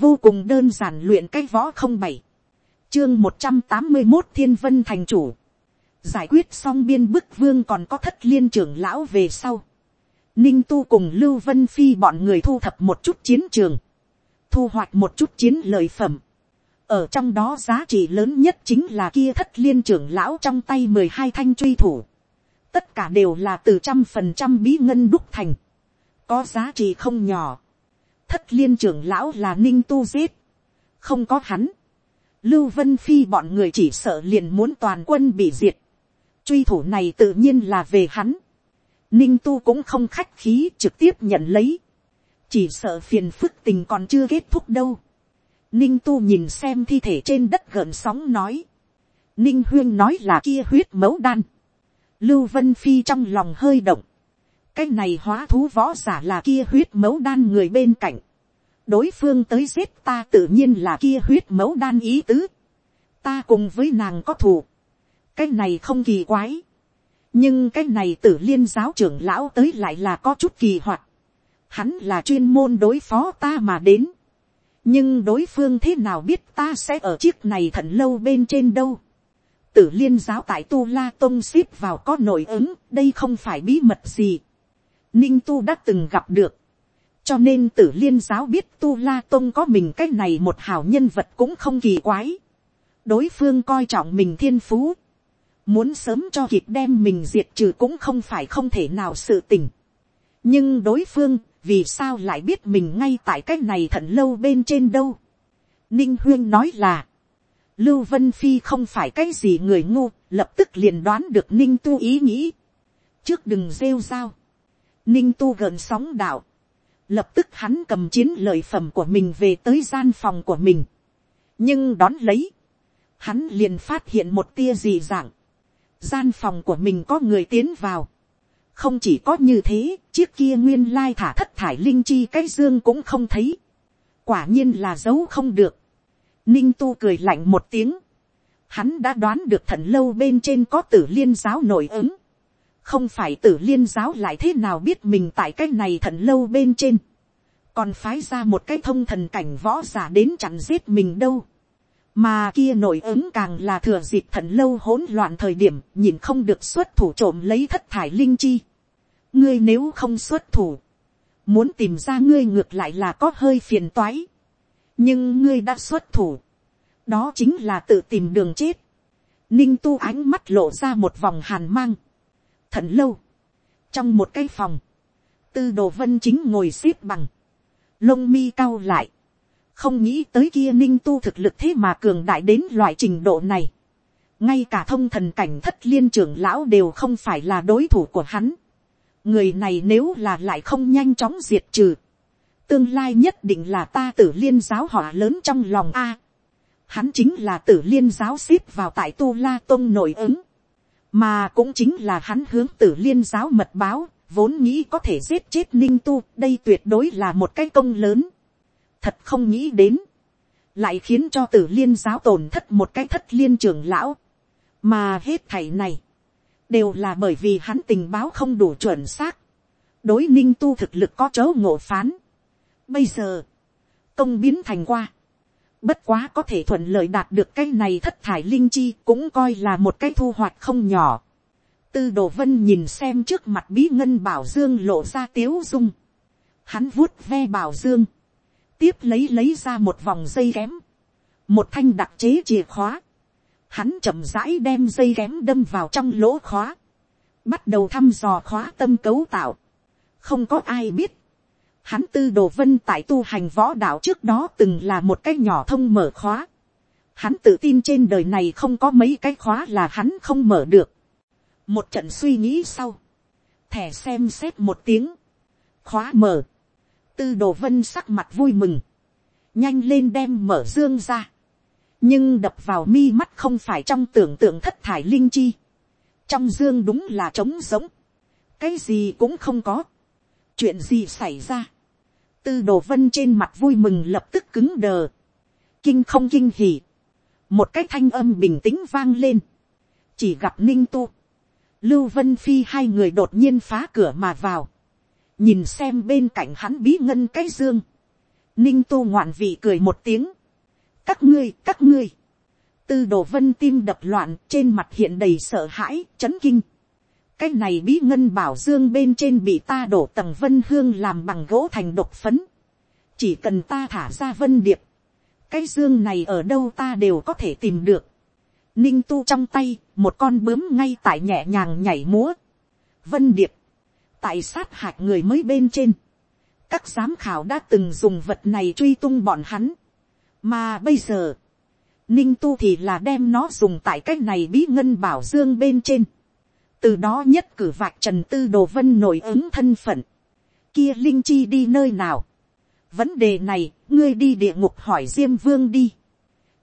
vô cùng đơn giản luyện cái võ không bảy, chương một trăm tám mươi một thiên vân thành chủ, giải quyết xong biên bức vương còn có thất liên trưởng lão về sau, ninh tu cùng lưu vân phi bọn người thu thập một chút chiến trường, thu hoạch một chút chiến lợi phẩm, ở trong đó giá trị lớn nhất chính là kia thất liên trưởng lão trong tay mười hai thanh truy thủ, tất cả đều là từ trăm phần trăm bí ngân đúc thành, có giá trị không nhỏ, thất liên trưởng lão là ninh tu giết, không có hắn, lưu vân phi bọn người chỉ sợ liền muốn toàn quân bị diệt, truy thủ này tự nhiên là về hắn, ninh tu cũng không khách khí trực tiếp nhận lấy, chỉ sợ phiền phức tình còn chưa kết thúc đâu, ninh tu nhìn xem thi thể trên đất gợn sóng nói, ninh huyên nói là kia huyết mấu đan, lưu vân phi trong lòng hơi động, cái này hóa thú võ giả là kia huyết mấu đan người bên cạnh, đối phương tới giết ta tự nhiên là kia huyết mấu đan ý tứ, ta cùng với nàng có thù, cái này không kỳ quái, nhưng cái này tử liên giáo trưởng lão tới lại là có chút kỳ hoạt, hắn là chuyên môn đối phó ta mà đến, nhưng đối phương thế nào biết ta sẽ ở chiếc này thận lâu bên trên đâu, tử liên giáo tại tu la tôn ship vào có nội ứng, đây không phải bí mật gì. Ninh tu đã từng gặp được. cho nên tử liên giáo biết tu la tôn có mình cái này một hào nhân vật cũng không kỳ quái. đối phương coi trọng mình thiên phú. muốn sớm cho kịp đem mình diệt trừ cũng không phải không thể nào sự tình. nhưng đối phương vì sao lại biết mình ngay tại cái này thận lâu bên trên đâu. ninh huyên nói là, Lưu Vân Phi không phải cái gì người ngu, lập tức liền đoán được Ninh Tu ý nghĩ. Trước đừng rêu rao. Ninh Tu gần sóng đạo. Lập tức hắn cầm chiến lợi phẩm của mình về tới gian phòng của mình. Nhưng đón lấy. Hắn liền phát hiện một tia gì dạng. Gian phòng của mình có người tiến vào. Không chỉ có như thế, chiếc kia nguyên lai thả thất thải linh chi cái dương cũng không thấy. Quả nhiên là giấu không được Ninh tu cười lạnh một tiếng. Hắn đã đoán được thần lâu bên trên có tử liên giáo nổi ứng. Không phải tử liên giáo lại thế nào biết mình tại cái này thần lâu bên trên. Còn phái ra một cái thông thần cảnh võ giả đến chặn giết mình đâu. Mà kia nổi ứng càng là thừa dịp thần lâu hỗn loạn thời điểm nhìn không được xuất thủ trộm lấy thất thải linh chi. Ngươi nếu không xuất thủ. Muốn tìm ra ngươi ngược lại là có hơi phiền toái nhưng ngươi đã xuất thủ, đó chính là tự tìm đường chết. Ninh tu ánh mắt lộ ra một vòng hàn mang, thận lâu, trong một cái phòng, tư đồ vân chính ngồi x ế p bằng, lông mi cao lại, không nghĩ tới kia ninh tu thực lực thế mà cường đại đến loại trình độ này, ngay cả thông thần cảnh thất liên trưởng lão đều không phải là đối thủ của hắn, người này nếu là lại không nhanh chóng diệt trừ, tương lai nhất định là ta tử liên giáo họa lớn trong lòng a. hắn chính là tử liên giáo xếp vào tại tu la tôn nổi ứng mà cũng chính là hắn hướng tử liên giáo mật báo, vốn nghĩ có thể giết chết ninh tu, đây tuyệt đối là một cái công lớn. thật không nghĩ đến, lại khiến cho tử liên giáo tổn thất một cái thất liên trưởng lão. mà hết thảy này, đều là bởi vì hắn tình báo không đủ chuẩn xác. đối ninh tu thực lực có chớ ngộ phán Bây giờ, công biến thành qua. Bất quá có thể thuận lợi đạt được cái này thất thải linh chi cũng coi là một cái thu hoạch không nhỏ. Tư đồ vân nhìn xem trước mặt bí ngân bảo dương lộ ra tiếu dung. Hắn vuốt ve bảo dương. Tiếp lấy lấy ra một vòng dây kém. Một thanh đặc chế chìa khóa. Hắn chậm rãi đem dây kém đâm vào trong lỗ khóa. Bắt đầu thăm dò khóa tâm cấu tạo. Không có ai biết Hắn tư đồ vân tại tu hành võ đạo trước đó từng là một cái nhỏ thông mở khóa. Hắn tự tin trên đời này không có mấy cái khóa là hắn không mở được. Một trận suy nghĩ sau. Thẻ xem xét một tiếng. Khóa mở. Tư đồ vân sắc mặt vui mừng. Nhanh lên đem mở dương ra. Nhưng đập vào mi mắt không phải trong tưởng tượng thất thải linh chi. Trong dương đúng là trống giống. Cái gì cũng không có chuyện gì xảy ra tư đồ vân trên mặt vui mừng lập tức cứng đờ. kinh không kinh hỉ. một cái thanh âm bình tĩnh vang lên. chỉ gặp ninh tu. lưu vân phi hai người đột nhiên phá cửa mà vào. nhìn xem bên cạnh hắn bí ngân cái dương. ninh tu ngoạn vị cười một tiếng, các ngươi, các ngươi, tư đồ vân tim đập loạn trên mặt hiện đầy sợ hãi, chấn kinh cái này bí ngân bảo dương bên trên bị ta đổ tầng vân hương làm bằng gỗ thành độc phấn. chỉ cần ta thả ra vân điệp, cái dương này ở đâu ta đều có thể tìm được. ninh tu trong tay, một con bướm ngay tại nhẹ nhàng nhảy múa. vân điệp, tại sát hạch người mới bên trên. các giám khảo đã từng dùng vật này truy tung bọn hắn. mà bây giờ, ninh tu thì là đem nó dùng tại cái này bí ngân bảo dương bên trên từ đó nhất cử vạc trần tư đồ vân nổi ứng thân phận. kia linh chi đi nơi nào. vấn đề này, ngươi đi địa ngục hỏi diêm vương đi.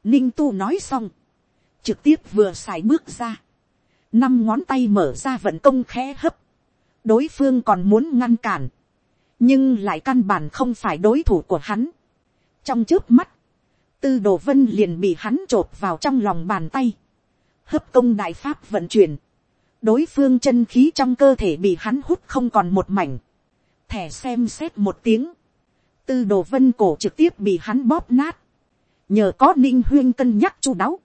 ninh tu nói xong, trực tiếp vừa xài bước ra. năm ngón tay mở ra vận công khẽ hấp. đối phương còn muốn ngăn cản. nhưng lại căn bản không phải đối thủ của hắn. trong trước mắt, tư đồ vân liền bị hắn t r ộ p vào trong lòng bàn tay, hấp công đại pháp vận chuyển, đối phương chân khí trong cơ thể bị hắn hút không còn một mảnh, thẻ xem xét một tiếng, tư đồ vân cổ trực tiếp bị hắn bóp nát, nhờ có ninh huyên cân nhắc chu đáo,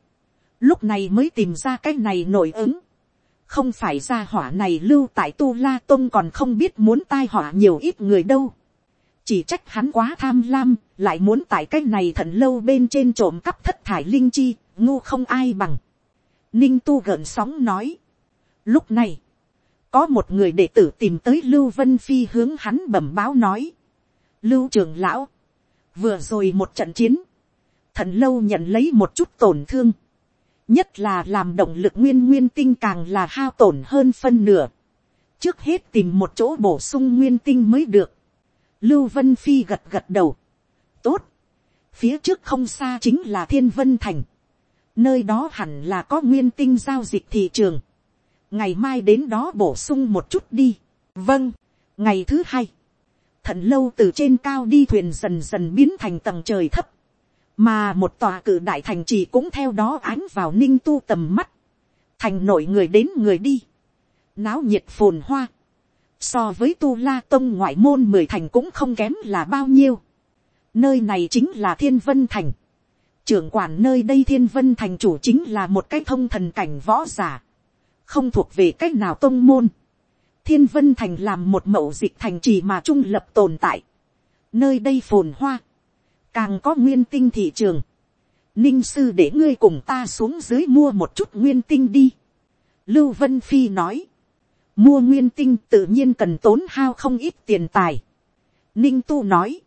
lúc này mới tìm ra cái này nổi ứng, không phải ra hỏa này lưu tại tu la tôn còn không biết muốn tai họa nhiều ít người đâu, chỉ trách hắn quá tham lam, lại muốn tại cái này thận lâu bên trên trộm cắp thất thải linh chi, ngu không ai bằng. Ninh tu gợn sóng nói. Lúc này, có một người đệ tử tìm tới Lưu Vân Phi hướng hắn bẩm báo nói. Lưu trường lão, vừa rồi một trận chiến, thần lâu nhận lấy một chút tổn thương. Nhất là làm động lực nguyên nguyên tinh càng là hao tổn hơn phân nửa. Trước hết tìm một chỗ bổ sung nguyên tinh mới được Lưu Vân Phi gật gật đầu. Tốt. Phía trước không xa chính là Thiên Vân Thành. Nơi đó hẳn là có nguyên tinh giao dịch thị trường. Ngày mai đến đó bổ sung một chút đi. Vâng. Ngày thứ hai. Thận lâu từ trên cao đi thuyền dần dần biến thành tầng trời thấp. Mà một tòa cử đại thành chỉ cũng theo đó ánh vào ninh tu tầm mắt. Thành nổi người đến người đi. Náo nhiệt phồn hoa so với tu la tông ngoại môn mười thành cũng không kém là bao nhiêu. nơi này chính là thiên vân thành. trưởng quản nơi đây thiên vân thành chủ chính là một cái thông thần cảnh võ giả không thuộc về cách nào tông môn. thiên vân thành làm một mẫu dịch thành trì mà trung lập tồn tại. nơi đây phồn hoa. càng có nguyên tinh thị trường. ninh sư để ngươi cùng ta xuống dưới mua một chút nguyên tinh đi. lưu vân phi nói Mua nguyên tinh tự nhiên cần tốn hao không ít tiền tài. Ninh tu nói.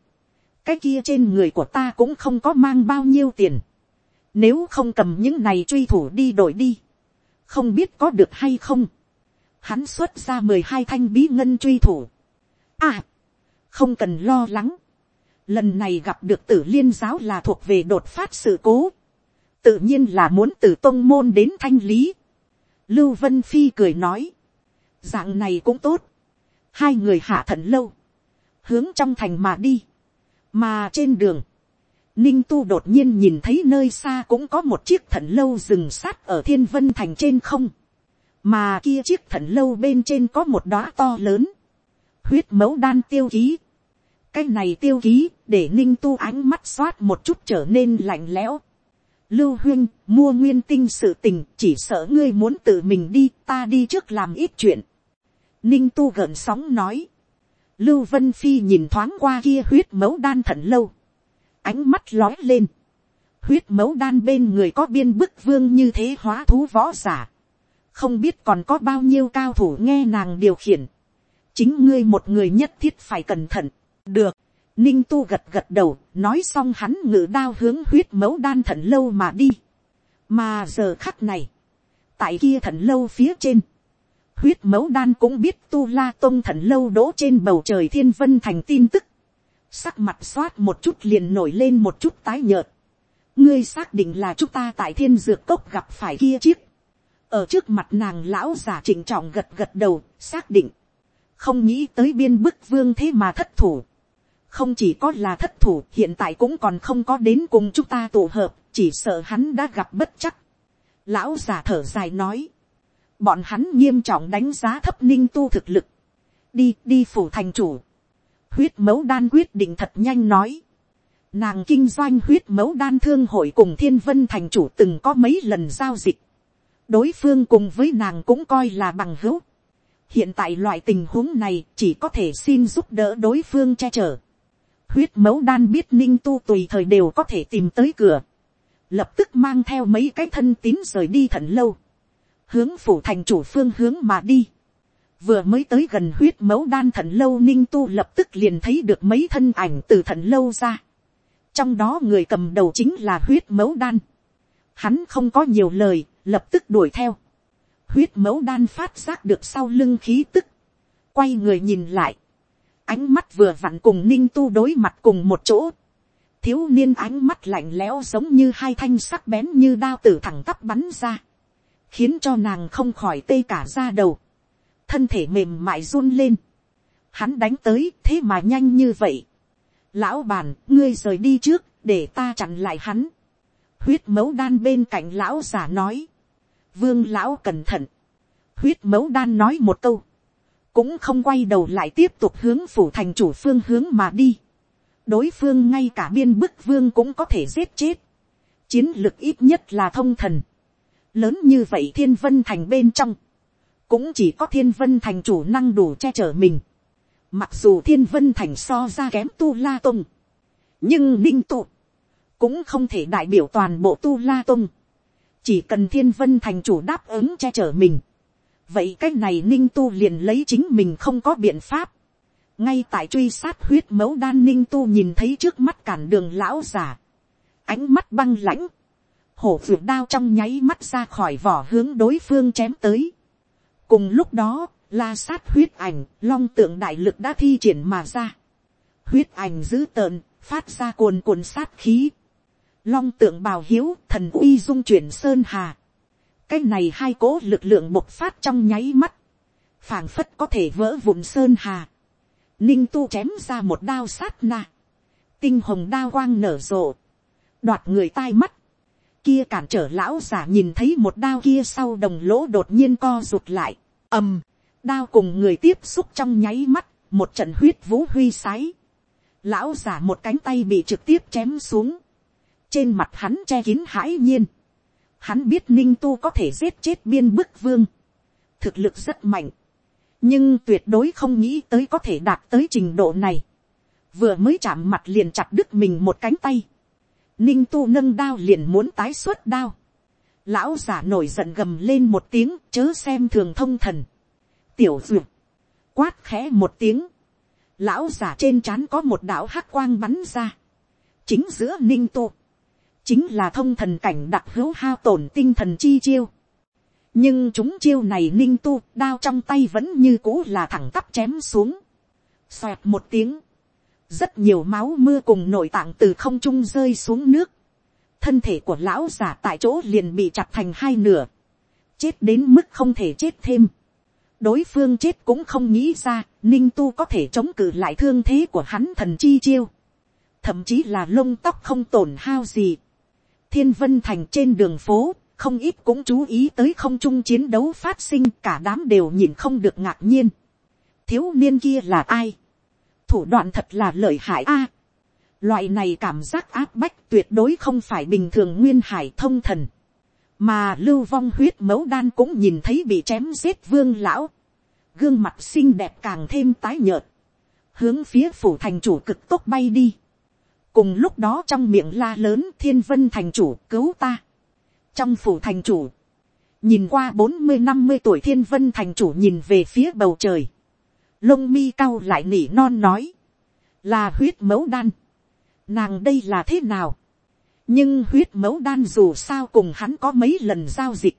Cái kia trên người của ta cũng không có mang bao nhiêu tiền. Nếu không cầm những này truy thủ đi đổi đi. Không biết có được hay không. Hắn xuất ra mười hai thanh bí ngân truy thủ. À. Không cần lo lắng. Lần này gặp được tử liên giáo là thuộc về đột phát sự cố. Tự nhiên là muốn từ tông môn đến thanh lý. Lưu Vân Phi cười nói dạng này cũng tốt, hai người hạ thận lâu, hướng trong thành mà đi, mà trên đường, ninh tu đột nhiên nhìn thấy nơi xa cũng có một chiếc thận lâu dừng sát ở thiên vân thành trên không, mà kia chiếc thận lâu bên trên có một đóa to lớn, huyết mẫu đan tiêu ký, cái này tiêu ký để ninh tu ánh mắt xoát một chút trở nên lạnh lẽo. Lưu huyên mua nguyên tinh sự tình chỉ sợ ngươi muốn tự mình đi ta đi trước làm ít chuyện. Ninh tu gợn sóng nói. Lưu Vân Phi nhìn thoáng qua kia huyết mẫu đan thận lâu. Ánh mắt lói lên. Huyết mấu đan bên người có biên bức vương như thế hóa thú võ giả. Không biết còn có bao nhiêu cao thủ nghe nàng điều khiển. Chính ngươi một người nhất thiết phải cẩn thận. Được. Ninh tu gật gật đầu. Nói xong hắn ngự đao hướng huyết mấu đan thận lâu mà đi. Mà giờ khắc này. Tại kia thận lâu phía trên, huyết mẫu đan cũng biết tu la tôn thần lâu đỗ trên bầu trời thiên vân thành tin tức. Sắc mặt xoát một chút liền nổi lên một chút tái nhợt. ngươi xác định là chúng ta tại thiên dược cốc gặp phải kia chiếc. ở trước mặt nàng lão giả chỉnh trọng gật gật đầu, xác định. không nghĩ tới biên bức vương thế mà thất thủ. không chỉ có là thất thủ hiện tại cũng còn không có đến cùng chúng ta tụ hợp, chỉ sợ hắn đã gặp bất chắc. lão giả thở dài nói bọn hắn nghiêm trọng đánh giá thấp ninh tu thực lực, đi đi phủ thành chủ, huyết mẫu đan quyết định thật nhanh nói, Nàng kinh doanh huyết mẫu đan thương hội cùng thiên vân thành chủ từng có mấy lần giao dịch. Đối phương cùng với nàng cũng coi là bằng hữu. Hiện tại loại tình huống này chỉ có thể xin giúp đỡ đối phương che chở. Huyết mẫu đan biết ninh tu tùy thời đều có thể tìm tới cửa. Lập tức mang theo mấy cái thân tín rời đi thận lâu. Hướng phủ thành chủ phương hướng mà đi vừa mới tới gần huyết mẫu đan thận lâu ninh tu lập tức liền thấy được mấy thân ảnh từ thận lâu ra. trong đó người cầm đầu chính là huyết mẫu đan. hắn không có nhiều lời, lập tức đuổi theo. huyết mẫu đan phát giác được sau lưng khí tức. quay người nhìn lại. ánh mắt vừa vặn cùng ninh tu đối mặt cùng một chỗ. thiếu niên ánh mắt lạnh lẽo giống như hai thanh sắc bén như đao tử thẳng tắp bắn ra. khiến cho nàng không khỏi tê cả ra đầu thân thể mềm mại run lên, hắn đánh tới thế mà nhanh như vậy. lão bàn, ngươi rời đi trước, để ta chặn lại hắn. huyết mấu đan bên cạnh lão giả nói, vương lão cẩn thận, huyết mấu đan nói một câu, cũng không quay đầu lại tiếp tục hướng phủ thành chủ phương hướng mà đi. đối phương ngay cả biên bức vương cũng có thể giết chết. chiến lược ít nhất là thông thần. lớn như vậy thiên vân thành bên trong cũng chỉ có thiên vân thành chủ năng đủ che chở mình. Mặc dù thiên vân thành so ra kém tu la tung, nhưng ninh tụ cũng không thể đại biểu toàn bộ tu la tung. chỉ cần thiên vân thành chủ đáp ứng che chở mình. vậy cái này ninh tu liền lấy chính mình không có biện pháp. ngay tại truy sát huyết mẫu đan ninh tu nhìn thấy trước mắt cản đường lão già. ánh mắt băng lãnh. hổ vượt đao trong nháy mắt ra khỏi vỏ hướng đối phương chém tới cùng lúc đó, la sát huyết ảnh, long tượng đại lực đã thi triển mà ra. huyết ảnh dữ tợn, phát ra cuồn cuộn sát khí. long tượng bào hiếu, thần uy dung chuyển sơn hà. cái này hai cố lực lượng bộc phát trong nháy mắt. phảng phất có thể vỡ vụn sơn hà. ninh tu chém ra một đao sát na. tinh hồng đao quang nở rộ. đoạt người tai mắt kia cản trở lão giả nhìn thấy một đao kia sau đồng lỗ đột nhiên co rụt lại. ầm, đao cùng người tiếp xúc trong nháy mắt, một trận huyết vũ huy sái. Lão giả một cánh tay bị trực tiếp chém xuống. Trên mặt hắn che kín hãi nhiên. Hắn biết ninh tu có thể giết chết biên bức vương. Thực lực rất mạnh. Nhưng tuyệt đối không nghĩ tới có thể đạt tới trình độ này. Vừa mới chạm mặt liền chặt đứt mình một cánh tay ninh tu nâng đao liền muốn tái xuất đao. lão giả nổi giận gầm lên một tiếng chớ xem thường thông thần. tiểu duyệt, quát khẽ một tiếng. lão giả trên trán có một đạo hắc quang bắn ra. chính giữa ninh tu. chính là thông thần cảnh đặc hữu hao tổn tinh thần chi chiêu. nhưng chúng chiêu này ninh tu đao trong tay vẫn như cũ là thẳng tắp chém xuống. xoẹt một tiếng rất nhiều máu mưa cùng nội tạng từ không trung rơi xuống nước, thân thể của lão giả tại chỗ liền bị chặt thành hai nửa, chết đến mức không thể chết thêm. đối phương chết cũng không nghĩ ra, ninh tu có thể chống cự lại thương thế của hắn thần chi chiêu, thậm chí là lông tóc không tổn hao gì. thiên vân thành trên đường phố, không ít cũng chú ý tới không trung chiến đấu phát sinh cả đám đều nhìn không được ngạc nhiên. thiếu niên kia là ai thủ đoạn thật là lợi hại a. loại này cảm giác áp bách tuyệt đối không phải bình thường nguyên hải thông thần. mà lưu vong huyết mẫu đan cũng nhìn thấy bị chém giết vương lão. gương mặt xinh đẹp càng thêm tái nhợt. hướng phía phủ thành chủ cực tốc bay đi. cùng lúc đó trong miệng la lớn thiên vân thành chủ cứu ta. trong phủ thành chủ, nhìn qua bốn mươi năm mươi tuổi thiên vân thành chủ nhìn về phía bầu trời lông mi cao lại nỉ non nói, là huyết mẫu đan, nàng đây là thế nào, nhưng huyết mẫu đan dù sao cùng hắn có mấy lần giao dịch,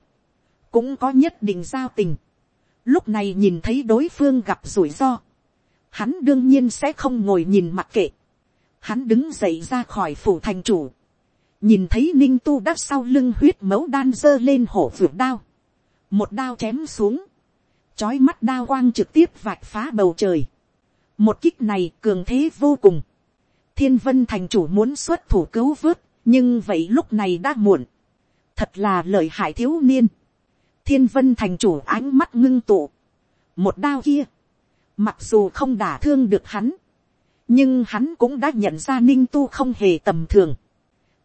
cũng có nhất định giao tình, lúc này nhìn thấy đối phương gặp rủi ro, hắn đương nhiên sẽ không ngồi nhìn mặc kệ, hắn đứng dậy ra khỏi phủ thành chủ, nhìn thấy ninh tu đắt sau lưng huyết mẫu đan giơ lên hổ vượt đao, một đao chém xuống, chói mắt đao quang trực tiếp vạch phá bầu trời. Một kích này cường thế vô cùng. Thiên vân thành chủ muốn xuất thủ cứu vớt, nhưng vậy lúc này đã muộn. Thật là lợi hại thiếu niên. Thiên vân thành chủ ánh mắt ngưng tụ. Một đao kia. Mặc dù không đả thương được hắn. nhưng hắn cũng đã nhận ra ninh tu không hề tầm thường.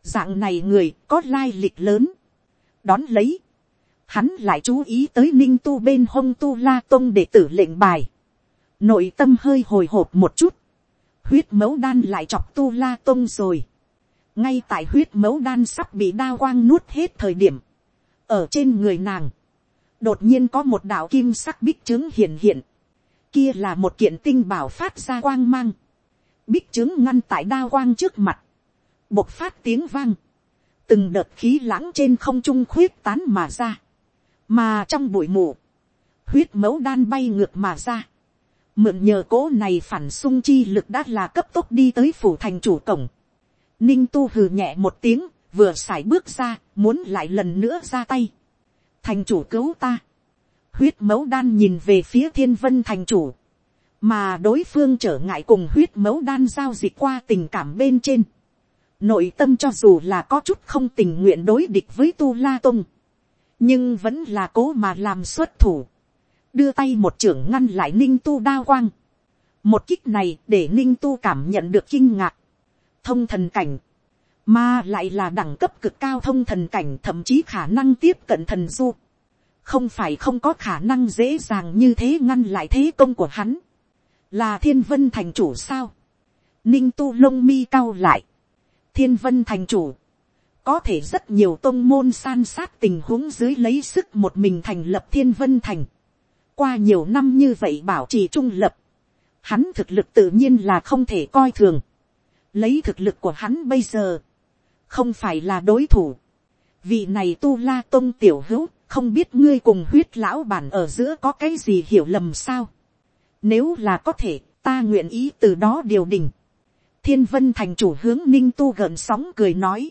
dạng này người có lai lịch lớn. đón lấy, hắn lại chú ý tới ninh tu bên hông tu la tông để tử lệnh bài. nội tâm hơi hồi hộp một chút. huyết mấu đan lại chọc tu la tông rồi. ngay tại huyết mấu đan sắp bị đa quang nuốt hết thời điểm. ở trên người nàng, đột nhiên có một đạo kim sắc bích trướng hiện hiện. kia là một kiện tinh bảo phát ra quang mang bích trướng ngăn tại đa quang trước mặt, bộc phát tiếng vang, từng đợt khí lãng trên không trung khuyết tán mà ra, mà trong bụi mù, huyết mẫu đan bay ngược mà ra, mượn nhờ cố này phản sung chi lực đã là cấp tốc đi tới phủ thành chủ cổng, ninh tu hừ nhẹ một tiếng, vừa sải bước ra, muốn lại lần nữa ra tay, thành chủ cứu ta, huyết mẫu đan nhìn về phía thiên vân thành chủ, mà đối phương trở ngại cùng huyết mẫu đan giao dịch qua tình cảm bên trên. Nội tâm cho dù là có chút không tình nguyện đối địch với tu la tông nhưng vẫn là cố mà làm xuất thủ, đưa tay một trưởng ngăn lại ninh tu đa quang. một kích này để ninh tu cảm nhận được kinh ngạc, thông thần cảnh, mà lại là đẳng cấp cực cao thông thần cảnh thậm chí khả năng tiếp cận thần du. không phải không có khả năng dễ dàng như thế ngăn lại thế công của hắn. là thiên vân thành chủ sao, ninh tu lông mi cao lại, thiên vân thành chủ, có thể rất nhiều tôn môn san sát tình huống dưới lấy sức một mình thành lập thiên vân thành, qua nhiều năm như vậy bảo trì trung lập, hắn thực lực tự nhiên là không thể coi thường, lấy thực lực của hắn bây giờ, không phải là đối thủ, vị này tu la tôn tiểu hữu, không biết ngươi cùng huyết lão bản ở giữa có cái gì hiểu lầm sao, nếu là có thể, ta nguyện ý từ đó điều đình. Thiên vân thành chủ hướng ninh tu gần sóng cười nói.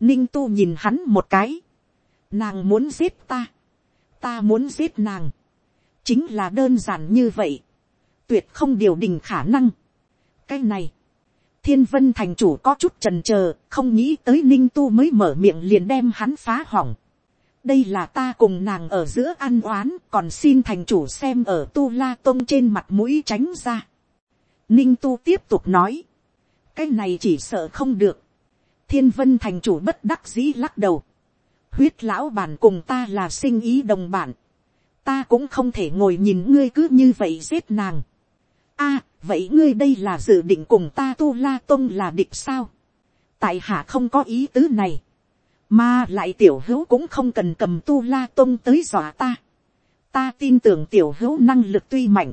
Ninh tu nhìn hắn một cái. Nàng muốn giết ta. Ta muốn giết nàng. Chính là đơn giản như vậy. Tuyệt không điều đình khả năng. Cái này. Thiên vân thành chủ có chút trần chờ không nghĩ tới ninh tu mới mở miệng liền đem hắn phá hỏng đây là ta cùng nàng ở giữa ăn oán còn xin thành chủ xem ở tu la tông trên mặt mũi tránh ra. ninh tu tiếp tục nói, cái này chỉ sợ không được thiên vân thành chủ bất đắc dĩ lắc đầu. huyết lão bản cùng ta là sinh ý đồng bản. ta cũng không thể ngồi nhìn ngươi cứ như vậy giết nàng. a, vậy ngươi đây là dự định cùng ta tu la tông là địch sao. tại hạ không có ý tứ này mà lại tiểu hữu cũng không cần cầm tu la tôn tới dọa ta. Ta tin tưởng tiểu hữu năng lực tuy mạnh.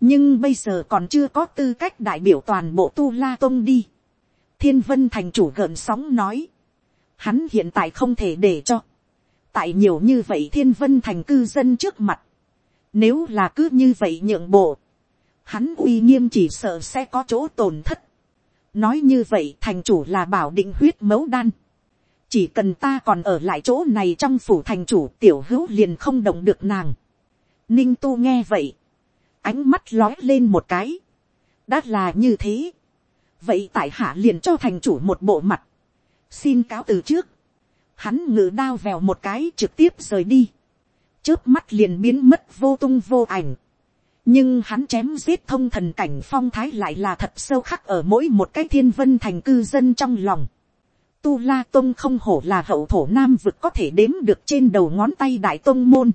Nhưng bây giờ còn chưa có tư cách đại biểu toàn bộ tu la tôn đi. Thiên vân thành chủ gợn sóng nói. Hắn hiện tại không thể để cho. Tại nhiều như vậy thiên vân thành cư dân trước mặt. Nếu là cứ như vậy nhượng bộ. Hắn uy nghiêm chỉ sợ sẽ có chỗ tổn thất. Nói như vậy thành chủ là bảo định huyết mấu đan chỉ cần ta còn ở lại chỗ này trong phủ thành chủ tiểu hữu liền không động được nàng. ninh tu nghe vậy, ánh mắt lói lên một cái, đã là như thế vậy tại hạ liền cho thành chủ một bộ mặt, xin cáo từ trước, hắn ngự đao vèo một cái trực tiếp rời đi, trước mắt liền biến mất vô tung vô ảnh, nhưng hắn chém giết thông thần cảnh phong thái lại là thật sâu khắc ở mỗi một cái thiên vân thành cư dân trong lòng. Tu La Tông không hổ là hậu thổ nam vực có thể đếm được trên đầu ngón tay đại tông môn.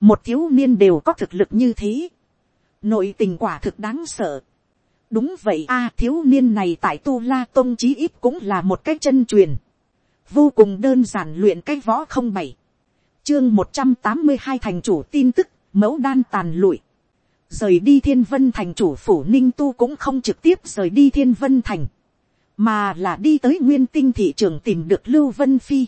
Một thiếu niên đều có thực lực như thế. Nội tình quả thực đáng sợ. Đúng vậy a thiếu niên này tại Tu La tôn chí ít cũng là một cái chân truyền. Vô cùng đơn giản luyện cái võ không bảy. Chương một trăm tám mươi hai thành chủ tin tức, mẫu đan tàn lụi. Rời đi thiên vân thành chủ phủ ninh tu cũng không trực tiếp rời đi thiên vân thành mà là đi tới nguyên tinh thị trường tìm được lưu vân phi.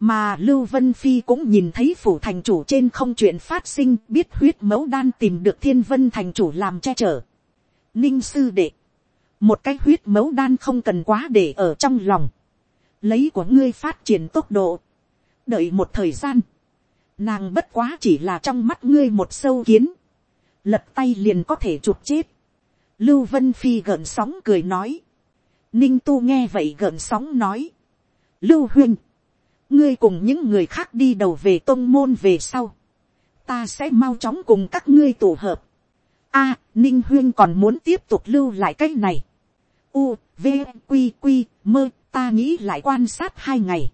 mà lưu vân phi cũng nhìn thấy phủ thành chủ trên không chuyện phát sinh biết huyết mẫu đan tìm được thiên vân thành chủ làm che chở ninh sư đệ, một cái huyết mấu đan không cần quá để ở trong lòng, lấy của ngươi phát triển tốc độ, đợi một thời gian, nàng bất quá chỉ là trong mắt ngươi một sâu kiến, lật tay liền có thể chụp chết. Lưu Vân Phi gợn sóng cười nói. Ninh tu nghe vậy gợn sóng nói. Lưu huynh. Ngươi cùng những người khác đi đầu về tôn môn về sau. Ta sẽ mau chóng cùng các ngươi tổ hợp a, ninh huyên còn muốn tiếp tục lưu lại cái này. u, v, q q mơ, ta nghĩ lại quan sát hai ngày.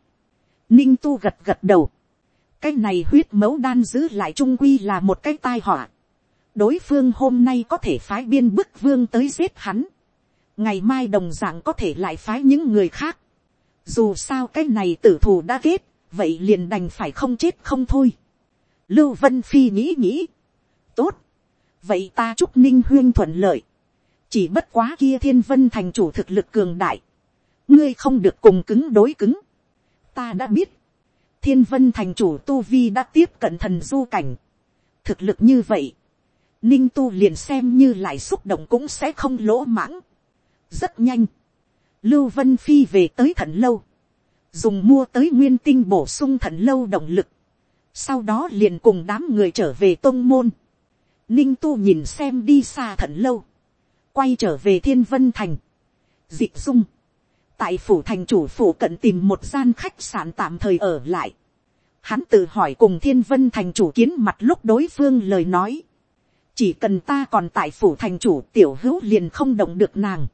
ninh tu gật gật đầu. cái này huyết mẫu đan giữ lại trung quy là một cái tai họa. đối phương hôm nay có thể phái biên bức vương tới giết hắn. ngày mai đồng d ạ n g có thể lại phái những người khác. dù sao cái này tử thù đã kết, vậy liền đành phải không chết không thôi. lưu vân phi nghĩ nghĩ. tốt vậy ta chúc ninh huyên thuận lợi. chỉ bất quá kia thiên vân thành chủ thực lực cường đại ngươi không được cùng cứng đối cứng. ta đã biết, thiên vân thành chủ tu vi đã tiếp cận thần du cảnh. thực lực như vậy, ninh tu liền xem như lại xúc động cũng sẽ không lỗ mãng. rất nhanh, lưu vân phi về tới thần lâu, dùng mua tới nguyên tinh bổ sung thần lâu động lực, sau đó liền cùng đám người trở về tôn môn ninh tu nhìn xem đi xa thận lâu, quay trở về thiên vân thành, Dịch dung, tại phủ thành chủ phủ cận tìm một gian khách sạn tạm thời ở lại. Hắn tự hỏi cùng thiên vân thành chủ kiến mặt lúc đối phương lời nói. chỉ cần ta còn tại phủ thành chủ tiểu hữu liền không động được nàng.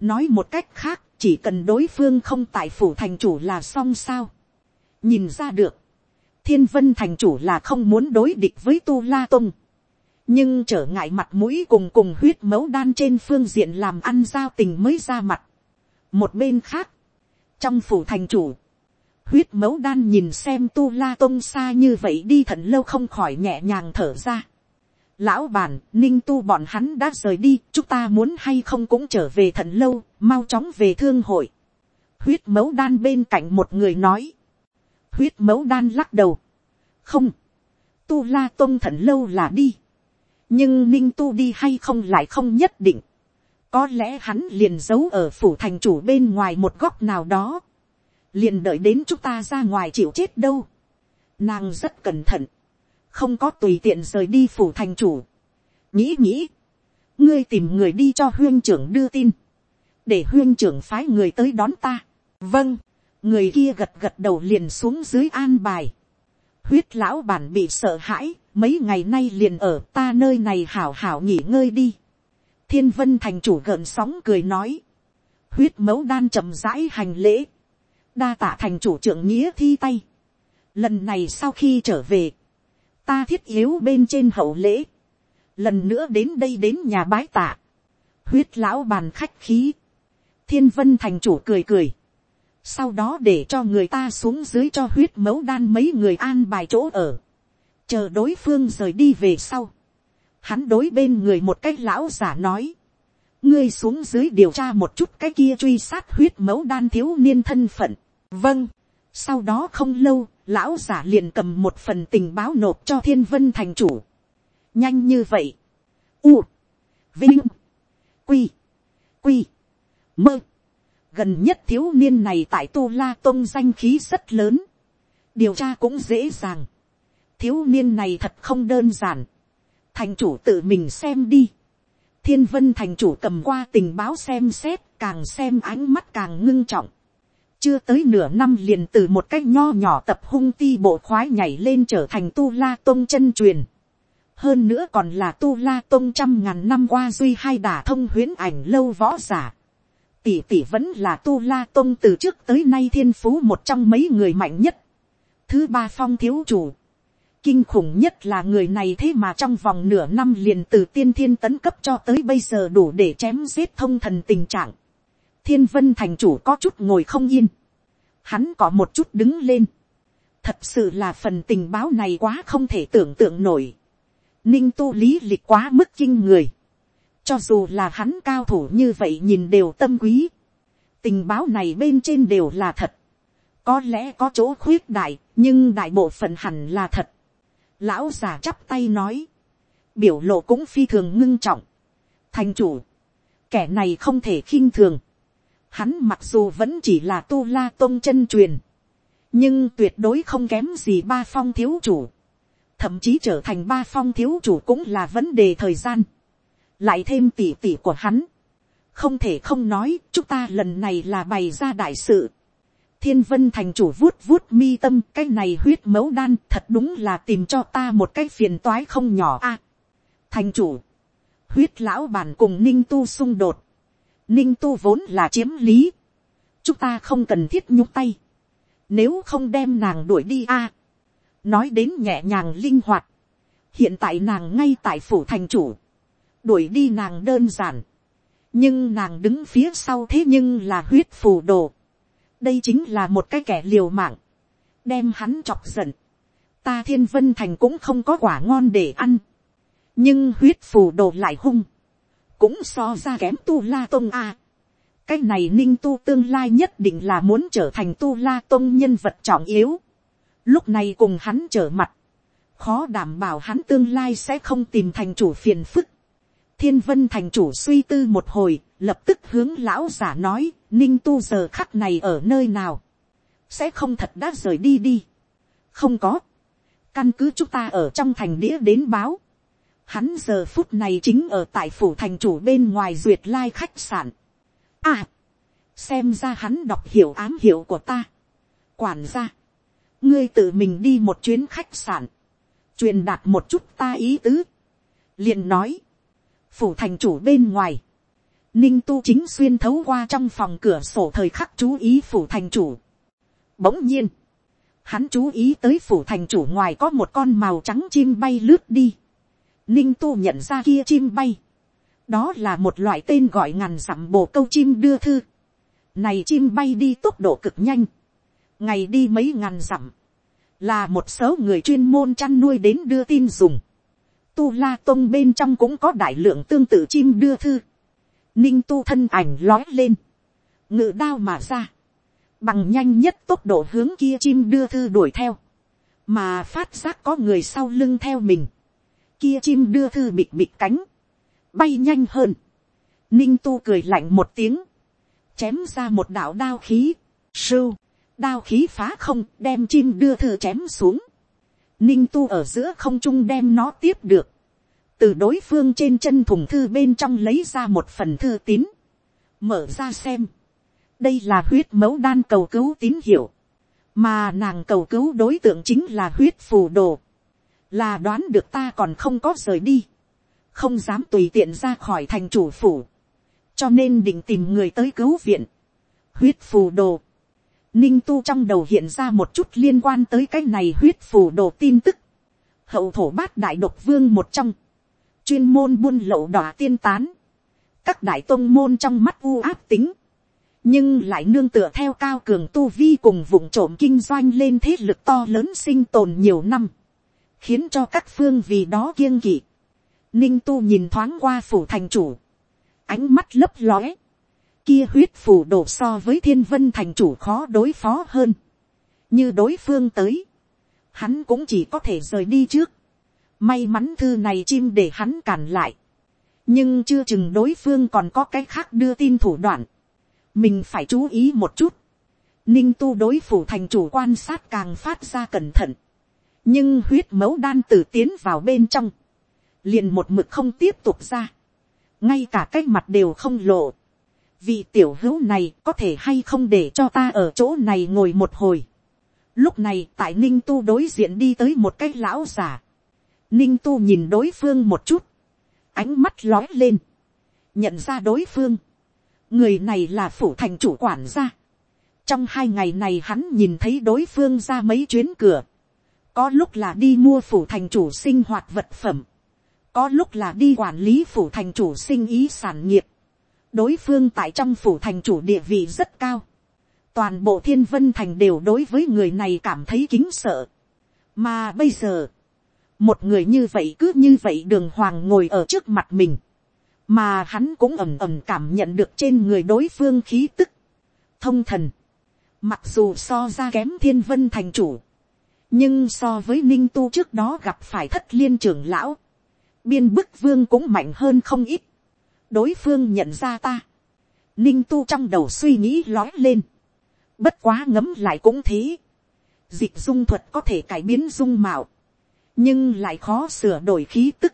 nói một cách khác chỉ cần đối phương không tại phủ thành chủ là xong sao. nhìn ra được, thiên vân thành chủ là không muốn đối địch với tu la Tông nhưng trở ngại mặt mũi cùng cùng huyết mấu đan trên phương diện làm ăn giao tình mới ra mặt một bên khác, trong phủ thành chủ, huyết mấu đan nhìn xem tu la tôn xa như vậy đi thận lâu không khỏi nhẹ nhàng thở ra. Lão bản, ninh tu bọn hắn đã rời đi, chúng ta muốn hay không cũng trở về thận lâu, mau chóng về thương hội. Huyết mấu đan bên cạnh một người nói. Huyết mấu đan lắc đầu. Không, tu la tôn thận lâu là đi. Nhưng ninh tu đi hay không lại không nhất định có lẽ hắn liền giấu ở phủ thành chủ bên ngoài một góc nào đó. Liền đợi đến chúng ta ra ngoài chịu chết đâu. Nàng rất cẩn thận. Không có tùy tiện rời đi phủ thành chủ. Nghĩ nghĩ. Ngươi tìm người đi cho huyên trưởng đưa tin. Để huyên trưởng phái người tới đón ta. Vâng. Người kia gật gật đầu liền xuống dưới an bài. Huyết lão bản bị sợ hãi. Mấy ngày nay liền ở ta nơi này hảo hảo nghỉ ngơi đi. Thiên vân thành chủ gợn sóng cười nói, huyết mẫu đan chậm rãi hành lễ, đa tạ thành chủ trưởng nghĩa thi tay, lần này sau khi trở về, ta thiết yếu bên trên hậu lễ, lần nữa đến đây đến nhà bái tạ, huyết lão bàn khách khí, thiên vân thành chủ cười cười, sau đó để cho người ta xuống dưới cho huyết mẫu đan mấy người an bài chỗ ở, chờ đối phương rời đi về sau, hắn đối bên người một cái lão giả nói, ngươi xuống dưới điều tra một chút cái kia truy sát huyết mẫu đan thiếu niên thân phận. vâng, sau đó không lâu, lão giả liền cầm một phần tình báo nộp cho thiên vân thành chủ. nhanh như vậy. u, vinh, quy, quy, mơ gần nhất thiếu niên này tại tu la tôn danh khí rất lớn. điều tra cũng dễ dàng. thiếu niên này thật không đơn giản thành chủ tự mình xem đi. thiên vân thành chủ cầm qua tình báo xem xét, càng xem ánh mắt càng ngưng trọng. chưa tới nửa năm liền từ một cách nho nhỏ tập hung ti bộ khoái nhảy lên trở thành tu la tôn chân truyền. hơn nữa còn là tu la tôn trăm ngàn năm qua duy hai đả thông huyến ảnh lâu võ giả tỷ tỷ vẫn là tu la tôn từ trước tới nay thiên phú một trong mấy người mạnh nhất. thứ ba phong thiếu chủ Kinh khủng nhất là người này thế mà trong vòng nửa năm liền từ tiên thiên tấn cấp cho tới bây giờ đủ để chém giết thông thần tình trạng. Thiên vân thành chủ có chút ngồi không yên. Hắn có một chút đứng lên. Thật sự là phần tình báo này quá không thể tưởng tượng nổi. Ninh tu lý lịch quá mức kinh người. Cho dù là hắn cao thủ như vậy nhìn đều tâm quý. Tình báo này bên trên đều là thật. Có lẽ có chỗ khuyết đại, nhưng đại bộ phận hẳn là thật Lão già chắp tay nói. Biểu lộ cũng phi thường ngưng trọng. Thành chủ. Kẻ này không thể khinh thường. Hắn mặc dù vẫn chỉ là tu la tôn chân truyền. Nhưng tuyệt đối không kém gì ba phong thiếu chủ. Thậm chí trở thành ba phong thiếu chủ cũng là vấn đề thời gian. Lại thêm tỉ tỉ của hắn. Không thể không nói, chúng ta lần này là bày ra đại sự. Thiên vân thành chủ vuốt vuốt mi tâm cái này huyết mẫu đan thật đúng là tìm cho ta một cái phiền toái không nhỏ a. À, thành chủ huyết lão bản cùng ninh tu xung đột, ninh tu vốn là chiếm lý, chúng ta không cần thiết nhúc tay, nếu không đem nàng đuổi đi a, à, nói đến nhẹ nhàng linh hoạt, hiện tại nàng ngay tại phủ thành chủ, đuổi đi nàng đơn giản, nhưng nàng đứng phía sau thế nhưng là huyết phù đồ, đây chính là một cái kẻ liều mạng, đem hắn chọc giận, ta thiên vân thành cũng không có quả ngon để ăn, nhưng huyết phù đồ lại hung, cũng so ra kém tu la tôn a. cái này ninh tu tương lai nhất định là muốn trở thành tu la tôn nhân vật trọng yếu, lúc này cùng hắn trở mặt, khó đảm bảo hắn tương lai sẽ không tìm thành chủ phiền phức thiên vân thành chủ suy tư một hồi, lập tức hướng lão giả nói, ninh tu giờ khắc này ở nơi nào, sẽ không thật đã rời đi đi. không có, căn cứ chúng ta ở trong thành đĩa đến báo, hắn giờ phút này chính ở tại phủ thành chủ bên ngoài duyệt lai khách sạn. à, xem ra hắn đọc hiểu ám hiệu của ta. quản ra, ngươi tự mình đi một chuyến khách sạn, truyền đạt một chút ta ý tứ, liền nói, phủ thành chủ bên ngoài, ninh tu chính xuyên thấu qua trong phòng cửa sổ thời khắc chú ý phủ thành chủ. Bỗng nhiên, hắn chú ý tới phủ thành chủ ngoài có một con màu trắng chim bay lướt đi. Ninh tu nhận ra kia chim bay. đó là một loại tên gọi ngàn dặm bồ câu chim đưa thư. này chim bay đi tốc độ cực nhanh. ngày đi mấy ngàn dặm là một số người chuyên môn chăn nuôi đến đưa tin dùng. Tu La Tông bên trong cũng có đại lượng tương tự chim đưa thư. Ninh tu thân ảnh lói lên. Ngự đao mà ra. Bằng nhanh nhất tốc độ hướng kia chim đưa thư đuổi theo. Mà phát giác có người sau lưng theo mình. Kia chim đưa thư bịt bịt cánh. Bay nhanh hơn. Ninh tu cười lạnh một tiếng. Chém ra một đạo đao khí. Sưu đao khí phá không, đem chim đưa thư chém xuống. Ninh tu ở giữa không trung đem nó tiếp được. Từ đối phương trên chân thùng thư bên trong lấy ra một phần thư tín. Mở ra xem. Đây là huyết mẫu đan cầu cứu tín hiệu. Mà nàng cầu cứu đối tượng chính là huyết phù đồ. Là đoán được ta còn không có rời đi. Không dám tùy tiện ra khỏi thành chủ phủ. Cho nên định tìm người tới cứu viện. Huyết phù đồ Ninh tu trong đầu hiện ra một chút liên quan tới cái này huyết phù đồ tin tức. Hậu thổ bát đại độc vương một trong. Chuyên môn buôn lậu đỏ tiên tán. Các đại tông môn trong mắt u áp tính. Nhưng lại nương tựa theo cao cường tu vi cùng vùng trộm kinh doanh lên thế lực to lớn sinh tồn nhiều năm. Khiến cho các phương vì đó kiêng kỵ. Ninh tu nhìn thoáng qua phủ thành chủ. Ánh mắt lấp lóe kia huyết phù đổ so với thiên vân thành chủ khó đối phó hơn. như đối phương tới, hắn cũng chỉ có thể rời đi trước. may mắn thư này chim để hắn cản lại. nhưng chưa chừng đối phương còn có cái khác đưa tin thủ đoạn. mình phải chú ý một chút. ninh tu đối phủ thành chủ quan sát càng phát ra cẩn thận. nhưng huyết mẫu đan tử tiến vào bên trong. liền một mực không tiếp tục ra. ngay cả cái mặt đều không lộ vị tiểu hữu này có thể hay không để cho ta ở chỗ này ngồi một hồi. Lúc này tại ninh tu đối diện đi tới một cái lão già. Ninh tu nhìn đối phương một chút. Ánh mắt lói lên. Nhận ra đối phương. Người này là phủ thành chủ quản gia. Trong hai ngày này hắn nhìn thấy đối phương ra mấy chuyến cửa. Có lúc là đi mua phủ thành chủ sinh hoạt vật phẩm. Có lúc là đi quản lý phủ thành chủ sinh ý sản nghiệp đối phương tại trong phủ thành chủ địa vị rất cao. toàn bộ thiên vân thành đều đối với người này cảm thấy kính sợ. mà bây giờ, một người như vậy cứ như vậy đường hoàng ngồi ở trước mặt mình, mà hắn cũng ầm ầm cảm nhận được trên người đối phương khí tức. thông thần, mặc dù so ra kém thiên vân thành chủ, nhưng so với ninh tu trước đó gặp phải thất liên trưởng lão, biên bức vương cũng mạnh hơn không ít đối phương nhận ra ta. Ninh tu trong đầu suy nghĩ lói lên. Bất quá ngấm lại cũng thế. Dịch dung thuật có thể cải biến dung mạo. Nhưng lại khó sửa đổi khí tức.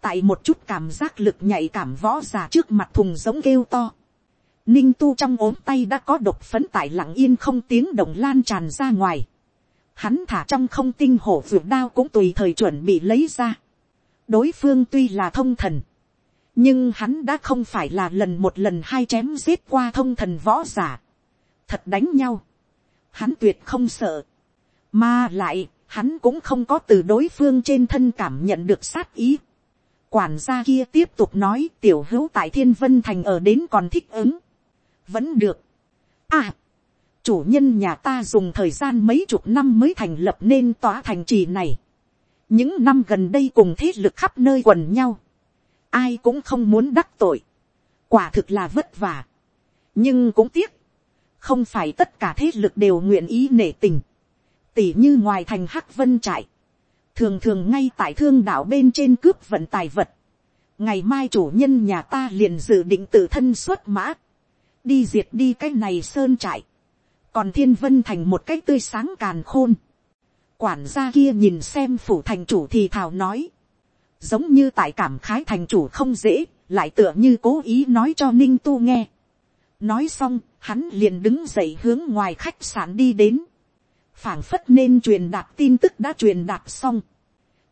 Tại một chút cảm giác lực nhạy cảm võ giả trước mặt thùng giống kêu to. Ninh tu trong ốm tay đã có độc phấn tại lặng yên không tiếng động lan tràn ra ngoài. Hắn thả trong không tinh hổ vượt đao cũng tùy thời chuẩn bị lấy ra. Đối phương tuy là thông thần nhưng hắn đã không phải là lần một lần hai chém giết qua thông thần võ giả, thật đánh nhau, hắn tuyệt không sợ, mà lại hắn cũng không có từ đối phương trên thân cảm nhận được sát ý. quản gia kia tiếp tục nói tiểu hữu tại thiên vân thành ở đến còn thích ứng, vẫn được. à, chủ nhân nhà ta dùng thời gian mấy chục năm mới thành lập nên tòa thành trì này. những năm gần đây cùng thế lực khắp nơi quần nhau, ai cũng không muốn đắc tội, quả thực là vất vả, nhưng cũng tiếc, không phải tất cả thế lực đều nguyện ý nể tình, tỉ như ngoài thành hắc vân trại, thường thường ngay tại thương đảo bên trên cướp vận tài vật, ngày mai chủ nhân nhà ta liền dự định tự thân xuất mã, đi diệt đi cái này sơn trại, còn thiên vân thành một cái tươi sáng càn khôn, quản gia kia nhìn xem phủ thành chủ thì thào nói, giống như tại cảm khái thành chủ không dễ, lại tựa như cố ý nói cho ninh tu nghe. nói xong, hắn liền đứng dậy hướng ngoài khách sạn đi đến, phảng phất nên truyền đạt tin tức đã truyền đạt xong.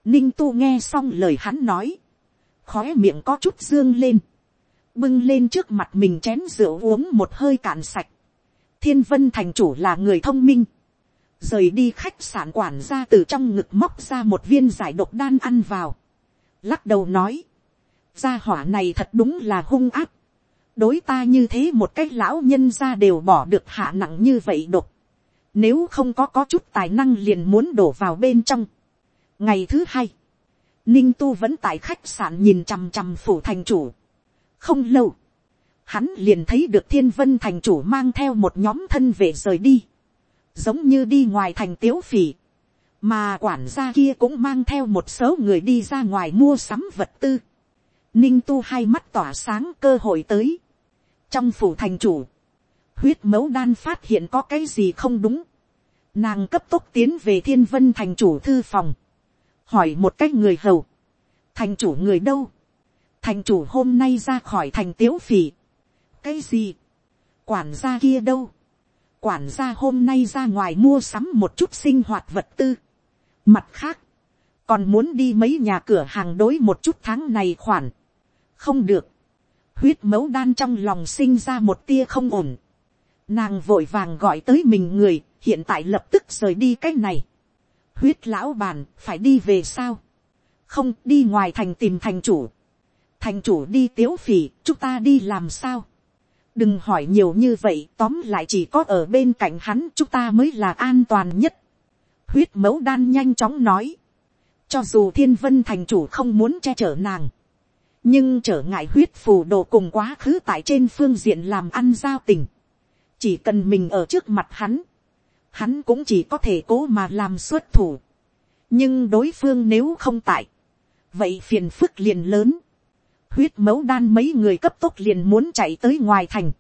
ninh tu nghe xong lời hắn nói, khó miệng có chút dương lên, bưng lên trước mặt mình chén rượu uống một hơi cạn sạch. thiên vân thành chủ là người thông minh, rời đi khách sạn quản ra từ trong ngực móc ra một viên giải độc đan ăn vào lắc đầu nói, gia hỏa này thật đúng là hung áp, đối ta như thế một cái lão nhân ra đều bỏ được hạ nặng như vậy độc, nếu không có có chút tài năng liền muốn đổ vào bên trong. ngày thứ hai, ninh tu vẫn tại khách sạn nhìn chằm chằm phủ thành chủ. không lâu, hắn liền thấy được thiên vân thành chủ mang theo một nhóm thân về rời đi, giống như đi ngoài thành tiếu phỉ mà quản gia kia cũng mang theo một số người đi ra ngoài mua sắm vật tư. ninh tu hai mắt tỏa sáng cơ hội tới. trong phủ thành chủ, huyết mấu đan phát hiện có cái gì không đúng. nàng cấp tốc tiến về thiên vân thành chủ thư phòng. hỏi một cái người hầu. thành chủ người đâu. thành chủ hôm nay ra khỏi thành tiếu phỉ. cái gì. quản gia kia đâu. quản gia hôm nay ra ngoài mua sắm một chút sinh hoạt vật tư Mặt khác, còn muốn đi mấy nhà cửa hàng đối một chút tháng này khoản. Không được. Huyết mấu đan trong lòng sinh ra một tia không ổn. Nàng vội vàng gọi tới mình người, hiện tại lập tức rời đi cách này. Huyết lão bàn, phải đi về sao? Không, đi ngoài thành tìm thành chủ. Thành chủ đi tiếu phỉ, chúng ta đi làm sao? Đừng hỏi nhiều như vậy, tóm lại chỉ có ở bên cạnh hắn chúng ta mới là an toàn nhất huyết mẫu đan nhanh chóng nói, cho dù thiên vân thành chủ không muốn che chở nàng, nhưng trở ngại huyết phù đồ cùng quá khứ tại trên phương diện làm ăn giao tình, chỉ cần mình ở trước mặt hắn, hắn cũng chỉ có thể cố mà làm xuất thủ, nhưng đối phương nếu không tại, vậy phiền phức liền lớn, huyết mẫu đan mấy người cấp tốc liền muốn chạy tới ngoài thành,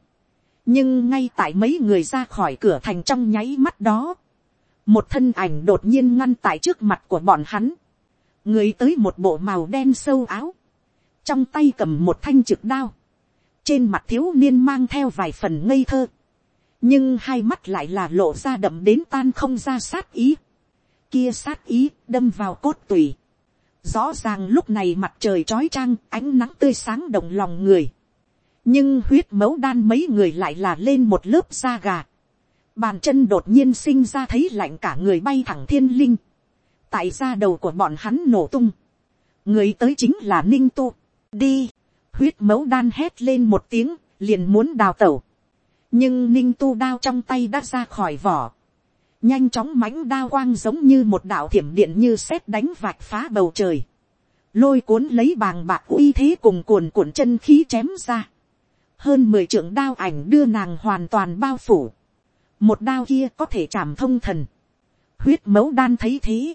nhưng ngay tại mấy người ra khỏi cửa thành trong nháy mắt đó, một thân ảnh đột nhiên ngăn tại trước mặt của bọn hắn, người tới một bộ màu đen sâu áo, trong tay cầm một thanh trực đao, trên mặt thiếu niên mang theo vài phần ngây thơ, nhưng hai mắt lại là lộ ra đậm đến tan không ra sát ý, kia sát ý đâm vào cốt tùy, rõ ràng lúc này mặt trời trói trăng ánh nắng tươi sáng động lòng người, nhưng huyết mấu đan mấy người lại là lên một lớp da gà, Bàn chân đột nhiên sinh ra thấy lạnh cả người bay thẳng thiên linh. Tại ra đầu của bọn hắn nổ tung. Người tới chính là Ninh Tu. Đi. Huyết mấu đan hét lên một tiếng, liền muốn đào tẩu. Nhưng Ninh Tu đao trong tay đã ra khỏi vỏ. Nhanh chóng mãnh đao quang giống như một đạo thiểm điện như sét đánh vạch phá bầu trời. Lôi cuốn lấy bàng bạc uy thế cùng cuồn cuộn chân khí chém ra. Hơn mười trưởng đao ảnh đưa nàng hoàn toàn bao phủ một đao kia có thể chạm thông thần, huyết mấu đan thấy thế,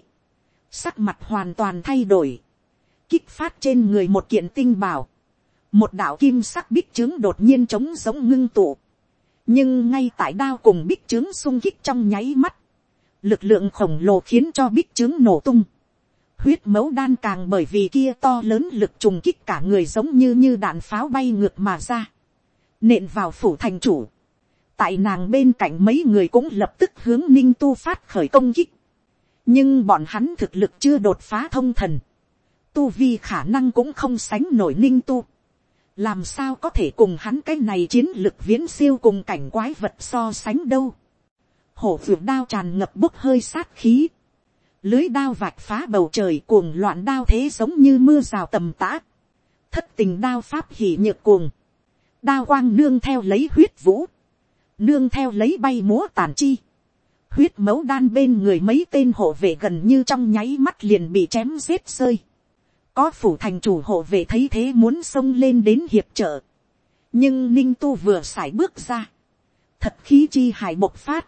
sắc mặt hoàn toàn thay đổi, kích phát trên người một kiện tinh bảo, một đạo kim sắc bích trướng đột nhiên trống giống ngưng tụ, nhưng ngay tại đao cùng bích trướng sung kích trong nháy mắt, lực lượng khổng lồ khiến cho bích trướng nổ tung, huyết mấu đan càng bởi vì kia to lớn lực trùng kích cả người giống như như đạn pháo bay ngược mà ra, nện vào phủ thành chủ, tại nàng bên cạnh mấy người cũng lập tức hướng ninh tu phát khởi công kích. nhưng bọn hắn thực lực chưa đột phá thông thần. tu vi khả năng cũng không sánh nổi ninh tu. làm sao có thể cùng hắn cái này chiến lực viễn siêu cùng cảnh quái vật so sánh đâu. hổ vượt đao tràn ngập bốc hơi sát khí, lưới đao vạch phá bầu trời cuồng loạn đao thế giống như mưa rào tầm tã, thất tình đao pháp hỉ nhược cuồng, đao quang nương theo lấy huyết vũ, nương theo lấy bay múa tàn chi, huyết mấu đan bên người mấy tên hộ vệ gần như trong nháy mắt liền bị chém rết rơi. Có phủ thành chủ hộ vệ thấy thế muốn xông lên đến hiệp trợ. Nhưng ninh tu vừa sải bước ra. Thật khí chi hải bộc phát.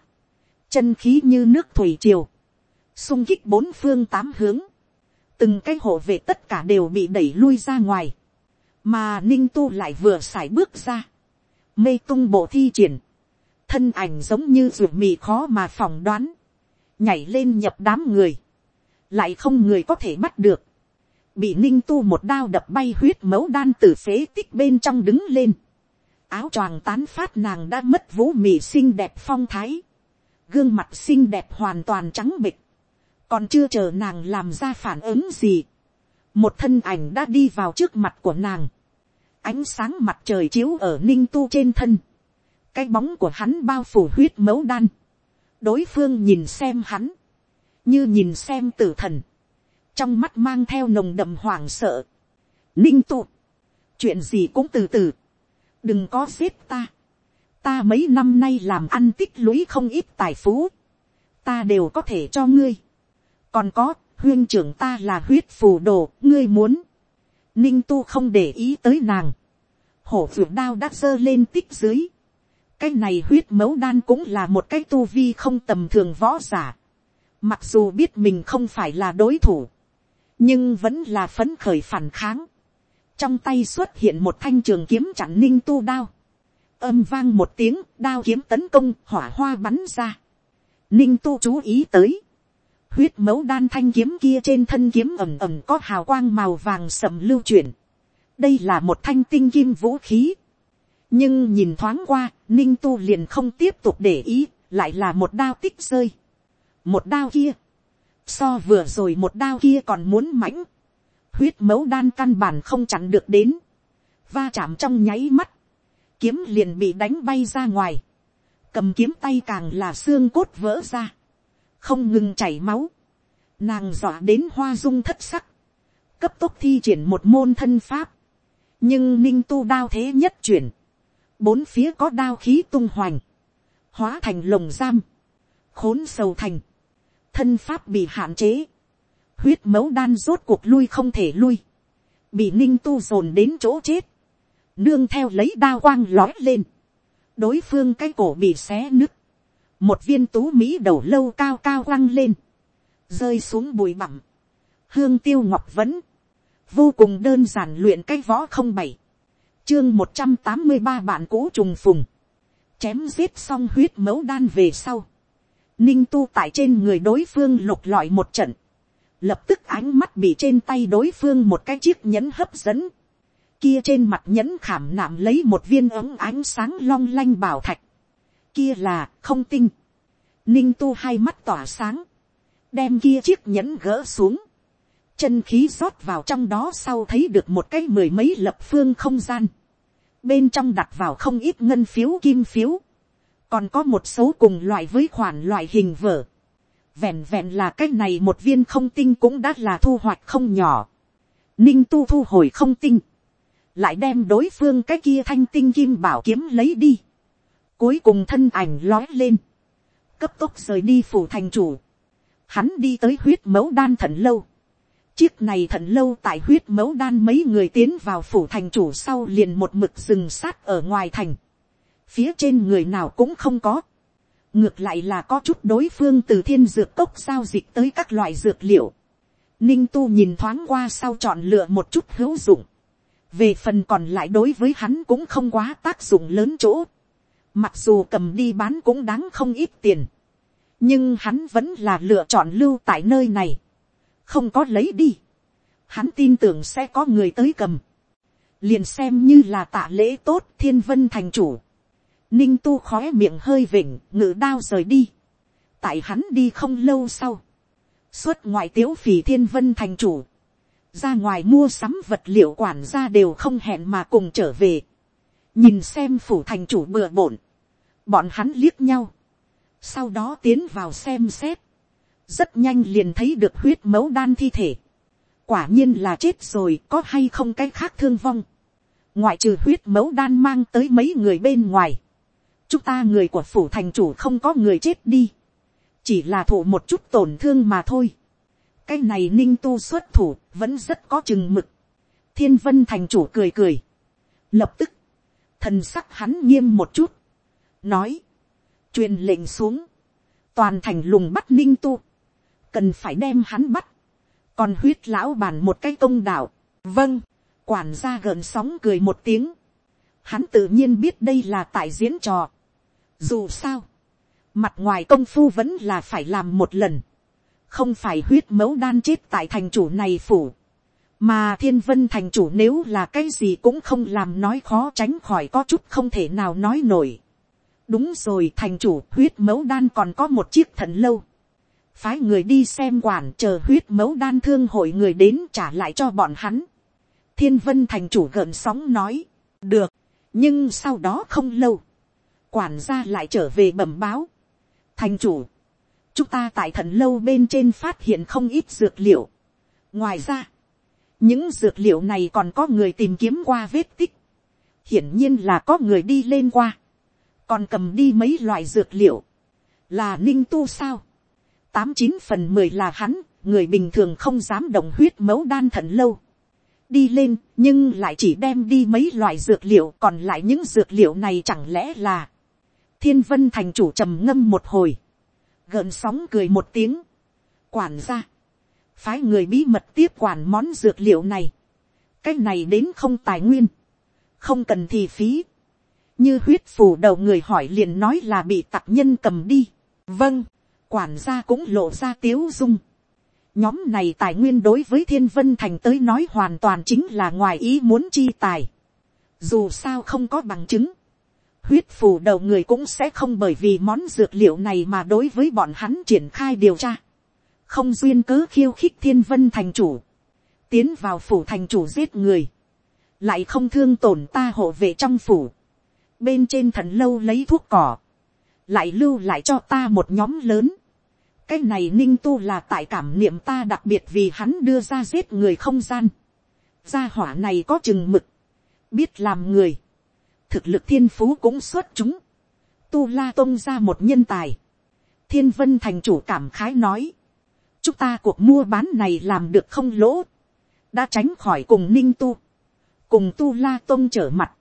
Chân khí như nước thủy triều. xung kích bốn phương tám hướng. Từng cái hộ vệ tất cả đều bị đẩy lui ra ngoài. Mà ninh tu lại vừa sải bước ra. Mê tung bộ thi triển thân ảnh giống như ruột mì khó mà phỏng đoán, nhảy lên nhập đám người, lại không người có thể bắt được, bị ninh tu một đao đập bay huyết mẫu đan từ phế tích bên trong đứng lên, áo choàng tán phát nàng đã mất vũ mì xinh đẹp phong thái, gương mặt xinh đẹp hoàn toàn trắng bịch, còn chưa chờ nàng làm ra phản ứng gì, một thân ảnh đã đi vào trước mặt của nàng, ánh sáng mặt trời chiếu ở ninh tu trên thân, cái bóng của hắn bao phủ huyết mấu đan, đối phương nhìn xem hắn, như nhìn xem tử thần, trong mắt mang theo nồng đậm hoảng sợ, ninh tụ, chuyện gì cũng từ từ, đừng có giết ta, ta mấy năm nay làm ăn tích lũy không ít tài phú, ta đều có thể cho ngươi, còn có, huyên trưởng ta là huyết phù đồ, ngươi muốn, ninh tu không để ý tới nàng, hổ phượng đao đã giơ lên tích dưới, cái này huyết mấu đan cũng là một cái tu vi không tầm thường võ giả. Mặc dù biết mình không phải là đối thủ, nhưng vẫn là phấn khởi phản kháng. Trong tay xuất hiện một thanh trường kiếm chặn ninh tu đao. Âm vang một tiếng, đao kiếm tấn công, hỏa hoa bắn ra. Ninh tu chú ý tới. Huyết mấu đan thanh kiếm kia trên thân kiếm ẩm ẩm có hào quang màu vàng sầm lưu chuyển. Đây là một thanh tinh kim vũ khí nhưng nhìn thoáng qua, ninh tu liền không tiếp tục để ý, lại là một đao tích rơi. một đao kia, so vừa rồi một đao kia còn muốn mãnh, huyết mấu đan căn bản không chặn được đến, va chạm trong nháy mắt, kiếm liền bị đánh bay ra ngoài, cầm kiếm tay càng là xương cốt vỡ ra, không ngừng chảy máu, nàng dọa đến hoa dung thất sắc, cấp tốc thi triển một môn thân pháp, nhưng ninh tu đao thế nhất chuyển, bốn phía có đao khí tung hoành, hóa thành lồng giam, khốn sầu thành, thân pháp bị hạn chế, huyết mấu đan rốt cuộc lui không thể lui, bị ninh tu dồn đến chỗ chết, nương theo lấy đao quang lói lên, đối phương cái cổ bị xé nứt, một viên tú mỹ đầu lâu cao cao quăng lên, rơi xuống bụi bặm, hương tiêu ngọc vẫn, vô cùng đơn giản luyện cái võ không bảy, chương một trăm tám mươi ba bạn cũ trùng phùng, chém giết xong huyết mẫu đan về sau, ninh tu tại trên người đối phương lục lọi một trận, lập tức ánh mắt bị trên tay đối phương một cái chiếc nhẫn hấp dẫn, kia trên mặt nhẫn khảm nạm lấy một viên ống ánh sáng long lanh bảo thạch, kia là không tinh, ninh tu hai mắt tỏa sáng, đem kia chiếc nhẫn gỡ xuống, chân khí rót vào trong đó sau thấy được một cái mười mấy lập phương không gian, bên trong đặt vào không ít ngân phiếu kim phiếu, còn có một số cùng loại với khoản loại hình vở. Vẹn vẹn là cái này một viên không tinh cũng đã là thu hoạch không nhỏ. Ninh tu thu hồi không tinh, lại đem đối phương cái kia thanh tinh kim bảo kiếm lấy đi. Cuối cùng thân ảnh lói lên, cấp tốc rời đi phủ thành chủ. Hắn đi tới huyết mẫu đan thần lâu Chiếc này thận lâu tại huyết mẫu đan mấy người tiến vào phủ thành chủ sau liền một mực rừng sát ở ngoài thành. Phía trên người nào cũng không có. Ngược lại là có chút đối phương từ thiên dược cốc giao dịch tới các loại dược liệu. Ninh tu nhìn thoáng qua sau chọn lựa một chút hữu dụng. Về phần còn lại đối với hắn cũng không quá tác dụng lớn chỗ. Mặc dù cầm đi bán cũng đáng không ít tiền. Nhưng hắn vẫn là lựa chọn lưu tại nơi này không có lấy đi, hắn tin tưởng sẽ có người tới cầm, liền xem như là tạ lễ tốt thiên vân thành chủ, ninh tu khói miệng hơi vỉnh ngự đao rời đi, tại hắn đi không lâu sau, xuất ngoại tiếu phì thiên vân thành chủ, ra ngoài mua sắm vật liệu quản gia đều không hẹn mà cùng trở về, nhìn xem phủ thành chủ bừa bộn, bọn hắn liếc nhau, sau đó tiến vào xem xét, rất nhanh liền thấy được huyết mẫu đan thi thể, quả nhiên là chết rồi có hay không cái khác thương vong, ngoại trừ huyết mẫu đan mang tới mấy người bên ngoài, chúng ta người của phủ thành chủ không có người chết đi, chỉ là thụ một chút tổn thương mà thôi. cái này ninh tu xuất thủ vẫn rất có chừng mực. thiên vân thành chủ cười cười. lập tức, thần sắc hắn nghiêm một chút, nói, truyền lệnh xuống, toàn thành lùng bắt ninh tu, cần phải đem hắn bắt, còn huyết lão bàn một cái công đạo, vâng, quản gia gợn sóng cười một tiếng, hắn tự nhiên biết đây là tại diễn trò, dù sao, mặt ngoài công phu vẫn là phải làm một lần, không phải huyết mấu đan chết tại thành chủ này phủ, mà thiên vân thành chủ nếu là cái gì cũng không làm nói khó tránh khỏi có chút không thể nào nói nổi. đúng rồi thành chủ huyết mấu đan còn có một chiếc thần lâu phái người đi xem quản chờ huyết mấu đan thương hội người đến trả lại cho bọn hắn. thiên vân thành chủ gợn sóng nói, được, nhưng sau đó không lâu, quản gia lại trở về bẩm báo. thành chủ, chúng ta tại thần lâu bên trên phát hiện không ít dược liệu. ngoài ra, những dược liệu này còn có người tìm kiếm qua vết tích. hiển nhiên là có người đi lên qua. còn cầm đi mấy loại dược liệu. là ninh tu sao tám chín phần mười là hắn, người bình thường không dám động huyết mấu đan thận lâu. đi lên, nhưng lại chỉ đem đi mấy loại dược liệu còn lại những dược liệu này chẳng lẽ là thiên vân thành chủ trầm ngâm một hồi, gợn sóng cười một tiếng, quản ra, phái người bí mật tiếp quản món dược liệu này, cái này đến không tài nguyên, không cần thì phí, như huyết phù đầu người hỏi liền nói là bị tặc nhân cầm đi, vâng, quản gia cũng lộ ra tiếu dung, nhóm này tài nguyên đối với thiên vân thành tới nói hoàn toàn chính là ngoài ý muốn chi tài, dù sao không có bằng chứng, huyết phù đầu người cũng sẽ không bởi vì món dược liệu này mà đối với bọn hắn triển khai điều tra. không duyên cớ khiêu khích thiên vân thành chủ. tiến vào phủ thành chủ giết người. lại không thương tổn ta hộ vệ trong phủ. bên trên thần lâu lấy thuốc cỏ. lại lưu lại cho ta một nhóm lớn cái này ninh tu là tại cảm niệm ta đặc biệt vì hắn đưa ra giết người không gian. gia hỏa này có chừng mực. biết làm người. Thực lực thiên phú cũng xuất chúng, tu la tôn ra một nhân tài, thiên vân thành chủ cảm khái nói, chúng ta cuộc mua bán này làm được không lỗ, đã tránh khỏi cùng ninh tu, cùng tu la tôn trở mặt,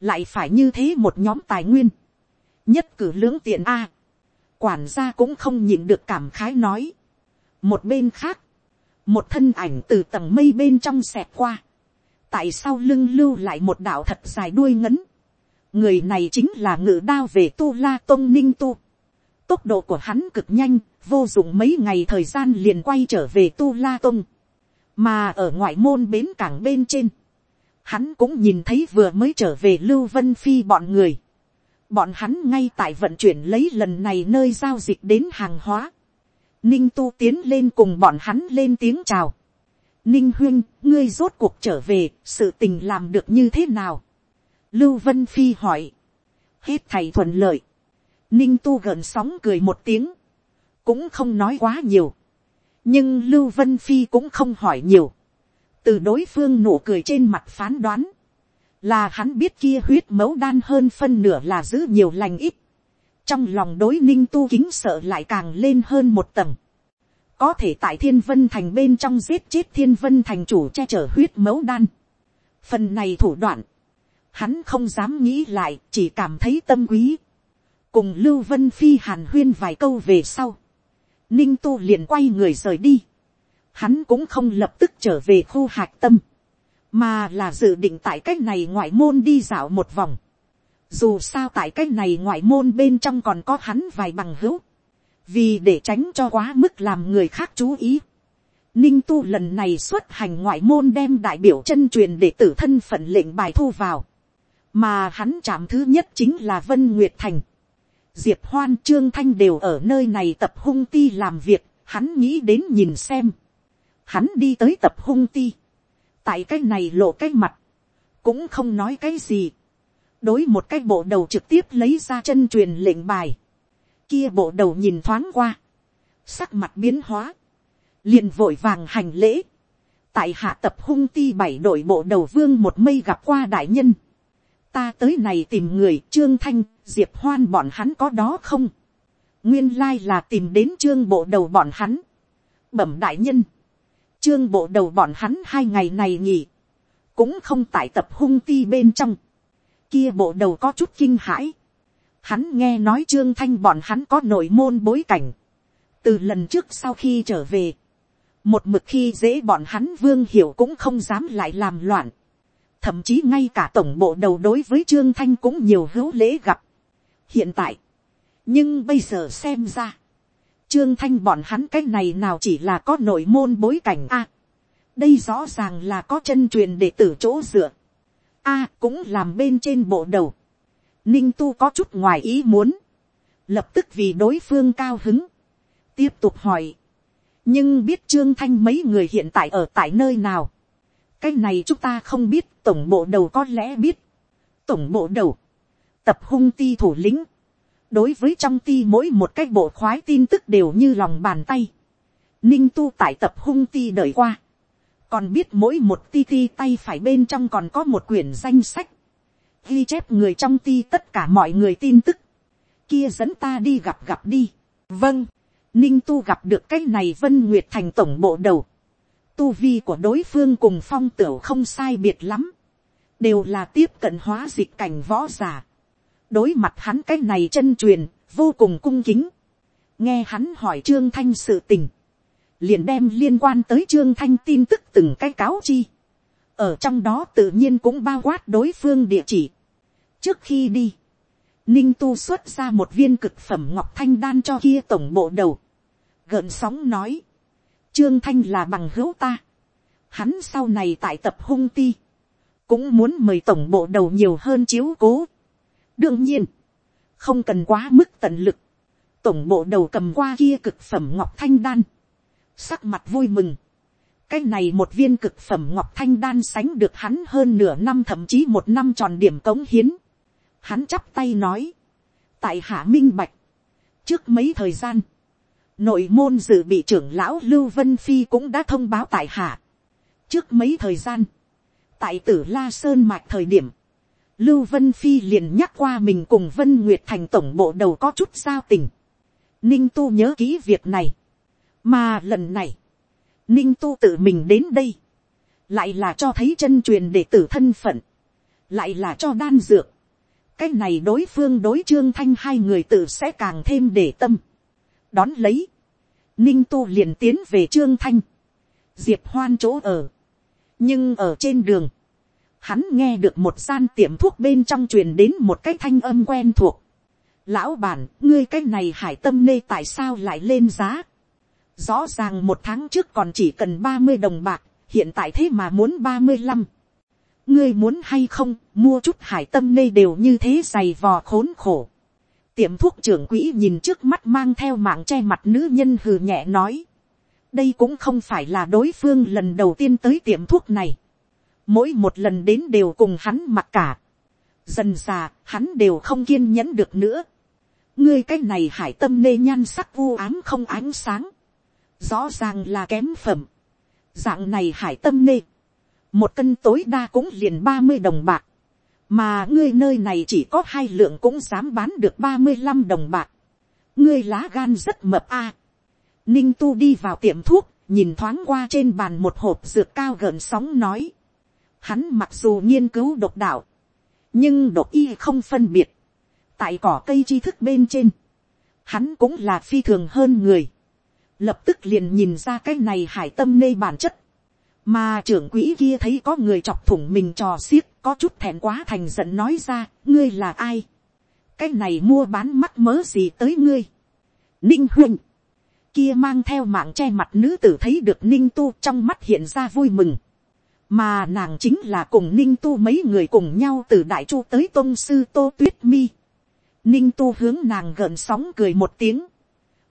lại phải như thế một nhóm tài nguyên, nhất cử lưỡng tiện a, quản gia cũng không nhìn được cảm khái nói, một bên khác, một thân ảnh từ tầng mây bên trong xẹt qua, tại sao lưng lưu lại một đạo thật dài đuôi ngấn, người này chính là ngự đao về tu la tôn ninh tu. tốc độ của hắn cực nhanh, vô dụng mấy ngày thời gian liền quay trở về tu la tôn. mà ở ngoại môn bến cảng bên trên, hắn cũng nhìn thấy vừa mới trở về lưu vân phi bọn người bọn hắn ngay tại vận chuyển lấy lần này nơi giao dịch đến hàng hóa. ninh tu tiến lên cùng bọn hắn lên tiếng chào. ninh huyên, ngươi rốt cuộc trở về, sự tình làm được như thế nào Lưu Vân Phi hỏi. Hết thầy thuận lợi. Ninh tu gần sóng cười một tiếng. Cũng không nói quá nhiều. Nhưng Lưu Vân Phi cũng không hỏi nhiều. Từ đối phương nụ cười trên mặt phán đoán. Là hắn biết kia huyết mấu đan hơn phân nửa là giữ nhiều lành ít. Trong lòng đối ninh tu kính sợ lại càng lên hơn một tầng. Có thể tại thiên vân thành bên trong giết chết thiên vân thành chủ che chở huyết mấu đan. Phần này thủ đoạn hắn không dám nghĩ lại, chỉ cảm thấy tâm quý. cùng lưu vân phi hàn huyên vài câu về sau, ninh tu liền quay người rời đi. hắn cũng không lập tức trở về khu hạc tâm, mà là dự định tại cái này ngoại môn đi dạo một vòng. dù sao tại cái này ngoại môn bên trong còn có hắn vài bằng hữu, vì để tránh cho quá mức làm người khác chú ý. Ninh tu lần này xuất hành ngoại môn đem đại biểu chân truyền để tử thân phận lệnh bài thu vào mà hắn chạm thứ nhất chính là vân nguyệt thành. diệp hoan trương thanh đều ở nơi này tập hung ti làm việc, hắn nghĩ đến nhìn xem. hắn đi tới tập hung ti, tại cái này lộ cái mặt, cũng không nói cái gì, đối một cái bộ đầu trực tiếp lấy ra chân truyền lệnh bài, kia bộ đầu nhìn thoáng qua, sắc mặt biến hóa, liền vội vàng hành lễ, tại hạ tập hung ti bảy đội bộ đầu vương một mây gặp qua đại nhân, ta tới này tìm người trương thanh diệp hoan bọn hắn có đó không? Nguyên lai là tìm đến trương bộ đầu bọn hắn. Bẩm đại nhân trương bộ đầu bọn hắn hai ngày này nghỉ. Cũng không tại tập hung ti bên trong. Kia bộ đầu có chút kinh hãi. Hắn nghe nói trương thanh bọn hắn có nội môn bối cảnh. Từ lần trước sau khi trở về một mực khi dễ bọn hắn vương hiểu cũng không dám lại làm loạn. Thậm chí ngay cả tổng bộ đầu đối với trương thanh cũng nhiều hữu lễ gặp. hiện tại, nhưng bây giờ xem ra, trương thanh bọn hắn cái này nào chỉ là có nội môn bối cảnh a. đây rõ ràng là có chân truyền để tử chỗ dựa. a cũng làm bên trên bộ đầu. ninh tu có chút ngoài ý muốn. lập tức vì đối phương cao hứng. tiếp tục hỏi. nhưng biết trương thanh mấy người hiện tại ở tại nơi nào cái này chúng ta không biết, tổng bộ đầu có lẽ biết tổng bộ đầu tập hung ti thủ lĩnh đối với trong ti mỗi một cái bộ khoái tin tức đều như lòng bàn tay. Ninh tu tại tập hung ti đợi qua. Còn biết mỗi một ti ti tay phải bên trong còn có một quyển danh sách. Ghi chép người trong ti tất cả mọi người tin tức. Kia dẫn ta đi gặp gặp đi. Vâng. Ninh tu gặp được cái này vân nguyệt thành tổng bộ đầu. Tu vi của đối phương cùng phong tửu không sai biệt lắm, đều là tiếp cận hóa dịch cảnh võ giả đối mặt hắn cái này chân truyền, vô cùng cung kính. nghe hắn hỏi trương thanh sự tình, liền đem liên quan tới trương thanh tin tức từng cái cáo chi. ở trong đó tự nhiên cũng bao quát đối phương địa chỉ. trước khi đi, ninh tu xuất ra một viên cực phẩm ngọc thanh đan cho kia tổng bộ đầu. gợn sóng nói, Trương Thanh là bằng hữu ta. Hắn sau này tại tập hung ti. Cũng muốn mời tổng bộ đầu nhiều hơn chiếu cố. Đương nhiên. Không cần quá mức tận lực. Tổng bộ đầu cầm qua kia cực phẩm ngọc thanh đan. Sắc mặt vui mừng. Cái này một viên cực phẩm ngọc thanh đan sánh được hắn hơn nửa năm thậm chí một năm tròn điểm cống hiến. Hắn chắp tay nói. Tại hạ minh bạch. Trước mấy thời gian nội môn dự bị trưởng lão lưu vân phi cũng đã thông báo tại hạ. trước mấy thời gian, tại tử la sơn mạch thời điểm, lưu vân phi liền nhắc qua mình cùng vân nguyệt thành tổng bộ đầu có chút giao tình. ninh tu nhớ kỹ việc này. mà lần này, ninh tu tự mình đến đây, lại là cho thấy chân truyền để tử thân phận, lại là cho đan dược. Cách này đối phương đối trương thanh hai người tự sẽ càng thêm để tâm đón lấy, ninh tu liền tiến về trương thanh, diệp hoan chỗ ở, nhưng ở trên đường, hắn nghe được một gian tiệm thuốc bên trong truyền đến một cái thanh âm quen thuộc. Lão bản, ngươi cái này hải tâm nê tại sao lại lên giá? Rõ ràng một tháng trước còn chỉ cần ba mươi đồng bạc, hiện tại thế mà muốn ba mươi 35. Ngươi muốn hay không, mua chút hải tâm nê đều như thế dày vò khốn khổ tiệm thuốc trưởng quỹ nhìn trước mắt mang theo mạng che mặt nữ nhân hừ nhẹ nói. đây cũng không phải là đối phương lần đầu tiên tới tiệm thuốc này mỗi một lần đến đều cùng hắn mặc cả. dần già hắn đều không kiên nhẫn được nữa. ngươi cái này hải tâm nê nhan sắc vu ám không ánh sáng. rõ ràng là kém phẩm. dạng này hải tâm nê. một cân tối đa cũng liền ba mươi đồng bạc mà ngươi nơi này chỉ có hai lượng cũng dám bán được ba mươi năm đồng bạc. ngươi lá gan rất mập a. ninh tu đi vào tiệm thuốc, nhìn thoáng qua trên bàn một hộp dược cao gợn sóng nói hắn mặc dù nghiên cứu độc đạo, nhưng độc y không phân biệt. tại cỏ cây tri thức bên trên, hắn cũng là phi thường hơn người. lập tức liền nhìn ra cái này hải tâm nê bản chất mà trưởng quỹ kia thấy có người chọc thủng mình trò xiếc có chút thẹn quá thành giận nói ra ngươi là ai cái này mua bán mắc mớ gì tới ngươi ninh huynh kia mang theo mạng che mặt nữ tử thấy được ninh tu trong mắt hiện ra vui mừng mà nàng chính là cùng ninh tu mấy người cùng nhau từ đại chu tới tôn sư tô tuyết mi. Ninh tu hướng nàng gợn sóng cười một tiếng.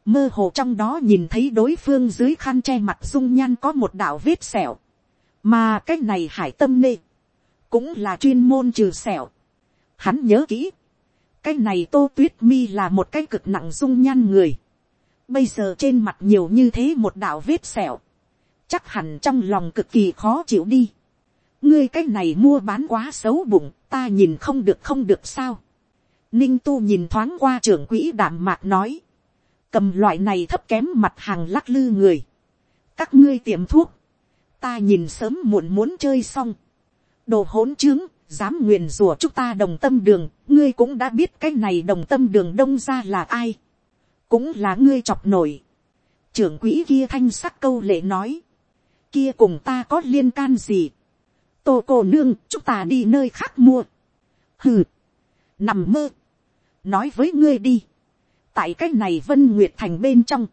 Mơ hồ trong đó nhìn thấy đối phương dưới khăn che mặt dung nhan có một đạo vết sẹo, mà cái này hải tâm nê, cũng là chuyên môn trừ sẹo. Hắn nhớ kỹ, cái này tô tuyết mi là một cái cực nặng dung nhan người, bây giờ trên mặt nhiều như thế một đạo vết sẹo, chắc hẳn trong lòng cực kỳ khó chịu đi. ngươi cái này mua bán quá xấu bụng, ta nhìn không được không được sao. ninh tu nhìn thoáng qua trưởng quỹ đảm mạc nói, cầm loại này thấp kém mặt hàng lắc lư người, các ngươi tiệm thuốc, ta nhìn sớm muộn muốn chơi xong, đồ hỗn trướng, dám nguyền rủa chúng ta đồng tâm đường, ngươi cũng đã biết cái này đồng tâm đường đông ra là ai, cũng là ngươi chọc nổi. trưởng quỹ kia thanh sắc câu lệ nói, kia cùng ta có liên can gì, tô cô nương chúng ta đi nơi khác mua, hừ, nằm mơ, nói với ngươi đi, tại cái này vân nguyệt thành bên trong,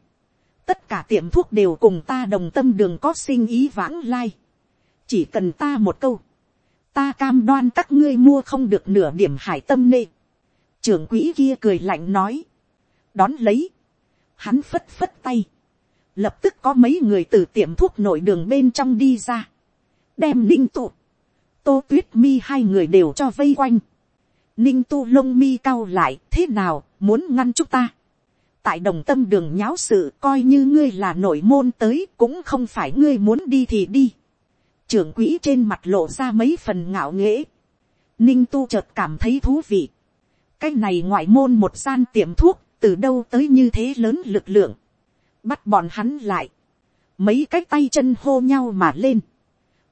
tất cả tiệm thuốc đều cùng ta đồng tâm đường có sinh ý vãng lai, chỉ cần ta một câu, ta cam đoan các ngươi mua không được nửa điểm hải tâm nê. trưởng quỹ kia cười lạnh nói, đón lấy, hắn phất phất tay, lập tức có mấy người từ tiệm thuốc nội đường bên trong đi ra, đem ninh tụ, tô tuyết mi hai người đều cho vây quanh, ninh tu lông mi cao lại thế nào muốn ngăn chúng ta? Tại đồng tâm đường nháo sự coi như ngươi là nội môn tới cũng không phải ngươi muốn đi thì đi. Trưởng quỹ trên mặt lộ ra mấy phần ngạo nghễ. Ninh tu chợt cảm thấy thú vị. Cái này ngoại môn một gian tiệm thuốc từ đâu tới như thế lớn lực lượng? Bắt bọn hắn lại mấy cái tay chân hô nhau mà lên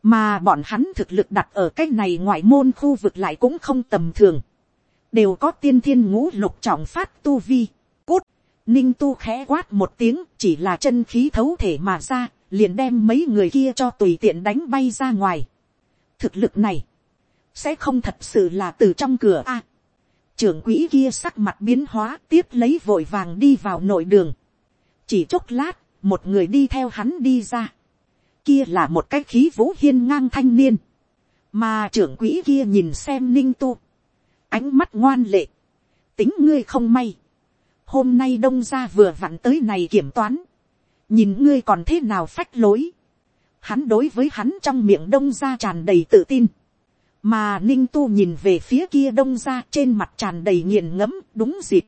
mà bọn hắn thực lực đặt ở cái này ngoại môn khu vực lại cũng không tầm thường đều có tiên thiên ngũ lục trọng phát tu vi, cút, ninh tu khẽ quát một tiếng chỉ là chân khí thấu thể mà ra, liền đem mấy người kia cho tùy tiện đánh bay ra ngoài. thực lực này, sẽ không thật sự là từ trong cửa a. trưởng quỹ kia sắc mặt biến hóa tiếp lấy vội vàng đi vào nội đường chỉ chốc lát, một người đi theo hắn đi ra. kia là một cái khí vũ hiên ngang thanh niên. mà trưởng quỹ kia nhìn xem ninh tu. Ánh mắt ngoan lệ, tính ngươi không may, hôm nay đông ra vừa vặn tới này kiểm toán, nhìn ngươi còn thế nào phách lối, hắn đối với hắn trong miệng đông ra tràn đầy tự tin, mà ninh tu nhìn về phía kia đông ra trên mặt tràn đầy nghiền ngẫm đúng dịp,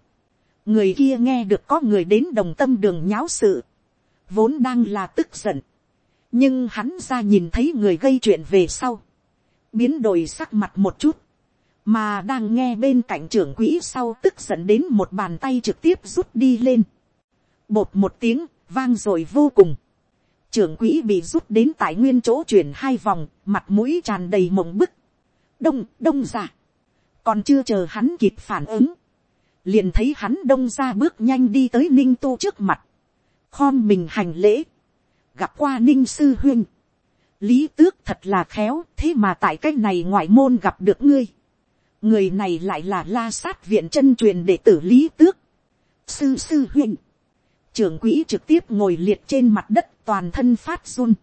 người kia nghe được có người đến đồng tâm đường nháo sự, vốn đang là tức giận, nhưng hắn ra nhìn thấy người gây chuyện về sau, biến đổi sắc mặt một chút, mà đang nghe bên cạnh trưởng quỹ sau tức giận đến một bàn tay trực tiếp rút đi lên. bột một tiếng vang rồi vô cùng. trưởng quỹ bị rút đến tại nguyên chỗ chuyển hai vòng, mặt mũi tràn đầy mộng bức. đông đông giả còn chưa chờ hắn kịp phản ứng liền thấy hắn đông ra bước nhanh đi tới ninh tu trước mặt. khom mình hành lễ. gặp qua ninh sư huyên. lý tước thật là khéo thế mà tại cái này ngoại môn gặp được ngươi người này lại là la sát viện chân truyền đệ tử lý tước. sư sư huynh, trưởng quỹ trực tiếp ngồi liệt trên mặt đất toàn thân phát run.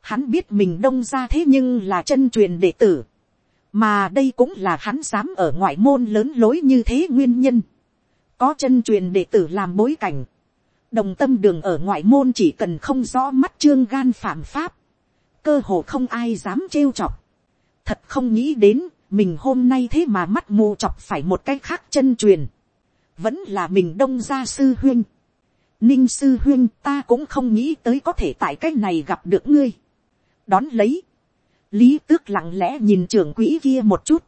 hắn biết mình đông ra thế nhưng là chân truyền đệ tử mà đây cũng là hắn dám ở ngoại môn lớn lối như thế nguyên nhân. có chân truyền đệ tử làm bối cảnh. đồng tâm đường ở ngoại môn chỉ cần không rõ mắt trương gan phạm pháp. cơ hồ không ai dám trêu chọc. thật không nghĩ đến mình hôm nay thế mà mắt mù chọc phải một cái khác chân truyền, vẫn là mình đông gia sư huyên. ninh sư huyên ta cũng không nghĩ tới có thể tại cái này gặp được ngươi. đón lấy, lý tước lặng lẽ nhìn trưởng quỹ kia một chút,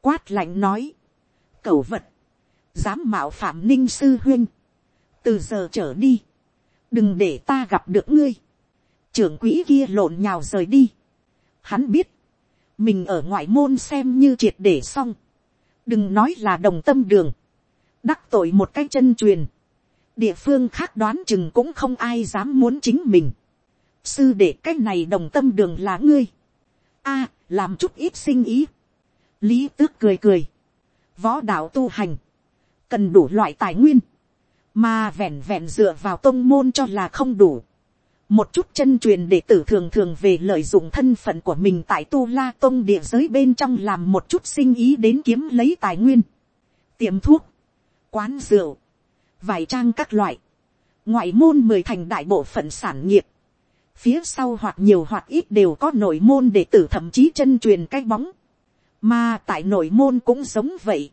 quát lạnh nói, cẩu vật, dám mạo phạm ninh sư huyên, từ giờ trở đi, đừng để ta gặp được ngươi, trưởng quỹ kia lộn nhào rời đi, hắn biết, mình ở ngoại môn xem như triệt để xong, đừng nói là đồng tâm đường, đắc tội một cái chân truyền, địa phương khác đoán chừng cũng không ai dám muốn chính mình, sư để cái này đồng tâm đường là ngươi, a, làm chút ít sinh ý, lý tước cười cười, võ đạo tu hành, cần đủ loại tài nguyên, mà vẹn vẹn dựa vào tôn môn cho là không đủ, một chút chân truyền đệ tử thường thường về lợi dụng thân phận của mình tại tu la tông địa giới bên trong làm một chút sinh ý đến kiếm lấy tài nguyên, tiệm thuốc, quán rượu, vải trang các loại, ngoại môn mười thành đại bộ phận sản nghiệp, phía sau hoặc nhiều hoặc ít đều có nội môn để tử thậm chí chân truyền cái bóng, mà tại nội môn cũng giống vậy,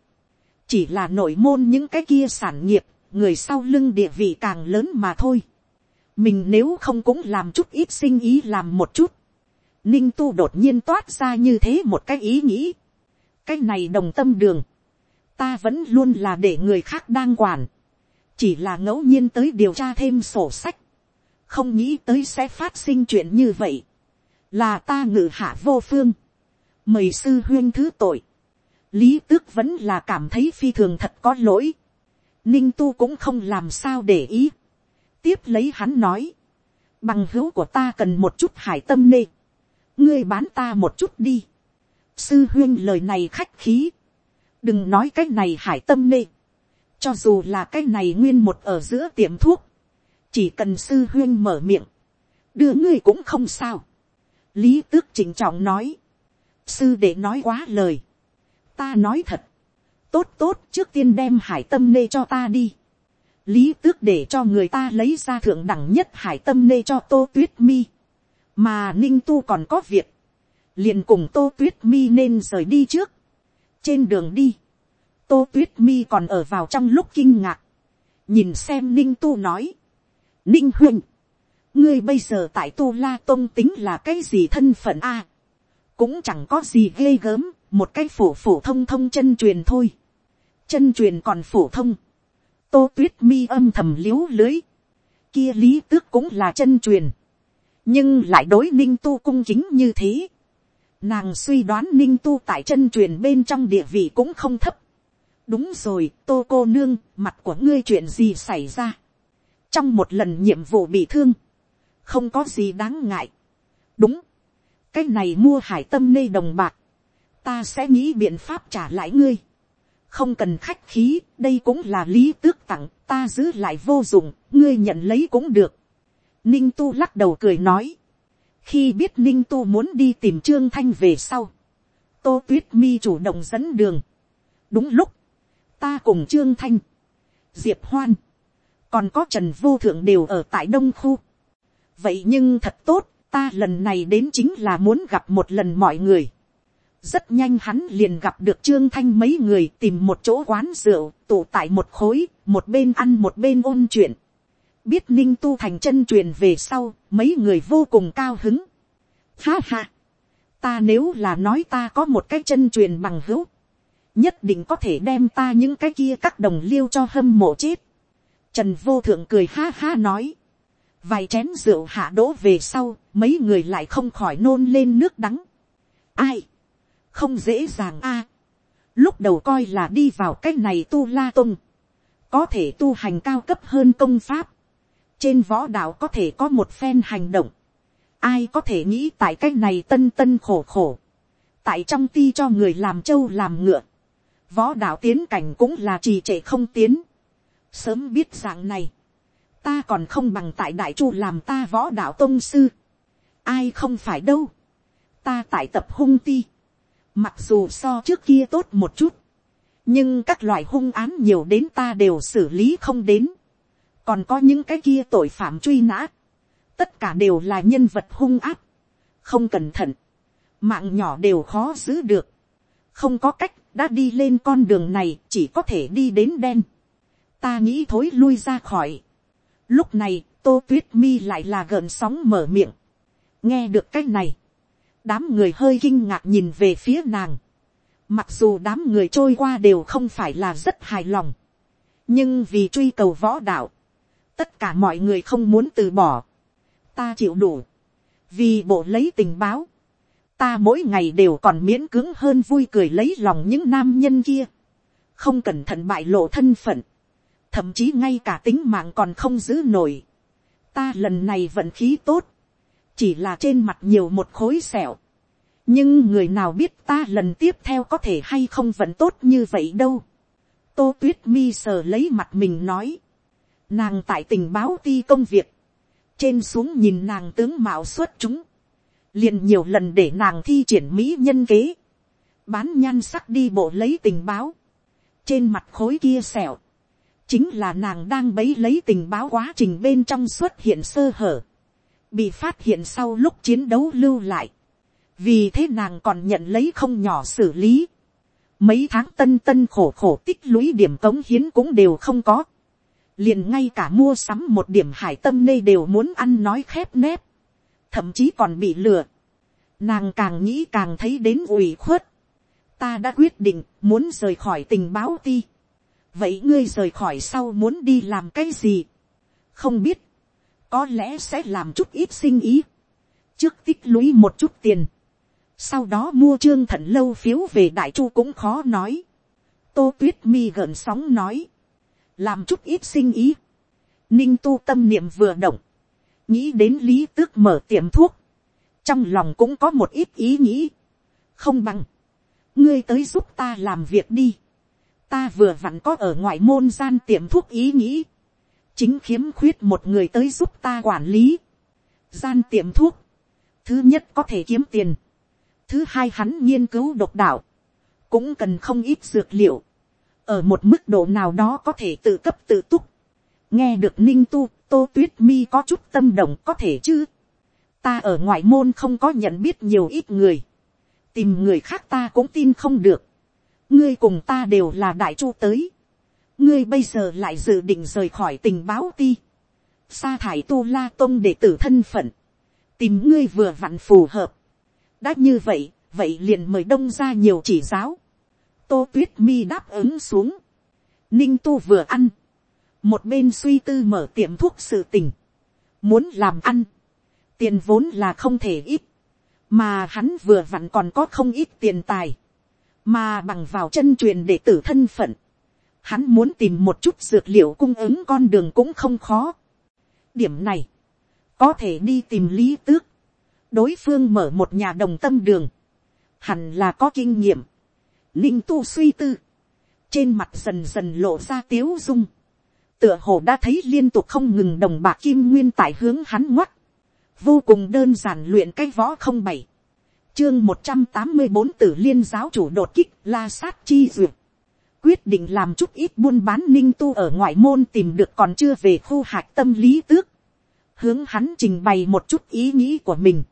chỉ là nội môn những cái kia sản nghiệp, người sau lưng địa vị càng lớn mà thôi. mình nếu không cũng làm chút ít sinh ý làm một chút, ninh tu đột nhiên toát ra như thế một cái ý nghĩ, cái này đồng tâm đường, ta vẫn luôn là để người khác đang quản, chỉ là ngẫu nhiên tới điều tra thêm sổ sách, không nghĩ tới sẽ phát sinh chuyện như vậy, là ta ngự hạ vô phương, mời sư huyên thứ tội, lý tước vẫn là cảm thấy phi thường thật có lỗi, ninh tu cũng không làm sao để ý, tiếp lấy hắn nói, bằng hữu của ta cần một chút hải tâm nê, ngươi bán ta một chút đi, sư huyên lời này khách khí, đừng nói cái này hải tâm nê, cho dù là cái này nguyên một ở giữa tiệm thuốc, chỉ cần sư huyên mở miệng, đưa ngươi cũng không sao. lý tước chỉnh trọng nói, sư để nói quá lời, ta nói thật, tốt tốt trước tiên đem hải tâm nê cho ta đi. lý tước để cho người ta lấy ra thượng đẳng nhất hải tâm nê cho tô tuyết mi, mà ninh tu còn có việc, liền cùng tô tuyết mi nên rời đi trước. trên đường đi, tô tuyết mi còn ở vào trong lúc kinh ngạc, nhìn xem ninh tu nói, ninh huynh, ngươi bây giờ tại tu la Tông tính là cái gì thân phận a, cũng chẳng có gì ghê gớm, một cái phổ phổ thông thông chân truyền thôi, chân truyền còn phổ thông, tô tuyết mi âm thầm liếu lưới, kia lý tước cũng là chân truyền, nhưng lại đối ninh tu cung chính như thế, nàng suy đoán ninh tu tại chân truyền bên trong địa vị cũng không thấp, đúng rồi tô cô nương mặt của ngươi chuyện gì xảy ra? Trong một lần nhiệm vụ bị thương. Không có gì đáng ngại. Đúng. Cái này mua hải tâm nê đồng bạc. Ta sẽ nghĩ biện pháp trả lại ngươi. Không cần khách khí đây cũng là lý tước tặng ta giữ lại vô dụng ngươi nhận lấy cũng được. Ninh tu lắc đầu cười nói. Khi biết ninh tu muốn đi tìm trương thanh về sau tô tuyết mi chủ động dẫn đường. Đúng lúc ta cùng trương thanh, diệp hoan, còn có trần vô thượng đều ở tại đông khu. vậy nhưng thật tốt, ta lần này đến chính là muốn gặp một lần mọi người. rất nhanh hắn liền gặp được trương thanh mấy người tìm một chỗ quán rượu tụ tại một khối, một bên ăn một bên ôn chuyện. biết ninh tu thành chân truyền về sau, mấy người vô cùng cao hứng. ha ha, ta nếu là nói ta có một cái chân truyền bằng hữu, nhất định có thể đem ta những cái kia các đồng liêu cho hâm mộ chết. Trần vô thượng cười ha ha nói. Vài chén rượu hạ đỗ về sau, mấy người lại không khỏi nôn lên nước đắng. Ai? Không dễ dàng a. lúc đầu coi là đi vào cái này tu la tung. Có thể tu hành cao cấp hơn công pháp. Trên võ đạo có thể có một phen hành động. Ai có thể nghĩ tại cái này tân tân khổ khổ. Tại trong ti cho người làm trâu làm ngựa võ đạo tiến cảnh cũng là trì trệ không tiến. Sớm biết dạng này, ta còn không bằng tại đại chu làm ta võ đạo tôn sư. Ai không phải đâu. Ta tại tập hung ti. Mặc dù so trước kia tốt một chút. Nhưng các loại hung án nhiều đến ta đều xử lý không đến. Còn có những cái kia tội phạm truy nã. Tất cả đều là nhân vật hung áp. Không cẩn thận. Mạng nhỏ đều khó giữ được. Không có cách đã đi lên con đường này chỉ có thể đi đến đen ta nghĩ thối lui ra khỏi. lúc này tô tuyết mi lại là gợn sóng mở miệng. nghe được cái này, đám người hơi kinh ngạc nhìn về phía nàng. mặc dù đám người trôi qua đều không phải là rất hài lòng. nhưng vì truy cầu võ đạo, tất cả mọi người không muốn từ bỏ. ta chịu đủ. vì bộ lấy tình báo, ta mỗi ngày đều còn miễn cưỡng hơn vui cười lấy lòng những nam nhân kia, không cẩn thận bại lộ thân phận, thậm chí ngay cả tính mạng còn không giữ nổi. ta lần này vận khí tốt, chỉ là trên mặt nhiều một khối sẹo, nhưng người nào biết ta lần tiếp theo có thể hay không vẫn tốt như vậy đâu. tô tuyết mi sờ lấy mặt mình nói, nàng tại tình báo ti công việc, trên xuống nhìn nàng tướng mạo xuất chúng, liền nhiều lần để nàng thi triển mỹ nhân kế, bán nhan sắc đi bộ lấy tình báo, trên mặt khối kia sẹo chính là nàng đang bấy lấy tình báo quá trình bên trong xuất hiện sơ hở, bị phát hiện sau lúc chiến đấu lưu lại, vì thế nàng còn nhận lấy không nhỏ xử lý, mấy tháng tân tân khổ khổ tích lũy điểm cống hiến cũng đều không có, liền ngay cả mua sắm một điểm hải tâm nê đều muốn ăn nói khép nép, thậm chí còn bị lừa, nàng càng nghĩ càng thấy đến ủy khuất, ta đã quyết định muốn rời khỏi tình báo ti, vậy ngươi rời khỏi sau muốn đi làm cái gì, không biết, có lẽ sẽ làm chút ít sinh ý, trước tích lũy một chút tiền, sau đó mua trương thận lâu phiếu về đại chu cũng khó nói, tô tuyết mi gợn sóng nói, làm chút ít sinh ý, ninh tu tâm niệm vừa động, nghĩ đến lý tước mở tiệm thuốc, trong lòng cũng có một ít ý nghĩ, không bằng, ngươi tới giúp ta làm việc đi, ta vừa vặn có ở ngoại môn gian tiệm thuốc ý nghĩ, chính khiếm khuyết một người tới giúp ta quản lý, gian tiệm thuốc, thứ nhất có thể kiếm tiền, thứ hai hắn nghiên cứu độc đạo, cũng cần không ít dược liệu, ở một mức độ nào đó có thể tự cấp tự túc, nghe được ninh tu, tô tuyết mi có chút tâm động có thể chứ, ta ở ngoại môn không có nhận biết nhiều ít người, tìm người khác ta cũng tin không được, ngươi cùng ta đều là đại chu tới, ngươi bây giờ lại dự định rời khỏi tình báo ti, sa thải tu la tôn để tử thân phận, tìm ngươi vừa vặn phù hợp, đã như vậy, vậy liền mời đông ra nhiều chỉ giáo, tô tuyết mi đáp ứng xuống, ninh tu vừa ăn, một bên suy tư mở tiệm thuốc sự tình, muốn làm ăn, tiền vốn là không thể ít, mà hắn vừa vặn còn có không ít tiền tài, mà bằng vào chân truyền để tử thân phận, hắn muốn tìm một chút dược liệu cung ứng con đường cũng không khó. điểm này, có thể đi tìm lý tước, đối phương mở một nhà đồng tâm đường, hẳn là có kinh nghiệm, ninh tu suy tư, trên mặt dần dần lộ ra tiếu dung, tựa hồ đã thấy liên tục không ngừng đồng bạc kim nguyên tại hướng hắn ngoắt, vô cùng đơn giản luyện cái võ không bảy, chương một trăm tám mươi bốn tử liên giáo chủ đột kích la sát chi duyệt, quyết định làm chút ít buôn bán ninh tu ở ngoại môn tìm được còn chưa về khu hạc tâm lý tước, hướng hắn trình bày một chút ý nghĩ của mình,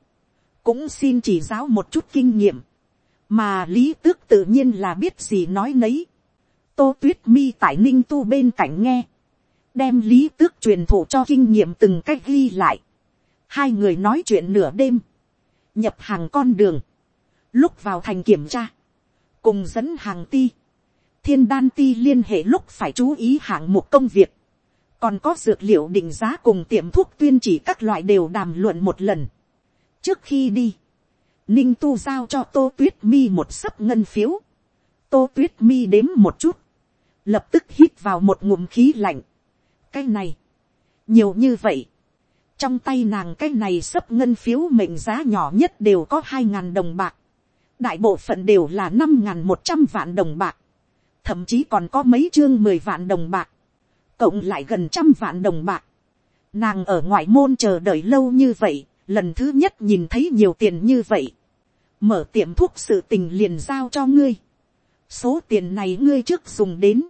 cũng xin chỉ giáo một chút kinh nghiệm, mà lý tước tự nhiên là biết gì nói nấy, tô tuyết mi tại ninh tu bên cạnh nghe, đem lý tước truyền thụ cho kinh nghiệm từng cách ghi lại, hai người nói chuyện nửa đêm, nhập hàng con đường, lúc vào thành kiểm tra, cùng dẫn hàng ti, thiên đan ti liên hệ lúc phải chú ý hạng mục công việc, còn có dược liệu định giá cùng tiệm thuốc tuyên chỉ các loại đều đàm luận một lần. trước khi đi, ninh tu giao cho tô tuyết mi một sấp ngân phiếu, tô tuyết mi đếm một chút, lập tức hít vào một ngụm khí lạnh. cái này, nhiều như vậy, trong tay nàng cái này sấp ngân phiếu mệnh giá nhỏ nhất đều có hai ngàn đồng bạc, đại bộ phận đều là năm ngàn một trăm vạn đồng bạc, thậm chí còn có mấy chương mười vạn đồng bạc, cộng lại gần trăm vạn đồng bạc. Nàng ở ngoại môn chờ đợi lâu như vậy, lần thứ nhất nhìn thấy nhiều tiền như vậy. Mở tiệm thuốc sự tình liền giao cho ngươi. Số tiền này ngươi trước dùng đến.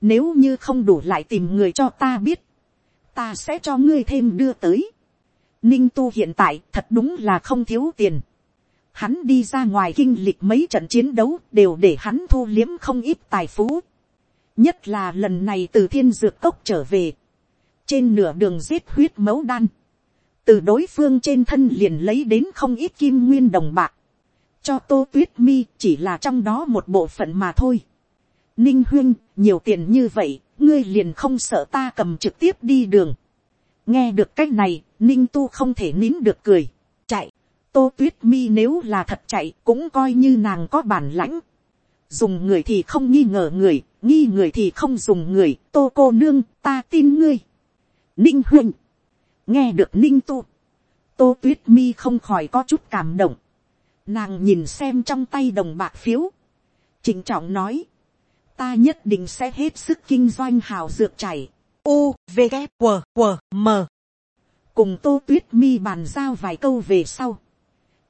Nếu như không đủ lại tìm người cho ta biết. Ta sẽ cho ngươi thêm đưa tới. Ninh tu hiện tại thật đúng là không thiếu tiền hắn đi ra ngoài kinh lịch mấy trận chiến đấu đều để hắn thu liếm không ít tài phú. nhất là lần này từ thiên dược cốc trở về, trên nửa đường giết huyết mấu đan, từ đối phương trên thân liền lấy đến không ít kim nguyên đồng bạc, cho tô tuyết mi chỉ là trong đó một bộ phận mà thôi. ninh huyên, nhiều tiền như vậy, ngươi liền không sợ ta cầm trực tiếp đi đường. nghe được c á c h này, ninh tu không thể nín được cười, chạy, tô tuyết mi nếu là thật chạy cũng coi như nàng có bản lãnh. dùng người thì không nghi ngờ người, nghi người thì không dùng người, tô cô nương ta tin ngươi. ninh huynh, nghe được ninh tu, tô tuyết mi không khỏi có chút cảm động. nàng nhìn xem trong tay đồng bạc phiếu, trịnh trọng nói, ta nhất định sẽ hết sức kinh doanh hào dược chảy. U, V, K, W, W, M. Cùng tô tuyết mi bàn giao vài câu về sau.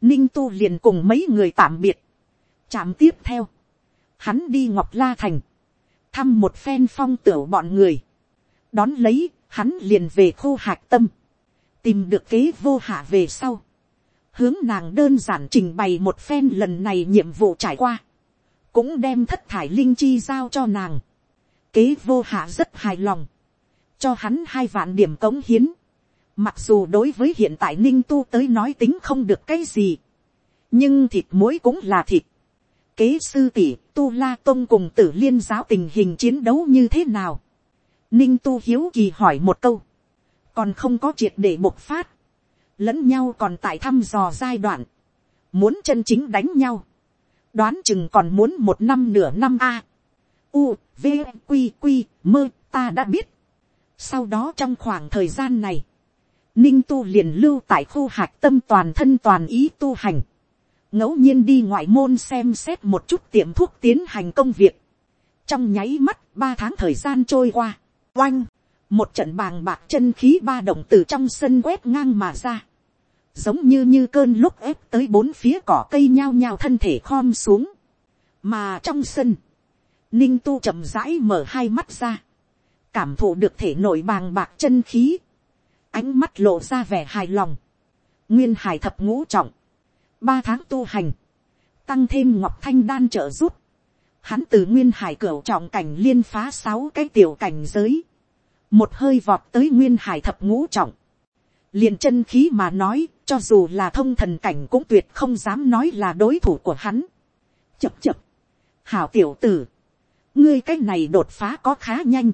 Ninh tu liền cùng mấy người tạm biệt. chạm tiếp theo, hắn đi ngọc la thành, thăm một phen phong tửu bọn người, đón lấy, hắn liền về khu hạc tâm, tìm được kế vô hạ về sau, hướng nàng đơn giản trình bày một phen lần này nhiệm vụ trải qua, cũng đem thất thải linh chi giao cho nàng, kế vô hạ rất hài lòng, cho hắn hai vạn điểm cống hiến, mặc dù đối với hiện tại ninh tu tới nói tính không được cái gì, nhưng thịt muối cũng là thịt, kế sư tỷ tu la tôn cùng tử liên giáo tình hình chiến đấu như thế nào, ninh tu hiếu kỳ hỏi một câu, còn không có triệt để bộc phát, lẫn nhau còn tại thăm dò giai đoạn, muốn chân chính đánh nhau, đoán chừng còn muốn một năm nửa năm a. U, v, q q mơ, ta đã biết. sau đó trong khoảng thời gian này, ninh tu liền lưu tại khu hạc tâm toàn thân toàn ý tu hành, ngẫu nhiên đi ngoại môn xem xét một chút tiệm thuốc tiến hành công việc. trong nháy mắt ba tháng thời gian trôi qua, oanh, một trận bàng bạc chân khí ba động từ trong sân quét ngang mà ra giống như như cơn lúc ép tới bốn phía cỏ cây nhao nhao thân thể khom xuống, mà trong sân, ninh tu chậm rãi mở hai mắt ra, cảm thụ được thể nội bàng bạc chân khí, ánh mắt lộ ra vẻ hài lòng, nguyên hải thập ngũ trọng, ba tháng tu hành, tăng thêm ngọc thanh đan trợ giúp, hắn từ nguyên hải cửa trọng cảnh liên phá sáu cái tiểu cảnh giới, một hơi vọt tới nguyên hải thập ngũ trọng, liền chân khí mà nói, cho dù là thông thần cảnh cũng tuyệt không dám nói là đối thủ của hắn. chập chập, hảo tiểu tử, ngươi cái này đột phá có khá nhanh,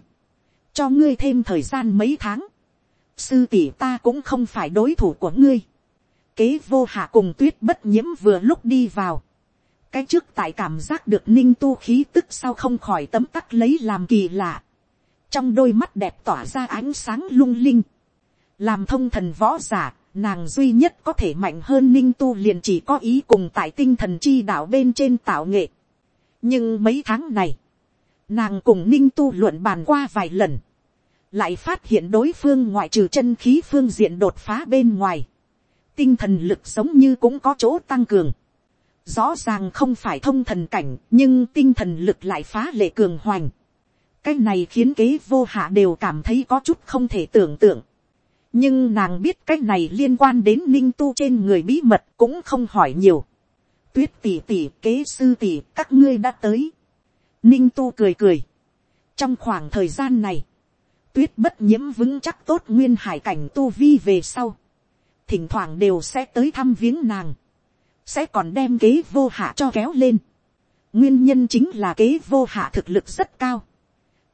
cho ngươi thêm thời gian mấy tháng, sư tỷ ta cũng không phải đối thủ của ngươi. kế vô hạ cùng tuyết bất nhiễm vừa lúc đi vào, cái trước tại cảm giác được ninh tu khí tức sau không khỏi tấm tắc lấy làm kỳ lạ, trong đôi mắt đẹp tỏa ra ánh sáng lung linh, làm thông thần võ giả, nàng duy nhất có thể mạnh hơn ninh tu liền chỉ có ý cùng tại tinh thần chi đạo bên trên tạo nghệ. nhưng mấy tháng này, nàng cùng ninh tu luận bàn qua vài lần, lại phát hiện đối phương ngoại trừ chân khí phương diện đột phá bên ngoài, tinh thần lực giống như cũng có chỗ tăng cường. rõ ràng không phải thông thần cảnh nhưng tinh thần lực lại phá lệ cường hoành. cái này khiến kế vô hạ đều cảm thấy có chút không thể tưởng tượng nhưng nàng biết cái này liên quan đến ninh tu trên người bí mật cũng không hỏi nhiều. tuyết tỉ tỉ kế sư tỉ các ngươi đã tới. ninh tu cười cười. trong khoảng thời gian này, tuyết bất nhiễm vững chắc tốt nguyên hải cảnh tu vi về sau. thỉnh thoảng đều sẽ tới thăm viếng nàng. sẽ còn đem kế vô hạ cho kéo lên. nguyên nhân chính là kế vô hạ thực lực rất cao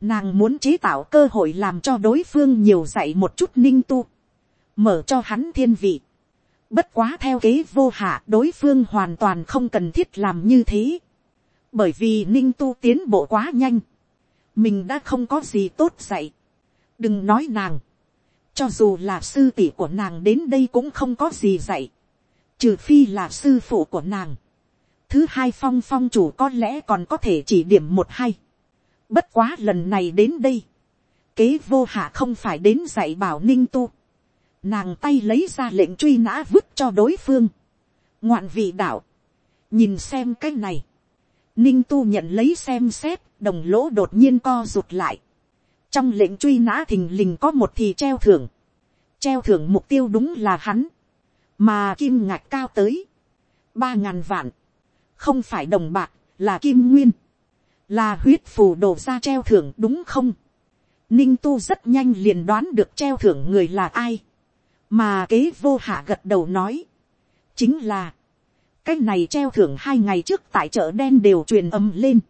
Nàng muốn chế tạo cơ hội làm cho đối phương nhiều dạy một chút ninh tu. Mở cho hắn thiên vị. Bất quá theo kế vô hạ, đối phương hoàn toàn không cần thiết làm như thế. Bởi vì ninh tu tiến bộ quá nhanh. Mình đã không có gì tốt dạy. Đừng nói nàng. Cho dù là sư tỷ của nàng đến đây cũng không có gì dạy. Trừ phi là sư phụ của nàng. Thứ hai phong phong chủ có lẽ còn có thể chỉ điểm một hay Bất quá lần này đến đây. Kế vô hạ không phải đến dạy bảo ninh tu. Nàng tay lấy ra lệnh truy nã vứt cho đối phương. Ngoạn vị đạo. Nhìn xem cái này. Ninh tu nhận lấy xem xét, đồng lỗ đột nhiên co rụt lại. Trong lệnh truy nã thình lình có một thì treo thưởng. Treo thưởng mục tiêu đúng là hắn. Mà kim ngạch cao tới. Ba ngàn vạn. Không phải đồng bạc, là kim nguyên là huyết phù đổ ra treo thưởng đúng không. ninh tu rất nhanh liền đoán được treo thưởng người là ai. mà kế vô hạ gật đầu nói. chính là, cái này treo thưởng hai ngày trước tại chợ đen đều truyền âm lên.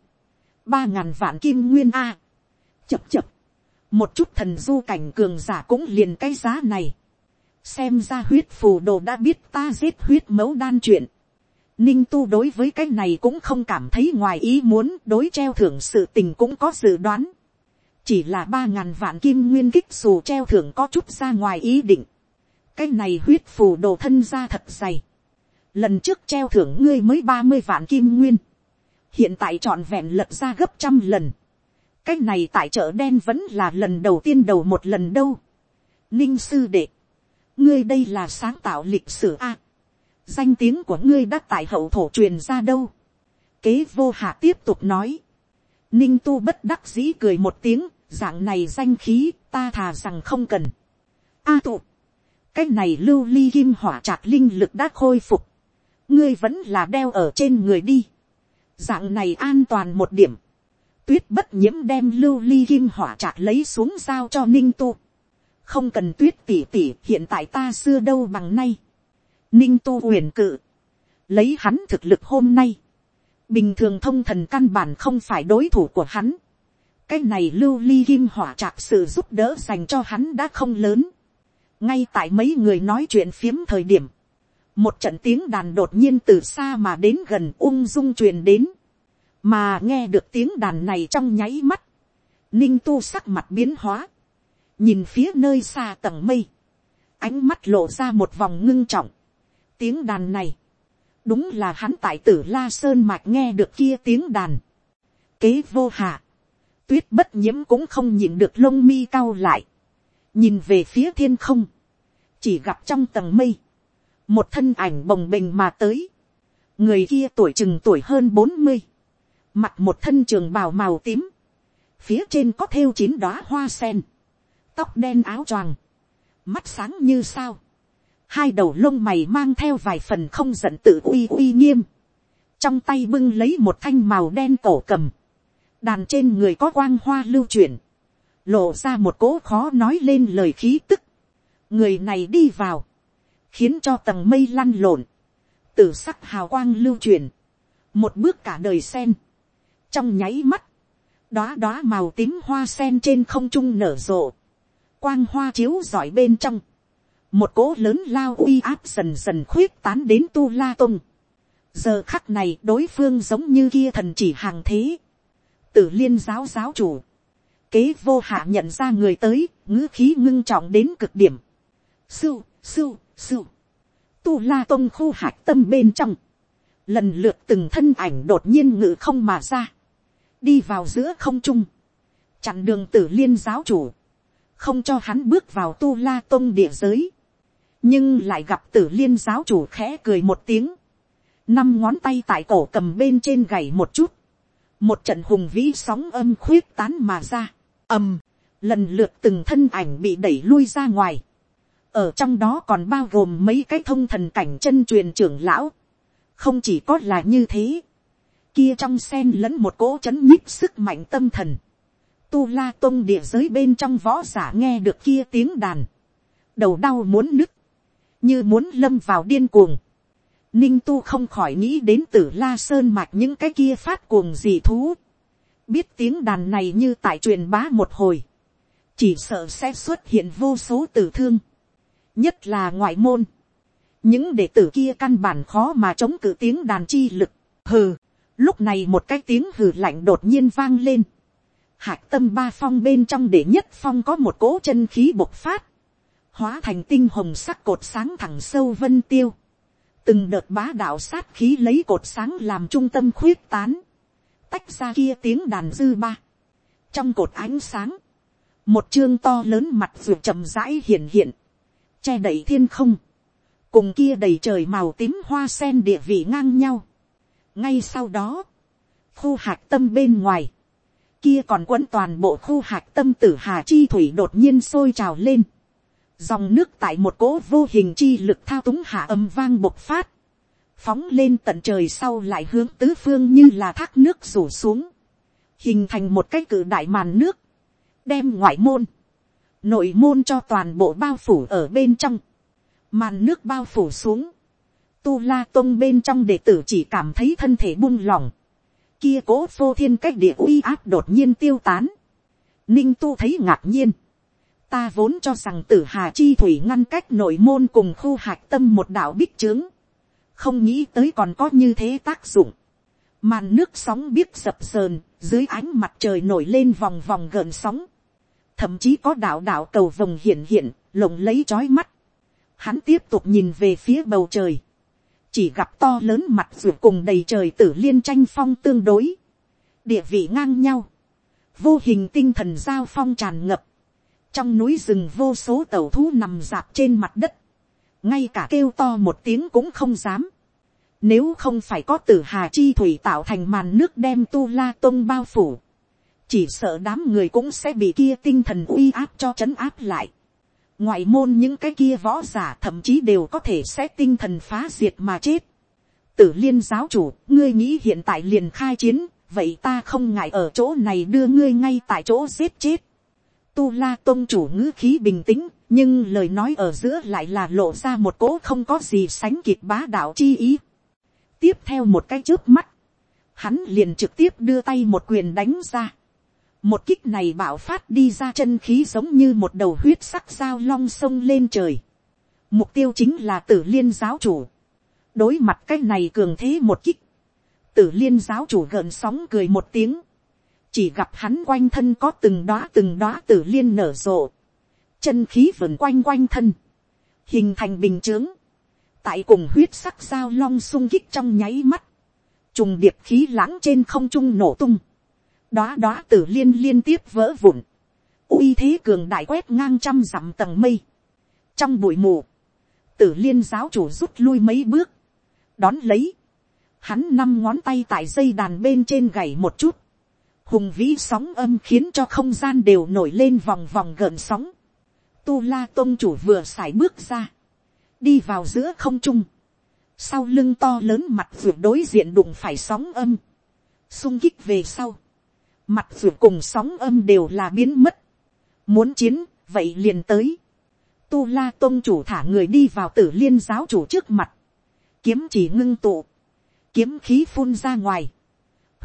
ba ngàn vạn kim nguyên a. chập chập. một chút thần du cảnh cường giả cũng liền cái giá này. xem ra huyết phù đồ đã biết ta giết huyết mẫu đan chuyện Ninh tu đối với cái này cũng không cảm thấy ngoài ý muốn, đối treo thưởng sự tình cũng có dự đoán. Chỉ là ba ngàn vạn kim nguyên kích dù treo thưởng có chút ra ngoài ý định. Cái này huyết phù đồ thân ra thật dày. Lần trước treo thưởng ngươi mới ba mươi vạn kim nguyên. Hiện tại trọn vẹn lật ra gấp trăm lần. Cái này tại chợ đen vẫn là lần đầu tiên đầu một lần đâu. Ninh sư đệ. Ngươi đây là sáng tạo lịch sử A danh tiếng của ngươi đã tại hậu thổ truyền ra đâu. kế vô hạ tiếp tục nói. ninh tu bất đắc dĩ cười một tiếng, dạng này danh khí ta thà rằng không cần. a tụ, cái này lưu ly kim hỏa trạc linh lực đã khôi phục, ngươi vẫn là đeo ở trên người đi, dạng này an toàn một điểm, tuyết bất nhiễm đem lưu ly kim hỏa trạc lấy xuống giao cho ninh tu, không cần tuyết tỉ tỉ hiện tại ta xưa đâu bằng nay, ninh tu huyền cự, lấy hắn thực lực hôm nay, bình thường thông thần căn bản không phải đối thủ của hắn, cái này lưu ly kim hỏa trạc sự giúp đỡ dành cho hắn đã không lớn, ngay tại mấy người nói chuyện phiếm thời điểm, một trận tiếng đàn đột nhiên từ xa mà đến gần ung dung truyền đến, mà nghe được tiếng đàn này trong nháy mắt, ninh tu sắc mặt biến hóa, nhìn phía nơi xa tầng mây, ánh mắt lộ ra một vòng ngưng trọng, tiếng đàn này, đúng là hắn tại tử la sơn mạch nghe được kia tiếng đàn, kế vô hạ, tuyết bất nhiễm cũng không nhìn được lông mi cao lại, nhìn về phía thiên không, chỉ gặp trong tầng mây, một thân ảnh bồng bềnh mà tới, người kia tuổi chừng tuổi hơn bốn mươi, mặc một thân trường bào màu tím, phía trên có thêu chín đoá hoa sen, tóc đen áo choàng, mắt sáng như sao, hai đầu lông mày mang theo vài phần không giận tự uy uy nghiêm, trong tay bưng lấy một thanh màu đen cổ cầm, đàn trên người có quang hoa lưu chuyển, lộ ra một cỗ khó nói lên lời khí tức, người này đi vào, khiến cho tầng mây lăn lộn, từ sắc hào quang lưu truyền, một bước cả đời sen, trong nháy mắt, đóa đóa màu tím hoa sen trên không trung nở rộ, quang hoa chiếu giỏi bên trong, một cỗ lớn lao uy áp dần dần khuyết tán đến tu la tông. giờ khắc này đối phương giống như kia thần chỉ hàng thế, tử liên giáo giáo chủ, kế vô hạ nhận ra người tới, ngữ khí ngưng trọng đến cực điểm, sưu, sưu, sưu, tu la tông khu hạc tâm bên trong, lần lượt từng thân ảnh đột nhiên ngự không mà ra, đi vào giữa không trung, chặn đường tử liên giáo chủ, không cho hắn bước vào tu la tông địa giới, nhưng lại gặp tử liên giáo chủ khẽ cười một tiếng, năm ngón tay tại cổ cầm bên trên gầy một chút, một trận hùng vĩ sóng âm khuyết tán mà ra, ầm, lần lượt từng thân ảnh bị đẩy lui ra ngoài, ở trong đó còn bao gồm mấy cái thông thần cảnh chân truyền trưởng lão, không chỉ có là như thế, kia trong sen lẫn một cỗ c h ấ n nhíp sức mạnh tâm thần, tu la tôn địa giới bên trong võ giả nghe được kia tiếng đàn, đầu đau muốn nứt, như muốn lâm vào điên cuồng, ninh tu không khỏi nghĩ đến tử la sơn mạch những cái kia phát cuồng gì thú, biết tiếng đàn này như tại truyền bá một hồi, chỉ sợ sẽ xuất hiện vô số tử thương, nhất là ngoại môn, những đệ tử kia căn bản khó mà chống cự tiếng đàn chi lực, hừ, lúc này một cái tiếng hừ lạnh đột nhiên vang lên, hạc tâm ba phong bên trong đệ nhất phong có một cỗ chân khí bộc phát, hóa thành tinh hồng sắc cột sáng thẳng sâu vân tiêu, từng đợt bá đạo sát khí lấy cột sáng làm trung tâm khuyết tán, tách ra kia tiếng đàn dư ba, trong cột ánh sáng, một chương to lớn mặt ruột chậm rãi hiện hiện, che đậy thiên không, cùng kia đầy trời màu tím hoa sen địa vị ngang nhau. ngay sau đó, khu hạc tâm bên ngoài, kia còn quấn toàn bộ khu hạc tâm tử hà chi thủy đột nhiên sôi trào lên dòng nước tại một cỗ vô hình chi lực thao túng hạ âm vang bộc phát, phóng lên tận trời sau lại hướng tứ phương như là thác nước rủ xuống, hình thành một cái cử đại màn nước, đem ngoại môn, nội môn cho toàn bộ bao phủ ở bên trong, màn nước bao phủ xuống, tu la tôn bên trong đệ tử chỉ cảm thấy thân thể buông lỏng, kia cố phô thiên cách địa uy áp đột nhiên tiêu tán, ninh tu thấy ngạc nhiên, ta vốn cho rằng tử hà chi thủy ngăn cách nội môn cùng khu hạch tâm một đạo bích trướng, không nghĩ tới còn có như thế tác dụng, màn nước sóng biết sập sờn, dưới ánh mặt trời nổi lên vòng vòng gợn sóng, thậm chí có đạo đạo cầu vồng hiện hiện, lồng lấy trói mắt. Hắn tiếp tục nhìn về phía bầu trời, chỉ gặp to lớn mặt ruột cùng đầy trời tử liên tranh phong tương đối, địa vị ngang nhau, vô hình tinh thần giao phong tràn ngập, trong núi rừng vô số tàu thú nằm dạp trên mặt đất, ngay cả kêu to một tiếng cũng không dám. Nếu không phải có tử hà chi thủy tạo thành màn nước đem tu la tôn bao phủ, chỉ sợ đám người cũng sẽ bị kia tinh thần uy áp cho c h ấ n áp lại. ngoại môn những cái kia võ giả thậm chí đều có thể sẽ tinh thần phá diệt mà chết. tử liên giáo chủ, ngươi nghĩ hiện tại liền khai chiến, vậy ta không ngại ở chỗ này đưa ngươi ngay tại chỗ giết chết tu la tôn chủ ngữ khí bình tĩnh, nhưng lời nói ở giữa lại là lộ ra một cỗ không có gì sánh kịp bá đạo chi ý. tiếp theo một cái trước mắt, hắn liền trực tiếp đưa tay một quyền đánh ra một kích này bạo phát đi ra chân khí giống như một đầu huyết sắc dao long sông lên trời. Mục tiêu chính là tử liên giáo chủ. Đối mặt cái này cường thế một kích. Tử liên giáo chủ gợn sóng cười một tiếng. Chỉ gặp hắn quanh thân có từng đóa từng đóa tử liên nở rộ. Chân khí vần quanh quanh thân. Hình thành bình chướng. Tại cùng huyết sắc dao long sung kích trong nháy mắt. Trùng điệp khí lãng trên không trung nổ tung Đóa đóa tử liên liên tiếp vỡ vụn. uy thế cường đại quét ngang trăm dặm tầng mây. Trong bụi mù, tử liên giáo chủ rút lui mấy bước. Đón lấy. Hắn năm ngón tay tại dây đàn bên trên gảy một chút. Hùng vĩ sóng âm khiến cho không gian đều nổi lên vòng vòng gợn sóng. Tu la tôn chủ vừa xài bước ra. Đi vào giữa không trung. Sau lưng to lớn mặt ruột đối diện đụng phải sóng âm. sung kích về sau mặt ruột cùng sóng âm đều là biến mất. Muốn chiến, vậy liền tới. Tu la tôn chủ thả người đi vào tử liên giáo chủ trước mặt. Kiếm chỉ ngưng tụ. Kiếm khí phun ra ngoài.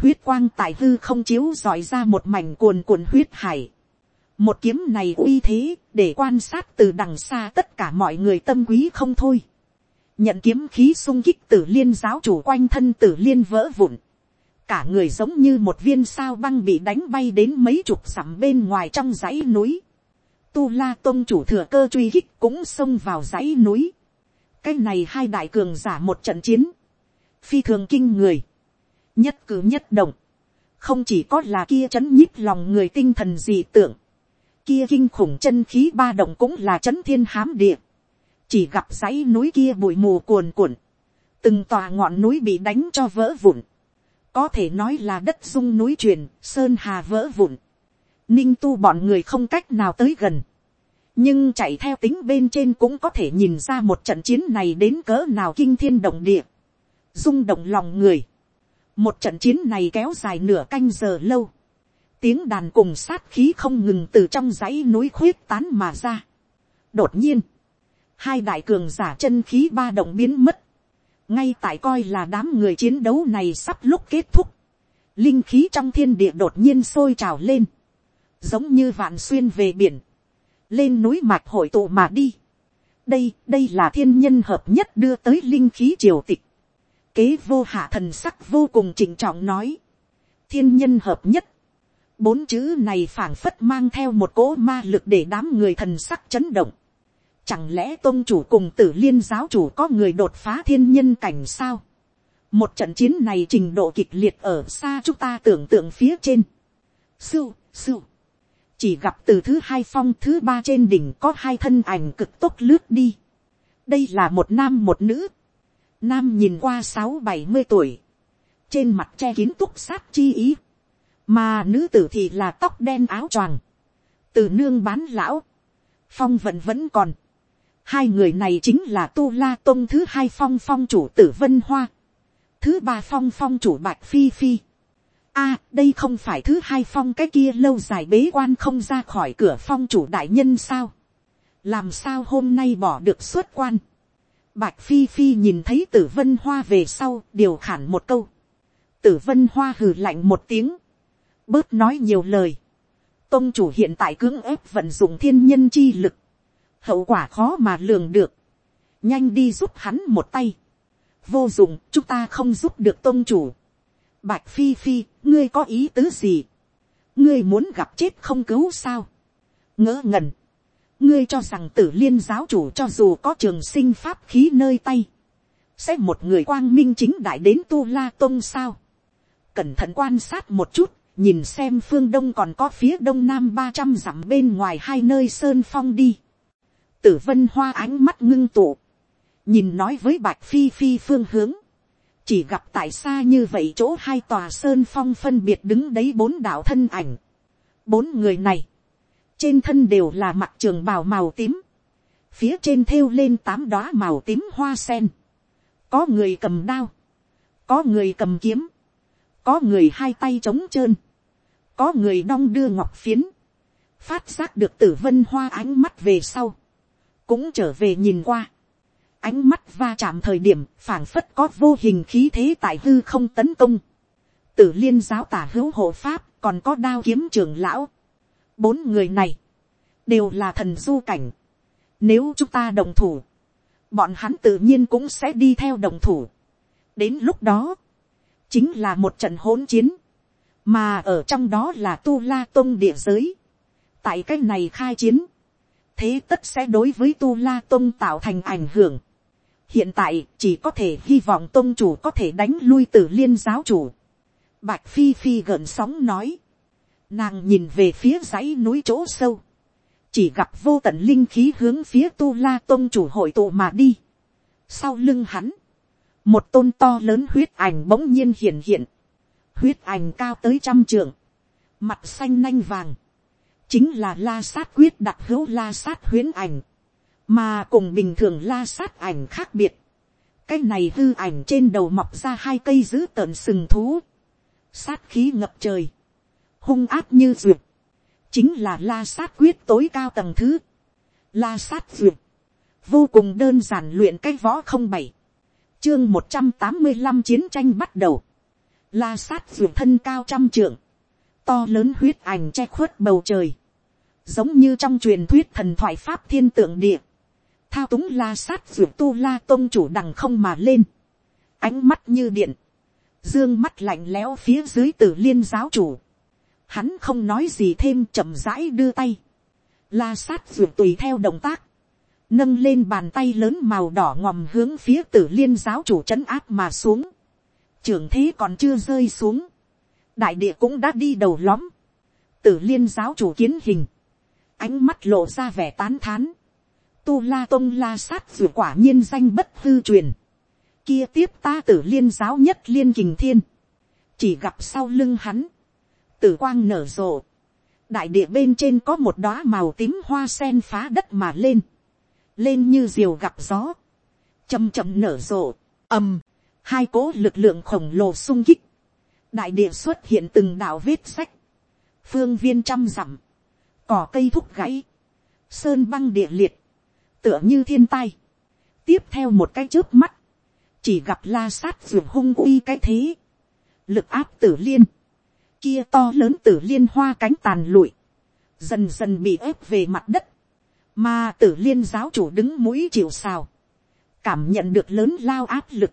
Huyết quang tại hư không chiếu dọi ra một mảnh cuồn cuộn huyết hải. Một kiếm này uy thế, để quan sát từ đằng xa tất cả mọi người tâm quý không thôi. Nhận kiếm khí sung kích tử liên giáo chủ quanh thân tử liên vỡ vụn cả người giống như một viên sao băng bị đánh bay đến mấy chục dặm bên ngoài trong dãy núi. Tu La Tông chủ thừa cơ truy hích cũng xông vào dãy núi. Cái này hai đại cường giả một trận chiến. Phi thường kinh người. Nhất cử nhất động. Không chỉ có là kia chấn nhíp lòng người tinh thần dị tưởng. Kia kinh khủng chân khí ba động cũng là chấn thiên hám địa. Chỉ gặp dãy núi kia bụi mù cuồn cuộn. Từng tòa ngọn núi bị đánh cho vỡ vụn có thể nói là đất dung núi truyền, sơn hà vỡ vụn. Ninh tu bọn người không cách nào tới gần. Nhưng chạy theo tính bên trên cũng có thể nhìn ra một trận chiến này đến cỡ nào kinh thiên động địa. rung động lòng người. Một trận chiến này kéo dài nửa canh giờ lâu. Tiếng đàn cùng sát khí không ngừng từ trong dãy núi khuyết tán mà ra. Đột nhiên, hai đại cường giả chân khí ba động biến mất ngay tại coi là đám người chiến đấu này sắp lúc kết thúc, linh khí trong thiên địa đột nhiên sôi trào lên, giống như vạn xuyên về biển, lên núi mạch hội tụ mà đi. đây, đây là thiên nhân hợp nhất đưa tới linh khí triều tịch kế vô hạ thần sắc vô cùng trịnh trọng nói, thiên nhân hợp nhất, bốn chữ này phảng phất mang theo một cỗ ma lực để đám người thần sắc chấn động. Chẳng lẽ tôn chủ cùng tử liên giáo chủ có người đột phá thiên nhân cảnh sao? Một trận chiến này trình độ kịch liệt ở xa chúng ta tưởng tượng phía trên. Sưu, sưu. Chỉ gặp từ thứ hai phong thứ ba trên đỉnh có hai thân ảnh cực tốc lướt đi. Đây là một nam một nữ. Nam nhìn qua sáu bảy mươi tuổi. Trên mặt che kín túc sát chi ý. Mà nữ tử thì là tóc đen áo choàng. Từ nương bán lão. Phong vận vẫn còn Hai người này chính là Tu La Tông thứ hai phong phong chủ tử Vân Hoa. Thứ ba phong phong chủ Bạch Phi Phi. a, đây không phải thứ hai phong cái kia lâu dài bế quan không ra khỏi cửa phong chủ đại nhân sao. Làm sao hôm nay bỏ được xuất quan. Bạch Phi Phi nhìn thấy tử Vân Hoa về sau điều khản một câu. Tử Vân Hoa hừ lạnh một tiếng. Bớt nói nhiều lời. Tông chủ hiện tại cưỡng ép vận dụng thiên nhân chi lực. Hậu quả khó mà lường được, nhanh đi giúp hắn một tay, vô dụng chúng ta không giúp được tông chủ, bạch phi phi ngươi có ý tứ gì, ngươi muốn gặp chết không cứu sao, ngỡ ngẩn, ngươi cho rằng tử liên giáo chủ cho dù có trường sinh pháp khí nơi tay, sẽ một người quang minh chính đại đến tu la tôn sao, cẩn thận quan sát một chút, nhìn xem phương đông còn có phía đông nam ba trăm dặm bên ngoài hai nơi sơn phong đi. Tử vân hoa ánh mắt ngưng tụ, nhìn nói với bạch phi phi phương hướng, chỉ gặp tại xa như vậy chỗ hai tòa sơn phong phân biệt đứng đấy bốn đạo thân ảnh, Bốn người này, trên thân đều là mặt trường bào màu tím, phía trên thêu lên tám đoá màu tím hoa sen, có người cầm đao, có người cầm kiếm, có người hai tay trống trơn, có người đong đưa ngọc phiến, phát giác được tử vân hoa ánh mắt về sau, cũng trở về nhìn qua, ánh mắt va chạm thời điểm phảng phất có vô hình khí thế tại hư không tấn công, tử liên giáo tả hữu hộ pháp còn có đao kiếm trường lão, bốn người này, đều là thần du cảnh, nếu chúng ta đồng thủ, bọn hắn tự nhiên cũng sẽ đi theo đồng thủ. đến lúc đó, chính là một trận hỗn chiến, mà ở trong đó là tu la tôn địa giới. tại cái này khai chiến, thế tất sẽ đối với tu la tôn tạo thành ảnh hưởng. hiện tại chỉ có thể hy vọng tôn chủ có thể đánh lui tử liên giáo chủ. bạch phi phi gợn sóng nói, nàng nhìn về phía dãy núi chỗ sâu, chỉ gặp vô tận linh khí hướng phía tu la tôn chủ hội tụ mà đi. sau lưng hắn, một tôn to lớn huyết ảnh bỗng nhiên hiện hiện, huyết ảnh cao tới trăm trượng, mặt xanh nanh vàng, chính là la sát quyết đặc hữu la sát huyến ảnh, mà cùng bình thường la sát ảnh khác biệt, cái này hư ảnh trên đầu mọc ra hai cây giữ tợn sừng thú, sát khí ngập trời, hung áp như duyệt, chính là la sát quyết tối cao tầng thứ, la sát duyệt, vô cùng đơn giản luyện cái võ không bảy, chương một trăm tám mươi năm chiến tranh bắt đầu, la sát duyệt thân cao trăm trượng, to lớn huyết ảnh che khuất bầu trời, giống như trong truyền thuyết thần thoại pháp thiên tượng địa, thao túng la sát duyệt tu la tôn chủ đằng không mà lên, ánh mắt như điện, dương mắt lạnh lẽo phía dưới tử liên giáo chủ, hắn không nói gì thêm chậm rãi đưa tay, la sát ruột tùy theo động tác, nâng lên bàn tay lớn màu đỏ ngòm hướng phía tử liên giáo chủ trấn áp mà xuống, trưởng thế còn chưa rơi xuống, đại địa cũng đã đi đầu lõm, tử liên giáo chủ kiến hình, ánh mắt lộ ra vẻ tán thán, tu la tông la sát ruột quả nhiên danh bất hư truyền, kia tiếp ta tử liên giáo nhất liên kình thiên, chỉ gặp sau lưng hắn, tử quang nở rộ, đại địa bên trên có một đóa màu tím hoa sen phá đất mà lên, lên như diều gặp gió, chầm chậm nở rộ, ầm, hai cố lực lượng khổng lồ sung kích, đại địa xuất hiện từng đạo vết sách, phương viên trăm dặm, cỏ cây thúc gãy, sơn băng địa liệt, tựa như thiên tai, tiếp theo một cái trước mắt, chỉ gặp la sát ruột hung uy cái thế, lực áp tử liên, kia to lớn tử liên hoa cánh tàn lụi, dần dần bị ép về mặt đất, mà tử liên giáo chủ đứng mũi chịu xào, cảm nhận được lớn lao áp lực,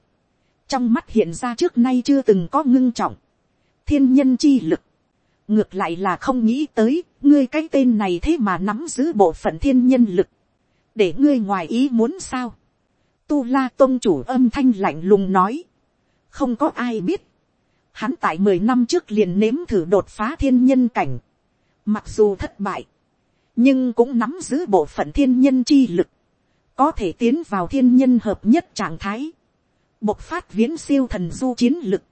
trong mắt hiện ra trước nay chưa từng có ngưng trọng, thiên nhân chi lực, ngược lại là không nghĩ tới, ngươi cái tên này thế mà nắm giữ bộ phận thiên nhân lực, để ngươi ngoài ý muốn sao. Tu la tôn chủ âm thanh lạnh lùng nói, không có ai biết, Hắn tại mười năm trước liền nếm thử đột phá thiên nhân cảnh. Mặc dù thất bại. Nhưng cũng nắm giữ bộ phận thiên nhân chi lực. Có thể tiến vào thiên nhân hợp nhất trạng thái. Bộc phát viễn siêu thần du chiến lực.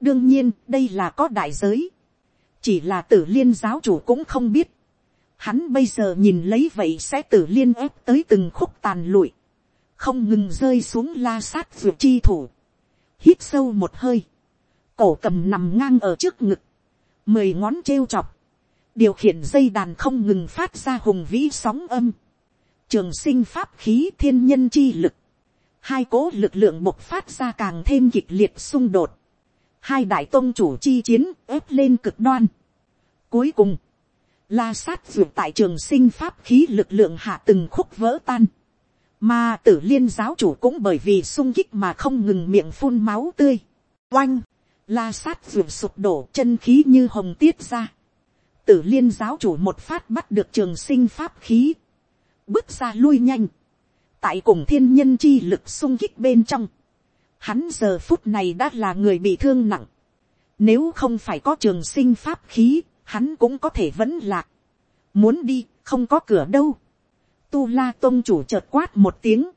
Đương nhiên, đây là có đại giới. Chỉ là tử liên giáo chủ cũng không biết. Hắn bây giờ nhìn lấy vậy sẽ tử liên ép tới từng khúc tàn lụi. Không ngừng rơi xuống la sát vượt chi thủ. Hít sâu một hơi cổ cầm nằm ngang ở trước ngực, mười ngón trêu chọc, điều khiển dây đàn không ngừng phát ra hùng vĩ sóng âm, trường sinh pháp khí thiên nhân chi lực, hai cố lực lượng bộc phát ra càng thêm kịch liệt xung đột, hai đại tôn chủ chi chiến ép lên cực đoan. Cuối cùng, la sát vượt tại trường sinh pháp khí lực lượng hạ từng khúc vỡ tan, mà tử liên giáo chủ cũng bởi vì sung kích mà không ngừng miệng phun máu tươi. Oanh! La sát vượt sụp đổ chân khí như hồng tiết ra. tử liên giáo chủ một phát bắt được trường sinh pháp khí. bước ra lui nhanh. tại cùng thiên nhân chi lực sung kích bên trong. hắn giờ phút này đã là người bị thương nặng. nếu không phải có trường sinh pháp khí, hắn cũng có thể vẫn lạc. muốn đi, không có cửa đâu. tu la tôn chủ chợt quát một tiếng.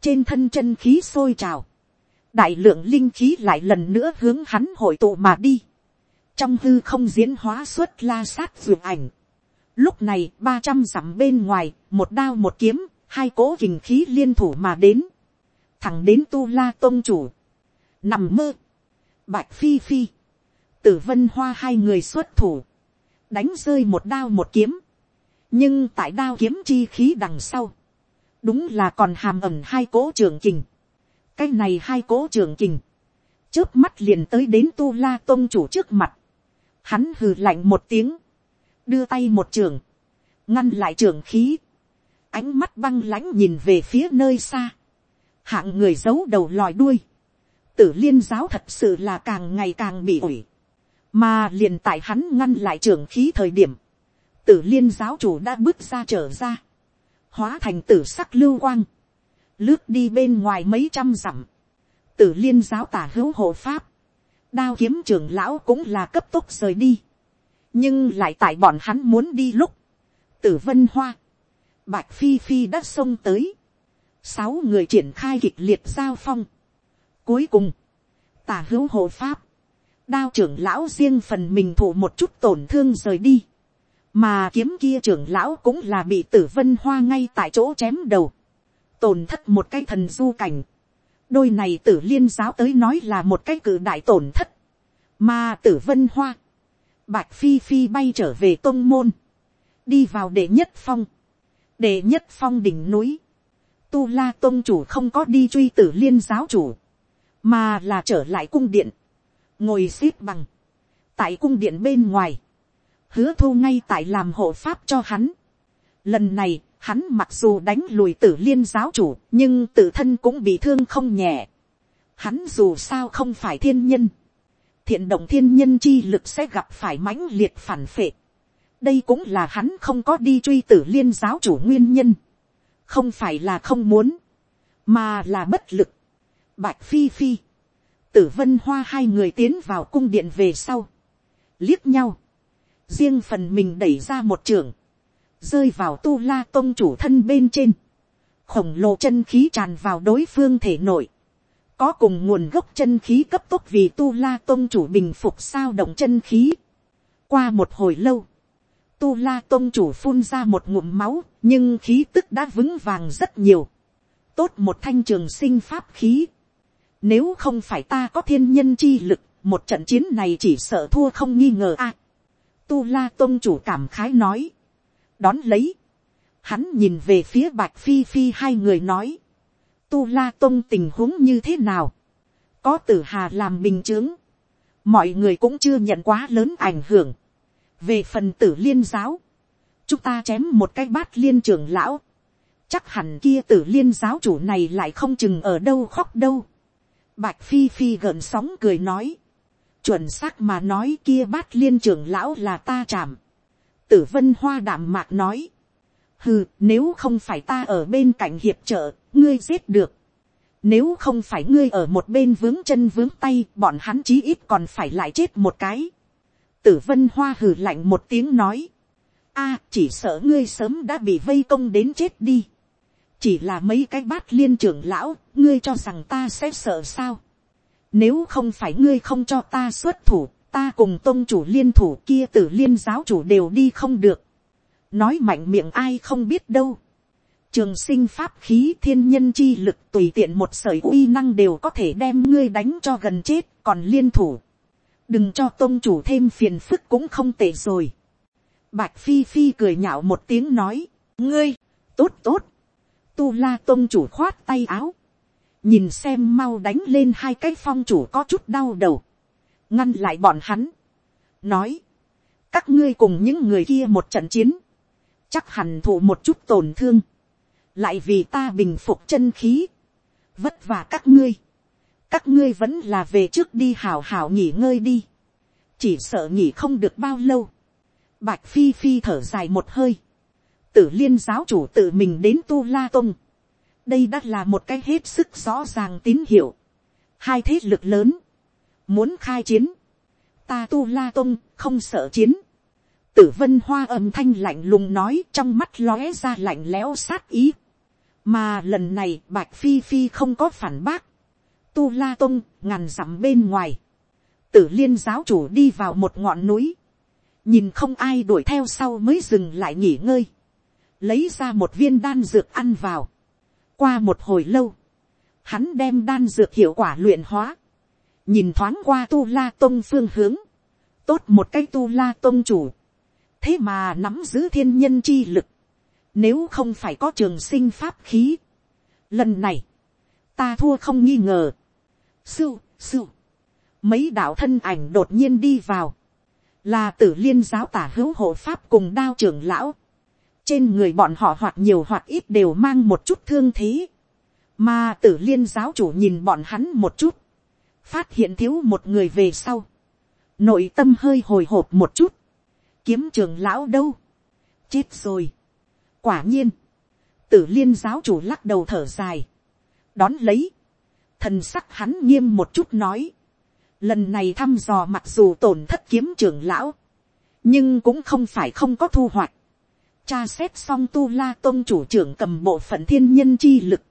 trên thân chân khí sôi trào đại lượng linh khí lại lần nữa hướng hắn hội tụ mà đi. trong hư không diễn hóa xuất la sát dường ảnh. Lúc này ba trăm dặm bên ngoài, một đao một kiếm, hai cỗ kình khí liên thủ mà đến. Thẳng đến tu la tôn chủ. Nằm mơ. Bạch phi phi. Tử vân hoa hai người xuất thủ. Đánh rơi một đao một kiếm. Nhưng tại đao kiếm chi khí đằng sau. Đúng là còn hàm ẩm hai cỗ trường kình. Cái này hai cố trường kình. trước mắt liền tới đến tu la tôn chủ trước mặt. Hắn hừ lạnh một tiếng. Đưa tay một trường. Ngăn lại trường khí. Ánh mắt băng lãnh nhìn về phía nơi xa. Hạng người giấu đầu lòi đuôi. Tử liên giáo thật sự là càng ngày càng bị ủi. Mà liền tại hắn ngăn lại trường khí thời điểm. Tử liên giáo chủ đã bước ra trở ra. Hóa thành tử sắc lưu quang. Lướt đi bên ngoài mấy trăm dặm. Tử liên giáo tả hữu hộ pháp. Đao kiếm trưởng lão cũng là cấp tốc rời đi. nhưng lại tại bọn hắn muốn đi lúc, tử vân hoa, bạch phi phi đã xông tới, sáu người triển khai kịch liệt giao phong. cuối cùng, tả hữu hộ pháp, đao trưởng lão riêng phần mình thụ một chút tổn thương rời đi, mà kiếm kia trưởng lão cũng là bị tử vân hoa ngay tại chỗ chém đầu, tổn thất một cái thần du cảnh, đôi này tử liên giáo tới nói là một cái cử đại tổn thất, mà tử vân hoa, bạch phi phi bay trở về tôn môn, đi vào đệ nhất phong, đệ nhất phong đỉnh núi, tu la tôn chủ không có đi truy tử liên giáo chủ, mà là trở lại cung điện, ngồi x ế p bằng, tại cung điện bên ngoài, hứa thu ngay tại làm hộ pháp cho hắn. Lần này, Hắn mặc dù đánh lùi tử liên giáo chủ, nhưng tự thân cũng bị thương không nhẹ. Hắn dù sao không phải thiên nhân. Thiện động thiên nhân chi lực sẽ gặp phải mãnh liệt phản phệ. Đây cũng là hắn không có đi truy tử liên giáo chủ nguyên nhân. Không phải là không muốn, mà là bất lực. Bạch Phi Phi, tử vân hoa hai người tiến vào cung điện về sau. Liếc nhau. Riêng phần mình đẩy ra một trường rơi vào tu la tôn chủ thân bên trên, khổng lồ chân khí tràn vào đối phương thể nội, có cùng nguồn gốc chân khí cấp tốc vì tu la tôn chủ bình phục sao động chân khí. qua một hồi lâu, tu la tôn chủ phun ra một ngụm máu, nhưng khí tức đã vững vàng rất nhiều, tốt một thanh trường sinh pháp khí. Nếu không phải ta có thiên nhân chi lực, một trận chiến này chỉ sợ thua không nghi ngờ a. tu la tôn chủ cảm khái nói đón lấy, hắn nhìn về phía bạch phi phi hai người nói, tu la tôn tình huống như thế nào, có tử hà làm bình chứng mọi người cũng chưa nhận quá lớn ảnh hưởng, về phần tử liên giáo, chúng ta chém một cái bát liên trưởng lão, chắc hẳn kia tử liên giáo chủ này lại không chừng ở đâu khóc đâu. Bạch phi phi gợn sóng cười nói, chuẩn xác mà nói kia bát liên trưởng lão là ta chạm, tử vân hoa đạm mạc nói, hừ, nếu không phải ta ở bên cạnh hiệp trợ, ngươi giết được. Nếu không phải ngươi ở một bên vướng chân vướng tay, bọn hắn chí ít còn phải lại chết một cái. Tử vân hoa hừ lạnh một tiếng nói. a chỉ sợ ngươi sớm đã bị vây công đến chết đi. Chỉ là mấy cái bát liên trưởng lão, ngươi cho rằng ta sẽ sợ sao. Nếu không phải ngươi không cho ta xuất thủ, ta cùng tôn chủ liên thủ kia tử liên giáo chủ đều đi không được. nói mạnh miệng ai không biết đâu. trường sinh pháp khí thiên nhân chi lực tùy tiện một sởi uy năng đều có thể đem ngươi đánh cho gần chết còn liên thủ. đừng cho tôn chủ thêm phiền phức cũng không tệ rồi. bạch phi phi cười nhạo một tiếng nói, ngươi, tốt tốt. tu la tôn chủ khoát tay áo. nhìn xem mau đánh lên hai cái phong chủ có chút đau đầu ngăn lại bọn hắn, nói, các ngươi cùng những người kia một trận chiến, chắc hẳn thụ một chút tổn thương, lại vì ta bình phục chân khí, vất vả các ngươi, các ngươi vẫn là về trước đi hào hào nghỉ ngơi đi, chỉ sợ nghỉ không được bao lâu, bạch phi phi thở dài một hơi, tử liên giáo chủ tự mình đến tu la tôn đây đã là một cái hết sức rõ ràng tín hiệu, hai thế lực lớn, muốn khai chiến, ta tu la tôn không sợ chiến, tử vân hoa âm thanh lạnh lùng nói trong mắt lóe ra lạnh lẽo sát ý, mà lần này bạch phi phi không có phản bác, tu la tôn ngàn dặm bên ngoài, tử liên giáo chủ đi vào một ngọn núi, nhìn không ai đuổi theo sau mới dừng lại nghỉ ngơi, lấy ra một viên đan dược ăn vào. qua một hồi lâu, hắn đem đan dược hiệu quả luyện hóa, nhìn thoáng qua tu la tôn phương hướng, tốt một cái tu la tôn chủ, thế mà nắm giữ thiên nhân chi lực, nếu không phải có trường sinh pháp khí, lần này, ta thua không nghi ngờ, sưu, sưu, mấy đạo thân ảnh đột nhiên đi vào, là tử liên giáo tả hữu hộ pháp cùng đao trưởng lão, trên người bọn họ hoặc nhiều hoặc ít đều mang một chút thương thế, mà tử liên giáo chủ nhìn bọn hắn một chút, phát hiện thiếu một người về sau, nội tâm hơi hồi hộp một chút, kiếm trường lão đâu, chết rồi. quả nhiên, tử liên giáo chủ lắc đầu thở dài, đón lấy, thần sắc hắn nghiêm một chút nói, lần này thăm dò mặc dù tổn thất kiếm trưởng lão, nhưng cũng không phải không có thu hoạch. Cha xét xong tu la tôn chủ trưởng cầm bộ phận thiên nhân chi lực.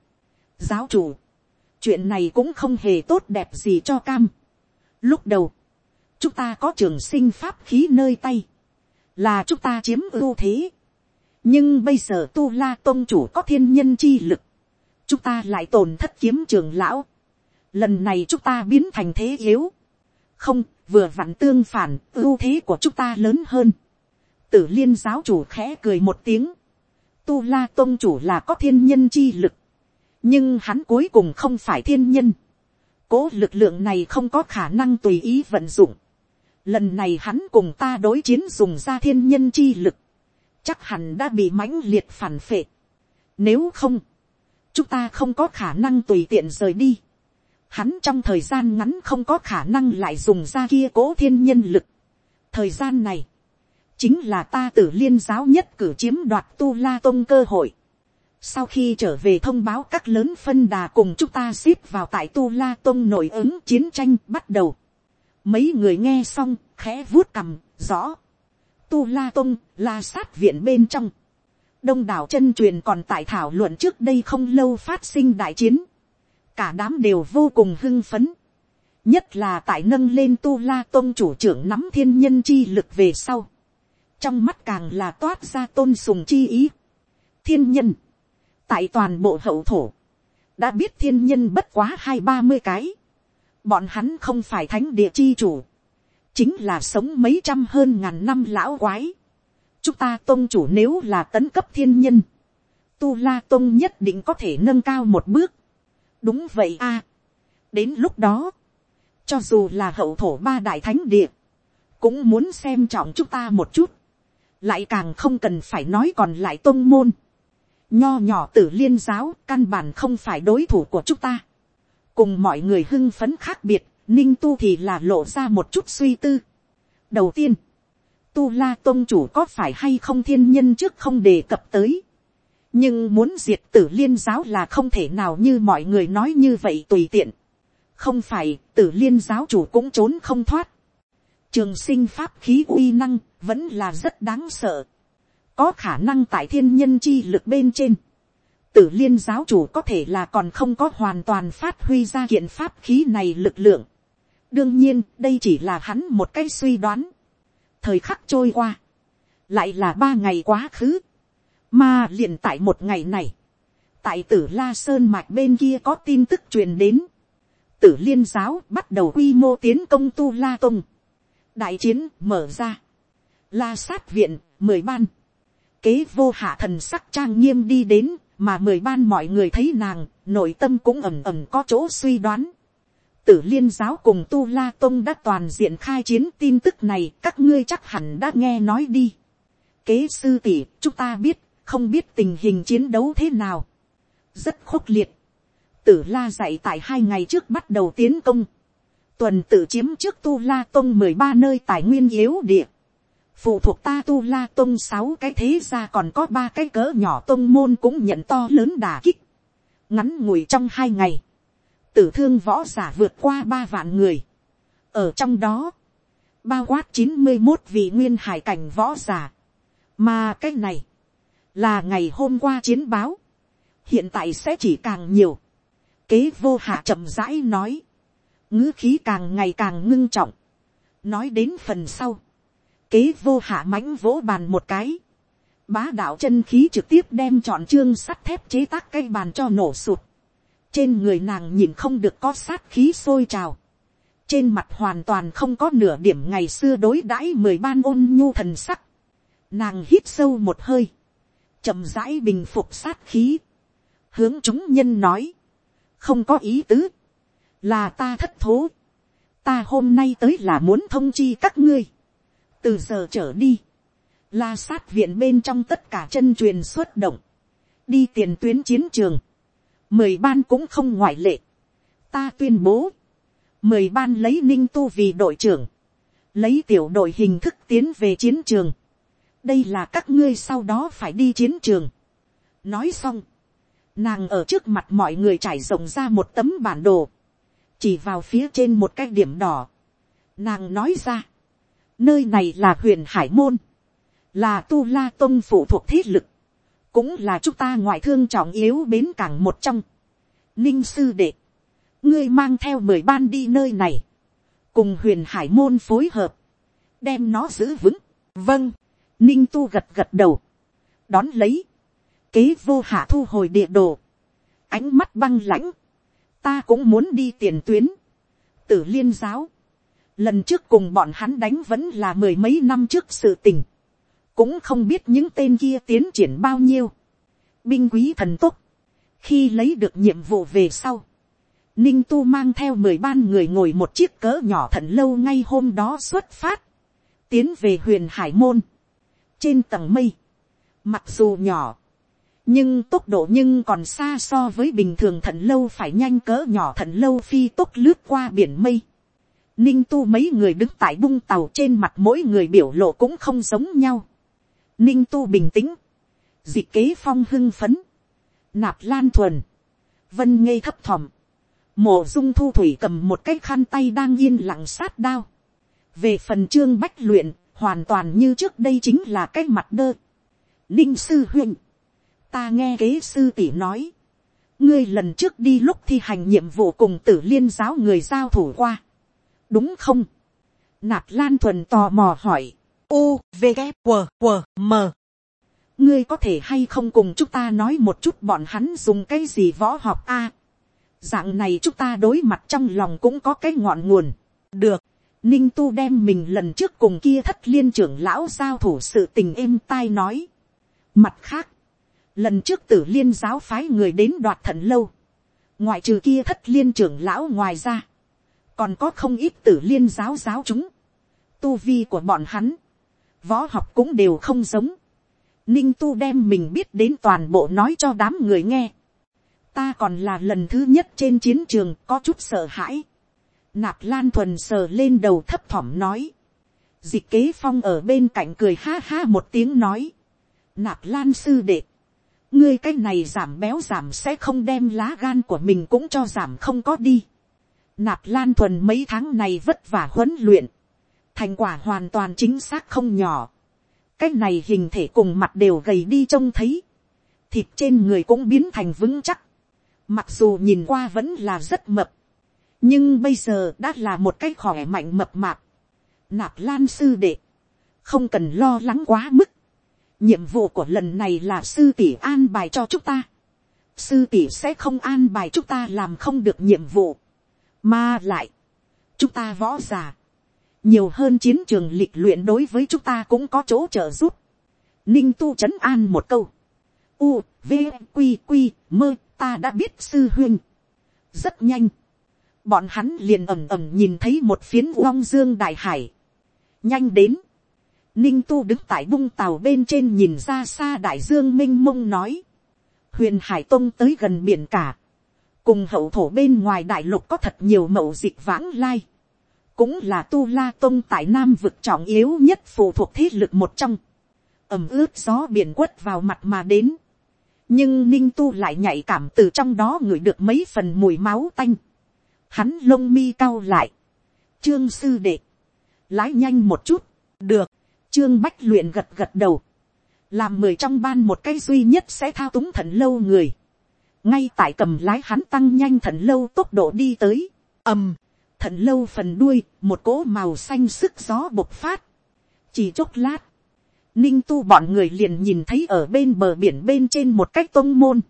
Giáo chủ, chuyện này cũng không hề tốt đẹp gì cho cam. Lúc đầu, chúng ta có trường sinh pháp khí nơi tay, là chúng ta chiếm ưu thế. nhưng bây giờ tu la tôn chủ có thiên nhân chi lực, chúng ta lại tổn thất kiếm trường lão. lần này chúng ta biến thành thế yếu. không, vừa vặn tương phản, ưu thế của chúng ta lớn hơn. tử liên giáo chủ khẽ cười một tiếng. tu la tôn chủ là có thiên nhân chi lực nhưng hắn cuối cùng không phải thiên nhân. cố lực lượng này không có khả năng tùy ý vận dụng Lần này hắn cùng ta đối chiến dùng ra thiên nhân chi lực. Chắc hẳn đã bị mãnh liệt phản phệ. Nếu không, chúng ta không có khả năng tùy tiện rời đi. Hắn trong thời gian ngắn không có khả năng lại dùng ra kia cố thiên nhân lực. Thời gian này, chính là ta tử liên giáo nhất cử chiếm đoạt tu la tôn cơ hội. Sau khi trở về thông báo các lớn phân đà cùng chúng ta xếp vào tại tu la tôn nội ứng chiến tranh bắt đầu Mấy người nghe xong, khẽ vuốt cằm, rõ. Tu La tôn La sát viện bên trong. Đông đảo chân truyền còn tại thảo luận trước đây không lâu phát sinh đại chiến. Cả đám đều vô cùng hưng phấn. Nhất là tại nâng lên Tu La tôn chủ trưởng nắm thiên nhân chi lực về sau. Trong mắt càng là toát ra tôn sùng chi ý. Thiên nhân. Tại toàn bộ hậu thổ. Đã biết thiên nhân bất quá hai ba mươi cái bọn hắn không phải thánh địa chi chủ, chính là sống mấy trăm hơn ngàn năm lão quái. chúng ta tôn chủ nếu là tấn cấp thiên nhân, tu la tôn nhất định có thể nâng cao một bước. đúng vậy a. đến lúc đó, cho dù là hậu thổ ba đại thánh địa, cũng muốn xem trọng chúng ta một chút, lại càng không cần phải nói còn lại tôn môn nho nhỏ tử liên giáo căn bản không phải đối thủ của chúng ta cùng mọi người hưng phấn khác biệt, ninh tu thì là lộ ra một chút suy tư. đầu tiên, tu la tôn chủ có phải hay không thiên nhân trước không đề cập tới. nhưng muốn diệt tử liên giáo là không thể nào như mọi người nói như vậy tùy tiện. không phải tử liên giáo chủ cũng trốn không thoát. trường sinh pháp khí uy năng vẫn là rất đáng sợ có khả năng tại thiên nhân chi lực bên trên. Tử liên giáo chủ có thể là còn không có hoàn toàn phát huy ra kiện pháp khí này lực lượng. đương nhiên đây chỉ là hắn một cái suy đoán. thời khắc trôi qua, lại là ba ngày quá khứ, mà liền tại một ngày này, tại tử la sơn mạch bên kia có tin tức truyền đến, tử liên giáo bắt đầu quy mô tiến công tu la tông, đại chiến mở ra, la sát viện mười ban, kế vô hạ thần sắc trang nghiêm đi đến mà mười ban mọi người thấy nàng, nội tâm cũng ẩm ẩm có chỗ suy đoán. Tử liên giáo cùng Tu La Tông đã toàn diện khai chiến tin tức này các ngươi chắc hẳn đã nghe nói đi. Kế sư tỷ, chúng ta biết, không biết tình hình chiến đấu thế nào. Rất khốc liệt. Tử La dạy tại hai ngày trước bắt đầu tiến công. Tuần tự chiếm trước Tu La Tông mười ba nơi tài nguyên yếu địa phụ thuộc ta tu la tôn sáu cái thế ra còn có ba cái cỡ nhỏ tôn môn cũng nhận to lớn đà kích. ngắn ngủi trong hai ngày, tử thương võ giả vượt qua ba vạn người. ở trong đó, bao quát chín mươi một vị nguyên hải cảnh võ giả. mà cái này, là ngày hôm qua chiến báo, hiện tại sẽ chỉ càng nhiều. kế vô hạ chậm rãi nói, ngữ khí càng ngày càng ngưng trọng, nói đến phần sau, kế vô hạ mãnh vỗ bàn một cái, bá đạo chân khí trực tiếp đem chọn chương sắt thép chế tác cây bàn cho nổ sụt, trên người nàng nhìn không được có sát khí sôi trào, trên mặt hoàn toàn không có nửa điểm ngày xưa đối đãi mười ban ôn nhu thần sắc, nàng hít sâu một hơi, chậm rãi bình phục sát khí, hướng chúng nhân nói, không có ý tứ, là ta thất thố, ta hôm nay tới là muốn thông chi các ngươi, từ giờ trở đi, la sát viện bên trong tất cả chân truyền xuất động, đi tiền tuyến chiến trường, mười ban cũng không ngoại lệ, ta tuyên bố, mười ban lấy ninh tu vì đội trưởng, lấy tiểu đội hình thức tiến về chiến trường, đây là các ngươi sau đó phải đi chiến trường. nói xong, nàng ở trước mặt mọi người trải rộng ra một tấm bản đồ, chỉ vào phía trên một cái điểm đỏ. nàng nói ra, nơi này là huyền hải môn, là tu la tôn phụ thuộc thế lực, cũng là chúng ta ngoại thương trọng yếu bến cảng một trong. ninh sư đệ, ngươi mang theo mười ban đi nơi này, cùng huyền hải môn phối hợp, đem nó giữ vững. vâng, ninh tu gật gật đầu, đón lấy, kế vô hạ thu hồi địa đồ, ánh mắt băng lãnh, ta cũng muốn đi tiền tuyến, tử liên giáo, lần trước cùng bọn hắn đánh vẫn là mười mấy năm trước sự tình, cũng không biết những tên kia tiến triển bao nhiêu, binh quý thần tốc. Khi lấy được nhiệm vụ về sau, ninh tu mang theo mười ban người ngồi một chiếc cỡ nhỏ thận lâu ngay hôm đó xuất phát, tiến về huyền hải môn, trên tầng mây, mặc dù nhỏ, nhưng tốc độ nhưng còn xa so với bình thường thận lâu phải nhanh cỡ nhỏ thận lâu phi tốc lướt qua biển mây. Ninh tu mấy người đứng tại bung tàu trên mặt mỗi người biểu lộ cũng không giống nhau. Ninh tu bình tĩnh. Dị kế phong hưng phấn. Nạp lan thuần. Vân ngây thấp thỏm. Mộ dung thu thủy cầm một cái khăn tay đang yên lặng sát đao. Về phần chương bách luyện, hoàn toàn như trước đây chính là cái mặt đơ. Ninh sư huynh ta nghe kế sư tỷ nói, ngươi lần trước đi lúc thi hành nhiệm vụ cùng tử liên giáo người giao thủ qua, đúng không, nạp lan thuần tò mò hỏi, u v g q q m. Ngươi có thể hay không cùng chúng ta nói một chút bọn hắn dùng cái gì võ học a, dạng này chúng ta đối mặt trong lòng cũng có cái ngọn nguồn, được, ninh tu đem mình lần trước cùng kia thất liên trưởng lão giao thủ sự tình êm tai nói, mặt khác, lần trước tử liên giáo phái người đến đoạt thần lâu, ngoại trừ kia thất liên trưởng lão ngoài ra, còn có không ít tử liên giáo giáo chúng, tu vi của bọn hắn, võ học cũng đều không giống, ninh tu đem mình biết đến toàn bộ nói cho đám người nghe, ta còn là lần thứ nhất trên chiến trường có chút sợ hãi, nạp lan thuần sờ lên đầu thấp thỏm nói, dịch kế phong ở bên cạnh cười ha ha một tiếng nói, nạp lan sư đệ, ngươi cái này giảm béo giảm sẽ không đem lá gan của mình cũng cho giảm không có đi. Nạp lan thuần mấy tháng này vất vả huấn luyện. Thành quả hoàn toàn chính xác không nhỏ. Cái này hình thể cùng mặt đều gầy đi trông thấy. Thịt trên người cũng biến thành vững chắc. Mặc dù nhìn qua vẫn là rất mập. Nhưng bây giờ đã là một cái khỏe mạnh mập mạp. Nạp lan sư đệ. Không cần lo lắng quá mức nhiệm vụ của lần này là sư tỷ an bài cho chúng ta. sư tỷ sẽ không an bài chúng ta làm không được nhiệm vụ mà lại, chúng ta võ giả nhiều hơn chiến trường lịch luyện đối với chúng ta cũng có chỗ trợ giúp. ninh tu trấn an một câu. u, v, q q mơ ta đã biết sư huyên. rất nhanh. bọn hắn liền ầm ầm nhìn thấy một phiến long dương đại hải. nhanh đến Ninh tu đứng tại bung tàu bên trên nhìn ra xa đại dương minh mông nói. Huyền Hải Tông tới gần biển cả. Cùng hậu thổ bên ngoài đại lục có thật nhiều mậu dịch vãng lai. Cũng là tu la tông tại nam vực trọng yếu nhất phụ thuộc thế lực một trong. ẩm ướt gió biển quất vào mặt mà đến. Nhưng ninh tu lại nhạy cảm từ trong đó ngửi được mấy phần mùi máu tanh. Hắn lông mi cao lại. Trương sư đệ. Lái nhanh một chút. Được Trương Bách luyện gật gật đầu. Làm mười trong ban một cái duy nhất sẽ thao túng thần lâu người. Ngay tại cầm lái hắn tăng nhanh thần lâu tốc độ đi tới. ầm, thận lâu phần đuôi, một cỗ màu xanh sức gió bộc phát. chỉ chốc lát, ninh tu bọn người liền nhìn thấy ở bên bờ biển bên trên một cái tôn môn.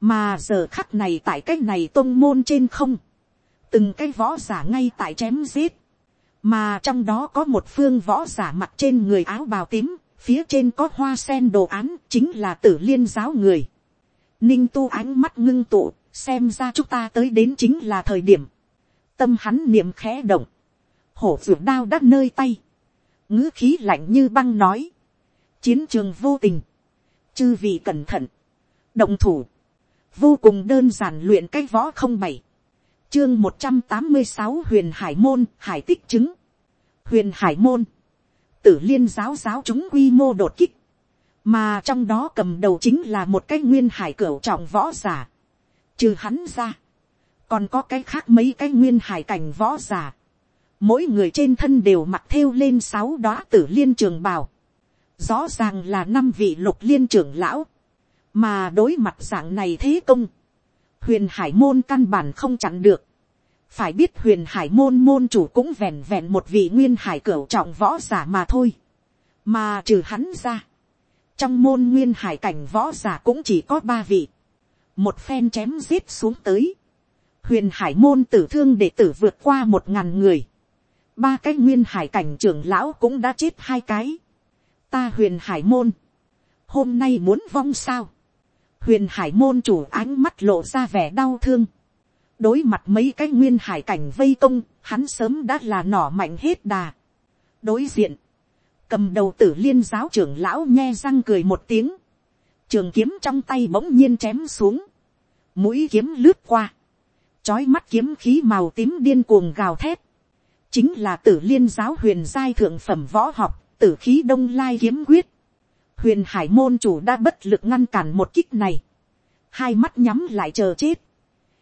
mà giờ khắc này tại cái này tôn môn trên không, từng cái võ giả ngay tại chém giết, mà trong đó có một phương võ giả mặt trên người áo bào tím, phía trên có hoa sen đồ án chính là tử liên giáo người. Ninh tu ánh mắt ngưng tụ, xem ra chúng ta tới đến chính là thời điểm. Tâm hắn niệm khẽ động, hổ vượt đao đắt nơi tay, ngữ khí lạnh như băng nói, chiến trường vô tình, chư vị cẩn thận, động thủ, vô cùng đơn giản luyện cái võ không bảy, chương một trăm tám mươi sáu huyền hải môn hải tích chứng, huyền hải môn, tử liên giáo giáo chúng quy mô đột kích, mà trong đó cầm đầu chính là một cái nguyên hải cửu trọng võ giả, trừ hắn ra, còn có cái khác mấy cái nguyên hải cảnh võ giả, mỗi người trên thân đều mặc thêu lên sáu đoá tử liên trường bào, rõ ràng là năm vị lục liên trưởng lão, mà đối mặt dạng này thế công, huyền hải môn căn bản không chặn được, phải biết huyền hải môn môn chủ cũng vẹn vẹn một vị nguyên hải cửu trọng võ giả mà thôi, mà trừ hắn ra, trong môn nguyên hải cảnh võ giả cũng chỉ có ba vị, một phen chém giết xuống tới, huyền hải môn tử thương để tử vượt qua một ngàn người, ba cái nguyên hải cảnh trưởng lão cũng đã chết hai cái, ta huyền hải môn, hôm nay muốn vong sao, huyền hải môn chủ ánh mắt lộ ra vẻ đau thương, đối mặt mấy cái nguyên hải cảnh vây công, hắn sớm đã là nỏ mạnh hết đà. đối diện, cầm đầu tử liên giáo trưởng lão nghe răng cười một tiếng, trường kiếm trong tay bỗng nhiên chém xuống, mũi kiếm lướt qua, trói mắt kiếm khí màu tím điên cuồng gào thét, chính là tử liên giáo huyền giai thượng phẩm võ học, tử khí đông lai kiếm quyết. Huyền hải môn chủ đã bất lực ngăn cản một kích này, hai mắt nhắm lại chờ chết,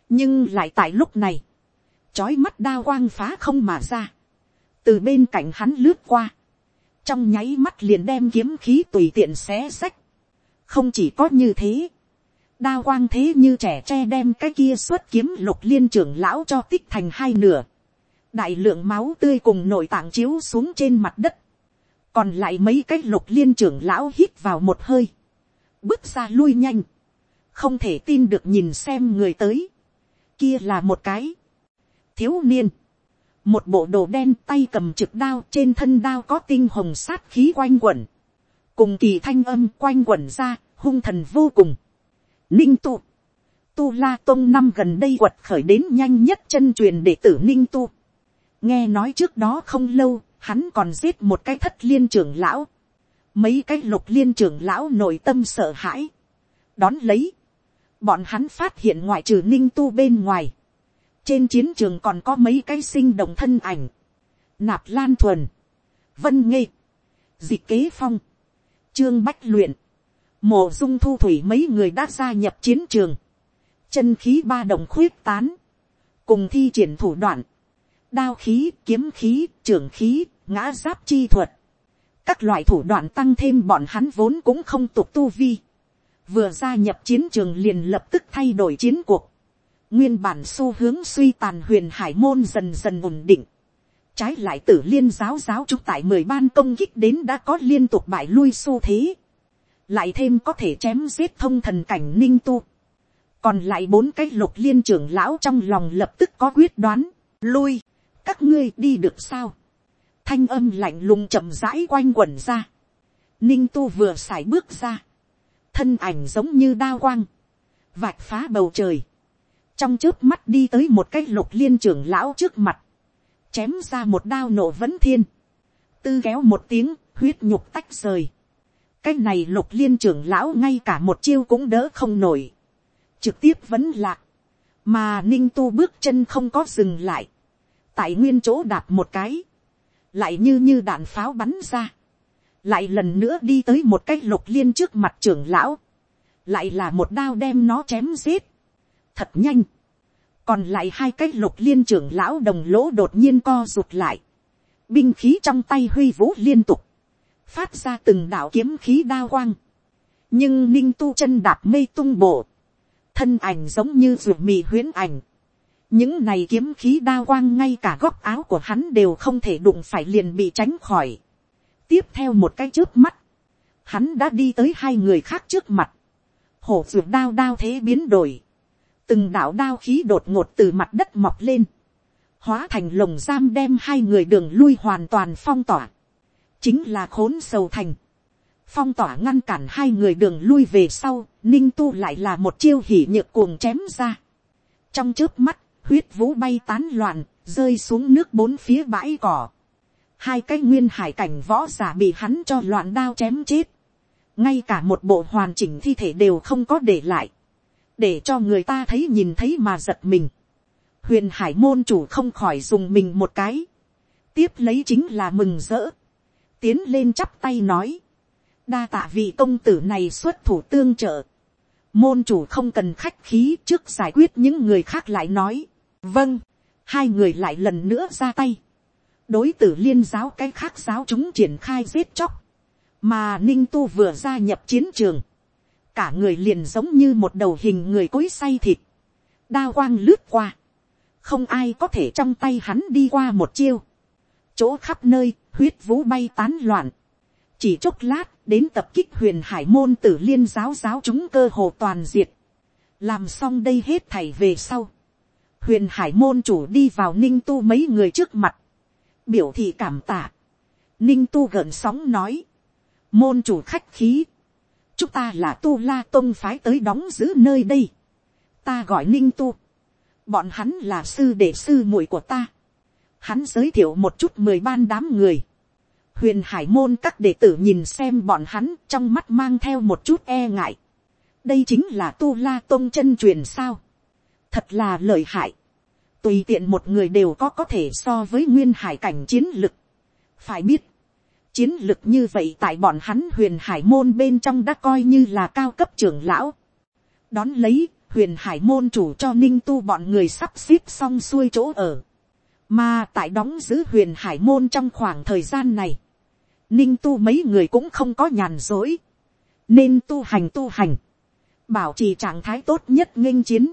nhưng lại tại lúc này, trói mắt đa quang phá không mà ra, từ bên cạnh hắn lướt qua, trong nháy mắt liền đem kiếm khí tùy tiện xé sách. không chỉ có như thế, đa quang thế như trẻ tre đem cái kia xuất kiếm lục liên trưởng lão cho tích thành hai nửa, đại lượng máu tươi cùng nội tạng chiếu xuống trên mặt đất, còn lại mấy cái lục liên trưởng lão hít vào một hơi, bước ra lui nhanh, không thể tin được nhìn xem người tới, kia là một cái. Thiếu niên, một bộ đồ đen tay cầm trực đao trên thân đao có tinh hồng sát khí quanh quẩn, cùng kỳ thanh âm quanh quẩn ra, hung thần vô cùng. Ninh tu, tu la tôn năm gần đây quật khởi đến nhanh nhất chân truyền đệ tử ninh tu. nghe nói trước đó không lâu, hắn còn giết một cái thất liên trưởng lão, mấy cái lục liên trưởng lão nội tâm sợ hãi, đón lấy, bọn hắn phát hiện ngoại trừ ninh tu bên ngoài, trên chiến trường còn có mấy cái sinh động thân ảnh, nạp lan thuần, vân nghê, dịch kế phong, trương bách luyện, mộ dung thu thủy mấy người đã gia nhập chiến trường, chân khí ba đồng khuyết tán, cùng thi triển thủ đoạn, đao khí, kiếm khí, trưởng khí, ngã giáp chi thuật, các loại thủ đoạn tăng thêm bọn hắn vốn cũng không tục tu vi, vừa gia nhập chiến trường liền lập tức thay đổi chiến cuộc, nguyên bản xu hướng suy tàn huyền hải môn dần dần ổn định, trái lại tử liên giáo giáo trúc tại mười ban công kích đến đã có liên tục bại lui xu thế, lại thêm có thể chém giết thông thần cảnh ninh tu, còn lại bốn cái lục liên trưởng lão trong lòng lập tức có quyết đoán, lui, các ngươi đi được sao, thanh âm lạnh lùng chậm rãi quanh quẩn ra, ninh tu vừa xài bước ra, thân ảnh giống như đao quang, vạch phá bầu trời, trong trước mắt đi tới một cái lục liên trưởng lão trước mặt, chém ra một đao nổ vấn thiên, tư kéo một tiếng, huyết nhục tách rời, cái này lục liên trưởng lão ngay cả một chiêu cũng đỡ không nổi, trực tiếp vẫn lạc, mà ninh tu bước chân không có dừng lại, tại nguyên chỗ đạp một cái, lại như như đạn pháo bắn ra, lại lần nữa đi tới một cái lục liên trước mặt trưởng lão, lại là một đao đem nó chém giết, thật nhanh, còn lại hai cái lục liên trưởng lão đồng lỗ đột nhiên co rụt lại, binh khí trong tay huy vũ liên tục, phát ra từng đạo kiếm khí đao quang, nhưng ninh tu chân đạp mây tung bộ, thân ảnh giống như ruột mì huyến ảnh, những này kiếm khí đa quang ngay cả góc áo của hắn đều không thể đụng phải liền bị tránh khỏi. tiếp theo một cái trước mắt, hắn đã đi tới hai người khác trước mặt, hổ ruột đao đao thế biến đổi, từng đạo đao khí đột ngột từ mặt đất mọc lên, hóa thành lồng giam đem hai người đường lui hoàn toàn phong tỏa, chính là khốn sầu thành, phong tỏa ngăn cản hai người đường lui về sau, ninh tu lại là một chiêu hỉ nhược cuồng chém ra. trong trước mắt, huyết vũ bay tán loạn, rơi xuống nước bốn phía bãi cỏ. hai cái nguyên hải cảnh võ giả bị hắn cho loạn đao chém chết. ngay cả một bộ hoàn chỉnh thi thể đều không có để lại để cho người ta thấy nhìn thấy mà giật mình. huyền hải môn chủ không khỏi dùng mình một cái. tiếp lấy chính là mừng rỡ. tiến lên chắp tay nói đa tạ vị công tử này xuất thủ tương trợ. môn chủ không cần khách khí trước giải quyết những người khác lại nói. vâng, hai người lại lần nữa ra tay. đối tử liên giáo cái khác giáo chúng triển khai giết chóc. mà ninh tu vừa gia nhập chiến trường cả người liền giống như một đầu hình người cối say thịt. đa quang lướt qua. không ai có thể trong tay hắn đi qua một chiêu. chỗ khắp nơi, huyết vũ bay tán loạn chỉ chốc lát đến tập kích huyền hải môn tử liên giáo giáo chúng cơ hồ toàn diệt. làm xong đây hết thảy về sau. huyền hải môn chủ đi vào ninh tu mấy người trước mặt. biểu thị cảm tạ. ninh tu gợn sóng nói. môn chủ khách khí chúng ta là tu la tôn phái tới đóng giữ nơi đây. ta gọi ninh tu. bọn hắn là sư đệ sư muội của ta. hắn giới thiệu một chút mười ban đám người huyền hải môn các đệ tử nhìn xem bọn hắn trong mắt mang theo một chút e ngại. đây chính là tu la tôn chân truyền sao. thật là lợi hại. tùy tiện một người đều có có thể so với nguyên hải cảnh chiến lực. phải biết, chiến lực như vậy tại bọn hắn huyền hải môn bên trong đã coi như là cao cấp trưởng lão. đón lấy, huyền hải môn chủ cho ninh tu bọn người sắp xếp xong xuôi chỗ ở. mà tại đóng giữ huyền hải môn trong khoảng thời gian này, ninh tu mấy người cũng không có nhàn dối, nên tu hành tu hành, bảo trì trạng thái tốt nhất nghênh chiến.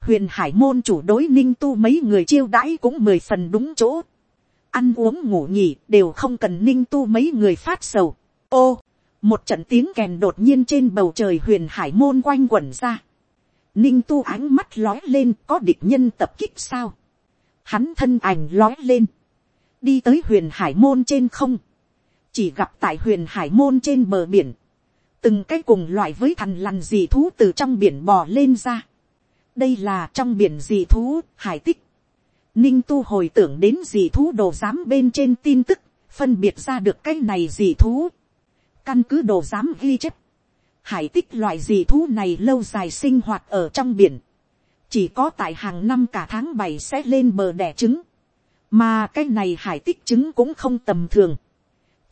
huyền hải môn chủ đối ninh tu mấy người chiêu đãi cũng mười phần đúng chỗ, ăn uống ngủ nghỉ đều không cần ninh tu mấy người phát sầu. ô, một trận tiếng kèn đột nhiên trên bầu trời huyền hải môn quanh quẩn ra. ninh tu ánh mắt lói lên có địch nhân tập kích sao. hắn thân ảnh lói lên, đi tới huyền hải môn trên không chỉ gặp tại huyền hải môn trên bờ biển, từng cái cùng loại với thằn lằn dị thú từ trong biển bò lên ra. đây là trong biển dị thú, hải tích ninh tu hồi tưởng đến dị thú đồ giám bên trên tin tức, phân biệt ra được cái này dị thú. căn cứ đồ giám ghi chép, hải tích loại dị thú này lâu dài sinh hoạt ở trong biển. chỉ có tại hàng năm cả tháng 7 sẽ lên bờ đẻ trứng. mà cái này hải tích trứng cũng không tầm thường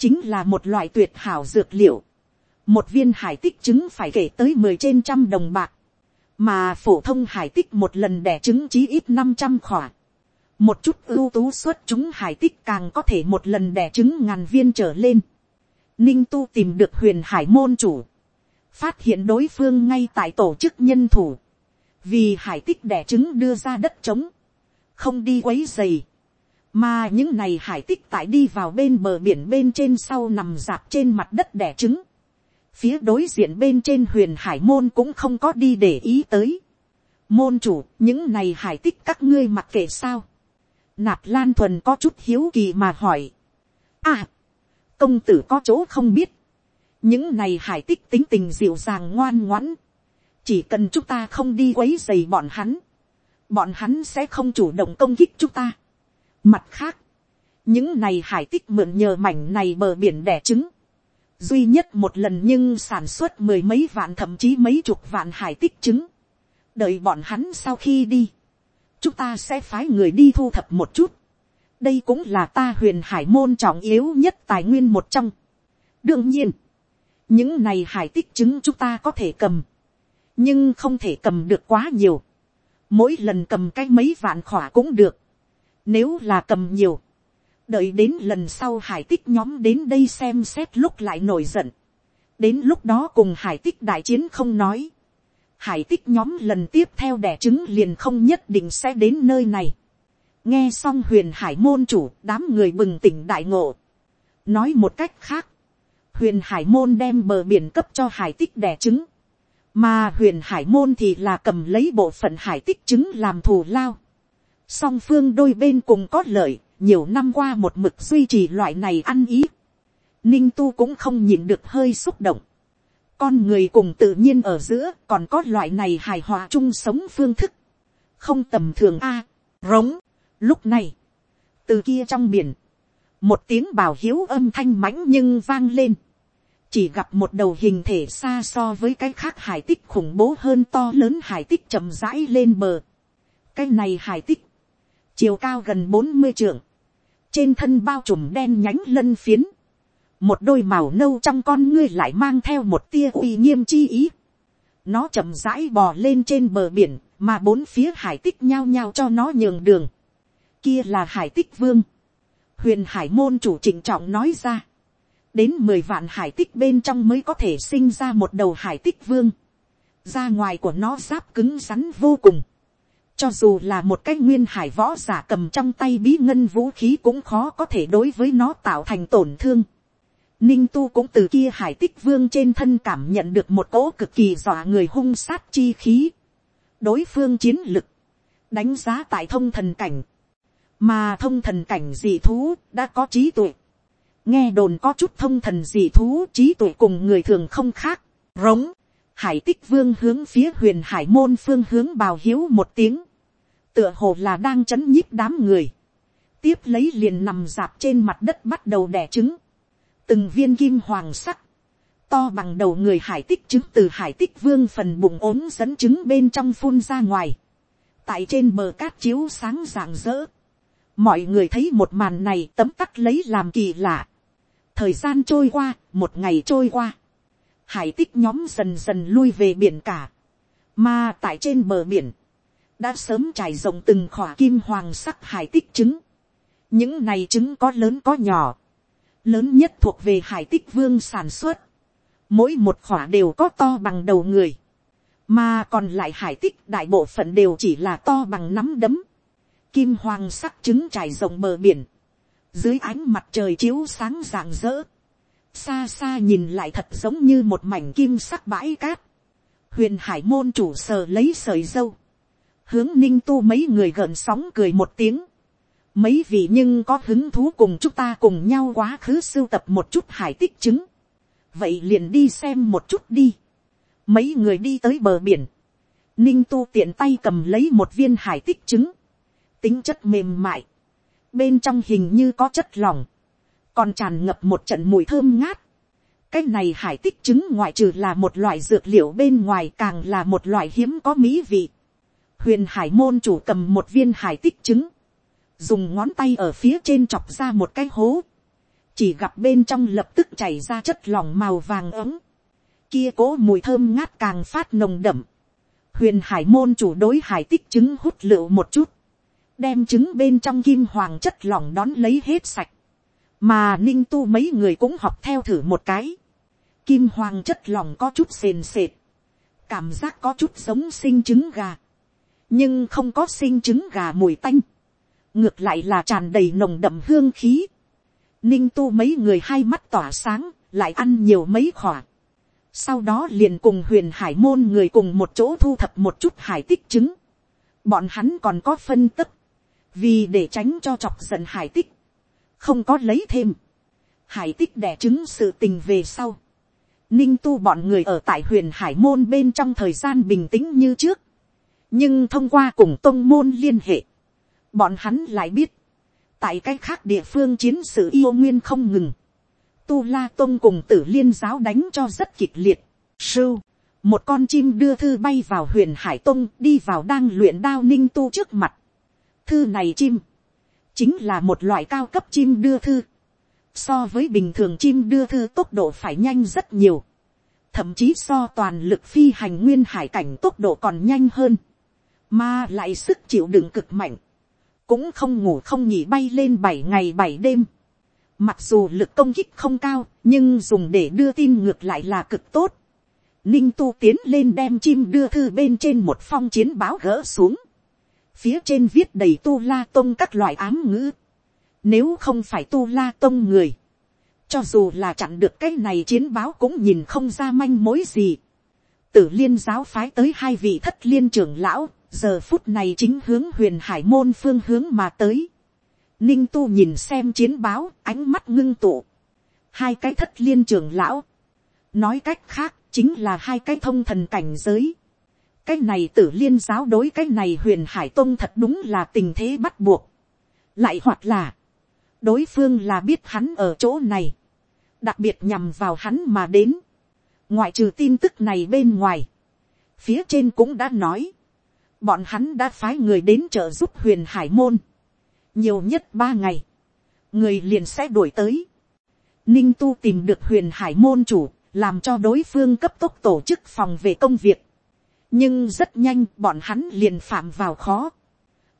chính là một loại tuyệt hảo dược liệu. Một viên hải tích trứng phải kể tới mười trên trăm đồng bạc. Mà phổ thông hải tích một lần đẻ trứng chí ít năm trăm khỏa. Một chút ưu tú xuất chúng hải tích càng có thể một lần đẻ trứng ngàn viên trở lên. Ninh tu tìm được huyền hải môn chủ. Phát hiện đối phương ngay tại tổ chức nhân thủ. Vì hải tích đẻ trứng đưa ra đất trống. Không đi quấy dày mà những này hải tích tại đi vào bên bờ biển bên trên sau nằm dạp trên mặt đất đẻ trứng. Phía đối diện bên trên huyền hải môn cũng không có đi để ý tới. Môn chủ, những này hải tích các ngươi mặc kệ sao. Nạp lan thuần có chút hiếu kỳ mà hỏi. À, công tử có chỗ không biết. Những này hải tích tính tình dịu dàng ngoan ngoãn. Chỉ cần chúng ta không đi quấy dày bọn hắn. Bọn hắn sẽ không chủ động công kích chúng ta Mặt khác, những này hải tích mượn nhờ mảnh này bờ biển đẻ trứng. Duy nhất một lần nhưng sản xuất mười mấy vạn thậm chí mấy chục vạn hải tích trứng. Đợi bọn hắn sau khi đi. Chúng ta sẽ phái người đi thu thập một chút. Đây cũng là ta huyền hải môn trọng yếu nhất tài nguyên một trong. Đương nhiên, những này hải tích chứng chúng ta có thể cầm. Nhưng không thể cầm được quá nhiều. Mỗi lần cầm cái mấy vạn khỏa cũng được nếu là cầm nhiều. Đợi đến lần sau hải tích nhóm đến đây xem xét lúc lại nổi giận. Đến lúc đó cùng hải tích đại chiến không nói hải tích nhóm lần tiếp theo đẻ trứng liền không nhất định sẽ đến nơi này. nghe xong huyền hải môn chủ đám người bừng tỉnh đại ngộ. nói một cách khác, huyền hải môn đem bờ biển cấp cho hải tích đẻ trứng, mà huyền hải môn thì là cầm lấy bộ phận hải tích trứng làm thù lao. song phương đôi bên cùng có lợi, nhiều năm qua một mực duy trì loại này ăn ý. ninh tu cũng không nhìn được hơi xúc động con người cùng tự nhiên ở giữa còn có loại này hài hòa chung sống phương thức, không tầm thường a, rống, lúc này, từ kia trong biển, một tiếng bảo hiếu âm thanh mãnh nhưng vang lên, chỉ gặp một đầu hình thể xa so với cái khác hải tích khủng bố hơn to lớn hải tích chậm rãi lên bờ. cái này hải tích, chiều cao gần bốn mươi trượng, trên thân bao trùm đen nhánh lân phiến, một đôi màu nâu trong con ngươi lại mang theo một tia uy nghiêm chi ý. nó chậm rãi bò lên trên bờ biển, mà bốn phía hải tích nhao nhao cho nó nhường đường. kia là hải tích vương. huyền hải môn chủ trịnh trọng nói ra. đến mười vạn hải tích bên trong mới có thể sinh ra một đầu hải tích vương. ra ngoài của nó giáp cứng rắn vô cùng. cho dù là một cái nguyên hải võ giả cầm trong tay bí ngân vũ khí cũng khó có thể đối với nó tạo thành tổn thương Ninh tu cũng từ kia hải tích vương trên thân cảm nhận được một cỗ cực kỳ dọa người hung sát chi khí. Đối phương chiến lực. Đánh giá tại thông thần cảnh. Mà thông thần cảnh dị thú đã có trí tuệ. Nghe đồn có chút thông thần dị thú, trí tuệ cùng người thường không khác. Rống. Hải tích vương hướng phía huyền hải môn phương hướng bào hiếu một tiếng. Tựa hồ là đang chấn nhíp đám người. Tiếp lấy liền nằm dạp trên mặt đất bắt đầu đẻ trứng từng viên kim hoàng sắc, to bằng đầu người hải tích trứng từ hải tích vương phần bụng ốm dẫn trứng bên trong phun ra ngoài, tại trên bờ cát chiếu sáng rạng rỡ, mọi người thấy một màn này tấm tắc lấy làm kỳ lạ, thời gian trôi qua, một ngày trôi qua, hải tích nhóm dần dần lui về biển cả, mà tại trên bờ biển, đã sớm trải rộng từng khỏa kim hoàng sắc hải tích trứng, những này trứng có lớn có nhỏ, lớn nhất thuộc về hải tích vương sản xuất, mỗi một khỏa đều có to bằng đầu người, mà còn lại hải tích đại bộ phận đều chỉ là to bằng nắm đấm, kim hoàng sắc trứng trải rộng bờ biển, dưới ánh mặt trời chiếu sáng rạng rỡ, xa xa nhìn lại thật giống như một mảnh kim sắc bãi cát, huyền hải môn chủ sờ lấy sợi dâu, hướng ninh tu mấy người gợn sóng cười một tiếng, mấy vị nhưng có hứng thú cùng chúng ta cùng nhau quá khứ sưu tập một chút hải tích chứng. vậy liền đi xem một chút đi. mấy người đi tới bờ biển. ninh tu tiện tay cầm lấy một viên hải tích trứng. tính chất mềm mại. bên trong hình như có chất lỏng. còn tràn ngập một trận mùi thơm ngát. cái này hải tích trứng ngoại trừ là một loại dược liệu bên ngoài càng là một loại hiếm có mỹ vị. huyền hải môn chủ cầm một viên hải tích trứng dùng ngón tay ở phía trên chọc ra một cái hố, chỉ gặp bên trong lập tức chảy ra chất lỏng màu vàng ấm, kia cố mùi thơm ngát càng phát nồng đậm, huyền hải môn chủ đối hải tích trứng hút lựu một chút, đem trứng bên trong kim hoàng chất lỏng đón lấy hết sạch, mà ninh tu mấy người cũng học theo thử một cái, kim hoàng chất lỏng có chút sền sệt, cảm giác có chút giống sinh trứng gà, nhưng không có sinh trứng gà mùi tanh, ngược lại là tràn đầy nồng đậm hương khí. ninh tu mấy người hai mắt tỏa sáng, lại ăn nhiều mấy khỏa. sau đó liền cùng huyền hải môn người cùng một chỗ thu thập một chút hải tích trứng. bọn hắn còn có phân tức, vì để tránh cho chọc giận hải tích, không có lấy thêm. hải tích đẻ trứng sự tình về sau. ninh tu bọn người ở tại huyền hải môn bên trong thời gian bình tĩnh như trước. nhưng thông qua cùng tôn môn liên hệ, bọn hắn lại biết, tại cái khác địa phương chiến sự yêu nguyên không ngừng, tu la tôn cùng tử liên giáo đánh cho rất kịch liệt, sưu, một con chim đưa thư bay vào huyền hải tôn đi vào đang luyện đao ninh tu trước mặt, thư này chim, chính là một loại cao cấp chim đưa thư, so với bình thường chim đưa thư tốc độ phải nhanh rất nhiều, thậm chí so toàn lực phi hành nguyên hải cảnh tốc độ còn nhanh hơn, mà lại sức chịu đựng cực mạnh, cũng không ngủ không nghỉ bay lên bảy ngày bảy đêm. Mặc dù lực công kích không cao, nhưng dùng để đưa tin ngược lại là cực tốt. ninh tu tiến lên đem chim đưa thư bên trên một phong chiến báo gỡ xuống, phía trên viết đầy tu la tông các loại ám ngữ, nếu không phải tu la tông người, cho dù là chặn được cái này chiến báo cũng nhìn không ra manh mối gì. Tử liên giáo phái tới hai vị thất liên trưởng lão, giờ phút này chính hướng huyền hải môn phương hướng mà tới. Ninh tu nhìn xem chiến báo, ánh mắt ngưng tụ. Hai cái thất liên trưởng lão. Nói cách khác, chính là hai cái thông thần cảnh giới. Cái này tử liên giáo đối cái này huyền hải tông thật đúng là tình thế bắt buộc. Lại hoặc là, đối phương là biết hắn ở chỗ này đặc biệt nhằm vào hắn mà đến. ngoại trừ tin tức này bên ngoài, phía trên cũng đã nói, bọn hắn đã phái người đến trợ giúp huyền hải môn, nhiều nhất ba ngày, người liền sẽ đuổi tới. Ninh tu tìm được huyền hải môn chủ, làm cho đối phương cấp tốc tổ chức phòng về công việc. nhưng rất nhanh bọn hắn liền phạm vào khó,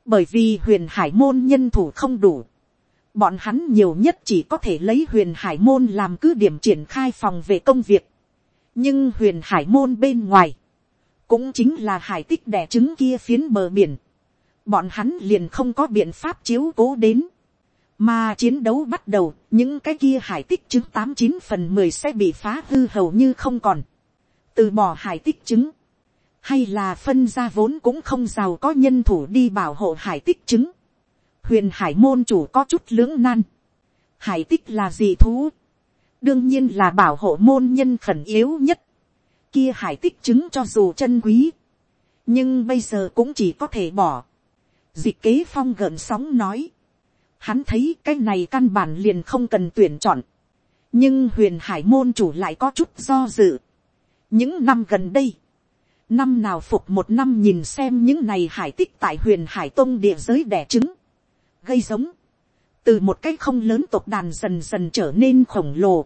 bởi vì huyền hải môn nhân thủ không đủ bọn hắn nhiều nhất chỉ có thể lấy huyền hải môn làm cứ điểm triển khai phòng về công việc. nhưng huyền hải môn bên ngoài, cũng chính là hải tích đẻ trứng kia phiến bờ biển. bọn hắn liền không có biện pháp chiếu cố đến. mà chiến đấu bắt đầu, những cái kia hải tích trứng tám chín phần mười sẽ bị phá hư hầu như không còn. từ bỏ hải tích trứng, hay là phân ra vốn cũng không giàu có nhân thủ đi bảo hộ hải tích trứng huyền hải môn chủ có chút lưỡng nan. hải tích là gì thú. đương nhiên là bảo hộ môn nhân khẩn yếu nhất kia hải tích chứng cho dù chân quý. nhưng bây giờ cũng chỉ có thể bỏ. dịch kế phong gợn sóng nói. hắn thấy cái này căn bản liền không cần tuyển chọn. nhưng huyền hải môn chủ lại có chút do dự. những năm gần đây, năm nào phục một năm nhìn xem những này hải tích tại huyền hải tông địa giới đẻ trứng gây giống, từ một cái không lớn tộc đàn dần dần trở nên khổng lồ,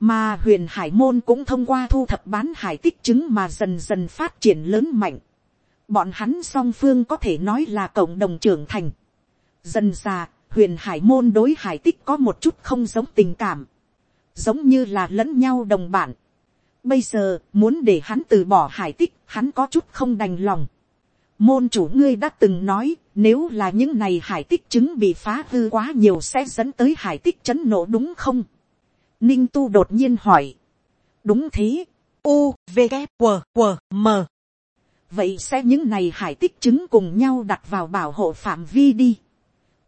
mà huyền hải môn cũng thông qua thu thập bán hải tích chứng mà dần dần phát triển lớn mạnh. bọn hắn song phương có thể nói là cộng đồng trưởng thành. dần già, huyền hải môn đối hải tích có một chút không giống tình cảm, giống như là lẫn nhau đồng bản. bây giờ, muốn để hắn từ bỏ hải tích, hắn có chút không đành lòng môn chủ ngươi đã từng nói, nếu là những này hải tích chứng bị phá hư quá nhiều sẽ dẫn tới hải tích chấn nổ đúng không? Ninh tu đột nhiên hỏi. đúng thế. U, V, K, W, W, M. vậy sẽ những này hải tích chứng cùng nhau đặt vào bảo hộ phạm vi đi.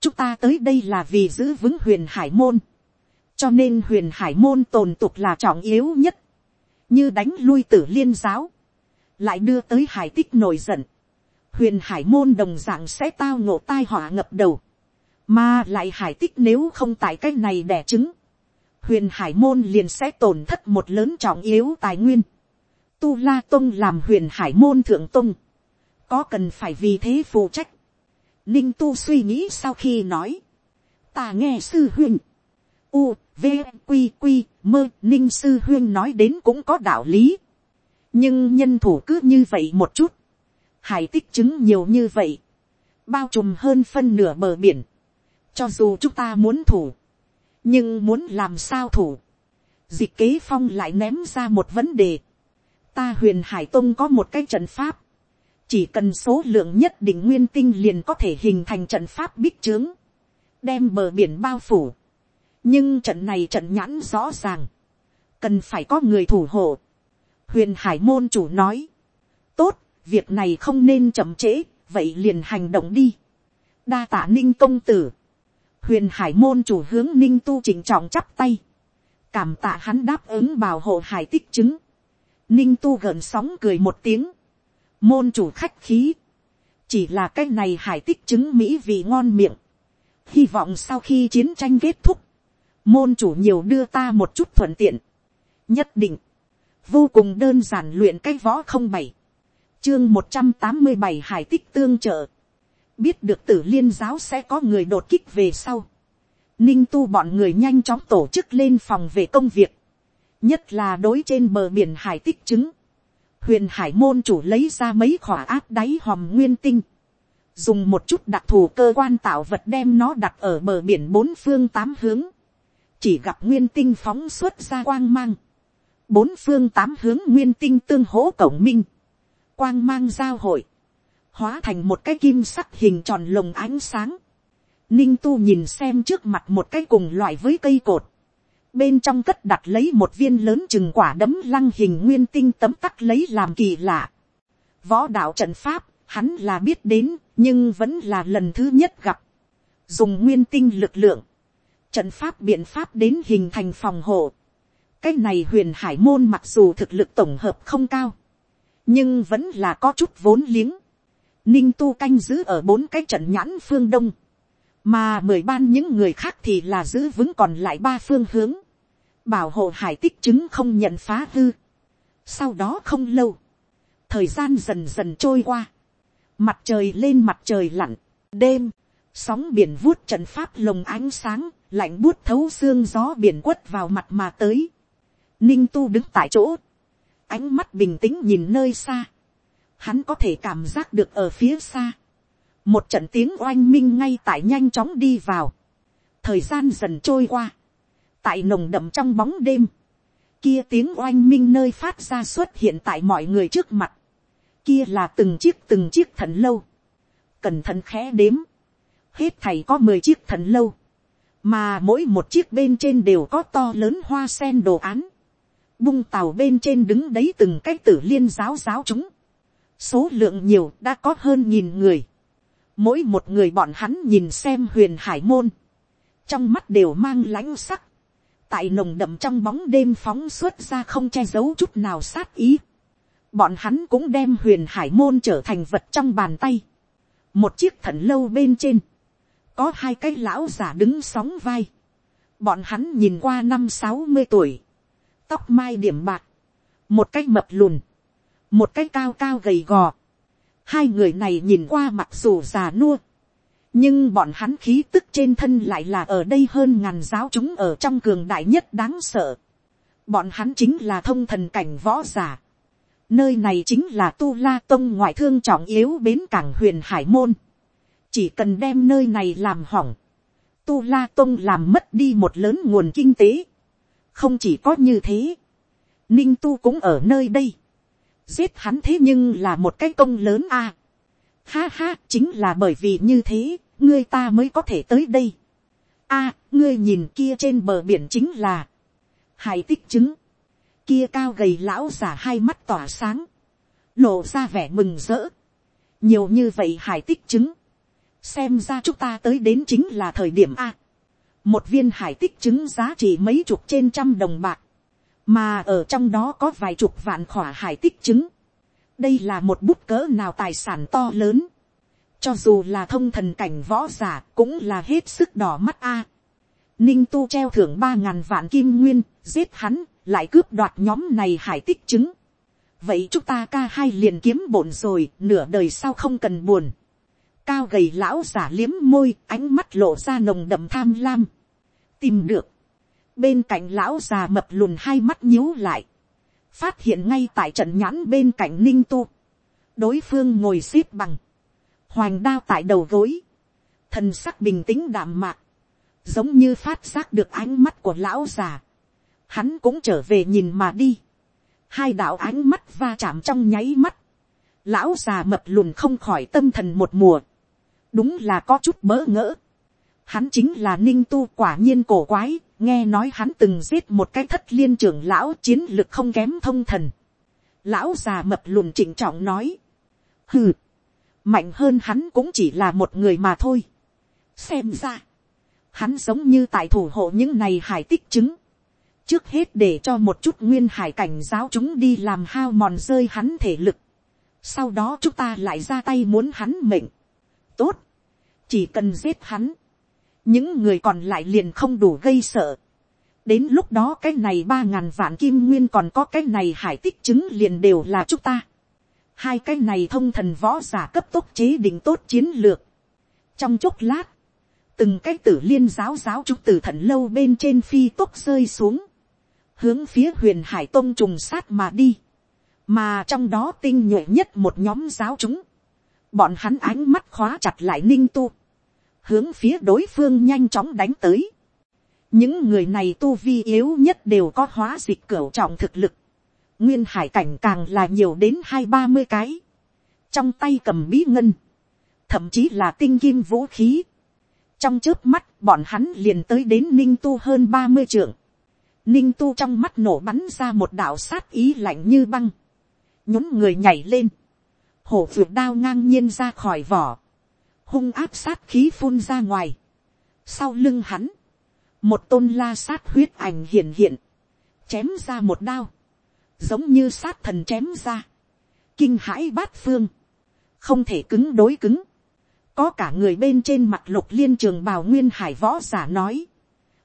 chúng ta tới đây là vì giữ vững huyền hải môn. cho nên huyền hải môn tồn tục là trọng yếu nhất. như đánh lui tử liên giáo. lại đưa tới hải tích nổi giận huyền hải môn đồng dạng sẽ tao ngộ tai họa ngập đầu, mà lại hải tích nếu không tại cách này đẻ trứng, huyền hải môn liền sẽ tổn thất một lớn trọng yếu tài nguyên. Tu la tông làm huyền hải môn thượng tông, có cần phải vì thế phụ trách. Ninh tu suy nghĩ sau khi nói, ta nghe sư huyền. u, v, q q mơ, ninh sư huyền nói đến cũng có đạo lý. nhưng nhân thủ cứ như vậy một chút, hải tích chứng nhiều như vậy, bao trùm hơn phân nửa bờ biển, cho dù chúng ta muốn thủ, nhưng muốn làm sao thủ, dịch kế phong lại ném ra một vấn đề, ta huyền hải tông có một cái trận pháp, chỉ cần số lượng nhất định nguyên tinh liền có thể hình thành trận pháp bích trướng, đem bờ biển bao phủ, nhưng trận này trận nhãn rõ ràng, cần phải có người thủ hộ. huyền hải môn chủ nói, tốt, việc này không nên chậm trễ, vậy liền hành động đi. đa tả ninh công tử, huyền hải môn chủ hướng ninh tu chỉnh trọng chắp tay, cảm tạ hắn đáp ứng bảo hộ hải tích chứng, ninh tu gợn sóng cười một tiếng, môn chủ khách khí, chỉ là cái này hải tích chứng mỹ vị ngon miệng, hy vọng sau khi chiến tranh kết thúc, môn chủ nhiều đưa ta một chút thuận tiện, nhất định, vô cùng đơn giản luyện cái võ không bảy, chương một trăm tám mươi bảy hải tích tương trợ biết được tử liên giáo sẽ có người đột kích về sau. ninh tu bọn người nhanh chóng tổ chức lên phòng về công việc. nhất là đối trên bờ biển hải tích chứng, huyền hải môn chủ lấy ra mấy khỏa áp đáy hòm nguyên tinh. dùng một chút đặc thù cơ quan tạo vật đem nó đặt ở bờ biển bốn phương tám hướng. chỉ gặp nguyên tinh phóng xuất ra quang mang. bốn phương tám hướng nguyên tinh tương hỗ cổng minh, quang mang giao hội, hóa thành một cái kim sắc hình tròn lồng ánh sáng, ninh tu nhìn xem trước mặt một cái cùng loại với cây cột, bên trong cất đặt lấy một viên lớn chừng quả đấm lăng hình nguyên tinh tấm tắc lấy làm kỳ lạ. Võ đạo trận pháp, hắn là biết đến, nhưng vẫn là lần thứ nhất gặp. Dùng nguyên tinh lực lượng, trận pháp biện pháp đến hình thành phòng hộ. Cái này huyền hải môn mặc dù thực lực tổng hợp không cao, nhưng vẫn là có chút vốn liếng. Ninh tu canh giữ ở bốn cái trận nhãn phương đông mà mười ban những người khác thì là giữ vững còn lại ba phương hướng, bảo hộ hải tích chứng không nhận phá hư. sau đó không lâu, thời gian dần dần trôi qua, mặt trời lên mặt trời lặn, đêm, sóng biển vuốt trận pháp lồng ánh sáng, lạnh buốt thấu xương gió biển quất vào mặt mà tới. Ninh tu đứng tại chỗ, ánh mắt bình tĩnh nhìn nơi xa, hắn có thể cảm giác được ở phía xa, một trận tiếng oanh minh ngay tại nhanh chóng đi vào, thời gian dần trôi qua, tại nồng đậm trong bóng đêm, kia tiếng oanh minh nơi phát ra xuất hiện tại mọi người trước mặt, kia là từng chiếc từng chiếc thần lâu, cẩn thận khẽ đếm, hết thầy có mười chiếc thần lâu, mà mỗi một chiếc bên trên đều có to lớn hoa sen đồ án, bung tàu bên trên đứng đấy từng cái tử liên giáo giáo chúng, số lượng nhiều đã có hơn nghìn người, mỗi một người bọn hắn nhìn xem huyền hải môn, trong mắt đều mang lãnh sắc, tại nồng đậm trong bóng đêm phóng xuất ra không che giấu chút nào sát ý. Bọn hắn cũng đem huyền hải môn trở thành vật trong bàn tay. Một chiếc thần lâu bên trên, có hai cái lão giả đứng sóng vai. Bọn hắn nhìn qua năm sáu mươi tuổi, tóc mai điểm bạc, một cái mập lùn, một cái cao cao gầy gò Hai người này nhìn qua mặc dù già nua. Nhưng bọn hắn khí tức trên thân lại là ở đây hơn ngàn giáo chúng ở trong cường đại nhất đáng sợ. Bọn hắn chính là thông thần cảnh võ giả. Nơi này chính là Tu La Tông ngoại thương trọng yếu bến cảng huyền Hải Môn. Chỉ cần đem nơi này làm hỏng. Tu La Tông làm mất đi một lớn nguồn kinh tế. Không chỉ có như thế. Ninh Tu cũng ở nơi đây giết hắn thế nhưng là một cái công lớn a. ha ha, chính là bởi vì như thế, ngươi ta mới có thể tới đây. a, ngươi nhìn kia trên bờ biển chính là hải tích chứng. kia cao gầy lão giả hai mắt tỏa sáng, lộ ra vẻ mừng rỡ. nhiều như vậy hải tích chứng. xem ra chúng ta tới đến chính là thời điểm a. một viên hải tích chứng giá trị mấy chục trên trăm đồng bạc mà ở trong đó có vài chục vạn khỏa hải tích chứng. đây là một bút cỡ nào tài sản to lớn. cho dù là thông thần cảnh võ giả cũng là hết sức đỏ mắt a. ninh tu treo thưởng ba ngàn vạn kim nguyên, giết hắn, lại cướp đoạt nhóm này hải tích chứng. vậy chúng ta ca hai liền kiếm bổn rồi, nửa đời sau không cần buồn. cao gầy lão giả liếm môi, ánh mắt lộ ra nồng đậm tham lam. tìm được bên cạnh lão già mập lùn hai mắt nhíu lại, phát hiện ngay tại trận nhãn bên cạnh ninh tu, đối phương ngồi x ế p bằng, hoành đao tại đầu gối, thần sắc bình tĩnh đạm mạc, giống như phát giác được ánh mắt của lão già, hắn cũng trở về nhìn mà đi, hai đạo ánh mắt va chạm trong nháy mắt, lão già mập lùn không khỏi tâm thần một mùa, đúng là có chút bỡ ngỡ, hắn chính là ninh tu quả nhiên cổ quái, nghe nói hắn từng giết một cái thất liên trưởng lão chiến lực không kém thông thần. lão già mập lùn chỉnh trọng nói, hừ, mạnh hơn hắn cũng chỉ là một người mà thôi. xem ra, hắn giống như tại thủ hộ những này hải tích chứng, trước hết để cho một chút nguyên hải cảnh giáo chúng đi làm hao mòn rơi hắn thể lực, sau đó chúng ta lại ra tay muốn hắn mệnh. tốt, chỉ cần giết hắn, những người còn lại liền không đủ gây sợ. đến lúc đó cái này ba ngàn vạn kim nguyên còn có cái này hải tích chứng liền đều là chúng ta. hai cái này thông thần võ giả cấp tốc chế định tốt chiến lược. trong chốc lát, từng cái tử liên giáo giáo trúc tử thần lâu bên trên phi tốc rơi xuống, hướng phía huyền hải tôn trùng sát mà đi, mà trong đó tinh nhuệ nhất một nhóm giáo chúng, bọn hắn ánh mắt khóa chặt lại ninh tu, hướng phía đối phương nhanh chóng đánh tới. những người này tu vi yếu nhất đều có hóa dịch cửu trọng thực lực. nguyên hải cảnh càng là nhiều đến hai ba mươi cái, trong tay cầm bí ngân, thậm chí là tinh kim vũ khí. trong trước mắt bọn hắn liền tới đến ninh tu hơn ba mươi trượng, ninh tu trong mắt nổ bắn ra một đạo sát ý lạnh như băng, nhún người nhảy lên, hổ vượt đao ngang nhiên ra khỏi vỏ, hung áp sát khí phun ra ngoài, sau lưng hắn, một tôn la sát huyết ảnh hiện hiện, chém ra một đao, giống như sát thần chém ra, kinh hãi bát phương, không thể cứng đối cứng, có cả người bên trên mặt lục liên trường bào nguyên hải võ giả nói,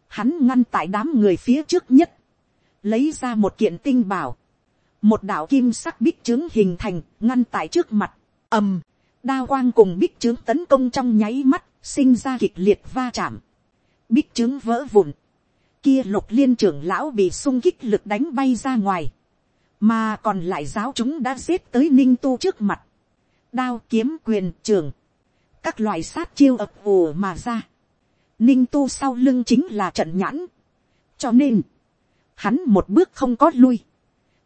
hắn ngăn tại đám người phía trước nhất, lấy ra một kiện tinh bảo, một đạo kim sắc bích trướng hình thành ngăn tại trước mặt, ầm, đao quang cùng bích trướng tấn công trong nháy mắt, sinh ra kịch liệt va chạm, bích trướng vỡ vụn, kia lục liên trưởng lão bị sung kích lực đánh bay ra ngoài, mà còn lại giáo chúng đã giết tới ninh tu trước mặt, đao kiếm quyền trường, các loại sát chiêu ập ùa mà ra, ninh tu sau lưng chính là trận nhãn, cho nên, hắn một bước không có lui,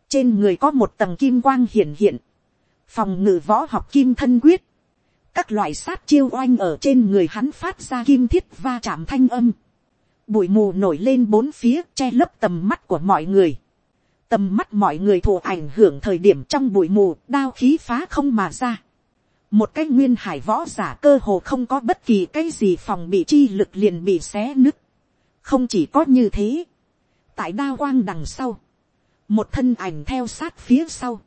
trên người có một tầng kim quang hiển hiện, phòng ngự võ học kim thân quyết, các loại sát chiêu oanh ở trên người hắn phát ra kim thiết va chạm thanh âm, bụi mù nổi lên bốn phía che lấp tầm mắt của mọi người, tầm mắt mọi người thụ ảnh hưởng thời điểm trong bụi mù đao khí phá không mà ra, một cái nguyên hải võ giả cơ hồ không có bất kỳ cái gì phòng bị chi lực liền bị xé nứt, không chỉ có như thế, tại đao quang đằng sau, một thân ảnh theo sát phía sau,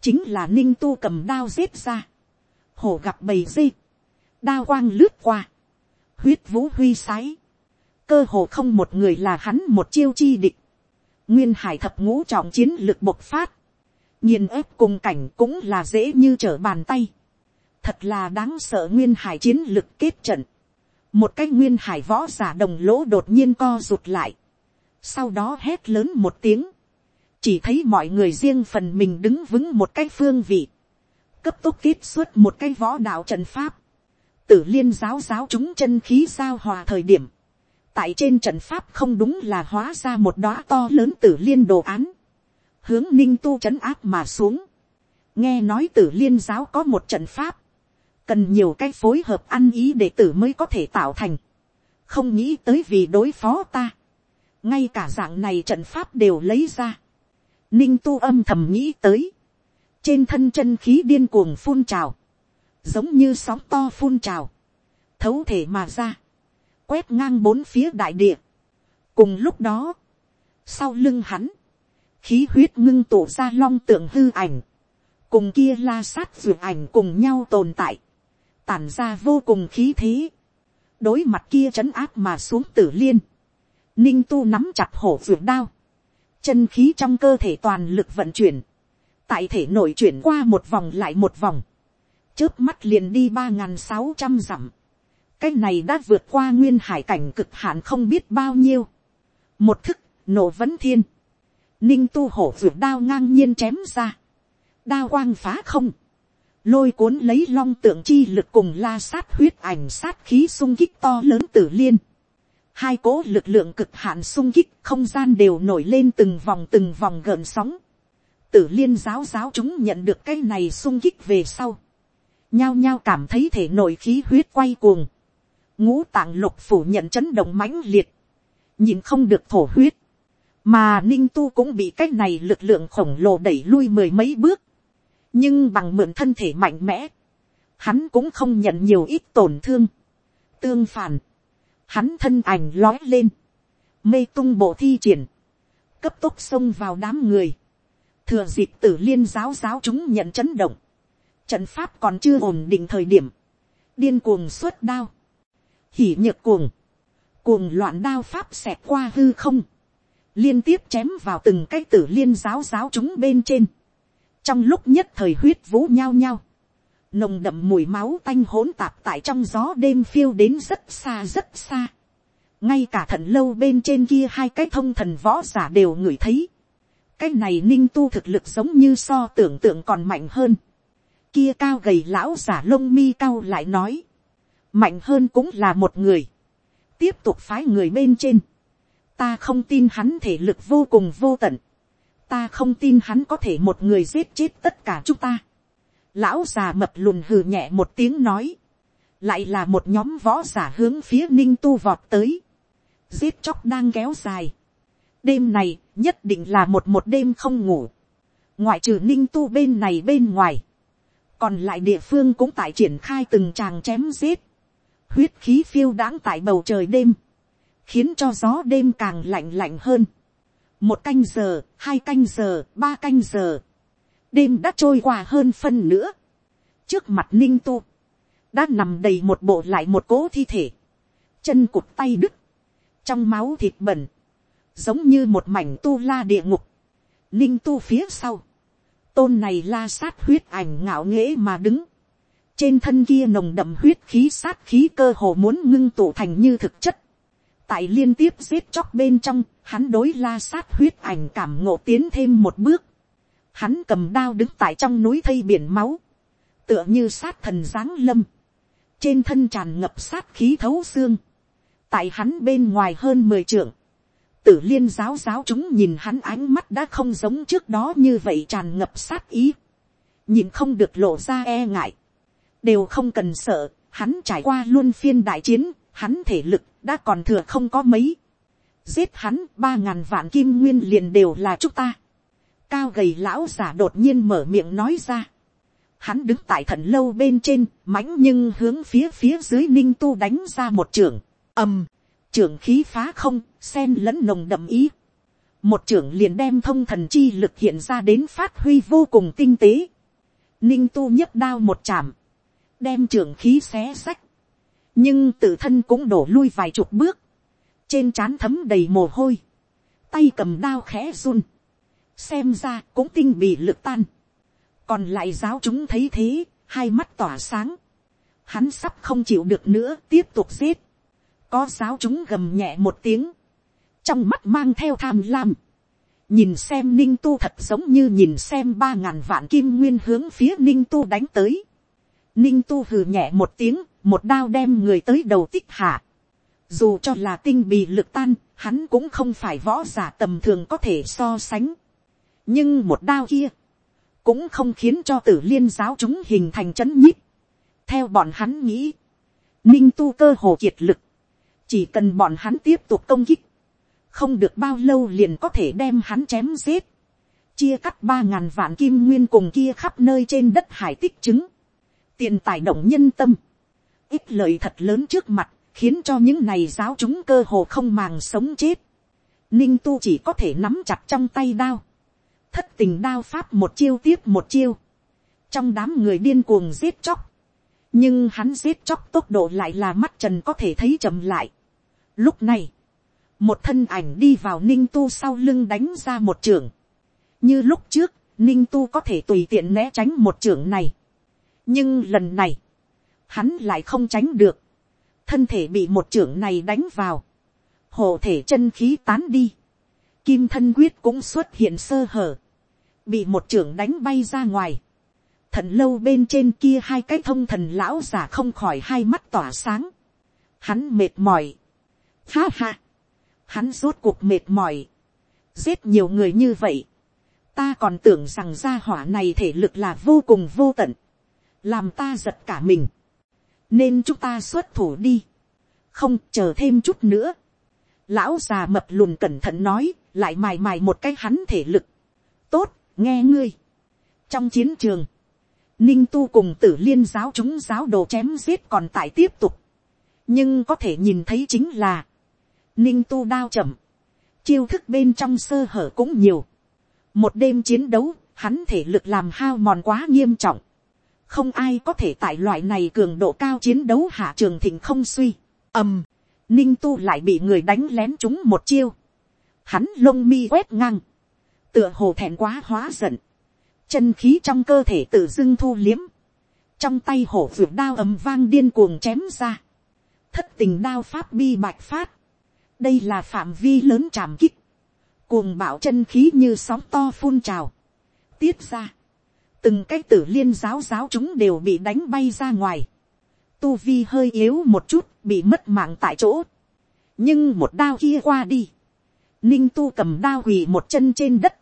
chính là ninh tu cầm đao giết ra, hổ gặp bầy dây, đao quang lướt qua, huyết vũ huy sái, cơ hồ không một người là hắn một chiêu chi địch, nguyên hải thập ngũ trọng chiến lực bộc phát, nhìn ép cùng cảnh cũng là dễ như trở bàn tay, thật là đáng sợ nguyên hải chiến lực kết trận, một cái nguyên hải võ giả đồng lỗ đột nhiên co rụt lại, sau đó hét lớn một tiếng, chỉ thấy mọi người riêng phần mình đứng vững một cái phương vị, cấp tốc kết xuất một cái võ đạo trận pháp, tử liên giáo giáo chúng chân khí giao hòa thời điểm, tại trên trận pháp không đúng là hóa ra một đóa to lớn tử liên đồ án, hướng ninh tu trấn áp mà xuống, nghe nói tử liên giáo có một trận pháp, cần nhiều cái phối hợp ăn ý để tử mới có thể tạo thành, không nghĩ tới vì đối phó ta, ngay cả dạng này trận pháp đều lấy ra, ninh tu âm thầm nghĩ tới, trên thân chân khí điên cuồng phun trào, giống như sóng to phun trào, thấu thể mà ra, quét ngang bốn phía đại địa. cùng lúc đó, sau lưng hắn, khí huyết ngưng tụ ra long tượng hư ảnh, cùng kia la sát dược ảnh cùng nhau tồn tại, tản ra vô cùng khí thế, đối mặt kia trấn áp mà xuống tử liên, ninh tu nắm chặt hổ vượt đao, chân khí trong cơ thể toàn lực vận chuyển, tại thể nội chuyển qua một vòng lại một vòng, trước mắt liền đi ba n g h n sáu trăm dặm, cái này đã vượt qua nguyên hải cảnh cực hạn không biết bao nhiêu, một thức nổ vấn thiên, ninh tu hổ vượt đao ngang nhiên chém ra, đao quang phá không, lôi cuốn lấy long tượng chi lực cùng la sát huyết ảnh sát khí sung kích to lớn tử liên, hai cố lực lượng cực hạn sung kích không gian đều nổi lên từng vòng từng vòng gợn sóng. Tử liên giáo giáo chúng nhận được cái này sung kích về sau. Nhao nhao cảm thấy thể nội khí huyết quay cuồng. Ngũ tạng lục phủ nhận chấn động mãnh liệt. Nhìn không được thổ huyết. Mà ninh tu cũng bị cái này lực lượng khổng lồ đẩy lui mười mấy bước. Nhưng bằng mượn thân thể mạnh mẽ. Hắn cũng không nhận nhiều ít tổn thương. Tương phản hắn thân ảnh lói lên, mê tung bộ thi triển, cấp tốc xông vào đám người, thừa dịp tử liên giáo giáo chúng nhận chấn động, trận pháp còn chưa ổn định thời điểm, điên cuồng xuất đao, hỉ nhược cuồng, cuồng loạn đao pháp xẹt qua hư không, liên tiếp chém vào từng cái tử liên giáo giáo chúng bên trên, trong lúc nhất thời huyết vũ nhao nhao, nồng đậm mùi máu tanh hỗn tạp tại trong gió đêm phiêu đến rất xa rất xa. ngay cả thần lâu bên trên kia hai cái thông thần võ giả đều ngửi thấy cái này ninh tu thực lực giống như so tưởng tượng còn mạnh hơn. kia cao gầy lão giả lông mi cao lại nói. mạnh hơn cũng là một người. tiếp tục phái người bên trên. ta không tin hắn thể lực vô cùng vô tận. ta không tin hắn có thể một người giết chết tất cả chúng ta. lão già mập lùn hừ nhẹ một tiếng nói, lại là một nhóm võ giả hướng phía ninh tu vọt tới, giết chóc đang kéo dài. đêm này nhất định là một một đêm không ngủ, ngoại trừ ninh tu bên này bên ngoài, còn lại địa phương cũng tại triển khai từng tràng chém giết, huyết khí phiêu đãng tại bầu trời đêm, khiến cho gió đêm càng lạnh lạnh hơn. một canh giờ, hai canh giờ, ba canh giờ, đêm đã trôi qua hơn phân nữa. trước mặt ninh tu, đã nằm đầy một bộ lại một cố thi thể, chân cụt tay đứt, trong máu thịt bẩn, giống như một mảnh tu la địa ngục, ninh tu phía sau, tôn này la sát huyết ảnh ngạo nghễ mà đứng, trên thân kia nồng đậm huyết khí sát khí cơ hồ muốn ngưng tụ thành như thực chất, tại liên tiếp giết chóc bên trong, hắn đối la sát huyết ảnh cảm ngộ tiến thêm một bước, hắn cầm đao đứng tại trong núi thây biển máu, tựa như sát thần giáng lâm, trên thân tràn ngập sát khí thấu xương, tại hắn bên ngoài hơn mười trưởng tử liên giáo giáo chúng nhìn hắn ánh mắt đã không giống trước đó như vậy tràn ngập sát ý, nhìn không được lộ ra e ngại, đều không cần sợ, hắn trải qua luôn phiên đại chiến, hắn thể lực đã còn thừa không có mấy, giết hắn ba ngàn vạn kim nguyên liền đều là chúng ta, cao gầy lão giả đột nhiên mở miệng nói ra, hắn đứng tại thần lâu bên trên, mãnh nhưng hướng phía phía dưới ninh tu đánh ra một trường, ầm, trưởng khí phá không, sen lẫn nồng đậm ý. Một trưởng liền đem thông thần chi lực hiện ra đến phát huy vô cùng tinh tế. Ninh tu nhấp đao một chạm. Đem trưởng khí xé sách. Nhưng tự thân cũng đổ lui vài chục bước. Trên trán thấm đầy mồ hôi. Tay cầm đao khẽ run. Xem ra cũng tinh bị lực tan. Còn lại giáo chúng thấy thế, hai mắt tỏa sáng. Hắn sắp không chịu được nữa, tiếp tục giết có giáo chúng gầm nhẹ một tiếng, trong mắt mang theo tham lam, nhìn xem ninh tu thật giống như nhìn xem ba ngàn vạn kim nguyên hướng phía ninh tu đánh tới. ninh tu hừ nhẹ một tiếng, một đao đem người tới đầu tích hạ. dù cho là tinh bì lực tan, hắn cũng không phải võ giả tầm thường có thể so sánh. nhưng một đao kia, cũng không khiến cho tử liên giáo chúng hình thành c h ấ n nhíp. theo bọn hắn nghĩ, ninh tu cơ hồ kiệt lực, chỉ cần bọn hắn tiếp tục công kích, không được bao lâu liền có thể đem hắn chém giết, chia cắt ba ngàn vạn kim nguyên cùng kia khắp nơi trên đất hải tích chứng, tiền tài động nhân tâm, ít lợi thật lớn trước mặt, khiến cho những này giáo chúng cơ hồ không màng sống chết, ninh tu chỉ có thể nắm chặt trong tay đao, thất tình đao pháp một chiêu tiếp một chiêu, trong đám người điên cuồng giết chóc, nhưng hắn giết chóc tốc độ lại là mắt trần có thể thấy chậm lại. Lúc này, một thân ảnh đi vào ninh tu sau lưng đánh ra một trường. như lúc trước, ninh tu có thể tùy tiện né tránh một trường này. nhưng lần này, hắn lại không tránh được. thân thể bị một trường này đánh vào. Hộ thể chân khí tán đi. kim thân quyết cũng xuất hiện sơ hở. bị một trường đánh bay ra ngoài thần lâu bên trên kia hai cái thông thần lão giả không khỏi hai mắt tỏa sáng. Hắn mệt mỏi. Ha ha. Hắn rốt cuộc mệt mỏi. Giết nhiều người như vậy. Ta còn tưởng rằng gia hỏa này thể lực là vô cùng vô tận. Làm ta giật cả mình. Nên chúng ta xuất thủ đi. Không chờ thêm chút nữa. Lão già mập lùn cẩn thận nói. Lại mài mài một cái hắn thể lực. Tốt, nghe ngươi. Trong chiến trường ninh tu cùng tử liên giáo chúng giáo đồ chém giết còn tại tiếp tục. nhưng có thể nhìn thấy chính là, ninh tu đao chậm, chiêu thức bên trong sơ hở cũng nhiều. một đêm chiến đấu, hắn thể lực làm hao mòn quá nghiêm trọng. không ai có thể tại loại này cường độ cao chiến đấu hạ trường thịnh không suy. ầm, ninh tu lại bị người đánh lén chúng một chiêu. hắn lông mi quét ngang, tựa hồ thẹn quá hóa giận chân khí trong cơ thể tự dưng thu liếm, trong tay hổ vượt đao ầm vang điên cuồng chém ra, thất tình đao pháp bi bạch phát, đây là phạm vi lớn tràm kích, cuồng bạo chân khí như sóng to phun trào, tiết ra, từng cái tử liên giáo giáo chúng đều bị đánh bay ra ngoài, tu vi hơi yếu một chút bị mất mạng tại chỗ, nhưng một đao kia qua đi, ninh tu cầm đao hủy một chân trên đất,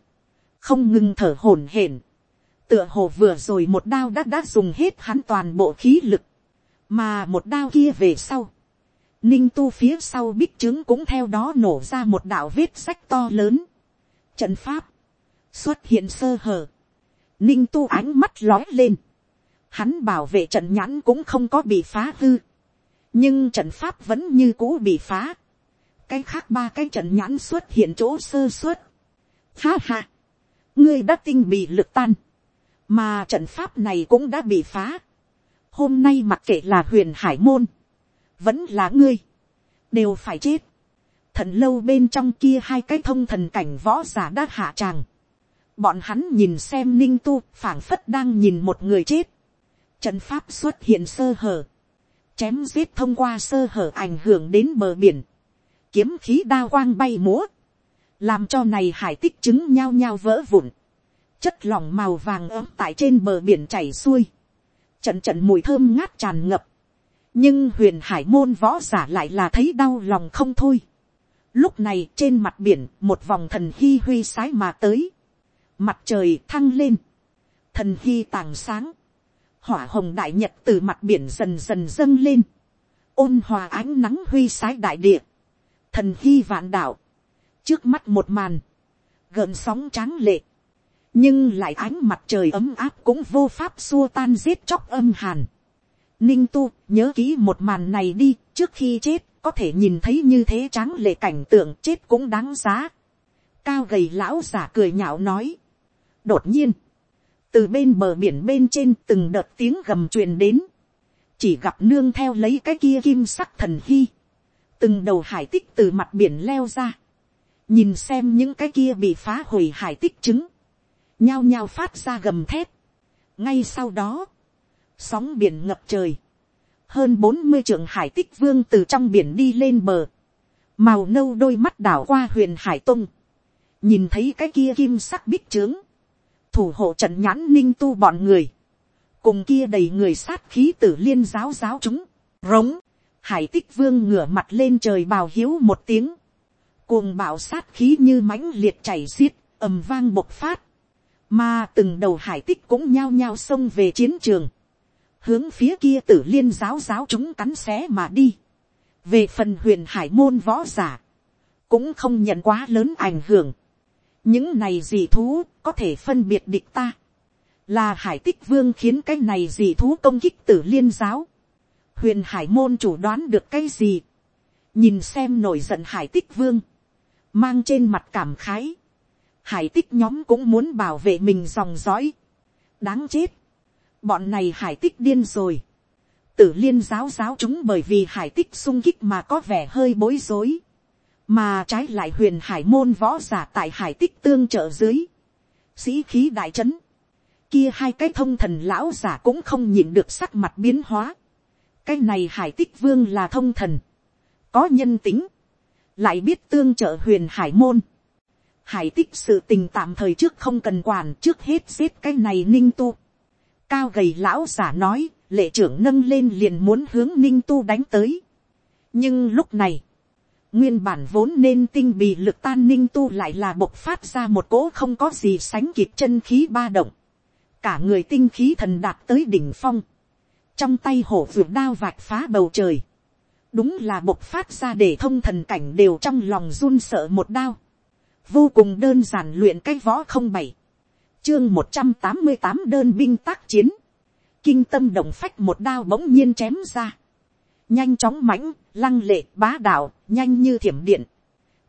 không ngừng thở hổn hển, tựa hồ vừa rồi một đao đã đã dùng hết hắn toàn bộ khí lực, mà một đao kia về sau, ninh tu phía sau bích trướng cũng theo đó nổ ra một đạo vết sách to lớn, trận pháp, xuất hiện sơ hở, ninh tu ánh mắt lói lên, hắn bảo vệ trận nhãn cũng không có bị phá hư, nhưng trận pháp vẫn như cũ bị phá, cái khác ba cái trận nhãn xuất hiện chỗ sơ suất, ha ha, ngươi đã tinh bị lực tan, mà trận pháp này cũng đã bị phá. hôm nay mặc kệ là huyền hải môn, vẫn là ngươi, đều phải chết. thần lâu bên trong kia hai cái thông thần cảnh võ giả đã hạ tràng. bọn hắn nhìn xem ninh tu phảng phất đang nhìn một người chết. trận pháp xuất hiện sơ hở. chém giết thông qua sơ hở ảnh hưởng đến bờ biển. kiếm khí đa quang bay múa. làm cho này hải tích chứng nhao nhao vỡ vụn chất lỏng màu vàng ấm tại trên bờ biển chảy xuôi, trận trận mùi thơm ngát tràn ngập, nhưng huyền hải môn võ giả lại là thấy đau lòng không thôi. Lúc này trên mặt biển một vòng thần hy huy sái mà tới, mặt trời thăng lên, thần hy tàng sáng, hỏa hồng đại nhật từ mặt biển dần dần dâng lên, ôn hòa ánh nắng huy sái đại địa, thần hy vạn đạo, trước mắt một màn, gợn sóng tráng lệ, nhưng lại ánh mặt trời ấm áp cũng vô pháp xua tan giết chóc âm hàn. Ninh tu nhớ kỹ một màn này đi, trước khi chết có thể nhìn thấy như thế tráng lệ cảnh tượng chết cũng đáng giá. Cao gầy lão giả cười nhạo nói. Đột nhiên, từ bên bờ biển bên trên từng đợt tiếng gầm truyền đến. Chỉ gặp nương theo lấy cái kia kim sắc thần hy. Từng đầu hải tích từ mặt biển leo ra. Nhìn xem những cái kia bị phá hủy hải tích trứng nhao nhao phát ra gầm thép. ngay sau đó, sóng biển ngập trời, hơn bốn mươi trưởng hải tích vương từ trong biển đi lên bờ, màu nâu đôi mắt đảo qua huyền hải tung, nhìn thấy cái kia kim sắc bích trướng, thủ hộ trận nhãn ninh tu bọn người, cùng kia đầy người sát khí tử liên giáo giáo chúng, rống, hải tích vương ngửa mặt lên trời bào hiếu một tiếng, cuồng bạo sát khí như mãnh liệt chảy xiết, ầm vang bộc phát, mà từng đầu hải tích cũng nhao nhao xông về chiến trường. Hướng phía kia tử liên giáo giáo chúng cắn xé mà đi. Về phần huyền hải môn võ giả. Cũng không nhận quá lớn ảnh hưởng. Những này dị thú có thể phân biệt địch ta. Là hải tích vương khiến cái này dị thú công kích tử liên giáo. Huyền hải môn chủ đoán được cái gì. Nhìn xem nổi giận hải tích vương. Mang trên mặt cảm khái hải tích nhóm cũng muốn bảo vệ mình dòng dõi. đáng chết bọn này hải tích điên rồi. tử liên giáo giáo chúng bởi vì hải tích sung kích mà có vẻ hơi bối rối. mà trái lại huyền hải môn võ giả tại hải tích tương trợ dưới. sĩ khí đại trấn. kia hai cái thông thần lão giả cũng không nhìn được sắc mặt biến hóa. cái này hải tích vương là thông thần. có nhân tính. lại biết tương trợ huyền hải môn hải tích sự tình tạm thời trước không cần quản, trước hết giết cái này ninh tu cao gầy lão giả nói, lệ trưởng nâng lên liền muốn hướng ninh tu đánh tới. nhưng lúc này, nguyên bản vốn nên tinh bì lực tan ninh tu lại là bộc phát ra một cỗ không có gì sánh kịp chân khí ba động. cả người tinh khí thần đạt tới đỉnh phong. trong tay hổ vượt đao vạch phá bầu trời. đúng là bộc phát ra để thông thần cảnh đều trong lòng run sợ một đao vô cùng đơn giản luyện cái võ không bảy, chương một trăm tám mươi tám đơn binh tác chiến, kinh tâm động phách một đao bỗng nhiên chém ra, nhanh chóng mãnh, lăng lệ, bá đạo, nhanh như thiểm điện,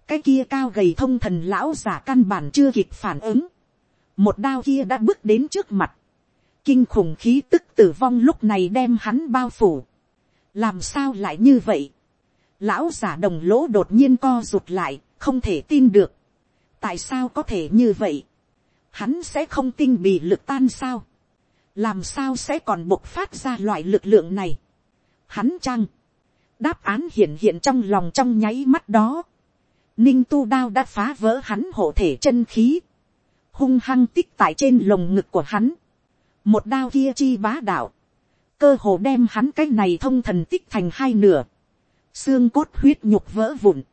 cái kia cao gầy thông thần lão giả căn bản chưa kịp phản ứng, một đao kia đã bước đến trước mặt, kinh khủng khí tức tử vong lúc này đem hắn bao phủ, làm sao lại như vậy, lão giả đồng lỗ đột nhiên co rụt lại, không thể tin được, tại sao có thể như vậy, hắn sẽ không tinh bị lực tan sao, làm sao sẽ còn bộc phát ra loại lực lượng này, hắn chăng, đáp án hiện hiện trong lòng trong nháy mắt đó, ninh tu đao đã phá vỡ hắn hộ thể chân khí, hung hăng tích tại trên lồng ngực của hắn, một đao kia chi bá đạo, cơ hồ đem hắn cái này thông thần tích thành hai nửa, xương cốt huyết nhục vỡ vụn,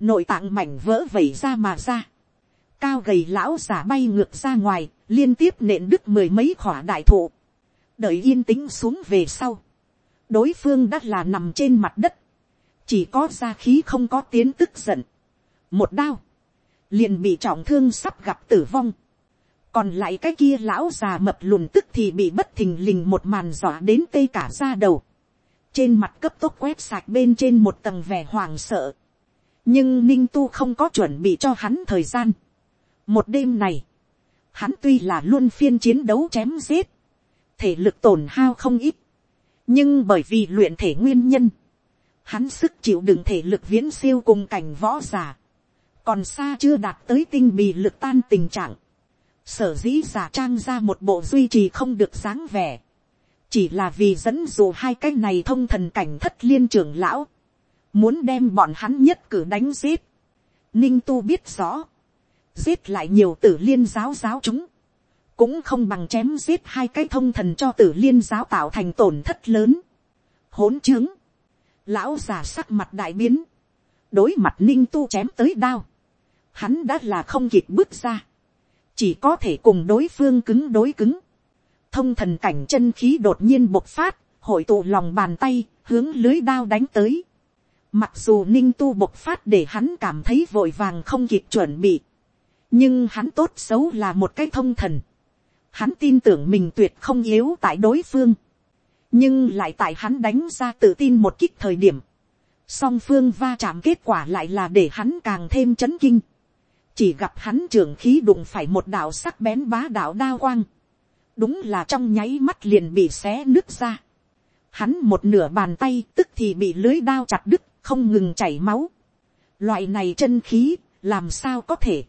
nội tạng mảnh vỡ vẩy ra mà ra, cao gầy lão giả bay ngược ra ngoài, liên tiếp nện đứt mười mấy khỏa đại thụ, đợi yên tĩnh xuống về sau, đối phương đã là nằm trên mặt đất, chỉ có ra khí không có tiến tức giận, một đao, liền bị trọng thương sắp gặp tử vong, còn lại cái kia lão già mập lùn tức thì bị bất thình lình một màn dọa đến tê cả ra đầu, trên mặt cấp tốc quét sạch bên trên một tầng vẻ hoàng sợ, nhưng ninh tu không có chuẩn bị cho hắn thời gian một đêm này, hắn tuy là luôn phiên chiến đấu chém giết, thể lực tổn hao không ít, nhưng bởi vì luyện thể nguyên nhân, hắn sức chịu đựng thể lực viễn siêu cùng cảnh võ giả, còn xa chưa đạt tới tinh bì lực tan tình trạng, sở dĩ giả trang ra một bộ duy trì không được dáng vẻ, chỉ là vì dẫn dụ hai cái này thông thần cảnh thất liên trưởng lão, muốn đem bọn hắn nhất cử đánh giết. Ninh tu biết rõ, giết lại nhiều tử liên giáo giáo chúng, cũng không bằng chém giết hai cái thông thần cho tử liên giáo tạo thành tổn thất lớn. hỗn trướng, lão già sắc mặt đại biến, đối mặt ninh tu chém tới đao, hắn đã là không kịp bước ra, chỉ có thể cùng đối phương cứng đối cứng, thông thần cảnh chân khí đột nhiên bộc phát, hội tụ lòng bàn tay, hướng lưới đao đánh tới. Mặc dù ninh tu bộc phát để hắn cảm thấy vội vàng không kịp chuẩn bị. Nhưng hắn tốt xấu là một cái thông thần. Hắn tin tưởng mình tuyệt không yếu tại đối phương. Nhưng lại tại hắn đánh ra tự tin một kích thời điểm. Song phương va chạm kết quả lại là để hắn càng thêm chấn kinh. Chỉ gặp hắn trưởng khí đụng phải một đạo sắc bén bá đạo đao quang đúng là trong nháy mắt liền bị xé nứt ra. Hắn một nửa bàn tay tức thì bị lưới đao chặt đứt, không ngừng chảy máu. Loại này chân khí, làm sao có thể.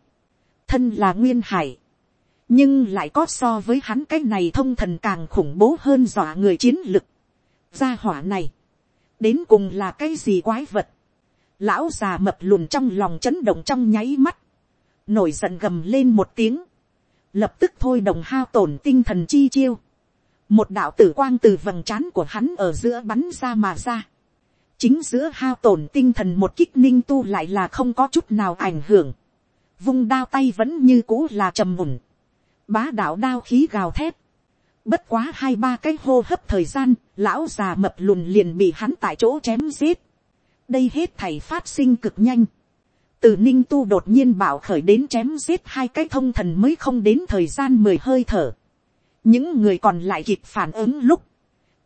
Thân là nguyên hải. Nhưng lại có so với hắn cái này thông thần càng khủng bố hơn dọa người chiến lực. Gia hỏa này. Đến cùng là cái gì quái vật. Lão già mập lùn trong lòng chấn động trong nháy mắt. Nổi giận gầm lên một tiếng lập tức thôi đồng hao tổn tinh thần chi chiêu, một đạo tử quang từ vầng trán của hắn ở giữa bắn ra mà ra, chính giữa hao tổn tinh thần một kích ninh tu lại là không có chút nào ảnh hưởng, vung đao tay vẫn như cũ là trầm mùn, bá đạo đao khí gào thét, bất quá hai ba cái hô hấp thời gian, lão già mập lùn liền bị hắn tại chỗ chém giết, đây hết thảy phát sinh cực nhanh, từ ninh tu đột nhiên bảo khởi đến chém giết hai cái thông thần mới không đến thời gian mười hơi thở. những người còn lại kịp phản ứng lúc,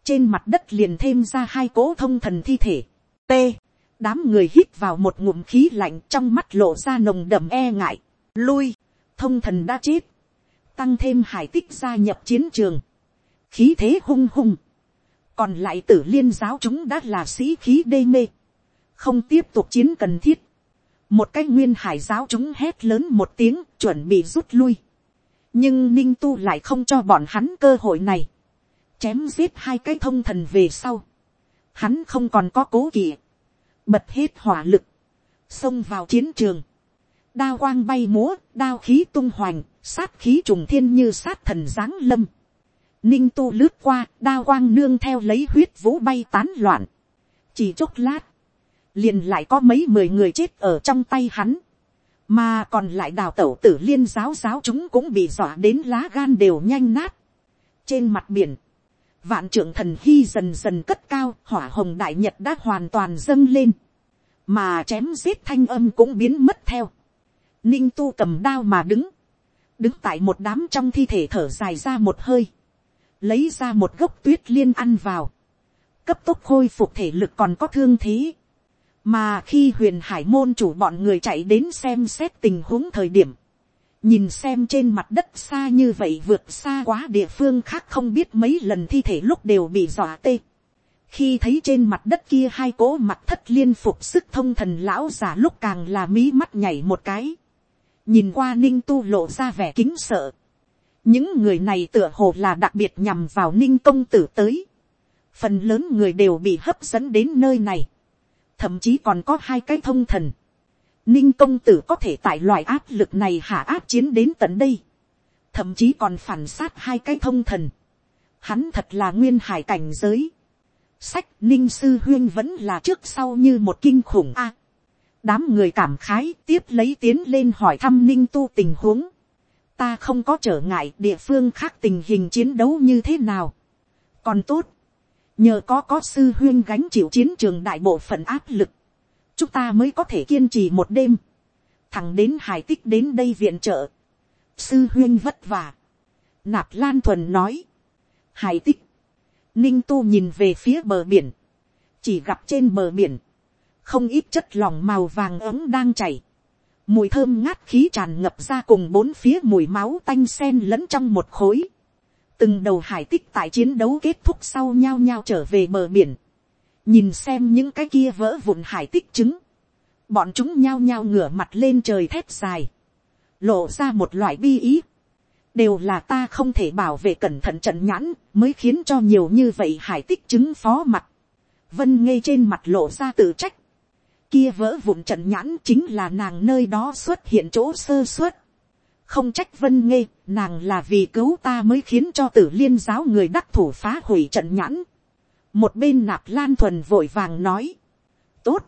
trên mặt đất liền thêm ra hai cố thông thần thi thể. t, đám người hít vào một ngụm khí lạnh trong mắt lộ ra nồng đậm e ngại, lui, thông thần đã chết, tăng thêm hải tích gia nhập chiến trường, khí thế hung hung, còn lại tử liên giáo chúng đã là sĩ khí đê mê, không tiếp tục chiến cần thiết, một cái nguyên hải giáo chúng hét lớn một tiếng chuẩn bị rút lui. nhưng ninh tu lại không cho bọn hắn cơ hội này. chém giết hai cái thông thần về sau. hắn không còn có cố kỵ bật hết hỏa lực. xông vào chiến trường. đao quang bay múa, đao khí tung hoành, sát khí trùng thiên như sát thần giáng lâm. ninh tu lướt qua, đao quang nương theo lấy huyết vũ bay tán loạn. chỉ chốc lát, liền lại có mấy mười người chết ở trong tay hắn, mà còn lại đào tẩu tử liên giáo giáo chúng cũng bị dọa đến lá gan đều nhanh nát. trên mặt biển, vạn trưởng thần hy dần dần cất cao, hỏa hồng đại nhật đã hoàn toàn dâng lên, mà chém giết thanh âm cũng biến mất theo. ninh tu cầm đao mà đứng, đứng tại một đám trong thi thể thở dài ra một hơi, lấy ra một gốc tuyết liên ăn vào, cấp tốc khôi phục thể lực còn có thương thế, mà khi huyền hải môn chủ bọn người chạy đến xem xét tình huống thời điểm, nhìn xem trên mặt đất xa như vậy vượt xa quá địa phương khác không biết mấy lần thi thể lúc đều bị dọa tê khi thấy trên mặt đất kia hai cỗ mặt thất liên phục sức thông thần lão già lúc càng là mí mắt nhảy một cái, nhìn qua ninh tu lộ ra vẻ kính sợ. những người này tựa hồ là đặc biệt nhằm vào ninh công tử tới. phần lớn người đều bị hấp dẫn đến nơi này thậm chí còn có hai cái thông thần. Ninh công tử có thể tại loại áp lực này hạ áp chiến đến tận đây. Thậm chí còn phản sát hai cái thông thần. Hắn thật là nguyên hải cảnh giới. Sách ninh sư huyên vẫn là trước sau như một kinh khủng a. đám người cảm khái tiếp lấy tiến lên hỏi thăm ninh tu tình huống. ta không có trở ngại địa phương khác tình hình chiến đấu như thế nào. còn tốt, nhờ có có sư huyên gánh chịu chiến trường đại bộ phận áp lực, chúng ta mới có thể kiên trì một đêm, thẳng đến hải tích đến đây viện trợ, sư huyên vất vả, nạp lan thuần nói, hải tích, ninh tu nhìn về phía bờ biển, chỉ gặp trên bờ biển, không ít chất lỏng màu vàng ấm đang chảy, mùi thơm ngát khí tràn ngập ra cùng bốn phía mùi máu tanh sen lẫn trong một khối, từng đầu hải tích tại chiến đấu kết thúc sau nhau nhau trở về bờ biển, nhìn xem những cái kia vỡ vụn hải tích trứng, bọn chúng nhao nhao ngửa mặt lên trời thét dài, lộ ra một loại bi ý, đều là ta không thể bảo vệ cẩn thận trận nhãn mới khiến cho nhiều như vậy hải tích chứng phó mặt, vân ngây trên mặt lộ ra tự trách, kia vỡ vụn trận nhãn chính là nàng nơi đó xuất hiện chỗ sơ suất, không trách vân ngây, nàng là vì cứu ta mới khiến cho tử liên giáo người đắc thủ phá hủy trận nhãn. một bên nạp lan thuần vội vàng nói, tốt,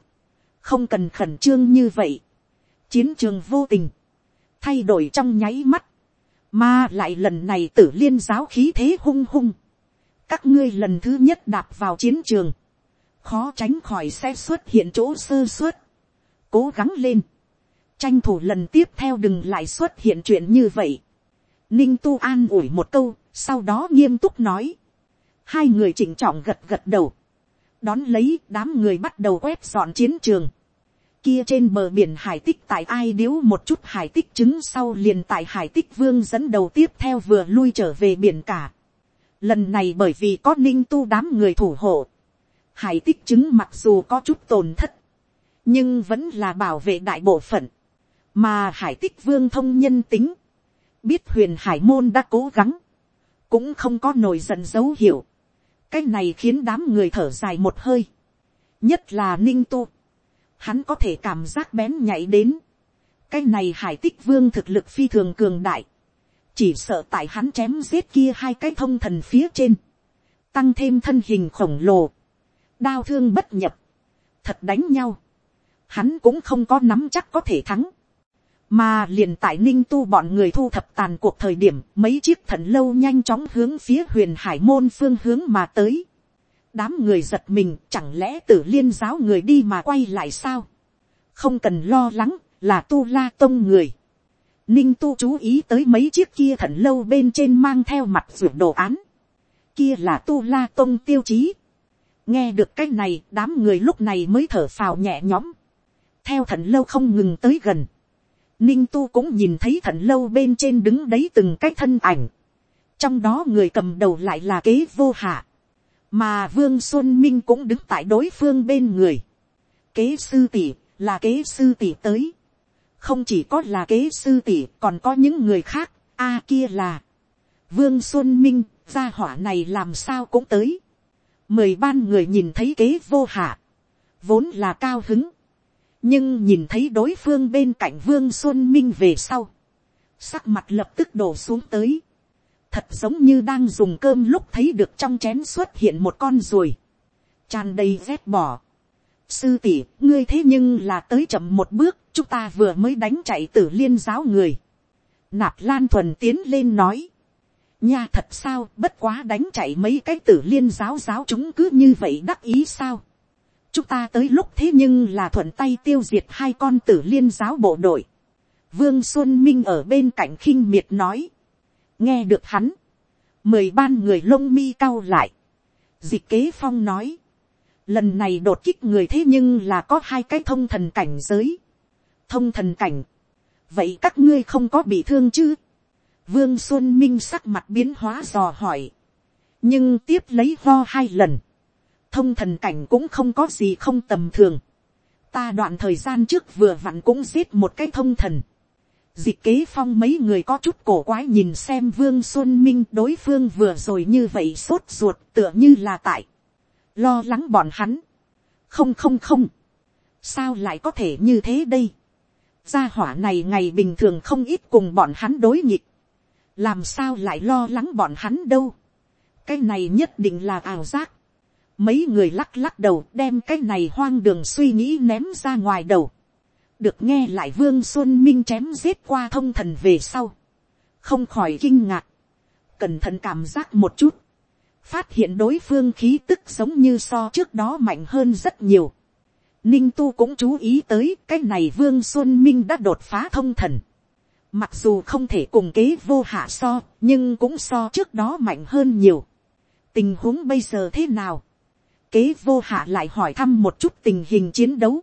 không cần khẩn trương như vậy, chiến trường vô tình, thay đổi trong nháy mắt, mà lại lần này tử liên giáo khí thế hung hung, các ngươi lần thứ nhất đạp vào chiến trường, khó tránh khỏi sẽ xuất hiện chỗ sơ suất, cố gắng lên, tranh thủ lần tiếp theo đừng lại xuất hiện chuyện như vậy. Ninh tu an ủi một câu, sau đó nghiêm túc nói. Hai người chỉnh trọng gật gật đầu. Đón lấy đám người bắt đầu quét dọn chiến trường. Kia trên bờ biển hải tích tại ai điếu một chút hải tích trứng sau liền tại hải tích vương dẫn đầu tiếp theo vừa lui trở về biển cả. Lần này bởi vì có ninh tu đám người thủ hộ. Hải tích trứng mặc dù có chút tổn thất. Nhưng vẫn là bảo vệ đại bộ phận mà hải tích vương thông nhân tính, biết huyền hải môn đã cố gắng, cũng không có nổi giận dấu hiệu, cái này khiến đám người thở dài một hơi, nhất là ninh tu, hắn có thể cảm giác bén nhảy đến, cái này hải tích vương thực lực phi thường cường đại, chỉ sợ tại hắn chém giết kia hai cái thông thần phía trên, tăng thêm thân hình khổng lồ, đao thương bất nhập, thật đánh nhau, hắn cũng không có nắm chắc có thể thắng, mà liền tại ninh tu bọn người thu thập tàn cuộc thời điểm mấy chiếc thần lâu nhanh chóng hướng phía huyền hải môn phương hướng mà tới đám người giật mình, chẳng lẽ tử liên giáo người đi mà quay lại sao. không cần lo lắng, là tu la tông người. ninh tu chú ý tới mấy chiếc kia thần lâu bên trên mang theo mặt ruột đồ án. kia là tu la tông tiêu chí. nghe được cái này, đám người lúc này mới thở phào nhẹ nhõm. theo thần lâu không ngừng tới gần Ninh tu cũng nhìn thấy thận lâu bên trên đứng đấy từng cái thân ảnh. Trong đó người cầm đầu lại là kế vô hạ. Mà Vương Xuân Minh cũng đứng tại đối phương bên người. Kế sư tỷ là kế sư tỷ tới. Không chỉ có là kế sư tỷ còn có những người khác. a à, kia là. Vương Xuân Minh, gia hỏa này làm sao cũng tới. Mười ban người nhìn thấy kế vô hạ. Vốn là cao hứng nhưng nhìn thấy đối phương bên cạnh vương xuân minh về sau, sắc mặt lập tức đổ xuống tới, thật giống như đang dùng cơm lúc thấy được trong chén xuất hiện một con ruồi, tràn đầy rét bỏ. sư tỷ, ngươi thế nhưng là tới chậm một bước, chúng ta vừa mới đánh chạy tử liên giáo người. nạp lan thuần tiến lên nói, nha thật sao, bất quá đánh chạy mấy cái tử liên giáo giáo chúng cứ như vậy đắc ý sao chúng ta tới lúc thế nhưng là thuận tay tiêu diệt hai con tử liên giáo bộ đội. vương xuân minh ở bên cạnh khinh miệt nói nghe được hắn, mười ban người lông mi cao lại. dịch kế phong nói. lần này đột kích người thế nhưng là có hai cái thông thần cảnh giới. thông thần cảnh. vậy các ngươi không có bị thương chứ. vương xuân minh sắc mặt biến hóa dò hỏi. nhưng tiếp lấy ho hai lần thông thần cảnh cũng không có gì không tầm thường. ta đoạn thời gian trước vừa vặn cũng giết một cái thông thần. Dịch kế phong mấy người có chút cổ quái nhìn xem vương xuân minh, đối phương vừa rồi như vậy sốt ruột, tựa như là tại. Lo lắng bọn hắn. Không không không. Sao lại có thể như thế đây? Gia hỏa này ngày bình thường không ít cùng bọn hắn đối nghịch. Làm sao lại lo lắng bọn hắn đâu? Cái này nhất định là ảo giác mấy người lắc lắc đầu, đem cái này hoang đường suy nghĩ ném ra ngoài đầu được nghe lại vương xuân minh chém giết qua thông thần về sau, không khỏi kinh ngạc, cẩn thận cảm giác một chút, phát hiện đối phương khí tức giống như so trước đó mạnh hơn rất nhiều. Ninh tu cũng chú ý tới cái này vương xuân minh đã đột phá thông thần. Mặc dù không thể cùng kế vô hạ so, nhưng cũng so trước đó mạnh hơn nhiều. Tình huống bây giờ thế nào? Kế vô hạ lại hỏi thăm một chút tình hình chiến đấu.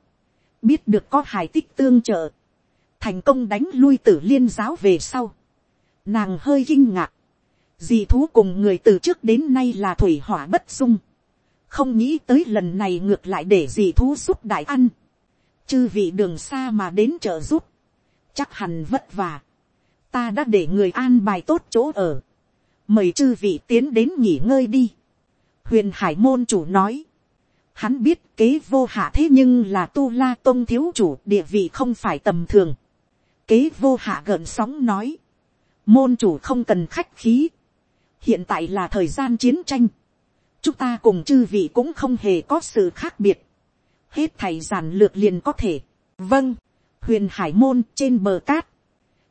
Biết được có hài tích tương trợ. Thành công đánh lui tử liên giáo về sau. Nàng hơi kinh ngạc. Dì thú cùng người từ trước đến nay là thủy hỏa bất dung. Không nghĩ tới lần này ngược lại để dì thú giúp đại ăn. Chư vị đường xa mà đến trợ giúp. Chắc hẳn vất vả. Ta đã để người an bài tốt chỗ ở. Mời chư vị tiến đến nghỉ ngơi đi. Huyền Hải môn chủ nói. Hắn biết kế vô hạ thế nhưng là tu la tôn thiếu chủ địa vị không phải tầm thường. Kế vô hạ gợn sóng nói. Môn chủ không cần khách khí hiện tại là thời gian chiến tranh, chúng ta cùng chư vị cũng không hề có sự khác biệt, hết thầy giản lược liền có thể, vâng, huyền hải môn trên bờ cát,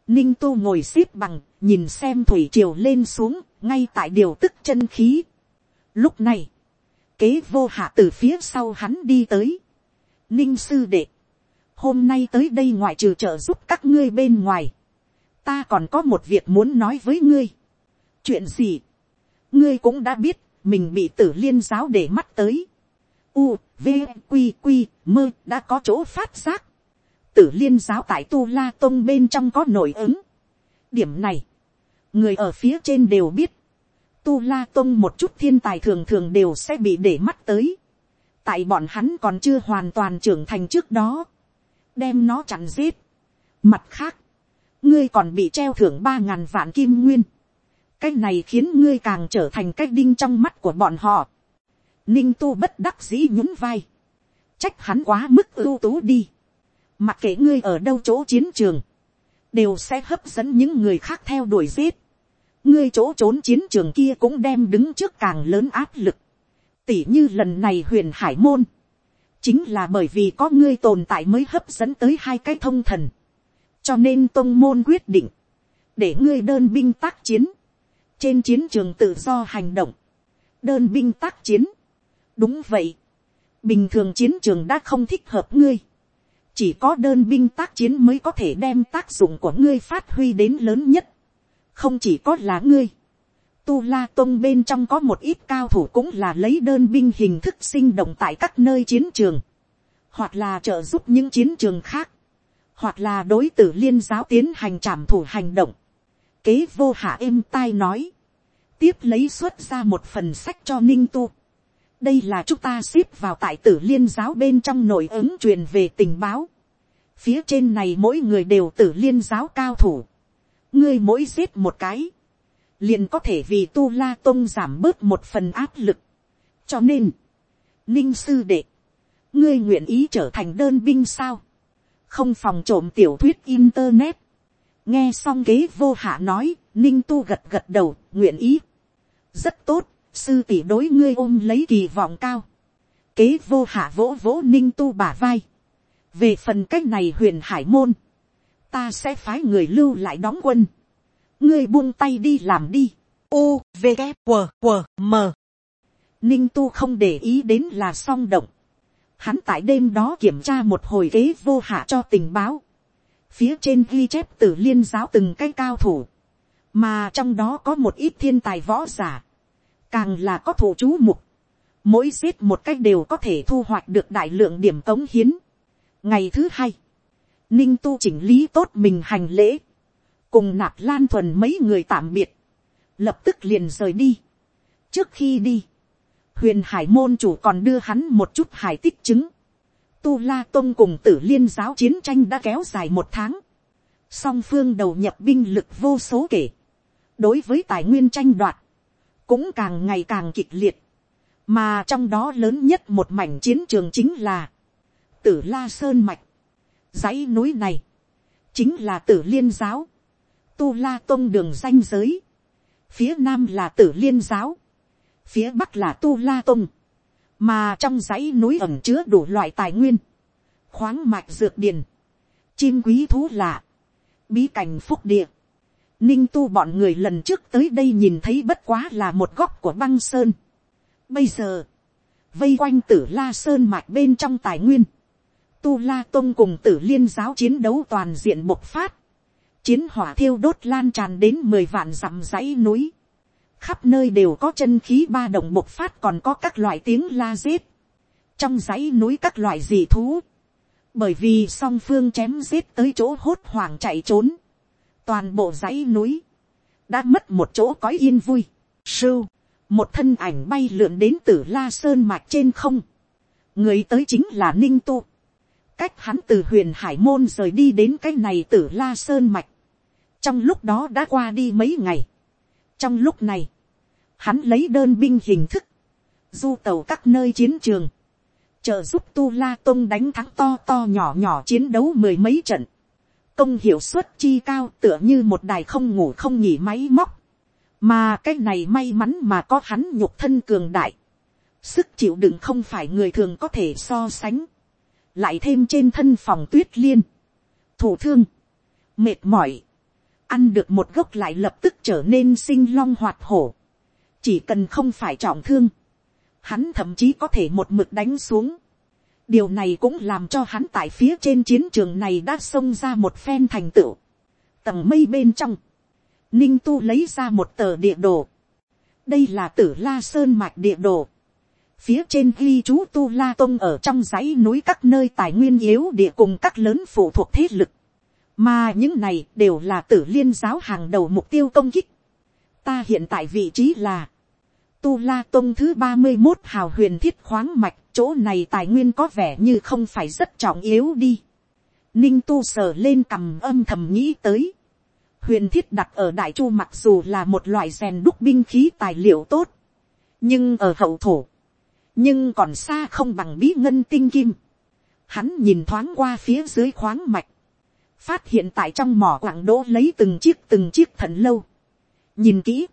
ninh tu ngồi xếp bằng, nhìn xem thủy triều lên xuống, ngay tại điều tức chân khí. Lúc này, kế vô hạ từ phía sau hắn đi tới, ninh sư đệ, hôm nay tới đây ngoại trừ trợ giúp các ngươi bên ngoài, ta còn có một việc muốn nói với ngươi chuyện gì, ngươi cũng đã biết, mình bị tử liên giáo để mắt tới. U, v, q q mơ đã có chỗ phát giác. tử liên giáo tại tu la tông bên trong có nổi ứng. điểm này, người ở phía trên đều biết tu la tông một chút thiên tài thường thường đều sẽ bị để mắt tới. tại bọn hắn còn chưa hoàn toàn trưởng thành trước đó. đem nó chặn giết. mặt khác, ngươi còn bị treo thưởng ba ngàn vạn kim nguyên cái này khiến ngươi càng trở thành cái đinh trong mắt của bọn họ. ninh tu bất đắc dĩ nhún vai. trách hắn quá mức ưu tú đi. mặc kệ ngươi ở đâu chỗ chiến trường, đều sẽ hấp dẫn những người khác theo đuổi giết ngươi chỗ trốn chiến trường kia cũng đem đứng trước càng lớn áp lực. tỉ như lần này huyền hải môn. chính là bởi vì có ngươi tồn tại mới hấp dẫn tới hai cái thông thần. cho nên tôn môn quyết định, để ngươi đơn binh tác chiến trên chiến trường tự do hành động, đơn binh tác chiến. đúng vậy, bình thường chiến trường đã không thích hợp ngươi, chỉ có đơn binh tác chiến mới có thể đem tác dụng của ngươi phát huy đến lớn nhất, không chỉ có là ngươi, tu la tôn bên trong có một ít cao thủ cũng là lấy đơn binh hình thức sinh động tại các nơi chiến trường, hoặc là trợ giúp những chiến trường khác, hoặc là đối tử liên giáo tiến hành trảm thủ hành động. Kế vô hạ êm tai nói, tiếp lấy xuất ra một phần sách cho ninh tu. đây là chúng ta xếp vào tại tử liên giáo bên trong nội ứng truyền về tình báo. phía trên này mỗi người đều tử liên giáo cao thủ ngươi mỗi giết một cái, liền có thể vì tu la tôn giảm bớt một phần áp lực. cho nên, ninh sư đệ, ngươi nguyện ý trở thành đơn binh sao, không phòng trộm tiểu thuyết internet. nghe xong kế vô hạ nói, ninh tu gật gật đầu, nguyện ý rất tốt, sư tỷ đối ngươi ôm lấy kỳ vọng cao, kế vô hạ vỗ vỗ ninh tu bả vai, về phần cách này huyền hải môn, ta sẽ phái người lưu lại đóng quân, ngươi buông tay đi làm đi, u v g q q m. Ninh tu không để ý đến là song động, hắn tại đêm đó kiểm tra một hồi kế vô hạ cho tình báo, phía trên ghi chép từ liên giáo từng cái cao thủ, mà trong đó có một ít thiên tài võ giả, càng là có thủ chú mục, mỗi giết một cách đều có thể thu hoạch được đại lượng điểm cống hiến. ngày thứ hai, ninh tu chỉnh lý tốt mình hành lễ, cùng nạp lan thuần mấy người tạm biệt, lập tức liền rời đi. trước khi đi, huyền hải môn chủ còn đưa hắn một chút hải tích chứng. tu la tôn cùng tử liên giáo chiến tranh đã kéo dài một tháng, song phương đầu nhập binh lực vô số kể, đối với tài nguyên tranh đoạt, cũng càng ngày càng kịch liệt, mà trong đó lớn nhất một mảnh chiến trường chính là tử la sơn mạch, dãy núi này, chính là tử liên giáo, tu la tôn đường danh giới, phía nam là tử liên giáo, phía bắc là tu la tôn, mà trong dãy núi ẩm chứa đủ loại tài nguyên, khoáng mạch dược điền, chim quý thú lạ, bí cảnh phúc địa, ninh tu bọn người lần trước tới đây nhìn thấy bất quá là một góc của băng sơn. Bây giờ, vây quanh tử la sơn mạch bên trong tài nguyên, tu la tôn cùng tử liên giáo chiến đấu toàn diện bộc phát, chiến hỏa thiêu đốt lan tràn đến mười vạn dặm dãy núi, khắp nơi đều có chân khí ba động bộc phát còn có các loại tiếng la giết, trong dãy núi các loại dị thú, bởi vì song phương chém giết tới chỗ hốt hoảng chạy trốn, toàn bộ dãy núi, đã mất một chỗ có yên vui, sưu, một thân ảnh bay lượn đến từ la sơn mạch trên không, người tới chính là ninh tu, cách hắn từ huyền hải môn rời đi đến cái này từ la sơn mạch, trong lúc đó đã qua đi mấy ngày, trong lúc này, hắn lấy đơn binh hình thức, du tàu các nơi chiến trường, trợ giúp tu la tôn đánh thắng to to nhỏ nhỏ chiến đấu mười mấy trận, công hiệu suất chi cao tựa như một đài không ngủ không nghỉ máy móc, mà cái này may mắn mà có hắn nhục thân cường đại, sức chịu đựng không phải người thường có thể so sánh, lại thêm trên thân phòng tuyết liên, thủ thương, mệt mỏi, ăn được một gốc lại lập tức trở nên sinh long hoạt hổ, chỉ cần không phải trọng thương, hắn thậm chí có thể một mực đánh xuống. điều này cũng làm cho hắn tại phía trên chiến trường này đã xông ra một phen thành tựu. tầng mây bên trong, ninh tu lấy ra một tờ địa đồ. đây là tử la sơn mạch địa đồ phía trên ghi chú tu la tông ở trong dãy núi các nơi tài nguyên yếu địa cùng các lớn phụ thuộc thế lực. mà những này đều là tử liên giáo hàng đầu mục tiêu công kích. ta hiện tại vị trí là tu la tông thứ ba mươi một hào huyền thiết khoáng mạch, chỗ này tài nguyên có vẻ như không phải rất trọng yếu đi. Ninh tu sờ lên cầm âm thầm nghĩ tới. Huyền thiết đặt ở đại chu mặc dù là một loại rèn đúc binh khí tài liệu tốt. Nhưng ở hậu thổ. Nhưng còn xa không bằng bí ngân tinh kim. Hắn nhìn thoáng qua phía dưới khoáng mạch. Phát hiện tại trong mỏ quảng đỗ lấy từng chiếc từng chiếc thần lâu. Nhìn kỹ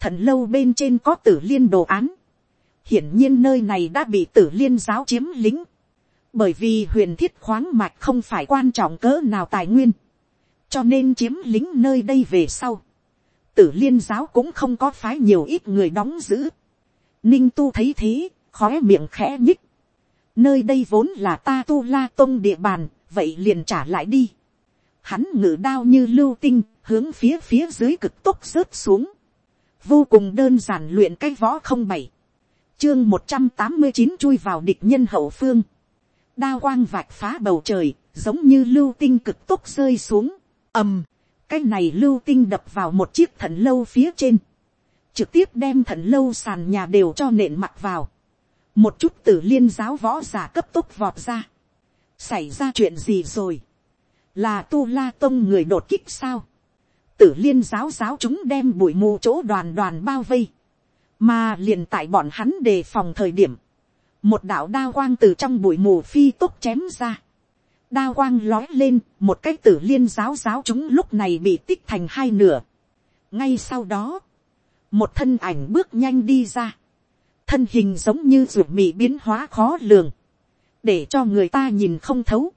thần lâu bên trên có tử liên đồ án. hiển nhiên nơi này đã bị tử liên giáo chiếm lính. bởi vì huyền thiết khoáng mạch không phải quan trọng cỡ nào tài nguyên. cho nên chiếm lính nơi đây về sau. tử liên giáo cũng không có phái nhiều ít người đóng giữ. ninh tu thấy thế, khói miệng khẽ nhích. nơi đây vốn là ta tu la tông địa bàn, vậy liền trả lại đi. Hắn ngự đao như lưu tinh, hướng phía phía dưới cực tốc rớt xuống. Vô cùng đơn giản luyện cái võ không bảy, chương một trăm tám mươi chín chui vào địch nhân hậu phương, Đao quang vạch phá bầu trời, giống như lưu tinh cực tốc rơi xuống, ầm, cái này lưu tinh đập vào một chiếc thần lâu phía trên, trực tiếp đem thần lâu sàn nhà đều cho nện mặt vào, một chút tử liên giáo võ giả cấp tốc vọt ra, xảy ra chuyện gì rồi, là tu la tông người đột kích sao, tử liên giáo giáo chúng đem bụi mù chỗ đoàn đoàn bao vây, mà liền tại bọn hắn đề phòng thời điểm, một đạo đao quang từ trong bụi mù phi tốc chém ra, đao quang lói lên, một cái tử liên giáo giáo chúng lúc này bị tích thành hai nửa. ngay sau đó, một thân ảnh bước nhanh đi ra, thân hình giống như ruột mì biến hóa khó lường, để cho người ta nhìn không thấu,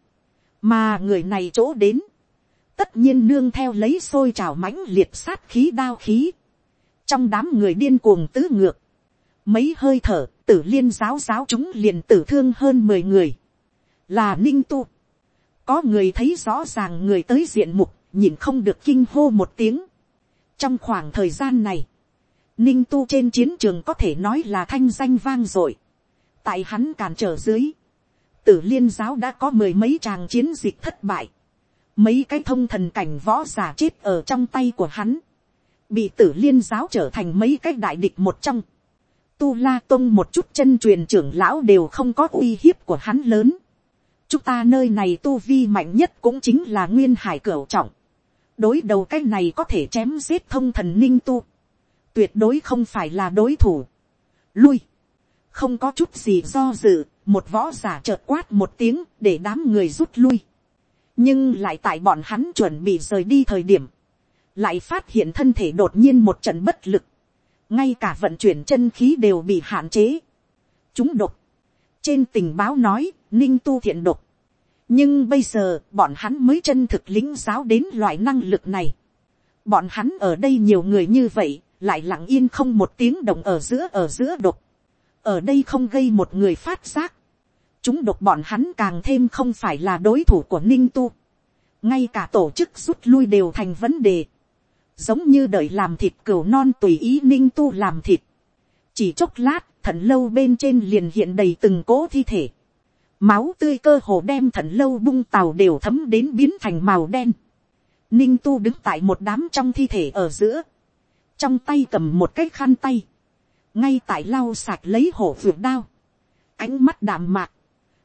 mà người này chỗ đến, tất nhiên nương theo lấy xôi trào mãnh liệt sát khí đao khí, trong đám người điên cuồng tứ ngược, mấy hơi thở, tử liên giáo giáo chúng liền tử thương hơn mười người, là ninh tu. có người thấy rõ ràng người tới diện mục, nhìn không được kinh hô một tiếng. trong khoảng thời gian này, ninh tu trên chiến trường có thể nói là thanh danh vang dội. tại hắn càn trở dưới, tử liên giáo đã có mười mấy tràng chiến dịch thất bại. Mấy cái thông thần cảnh võ giả chết ở trong tay của hắn, bị tử liên giáo trở thành mấy cái đại địch một trong, tu la tông một chút chân truyền trưởng lão đều không có uy hiếp của hắn lớn, chúng ta nơi này tu vi mạnh nhất cũng chính là nguyên hải cửu trọng, đối đầu cái này có thể chém giết thông thần ninh tu, tuyệt đối không phải là đối thủ, lui, không có chút gì do dự, một võ giả chợt quát một tiếng để đám người rút lui. Nhưng lại tại bọn hắn chuẩn bị rời đi thời điểm, lại phát hiện thân thể đột nhiên một trận bất lực, ngay cả vận chuyển chân khí đều bị hạn chế. chúng độc, trên tình báo nói, ninh tu thiện độc, nhưng bây giờ bọn hắn mới chân thực lính giáo đến loại năng lực này. bọn hắn ở đây nhiều người như vậy, lại lặng yên không một tiếng động ở giữa ở giữa độc. ở đây không gây một người phát giác. chúng độc bọn hắn càng thêm không phải là đối thủ của ninh tu. ngay cả tổ chức rút lui đều thành vấn đề. giống như đợi làm thịt cừu non tùy ý ninh tu làm thịt. chỉ chốc lát, thận lâu bên trên liền hiện đầy từng cố thi thể máu tươi cơ hồ đem thận lâu bung tàu đều thấm đến biến thành màu đen. Ninh tu đứng tại một đám trong thi thể ở giữa, trong tay cầm một cái khăn tay, ngay tại lau sạch lấy hổ vượt đao, ánh mắt đạm mạc,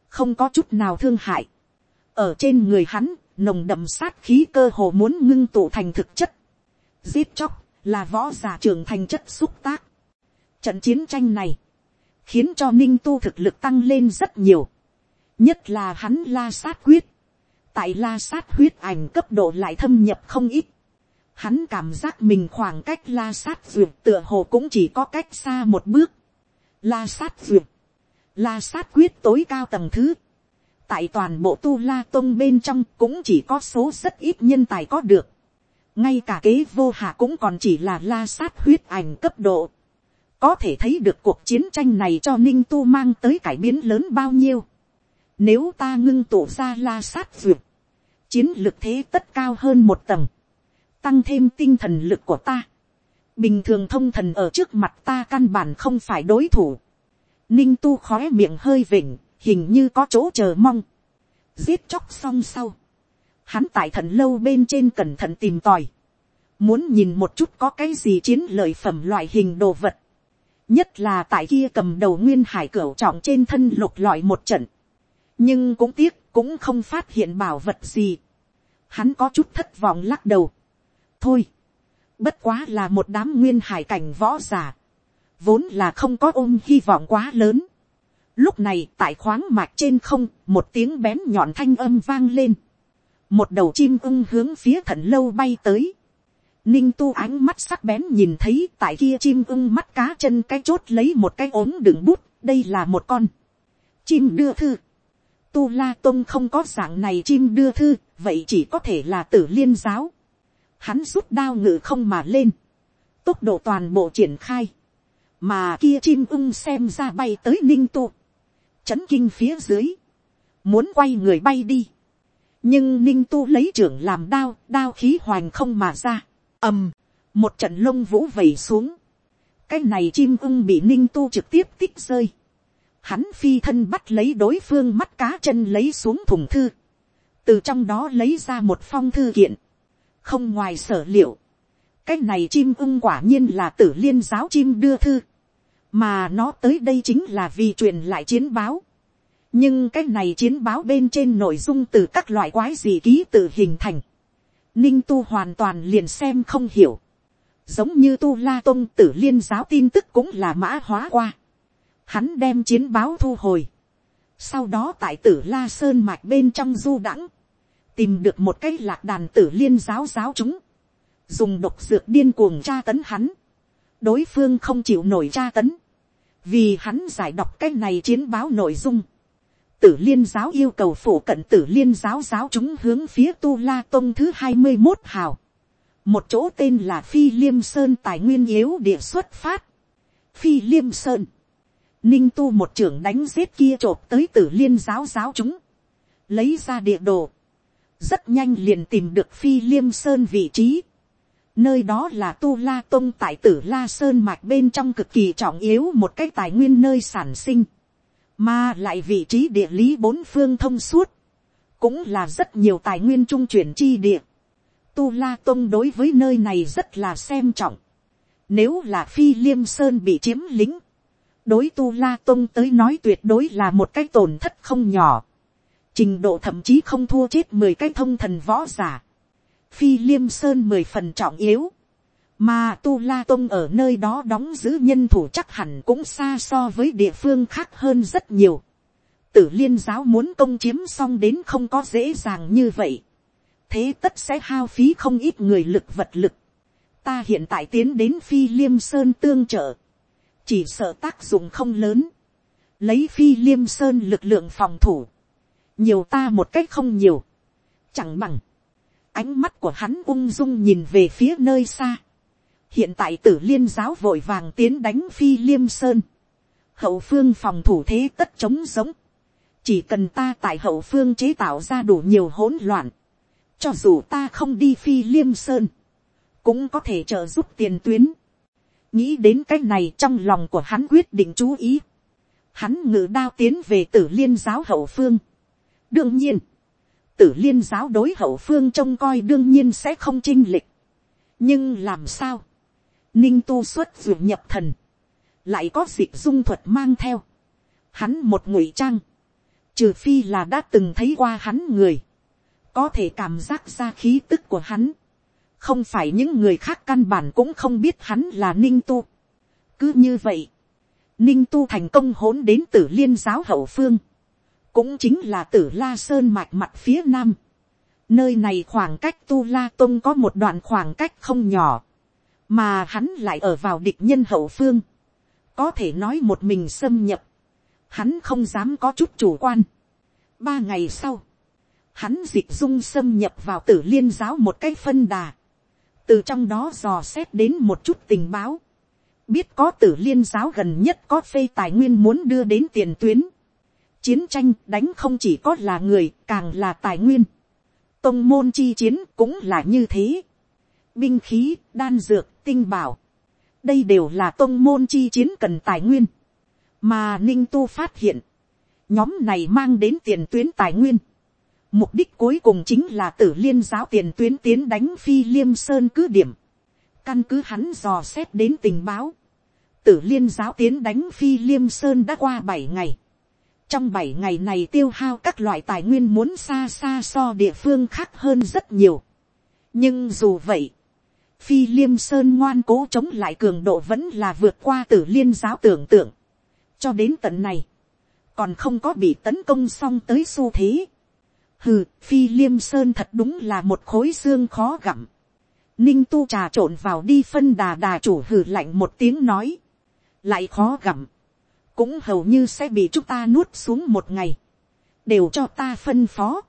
không có chút nào thương hại, ở trên người hắn, nồng đậm sát khí cơ hồ muốn ngưng tụ thành thực chất, giết chóc là võ giả trưởng thành chất xúc tác. Trận chiến tranh này, khiến cho ninh tu thực lực tăng lên rất nhiều, nhất là hắn la sát quyết, tại la sát huyết ảnh cấp độ lại thâm nhập không ít, hắn cảm giác mình khoảng cách la sát duyệt tựa hồ cũng chỉ có cách xa một bước, la sát duyệt, la sát quyết tối cao tầng thứ, tại toàn bộ tu la tôn bên trong cũng chỉ có số rất ít nhân tài có được, ngay cả kế vô hạ cũng còn chỉ là la sát huyết ảnh cấp độ, có thể thấy được cuộc chiến tranh này cho ninh tu mang tới cải biến lớn bao nhiêu. Nếu ta ngưng tụ ra la sát duyệt Chiến lực thế tất cao hơn một tầng. Tăng thêm tinh thần lực của ta. Bình thường thông thần ở trước mặt ta căn bản không phải đối thủ. Ninh tu khóe miệng hơi vỉnh, hình như có chỗ chờ mong. Giết chóc xong sau. Hắn tại thần lâu bên trên cẩn thận tìm tòi. Muốn nhìn một chút có cái gì chiến lợi phẩm loại hình đồ vật. Nhất là tại kia cầm đầu nguyên hải cửu trọng trên thân lục lọi một trận nhưng cũng tiếc cũng không phát hiện bảo vật gì. Hắn có chút thất vọng lắc đầu thôi, bất quá là một đám nguyên hải cảnh võ giả, vốn là không có ôm hy vọng quá lớn. Lúc này tại khoáng mạch trên không, một tiếng bén nhọn thanh âm vang lên. Một đầu chim ưng hướng phía thận lâu bay tới. Ninh tu ánh mắt sắc bén nhìn thấy tại kia chim ưng mắt cá chân cái chốt lấy một cái ốm đựng bút. Đây là một con. Chim đưa thư tu la tôn không có dạng này chim đưa thư, vậy chỉ có thể là tử liên giáo. Hắn rút đao ngự không mà lên, tốc độ toàn bộ triển khai, mà kia chim ưng xem ra bay tới ninh tu, chấn kinh phía dưới, muốn quay người bay đi, nhưng ninh tu lấy trưởng làm đao, đao khí hoành không mà ra, ầm, một trận lông vũ vẩy xuống, cái này chim ưng bị ninh tu trực tiếp tích rơi, hắn phi thân bắt lấy đối phương mắt cá chân lấy xuống thùng thư, từ trong đó lấy ra một phong thư kiện, không ngoài sở liệu, cái này chim ưng quả nhiên là tử liên giáo chim đưa thư, mà nó tới đây chính là vì truyền lại chiến báo, nhưng cái này chiến báo bên trên nội dung từ các loại quái gì ký tự hình thành, ninh tu hoàn toàn liền xem không hiểu, giống như tu la tôn tử liên giáo tin tức cũng là mã hóa qua, hắn đem chiến báo thu hồi, sau đó tại tử la sơn mạch bên trong du đãng, tìm được một cái lạc đàn tử liên giáo giáo chúng, dùng độc dược điên cuồng tra tấn hắn, đối phương không chịu nổi tra tấn, vì hắn giải đọc cái này chiến báo nội dung, tử liên giáo yêu cầu phổ cận tử liên giáo giáo chúng hướng phía tu la tôn thứ hai mươi một hào, một chỗ tên là phi liêm sơn tài nguyên yếu địa xuất phát, phi liêm sơn, ninh tu một trưởng đánh giết kia t tới tử liên giáo giáo chúng, lấy ra địa đồ, rất nhanh liền tìm được phi liêm sơn vị trí, nơi đó là tu la tôn tại tử la sơn mạch bên trong cực kỳ trọng yếu một cái tài nguyên nơi sản sinh, mà lại vị trí địa lý bốn phương thông suốt, cũng là rất nhiều tài nguyên trung chuyển chi địa. Tu la tôn đối với nơi này rất là xem trọng. Nếu là phi liêm sơn bị chiếm lính, đối tu la tôn tới nói tuyệt đối là một cái tổn thất không nhỏ, trình độ thậm chí không thua chết mười cái thông thần võ giả, phi liêm sơn mười phần trọng yếu, mà tu la tôn ở nơi đó đóng giữ nhân thủ chắc hẳn cũng xa so với địa phương khác hơn rất nhiều, tử liên giáo muốn công chiếm xong đến không có dễ dàng như vậy, thế tất sẽ hao phí không ít người lực vật lực, ta hiện tại tiến đến phi liêm sơn tương trợ, chỉ sợ tác dụng không lớn, lấy phi liêm sơn lực lượng phòng thủ, nhiều ta một cách không nhiều, chẳng bằng, ánh mắt của hắn ung dung nhìn về phía nơi xa, hiện tại tử liên giáo vội vàng tiến đánh phi liêm sơn, hậu phương phòng thủ thế tất chống giống, chỉ cần ta tại hậu phương chế tạo ra đủ nhiều hỗn loạn, cho dù ta không đi phi liêm sơn, cũng có thể trợ giúp tiền tuyến. nghĩ đến cái này trong lòng của hắn quyết định chú ý. hắn ngự đao tiến về tử liên giáo hậu phương đương nhiên, tử liên giáo đối hậu phương trông coi đương nhiên sẽ không chinh lịch. nhưng làm sao, ninh tu xuất ruột nhập thần, lại có dịp dung thuật mang theo. hắn một ngụy trang, trừ phi là đã từng thấy qua hắn người, có thể cảm giác ra khí tức của hắn, không phải những người khác căn bản cũng không biết hắn là ninh tu. cứ như vậy, ninh tu thành công hỗn đến tử liên giáo hậu phương, cũng chính là tử la sơn mạch mặt phía nam. nơi này khoảng cách tu la tông có một đoạn khoảng cách không nhỏ, mà hắn lại ở vào địch nhân hậu phương, có thể nói một mình xâm nhập, hắn không dám có chút chủ quan. ba ngày sau, hắn dịch dung xâm nhập vào tử liên giáo một cái phân đà, từ trong đó dò xét đến một chút tình báo, biết có tử liên giáo gần nhất có phê tài nguyên muốn đưa đến tiền tuyến, chiến tranh đánh không chỉ có là người càng là tài nguyên, tông môn chi chiến cũng là như thế, binh khí, đan dược, tinh bảo, đây đều là tông môn chi chiến cần tài nguyên, mà ninh tu phát hiện, nhóm này mang đến tiền tuyến tài nguyên, Mục đích cuối cùng chính là tử liên giáo tiền tuyến tiến đánh phi liêm sơn cứ điểm. Căn cứ hắn dò xét đến tình báo. Tử liên giáo tiến đánh phi liêm sơn đã qua bảy ngày. Trong bảy ngày này tiêu hao các loại tài nguyên muốn xa xa so địa phương khác hơn rất nhiều. Nhưng dù vậy, phi liêm sơn ngoan cố chống lại cường độ vẫn là vượt qua tử liên giáo tưởng tượng. Cho đến tận này, còn không có bị tấn công xong tới xu thế hừ, phi liêm sơn thật đúng là một khối xương khó gặm. ninh tu trà trộn vào đi phân đà đà chủ hừ lạnh một tiếng nói. lại khó gặm cũng hầu như sẽ bị chúng ta nuốt xuống một ngày. đều cho ta phân phó.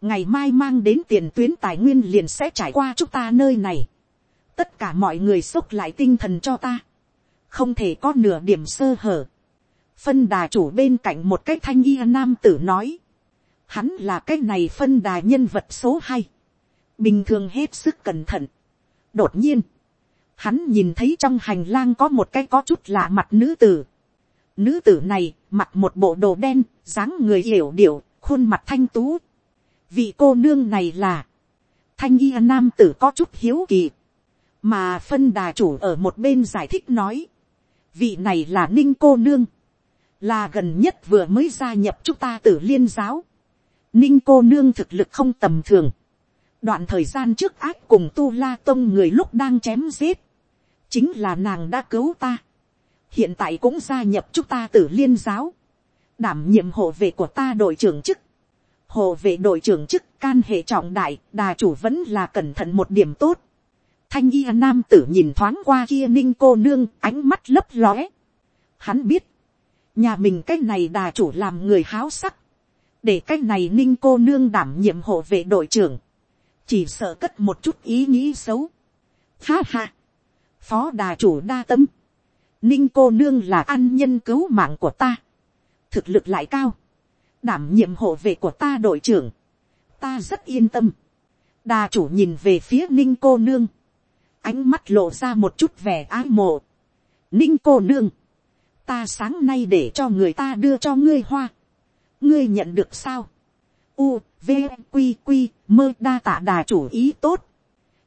ngày mai mang đến tiền tuyến tài nguyên liền sẽ trải qua chúng ta nơi này. tất cả mọi người xốc lại tinh thần cho ta. không thể có nửa điểm sơ hở. phân đà chủ bên cạnh một cái thanh y nam tử nói Hắn là cái này phân đà nhân vật số hai. Bình thường hết sức cẩn thận. Đột nhiên. Hắn nhìn thấy trong hành lang có một cái có chút lạ mặt nữ tử. Nữ tử này mặc một bộ đồ đen, dáng người hiểu điệu, khuôn mặt thanh tú. Vị cô nương này là. Thanh y nam tử có chút hiếu kỳ. Mà phân đà chủ ở một bên giải thích nói. Vị này là ninh cô nương là gần nhất vừa mới gia nhập chúng ta tử liên giáo. Ninh cô nương thực lực không tầm thường. Đoạn thời gian trước ác cùng tu la tông người lúc đang chém giết. Chính là nàng đã cứu ta. Hiện tại cũng gia nhập chúng ta tử liên giáo. Đảm nhiệm hộ vệ của ta đội trưởng chức. Hộ vệ đội trưởng chức can hệ trọng đại, đà chủ vẫn là cẩn thận một điểm tốt. Thanh y nam tử nhìn thoáng qua kia ninh cô nương, ánh mắt lấp lóe. Hắn biết, nhà mình cái này đà chủ làm người háo sắc để cái này ninh cô nương đảm nhiệm hộ vệ đội trưởng, chỉ sợ cất một chút ý nghĩ xấu. Ha ha, phó đà chủ đa tâm, ninh cô nương là an nhân cứu mạng của ta, thực lực lại cao, đảm nhiệm hộ vệ của ta đội trưởng, ta rất yên tâm. đà chủ nhìn về phía ninh cô nương, ánh mắt lộ ra một chút vẻ ái mộ. ninh cô nương, ta sáng nay để cho người ta đưa cho ngươi hoa, ngươi nhận được sao, u, v, q q mơ đa tạ đà chủ ý tốt,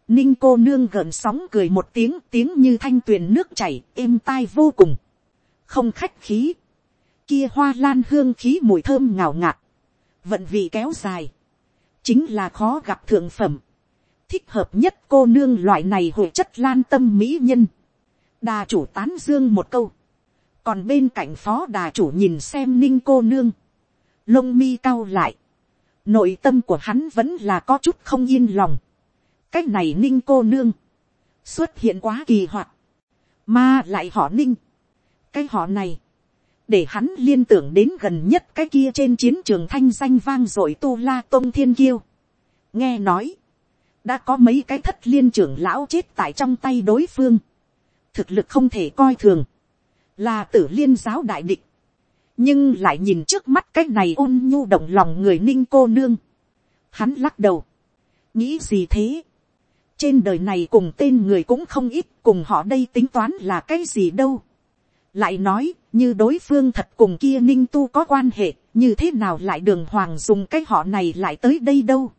ninh cô nương gợn sóng cười một tiếng tiếng như thanh tuyền nước chảy êm tai vô cùng, không khách khí, kia hoa lan hương khí mùi thơm ngào ngạt, vận vị kéo dài, chính là khó gặp thượng phẩm, thích hợp nhất cô nương loại này hội chất lan tâm mỹ nhân, đà chủ tán dương một câu, còn bên cạnh phó đà chủ nhìn xem ninh cô nương, lông mi cao lại, nội tâm của hắn vẫn là có chút không yên lòng cái này ninh cô nương, xuất hiện quá kỳ hoạt, mà lại họ ninh. cái họ này, để hắn liên tưởng đến gần nhất cái kia trên chiến trường thanh danh vang dội tu la tôn thiên kiêu. nghe nói, đã có mấy cái thất liên trưởng lão chết tại trong tay đối phương, thực lực không thể coi thường, là tử liên giáo đại địch, nhưng lại nhìn trước mắt cái này ôn nhu động lòng người ninh cô nương, hắn lắc đầu, nghĩ gì thế, trên đời này cùng tên người cũng không ít cùng họ đây tính toán là cái gì đâu, lại nói như đối phương thật cùng kia ninh tu có quan hệ như thế nào lại đường hoàng dùng cái họ này lại tới đây đâu?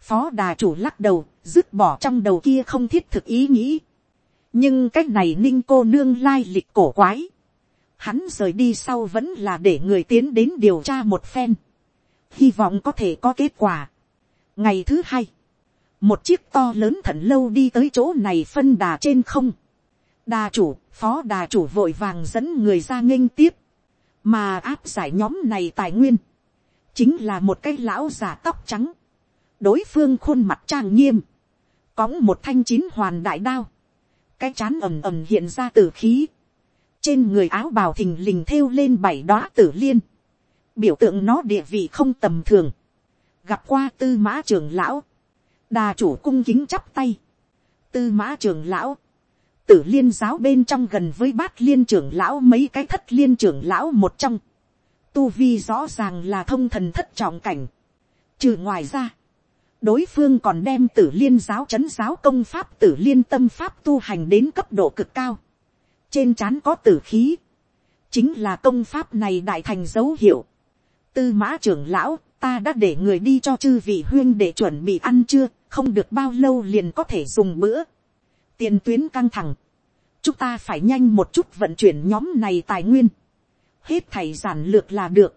Phó đà chủ lắc đầu dứt bỏ trong đầu kia không thiết thực ý nghĩ. Nhưng cái này ninh cô nương lai lịch cổ quái. Hắn rời đi sau vẫn là để người tiến đến điều tra một phen. Hy vọng có thể có kết quả. Ngày thứ hai một chiếc to lớn thận lâu đi tới chỗ này phân đà trên không. Đà chủ, phó đà chủ vội vàng dẫn người ra nghênh tiếp, mà áp giải nhóm này tài nguyên, chính là một cái lão già tóc trắng, đối phương khuôn mặt trang nghiêm, cõng một thanh chín hoàn đại đao, cái chán ầm ầm hiện ra t khí, trên người áo bào thình lình thêu lên bảy đóa tử liên, biểu tượng nó địa vị không tầm thường, gặp qua tư mã trường lão, đà chủ cung kính chắp tay, tư mã trưởng lão, tử liên giáo bên trong gần với bát liên trưởng lão mấy cái thất liên trưởng lão một trong. Tu vi rõ ràng là thông thần thất trọng cảnh. Trừ ngoài ra, đối phương còn đem tử liên giáo chấn giáo công pháp tử liên tâm pháp tu hành đến cấp độ cực cao. Trên trán có tử khí. Chính là công pháp này đại thành dấu hiệu. Tư mã trưởng lão, ta đã để người đi cho chư vị huyên để chuẩn bị ăn chưa, không được bao lâu liền có thể dùng bữa. Tiền tuyến căng thẳng, chúng ta phải nhanh một chút vận chuyển nhóm này tài nguyên, hết thầy giản lược là được,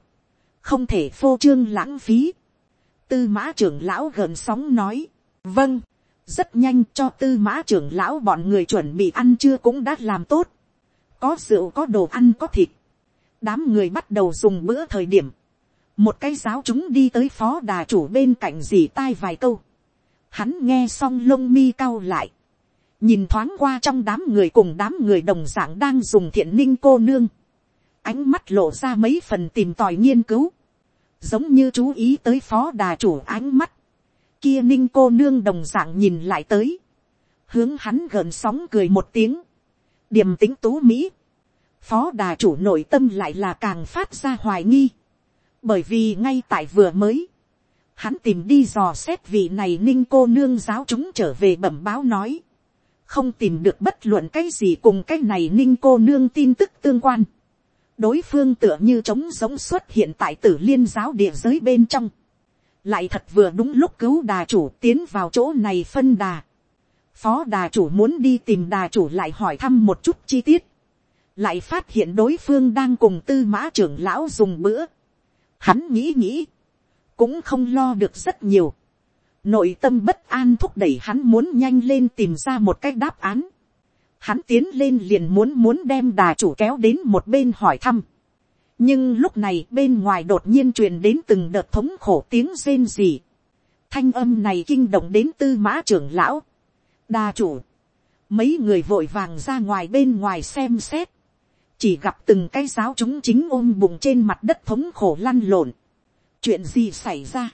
không thể phô trương lãng phí. tư mã trưởng lão gần sóng nói, vâng, rất nhanh cho tư mã trưởng lão bọn người chuẩn bị ăn chưa cũng đã làm tốt, có rượu có đồ ăn có thịt, đám người bắt đầu dùng bữa thời điểm, một cái giáo chúng đi tới phó đà chủ bên cạnh dì tai vài câu, hắn nghe xong lông mi cao lại, nhìn thoáng qua trong đám người cùng đám người đồng dạng đang dùng thiện ninh cô nương, ánh mắt lộ ra mấy phần tìm tòi nghiên cứu, giống như chú ý tới phó đà chủ ánh mắt, kia ninh cô nương đồng dạng nhìn lại tới, hướng hắn gần sóng cười một tiếng, điềm tính tú mỹ, phó đà chủ nội tâm lại là càng phát ra hoài nghi, bởi vì ngay tại vừa mới, hắn tìm đi dò xét vị này ninh cô nương giáo chúng trở về bẩm báo nói, không tìm được bất luận cái gì cùng cái này ninh cô nương tin tức tương quan. đối phương tựa như trống giống xuất hiện tại tử liên giáo địa giới bên trong. lại thật vừa đúng lúc cứu đà chủ tiến vào chỗ này phân đà. phó đà chủ muốn đi tìm đà chủ lại hỏi thăm một chút chi tiết. lại phát hiện đối phương đang cùng tư mã trưởng lão dùng bữa. hắn nghĩ nghĩ, cũng không lo được rất nhiều nội tâm bất an thúc đẩy hắn muốn nhanh lên tìm ra một cái đáp án. Hắn tiến lên liền muốn muốn đem đà chủ kéo đến một bên hỏi thăm. nhưng lúc này bên ngoài đột nhiên truyền đến từng đợt thống khổ tiếng rên rỉ. thanh âm này kinh động đến tư mã trưởng lão. đà chủ, mấy người vội vàng ra ngoài bên ngoài xem xét. chỉ gặp từng cái giáo chúng chính ôm bụng trên mặt đất thống khổ lăn lộn chuyện gì xảy ra?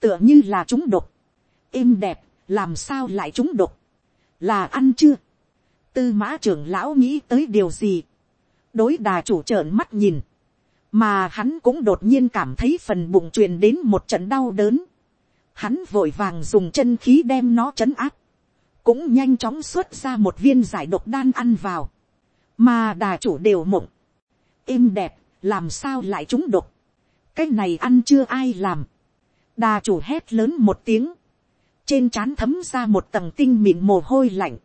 Tựa như là chúng độc, êm đẹp, làm sao lại chúng độc, là ăn chưa, tư mã trưởng lão nghĩ tới điều gì, đối đà chủ trợn mắt nhìn, mà hắn cũng đột nhiên cảm thấy phần bụng truyền đến một trận đau đớn, hắn vội vàng dùng chân khí đem nó chấn áp, cũng nhanh chóng xuất ra một viên giải độc đan ăn vào, mà đà chủ đều mộng, êm đẹp, làm sao lại chúng độc, cái này ăn chưa ai làm, đà chủ hét lớn một tiếng, trên trán thấm ra một tầng tinh mịn mồ hôi lạnh,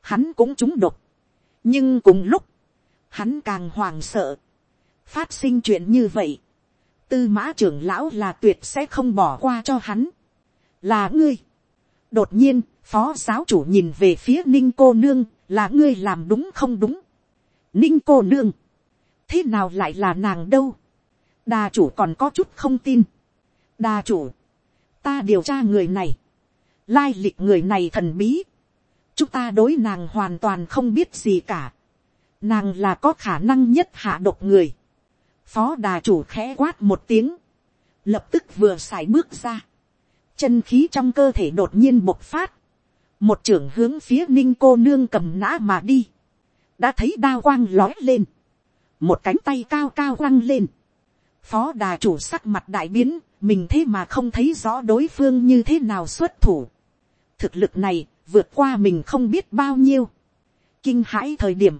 hắn cũng trúng độc, nhưng cùng lúc, hắn càng hoàng sợ, phát sinh chuyện như vậy, tư mã trưởng lão là tuyệt sẽ không bỏ qua cho hắn, là ngươi. đột nhiên, phó giáo chủ nhìn về phía ninh cô nương, là ngươi làm đúng không đúng. ninh cô nương, thế nào lại là nàng đâu đà chủ còn có chút không tin. đà chủ, ta điều tra người này, lai lịch người này thần bí, chúng ta đối nàng hoàn toàn không biết gì cả, nàng là có khả năng nhất hạ độc người, phó đà chủ khẽ quát một tiếng, lập tức vừa xài bước ra, chân khí trong cơ thể đột nhiên bộc phát, một trưởng hướng phía ninh cô nương cầm nã mà đi, đã thấy đao quang lói lên, một cánh tay cao cao quăng lên, phó đà chủ sắc mặt đại biến, mình thế mà không thấy rõ đối phương như thế nào xuất thủ. thực lực này vượt qua mình không biết bao nhiêu. kinh hãi thời điểm,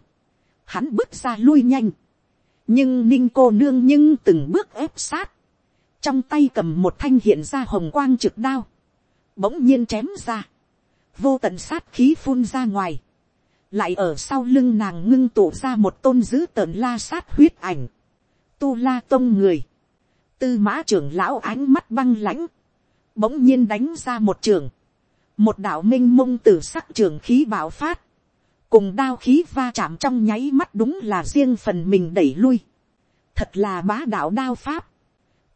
hắn bước ra lui nhanh, nhưng ninh cô nương nhưng từng bước ép sát, trong tay cầm một thanh hiện ra hồng quang trực đao, bỗng nhiên chém ra, vô tận sát khí phun ra ngoài, lại ở sau lưng nàng ngưng tụ ra một tôn dữ tợn la sát huyết ảnh, tu la tông người, tư mã trưởng lão ánh mắt băng lãnh, bỗng nhiên đánh ra một trường, một đạo minh mông t ử sắc trường khí bạo phát, cùng đao khí va chạm trong nháy mắt đúng là riêng phần mình đẩy lui, thật là bá đạo đao pháp,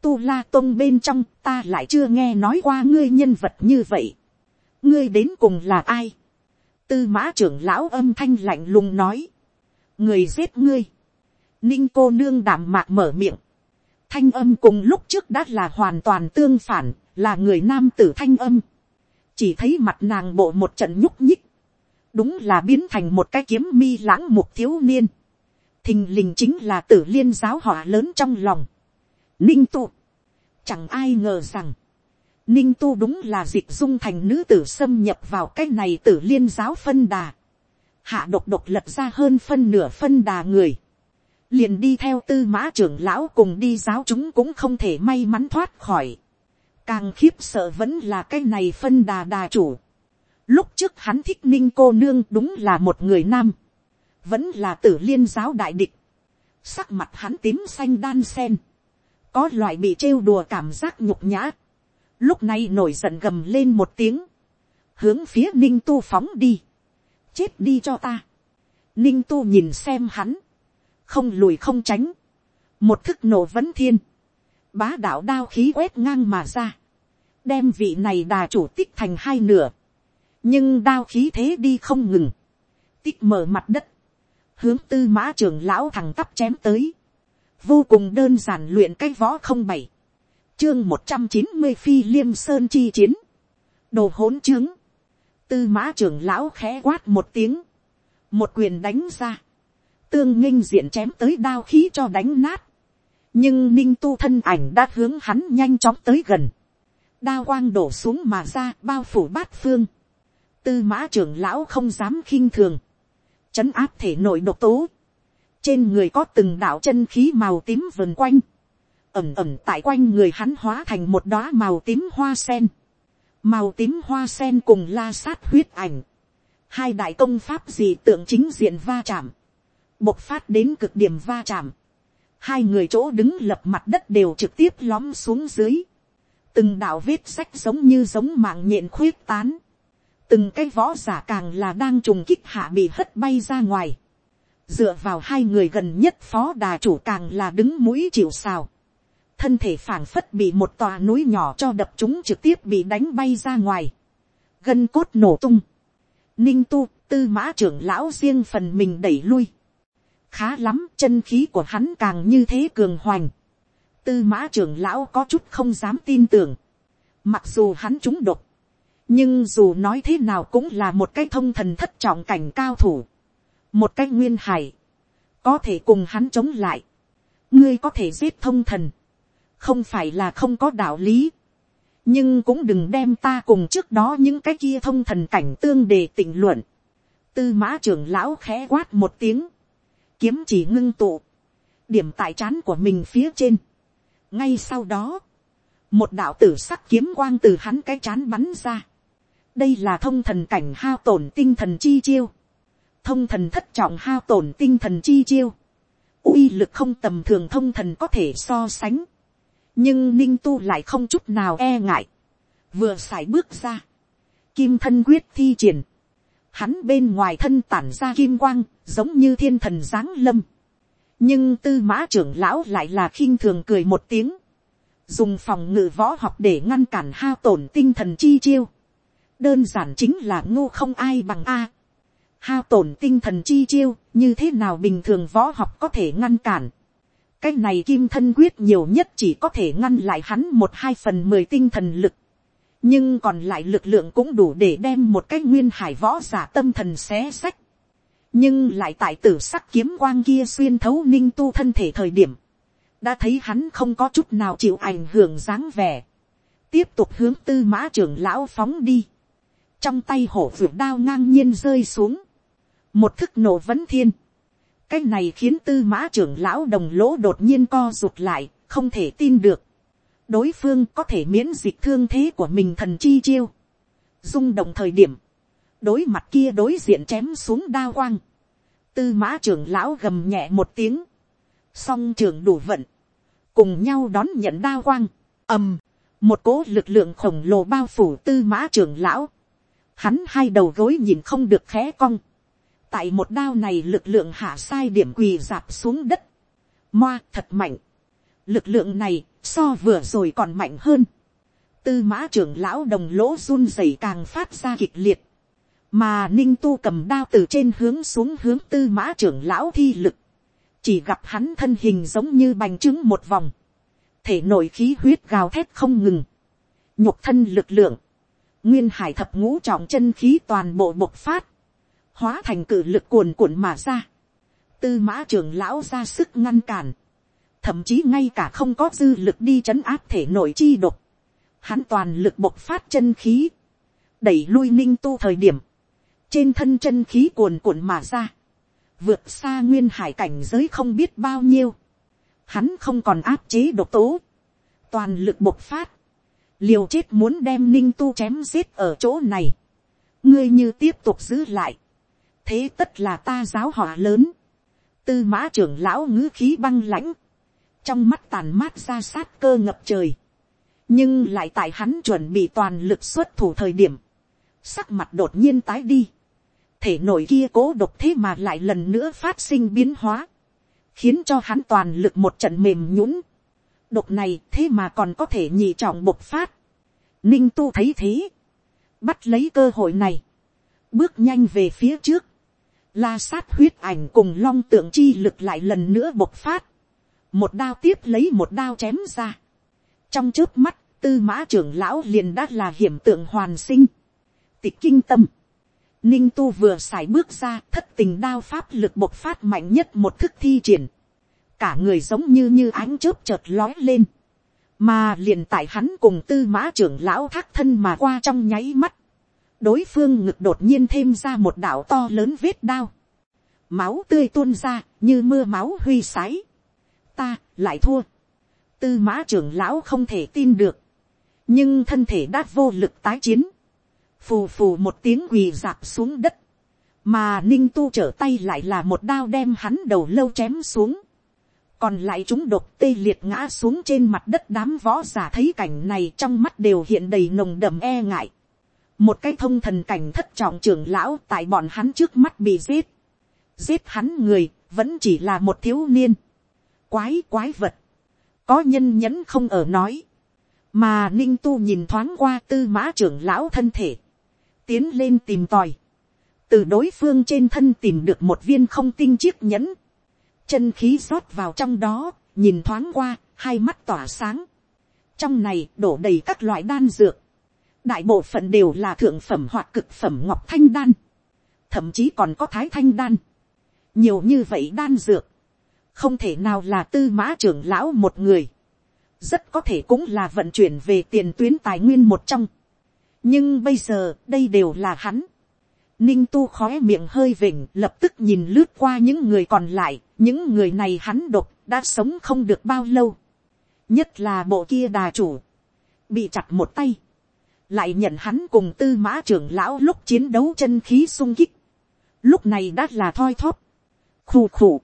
tu la tông bên trong ta lại chưa nghe nói qua ngươi nhân vật như vậy, ngươi đến cùng là ai, tư mã trưởng lão âm thanh lạnh lùng nói, người giết ngươi, ninh cô nương đảm mạc mở miệng, thanh âm cùng lúc trước đã là hoàn toàn tương phản, là người nam tử thanh âm, chỉ thấy mặt nàng bộ một trận nhúc nhích, đúng là biến thành một cái kiếm mi lãng mục thiếu niên, thình lình chính là tử liên giáo họa lớn trong lòng, ninh tu, chẳng ai ngờ rằng, ninh tu đúng là dịch dung thành nữ tử xâm nhập vào cái này tử liên giáo phân đà, hạ độc độc lật ra hơn phân nửa phân đà người, liền đi theo tư mã trưởng lão cùng đi giáo chúng cũng không thể may mắn thoát khỏi. Càng khiếp sợ vẫn là cái này phân đà đà chủ. Lúc trước hắn thích ninh cô nương đúng là một người nam. Vẫn là tử liên giáo đại địch. Sắc mặt hắn tím xanh đan sen. Có loại bị trêu đùa cảm giác nhục nhã. Lúc này nổi giận gầm lên một tiếng. Hướng phía ninh tu phóng đi. Chết đi cho ta. Ninh tu nhìn xem hắn không lùi không tránh, một thức nổ vấn thiên, bá đạo đao khí quét ngang mà ra, đem vị này đà chủ tích thành hai nửa, nhưng đao khí thế đi không ngừng, tích mở mặt đất, hướng tư mã trưởng lão thằng tắp chém tới, vô cùng đơn giản luyện cái võ không bảy, chương một trăm chín mươi phi liêm sơn chi chiến, đồ hỗn trướng, tư mã trưởng lão khẽ quát một tiếng, một quyền đánh ra, tương nghinh diện chém tới đao khí cho đánh nát. nhưng ninh tu thân ảnh đã hướng hắn nhanh chóng tới gần. đao quang đổ xuống mà ra, bao phủ bát phương. tư mã trưởng lão không dám khinh thường. chấn áp thể nội độc tố. trên người có từng đạo chân khí màu tím vần quanh. ẩm ẩm tại quanh người hắn hóa thành một đóa màu tím hoa sen. màu tím hoa sen cùng la sát huyết ảnh. hai đại công pháp gì tượng chính diện va chạm bộc phát đến cực điểm va chạm, hai người chỗ đứng lập mặt đất đều trực tiếp lóm xuống dưới, từng đạo vết sách giống như giống mạng nhện khuyết tán, từng cái võ giả càng là đang trùng kích hạ bị hất bay ra ngoài, dựa vào hai người gần nhất phó đà chủ càng là đứng mũi chịu sào, thân thể phảng phất bị một tòa núi nhỏ cho đập chúng trực tiếp bị đánh bay ra ngoài, gân cốt nổ tung, ninh tu tư mã trưởng lão riêng phần mình đẩy lui, khá lắm chân khí của hắn càng như thế cường hoành. tư mã trưởng lão có chút không dám tin tưởng. mặc dù hắn trúng độc, nhưng dù nói thế nào cũng là một cái thông thần thất trọng cảnh cao thủ. một cái nguyên hải, có thể cùng hắn chống lại. ngươi có thể giết thông thần, không phải là không có đạo lý. nhưng cũng đừng đem ta cùng trước đó những cái kia thông thần cảnh tương đề tình luận. tư mã trưởng lão khẽ quát một tiếng kiếm chỉ ngưng tụ, điểm tại trán của mình phía trên. ngay sau đó, một đạo tử sắc kiếm quang từ hắn cái chán bắn ra. đây là thông thần cảnh hao tổn tinh thần chi chiêu. thông thần thất trọng hao tổn tinh thần chi chiêu. uy lực không tầm thường thông thần có thể so sánh. nhưng ninh tu lại không chút nào e ngại. vừa x bước ra. kim thân quyết thi triển hắn bên ngoài thân tản ra kim quang, giống như thiên thần giáng lâm. nhưng tư mã trưởng lão lại là khinh thường cười một tiếng, dùng phòng ngự võ học để ngăn cản hao tổn tinh thần chi chiêu. đơn giản chính là ngu không ai bằng a. hao tổn tinh thần chi chiêu, như thế nào bình thường võ học có thể ngăn cản. cái này kim thân quyết nhiều nhất chỉ có thể ngăn lại hắn một hai phần mười tinh thần lực. nhưng còn lại lực lượng cũng đủ để đem một cái nguyên hải võ giả tâm thần xé sách nhưng lại tại tử sắc kiếm quang kia xuyên thấu ninh tu thân thể thời điểm, đã thấy hắn không có chút nào chịu ảnh hưởng dáng vẻ. tiếp tục hướng tư mã trưởng lão phóng đi. trong tay hổ vượt đao ngang nhiên rơi xuống. một thức nổ vấn thiên cái này khiến tư mã trưởng lão đồng lỗ đột nhiên co rụt lại, không thể tin được. đối phương có thể miễn dịch thương thế của mình thần chi chiêu. rung động thời điểm, đối mặt kia đối diện chém xuống đao quang. tư mã trưởng lão gầm nhẹ một tiếng, song trưởng đủ vận, cùng nhau đón nhận đao quang, ầm, một cố lực lượng khổng lồ bao phủ tư mã trưởng lão. Hắn hai đầu gối nhìn không được khẽ cong tại một đao này lực lượng hạ sai điểm quỳ dạp xuống đất. Moa thật mạnh. Lực lượng này so vừa rồi còn mạnh hơn. Tư mã trưởng lão đồng lỗ run rẩy càng phát ra kịch liệt. Mà ninh tu cầm đao từ trên hướng xuống hướng tư mã trưởng lão thi lực. Chỉ gặp hắn thân hình giống như bành trứng một vòng. Thể nội khí huyết gào thét không ngừng. Nhục thân lực lượng. Nguyên hải thập ngũ trọng chân khí toàn bộ bộc phát hóa thành cử lực cuồn cuộn mà ra. Tư mã trưởng lão ra sức ngăn cản. Thậm chí ngay cả không có dư lực đi chấn áp thể nội chi độc. Hắn toàn lực bộc phát chân khí. Đẩy lui ninh tu thời điểm. Trên thân chân khí cuồn cuộn mà ra. Vượt xa nguyên hải cảnh giới không biết bao nhiêu. Hắn không còn áp chế độc tố. Toàn lực bộc phát. Liều chết muốn đem ninh tu chém giết ở chỗ này. Ngươi như tiếp tục giữ lại thế tất là ta giáo họ lớn. tư mã trưởng lão ngữ khí băng lãnh, trong mắt tàn mát ra sát cơ ngập trời, nhưng lại tại hắn chuẩn bị toàn lực xuất thủ thời điểm, sắc mặt đột nhiên tái đi, thể nổi kia cố độc thế mà lại lần nữa phát sinh biến hóa, khiến cho hắn toàn lực một trận mềm nhũng, độc này thế mà còn có thể nhị trọng bộc phát, ninh tu thấy thế, bắt lấy cơ hội này, bước nhanh về phía trước, La sát huyết ảnh cùng long tượng chi lực lại lần nữa bộc phát. Một đao tiếp lấy một đao chém ra. Trong trước mắt, tư mã trưởng lão liền đã là hiểm tượng hoàn sinh. Tịch kinh tâm. Ninh tu vừa xài bước ra thất tình đao pháp lực bộc phát mạnh nhất một thức thi triển. Cả người giống như như ánh chớp chợt lói lên. Mà liền tại hắn cùng tư mã trưởng lão thác thân mà qua trong nháy mắt. Đối phương ngực đột nhiên thêm ra một đạo to lớn vết đao, máu tươi tuôn ra như mưa máu huy sái, ta lại thua, tư mã trưởng lão không thể tin được, nhưng thân thể đã vô lực tái chiến, phù phù một tiếng quỳ dạp xuống đất, mà ninh tu trở tay lại là một đao đem hắn đầu lâu chém xuống, còn lại chúng đột tê liệt ngã xuống trên mặt đất đám võ giả thấy cảnh này trong mắt đều hiện đầy nồng đầm e ngại một cái thông thần cảnh thất trọng trưởng lão tại bọn hắn trước mắt bị giết. Giết hắn người, vẫn chỉ là một thiếu niên. Quái quái vật. Có nhân nhẫn không ở nói. Mà ninh tu nhìn thoáng qua tư mã trưởng lão thân thể. Tiến lên tìm tòi. Từ đối phương trên thân tìm được một viên không tinh chiếc nhẫn. Chân khí rót vào trong đó, nhìn thoáng qua, hai mắt tỏa sáng. Trong này đổ đầy các loại đan dược đại bộ phận đều là thượng phẩm hoặc cực phẩm ngọc thanh đan, thậm chí còn có thái thanh đan, nhiều như vậy đan dược, không thể nào là tư mã trưởng lão một người, rất có thể cũng là vận chuyển về tiền tuyến tài nguyên một trong, nhưng bây giờ đây đều là hắn, ninh tu khói miệng hơi vỉnh lập tức nhìn lướt qua những người còn lại, những người này hắn độc đã sống không được bao lâu, nhất là bộ kia đà chủ, bị chặt một tay, lại nhận hắn cùng tư mã trưởng lão lúc chiến đấu chân khí sung kích, lúc này đã là thoi thóp, khù khù,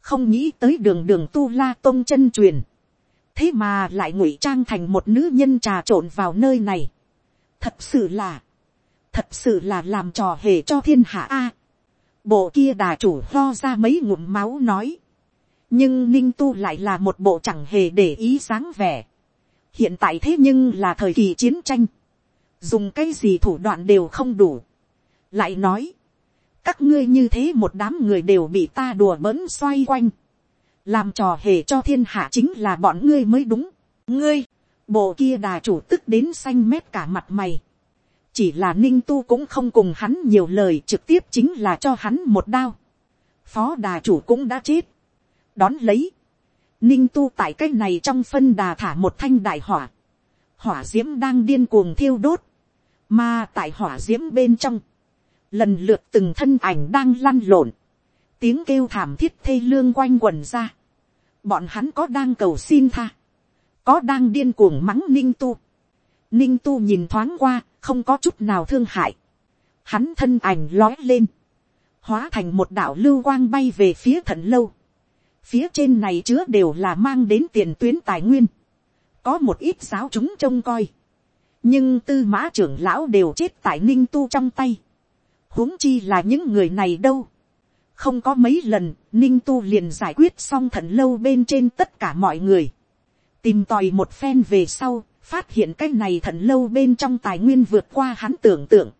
không nghĩ tới đường đường tu la tôn chân truyền, thế mà lại ngụy trang thành một nữ nhân trà trộn vào nơi này, thật sự là, thật sự là làm trò hề cho thiên hạ a, bộ kia đà chủ lo ra mấy ngụm máu nói, nhưng ninh tu lại là một bộ chẳng hề để ý dáng vẻ, hiện tại thế nhưng là thời kỳ chiến tranh, dùng cái gì thủ đoạn đều không đủ. lại nói, các ngươi như thế một đám người đều bị ta đùa bỡn xoay quanh, làm trò hề cho thiên hạ chính là bọn ngươi mới đúng, ngươi, bộ kia đà chủ tức đến xanh mét cả mặt mày, chỉ là ninh tu cũng không cùng hắn nhiều lời trực tiếp chính là cho hắn một đao, phó đà chủ cũng đã chết, đón lấy, ninh tu tại cái này trong phân đà thả một thanh đại hỏa, hỏa d i ễ m đang điên cuồng thiêu đốt, mà tại hỏa d i ễ m bên trong, lần lượt từng thân ảnh đang lăn lộn, tiếng kêu thảm thiết thê lương quanh quần ra, bọn hắn có đang cầu xin tha, có đang điên cuồng mắng ninh tu, ninh tu nhìn thoáng qua, không có chút nào thương hại, hắn thân ảnh lói lên, hóa thành một đạo lưu quang bay về phía thận lâu, phía trên này chứa đều là mang đến tiền tuyến tài nguyên, có một ít giáo chúng trông coi, nhưng tư mã trưởng lão đều chết tại ninh tu trong tay, huống chi là những người này đâu, không có mấy lần ninh tu liền giải quyết xong thận lâu bên trên tất cả mọi người, tìm tòi một phen về sau, phát hiện cái này thận lâu bên trong tài nguyên vượt qua hắn tưởng tượng,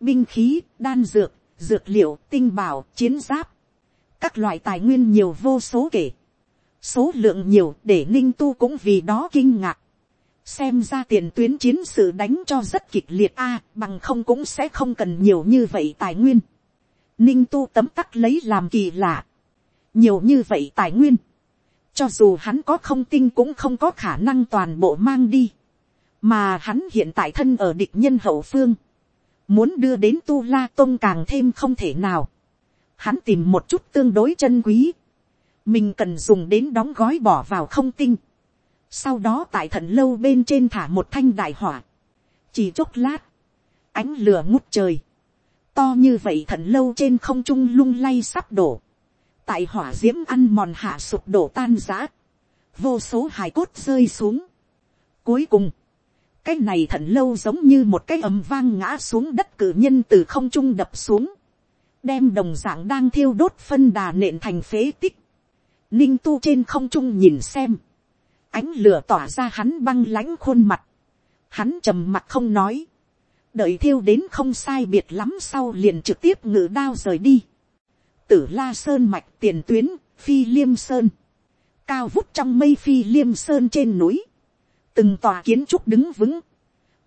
binh khí, đan dược, dược liệu, tinh bảo, chiến giáp, các loại tài nguyên nhiều vô số kể, số lượng nhiều để ninh tu cũng vì đó kinh ngạc, xem ra tiền tuyến chiến sự đánh cho rất kịch liệt a bằng không cũng sẽ không cần nhiều như vậy tài nguyên. ninh tu tấm tắc lấy làm kỳ lạ, nhiều như vậy tài nguyên, cho dù hắn có không tinh cũng không có khả năng toàn bộ mang đi, mà hắn hiện tại thân ở địch nhân hậu phương, muốn đưa đến tu la tôn càng thêm không thể nào. Hắn tìm một chút tương đối chân quý, mình cần dùng đến đóng gói bỏ vào không tinh, sau đó tại thận lâu bên trên thả một thanh đại hỏa, chỉ chốc lát, ánh lửa ngút trời, to như vậy thận lâu trên không trung lung lay sắp đổ, tại hỏa d i ễ m ăn mòn hạ sụp đổ tan giã, vô số hài cốt rơi xuống. Cuối cùng, cái này thận lâu giống như một cái ầm vang ngã xuống đất cử nhân từ không trung đập xuống, đem đồng dạng đang thiêu đốt phân đà nện thành phế tích. Ninh tu trên không trung nhìn xem. Ánh lửa tỏa ra hắn băng lãnh khuôn mặt. Hắn trầm mặt không nói. Đợi thiêu đến không sai biệt lắm sau liền trực tiếp ngự đao rời đi. Tử la sơn mạch tiền tuyến, phi liêm sơn. Cao vút trong mây phi liêm sơn trên núi. Từng tòa kiến trúc đứng vững.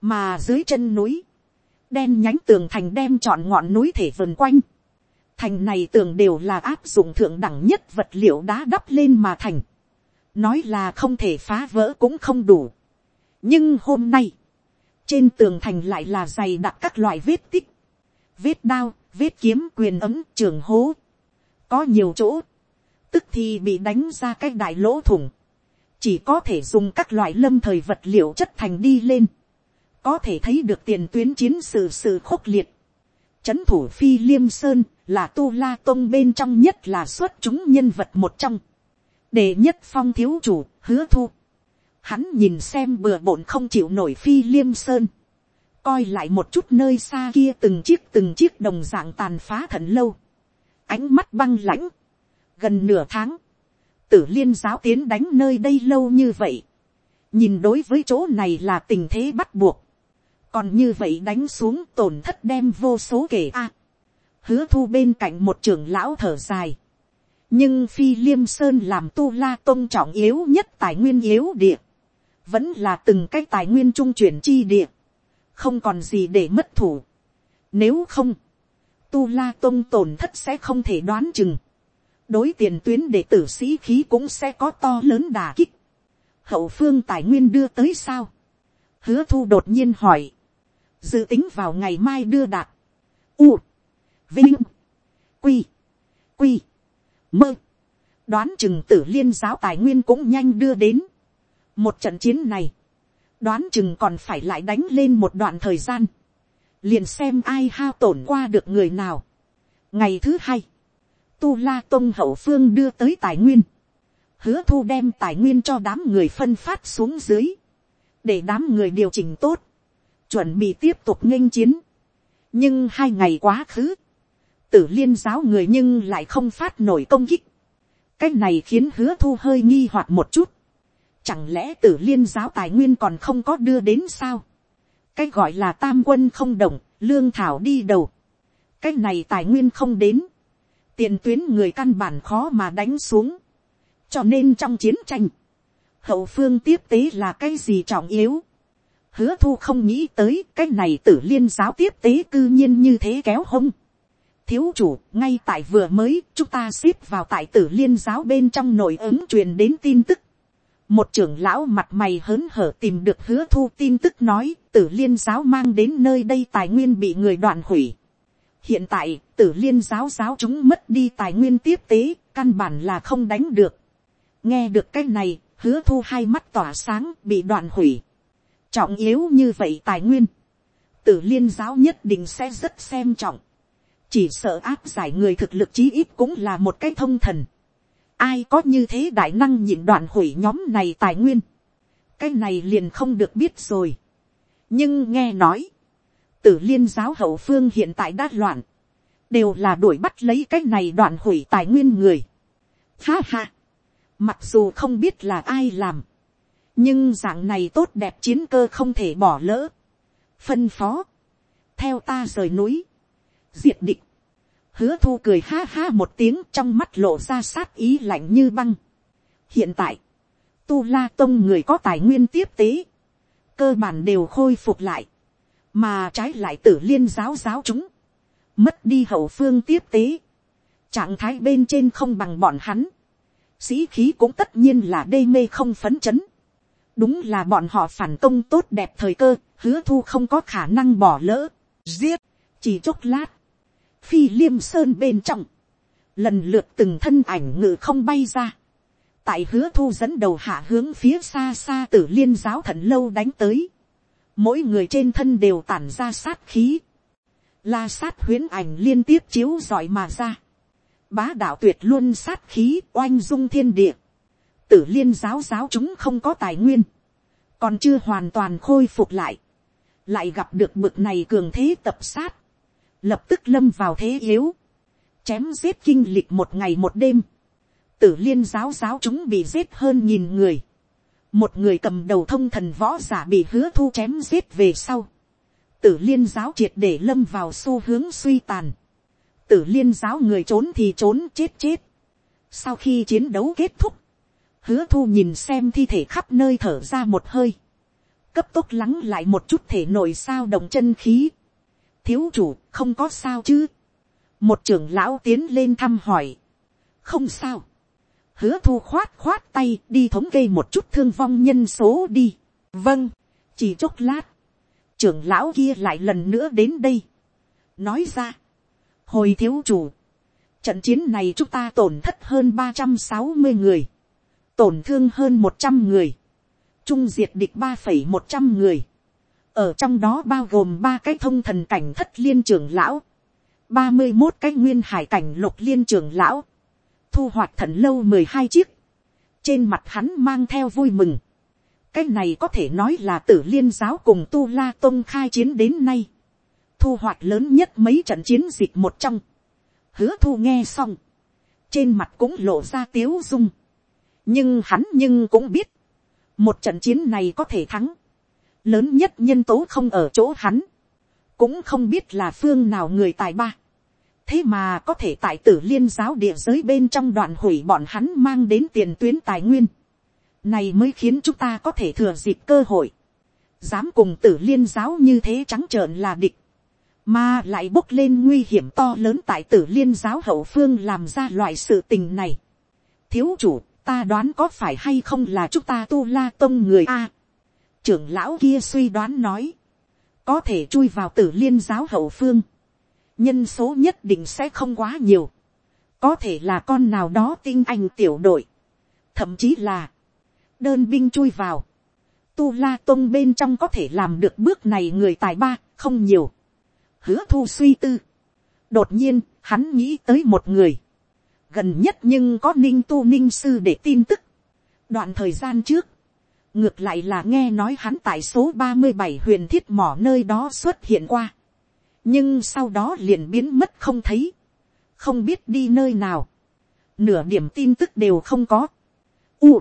Mà dưới chân núi. Đen nhánh tường thành đem trọn ngọn núi thể vần quanh thành này tường đều là áp dụng thượng đẳng nhất vật liệu đá đắp lên mà thành. nói là không thể phá vỡ cũng không đủ. nhưng hôm nay, trên tường thành lại là dày đặc các loại vết tích, vết đao, vết kiếm quyền ấm trường hố có nhiều chỗ, tức thì bị đánh ra cái đại lỗ thủng, chỉ có thể dùng các loại lâm thời vật liệu chất thành đi lên, có thể thấy được tiền tuyến chiến sự sự khốc liệt. Chấn thủ phi liêm sơn là tu la tông bên trong nhất là xuất chúng nhân vật một trong. để nhất phong thiếu chủ, hứa thu. Hắn nhìn xem bừa bộn không chịu nổi phi liêm sơn. Coi lại một chút nơi xa kia từng chiếc từng chiếc đồng dạng tàn phá thận lâu. Ánh mắt băng lãnh. Gần nửa tháng. Tử liên giáo tiến đánh nơi đây lâu như vậy. Nhìn đối với chỗ này là tình thế bắt buộc. Còn như vậy đánh xuống tổn thất đem vô số kể a hứa thu bên cạnh một trưởng lão thở dài. nhưng phi liêm sơn làm tu la tôn trọng yếu nhất tài nguyên yếu địa, vẫn là từng cái tài nguyên trung chuyển chi địa, không còn gì để mất thủ. nếu không, tu la tôn tổn thất sẽ không thể đoán chừng, đối tiền tuyến để tử sĩ khí cũng sẽ có to lớn đà kích. hậu phương tài nguyên đưa tới sao, hứa thu đột nhiên hỏi, dự tính vào ngày mai đưa đạt, u, Vinh. Quy. Quy. Mơ. Đoán chừng tử liên giáo tài nguyên cũng nhanh đưa đến. Một trận chiến này. Đoán chừng còn phải lại đánh lên một đoạn thời gian. Liền xem ai hao tổn qua được người nào. Ngày thứ hai. Tu La tôn hậu phương đưa tới tài nguyên. Hứa thu đem tài nguyên cho đám người phân phát xuống dưới. Để đám người điều chỉnh tốt. Chuẩn bị tiếp tục nghênh chiến. Nhưng hai ngày quá khứ tử liên giáo người nhưng lại không phát nổi công kích. cái này khiến hứa thu hơi nghi hoặc một chút. chẳng lẽ tử liên giáo tài nguyên còn không có đưa đến sao cái gọi là tam quân không đồng, lương thảo đi đầu. cái này tài nguyên không đến. tiền tuyến người căn bản khó mà đánh xuống. cho nên trong chiến tranh, hậu phương tiếp tế là cái gì trọng yếu. hứa thu không nghĩ tới cái này tử liên giáo tiếp tế cư nhiên như thế kéo hông. thiếu chủ ngay tại vừa mới chúng ta ship vào tại tử liên giáo bên trong nội ứng truyền đến tin tức một trưởng lão mặt mày hớn hở tìm được hứa thu tin tức nói, tử liên giáo mang đến nơi đây tài nguyên bị người đoạn hủy. hiện tại, tử liên giáo giáo chúng mất đi tài nguyên tiếp tế, căn bản là không đánh được. nghe được cái này, hứa thu hai mắt tỏa sáng, bị đoạn hủy. trọng yếu như vậy tài nguyên. tử liên giáo nhất định sẽ rất xem trọng. chỉ sợ áp giải người thực lực chí ít cũng là một cái thông thần ai có như thế đại năng nhịn đoạn hủy nhóm này tài nguyên. cái này liền không được biết rồi. nhưng nghe nói, tử liên giáo hậu phương hiện tại đã loạn, đều là đuổi bắt lấy cái này đoạn hủy tài nguyên người. Ha ha, Mặc dù không biết là ai làm. Nhưng dạng này tốt đẹp chiến cơ không thể bỏ lỡ. Phân phó. Theo ta rời núi. Diệt định. Hứa thu cười ha ha một tiếng trong mắt lộ ra sát ý lạnh như băng. Hiện tại. Tu La Tông người có tài nguyên tiếp tế. Cơ bản đều khôi phục lại. Mà trái lại tử liên giáo giáo chúng. Mất đi hậu phương tiếp tế. Trạng thái bên trên không bằng bọn hắn sĩ khí cũng tất nhiên là đê mê không phấn chấn. đúng là bọn họ phản công tốt đẹp thời cơ, hứa thu không có khả năng bỏ lỡ, giết, chỉ chốc lát, phi liêm sơn bên trong, lần lượt từng thân ảnh ngự không bay ra, tại hứa thu dẫn đầu hạ hướng phía xa xa tử liên giáo thần lâu đánh tới, mỗi người trên thân đều tản ra sát khí, la sát huyến ảnh liên tiếp chiếu giỏi mà ra, bá đạo tuyệt luôn sát khí oanh dung thiên địa, tử liên giáo giáo chúng không có tài nguyên, còn chưa hoàn toàn khôi phục lại, lại gặp được bực này cường thế tập sát, lập tức lâm vào thế yếu, chém giết kinh lịch một ngày một đêm, tử liên giáo giáo chúng bị giết hơn nghìn người, một người cầm đầu thông thần võ giả bị hứa thu chém giết về sau, tử liên giáo triệt để lâm vào xu hướng suy tàn, tử liên giáo người trốn thì trốn chết chết. Sau khi chiến đấu kết thúc, hứa thu nhìn xem thi thể khắp nơi thở ra một hơi. Cấp tốc lắng lại một chút thể nội sao động chân khí. Thiếu chủ không có sao chứ. Một trưởng lão tiến lên thăm hỏi. Không sao. Hứa thu khoát khoát tay đi thống kê một chút thương vong nhân số đi. Vâng, chỉ chốc lát. Trưởng lão kia lại lần nữa đến đây. Nói ra hồi thiếu chủ, trận chiến này chúng ta tổn thất hơn ba trăm sáu mươi người, tổn thương hơn một trăm người, trung diệt địch ba phẩy một trăm người, ở trong đó bao gồm ba cái thông thần cảnh thất liên trưởng lão, ba mươi một cái nguyên hải cảnh lục liên trưởng lão, thu hoạch thần lâu mười hai chiếc, trên mặt hắn mang theo vui mừng, cái này có thể nói là tử liên giáo cùng tu la tôn khai chiến đến nay, thu hoạch lớn nhất mấy trận chiến dịch một trong. Hứa thu nghe xong. Trên mặt cũng lộ ra tiếu dung. Nhưng hắn nhưng cũng biết. Một trận chiến này có thể thắng. Lớn nhất nhân tố không ở chỗ hắn. Cũng không biết là phương nào người tài ba. Thế mà có thể tại tử liên giáo địa giới bên trong đoạn hủy bọn hắn mang đến tiền tuyến tài nguyên. Này mới khiến chúng ta có thể thừa dịp cơ hội. Dám cùng tử liên giáo như thế trắng trợn là địch mà lại bốc lên nguy hiểm to lớn tại tử liên giáo hậu phương làm ra loại sự tình này. thiếu chủ, ta đoán có phải hay không là chúng ta tu la tông người a trưởng lão kia suy đoán nói, có thể chui vào tử liên giáo hậu phương, nhân số nhất định sẽ không quá nhiều, có thể là con nào đó tinh anh tiểu đội, thậm chí là đơn binh chui vào, tu la tông bên trong có thể làm được bước này người tài ba không nhiều hứa thu suy tư. đột nhiên, hắn nghĩ tới một người. gần nhất nhưng có ninh tu ninh sư để tin tức. đoạn thời gian trước, ngược lại là nghe nói hắn tại số ba mươi bảy huyền thiết mỏ nơi đó xuất hiện qua. nhưng sau đó liền biến mất không thấy. không biết đi nơi nào. nửa điểm tin tức đều không có. U,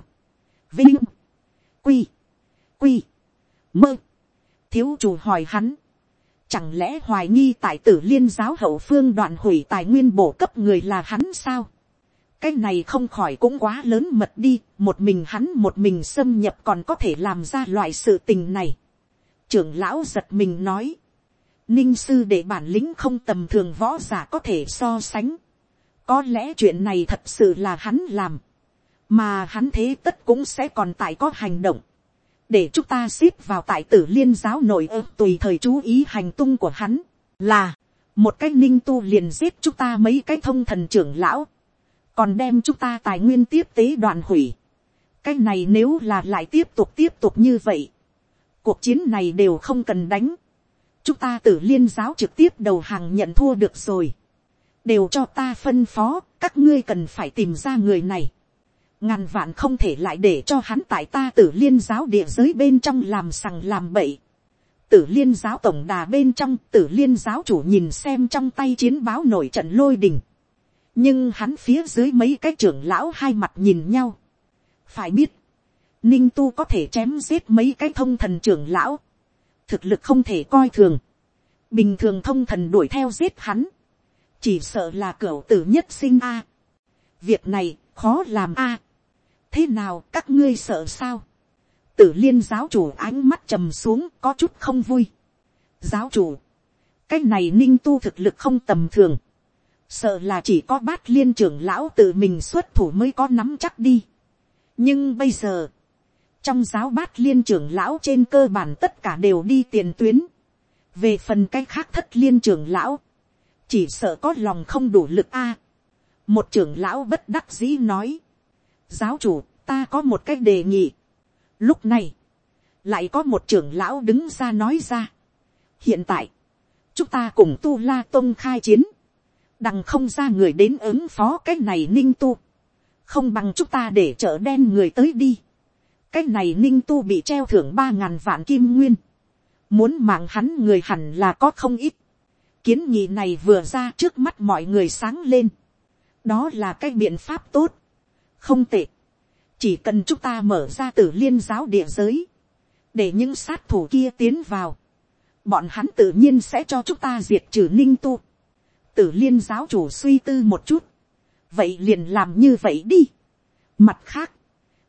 vinh, quy, quy, mơ. thiếu chủ hỏi hắn Chẳng lẽ hoài nghi tại tử liên giáo hậu phương đoạn hủy tài nguyên bổ cấp người là hắn sao? Cái này không khỏi cũng quá lớn mật đi, một mình hắn một mình xâm nhập còn có thể làm ra loại sự tình này. trưởng lão giật mình nói, ninh sư để bản lĩnh không tầm thường võ giả có thể so sánh. có lẽ chuyện này thật sự là hắn làm, mà hắn thế tất cũng sẽ còn tại có hành động, để chúng ta ship vào tại tử liên giáo nội ơ tùy thời chú ý hành tung của hắn, là, một cái ninh tu liền giết chúng ta mấy cái thông thần trưởng lão, còn đem chúng ta tài nguyên tiếp tế đoạn hủy. cái này nếu là lại tiếp tục tiếp tục như vậy, cuộc chiến này đều không cần đánh, chúng ta tử liên giáo trực tiếp đầu hàng nhận thua được rồi, đều cho ta phân phó, các ngươi cần phải tìm ra người này, ngàn vạn không thể lại để cho hắn tại ta tử liên giáo địa giới bên trong làm sằng làm bậy. tử liên giáo tổng đà bên trong tử liên giáo chủ nhìn xem trong tay chiến báo nổi trận lôi đình nhưng hắn phía dưới mấy cái trưởng lão hai mặt nhìn nhau. phải biết, ninh tu có thể chém giết mấy cái thông thần trưởng lão, thực lực không thể coi thường, bình thường thông thần đuổi theo giết hắn, chỉ sợ là cửa tử nhất sinh a. việc này khó làm a. thế nào các ngươi sợ sao, tử liên giáo chủ ánh mắt trầm xuống có chút không vui. giáo chủ, cái này ninh tu thực lực không tầm thường, sợ là chỉ có bát liên trưởng lão tự mình xuất thủ mới có nắm chắc đi. nhưng bây giờ, trong giáo bát liên trưởng lão trên cơ bản tất cả đều đi tiền tuyến. về phần cái khác thất liên trưởng lão, chỉ sợ có lòng không đủ lực a. một trưởng lão bất đắc dĩ nói, giáo chủ ta có một cái đề nghị. lúc này, lại có một trưởng lão đứng ra nói ra. hiện tại, chúng ta cùng tu la tôn khai chiến đằng không ra người đến ứng phó cái này ninh tu, không bằng chúng ta để chợ đen người tới đi. cái này ninh tu bị treo thưởng ba ngàn vạn kim nguyên, muốn mạng hắn người hẳn là có không ít. kiến nghị này vừa ra trước mắt mọi người sáng lên. đó là cái biện pháp tốt, không tệ. chỉ cần chúng ta mở ra từ liên giáo địa giới, để những sát thủ kia tiến vào, bọn hắn tự nhiên sẽ cho chúng ta diệt trừ ninh tu tử liên giáo chủ suy tư một chút. vậy liền làm như vậy đi. mặt khác,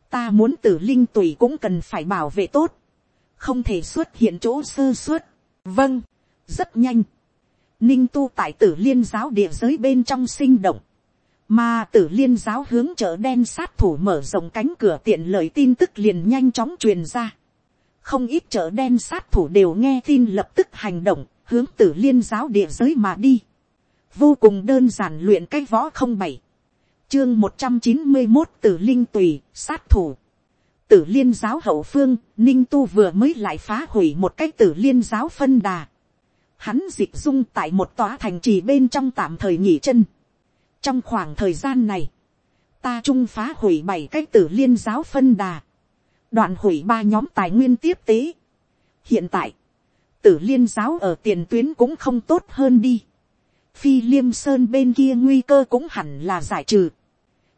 ta muốn tử linh tùy cũng cần phải bảo vệ tốt. không thể xuất hiện chỗ sơ suất. vâng, rất nhanh. ninh tu tại tử liên giáo địa giới bên trong sinh động. mà tử liên giáo hướng chợ đen sát thủ mở rộng cánh cửa tiện lợi tin tức liền nhanh chóng truyền ra. không ít chợ đen sát thủ đều nghe tin lập tức hành động, hướng tử liên giáo địa giới mà đi vô cùng đơn giản luyện cái võ không bảy, chương một trăm chín mươi một tử linh tùy, sát thủ. Tử liên giáo hậu phương, ninh tu vừa mới lại phá hủy một cái tử liên giáo phân đà. Hắn dịch dung tại một tòa thành trì bên trong tạm thời nghỉ chân. Trong khoảng thời gian này, ta trung phá hủy bảy cái tử liên giáo phân đà. Đoạn hủy ba nhóm tài nguyên tiếp tế. Hiện tại, tử liên giáo ở tiền tuyến cũng không tốt hơn đi phi liêm sơn bên kia nguy cơ cũng hẳn là giải trừ.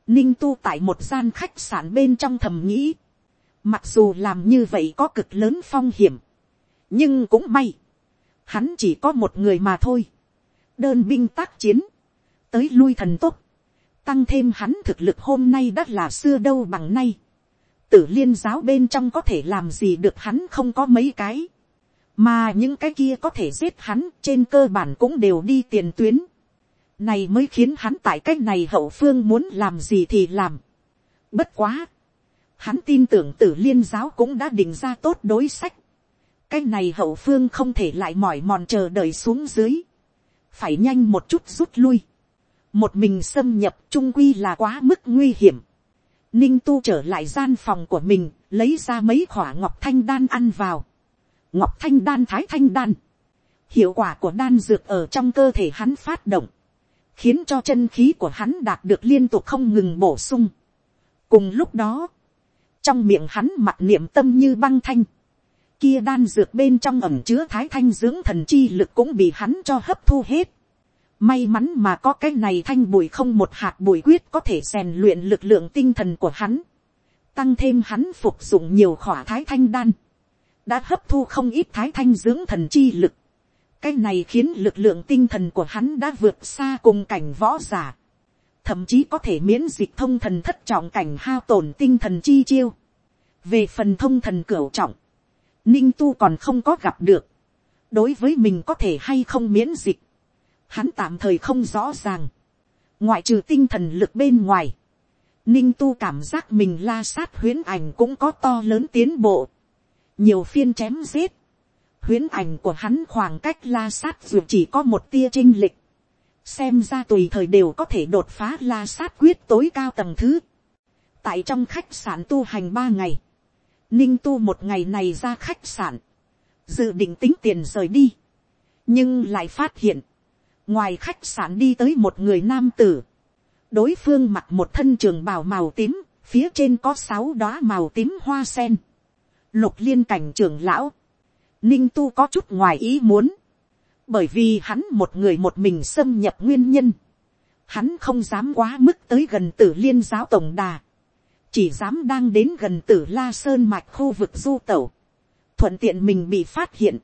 Ninh tu tại một gian khách sạn bên trong thầm nghĩ. Mặc dù làm như vậy có cực lớn phong hiểm. Nhưng cũng may. Hắn chỉ có một người mà thôi. Đơn binh tác chiến. Tới lui thần tốc. Tăng thêm hắn thực lực hôm nay đã là xưa đâu bằng nay. Tử liên giáo bên trong có thể làm gì được hắn không có mấy cái mà những cái kia có thể giết hắn trên cơ bản cũng đều đi tiền tuyến. này mới khiến hắn tại cách này hậu phương muốn làm gì thì làm. bất quá. hắn tin tưởng tử liên giáo cũng đã định ra tốt đối sách. cái này hậu phương không thể lại mỏi mòn chờ đợi xuống dưới. phải nhanh một chút rút lui. một mình xâm nhập trung quy là quá mức nguy hiểm. ninh tu trở lại gian phòng của mình, lấy ra mấy khỏa ngọc thanh đan ăn vào ngọc thanh đan thái thanh đan, hiệu quả của đan dược ở trong cơ thể hắn phát động, khiến cho chân khí của hắn đạt được liên tục không ngừng bổ sung. cùng lúc đó, trong miệng hắn mặt niệm tâm như băng thanh, kia đan dược bên trong ẩm chứa thái thanh dưỡng thần chi lực cũng bị hắn cho hấp thu hết. May mắn mà có cái này thanh bụi không một hạt bụi quyết có thể rèn luyện lực lượng tinh thần của hắn. Tăng thêm hắn phục dụng nhiều khỏa thái thanh đan đã hấp thu không ít thái thanh dưỡng thần chi lực. cái này khiến lực lượng tinh thần của hắn đã vượt xa cùng cảnh võ giả. thậm chí có thể miễn dịch thông thần thất trọng cảnh hao tổn tinh thần chi chiêu. về phần thông thần cửu trọng, ninh tu còn không có gặp được. đối với mình có thể hay không miễn dịch, hắn tạm thời không rõ ràng. ngoại trừ tinh thần lực bên ngoài, ninh tu cảm giác mình la sát huyến ảnh cũng có to lớn tiến bộ nhiều phiên chém giết, huyến ảnh của hắn khoảng cách la sát dù chỉ có một tia trinh lịch xem ra tùy thời đều có thể đột phá la sát quyết tối cao tầng thứ. tại trong khách sạn tu hành ba ngày, ninh tu một ngày này ra khách sạn, dự định tính tiền rời đi, nhưng lại phát hiện, ngoài khách sạn đi tới một người nam tử, đối phương mặc một thân trường bào màu tím, phía trên có sáu đóa màu tím hoa sen, lục liên cảnh trưởng lão, ninh tu có chút ngoài ý muốn, bởi vì hắn một người một mình xâm nhập nguyên nhân, hắn không dám quá mức tới gần tử liên giáo tổng đà, chỉ dám đang đến gần tử la sơn mạch khu vực du tẩu, thuận tiện mình bị phát hiện,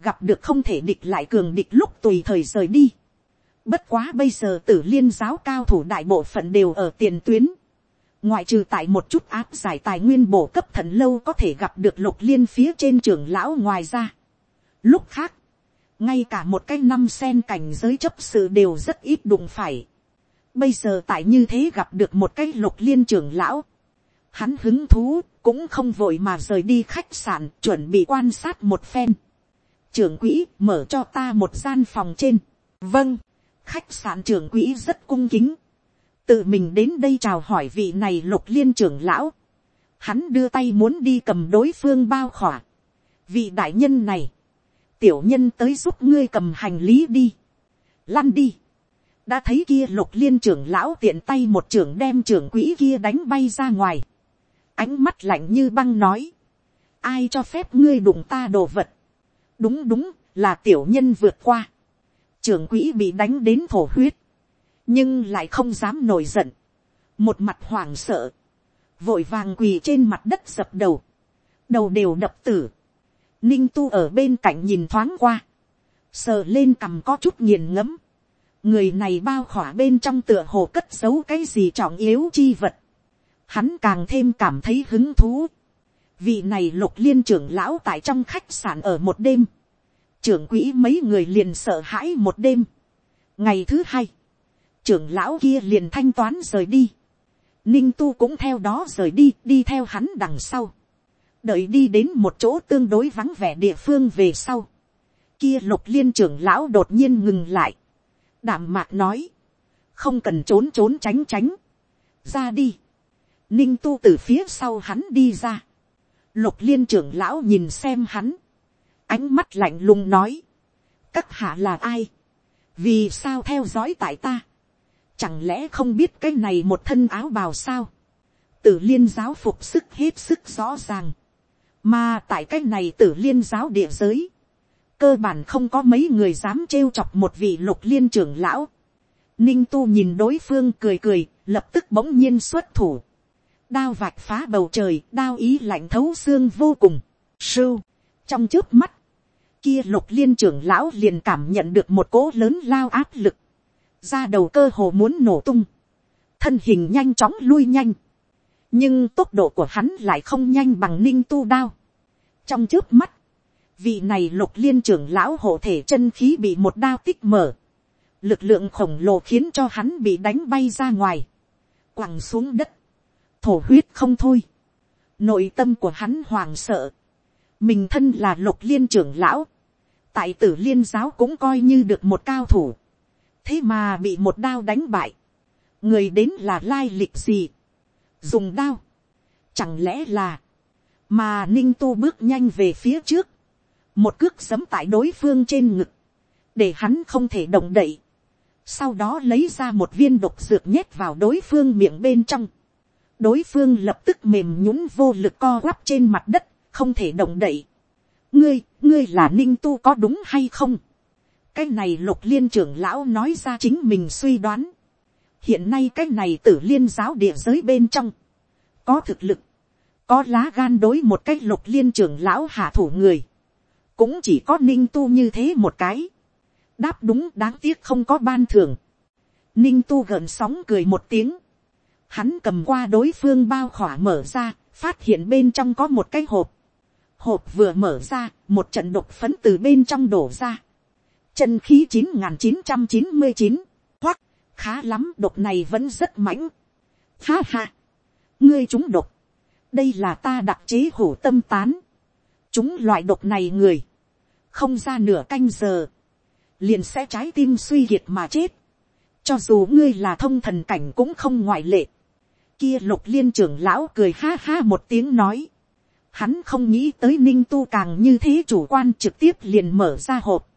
gặp được không thể địch lại cường địch lúc tùy thời rời đi. Bất quá bây giờ tử liên giáo cao thủ đại bộ phận đều ở tiền tuyến. Ngoại trừ tại một chút áp giải tài nguyên bổ cấp thần lâu có thể gặp được lục liên phía trên trường lão ngoài ra. Lúc khác, ngay cả một cái năm sen cảnh giới chấp sự đều rất ít đụng phải. Bây giờ tại như thế gặp được một cái lục liên trưởng lão. Hắn hứng thú, cũng không vội mà rời đi khách sạn, chuẩn bị quan sát một phen. Trưởng quỹ mở cho ta một gian phòng trên. Vâng, khách sạn trưởng quỹ rất cung kính. Tự mình đến đây chào hỏi vị này lục liên trưởng lão. Hắn đưa tay muốn đi cầm đối phương bao khỏa. Vị đại nhân này. Tiểu nhân tới giúp ngươi cầm hành lý đi, lăn đi, đã thấy kia lục liên trưởng lão tiện tay một trưởng đem trưởng quỹ kia đánh bay ra ngoài, ánh mắt lạnh như băng nói, ai cho phép ngươi đụng ta đồ vật, đúng đúng là tiểu nhân vượt qua, trưởng quỹ bị đánh đến thổ huyết, nhưng lại không dám nổi giận, một mặt hoảng sợ, vội vàng quỳ trên mặt đất dập đầu, đầu đều đập tử, ninh tu ở bên cạnh nhìn thoáng qua, sờ lên cằm có chút nghiền ngẫm, người này bao khỏa bên trong tựa hồ cất giấu cái gì trọng yếu chi vật, hắn càng thêm cảm thấy hứng thú, vị này lục liên trưởng lão tại trong khách sạn ở một đêm, trưởng quỹ mấy người liền sợ hãi một đêm, ngày thứ hai, trưởng lão kia liền thanh toán rời đi, ninh tu cũng theo đó rời đi đi theo hắn đằng sau, đợi đi đến một chỗ tương đối vắng vẻ địa phương về sau, kia lục liên trưởng lão đột nhiên ngừng lại, đảm mạc nói, không cần trốn trốn tránh tránh, ra đi, ninh tu từ phía sau hắn đi ra, lục liên trưởng lão nhìn xem hắn, ánh mắt lạnh lùng nói, các hạ là ai, vì sao theo dõi tại ta, chẳng lẽ không biết cái này một thân áo bào sao, tử liên giáo phục sức hết sức rõ ràng, mà tại cái này tử liên giáo địa giới. Cơ bản không có mấy người dám trêu chọc một vị lục liên trưởng lão. Ninh tu nhìn đối phương cười cười, lập tức bỗng nhiên xuất thủ. Đao vạch phá bầu trời, đao ý lạnh thấu xương vô cùng. Sưu, trong trước mắt, kia lục liên trưởng lão liền cảm nhận được một cỗ lớn lao áp lực. Ra đầu cơ hồ muốn nổ tung. Thân hình nhanh chóng lui nhanh. Nhưng tốc độ của hắn lại không nhanh bằng ninh tu đao. trong trước mắt, vị này lục liên trưởng lão hộ thể chân khí bị một đao tích mở, lực lượng khổng lồ khiến cho hắn bị đánh bay ra ngoài, quẳng xuống đất, thổ huyết không thôi, nội tâm của hắn hoàng sợ, mình thân là lục liên trưởng lão, tại tử liên giáo cũng coi như được một cao thủ, thế mà bị một đao đánh bại, người đến là lai lịch gì, dùng đao, chẳng lẽ là, mà ninh tu bước nhanh về phía trước, một cước sấm tại đối phương trên ngực, để hắn không thể động đậy, sau đó lấy ra một viên độc dược nhét vào đối phương miệng bên trong, đối phương lập tức mềm nhũng vô lực co quắp trên mặt đất, không thể động đậy. ngươi, ngươi là ninh tu có đúng hay không, cái này lục liên trưởng lão nói ra chính mình suy đoán, hiện nay cái này tử liên giáo địa giới bên trong, có thực lực, có lá gan đối một cái lục liên trưởng lão hạ thủ người, cũng chỉ có ninh tu như thế một cái, đáp đúng đáng tiếc không có ban thường, ninh tu gợn sóng cười một tiếng, hắn cầm qua đối phương bao khỏa mở ra, phát hiện bên trong có một cái hộp, hộp vừa mở ra, một trận độc phấn từ bên trong đổ ra, chân khí chín n chín trăm chín mươi chín, hoặc, khá lắm độc này vẫn rất mãnh, ha ha, ngươi chúng độc, đây là ta đặc chế hổ tâm tán, chúng loại độc này người, không ra nửa canh giờ, liền sẽ trái tim suy kiệt mà chết, cho dù ngươi là thông thần cảnh cũng không ngoại lệ, kia lục liên trưởng lão cười ha ha một tiếng nói, hắn không nghĩ tới ninh tu càng như thế chủ quan trực tiếp liền mở ra hộp,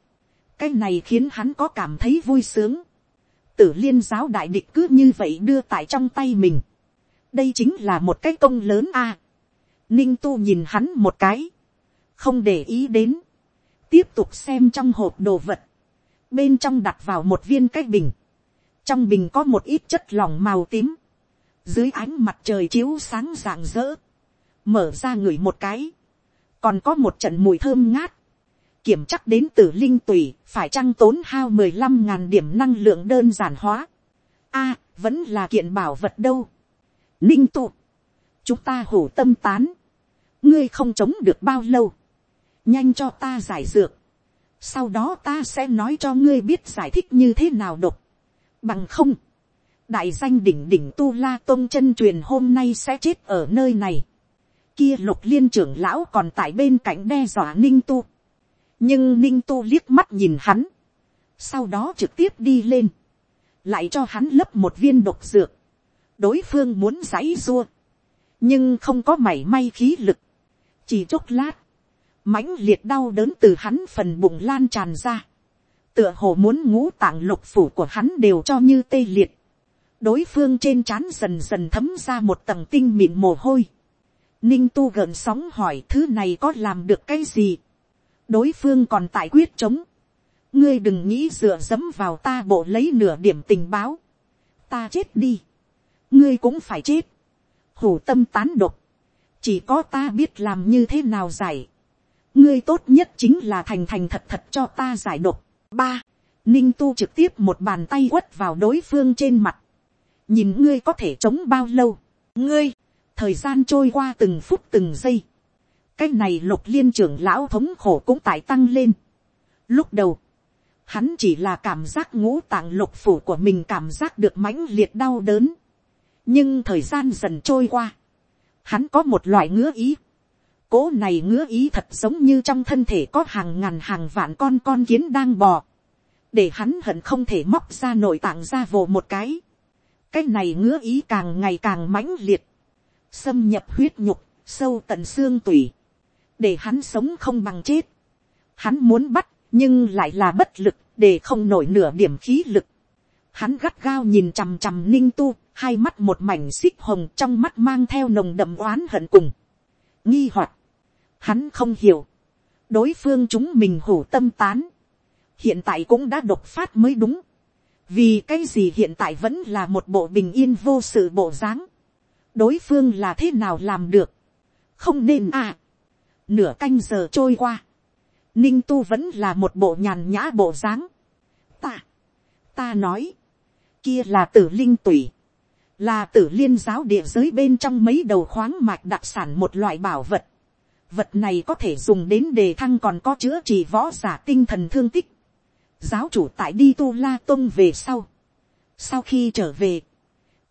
cái này khiến hắn có cảm thấy vui sướng, tử liên giáo đại địch cứ như vậy đưa tại trong tay mình, đây chính là một cái công lớn a. ninh tu nhìn hắn một cái, không để ý đến, tiếp tục xem trong hộp đồ vật, bên trong đặt vào một viên cái bình, trong bình có một ít chất lỏng màu tím, dưới ánh mặt trời chiếu sáng rạng rỡ, mở ra ngửi một cái, còn có một trận mùi thơm ngát, kiểm chắc đến từ linh tùy phải chăng tốn hao mười lăm ngàn điểm năng lượng đơn giản hóa. a, vẫn là kiện bảo vật đâu. ninh tụ, chúng ta hổ tâm tán, ngươi không chống được bao lâu, nhanh cho ta giải dược, sau đó ta sẽ nói cho ngươi biết giải thích như thế nào độc, bằng không, đại danh đỉnh đỉnh tu la tôn chân truyền hôm nay sẽ chết ở nơi này, kia lục liên trưởng lão còn tại bên cạnh đe dọa ninh tu, nhưng ninh tu liếc mắt nhìn hắn, sau đó trực tiếp đi lên, lại cho hắn lấp một viên độc dược, đối phương muốn giãy dua, nhưng không có mảy may khí lực, chỉ chốc lát, mãnh liệt đau đớn từ hắn phần bụng lan tràn ra, tựa hồ muốn ngũ tạng lục phủ của hắn đều cho như tê liệt, đối phương trên trán dần dần thấm ra một tầng tinh mịn mồ hôi, ninh tu gợn sóng hỏi thứ này có làm được cái gì, đối phương còn tại quyết chống, ngươi đừng nghĩ dựa dẫm vào ta bộ lấy nửa điểm tình báo, ta chết đi, ngươi cũng phải chết, hủ tâm tán độc, chỉ có ta biết làm như thế nào giải, ngươi tốt nhất chính là thành thành thật thật cho ta giải độc. ba, ninh tu trực tiếp một bàn tay quất vào đối phương trên mặt, nhìn ngươi có thể chống bao lâu, ngươi, thời gian trôi qua từng phút từng giây, cái này lục liên trưởng lão thống khổ cũng tại tăng lên. Lúc đầu, hắn chỉ là cảm giác ngũ tạng lục phủ của mình cảm giác được mãnh liệt đau đớn. nhưng thời gian dần trôi qua, hắn có một loại ngứa ý. cố này ngứa ý thật giống như trong thân thể có hàng ngàn hàng vạn con con kiến đang bò. để hắn hận không thể móc ra nội tạng ra vồ một cái. cái này ngứa ý càng ngày càng mãnh liệt. xâm nhập huyết nhục, sâu tận xương tủy để hắn sống không bằng chết. Hắn muốn bắt, nhưng lại là bất lực, để không nổi nửa điểm khí lực. Hắn gắt gao nhìn chằm chằm ninh tu, hai mắt một mảnh xích hồng trong mắt mang theo nồng đậm oán hận cùng. Nghi hoặc Hắn không hiểu. Đối phương chúng mình hủ tâm tán. Hiện tại cũng đã đột phát mới đúng. Vì cái gì hiện tại vẫn là một bộ bình yên vô sự bộ dáng. Đối phương là thế nào làm được. Không nên à Nửa canh giờ trôi qua. Ninh tu vẫn là một bộ nhàn nhã bộ dáng. Ta. Ta nói. Kia là tử linh tủy. Là tử liên giáo địa giới bên trong mấy đầu khoáng mạch đặc sản một loại bảo vật. Vật này có thể dùng đến đề thăng còn có chữa trị võ giả tinh thần thương tích. Giáo chủ tại đi tu la tông về sau. Sau khi trở về.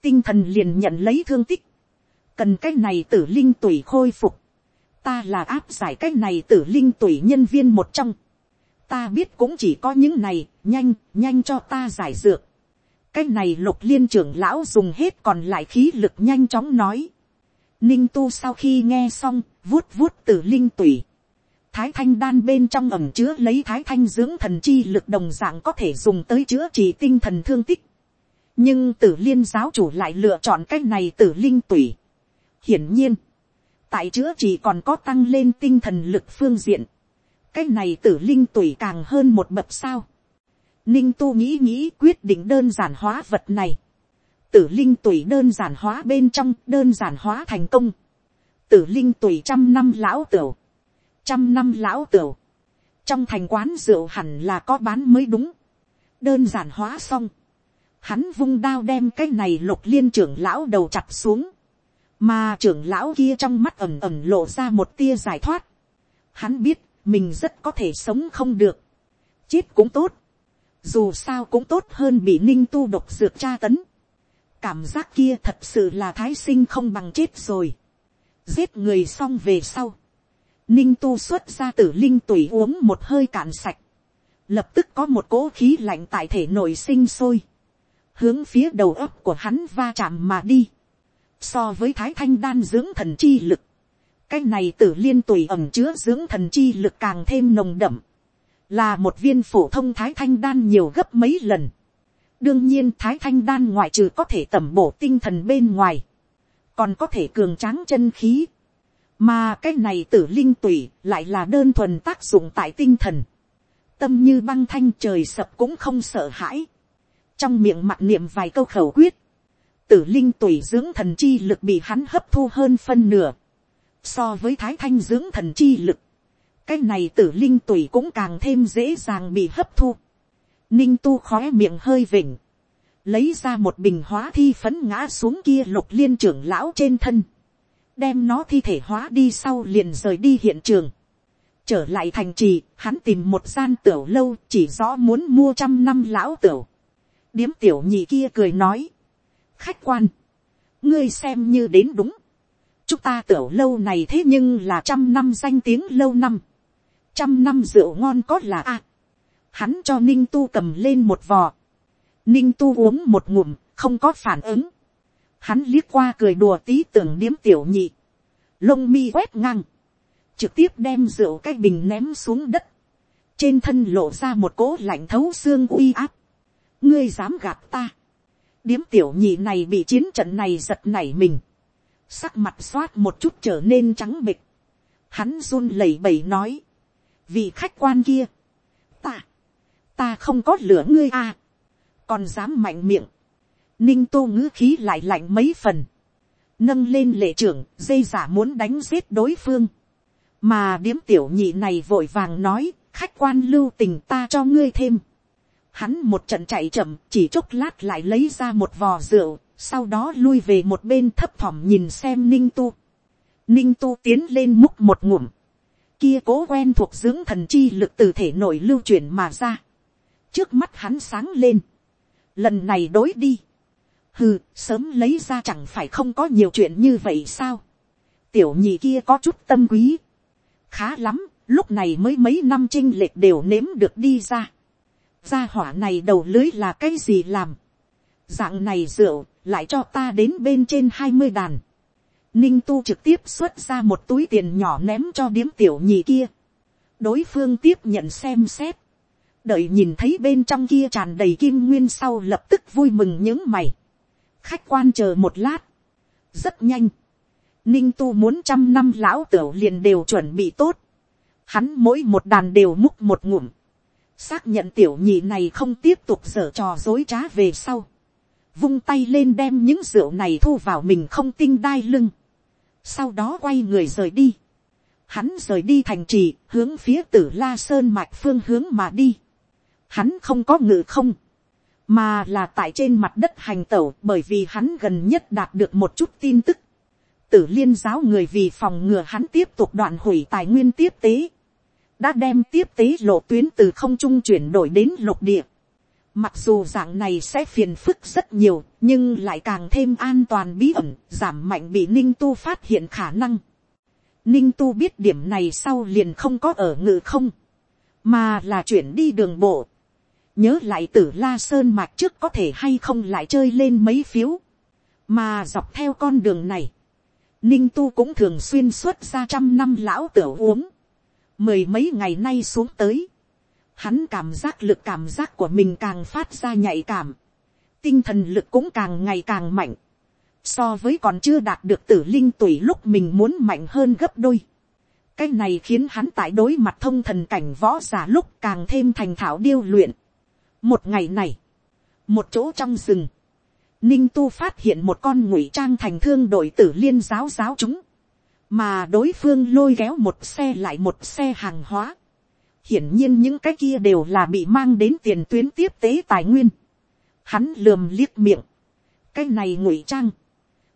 Tinh thần liền nhận lấy thương tích. Cần cái này tử linh tủy khôi phục ta là áp giải cái này tử linh tùy nhân viên một trong. ta biết cũng chỉ có những này, nhanh, nhanh cho ta giải dược. cái này lục liên trưởng lão dùng hết còn lại khí lực nhanh chóng nói. ninh tu sau khi nghe xong, vuốt vuốt tử linh tùy. thái thanh đan bên trong ẩm chứa lấy thái thanh dưỡng thần chi lực đồng dạng có thể dùng tới chữa trị tinh thần thương tích. nhưng tử liên giáo chủ lại lựa chọn cái này tử linh tùy. hiển nhiên, tại chữa chỉ còn có tăng lên tinh thần lực phương diện, cái này tử linh tuổi càng hơn một bậc sao. Ninh tu nghĩ nghĩ quyết định đơn giản hóa vật này. Tử linh tuổi đơn giản hóa bên trong đơn giản hóa thành công. Tử linh tuổi trăm năm lão tửu. Trăm năm lão tửu. Trong thành quán rượu hẳn là có bán mới đúng. Đơn giản hóa xong. hắn vung đao đem cái này lục liên trưởng lão đầu chặt xuống, mà trưởng lão kia trong mắt ẩm ẩm lộ ra một tia giải thoát. Hắn biết mình rất có thể sống không được, chết cũng tốt, dù sao cũng tốt hơn bị ninh tu độc dược tra tấn. cảm giác kia thật sự là thái sinh không bằng chết rồi. giết người xong về sau, ninh tu xuất ra tử linh tủy uống một hơi cạn sạch, lập tức có một cỗ khí lạnh tại thể nội sinh sôi, hướng phía đầu óc của hắn va chạm mà đi, so với thái thanh đan dưỡng thần chi lực, cái này tử liên tùy ẩm chứa dưỡng thần chi lực càng thêm nồng đậm, là một viên phổ thông thái thanh đan nhiều gấp mấy lần. đương nhiên thái thanh đan ngoại trừ có thể tẩm bổ tinh thần bên ngoài, còn có thể cường tráng chân khí, mà cái này tử linh tùy lại là đơn thuần tác dụng tại tinh thần, tâm như băng thanh trời sập cũng không sợ hãi, trong miệng mặt niệm vài câu khẩu quyết, tử linh tùy dưỡng thần chi lực bị hắn hấp thu hơn phân nửa, so với thái thanh dưỡng thần chi lực, cái này tử linh tùy cũng càng thêm dễ dàng bị hấp thu. Ninh tu khóe miệng hơi vỉnh, lấy ra một bình hóa thi phấn ngã xuống kia lục liên trưởng lão trên thân, đem nó thi thể hóa đi sau liền rời đi hiện trường. Trở lại thành trì, hắn tìm một gian tiểu lâu chỉ rõ muốn mua trăm năm lão tiểu. Điếm tiểu nhị kia cười nói. Khách quan, ngươi xem như đến đúng. Chúng ta tiểu lâu này thế nhưng là trăm năm danh tiếng lâu năm trăm năm rượu ngon có là a. hắn cho ninh tu cầm lên một vò. ninh tu uống một ngụm, không có phản ứng. hắn liếc qua cười đùa tí tưởng điếm tiểu nhị. lông mi quét ngang. trực tiếp đem rượu cái bình ném xuống đất. trên thân lộ ra một cỗ lạnh thấu xương uy áp. ngươi dám gạt ta điếm tiểu nhị này bị chiến trận này giật nảy mình. sắc mặt xoát một chút trở nên trắng bịch. hắn run lẩy bẩy nói. Vị khách quan kia, ta, ta không có lửa ngươi à, còn dám mạnh miệng, ninh tô ngữ khí lại lạnh mấy phần, nâng lên lệ trưởng, dây giả muốn đánh giết đối phương, mà điếm tiểu nhị này vội vàng nói, khách quan lưu tình ta cho ngươi thêm, hắn một trận chạy chậm, chỉ chốc lát lại lấy ra một vò rượu, sau đó lui về một bên thấp thỏm nhìn xem ninh tu. ninh tu tiến lên múc một ngụm, kia cố quen thuộc dưỡng thần chi lực từ thể nội lưu chuyển mà ra. trước mắt hắn sáng lên. lần này đối đi. hừ, sớm lấy ra chẳng phải không có nhiều chuyện như vậy sao. tiểu nhị kia có chút tâm quý. khá lắm, lúc này mới mấy năm trinh lệch đều nếm được đi ra gia hỏa này đầu lưới là cái gì làm. dạng này rượu, lại cho ta đến bên trên hai mươi đàn Ninh tu trực tiếp xuất ra một túi tiền nhỏ ném cho điếm tiểu nhị kia. Đối phương tiếp nhận xem xét. Đợi nhìn thấy bên trong kia tràn đầy kim nguyên sau lập tức vui mừng những mày. Khách quan chờ một lát. Rất nhanh. Ninh tu muốn trăm năm lão tiểu liền đều chuẩn bị tốt. Hắn mỗi một đàn đều múc một ngụm. Xác nhận tiểu nhị này không tiếp tục dở trò dối trá về sau vung tay lên đem những rượu này thu vào mình không tinh đai lưng sau đó quay người rời đi. Hắn rời đi thành trì, hướng phía tử la sơn mạch phương hướng mà đi. Hắn không có ngự không, mà là tại trên mặt đất hành tẩu bởi vì hắn gần nhất đạt được một chút tin tức. Tử liên giáo người vì phòng ngừa hắn tiếp tục đoạn hủy tài nguyên tiếp tế. Đã đem tiếp tế lộ tuyến từ không trung chuyển đổi đến lục địa. Mặc dù dạng này sẽ phiền phức rất nhiều, nhưng lại càng thêm an toàn bí ẩn, giảm mạnh bị ninh tu phát hiện khả năng. Ninh tu biết điểm này sau liền không có ở ngự không, mà là chuyển đi đường bộ. Nhớ lại tử la sơn mạch trước có thể hay không lại chơi lên mấy phiếu, mà dọc theo con đường này. Ninh tu cũng thường xuyên xuất ra trăm năm lão tử uống. Mười mấy ngày nay xuống tới hắn cảm giác lực cảm giác của mình càng phát ra nhạy cảm, tinh thần lực cũng càng ngày càng mạnh, so với còn chưa đạt được tử linh tuổi lúc mình muốn mạnh hơn gấp đôi. cái này khiến hắn tại đối mặt thông thần cảnh võ giả lúc càng thêm thành thạo điêu luyện. một ngày này, một chỗ trong rừng, ninh tu phát hiện một con ngụy trang thành thương đội tử liên giáo giáo chúng, mà đối phương lôi kéo một xe lại một xe hàng hóa, hiển nhiên những cái kia đều là bị mang đến tiền tuyến tiếp tế tài nguyên. hắn lườm liếc miệng, cái này ngụy trang,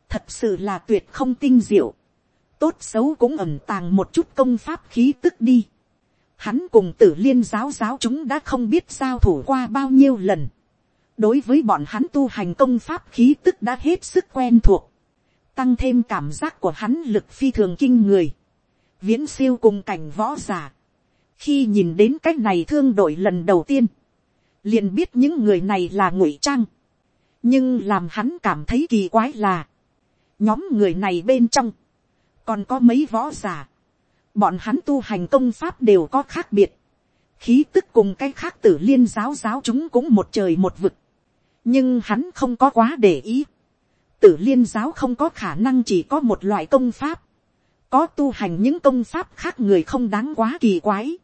thật sự là tuyệt không tinh diệu, tốt xấu cũng ẩm tàng một chút công pháp khí tức đi. Hắn cùng tử liên giáo giáo chúng đã không biết giao thủ qua bao nhiêu lần. đối với bọn hắn tu hành công pháp khí tức đã hết sức quen thuộc, tăng thêm cảm giác của hắn lực phi thường kinh người, viễn siêu cùng cảnh võ giả. khi nhìn đến cái này thương đội lần đầu tiên, liền biết những người này là ngụy trang. nhưng làm hắn cảm thấy kỳ quái là, nhóm người này bên trong, còn có mấy võ giả, bọn hắn tu hành công pháp đều có khác biệt, khí tức cùng cái khác tử liên giáo giáo chúng cũng một trời một vực, nhưng hắn không có quá để ý, tử liên giáo không có khả năng chỉ có một loại công pháp, có tu hành những công pháp khác người không đáng quá kỳ quái.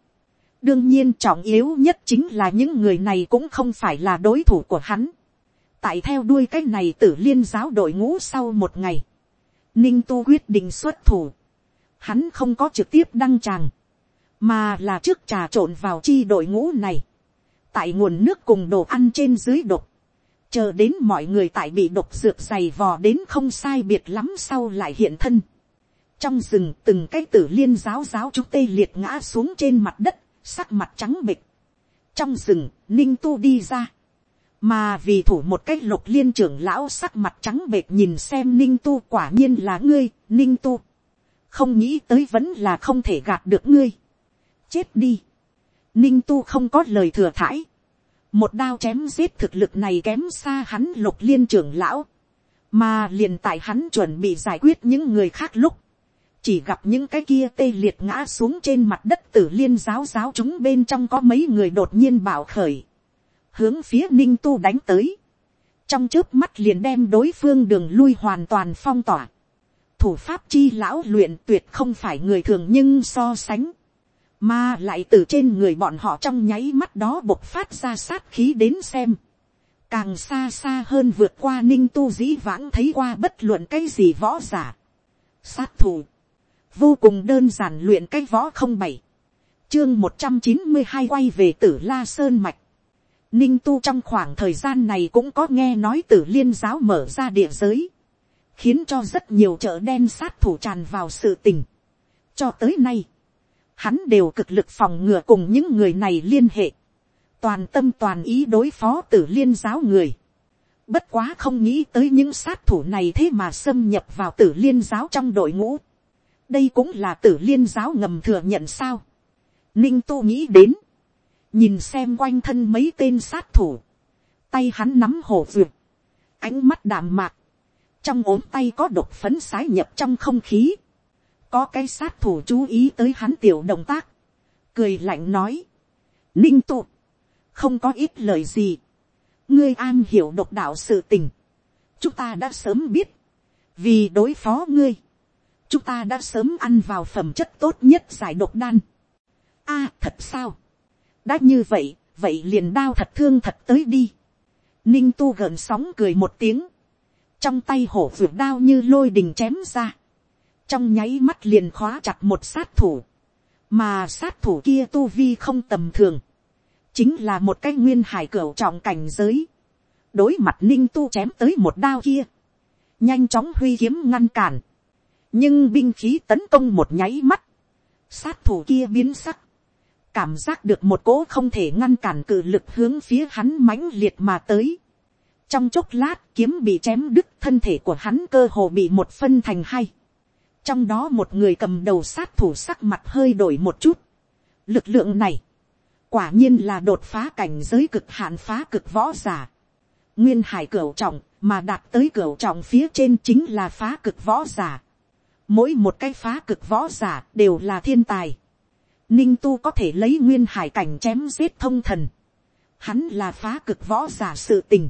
đương nhiên trọng yếu nhất chính là những người này cũng không phải là đối thủ của hắn. tại theo đuôi cái này tử liên giáo đội ngũ sau một ngày, ninh tu quyết định xuất thủ. hắn không có trực tiếp đăng tràng, mà là trước trà trộn vào chi đội ngũ này. tại nguồn nước cùng đồ ăn trên dưới độc, chờ đến mọi người tại bị độc dược dày vò đến không sai biệt lắm sau lại hiện thân trong rừng từng cái tử liên giáo giáo chú tê liệt ngã xuống trên mặt đất, sắc mặt trắng bịch. trong rừng, ninh tu đi ra. mà vì thủ một cái lục liên trưởng lão sắc mặt trắng bệch nhìn xem ninh tu quả nhiên là ngươi, ninh tu. không nghĩ tới vẫn là không thể gạt được ngươi. chết đi. ninh tu không có lời thừa thãi một đao chém giết thực lực này kém xa hắn lục liên trưởng lão. mà liền tại hắn chuẩn bị giải quyết những người khác lúc. Chỉ gặp những cái kia tê liệt ngã xuống trên mặt đất tử liên giáo giáo chúng bên trong có mấy người đột nhiên bảo khởi, hướng phía ninh tu đánh tới, trong trước mắt liền đem đối phương đường lui hoàn toàn phong tỏa, thủ pháp chi lão luyện tuyệt không phải người thường nhưng so sánh, mà lại từ trên người bọn họ trong nháy mắt đó bộc phát ra sát khí đến xem, càng xa xa hơn vượt qua ninh tu dĩ vãng thấy qua bất luận cái gì võ giả, sát thủ, vô cùng đơn giản luyện cái võ không bảy, chương một trăm chín mươi hai quay về tử la sơn mạch. Ninh tu trong khoảng thời gian này cũng có nghe nói tử liên giáo mở ra địa giới, khiến cho rất nhiều chợ đen sát thủ tràn vào sự tình. cho tới nay, hắn đều cực lực phòng ngừa cùng những người này liên hệ, toàn tâm toàn ý đối phó tử liên giáo người. Bất quá không nghĩ tới những sát thủ này thế mà xâm nhập vào tử liên giáo trong đội ngũ. Đây cũng là tử liên giáo ngầm thừa nhận sao. ninh tu nghĩ đến, nhìn xem quanh thân mấy tên sát thủ, tay hắn nắm hổ vượt, ánh mắt đạm mạc, trong ốm tay có độc phấn sái nhập trong không khí, có cái sát thủ chú ý tới hắn tiểu động tác, cười lạnh nói, ninh Tụ, không có ít lời gì, ngươi an hiểu độc đạo sự tình, chúng ta đã sớm biết, vì đối phó ngươi, chúng ta đã sớm ăn vào phẩm chất tốt nhất giải độc đan. a thật sao, đã như vậy, vậy liền đao thật thương thật tới đi. ninh tu gợn sóng cười một tiếng, trong tay hổ vượt đao như lôi đình chém ra, trong nháy mắt liền khóa chặt một sát thủ, mà sát thủ kia tu vi không tầm thường, chính là một cái nguyên hải cửa trọng cảnh giới, đối mặt ninh tu chém tới một đao kia, nhanh chóng huy kiếm ngăn cản, nhưng binh khí tấn công một nháy mắt, sát thủ kia biến sắc, cảm giác được một cỗ không thể ngăn cản cự lực hướng phía hắn mãnh liệt mà tới. trong chốc lát kiếm bị chém đứt thân thể của hắn cơ hồ bị một phân thành hai trong đó một người cầm đầu sát thủ sắc mặt hơi đổi một chút. lực lượng này, quả nhiên là đột phá cảnh giới cực hạn phá cực võ giả. nguyên hải cửu trọng mà đạt tới cửu trọng phía trên chính là phá cực võ giả mỗi một cái phá cực võ giả đều là thiên tài. Ninh tu có thể lấy nguyên hải cảnh chém giết thông thần. Hắn là phá cực võ giả sự tình.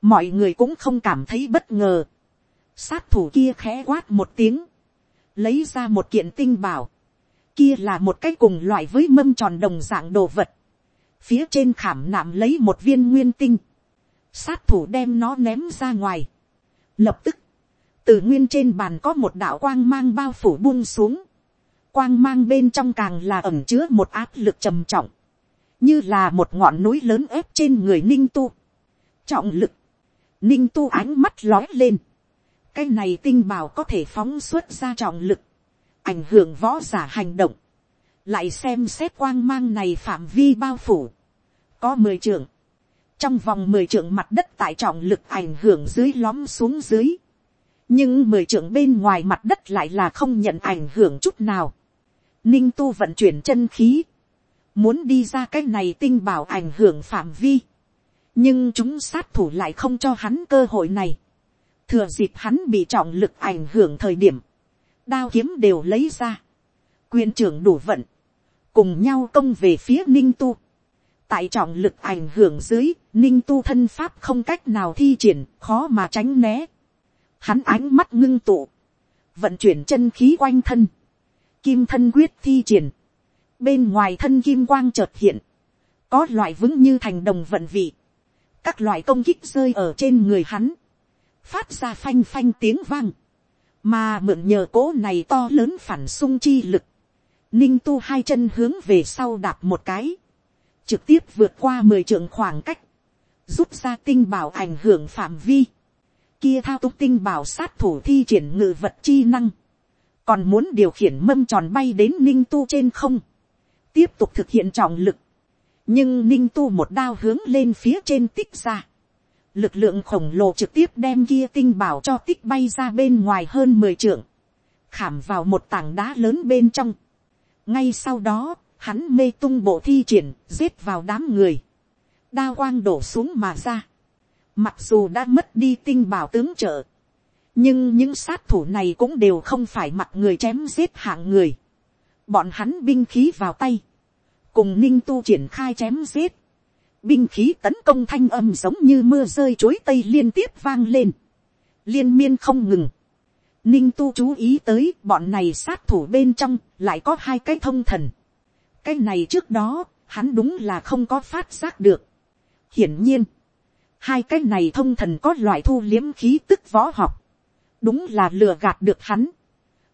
Mọi người cũng không cảm thấy bất ngờ. Sát thủ kia khẽ quát một tiếng. Lấy ra một kiện tinh bảo. Kia là một cái cùng loại với mâm tròn đồng dạng đồ vật. Phía trên khảm nạm lấy một viên nguyên tinh. Sát thủ đem nó ném ra ngoài. Lập tức từ nguyên trên bàn có một đạo quang mang bao phủ buông xuống, quang mang bên trong càng là ẩm chứa một áp lực trầm trọng, như là một ngọn núi lớn ép trên người ninh tu. trọng lực, ninh tu ánh mắt lói lên, cái này tinh bảo có thể phóng xuất ra trọng lực, ảnh hưởng võ giả hành động, lại xem xét quang mang này phạm vi bao phủ, có mười trưởng, trong vòng mười trưởng mặt đất tại trọng lực ảnh hưởng dưới lõm xuống dưới, nhưng mười trưởng bên ngoài mặt đất lại là không nhận ảnh hưởng chút nào. Ninh tu vận chuyển chân khí, muốn đi ra cái này tinh bảo ảnh hưởng phạm vi, nhưng chúng sát thủ lại không cho hắn cơ hội này thừa dịp hắn bị trọng lực ảnh hưởng thời điểm, đao kiếm đều lấy ra, quyền trưởng đủ vận, cùng nhau công về phía ninh tu. tại trọng lực ảnh hưởng dưới, ninh tu thân pháp không cách nào thi triển, khó mà tránh né. hắn ánh mắt ngưng tụ, vận chuyển chân khí quanh thân, kim thân quyết thi triển, bên ngoài thân kim quang chợt hiện, có loại vững như thành đồng vận vị, các loại công kích rơi ở trên người hắn, phát ra phanh phanh tiếng vang, mà mượn nhờ cố này to lớn phản sung chi lực, ninh tu hai chân hướng về sau đạp một cái, trực tiếp vượt qua mười trượng khoảng cách, rút ra tinh bảo ảnh hưởng phạm vi, kia thao túng tinh bảo sát thủ thi triển ngự vật chi năng, còn muốn điều khiển mâm tròn bay đến ninh tu trên không, tiếp tục thực hiện trọng lực, nhưng ninh tu một đao hướng lên phía trên tích ra, lực lượng khổng lồ trực tiếp đem kia tinh bảo cho tích bay ra bên ngoài hơn mười trượng, khảm vào một tảng đá lớn bên trong. ngay sau đó, hắn mê tung bộ thi triển, giết vào đám người, đa quang đổ xuống mà ra. mặc dù đã mất đi tinh bảo tướng trợ, nhưng những sát thủ này cũng đều không phải mặc người chém giết hạng người. bọn hắn binh khí vào tay, cùng ninh tu triển khai chém giết, binh khí tấn công thanh âm giống như mưa rơi chối tây liên tiếp vang lên, liên miên không ngừng. Ninh tu chú ý tới bọn này sát thủ bên trong lại có hai cái thông thần. cái này trước đó hắn đúng là không có phát giác được. hiển nhiên, hai cái này thông thần có loại thu liếm khí tức võ học, đúng là lừa gạt được hắn.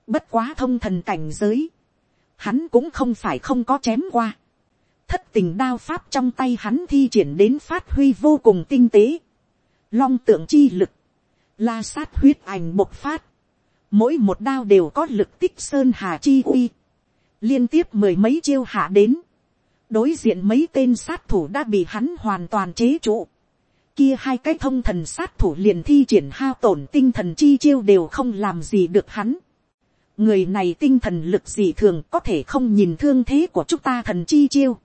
bất quá thông thần cảnh giới, hắn cũng không phải không có chém qua thất tình đao pháp trong tay hắn thi triển đến phát huy vô cùng tinh tế, long tượng chi lực, la sát huyết ảnh bộc phát, mỗi một đao đều có lực tích sơn hà chi uy, liên tiếp mười mấy chiêu hạ đến, đối diện mấy tên sát thủ đã bị hắn hoàn toàn chế trụ, kia hai cái thông thần sát thủ liền thi triển hao tổn tinh thần chi chiêu đều không làm gì được hắn. người này tinh thần lực gì thường có thể không nhìn thương thế của chúng ta thần chi chiêu.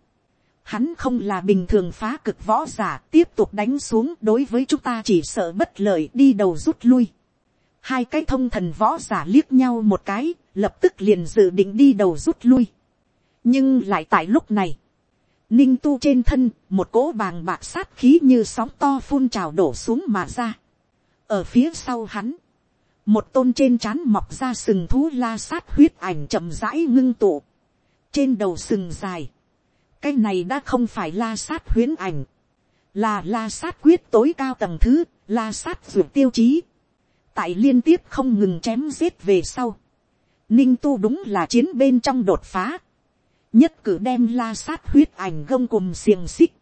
Hắn không là bình thường phá cực võ giả tiếp tục đánh xuống đối với chúng ta chỉ sợ bất lợi đi đầu rút lui. Hai cái thông thần võ giả liếc nhau một cái, lập tức liền dự định đi đầu rút lui. Nhưng lại tại lúc này, ninh tu trên thân, một cỗ bàng bạc sát khí như sóng to phun trào đổ xuống mà ra. Ở phía sau hắn, một tôn trên trán mọc ra sừng thú la sát huyết ảnh chậm rãi ngưng tụ. Trên đầu sừng dài, cái này đã không phải la sát huyến ảnh, là la sát quyết tối cao tầng thứ, la sát ruột tiêu chí. tại liên tiếp không ngừng chém giết về sau, ninh tu đúng là chiến bên trong đột phá, nhất cử đem la sát huyết ảnh gông cùng xiềng xích,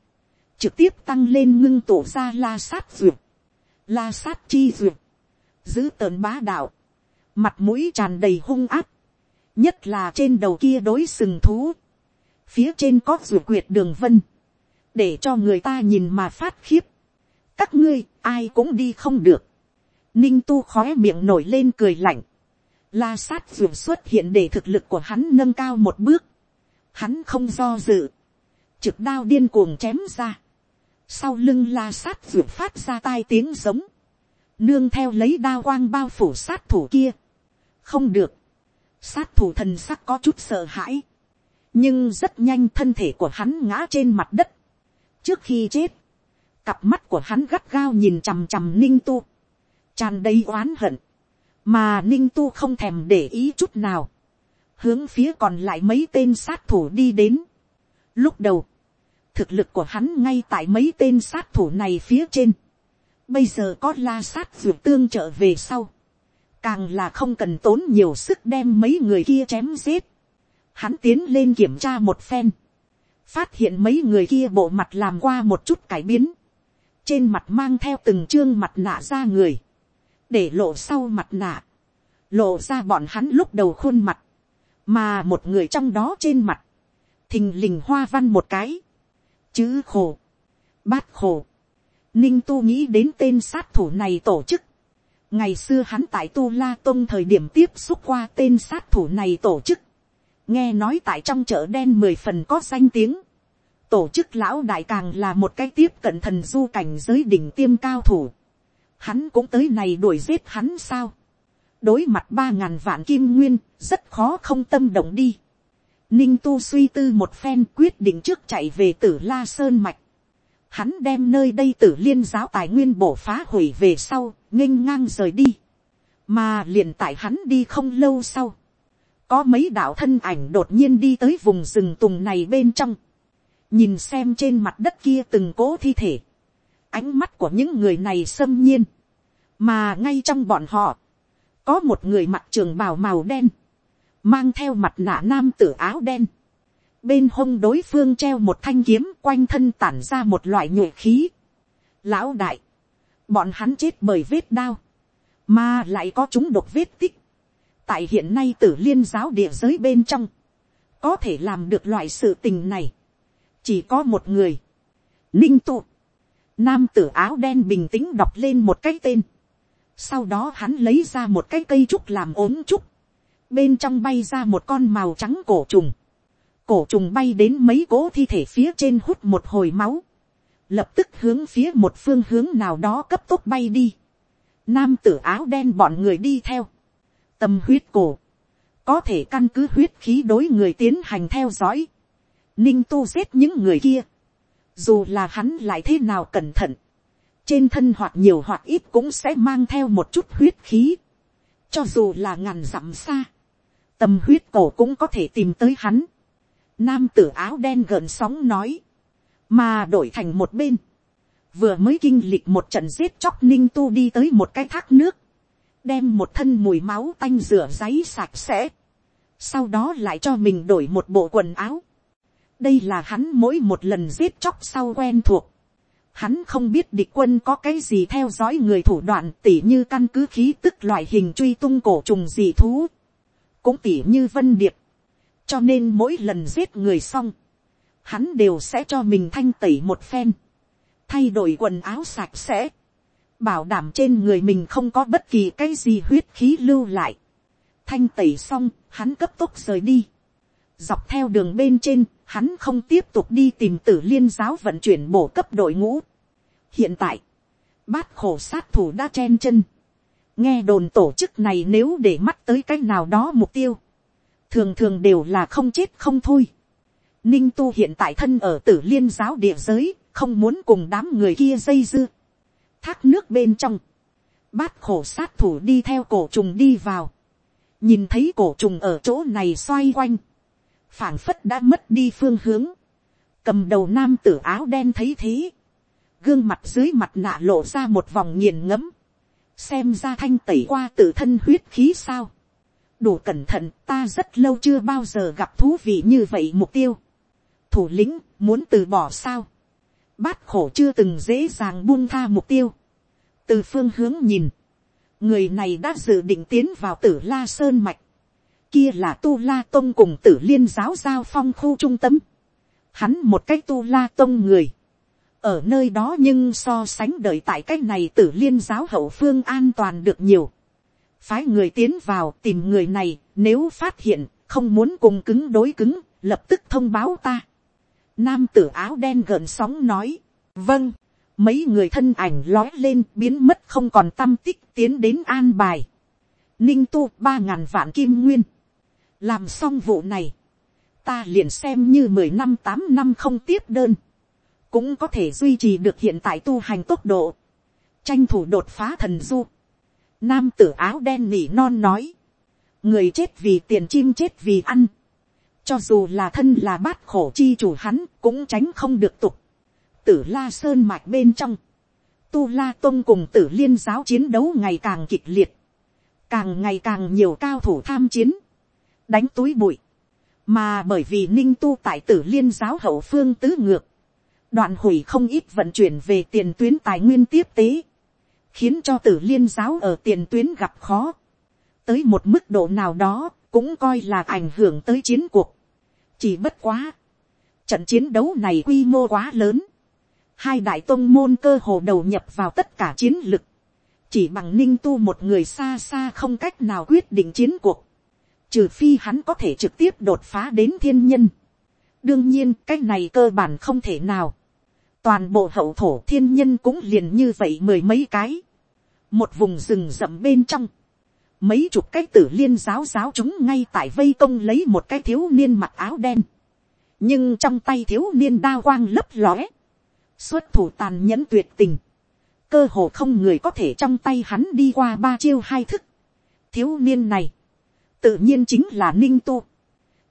trực tiếp tăng lên ngưng tổ ra la sát duyệt, la sát chi duyệt, giữ tợn bá đạo, mặt mũi tràn đầy hung áp, nhất là trên đầu kia đối sừng thú, phía trên có ruột quyệt đường vân, để cho người ta nhìn mà phát khiếp. các ngươi ai cũng đi không được. ninh tu khói miệng nổi lên cười lạnh. la sát ruột xuất hiện để thực lực của hắn nâng cao một bước. hắn không do dự. trực đao điên cuồng chém ra. sau lưng la sát ruột phát ra tai tiếng giống. nương theo lấy đao quang bao phủ sát thủ kia. không được. sát thủ thần sắc có chút sợ hãi nhưng rất nhanh thân thể của hắn ngã trên mặt đất. trước khi chết, cặp mắt của hắn gắt gao nhìn chằm chằm ninh tu, tràn đầy oán hận, mà ninh tu không thèm để ý chút nào, hướng phía còn lại mấy tên sát thủ đi đến. lúc đầu, thực lực của hắn ngay tại mấy tên sát thủ này phía trên, bây giờ có la sát vượt tương trợ về sau, càng là không cần tốn nhiều sức đem mấy người kia chém giết, hắn tiến lên kiểm tra một phen, phát hiện mấy người kia bộ mặt làm qua một chút cải biến, trên mặt mang theo từng chương mặt nạ ra người, để lộ sau mặt nạ, lộ ra bọn hắn lúc đầu khuôn mặt, mà một người trong đó trên mặt, thình lình hoa văn một cái, chữ khổ, bát khổ, ninh tu nghĩ đến tên sát thủ này tổ chức, ngày xưa hắn tại tu la tông thời điểm tiếp xúc qua tên sát thủ này tổ chức, nghe nói tại trong chợ đen mười phần có danh tiếng, tổ chức lão đại càng là một cái tiếp cận thần du cảnh giới đỉnh tiêm cao thủ, hắn cũng tới này đuổi giết hắn sao, đối mặt ba ngàn vạn kim nguyên, rất khó không tâm động đi. Ninh tu suy tư một phen quyết định trước chạy về tử la sơn mạch. Hắn đem nơi đây tử liên giáo tài nguyên bổ phá hủy về sau, nghênh ngang rời đi. Mà liền tại hắn đi không lâu sau. Có mấy đạo thân ảnh đột nhiên đi tới vùng rừng tùng này bên trong. Nhìn xem trên mặt đất kia từng cố thi thể. Ánh mắt của những người này xâm nhiên. Mà ngay trong bọn họ có một người mặc trường bào màu đen, mang theo mặt nạ nam tử áo đen, bên hông đối phương treo một thanh kiếm quanh thân tản ra một loại nhuệ khí. Lão đại, bọn hắn chết bởi vết đao, mà lại có chúng độc vết tích tại hiện nay tử liên giáo địa giới bên trong, có thể làm được loại sự tình này, chỉ có một người, ninh tụ, nam tử áo đen bình tĩnh đọc lên một cái tên, sau đó hắn lấy ra một cái cây trúc làm ốm trúc. Bên trong bay ra một con màu trắng cổ trùng. Cổ trùng bay đến mấy cỗ thi thể phía trên hút một hồi máu. Lập tức hướng phía một phương hướng nào đó cấp tốc bay đi. Nam tử áo đen bọn người đi theo. Tâm huyết cổ. Có thể căn cứ huyết khí đối người tiến hành theo dõi. Ninh tu giết những người kia. Dù là hắn lại thế nào cẩn thận trên thân hoặc nhiều hoặc ít cũng sẽ mang theo một chút huyết khí. cho dù là ngàn dặm xa, tâm huyết cổ cũng có thể tìm tới hắn. nam tử áo đen gợn sóng nói, mà đổi thành một bên, vừa mới kinh lịch một trận giết chóc ninh tu đi tới một cái thác nước, đem một thân mùi máu tanh rửa giấy sạch sẽ, sau đó lại cho mình đổi một bộ quần áo. đây là hắn mỗi một lần giết chóc sau quen thuộc, Hắn không biết địch quân có cái gì theo dõi người thủ đoạn tỉ như căn cứ khí tức loại hình truy tung cổ trùng dị thú. Cũng tỉ như vân điệp. Cho nên mỗi lần giết người xong. Hắn đều sẽ cho mình thanh tẩy một phen. Thay đổi quần áo sạch sẽ. Bảo đảm trên người mình không có bất kỳ cái gì huyết khí lưu lại. Thanh tẩy xong, hắn cấp tốc rời đi. Dọc theo đường bên trên, hắn không tiếp tục đi tìm tử liên giáo vận chuyển bổ cấp đội ngũ. hiện tại, bát khổ sát thủ đã chen chân. nghe đồn tổ chức này nếu để mắt tới cái nào đó mục tiêu, thường thường đều là không chết không thôi. ninh tu hiện tại thân ở tử liên giáo địa giới, không muốn cùng đám người kia dây dưa thác nước bên trong, bát khổ sát thủ đi theo cổ trùng đi vào, nhìn thấy cổ trùng ở chỗ này xoay quanh, phảng phất đã mất đi phương hướng, cầm đầu nam tử áo đen thấy thế, gương mặt dưới mặt nạ lộ ra một vòng nghiền ngẫm, xem ra thanh tẩy qua tự thân huyết khí sao, đủ cẩn thận ta rất lâu chưa bao giờ gặp thú vị như vậy mục tiêu, thủ lĩnh muốn từ bỏ sao, bát khổ chưa từng dễ dàng buông tha mục tiêu, từ phương hướng nhìn, người này đã dự định tiến vào tử la sơn mạch, kia là tu la tông cùng tử liên giáo giao phong khu trung tâm. Hắn một cách tu la tông người. Ở nơi đó nhưng so sánh đợi tại cách này tử liên giáo hậu phương an toàn được nhiều. Phái người tiến vào tìm người này, nếu phát hiện, không muốn cùng cứng đối cứng, lập tức thông báo ta. Nam tử áo đen gợn sóng nói, vâng, mấy người thân ảnh lói lên biến mất không còn tâm tích tiến đến an bài. Ninh tu ba ngàn vạn kim nguyên. Làm xong vụ này, ta liền xem như mười năm tám năm không tiếp đơn, cũng có thể duy trì được hiện tại tu hành tốc độ, tranh thủ đột phá thần du. Nam tử áo đen nỉ non nói, người chết vì tiền chim chết vì ăn, cho dù là thân là bát khổ chi chủ hắn cũng tránh không được tục. Tử la sơn mạch bên trong, tu la tôn cùng tử liên giáo chiến đấu ngày càng kịch liệt, càng ngày càng nhiều cao thủ tham chiến, đánh túi bụi, mà bởi vì ninh tu tại tử liên giáo hậu phương tứ ngược, đoạn hủy không ít vận chuyển về tiền tuyến tài nguyên tiếp tế, khiến cho tử liên giáo ở tiền tuyến gặp khó, tới một mức độ nào đó cũng coi là ảnh hưởng tới chiến cuộc chỉ bất quá, trận chiến đấu này quy mô quá lớn, hai đại tôn môn cơ hồ đầu nhập vào tất cả chiến lực, chỉ bằng ninh tu một người xa xa không cách nào quyết định chiến cuộc, trừ phi hắn có thể trực tiếp đột phá đến thiên nhân. đương nhiên cái này cơ bản không thể nào. toàn bộ hậu thổ thiên nhân cũng liền như vậy mười mấy cái. một vùng rừng rậm bên trong, mấy chục cái tử liên giáo giáo chúng ngay tại vây công lấy một cái thiếu niên mặc áo đen. nhưng trong tay thiếu niên đa quang lấp lóe, xuất thủ tàn nhẫn tuyệt tình, cơ hồ không người có thể trong tay hắn đi qua ba chiêu hai thức. thiếu niên này, tự nhiên chính là ninh tu,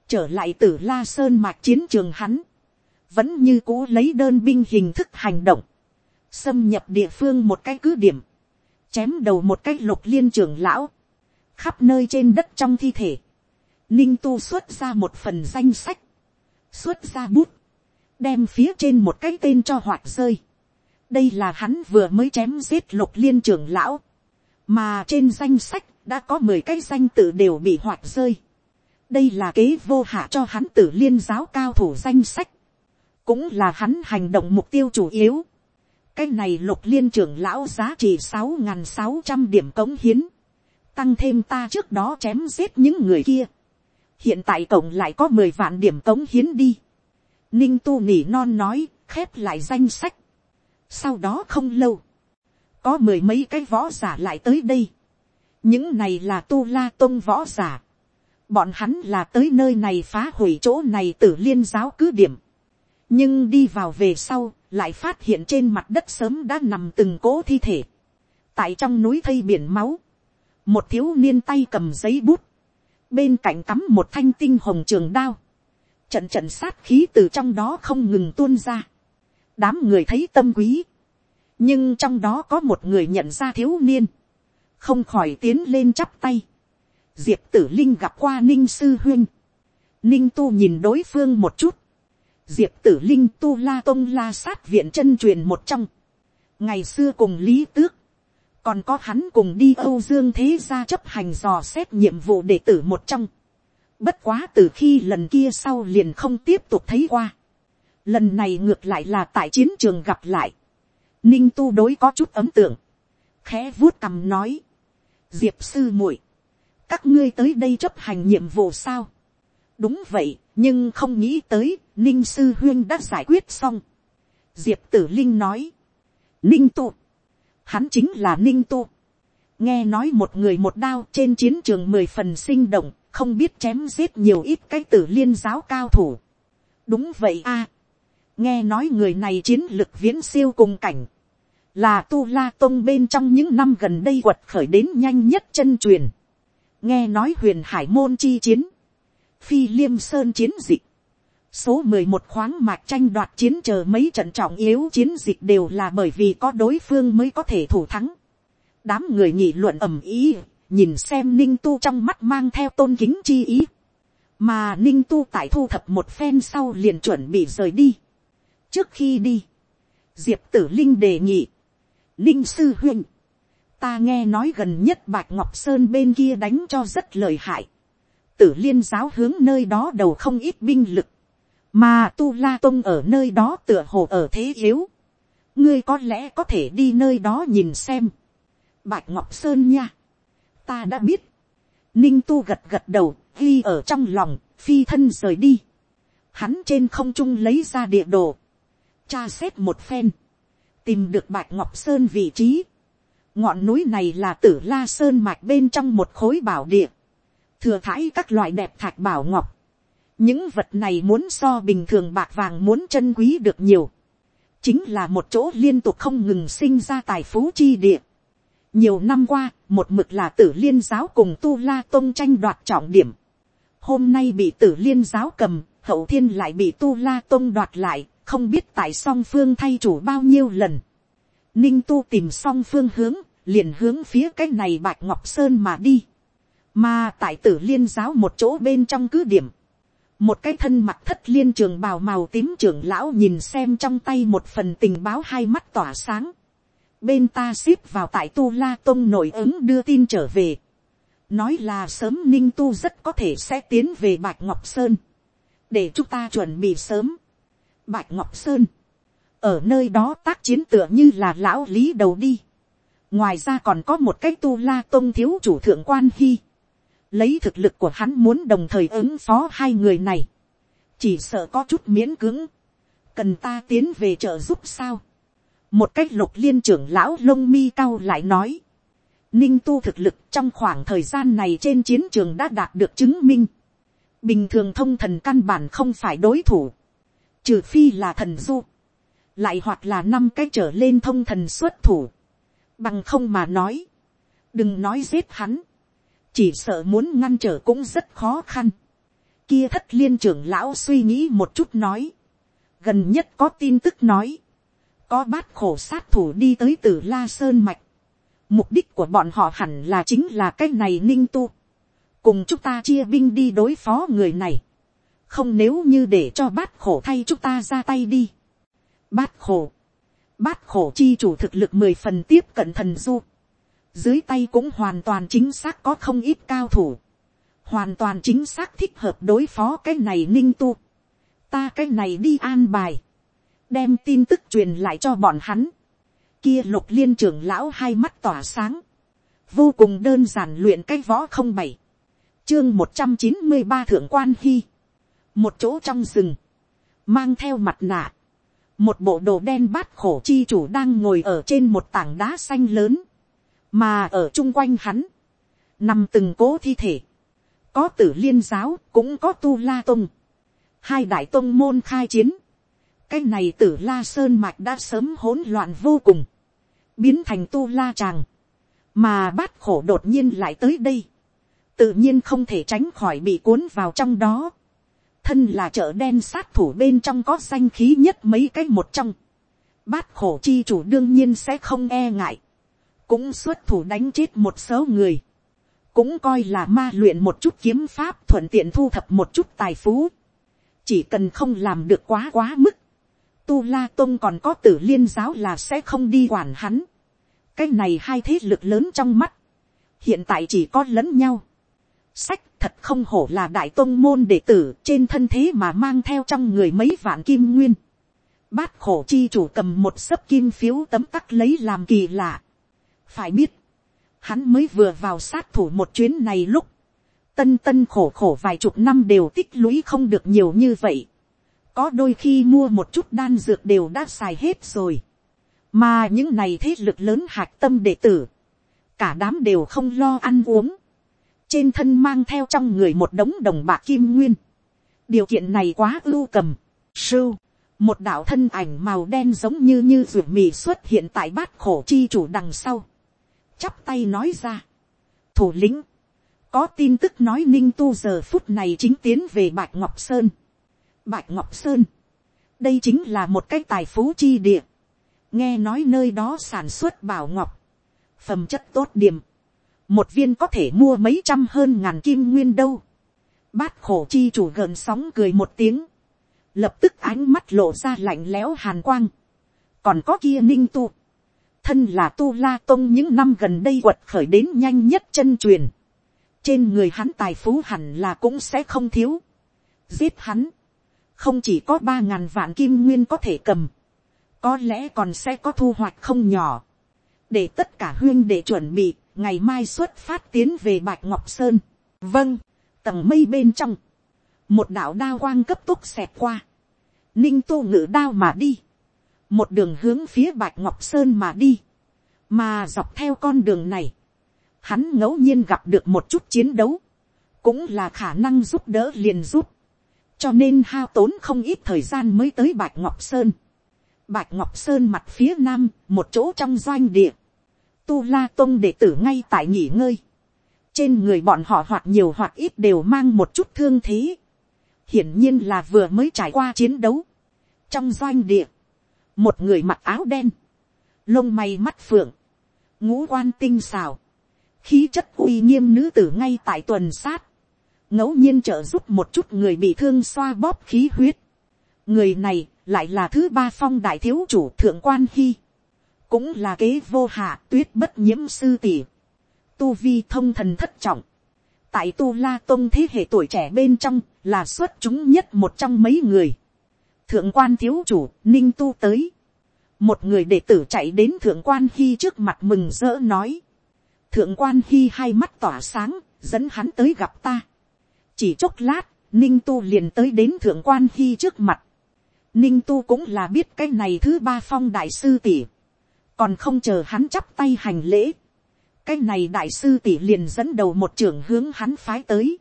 trở lại từ la sơn mạc chiến trường hắn, vẫn như cũ lấy đơn binh hình thức hành động, xâm nhập địa phương một cái cứ điểm, chém đầu một cái lục liên trường lão, khắp nơi trên đất trong thi thể, ninh tu xuất ra một phần danh sách, xuất ra bút, đem phía trên một cái tên cho hoạt rơi. đây là hắn vừa mới chém giết lục liên trưởng lão, mà trên danh sách đã có mười cái danh tự đều bị hoạt rơi. đây là kế vô hạ cho hắn tử liên giáo cao thủ danh sách, cũng là hắn hành động mục tiêu chủ yếu. cái này lục liên trưởng lão giá trị sáu n g h n sáu trăm điểm cống hiến, tăng thêm ta trước đó chém giết những người kia. hiện tại cộng lại có mười vạn điểm cống hiến đi. ninh tu nỉ non nói, khép lại danh sách. sau đó không lâu, có mười mấy cái võ giả lại tới đây những này là tu la tôn võ giả. bọn hắn là tới nơi này phá hủy chỗ này tử liên giáo cứ điểm. nhưng đi vào về sau, lại phát hiện trên mặt đất sớm đã nằm từng cố thi thể. tại trong núi thây biển máu, một thiếu niên tay cầm giấy bút, bên cạnh cắm một thanh tinh hồng trường đao, trận trận sát khí từ trong đó không ngừng tuôn ra. đám người thấy tâm quý, nhưng trong đó có một người nhận ra thiếu niên, không khỏi tiến lên chắp tay. diệp tử linh gặp qua ninh sư huyên. ninh tu nhìn đối phương một chút. diệp tử linh tu la tông la sát viện chân truyền một trong. ngày xưa cùng lý tước còn có hắn cùng đi âu dương thế gia chấp hành dò xét nhiệm vụ đệ tử một trong. bất quá từ khi lần kia sau liền không tiếp tục thấy qua. lần này ngược lại là tại chiến trường gặp lại. ninh tu đối có chút ấm tượng khẽ vuốt cằm nói, diệp sư muội, các ngươi tới đây chấp hành nhiệm vụ sao. đúng vậy, nhưng không nghĩ tới, ninh sư huyên đã giải quyết xong. diệp tử linh nói, ninh tu, hắn chính là ninh tu. nghe nói một người một đao trên chiến trường mười phần sinh động, không biết chém giết nhiều ít cái tử liên giáo cao thủ. đúng vậy a. nghe nói người này chiến lực viễn siêu cùng cảnh là tu la tông bên trong những năm gần đây quật khởi đến nhanh nhất chân truyền. nghe nói huyền hải môn chi chiến, phi liêm sơn chiến dịch, số mười một khoáng mạc tranh đoạt chiến chờ mấy trận trọng yếu chiến dịch đều là bởi vì có đối phương mới có thể thủ thắng. đám người nghị luận ầm ý, nhìn xem ninh tu trong mắt mang theo tôn kính chi ý. mà ninh tu tại thu thập một phen sau liền chuẩn bị rời đi. trước khi đi, diệp tử linh đề nghị, Ninh sư huynh. Ta nghe nói gần nhất Bạch Ngọc Sơn bên kia đánh cho rất lợi hại. Tử liên giáo hướng nơi đó đầu không ít binh lực. Mà Tu La Tông ở nơi đó tựa hồ ở thế yếu. Ngươi có lẽ có thể đi nơi đó nhìn xem. Bạch Ngọc Sơn nha. Ta đã biết. Ninh Tu gật gật đầu, ghi ở trong lòng, phi thân rời đi. Hắn trên không trung lấy ra địa đồ. Tra xét một phen tìm được bạch ngọc sơn vị trí. ngọn núi này là tử la sơn mạch bên trong một khối bảo địa, thừa thãi các loại đẹp thạch bảo ngọc những vật này muốn so bình thường bạc vàng muốn chân quý được nhiều, chính là một chỗ liên tục không ngừng sinh ra tài phú chi địa. nhiều năm qua, một mực là tử liên giáo cùng tu la tôn tranh đoạt trọng điểm. hôm nay bị tử liên giáo cầm, hậu thiên lại bị tu la tôn đoạt lại, không biết tại song phương thay chủ bao nhiêu lần. Ninh tu tìm song phương hướng, liền hướng phía cái này bạch ngọc sơn mà đi. Mà tại tử liên giáo một chỗ bên trong cứ điểm một cái thân mặt thất liên trường bào màu tím trưởng lão nhìn xem trong tay một phần tình báo hai mắt tỏa sáng. bên ta ship vào tại tu la tông nổi ứng đưa tin trở về. nói là sớm ninh tu rất có thể sẽ tiến về bạch ngọc sơn. để chúng ta chuẩn bị sớm. bạch ngọc sơn. ở nơi đó tác chiến tựa như là lão lý đầu đi. ngoài ra còn có một cái tu la tông thiếu chủ thượng quan hy lấy thực lực của hắn muốn đồng thời ứng phó hai người này, chỉ sợ có chút miễn cứng cần ta tiến về trợ giúp sao. một cách lục liên trưởng lão lông mi cao lại nói, ninh tu thực lực trong khoảng thời gian này trên chiến trường đã đạt được chứng minh, bình thường thông thần căn bản không phải đối thủ, trừ phi là thần du, lại hoặc là năm cái trở lên thông thần xuất thủ, bằng không mà nói, đừng nói giết hắn, chỉ sợ muốn ngăn trở cũng rất khó khăn. Kia thất liên trưởng lão suy nghĩ một chút nói, gần nhất có tin tức nói, có bát khổ sát thủ đi tới từ la sơn mạch, mục đích của bọn họ hẳn là chính là cái này ninh tu, cùng chúng ta chia binh đi đối phó người này, không nếu như để cho bát khổ thay chúng ta ra tay đi. bát khổ, bát khổ chi chủ thực lực mười phần tiếp cận thần du, dưới tay cũng hoàn toàn chính xác có không ít cao thủ, hoàn toàn chính xác thích hợp đối phó cái này ninh tu, ta cái này đi an bài, đem tin tức truyền lại cho bọn hắn, kia lục liên trưởng lão hai mắt tỏa sáng, vô cùng đơn giản luyện cái võ không bảy, chương một trăm chín mươi ba thượng quan hy, một chỗ trong rừng, mang theo mặt nạ, một bộ đồ đen bát khổ chi chủ đang ngồi ở trên một tảng đá xanh lớn, mà ở chung quanh hắn, nằm từng cố thi thể, có tử liên giáo cũng có tu la tông, hai đại tông môn khai chiến, cái này tử la sơn mạch đã sớm hỗn loạn vô cùng, biến thành tu la tràng, mà bát khổ đột nhiên lại tới đây, tự nhiên không thể tránh khỏi bị cuốn vào trong đó, thân là chợ đen sát thủ bên trong có danh khí nhất mấy cái một trong, bát khổ chi chủ đương nhiên sẽ không e ngại, cũng xuất thủ đánh chết một số người, cũng coi là ma luyện một chút kiếm pháp thuận tiện thu thập một chút tài phú, chỉ cần không làm được quá quá mức, tu la tôn còn có tử liên giáo là sẽ không đi quản hắn, cái này hai thế lực lớn trong mắt, hiện tại chỉ có lẫn nhau, sách thật không hổ là đại tôn môn đệ tử trên thân thế mà mang theo trong người mấy vạn kim nguyên, bát khổ chi chủ cầm một sấp kim phiếu tấm tắc lấy làm kỳ lạ, phải biết, hắn mới vừa vào sát thủ một chuyến này lúc, tân tân khổ khổ vài chục năm đều tích lũy không được nhiều như vậy. có đôi khi mua một chút đan dược đều đã xài hết rồi. mà những này thế lực lớn hạc tâm đệ tử, cả đám đều không lo ăn uống, trên thân mang theo trong người một đống đồng bạc kim nguyên. điều kiện này quá ưu cầm, sưu, một đạo thân ảnh màu đen giống như như ruột mì xuất hiện tại bát khổ chi chủ đằng sau chắp tay nói ra. thủ lĩnh, có tin tức nói ninh tu giờ phút này chính tiến về bạch ngọc sơn. bạch ngọc sơn, đây chính là một cái tài phú chi địa. nghe nói nơi đó sản xuất bảo ngọc, phẩm chất tốt điểm, một viên có thể mua mấy trăm hơn ngàn kim nguyên đâu. bát khổ chi chủ gần sóng cười một tiếng, lập tức ánh mắt lộ ra lạnh lẽo hàn quang. còn có kia ninh tu, thân là tu la tông những năm gần đây quật khởi đến nhanh nhất chân truyền. trên người hắn tài phú hẳn là cũng sẽ không thiếu. giết hắn, không chỉ có ba ngàn vạn kim nguyên có thể cầm, có lẽ còn sẽ có thu hoạch không nhỏ. để tất cả huyên để chuẩn bị, ngày mai xuất phát tiến về bạch ngọc sơn. vâng, tầng mây bên trong, một đạo đao quang cấp tốc xẹt qua, ninh tu ngự đao mà đi một đường hướng phía bạch ngọc sơn mà đi, mà dọc theo con đường này, hắn ngẫu nhiên gặp được một chút chiến đấu, cũng là khả năng giúp đỡ liền giúp, cho nên hao tốn không ít thời gian mới tới bạch ngọc sơn. bạch ngọc sơn mặt phía nam, một chỗ trong doanh địa, tu la tôn đệ tử ngay tại nghỉ ngơi, trên người bọn họ hoặc nhiều hoặc ít đều mang một chút thương thế, hiển nhiên là vừa mới trải qua chiến đấu. trong doanh địa, một người mặc áo đen, lông mày mắt phượng, ngũ quan tinh xào, khí chất uy nghiêm nữ tử ngay tại tuần sát, ngẫu nhiên trợ giúp một chút người bị thương xoa bóp khí huyết. người này lại là thứ ba phong đại thiếu chủ thượng quan hy, cũng là kế vô hạ tuyết bất nhiễm sư tỷ, tu vi thông thần thất trọng, tại tu la tôn thế hệ tuổi trẻ bên trong là xuất chúng nhất một trong mấy người thượng quan thiếu chủ ninh tu tới, một người đệ tử chạy đến thượng quan khi trước mặt mừng rỡ nói, thượng quan khi hai mắt tỏa sáng, dẫn hắn tới gặp ta. chỉ chốc lát, ninh tu liền tới đến thượng quan khi trước mặt. ninh tu cũng là biết cái này thứ ba phong đại sư tỷ, còn không chờ hắn chắp tay hành lễ. cái này đại sư tỷ liền dẫn đầu một trưởng hướng hắn phái tới.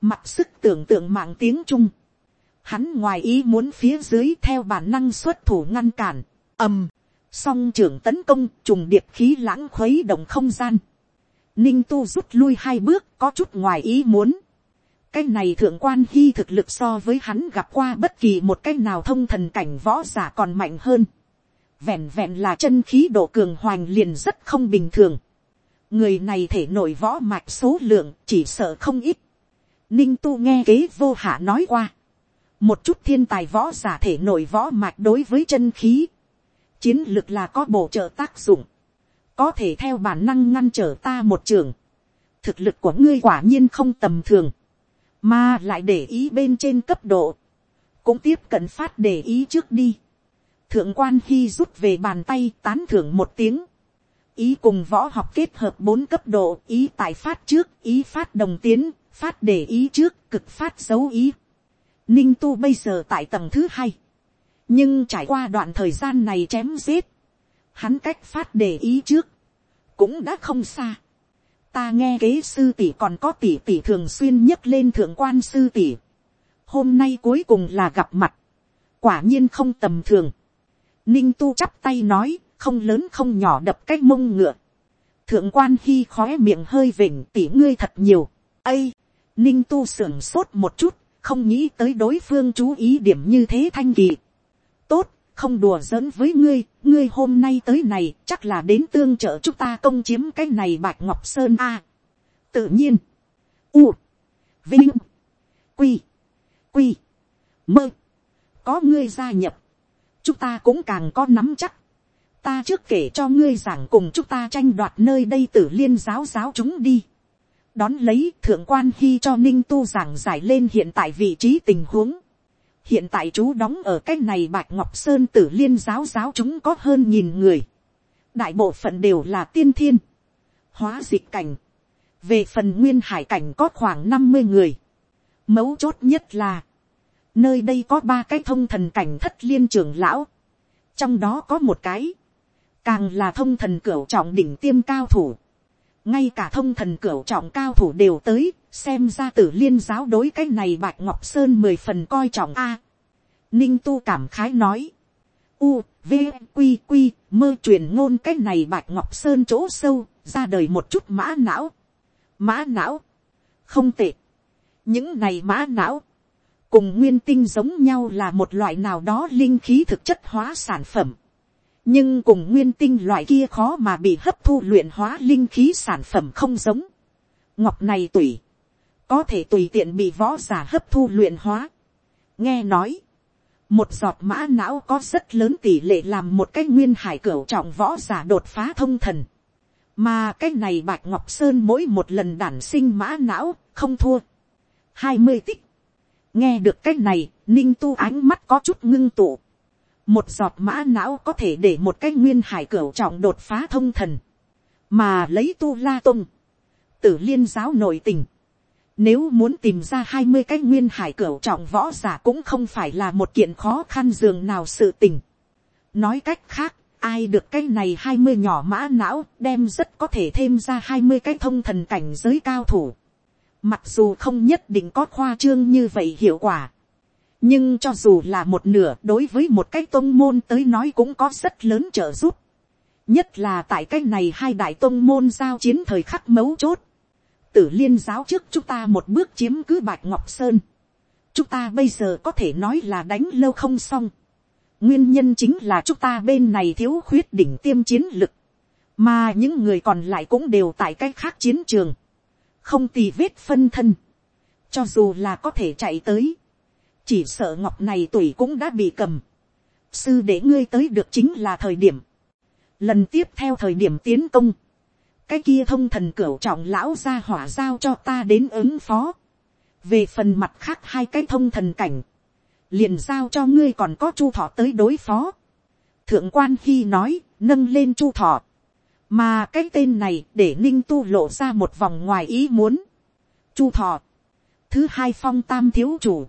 mặc sức tưởng tượng mạng tiếng trung hắn ngoài ý muốn phía dưới theo bản năng xuất thủ ngăn cản ầm, song trưởng tấn công trùng điệp khí lãng khuấy động không gian. Ninh tu rút lui hai bước có chút ngoài ý muốn. Cái này thượng quan hy thực lực so với hắn gặp qua bất kỳ một cái nào thông thần cảnh võ giả còn mạnh hơn. Vẹn vẹn là chân khí độ cường hoành liền rất không bình thường. Người này thể nổi võ mạch số lượng chỉ sợ không ít. Ninh tu nghe kế vô hạ nói qua. Một chút thiên tài võ giả thể nội võ mạch đối với chân khí. Chiến lực là có bổ trợ tác dụng, có thể theo bản năng ngăn trở ta một trường, thực lực của ngươi quả nhiên không tầm thường, mà lại để ý bên trên cấp độ, cũng tiếp cận phát để ý trước đi. Thượng quan khi rút về bàn tay tán thưởng một tiếng, ý cùng võ học kết hợp bốn cấp độ, ý tại phát trước, ý phát đồng tiến, phát để ý trước, cực phát dấu ý. Ninh tu bây giờ tại tầng thứ hai, nhưng trải qua đoạn thời gian này chém giết, hắn cách phát để ý trước, cũng đã không xa. ta nghe kế sư tỷ còn có tỷ tỷ thường xuyên nhấc lên thượng quan sư tỷ. hôm nay cuối cùng là gặp mặt, quả nhiên không tầm thường. ninh tu chắp tay nói, không lớn không nhỏ đập cách mông ngựa. thượng quan khi khóe miệng hơi vỉnh tỷ ngươi thật nhiều. ây, ninh tu sưởng sốt một chút, không nghĩ tới đối phương chú ý điểm như thế thanh kỳ. Tốt, không đùa giỡn với ngươi, ngươi hôm nay tới này chắc là đến tương trợ chúng ta công chiếm cái này bạch ngọc sơn a. tự nhiên, u, vinh, quy, quy, mơ, có ngươi gia nhập, chúng ta cũng càng có nắm chắc. ta trước kể cho ngươi giảng cùng chúng ta tranh đoạt nơi đây tử liên giáo giáo chúng đi đón lấy thượng quan hy cho ninh tu giảng giải lên hiện tại vị trí tình huống. Hiện tại chú đóng ở cái này bạch ngọc sơn tử liên giáo giáo chúng có hơn nghìn người, đại bộ phận đều là tiên thiên, hóa dịch cảnh, về phần nguyên hải cảnh có khoảng năm mươi người, mấu chốt nhất là, nơi đây có ba cái thông thần cảnh thất liên trưởng lão, trong đó có một cái, càng là thông thần cửu trọng đỉnh tiêm cao thủ, ngay cả thông thần cửu trọng cao thủ đều tới, xem ra tử liên giáo đối cái này bạch ngọc sơn mười phần coi trọng a. ninh tu cảm khái nói, u, v, q q mơ truyền ngôn cái này bạch ngọc sơn chỗ sâu, ra đời một chút mã não. mã não, không tệ. những này mã não, cùng nguyên tinh giống nhau là một loại nào đó linh khí thực chất hóa sản phẩm nhưng cùng nguyên tinh loại kia khó mà bị hấp thu luyện hóa linh khí sản phẩm không giống. ngọc này tùy, có thể tùy tiện bị võ giả hấp thu luyện hóa. nghe nói, một giọt mã não có rất lớn tỷ lệ làm một cái nguyên hải cửu trọng võ giả đột phá thông thần. mà cái này bạch ngọc sơn mỗi một lần đản sinh mã não không thua. hai mươi tích. nghe được cái này, ninh tu ánh mắt có chút ngưng tụ một giọt mã não có thể để một cái nguyên hải cửu trọng đột phá thông thần, mà lấy tu la tung, tử liên giáo nội tình, nếu muốn tìm ra hai mươi cái nguyên hải cửu trọng võ giả cũng không phải là một kiện khó khăn dường nào sự tình. nói cách khác, ai được cái này hai mươi nhỏ mã não đem rất có thể thêm ra hai mươi cái thông thần cảnh giới cao thủ. mặc dù không nhất định có khoa trương như vậy hiệu quả nhưng cho dù là một nửa đối với một cái tôn môn tới nói cũng có rất lớn trợ giúp. nhất là tại cái này hai đại tôn môn giao chiến thời khắc mấu chốt. tử liên giáo trước chúng ta một bước chiếm cứ bạch ngọc sơn. chúng ta bây giờ có thể nói là đánh lâu không xong. nguyên nhân chính là chúng ta bên này thiếu khuyết đỉnh tiêm chiến lực. mà những người còn lại cũng đều tại cái khác chiến trường. không tì vết phân thân cho dù là có thể chạy tới, chỉ sợ ngọc này tuổi cũng đã bị cầm, sư để ngươi tới được chính là thời điểm, lần tiếp theo thời điểm tiến công, cái kia thông thần cửu trọng lão ra hỏa giao cho ta đến ứng phó, về phần mặt khác hai cái thông thần cảnh, liền giao cho ngươi còn có chu thọ tới đối phó. thượng quan khi nói, nâng lên chu thọ, mà cái tên này để ninh tu lộ ra một vòng ngoài ý muốn. chu thọ, thứ hai phong tam thiếu chủ,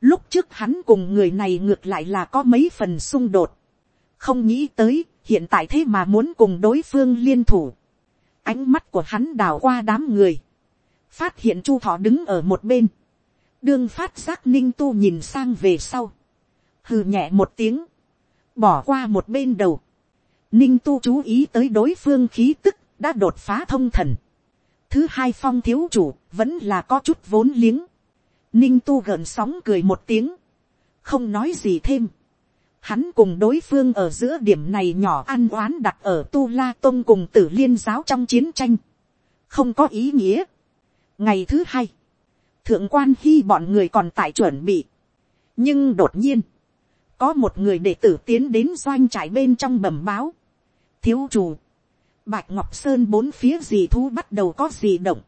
lúc trước hắn cùng người này ngược lại là có mấy phần xung đột, không nghĩ tới hiện tại thế mà muốn cùng đối phương liên thủ, ánh mắt của hắn đào qua đám người, phát hiện chu thọ đứng ở một bên, đương phát giác ninh tu nhìn sang về sau, hừ nhẹ một tiếng, bỏ qua một bên đầu, ninh tu chú ý tới đối phương khí tức đã đột phá thông thần, thứ hai phong thiếu chủ vẫn là có chút vốn liếng, ninh tu gợn sóng cười một tiếng, không nói gì thêm, hắn cùng đối phương ở giữa điểm này nhỏ ăn oán đặt ở tu la tôn cùng tử liên giáo trong chiến tranh, không có ý nghĩa. ngày thứ hai, thượng quan hy bọn người còn tại chuẩn bị. nhưng đột nhiên, có một người đệ tử tiến đến doanh trại bên trong bẩm báo. thiếu chủ, bạch ngọc sơn bốn phía dì thú bắt đầu có dì động.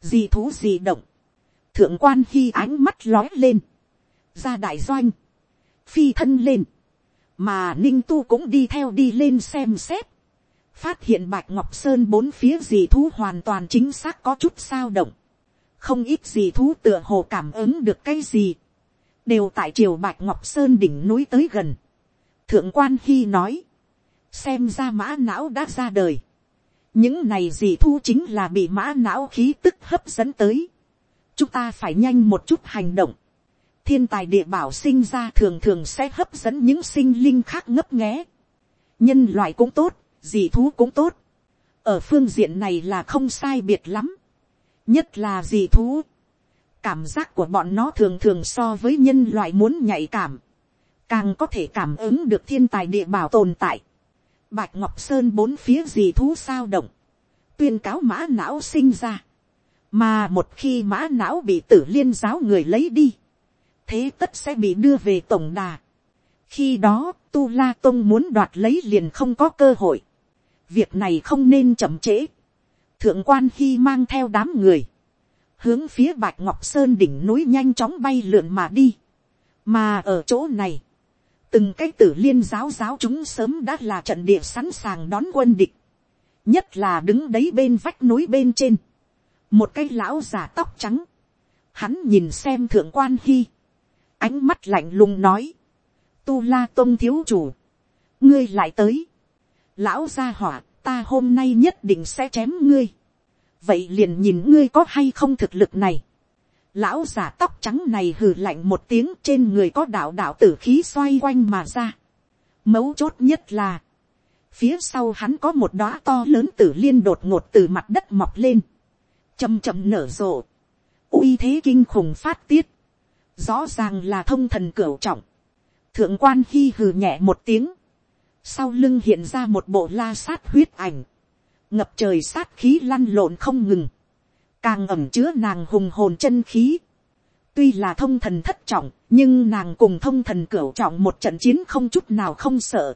dì thú dì động thượng quan hy ánh mắt lói lên. ra đại doanh. phi thân lên. mà ninh tu cũng đi theo đi lên xem xét. phát hiện bạch ngọc sơn bốn phía dì thú hoàn toàn chính xác có chút sao động không ít dì thú tựa hồ cảm ứng được cái gì, đều tại triều bạch ngọc sơn đỉnh núi tới gần. thượng quan hy nói, xem ra mã não đã ra đời. những này dì thu chính là bị mã não khí tức hấp dẫn tới chúng ta phải nhanh một chút hành động. thiên tài địa bảo sinh ra thường thường sẽ hấp dẫn những sinh linh khác ngấp nghé. nhân loại cũng tốt, dị thú cũng tốt. ở phương diện này là không sai biệt lắm nhất là dị thú, cảm giác của bọn nó thường thường so với nhân loại muốn nhạy cảm, càng có thể cảm ứng được thiên tài địa bảo tồn tại. Bạch ngọc sơn bốn phía dị thú sao động, tuyên cáo mã não sinh ra, mà một khi mã não bị tử liên giáo người lấy đi, thế tất sẽ bị đưa về tổng đà. khi đó, tu la tông muốn đoạt lấy liền không có cơ hội. việc này không nên chậm trễ thượng quan khi mang theo đám người, hướng phía bạch ngọc sơn đỉnh núi nhanh chóng bay lượn mà đi. mà ở chỗ này, từng cái tử liên giáo giáo chúng sớm đã là trận địa sẵn sàng đón quân địch, nhất là đứng đấy bên vách núi bên trên, một cái lão già tóc trắng, hắn nhìn xem thượng quan hy, ánh mắt lạnh lùng nói, tu la tôn thiếu chủ, ngươi lại tới, lão gia hỏa, ta hôm nay nhất định sẽ chém ngươi. vậy liền nhìn ngươi có hay không thực lực này. lão già tóc trắng này hừ lạnh một tiếng trên người có đạo đạo tử khí xoay quanh mà ra. mấu chốt nhất là, phía sau hắn có một đóa to lớn tử liên đột ngột từ mặt đất mọc lên, chầm chậm nở rộ, uy thế kinh khủng phát tiết, rõ ràng là thông thần cửu trọng, thượng quan hy hừ nhẹ một tiếng, sau lưng hiện ra một bộ la sát huyết ảnh, ngập trời sát khí lăn lộn không ngừng, càng ẩm chứa nàng hùng hồn chân khí. tuy là thông thần thất trọng, nhưng nàng cùng thông thần cửu trọng một trận chiến không chút nào không sợ.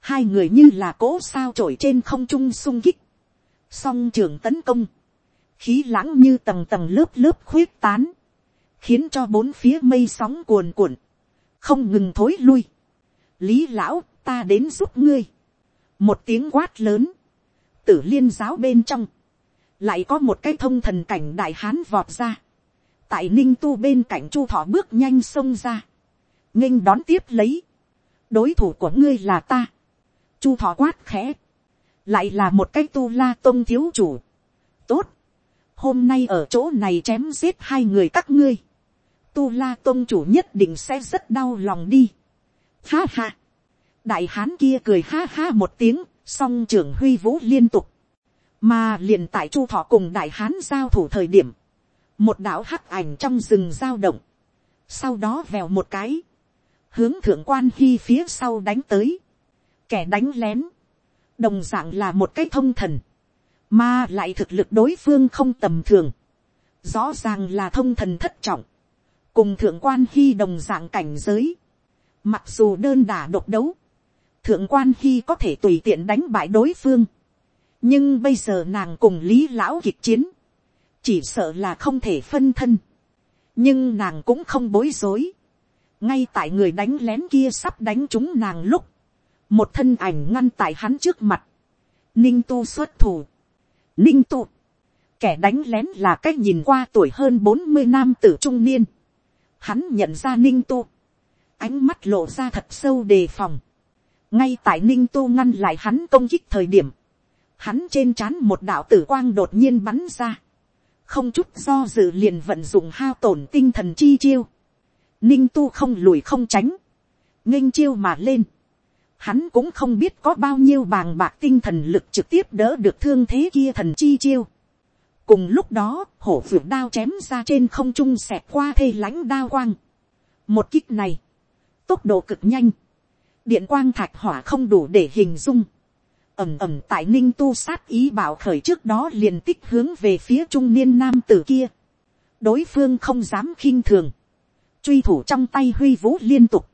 hai người như là cỗ sao trổi trên không trung sung kích, song trường tấn công, khí lãng như tầng tầng lớp lớp khuyết tán, khiến cho bốn phía mây sóng cuồn cuộn, không ngừng thối lui. lý lão ta đến giúp ngươi. một tiếng quát lớn, tử liên giáo bên trong, lại có một cái thông thần cảnh đại hán vọt ra, tại ninh tu bên cạnh chu thọ bước nhanh xông ra, nghênh đón tiếp lấy, đối thủ của ngươi là ta, chu thọ quát khẽ, lại là một cái tu la tôn thiếu chủ, hôm nay ở chỗ này chém giết hai người các ngươi, tu la tôn chủ nhất định sẽ rất đau lòng đi, ha ha, đại hán kia cười ha ha một tiếng, song trưởng huy vũ liên tục, mà liền tại chu thọ cùng đại hán giao thủ thời điểm, một đạo hắc ảnh trong rừng giao động, sau đó vèo một cái, hướng thượng quan hy phía sau đánh tới, kẻ đánh lén, đồng d ạ n g là một cái thông thần, mà lại thực lực đối phương không tầm thường, rõ ràng là thông thần thất trọng, cùng thượng quan hy đồng dạng cảnh giới, mặc dù đơn đả độc đấu, thượng quan hy có thể tùy tiện đánh bại đối phương, nhưng bây giờ nàng cùng lý lão kịch chiến, chỉ sợ là không thể phân thân, nhưng nàng cũng không bối rối, ngay tại người đánh lén kia sắp đánh chúng nàng lúc, một thân ảnh ngăn tại hắn trước mặt, ninh tu xuất thủ, ninh tu, kẻ đánh lén là cách nhìn qua tuổi hơn bốn mươi nam tử trung niên, hắn nhận ra ninh tu, ánh mắt lộ ra thật sâu đề phòng, ngay tại ninh tu ngăn lại hắn công kích thời điểm, hắn trên trán một đạo tử quang đột nhiên bắn ra, không chút do dự liền vận dụng hao tổn tinh thần chi chiêu, ninh tu không lùi không tránh, nghênh chiêu mà lên, hắn cũng không biết có bao nhiêu bàng bạc tinh thần lực trực tiếp đỡ được thương thế kia thần chi chiêu. cùng lúc đó, hổ phượng đao chém ra trên không trung xẹt qua thê lãnh đao quang. một kích này, tốc độ cực nhanh, điện quang thạch hỏa không đủ để hình dung, ẩm ẩm tại ninh tu sát ý bảo khởi trước đó liền tích hướng về phía trung niên nam tử kia. đối phương không dám khinh thường, truy thủ trong tay huy vũ liên tục,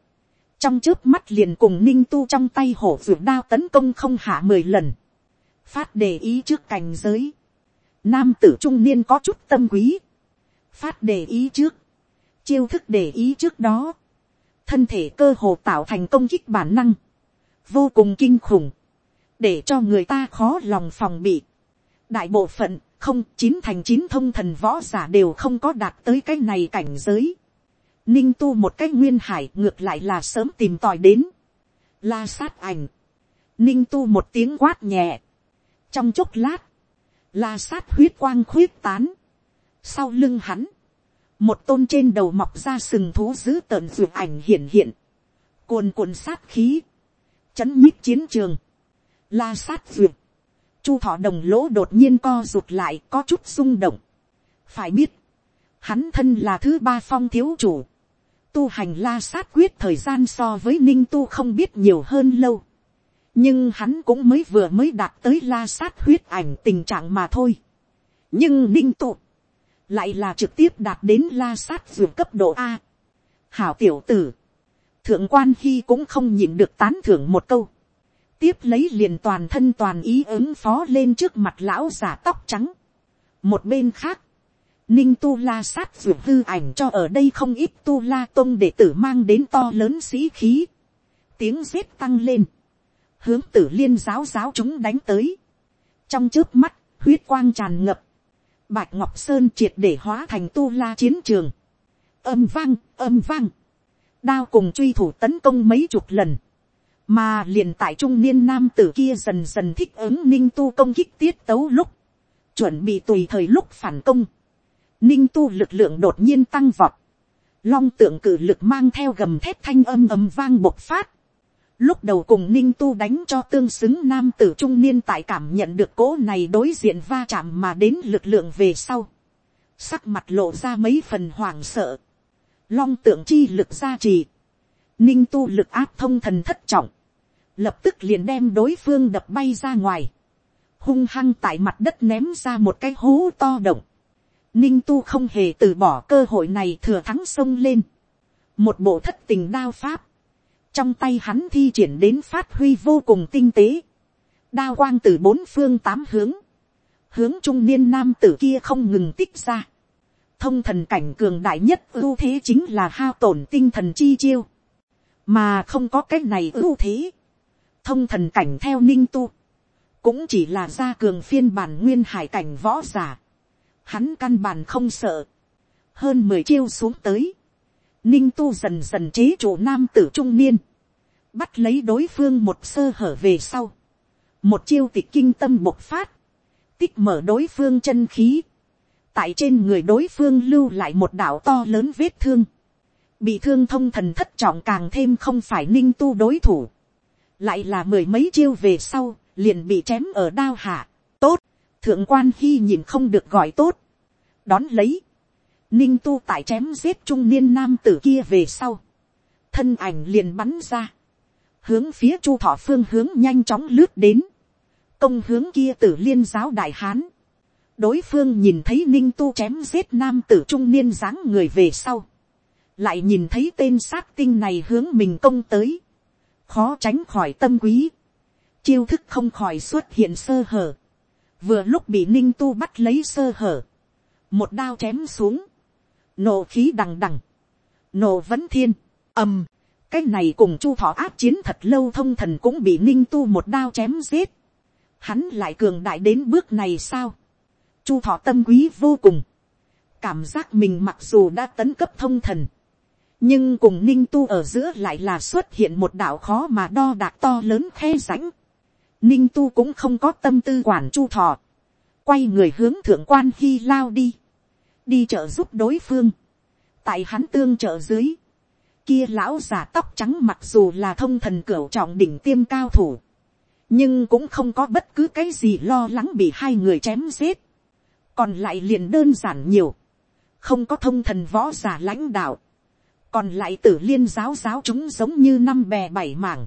trong trước mắt liền cùng ninh tu trong tay hổ vượt đao tấn công không hạ mười lần, phát đề ý trước cảnh giới, nam tử trung niên có chút tâm quý, phát đề ý trước, chiêu thức đề ý trước đó, thân thể cơ hồ tạo thành công kích bản năng, vô cùng kinh khủng, để cho người ta khó lòng phòng bị. đại bộ phận không chín thành chín thông thần võ giả đều không có đạt tới cái này cảnh giới ninh tu một cách nguyên hải ngược lại là sớm tìm tòi đến. la sát ảnh. ninh tu một tiếng quát nhẹ. trong chốc lát, la sát huyết quang khuyết tán. sau lưng hắn, một tôn trên đầu mọc ra sừng thú dữ tợn ruột ảnh hiện hiện. cuồn cuộn sát khí. chấn nhích chiến trường la sát duyệt, chu thọ đồng lỗ đột nhiên co rụt lại có chút rung động. phải biết, hắn thân là thứ ba phong thiếu chủ, tu hành la sát quyết thời gian so với ninh tu không biết nhiều hơn lâu. nhưng hắn cũng mới vừa mới đạt tới la sát huyết ảnh tình trạng mà thôi. nhưng ninh tu lại là trực tiếp đạt đến la sát dược cấp độ a. hảo tiểu tử, thượng quan khi cũng không nhịn được tán thưởng một câu tiếp lấy liền toàn thân toàn ý ứng phó lên trước mặt lão giả tóc trắng. một bên khác, ninh tu la sát vượt hư ảnh cho ở đây không ít tu la tôn để tử mang đến to lớn sĩ khí. tiếng giết tăng lên, hướng tử liên giáo giáo chúng đánh tới. trong trước mắt, huyết quang tràn ngập, bạch ngọc sơn triệt để hóa thành tu la chiến trường. âm vang, âm vang, đao cùng truy thủ tấn công mấy chục lần mà liền tại trung niên nam tử kia dần dần thích ứng ninh tu công kích tiết tấu lúc, chuẩn bị tùy thời lúc phản công, ninh tu lực lượng đột nhiên tăng vọt, long tượng cử lực mang theo gầm thép thanh âm ầm vang bộc phát, lúc đầu cùng ninh tu đánh cho tương xứng nam tử trung niên tại cảm nhận được cố này đối diện va chạm mà đến lực lượng về sau, sắc mặt lộ ra mấy phần hoảng sợ, long tượng chi lực gia trì, ninh tu lực áp thông thần thất trọng, lập tức liền đem đối phương đập bay ra ngoài, hung hăng tại mặt đất ném ra một cái hố to động. Ninh tu không hề từ bỏ cơ hội này thừa thắng sông lên. Một bộ thất tình đao pháp. Trong tay hắn thi triển đến phát huy vô cùng tinh tế. Đao quang từ bốn phương tám hướng. Hướng trung niên nam tử kia không ngừng tích ra. Thông thần cảnh cường đại nhất ưu thế chính là hao tổn tinh thần chi chiêu. Mà không có cái này ưu thế thông thần cảnh theo ninh tu, cũng chỉ là gia cường phiên bản nguyên hải cảnh võ giả. Hắn căn bản không sợ. Hơn mười chiêu xuống tới. Ninh tu dần dần chế chủ nam tử trung niên. Bắt lấy đối phương một sơ hở về sau. Một chiêu tịch kinh tâm bộc phát. Tích mở đối phương chân khí. Tại trên người đối phương lưu lại một đảo to lớn vết thương. Bị thương thông thần thất trọng càng thêm không phải ninh tu đối thủ lại là mười mấy chiêu về sau, liền bị chém ở đao hạ thượng quan hy nhìn không được gọi tốt. đón lấy, ninh tu tại chém giết trung niên nam tử kia về sau. thân ảnh liền bắn ra, hướng phía chu thọ phương hướng nhanh chóng lướt đến, công hướng kia tử liên giáo đại hán. đối phương nhìn thấy ninh tu chém giết nam tử trung niên dáng người về sau, lại nhìn thấy tên sát tinh này hướng mình công tới, khó tránh khỏi tâm quý, chiêu thức không khỏi xuất hiện sơ hở, vừa lúc bị ninh tu bắt lấy sơ hở, một đao chém xuống, nổ khí đằng đằng, nổ vẫn thiên, ầm, cái này cùng chu thọ áp chiến thật lâu thông thần cũng bị ninh tu một đao chém giết, hắn lại cường đại đến bước này sao, chu thọ tâm quý vô cùng, cảm giác mình mặc dù đã tấn cấp thông thần, nhưng cùng ninh tu ở giữa lại là xuất hiện một đạo khó mà đo đạc to lớn khe rãnh ninh tu cũng không có tâm tư quản chu thọ, quay người hướng thượng quan khi lao đi, đi trợ giúp đối phương, tại hắn tương trợ dưới, kia lão già tóc trắng mặc dù là thông thần cửu trọng đỉnh tiêm cao thủ, nhưng cũng không có bất cứ cái gì lo lắng bị hai người chém giết, còn lại liền đơn giản nhiều, không có thông thần võ giả lãnh đạo, còn lại tử liên giáo giáo chúng giống như năm bè bảy mảng,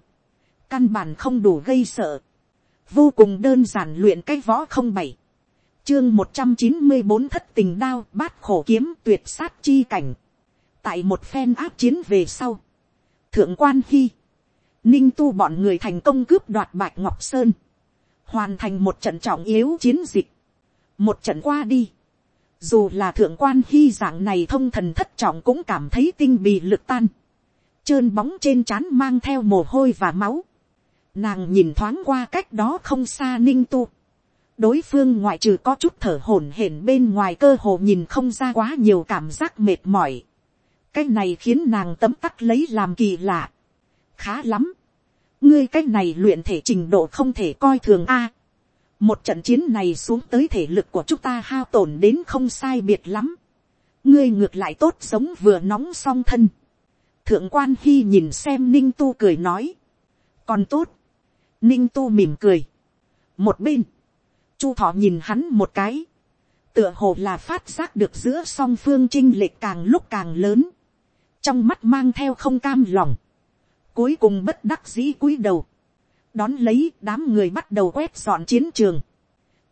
căn bản không đủ gây sợ, vô cùng đơn giản luyện cái võ không bảy, chương một trăm chín mươi bốn thất tình đao bát khổ kiếm tuyệt sát chi cảnh, tại một phen áp chiến về sau, thượng quan hy, ninh tu bọn người thành công cướp đoạt bạch ngọc sơn, hoàn thành một trận trọng yếu chiến dịch, một trận qua đi, dù là thượng quan hy dạng này thông thần thất trọng cũng cảm thấy tinh bì lực tan, trơn bóng trên trán mang theo mồ hôi và máu, nàng nhìn thoáng qua cách đó không xa ninh tu, đối phương ngoại trừ có chút thở hổn hển bên ngoài cơ hồ nhìn không ra quá nhiều cảm giác mệt mỏi, cái này khiến nàng tấm tắc lấy làm kỳ lạ, khá lắm, ngươi cái này luyện thể trình độ không thể coi thường a, một trận chiến này xuống tới thể lực của chúng ta hao tổn đến không sai biệt lắm. ngươi ngược lại tốt sống vừa nóng song thân. thượng quan hy nhìn xem ninh tu cười nói. còn tốt ninh tu mỉm cười. một bên, chu thọ nhìn hắn một cái. tựa hồ là phát giác được giữa song phương trinh lệch càng lúc càng lớn. trong mắt mang theo không cam lòng. cuối cùng bất đắc dĩ cúi đầu đón lấy đám người bắt đầu quét dọn chiến trường.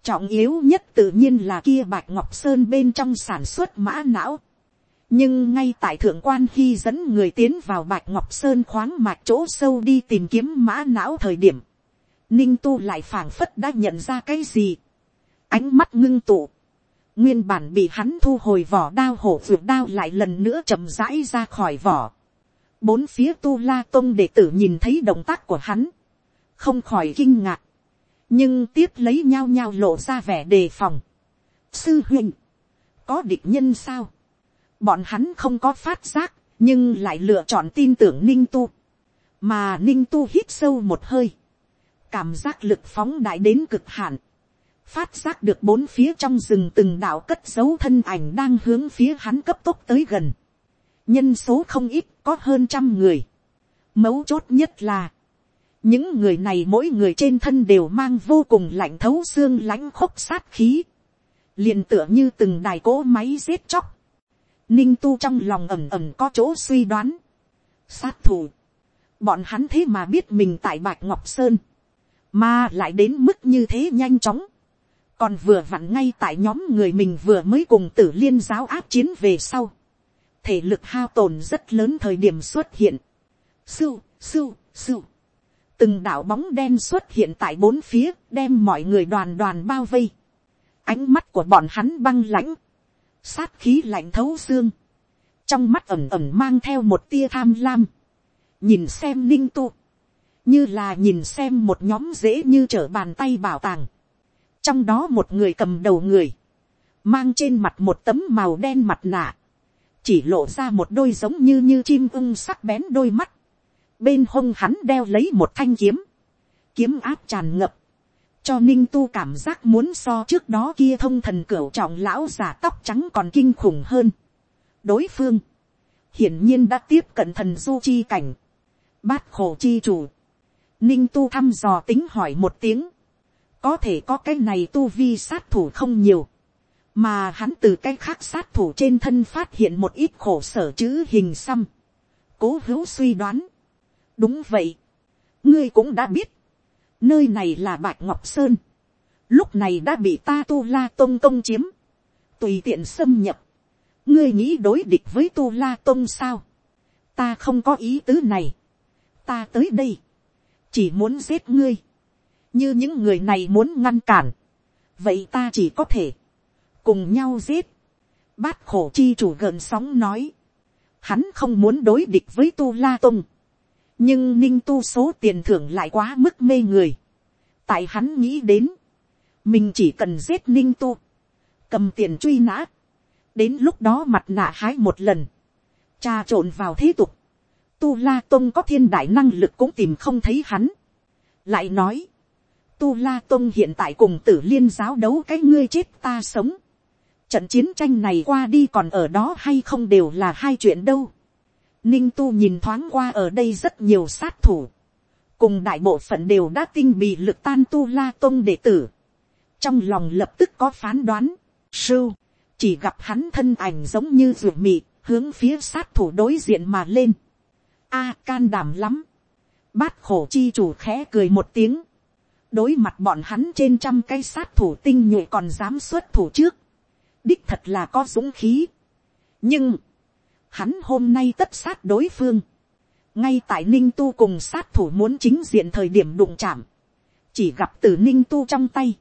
Trọng yếu nhất tự nhiên là kia bạch ngọc sơn bên trong sản xuất mã não. nhưng ngay tại thượng quan khi dẫn người tiến vào bạch ngọc sơn khoáng mạch chỗ sâu đi tìm kiếm mã não thời điểm, ninh tu lại phảng phất đã nhận ra cái gì. ánh mắt ngưng tụ, nguyên bản bị hắn thu hồi vỏ đao hổ vượt đao lại lần nữa chậm rãi ra khỏi vỏ. bốn phía tu la tông đệ tử nhìn thấy động tác của hắn, không khỏi kinh ngạc, nhưng tiếp lấy nhau nhau lộ ra vẻ đề phòng. sư huynh, có địch nhân sao, bọn hắn không có phát giác, nhưng lại lựa chọn tin tưởng ninh tu, mà ninh tu hít sâu một hơi, cảm giác lực phóng đại đến cực hạn, phát giác được bốn phía trong rừng từng đạo cất dấu thân ảnh đang hướng phía hắn cấp tốc tới gần, nhân số không ít có hơn trăm người, mấu chốt nhất là, những người này mỗi người trên thân đều mang vô cùng lạnh thấu xương lãnh khốc sát khí, liền tựa như từng đài cỗ máy giết chóc, ninh tu trong lòng ẩm ẩm có chỗ suy đoán, sát thủ, bọn hắn thế mà biết mình tại bạch ngọc sơn, mà lại đến mức như thế nhanh chóng, còn vừa vặn ngay tại nhóm người mình vừa mới cùng tử liên giáo áp chiến về sau, thể lực hao tồn rất lớn thời điểm xuất hiện, sưu, sưu, sưu, từng đạo bóng đen xuất hiện tại bốn phía, đem mọi người đoàn đoàn bao vây. ánh mắt của bọn hắn băng lãnh, sát khí lạnh thấu xương, trong mắt ẩm ẩm mang theo một tia tham lam, nhìn xem ninh tu, như là nhìn xem một nhóm dễ như trở bàn tay bảo tàng, trong đó một người cầm đầu người, mang trên mặt một tấm màu đen mặt nạ, chỉ lộ ra một đôi giống như như chim ưng sắc bén đôi mắt, bên hông hắn đeo lấy một thanh kiếm, kiếm áp tràn ngập, cho ninh tu cảm giác muốn so trước đó kia thông thần cửu trọng lão già tóc trắng còn kinh khủng hơn. đối phương, hiển nhiên đã tiếp cận thần du chi cảnh, bát khổ chi chủ, ninh tu thăm dò tính hỏi một tiếng, có thể có cái này tu vi sát thủ không nhiều, mà hắn từ cái khác sát thủ trên thân phát hiện một ít khổ sở chữ hình xăm, cố hữu suy đoán, đúng vậy, ngươi cũng đã biết, nơi này là bạch ngọc sơn, lúc này đã bị ta tu la tôn công chiếm, tùy tiện xâm nhập, ngươi nghĩ đối địch với tu la tôn sao, ta không có ý tứ này, ta tới đây, chỉ muốn giết ngươi, như những người này muốn ngăn cản, vậy ta chỉ có thể, cùng nhau giết, bát khổ chi chủ gợn sóng nói, hắn không muốn đối địch với tu la tông. Nhưng ninh tu số tiền thưởng lại quá mức mê người, tại hắn nghĩ đến, mình chỉ cần giết ninh tu, cầm tiền truy nã, đến lúc đó mặt nạ hái một lần, tra trộn vào thế tục, tu la tôn có thiên đại năng lực cũng tìm không thấy hắn, lại nói, tu la tôn hiện tại cùng tử liên giáo đấu cái ngươi chết ta sống, trận chiến tranh này qua đi còn ở đó hay không đều là hai chuyện đâu. Ninh tu nhìn thoáng qua ở đây rất nhiều sát thủ. Cùng đại bộ phận đều đã tinh bị lực tan tu la tôn đệ tử. Trong lòng lập tức có phán đoán. Sưu, chỉ gặp hắn thân ảnh giống như ruột mị, hướng phía sát thủ đối diện mà lên. A can đảm lắm. Bát khổ chi chủ khẽ cười một tiếng. Đối mặt bọn hắn trên trăm cây sát thủ tinh nhuệ còn dám xuất thủ trước. Đích thật là có dũng khí. nhưng, hắn hôm nay tất sát đối phương, ngay tại ninh tu cùng sát thủ muốn chính diện thời điểm đụng chạm, chỉ gặp từ ninh tu trong tay,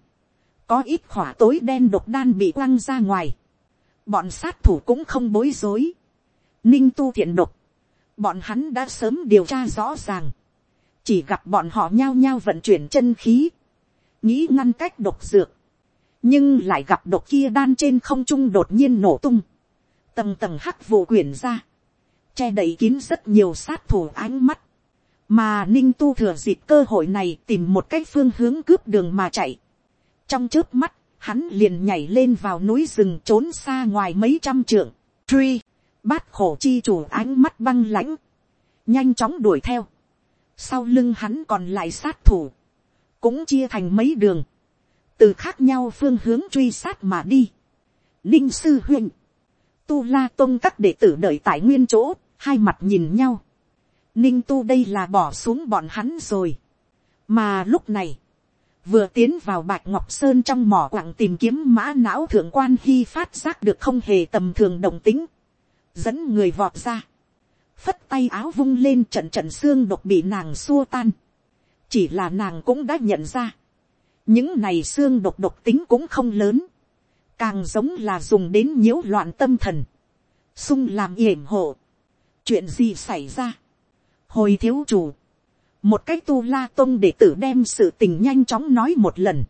có ít khỏa tối đen độc đan bị quăng ra ngoài, bọn sát thủ cũng không bối rối, ninh tu thiện độc, bọn hắn đã sớm điều tra rõ ràng, chỉ gặp bọn họ nhao nhao vận chuyển chân khí, nghĩ ngăn cách độc dược, nhưng lại gặp độc kia đan trên không trung đột nhiên nổ tung, tầng tầng hắc vụ quyển ra, che đậy kín rất nhiều sát thủ ánh mắt, mà ninh tu thừa dịp cơ hội này tìm một cách phương hướng cướp đường mà chạy. trong trước mắt, hắn liền nhảy lên vào núi rừng trốn xa ngoài mấy trăm trượng, truy, bát khổ chi chủ ánh mắt băng lãnh, nhanh chóng đuổi theo, sau lưng hắn còn lại sát thủ, cũng chia thành mấy đường, từ khác nhau phương hướng truy sát mà đi. Ninh sư huynh, tu la tôn các đệ tử đợi tại nguyên chỗ, hai mặt nhìn nhau. Ninh tu đây là bỏ xuống bọn hắn rồi. Mà lúc này, vừa tiến vào bạch ngọc sơn trong mỏ quặng tìm kiếm mã não thượng quan hy phát giác được không hề tầm thường đồng tính. Dẫn người vọt ra. Phất tay áo vung lên trận trận xương độc bị nàng xua tan. Chỉ là nàng cũng đã nhận ra. Những này xương độc độc tính cũng không lớn, càng giống là dùng đến nhiễu loạn tâm thần, sung làm yểm hộ. chuyện gì xảy ra, hồi thiếu chủ, một cái tu la tông để tử đem sự tình nhanh chóng nói một lần,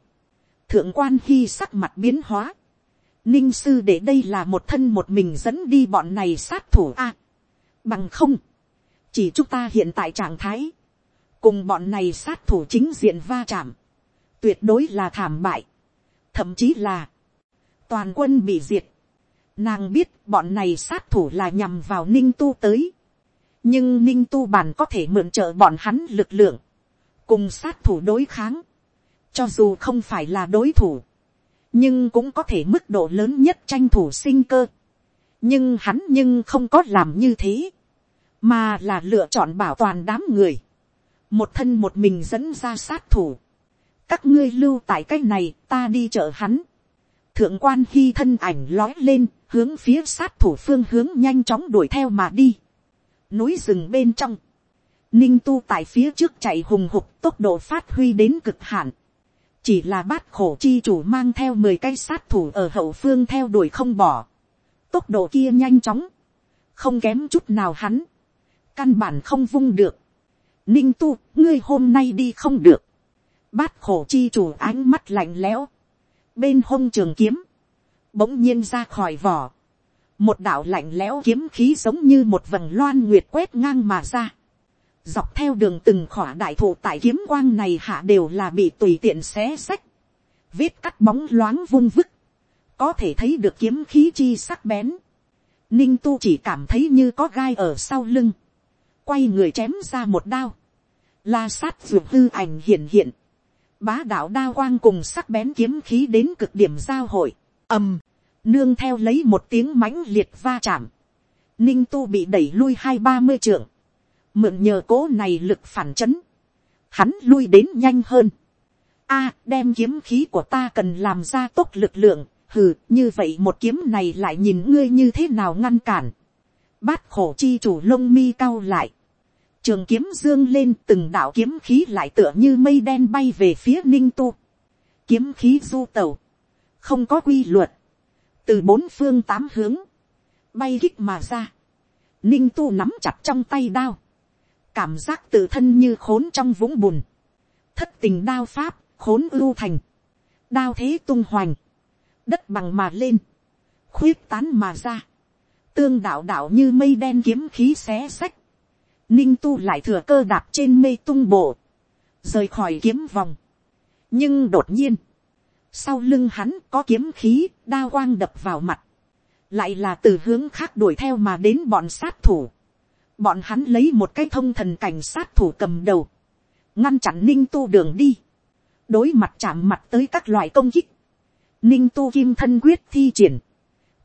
thượng quan khi sắc mặt biến hóa, ninh sư để đây là một thân một mình dẫn đi bọn này sát thủ a, bằng không, chỉ chúng ta hiện tại trạng thái, cùng bọn này sát thủ chính diện va chạm, tuyệt đối là thảm bại, thậm chí là toàn quân bị diệt. Nàng biết bọn này sát thủ là nhằm vào ninh tu tới, nhưng ninh tu bản có thể mượn trợ bọn hắn lực lượng, cùng sát thủ đối kháng, cho dù không phải là đối thủ, nhưng cũng có thể mức độ lớn nhất tranh thủ sinh cơ. nhưng hắn nhưng không có làm như thế, mà là lựa chọn bảo toàn đám người, một thân một mình dẫn ra sát thủ, các ngươi lưu tại cái này ta đi chợ hắn. thượng quan khi thân ảnh lói lên hướng phía sát thủ phương hướng nhanh chóng đuổi theo mà đi. núi rừng bên trong, ninh tu tại phía trước chạy hùng hục tốc độ phát huy đến cực hạn chỉ là bát khổ chi chủ mang theo mười cái sát thủ ở hậu phương theo đuổi không bỏ. tốc độ kia nhanh chóng, không kém chút nào hắn, căn bản không vung được. ninh tu, ngươi hôm nay đi không được Bát khổ chi chủ ánh mắt lạnh lẽo. Bên hông trường kiếm. Bỗng nhiên ra khỏi vỏ. Một đạo lạnh lẽo kiếm khí giống như một vầng loan nguyệt quét ngang mà ra. Dọc theo đường từng khỏa đại thụ tại kiếm quang này hạ đều là bị tùy tiện xé sách. Vết cắt bóng loáng vung vức. Có thể thấy được kiếm khí chi sắc bén. Ninh tu chỉ cảm thấy như có gai ở sau lưng. Quay người chém ra một đao. La sát ruột hư ảnh hiện hiện bá đạo đa quang cùng sắc bén kiếm khí đến cực điểm giao hội, ầm, nương theo lấy một tiếng mãnh liệt va chạm, ninh tu bị đẩy lui hai ba mươi trượng, mượn nhờ cố này lực phản chấn, hắn lui đến nhanh hơn, a đem kiếm khí của ta cần làm ra tốt lực lượng, hừ, như vậy một kiếm này lại nhìn ngươi như thế nào ngăn cản. Bát khổ chi chủ lông mi cao lại. Trường kiếm dương lên từng đạo kiếm khí lại tựa như mây đen bay về phía ninh tu. Kiếm khí du tàu. Không có quy luật. Từ bốn phương tám hướng. Bay kích mà ra. Ninh tu nắm chặt trong tay đao. Cảm giác tự thân như khốn trong vũng bùn. Thất tình đao pháp, khốn ưu thành. Đao thế tung hoành. Đất bằng mà lên. Khuyết tán mà ra. Tương đạo đạo như mây đen kiếm khí xé sách. Ninh tu lại thừa cơ đạp trên mây tung bộ. Rời khỏi kiếm vòng. Nhưng đột nhiên. Sau lưng hắn có kiếm khí, đa quang đập vào mặt lại là từ hướng khác đuổi theo mà đến bọn sát thủ bọn hắn lấy một cái thông thần cảnh sát thủ cầm đầu, ngăn chặn ninh tu đường đi, đối mặt chạm mặt tới các loại công kích, ninh tu kim thân quyết thi triển,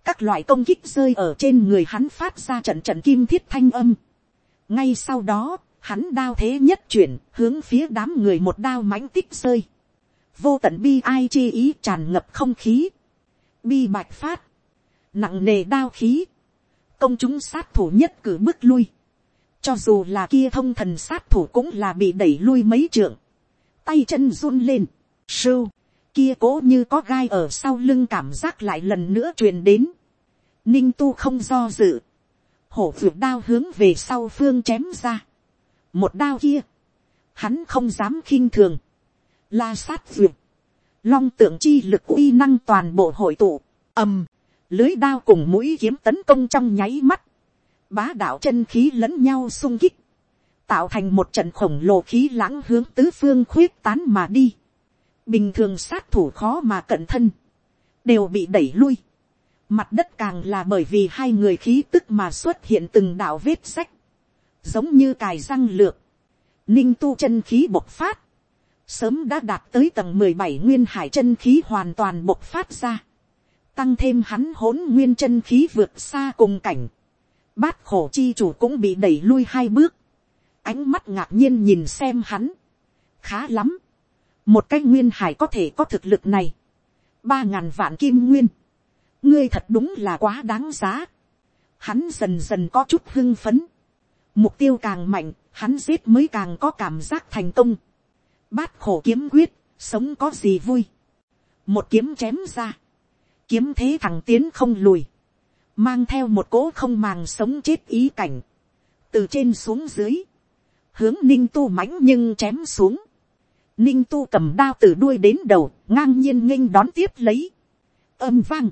các loại công kích rơi ở trên người hắn phát ra trận trận kim thiết thanh âm. ngay sau đó, hắn đao thế nhất chuyển, hướng phía đám người một đao mãnh tích rơi. vô tận bi ai chi ý tràn ngập không khí. bi bạch phát, nặng nề đao khí, công chúng sát thủ nhất cử bước lui, cho dù là kia thông thần sát thủ cũng là bị đẩy lui mấy trượng, tay chân run lên, sưu, kia cố như có gai ở sau lưng cảm giác lại lần nữa truyền đến, ninh tu không do dự, hổ vượt đao hướng về sau phương chém ra, một đao kia, hắn không dám khinh thường, la sát vượt, long tượng chi lực uy năng toàn bộ hội tụ, ầm, lưới đao cùng mũi kiếm tấn công trong nháy mắt, bá đạo chân khí lẫn nhau sung kích, tạo thành một trận khổng lồ khí lãng hướng tứ phương khuyết tán mà đi. Bình thường sát thủ khó mà cận thân, đều bị đẩy lui. Mặt đất càng là bởi vì hai người khí tức mà xuất hiện từng đạo vết sách, giống như cài răng lược, ninh tu chân khí bộc phát, sớm đã đạt tới tầng mười bảy nguyên hải chân khí hoàn toàn bộc phát ra tăng thêm hắn hỗn nguyên chân khí vượt xa cùng cảnh, bát khổ chi chủ cũng bị đẩy lui hai bước, ánh mắt ngạc nhiên nhìn xem hắn, khá lắm, một cái nguyên hải có thể có thực lực này, ba ngàn vạn kim nguyên, ngươi thật đúng là quá đáng giá, hắn dần dần có chút hưng phấn, mục tiêu càng mạnh, hắn giết mới càng có cảm giác thành công, bát khổ kiếm quyết, sống có gì vui, một kiếm chém ra, kiếm thế thằng tiến không lùi, mang theo một cỗ không màng sống chết ý cảnh, từ trên xuống dưới, hướng ninh tu mãnh nhưng chém xuống, ninh tu cầm đao từ đuôi đến đầu, ngang nhiên nghênh đón tiếp lấy, âm vang,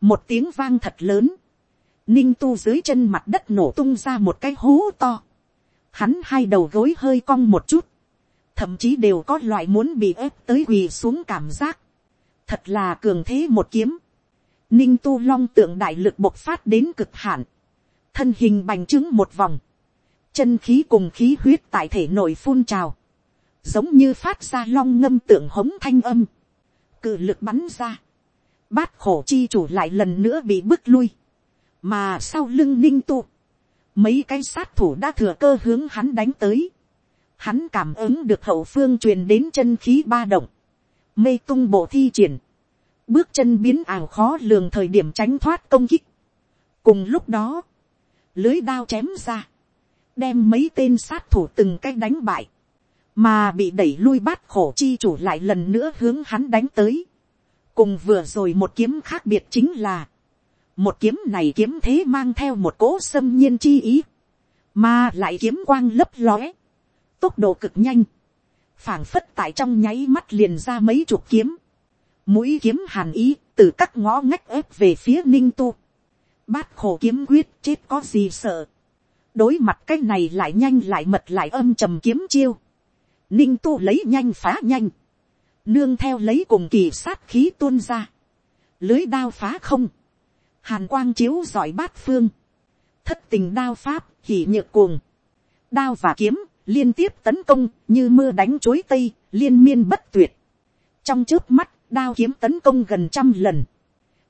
một tiếng vang thật lớn, ninh tu dưới chân mặt đất nổ tung ra một cái hố to, hắn hai đầu gối hơi cong một chút, thậm chí đều có loại muốn bị ép tới quỳ xuống cảm giác, thật là cường thế một kiếm, ninh tu long tượng đại lực bộc phát đến cực hạn, thân hình bành trướng một vòng, chân khí cùng khí huyết tại thể nội phun trào, giống như phát ra long ngâm tượng hống thanh âm, cự lực bắn ra, bát khổ chi chủ lại lần nữa bị bước lui, mà sau lưng ninh tu, mấy cái sát thủ đã thừa cơ hướng hắn đánh tới, hắn cảm ứng được hậu phương truyền đến chân khí ba động, mê tung bộ thi triển, bước chân biến ảo khó lường thời điểm tránh thoát công kích. cùng lúc đó, lưới đao chém ra, đem mấy tên sát thủ từng cách đánh bại, mà bị đẩy lui bát khổ chi chủ lại lần nữa hướng hắn đánh tới. cùng vừa rồi một kiếm khác biệt chính là, một kiếm này kiếm thế mang theo một cỗ xâm nhiên chi ý, mà lại kiếm quang lấp lóe, tốc độ cực nhanh, phảng phất tại trong nháy mắt liền ra mấy chục kiếm, mũi kiếm hàn ý từ các ngõ ngách ép về phía ninh tu, bát khổ kiếm quyết chết có gì sợ, đối mặt cái này lại nhanh lại mật lại âm trầm kiếm chiêu, ninh tu lấy nhanh phá nhanh, nương theo lấy cùng kỳ sát khí tuôn ra, lưới đao phá không, hàn quang chiếu giỏi bát phương, thất tình đao pháp hỉ nhược cuồng, đao và kiếm liên tiếp tấn công như mưa đánh chối tây liên miên bất tuyệt, trong trước mắt đao kiếm tấn công gần trăm lần,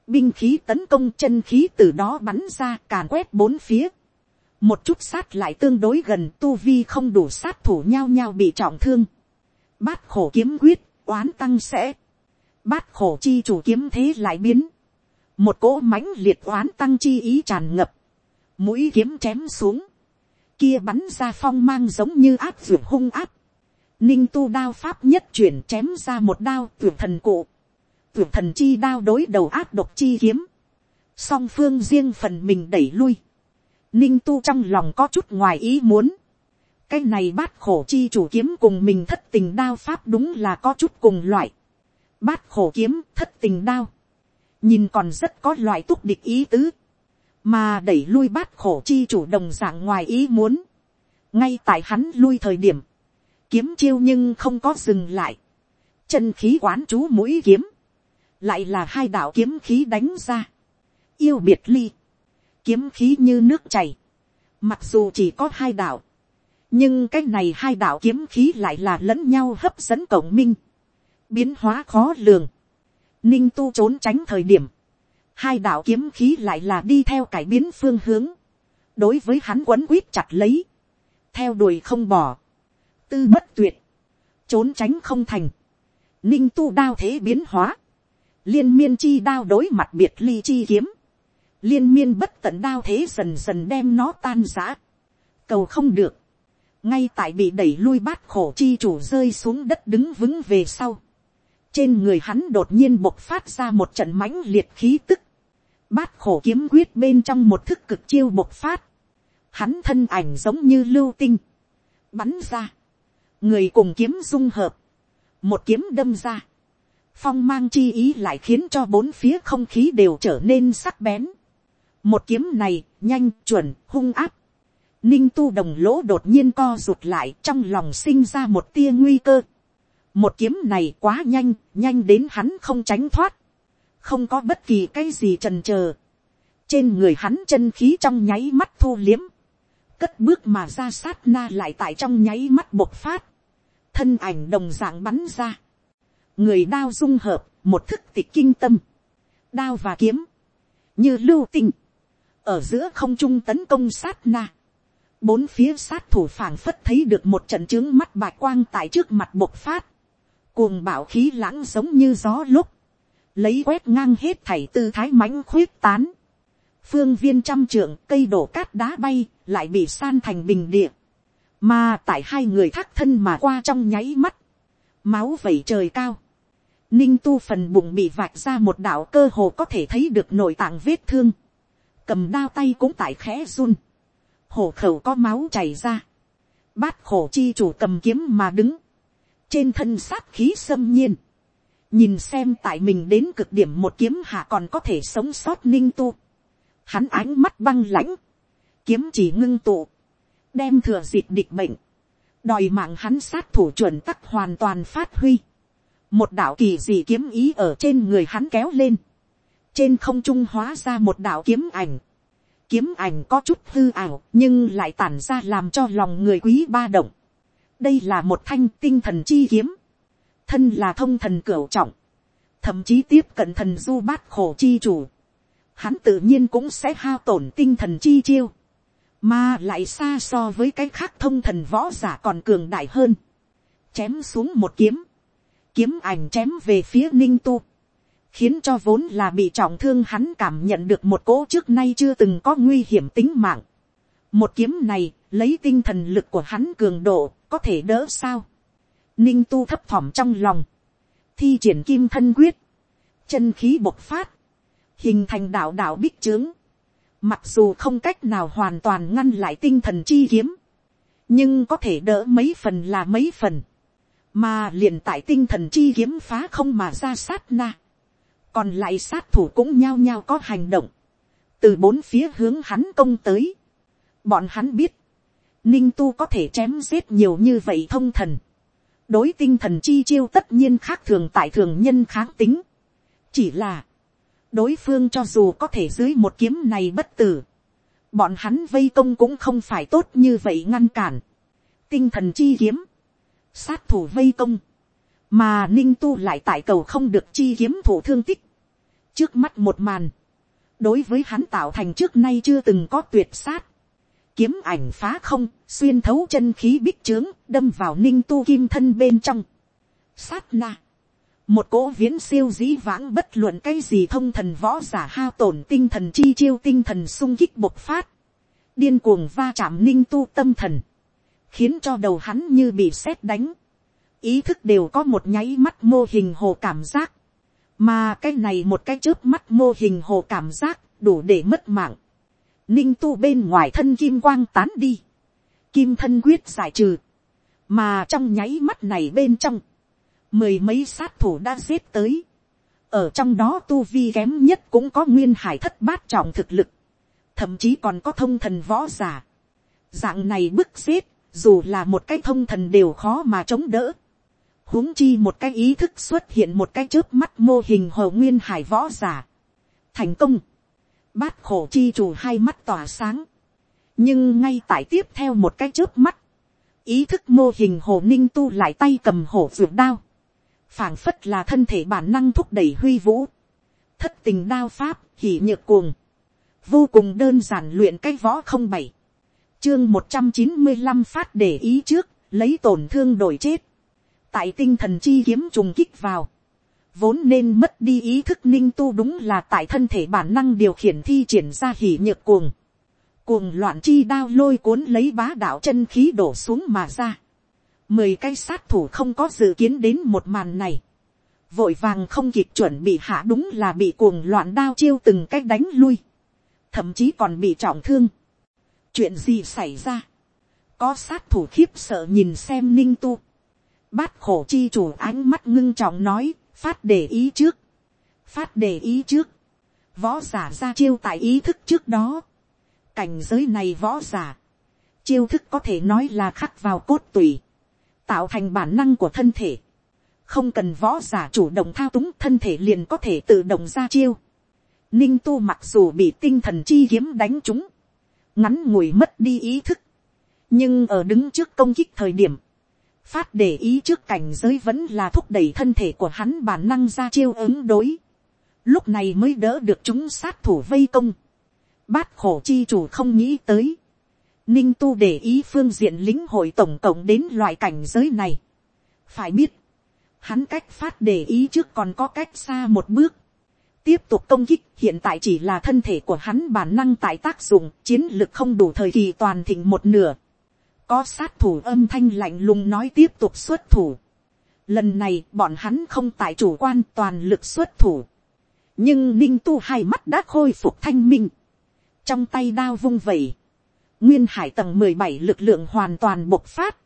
binh khí tấn công chân khí từ đó bắn ra càn quét bốn phía, một chút sát lại tương đối gần tu vi không đủ sát thủ nhau nhau bị trọng thương, bát khổ kiếm quyết, oán tăng sẽ, bát khổ chi chủ kiếm thế lại biến, một cỗ mãnh liệt oán tăng chi ý tràn ngập, mũi kiếm chém xuống, kia bắn ra phong mang giống như áp vượt hung áp, ninh tu đao pháp nhất chuyển chém ra một đao tuyệt thần cụ, tuyệt thần chi đao đối đầu áp độc chi kiếm, song phương riêng phần mình đẩy lui, ninh tu trong lòng có chút ngoài ý muốn, cái này bát khổ chi chủ kiếm cùng mình thất tình đao pháp đúng là có chút cùng loại, bát khổ kiếm thất tình đao, nhìn còn rất có loại túc địch ý tứ, mà đẩy lui bát khổ chi chủ đồng dạng ngoài ý muốn, ngay tại hắn lui thời điểm, kiếm chiêu nhưng không có dừng lại, chân khí quán chú mũi kiếm, lại là hai đạo kiếm khí đánh ra, yêu biệt ly, kiếm khí như nước chảy, mặc dù chỉ có hai đạo, nhưng cái này hai đạo kiếm khí lại là lẫn nhau hấp dẫn cổng minh, biến hóa khó lường, ninh tu trốn tránh thời điểm, hai đạo kiếm khí lại là đi theo cải biến phương hướng, đối với hắn quấn quýt chặt lấy, theo đuổi không bỏ, tư bất tuyệt, trốn tránh không thành, ninh tu đao thế biến hóa, liên miên chi đao đối mặt biệt ly chi kiếm, liên miên bất tận đao thế dần dần đem nó tan giã, cầu không được, ngay tại bị đẩy lui bát khổ chi chủ rơi xuống đất đứng vững về sau, trên người hắn đột nhiên bộc phát ra một trận mãnh liệt khí tức, bát khổ kiếm quyết bên trong một thức cực chiêu bộc phát, hắn thân ảnh giống như lưu tinh, bắn ra, người cùng kiếm dung hợp, một kiếm đâm ra, phong mang chi ý lại khiến cho bốn phía không khí đều trở nên sắc bén. một kiếm này nhanh chuẩn hung áp. ninh tu đồng lỗ đột nhiên co rụt lại trong lòng sinh ra một tia nguy cơ. một kiếm này quá nhanh, nhanh đến hắn không tránh thoát. không có bất kỳ cái gì trần chờ. trên người hắn chân khí trong nháy mắt thu liếm. cất bước mà ra sát na lại tại trong nháy mắt bộc phát. thân ảnh đồng dạng bắn ra người đao dung hợp, một thức tịch kinh tâm, đao và kiếm, như lưu tinh, ở giữa không trung tấn công sát na, bốn phía sát thủ phảng phất thấy được một trận trướng mắt bạch quang tại trước mặt bộc phát, cuồng bảo khí lãng giống như gió lúc, lấy quét ngang hết thảy tư thái mãnh khuyết tán, phương viên trăm trượng cây đổ cát đá bay, lại bị san thành bình địa, mà tại hai người thác thân mà qua trong nháy mắt, máu vẩy trời cao, ninh tu phần bụng bị vạch ra một đạo cơ hồ có thể thấy được nội tạng vết thương, cầm đao tay cũng tại khẽ run, hổ khẩu có máu chảy ra, bát khổ chi chủ cầm kiếm mà đứng, trên thân sát khí xâm nhiên, nhìn xem tại mình đến cực điểm một kiếm hạ còn có thể sống sót ninh tu, hắn ánh mắt băng lãnh, kiếm chỉ ngưng tụ, đem thừa dịp địch bệnh, đòi mạng hắn sát thủ chuẩn tắc hoàn toàn phát huy, một đạo kỳ dị kiếm ý ở trên người hắn kéo lên, trên không trung hóa ra một đạo kiếm ảnh, kiếm ảnh có chút hư ảo nhưng lại tản ra làm cho lòng người quý ba động. đây là một thanh tinh thần chi kiếm, thân là thông thần cửu trọng, thậm chí tiếp cận thần du bát khổ chi chủ, hắn tự nhiên cũng sẽ hao tổn tinh thần chi chiêu, mà lại xa so với cái khác thông thần võ giả còn cường đại hơn, chém xuống một kiếm, kiếm ảnh chém về phía ninh tu, khiến cho vốn là bị trọng thương hắn cảm nhận được một cỗ trước nay chưa từng có nguy hiểm tính mạng. một kiếm này, lấy tinh thần lực của hắn cường độ, có thể đỡ sao. ninh tu thấp thỏm trong lòng, thi triển kim thân quyết, chân khí bộc phát, hình thành đạo đạo bích trướng, mặc dù không cách nào hoàn toàn ngăn lại tinh thần chi kiếm, nhưng có thể đỡ mấy phần là mấy phần mà liền tại tinh thần chi kiếm phá không mà ra sát na, còn lại sát thủ cũng nhao nhao có hành động, từ bốn phía hướng hắn công tới. Bọn hắn biết, ninh tu có thể chém giết nhiều như vậy thông thần, đối tinh thần chi chiêu tất nhiên khác thường tại thường nhân kháng tính, chỉ là, đối phương cho dù có thể dưới một kiếm này bất tử, bọn hắn vây công cũng không phải tốt như vậy ngăn cản. tinh thần chi kiếm, sát thủ vây công, mà ninh tu lại tại cầu không được chi kiếm thủ thương tích. trước mắt một màn, đối với hắn tạo thành trước nay chưa từng có tuyệt sát, kiếm ảnh phá không, xuyên thấu chân khí bích trướng, đâm vào ninh tu kim thân bên trong. sát na, một cỗ viễn siêu dĩ vãng bất luận cái gì thông thần võ giả hao tổn tinh thần chi chiêu tinh thần sung kích bộc phát, điên cuồng va chạm ninh tu tâm thần, khiến cho đầu hắn như bị sét đánh, ý thức đều có một nháy mắt mô hình hồ cảm giác, mà cái này một cái chớp mắt mô hình hồ cảm giác đủ để mất mạng, ninh tu bên ngoài thân kim quang tán đi, kim thân quyết giải trừ, mà trong nháy mắt này bên trong, mười mấy sát thủ đã giết tới, ở trong đó tu vi kém nhất cũng có nguyên hải thất bát trọng thực lực, thậm chí còn có thông thần võ giả. Dạng này bức xếp dù là một cái thông thần đều khó mà chống đỡ. huống chi một cái ý thức xuất hiện một cái trước mắt mô hình hồ nguyên hải võ giả. thành công, bát khổ chi chủ hai mắt tỏa sáng. nhưng ngay tại tiếp theo một cái trước mắt, ý thức mô hình hồ ninh tu lại tay cầm hổ vượt đao phảng phất là thân thể bản năng thúc đẩy huy vũ, thất tình đao pháp, hỉ nhược cuồng, vô cùng đơn giản luyện cái võ không bảy, chương một trăm chín mươi năm phát để ý trước, lấy tổn thương đổi chết, tại tinh thần chi kiếm trùng kích vào, vốn nên mất đi ý thức ninh tu đúng là tại thân thể bản năng điều khiển thi triển ra hỉ nhược cuồng, cuồng loạn chi đao lôi cuốn lấy bá đạo chân khí đổ xuống mà ra, mười cái sát thủ không có dự kiến đến một màn này, vội vàng không kịp chuẩn bị hạ đúng là bị cuồng loạn đao chiêu từng cách đánh lui, thậm chí còn bị trọng thương chuyện gì xảy ra, có sát thủ khiếp sợ nhìn xem ninh tu, bát khổ chi chủ ánh mắt ngưng trọng nói, phát để ý trước, phát để ý trước, võ giả ra chiêu tại ý thức trước đó, cảnh giới này võ giả, chiêu thức có thể nói là khắc vào cốt tùy, tạo thành bản năng của thân thể, không cần võ giả chủ động thao túng thân thể liền có thể tự động ra chiêu. Ninh tu mặc dù bị tinh thần chi kiếm đánh trúng, ngắn ngủi mất đi ý thức, nhưng ở đứng trước công kích thời điểm, phát để ý trước cảnh giới vẫn là thúc đẩy thân thể của hắn bản năng ra chiêu ứng đối, lúc này mới đỡ được chúng sát thủ vây công. Bát khổ chi chủ không nghĩ tới, Ninh tu để ý phương diện lính hội tổng cộng đến loại cảnh giới này. Phải biết, hắn cách phát để ý trước còn có cách xa một bước. Tiếp tục công kích hiện tại chỉ là thân thể của hắn bản năng tại tác dụng chiến lực không đủ thời kỳ toàn thịnh một nửa. Có sát thủ âm thanh lạnh lùng nói tiếp tục xuất thủ. Lần này bọn hắn không tại chủ quan toàn lực xuất thủ. Nhưng ninh tu hai mắt đã khôi phục thanh minh. Trong tay đao vung vẩy nguyên hải tầng mười bảy lực lượng hoàn toàn bộc phát,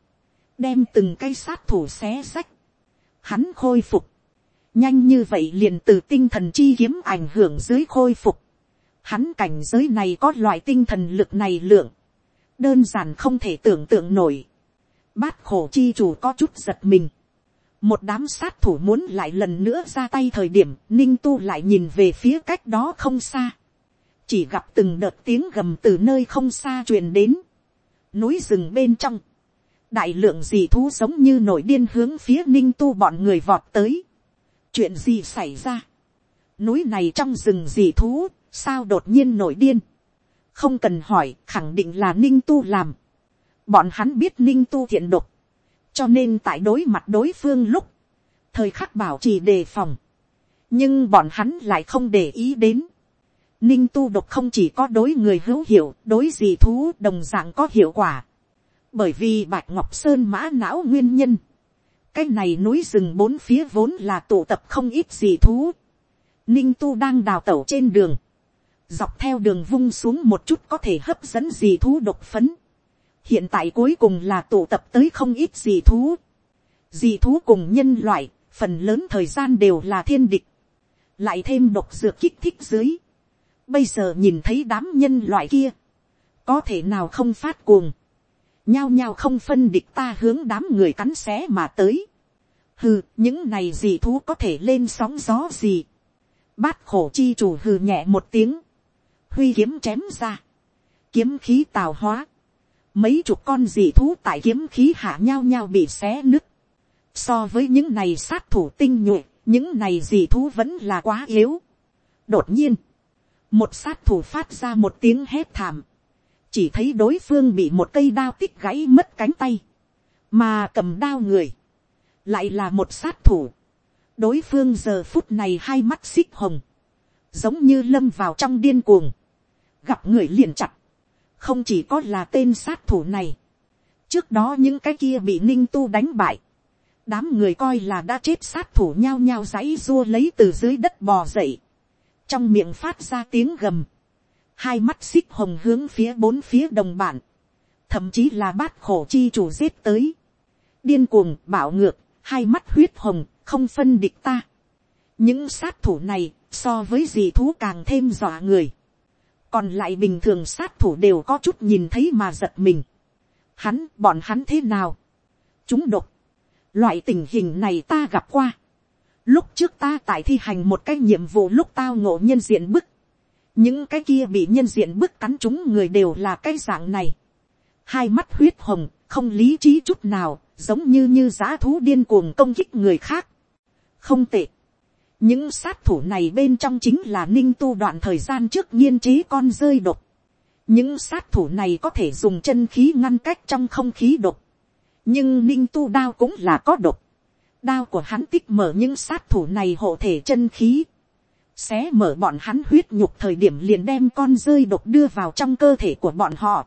đem từng cây sát thủ xé sách, hắn khôi phục, nhanh như vậy liền từ tinh thần chi kiếm ảnh hưởng dưới khôi phục, hắn cảnh giới này có loại tinh thần lực này lượng, đơn giản không thể tưởng tượng nổi, bát khổ chi chủ có chút giật mình, một đám sát thủ muốn lại lần nữa ra tay thời điểm ninh tu lại nhìn về phía cách đó không xa. Chỉ gặp từng đợt tiếng gầm từ nơi không xa truyền đến, núi rừng bên trong, đại lượng dị thú giống như nổi điên hướng phía ninh tu bọn người vọt tới chuyện gì xảy ra, núi này trong rừng gì thú, sao đột nhiên nổi điên, không cần hỏi khẳng định là ninh tu làm, bọn hắn biết ninh tu thiện độc, cho nên tại đối mặt đối phương lúc, thời khắc bảo trì đề phòng, nhưng bọn hắn lại không để ý đến, Ninh tu độc không chỉ có đối người hữu hiệu, đối gì thú đồng dạng có hiệu quả. Bởi vì Bạch Ngọc Sơn mã não nguyên nhân. Cái này núi rừng bốn phía vốn là tụ tập không ít gì thú. Ninh tu đang đào tẩu trên đường. Dọc theo đường vung xuống một chút có thể hấp dẫn gì thú độc phấn. Hiện tại cuối cùng là tụ tập tới không ít gì thú. Dì thú cùng nhân loại, phần lớn thời gian đều là thiên địch. Lại thêm độc dược kích thích dưới Bây giờ nhìn thấy đám nhân loại kia. Có thể nào không phát cuồng. Nhao nhao không phân địch ta hướng đám người cắn xé mà tới. Hừ, những này gì thú có thể lên sóng gió gì. Bát khổ chi chủ hừ nhẹ một tiếng. Huy kiếm chém ra. Kiếm khí tào hóa. Mấy chục con dị thú tại kiếm khí hạ nhau nhau bị xé nứt. So với những này sát thủ tinh nhuệ, những này dị thú vẫn là quá yếu. Đột nhiên, một sát thủ phát ra một tiếng hét thảm, chỉ thấy đối phương bị một cây đao tích gãy mất cánh tay, mà cầm đao người, lại là một sát thủ, đối phương giờ phút này hai mắt xích hồng, giống như lâm vào trong điên cuồng, gặp người liền chặt, không chỉ có là tên sát thủ này, trước đó những cái kia bị ninh tu đánh bại, đám người coi là đã chết sát thủ nhao nhao dãy dua lấy từ dưới đất bò dậy, trong miệng phát ra tiếng gầm, hai mắt xích hồng hướng phía bốn phía đồng bản, thậm chí là bát khổ chi chủ giết tới, điên cuồng bảo ngược, hai mắt huyết hồng, không phân địch ta. những sát thủ này so với dị thú càng thêm dọa người, còn lại bình thường sát thủ đều có chút nhìn thấy mà giật mình. hắn bọn hắn thế nào, chúng độc, loại tình hình này ta gặp qua. lúc trước ta tại thi hành một cái nhiệm vụ lúc tao ngộ nhân diện bức, những cái kia bị nhân diện bức cắn chúng người đều là cái dạng này. hai mắt huyết hồng, không lý trí chút nào, giống như như giá thú điên cuồng công kích người khác. không tệ. những sát thủ này bên trong chính là ninh tu đoạn thời gian trước nghiên chế con rơi độc. những sát thủ này có thể dùng chân khí ngăn cách trong không khí độc. nhưng ninh tu đao cũng là có độc. đao của hắn tích mở những sát thủ này hộ thể chân khí xé mở bọn hắn huyết nhục thời điểm liền đem con rơi độc đưa vào trong cơ thể của bọn họ.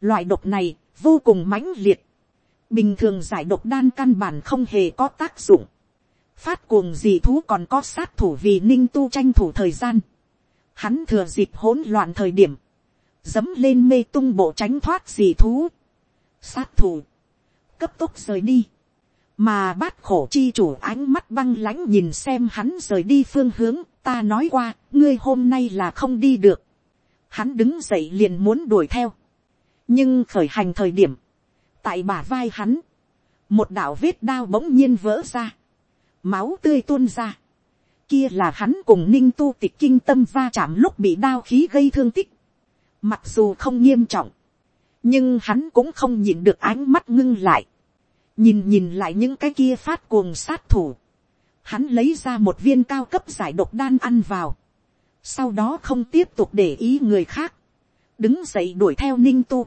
Loại độc này vô cùng mãnh liệt. Bình thường giải độc đan căn bản không hề có tác dụng. Phát cuồng dị thú còn có sát thủ vì ninh tu tranh thủ thời gian. Hắn thừa dịp hỗn loạn thời điểm. Dấm lên mê tung bộ tránh thoát dị thú. Sát thủ. Cấp tốc rời đi. Mà bát khổ chi chủ ánh mắt băng lãnh nhìn xem hắn rời đi phương hướng. Ta nói qua, ngươi hôm nay là không đi được. Hắn đứng dậy liền muốn đuổi theo. Nhưng khởi hành thời điểm, tại bả vai hắn, một đạo vết đao bỗng nhiên vỡ ra, máu tươi tuôn ra, kia là hắn cùng ninh tu tịch kinh tâm va chạm lúc bị đao khí gây thương tích, mặc dù không nghiêm trọng, nhưng hắn cũng không nhìn được ánh mắt ngưng lại, nhìn nhìn lại những cái kia phát cuồng sát thủ, hắn lấy ra một viên cao cấp giải độc đan ăn vào, sau đó không tiếp tục để ý người khác, đứng dậy đuổi theo ninh tu.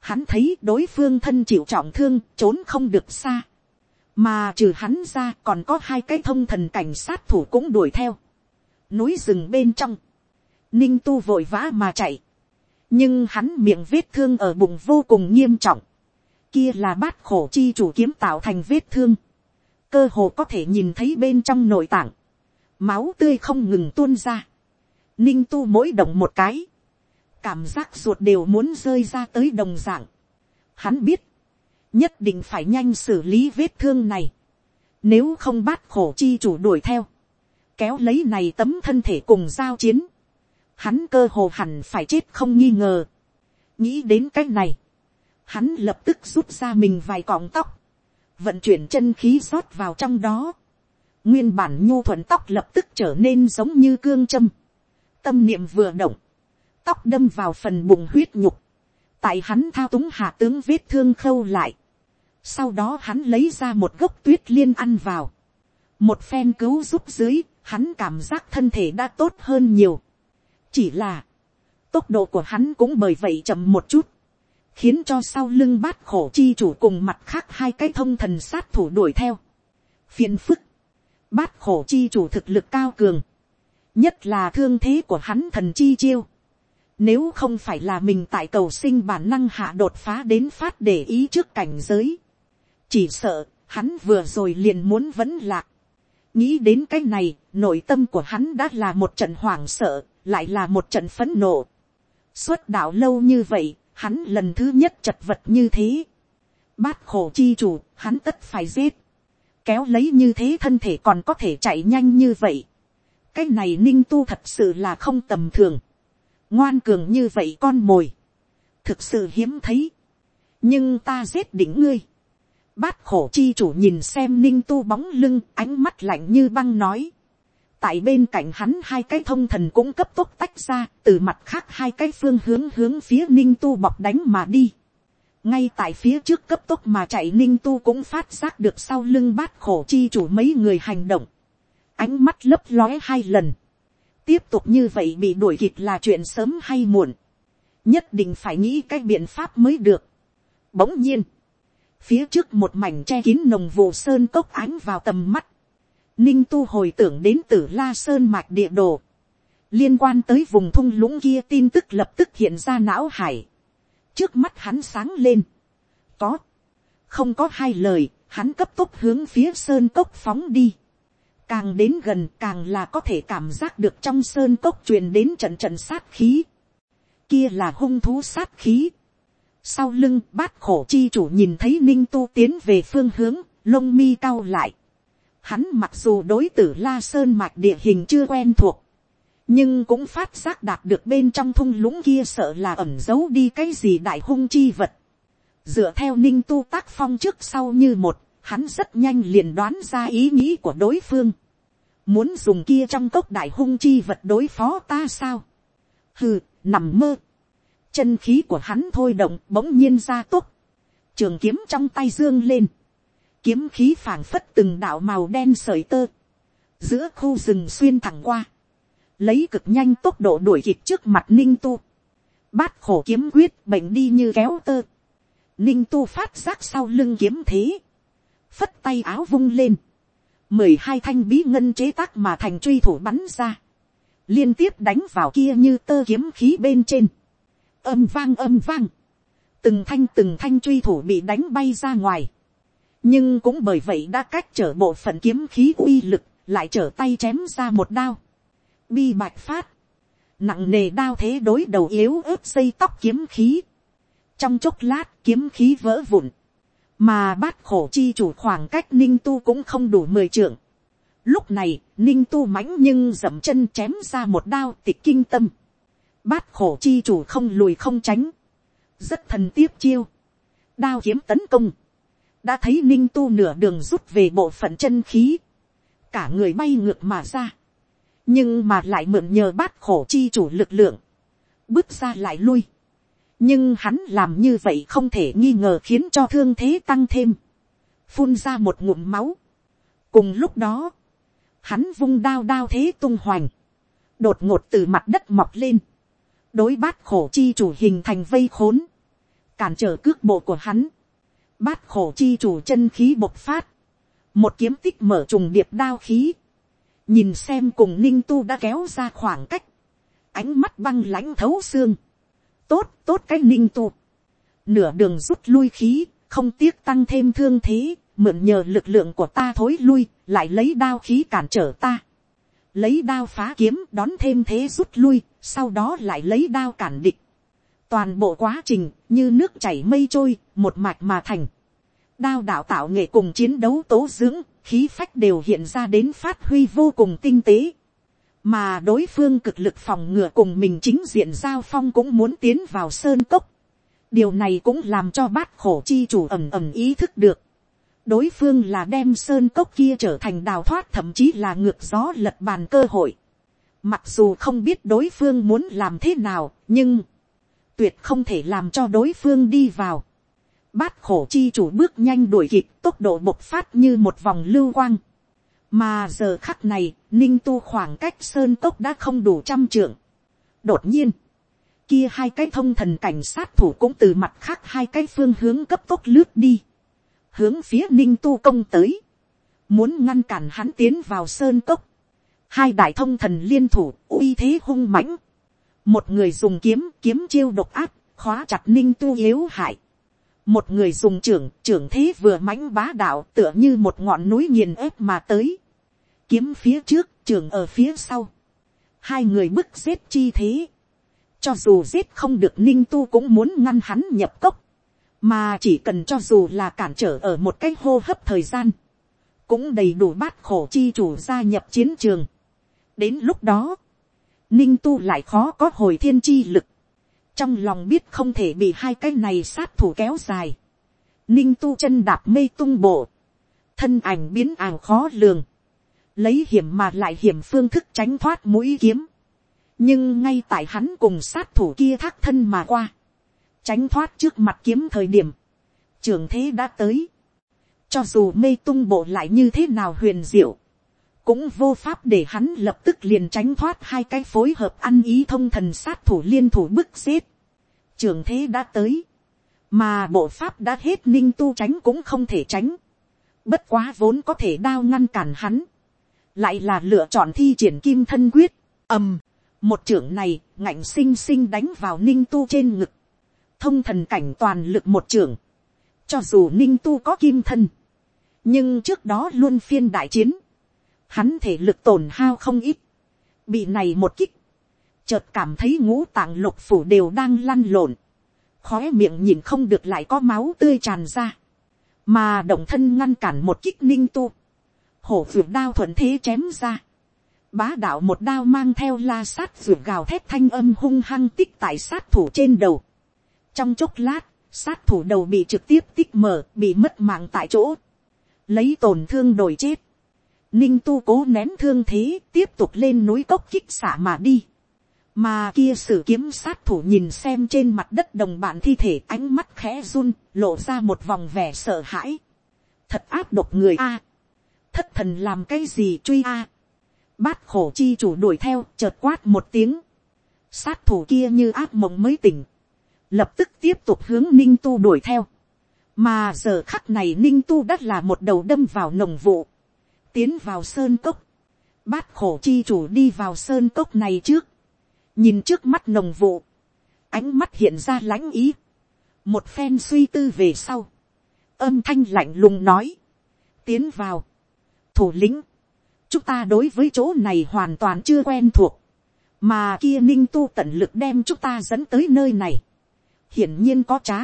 Hắn thấy đối phương thân chịu trọng thương, trốn không được xa. Mà trừ hắn ra còn có hai cái thông thần cảnh sát thủ cũng đuổi theo. Núi rừng bên trong. Ninh tu vội vã mà chạy. Nhưng hắn miệng vết thương ở bụng vô cùng nghiêm trọng. Kia là bát khổ chi chủ kiếm tạo thành vết thương. Cơ hồ có thể nhìn thấy bên trong nội tạng. Máu tươi không ngừng tuôn ra. Ninh tu mỗi động một cái cảm giác ruột đều muốn rơi ra tới đồng dạng. Hắn biết, nhất định phải nhanh xử lý vết thương này. Nếu không bắt khổ chi chủ đuổi theo, kéo lấy này tấm thân thể cùng giao chiến. Hắn cơ hồ hẳn phải chết không nghi ngờ. Nghĩ đến cách này, hắn lập tức rút ra mình vài cọng tóc, vận chuyển chân khí rót vào trong đó. Nguyên bản nhu thuận tóc lập tức trở nên giống như cương châm. Tâm niệm vừa động, tóc đâm vào phần bụng huyết nhục, tại hắn thao túng hạ tướng vết thương khâu lại, sau đó hắn lấy ra một gốc tuyết liên ăn vào, một phen cứu giúp dưới, hắn cảm giác thân thể đã tốt hơn nhiều, chỉ là, tốc độ của hắn cũng bởi vậy chậm một chút, khiến cho sau lưng bát khổ chi chủ cùng mặt khác hai cái thông thần sát thủ đuổi theo. phiền phức, bát khổ chi chủ thực lực cao cường, nhất là thương thế của hắn thần chi chiêu, nếu không phải là mình tại cầu sinh bản năng hạ đột phá đến phát để ý trước cảnh giới. Chỉ sợ, hắn vừa rồi liền muốn vẫn lạc. Nghĩ đến cái này, nội tâm của hắn đã là một trận hoảng sợ, lại là một trận phấn nộ. Suốt đạo lâu như vậy, hắn lần thứ nhất chật vật như thế. Bát khổ chi chủ, hắn tất phải giết. Kéo lấy như thế thân thể còn có thể chạy nhanh như vậy. Cái này ninh tu thật sự là không tầm thường ngoan cường như vậy con mồi, thực sự hiếm thấy, nhưng ta giết đỉnh ngươi, bát khổ chi chủ nhìn xem ninh tu bóng lưng ánh mắt lạnh như băng nói, tại bên cạnh hắn hai cái thông thần cũng cấp tốc tách ra từ mặt khác hai cái phương hướng hướng phía ninh tu bọc đánh mà đi. Ngay tại phía trước cấp tốc mà chạy ninh tu cũng phát giác được sau lưng bát khổ chi chủ mấy người hành động. Ánh mắt lấp lóe hai lần. Tiếp tục như vậy bị đuổi kịp là chuyện sớm hay muộn, nhất định phải nghĩ cái biện pháp mới được. Bỗng nhiên, phía trước một mảnh che kín nồng vụ sơn cốc ánh vào tầm mắt, ninh tu hồi tưởng đến Tử la sơn mạch địa đồ, liên quan tới vùng thung lũng kia tin tức lập tức hiện ra não hải, trước mắt hắn sáng lên, có, không có hai lời, hắn cấp tốc hướng phía sơn cốc phóng đi, càng đến gần càng là có thể cảm giác được trong sơn cốc truyền đến trận trận sát khí, kia là hung thú sát khí, sau lưng bát khổ chi chủ nhìn thấy ninh tu tiến về phương hướng, lông mi cao lại. Hắn mặc dù đối tử La Sơn mạch địa hình chưa quen thuộc. Nhưng cũng phát giác đạt được bên trong thung lũng kia sợ là ẩm giấu đi cái gì đại hung chi vật. Dựa theo ninh tu tác phong trước sau như một, hắn rất nhanh liền đoán ra ý nghĩ của đối phương. Muốn dùng kia trong cốc đại hung chi vật đối phó ta sao? Hừ, nằm mơ chân khí của hắn thôi động bỗng nhiên ra tốt, trường kiếm trong tay dương lên, kiếm khí phảng phất từng đạo màu đen sởi tơ, giữa khu rừng xuyên thẳng qua, lấy cực nhanh tốc độ đuổi kịp trước mặt ninh tu, bát khổ kiếm quyết bệnh đi như kéo tơ, ninh tu phát giác sau lưng kiếm thế, phất tay áo vung lên, mười hai thanh bí ngân chế tác mà thành truy thủ bắn ra, liên tiếp đánh vào kia như tơ kiếm khí bên trên, âm vang âm vang, từng thanh từng thanh truy thủ bị đánh bay ra ngoài, nhưng cũng bởi vậy đã cách trở bộ phận kiếm khí uy lực, lại trở tay chém ra một đao, bi bạch phát, nặng nề đao thế đối đầu yếu ớt xây tóc kiếm khí, trong chốc lát kiếm khí vỡ vụn, mà bát khổ chi chủ khoảng cách ninh tu cũng không đủ mười trưởng. Lúc này, ninh tu mãnh nhưng dậm chân chém ra một đao tịch kinh tâm. Bát khổ chi chủ không lùi không tránh, rất thần tiếp chiêu, đao kiếm tấn công, đã thấy ninh tu nửa đường rút về bộ phận chân khí, cả người bay ngược mà ra, nhưng mà lại mượn nhờ bát khổ chi chủ lực lượng, bước ra lại lui, nhưng hắn làm như vậy không thể nghi ngờ khiến cho thương thế tăng thêm, phun ra một ngụm máu. cùng lúc đó, hắn vung đao đao thế tung hoành, đột ngột từ mặt đất mọc lên, đối bát khổ chi chủ hình thành vây khốn, cản trở cước bộ của hắn, bát khổ chi chủ chân khí bộc phát, một kiếm tích mở trùng điệp đao khí, nhìn xem cùng ninh tu đã kéo ra khoảng cách, ánh mắt băng lãnh thấu xương, tốt tốt cái ninh tu, nửa đường rút lui khí, không tiếc tăng thêm thương thế, mượn nhờ lực lượng của ta thối lui, lại lấy đao khí cản trở ta. Lấy đao phá kiếm đón thêm thế rút lui, sau đó lại lấy đao cản địch. Toàn bộ quá trình như nước chảy mây trôi, một mạch mà thành. Đao đạo tạo nghệ cùng chiến đấu tố dưỡng, khí phách đều hiện ra đến phát huy vô cùng tinh tế. Mà đối phương cực lực phòng ngừa cùng mình chính diện giao phong cũng muốn tiến vào sơn cốc. Điều này cũng làm cho bát khổ chi chủ ẩm ẩm ý thức được đối phương là đem sơn cốc kia trở thành đào thoát thậm chí là ngược gió lật bàn cơ hội. Mặc dù không biết đối phương muốn làm thế nào, nhưng tuyệt không thể làm cho đối phương đi vào. Bát khổ chi chủ bước nhanh đuổi kịp tốc độ bộc phát như một vòng lưu quang. Mà giờ khắc này, ninh tu khoảng cách sơn tốc đã không đủ trăm trượng. Đột nhiên, kia hai cái thông thần cảnh sát thủ cũng từ mặt khác hai cái phương hướng cấp tốc lướt đi hướng phía ninh tu công tới, muốn ngăn cản hắn tiến vào sơn cốc, hai đại thông thần liên thủ uy thế hung mãnh, một người dùng kiếm kiếm chiêu độc áp khóa chặt ninh tu yếu hại, một người dùng trưởng trưởng thế vừa mãnh bá đạo tựa như một ngọn núi nghiền ép mà tới, kiếm phía trước trưởng ở phía sau, hai người bức giết chi thế, cho dù giết không được ninh tu cũng muốn ngăn hắn nhập cốc, mà chỉ cần cho dù là cản trở ở một cái hô hấp thời gian, cũng đầy đủ bát khổ chi chủ gia nhập chiến trường. đến lúc đó, ninh tu lại khó có hồi thiên chi lực, trong lòng biết không thể bị hai cái này sát thủ kéo dài, ninh tu chân đạp mây tung bộ, thân ảnh biến ảo khó lường, lấy hiểm mà lại hiểm phương thức tránh thoát mũi kiếm, nhưng ngay tại hắn cùng sát thủ kia thác thân mà qua, tránh thoát trước mặt kiếm thời điểm, trường thế đã tới, cho dù mê tung bộ lại như thế nào huyền diệu, cũng vô pháp để hắn lập tức liền tránh thoát hai cái phối hợp ăn ý thông thần sát thủ liên thủ bức xếp. Trường thế đã tới, mà bộ pháp đã hết ninh tu tránh cũng không thể tránh, bất quá vốn có thể đao ngăn cản hắn, lại là lựa chọn thi triển kim thân quyết, ầm, một trưởng này ngạnh xinh xinh đánh vào ninh tu trên ngực, thông thần cảnh toàn lực một trưởng, cho dù ninh tu có kim thân, nhưng trước đó luôn phiên đại chiến, hắn thể lực tổn hao không ít, bị này một kích, chợt cảm thấy ngũ tạng lục phủ đều đang lăn lộn, khó miệng nhìn không được lại có máu tươi tràn ra, mà động thân ngăn cản một kích ninh tu, hổ vượt đao thuận thế chém ra, bá đạo một đao mang theo la sát vượt gào thét thanh âm hung hăng tích tại sát thủ trên đầu. trong chốc lát, sát thủ đầu bị trực tiếp tích mở, bị mất mạng tại chỗ, lấy tổn thương đổi chết. Ninh tu cố nén thương thế, tiếp tục lên núi cốc kích xả mà đi. Mà kia sử kiếm sát thủ nhìn xem trên mặt đất đồng bạn thi thể ánh mắt khẽ run, lộ ra một vòng vẻ sợ hãi. Thật áp độc người a Thất thần làm cái gì truy a Bát khổ chi chủ đuổi theo, chợt quát một tiếng. Sát thủ kia như áp mộng mới tỉnh. Lập tức tiếp tục hướng ninh tu đuổi theo. Mà giờ khắc này ninh tu đất là một đầu đâm vào nồng vụ. Tiến vào sơn cốc. Bát khổ chi chủ đi vào sơn cốc này trước. Nhìn trước mắt nồng vụ. Ánh mắt hiện ra lãnh ý. Một phen suy tư về sau. Âm thanh lạnh lùng nói. Tiến vào. Thủ lĩnh chúng ta đối với chỗ này hoàn toàn chưa quen thuộc, mà kia ninh tu tận lực đem chúng ta dẫn tới nơi này, hiển nhiên có trá,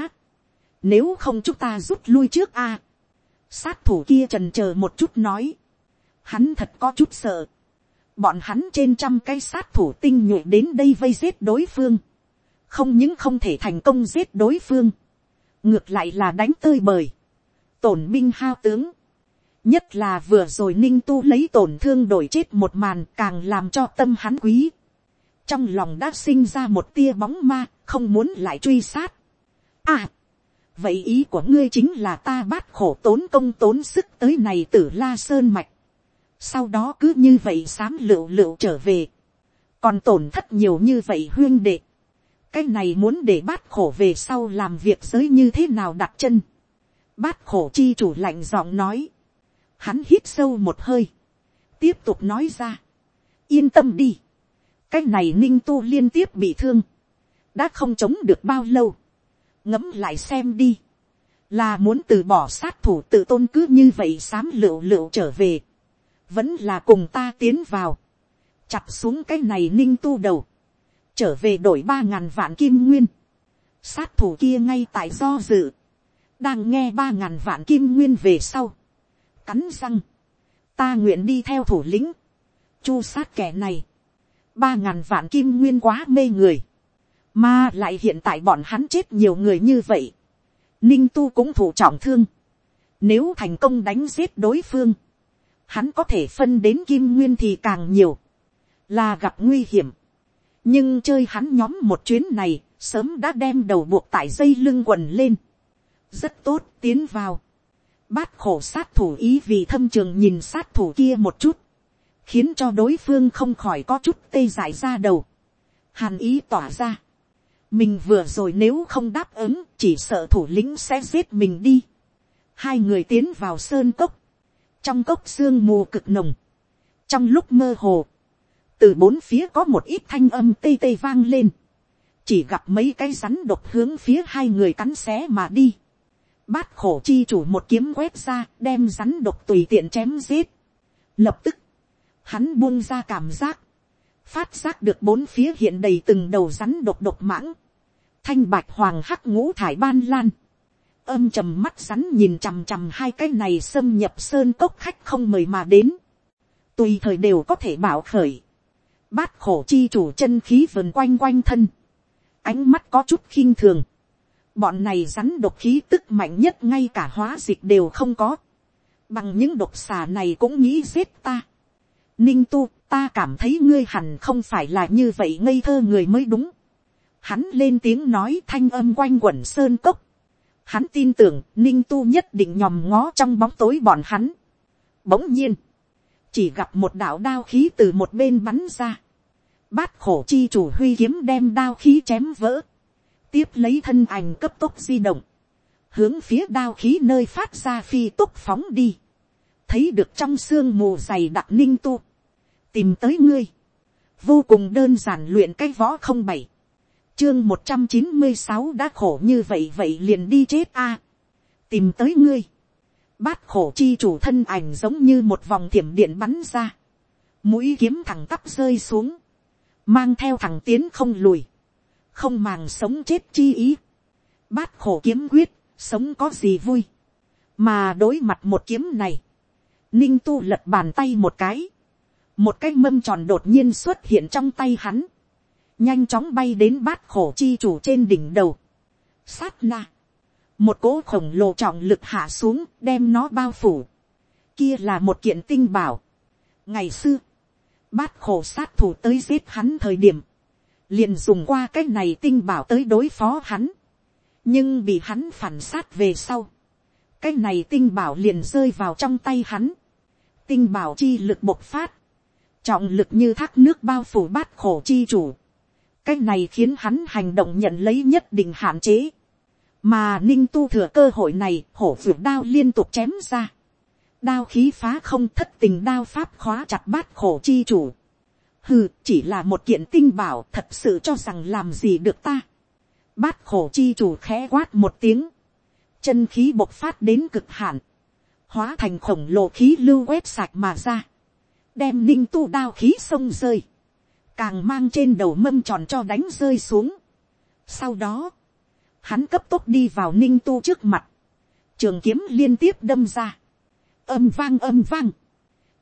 nếu không chúng ta rút lui trước a, sát thủ kia trần chờ một chút nói, hắn thật có chút sợ, bọn hắn trên trăm cái sát thủ tinh nhuệ đến đây vây giết đối phương, không những không thể thành công giết đối phương, ngược lại là đánh tơi bời, tổn binh hao tướng, nhất là vừa rồi ninh tu lấy tổn thương đổi chết một màn càng làm cho tâm hắn quý. trong lòng đã sinh ra một tia bóng ma, không muốn lại truy sát. à, vậy ý của ngươi chính là ta bát khổ tốn công tốn sức tới này tử la sơn mạch sau đó cứ như vậy sám lựu lựu trở về. còn tổn thất nhiều như vậy huyên đệ. cái này muốn để bát khổ về sau làm việc giới như thế nào đặt chân. bát khổ chi chủ lạnh giọng nói Hắn hít sâu một hơi. Tiếp tục nói ra. Yên tâm đi. Cái này ninh tu liên tiếp bị thương. Đã không chống được bao lâu. ngẫm lại xem đi. Là muốn từ bỏ sát thủ tự tôn cứ như vậy sám lựu lựu trở về. Vẫn là cùng ta tiến vào. Chặt xuống cái này ninh tu đầu. Trở về đổi ba ngàn vạn kim nguyên. Sát thủ kia ngay tại do dự. Đang nghe ba ngàn vạn kim nguyên về sau cắn răng, ta nguyện đi theo thủ lĩnh, chu sát kẻ này, ba ngàn vạn kim nguyên quá mê người, mà lại hiện tại bọn hắn chết nhiều người như vậy, ninh tu cũng thủ trọng thương, nếu thành công đánh giết đối phương, hắn có thể phân đến kim nguyên thì càng nhiều, là gặp nguy hiểm, nhưng chơi hắn nhóm một chuyến này, sớm đã đem đầu buộc tại dây lưng quần lên, rất tốt tiến vào, Bát khổ sát thủ ý vì thâm trường nhìn sát thủ kia một chút. Khiến cho đối phương không khỏi có chút tê dại ra đầu. Hàn ý tỏa ra. Mình vừa rồi nếu không đáp ứng chỉ sợ thủ lĩnh sẽ giết mình đi. Hai người tiến vào sơn cốc. Trong cốc sương mù cực nồng. Trong lúc mơ hồ. Từ bốn phía có một ít thanh âm tê tê vang lên. Chỉ gặp mấy cái rắn độc hướng phía hai người cắn xé mà đi Bát khổ chi chủ một kiếm quét ra, đem rắn độc tùy tiện chém giết. Lập tức, hắn buông ra cảm giác. Phát giác được bốn phía hiện đầy từng đầu rắn độc độc mãng. Thanh bạch hoàng hắc ngũ thải ban lan. Âm trầm mắt rắn nhìn chằm chằm hai cái này xâm nhập sơn cốc khách không mời mà đến. Tùy thời đều có thể bảo khởi. Bát khổ chi chủ chân khí vần quanh quanh thân. Ánh mắt có chút khinh thường Bọn này rắn độc khí tức mạnh nhất ngay cả hóa dịch đều không có. Bằng những độc xà này cũng nghĩ giết ta. Ninh tu, ta cảm thấy ngươi hẳn không phải là như vậy ngây thơ người mới đúng. Hắn lên tiếng nói thanh âm quanh quẩn sơn cốc. Hắn tin tưởng ninh tu nhất định nhòm ngó trong bóng tối bọn hắn. Bỗng nhiên, chỉ gặp một đạo đao khí từ một bên bắn ra. Bát khổ chi chủ huy kiếm đem đao khí chém vỡ. Tiếp lấy thân ảnh cấp tốc di động, hướng phía đao khí nơi phát ra phi tốc phóng đi, thấy được trong sương mù dày đặc ninh tu, tìm tới ngươi, vô cùng đơn giản luyện cái võ không bảy, chương một trăm chín mươi sáu đã khổ như vậy vậy liền đi chết a, tìm tới ngươi, bát khổ chi chủ thân ảnh giống như một vòng thiểm điện bắn ra, mũi kiếm thẳng tắp rơi xuống, mang theo thẳng tiến không lùi, không màng sống chết chi ý, bát khổ kiếm quyết, sống có gì vui, mà đối mặt một kiếm này, ninh tu lật bàn tay một cái, một cái mâm tròn đột nhiên xuất hiện trong tay hắn, nhanh chóng bay đến bát khổ chi chủ trên đỉnh đầu. Sát na, một cỗ khổng lồ trọng lực hạ xuống đem nó bao phủ. Kia là một kiện tinh bảo. Ngày xưa, bát khổ sát thủ tới giết hắn thời điểm, liền dùng qua cái này tinh bảo tới đối phó hắn. nhưng bị hắn phản sát về sau. cái này tinh bảo liền rơi vào trong tay hắn. tinh bảo chi lực bộc phát. trọng lực như thác nước bao phủ bát khổ chi chủ cái này khiến hắn hành động nhận lấy nhất định hạn chế. mà ninh tu thừa cơ hội này hổ vượt đao liên tục chém ra. đao khí phá không thất tình đao pháp khóa chặt bát khổ chi chủ hừ, chỉ là một kiện tinh bảo thật sự cho rằng làm gì được ta. bát khổ chi chủ khẽ quát một tiếng, chân khí bộc phát đến cực hạn, hóa thành khổng lồ khí lưu quét sạch mà ra, đem ninh tu đao khí sông rơi, càng mang trên đầu mâm tròn cho đánh rơi xuống. sau đó, hắn cấp tốc đi vào ninh tu trước mặt, trường kiếm liên tiếp đâm ra, âm vang âm vang,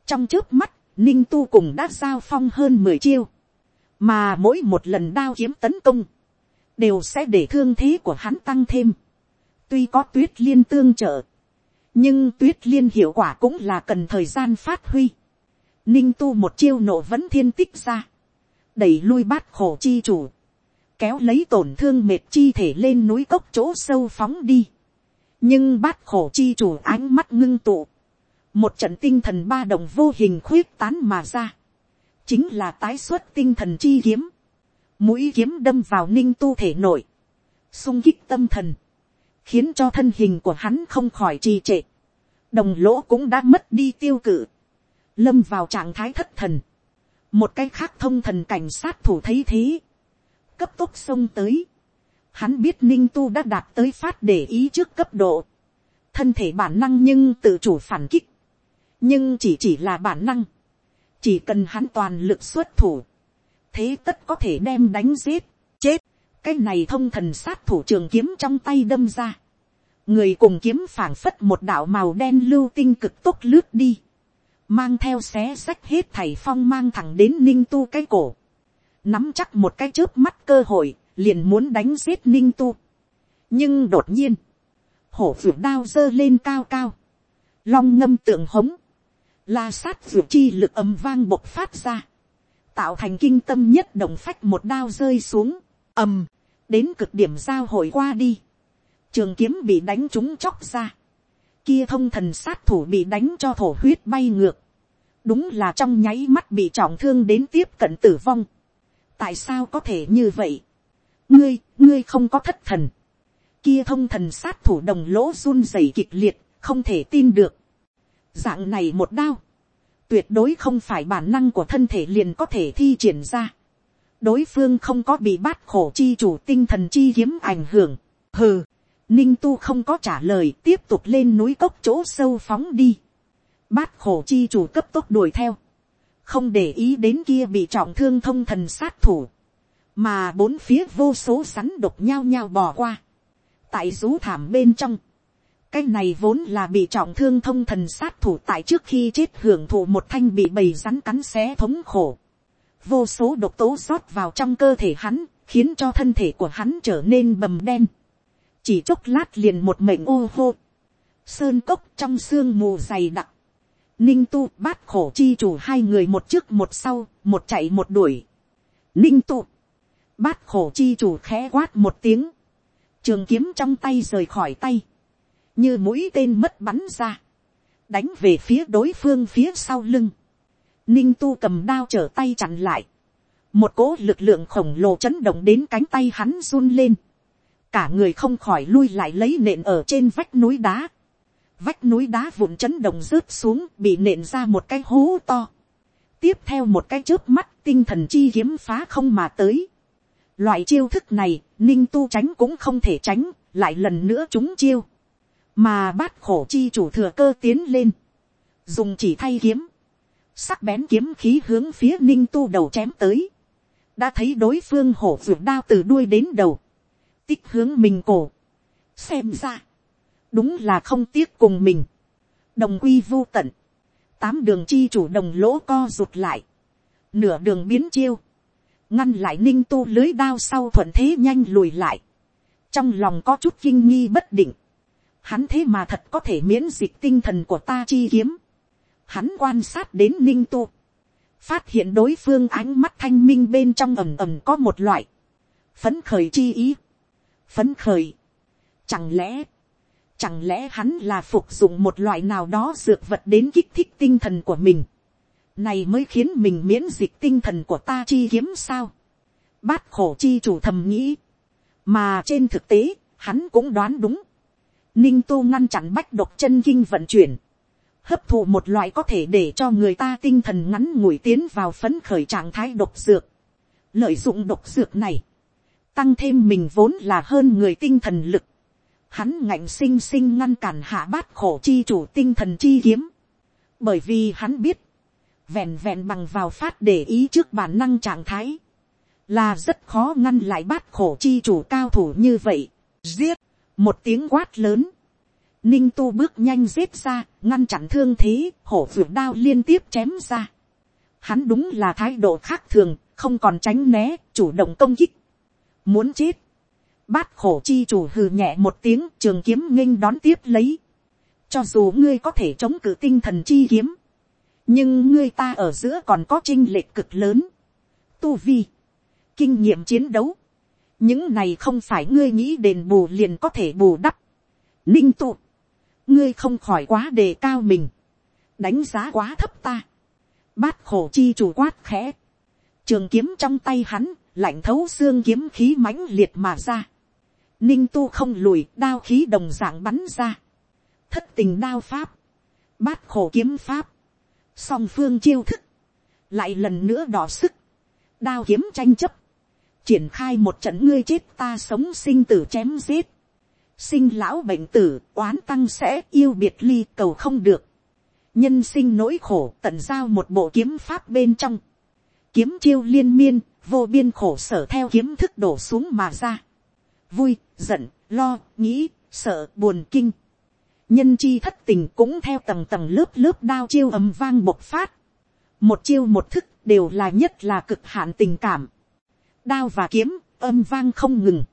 trong trước mắt ninh tu cùng đã giao phong hơn mười chiêu, mà mỗi một lần đao kiếm tấn công, đều sẽ để thương thế của hắn tăng thêm. tuy có tuyết liên tương trợ, nhưng tuyết liên hiệu quả cũng là cần thời gian phát huy. ninh tu một chiêu nổ vẫn thiên tích ra, đẩy lui bát khổ chi chủ, kéo lấy tổn thương mệt chi thể lên núi cốc chỗ sâu phóng đi. nhưng bát khổ chi chủ ánh mắt ngưng tụ, một trận tinh thần ba đồng vô hình khuyết tán mà ra, chính là tái xuất tinh thần chi kiếm, mũi kiếm đâm vào ninh tu thể nội, sung kích tâm thần, khiến cho thân hình của hắn không khỏi trì trệ, đồng lỗ cũng đã mất đi tiêu cự, lâm vào trạng thái thất thần, một cái khác thông thần cảnh sát thủ thấy thế, cấp tốc xông tới, hắn biết ninh tu đã đạt tới phát để ý trước cấp độ, thân thể bản năng nhưng tự chủ phản kích, nhưng chỉ chỉ là bản năng, chỉ cần hắn toàn lực xuất thủ, thế tất có thể đem đánh giết, chết, cái này thông thần sát thủ trường kiếm trong tay đâm ra, người cùng kiếm phảng phất một đạo màu đen lưu tinh cực tốc lướt đi, mang theo xé sách hết thảy phong mang thẳng đến ninh tu cái cổ, nắm chắc một cái trước mắt cơ hội, liền muốn đánh giết ninh tu. nhưng đột nhiên, hổ vượt đao giơ lên cao cao, long ngâm tượng hống, la sát vượt chi lực ầm vang bộc phát ra, tạo thành kinh tâm nhất động phách một đao rơi xuống, ầm, đến cực điểm giao hội qua đi, trường kiếm bị đánh trúng chóc ra, kia thông thần sát thủ bị đánh cho thổ huyết bay ngược, đúng là trong nháy mắt bị trọng thương đến tiếp cận tử vong, tại sao có thể như vậy, ngươi, ngươi không có thất thần, kia thông thần sát thủ đồng lỗ run rẩy kịch liệt, không thể tin được, dạng này một đao, tuyệt đối không phải bản năng của thân thể liền có thể thi triển ra. đối phương không có bị bát khổ chi chủ tinh thần chi kiếm ảnh hưởng. hừ, ninh tu không có trả lời tiếp tục lên núi cốc chỗ sâu phóng đi. bát khổ chi chủ cấp tốc đuổi theo. không để ý đến kia bị trọng thương thông thần sát thủ. mà bốn phía vô số sắn độc nhao nhao bò qua. tại rú thảm bên trong cái này vốn là bị trọng thương thông thần sát thủ tại trước khi chết hưởng thụ một thanh bị bầy rắn cắn xé thống khổ. Vô số độc tố rót vào trong cơ thể hắn, khiến cho thân thể của hắn trở nên bầm đen. Chỉ chốc lát liền một mệnh ô hô. Sơn cốc trong sương mù dày đặc. Ninh tu bát khổ chi chủ hai người một trước một sau, một chạy một đuổi. Ninh tu. Bát khổ chi chủ khẽ quát một tiếng. Trường kiếm trong tay rời khỏi tay như mũi tên mất bắn ra, đánh về phía đối phương phía sau lưng, ninh tu cầm đao trở tay chặn lại, một cỗ lực lượng khổng lồ chấn động đến cánh tay hắn run lên, cả người không khỏi lui lại lấy nện ở trên vách núi đá, vách núi đá vụn chấn động rớt xuống bị nện ra một cái hố to. tiếp theo một cái chớp mắt tinh thần chi kiếm phá không mà tới. loại chiêu thức này ninh tu tránh cũng không thể tránh lại lần nữa chúng chiêu. mà bát khổ chi chủ thừa cơ tiến lên. dùng chỉ thay kiếm. sắc bén kiếm khí hướng phía ninh tu đầu chém tới. đã thấy đối phương hổ vượt đao từ đuôi đến đầu tích hướng mình cổ. xem ra đúng là không tiếc cùng mình, đồng quy vô tận, tám đường chi chủ đồng lỗ co rụt lại, nửa đường biến chiêu, ngăn lại ninh tu lưới đao sau thuận thế nhanh lùi lại, trong lòng có chút kinh nghi bất định, hắn thế mà thật có thể miễn dịch tinh thần của ta chi kiếm, hắn quan sát đến ninh tu, phát hiện đối phương ánh mắt thanh minh bên trong ầm ầm có một loại, phấn khởi chi ý, phấn khởi, chẳng lẽ, Chẳng lẽ hắn là phục dụng một loại nào đó dược vật đến kích thích tinh thần của mình. Này mới khiến mình miễn dịch tinh thần của ta chi kiếm sao. Bát khổ chi chủ thầm nghĩ. Mà trên thực tế, hắn cũng đoán đúng. Ninh tu ngăn chặn bách độc chân kinh vận chuyển. Hấp thụ một loại có thể để cho người ta tinh thần ngắn ngủi tiến vào phấn khởi trạng thái độc dược. Lợi dụng độc dược này. Tăng thêm mình vốn là hơn người tinh thần lực. Hắn ngạnh sinh sinh ngăn cản hạ bát khổ chi chủ tinh thần chi kiếm, bởi vì hắn biết, vẹn vẹn bằng vào phát để ý trước bản năng trạng thái, là rất khó ngăn lại bát khổ chi chủ cao thủ như vậy, giết, một tiếng quát lớn, ninh tu bước nhanh giết ra, ngăn chặn thương thế, hổ vượt đao liên tiếp chém ra. Hắn đúng là thái độ khác thường, không còn tránh né, chủ động công kích. Muốn chết, Bát khổ chi chủ hừ nhẹ một tiếng trường kiếm nghinh đón tiếp lấy. Cho dù ngươi có thể chống cự tinh thần chi kiếm. Nhưng ngươi ta ở giữa còn có trinh lệch cực lớn. Tu vi. Kinh nghiệm chiến đấu. Những này không phải ngươi nghĩ đền bù liền có thể bù đắp. Ninh tụ. Ngươi không khỏi quá đề cao mình. Đánh giá quá thấp ta. Bát khổ chi chủ quát khẽ. Trường kiếm trong tay hắn, lạnh thấu xương kiếm khí mãnh liệt mà ra. Ninh tu không lùi đao khí đồng dạng bắn ra, thất tình đao pháp, bát khổ kiếm pháp, song phương chiêu thức, lại lần nữa đỏ sức, đao kiếm tranh chấp, triển khai một trận ngươi chết ta sống sinh tử chém giết, sinh lão bệnh tử oán tăng sẽ yêu biệt ly cầu không được, nhân sinh nỗi khổ tận giao một bộ kiếm pháp bên trong, kiếm chiêu liên miên, vô biên khổ sở theo kiếm thức đổ xuống mà ra vui, giận, lo, nghĩ, sợ, buồn kinh. Nhân chi thất tình cũng theo tầng tầng lớp lớp đao chiêu ầm vang bộc phát. Một chiêu một thức đều là nhất là cực hạn tình cảm. Đao và kiếm, âm vang không ngừng.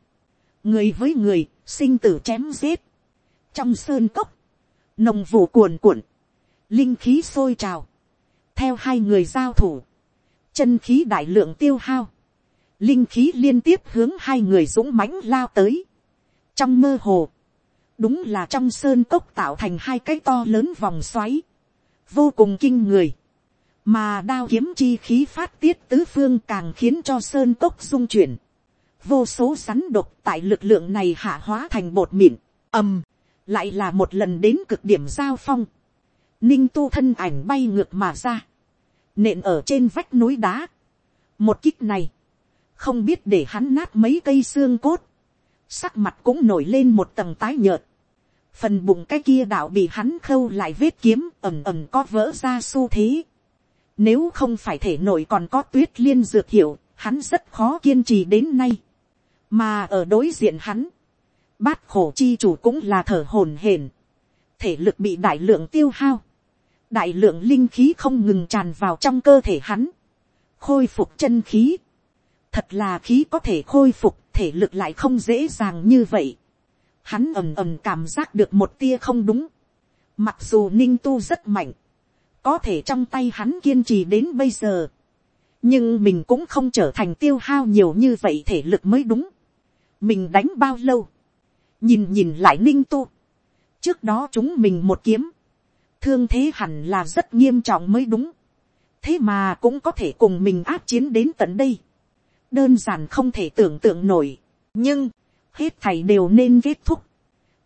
Người với người, sinh tử chém giết. Trong sơn cốc, nồng vụ cuồn cuộn, linh khí sôi trào. Theo hai người giao thủ, chân khí đại lượng tiêu hao. Linh khí liên tiếp hướng hai người dũng mãnh lao tới. trong mơ hồ, đúng là trong sơn cốc tạo thành hai cái to lớn vòng xoáy, vô cùng kinh người, mà đao kiếm chi khí phát tiết tứ phương càng khiến cho sơn cốc dung chuyển, vô số rắn độc tại lực lượng này hạ hóa thành bột mịn, ầm, lại là một lần đến cực điểm giao phong, ninh tu thân ảnh bay ngược mà ra, nện ở trên vách núi đá, một kích này, không biết để hắn nát mấy cây xương cốt, sắc mặt cũng nổi lên một tầng tái nhợt, phần bụng cái kia đạo bị hắn khâu lại vết kiếm ẩm ẩm có vỡ ra xu thế. Nếu không phải thể nổi còn có tuyết liên dược hiệu, hắn rất khó kiên trì đến nay. Mà ở đối diện hắn, bát khổ chi chủ cũng là thở hổn hển. Thể lực bị đại lượng tiêu hao. Đại lượng linh khí không ngừng tràn vào trong cơ thể hắn. Khôi phục chân khí thật là khí có thể khôi phục thể lực lại không dễ dàng như vậy. Hắn ầm ầm cảm giác được một tia không đúng. Mặc dù ninh tu rất mạnh, có thể trong tay hắn kiên trì đến bây giờ. nhưng mình cũng không trở thành tiêu hao nhiều như vậy thể lực mới đúng. mình đánh bao lâu, nhìn nhìn lại ninh tu. trước đó chúng mình một kiếm, thương thế hẳn là rất nghiêm trọng mới đúng. thế mà cũng có thể cùng mình áp chiến đến tận đây đơn giản không thể tưởng tượng nổi. nhưng, hết thảy đều nên kết thúc.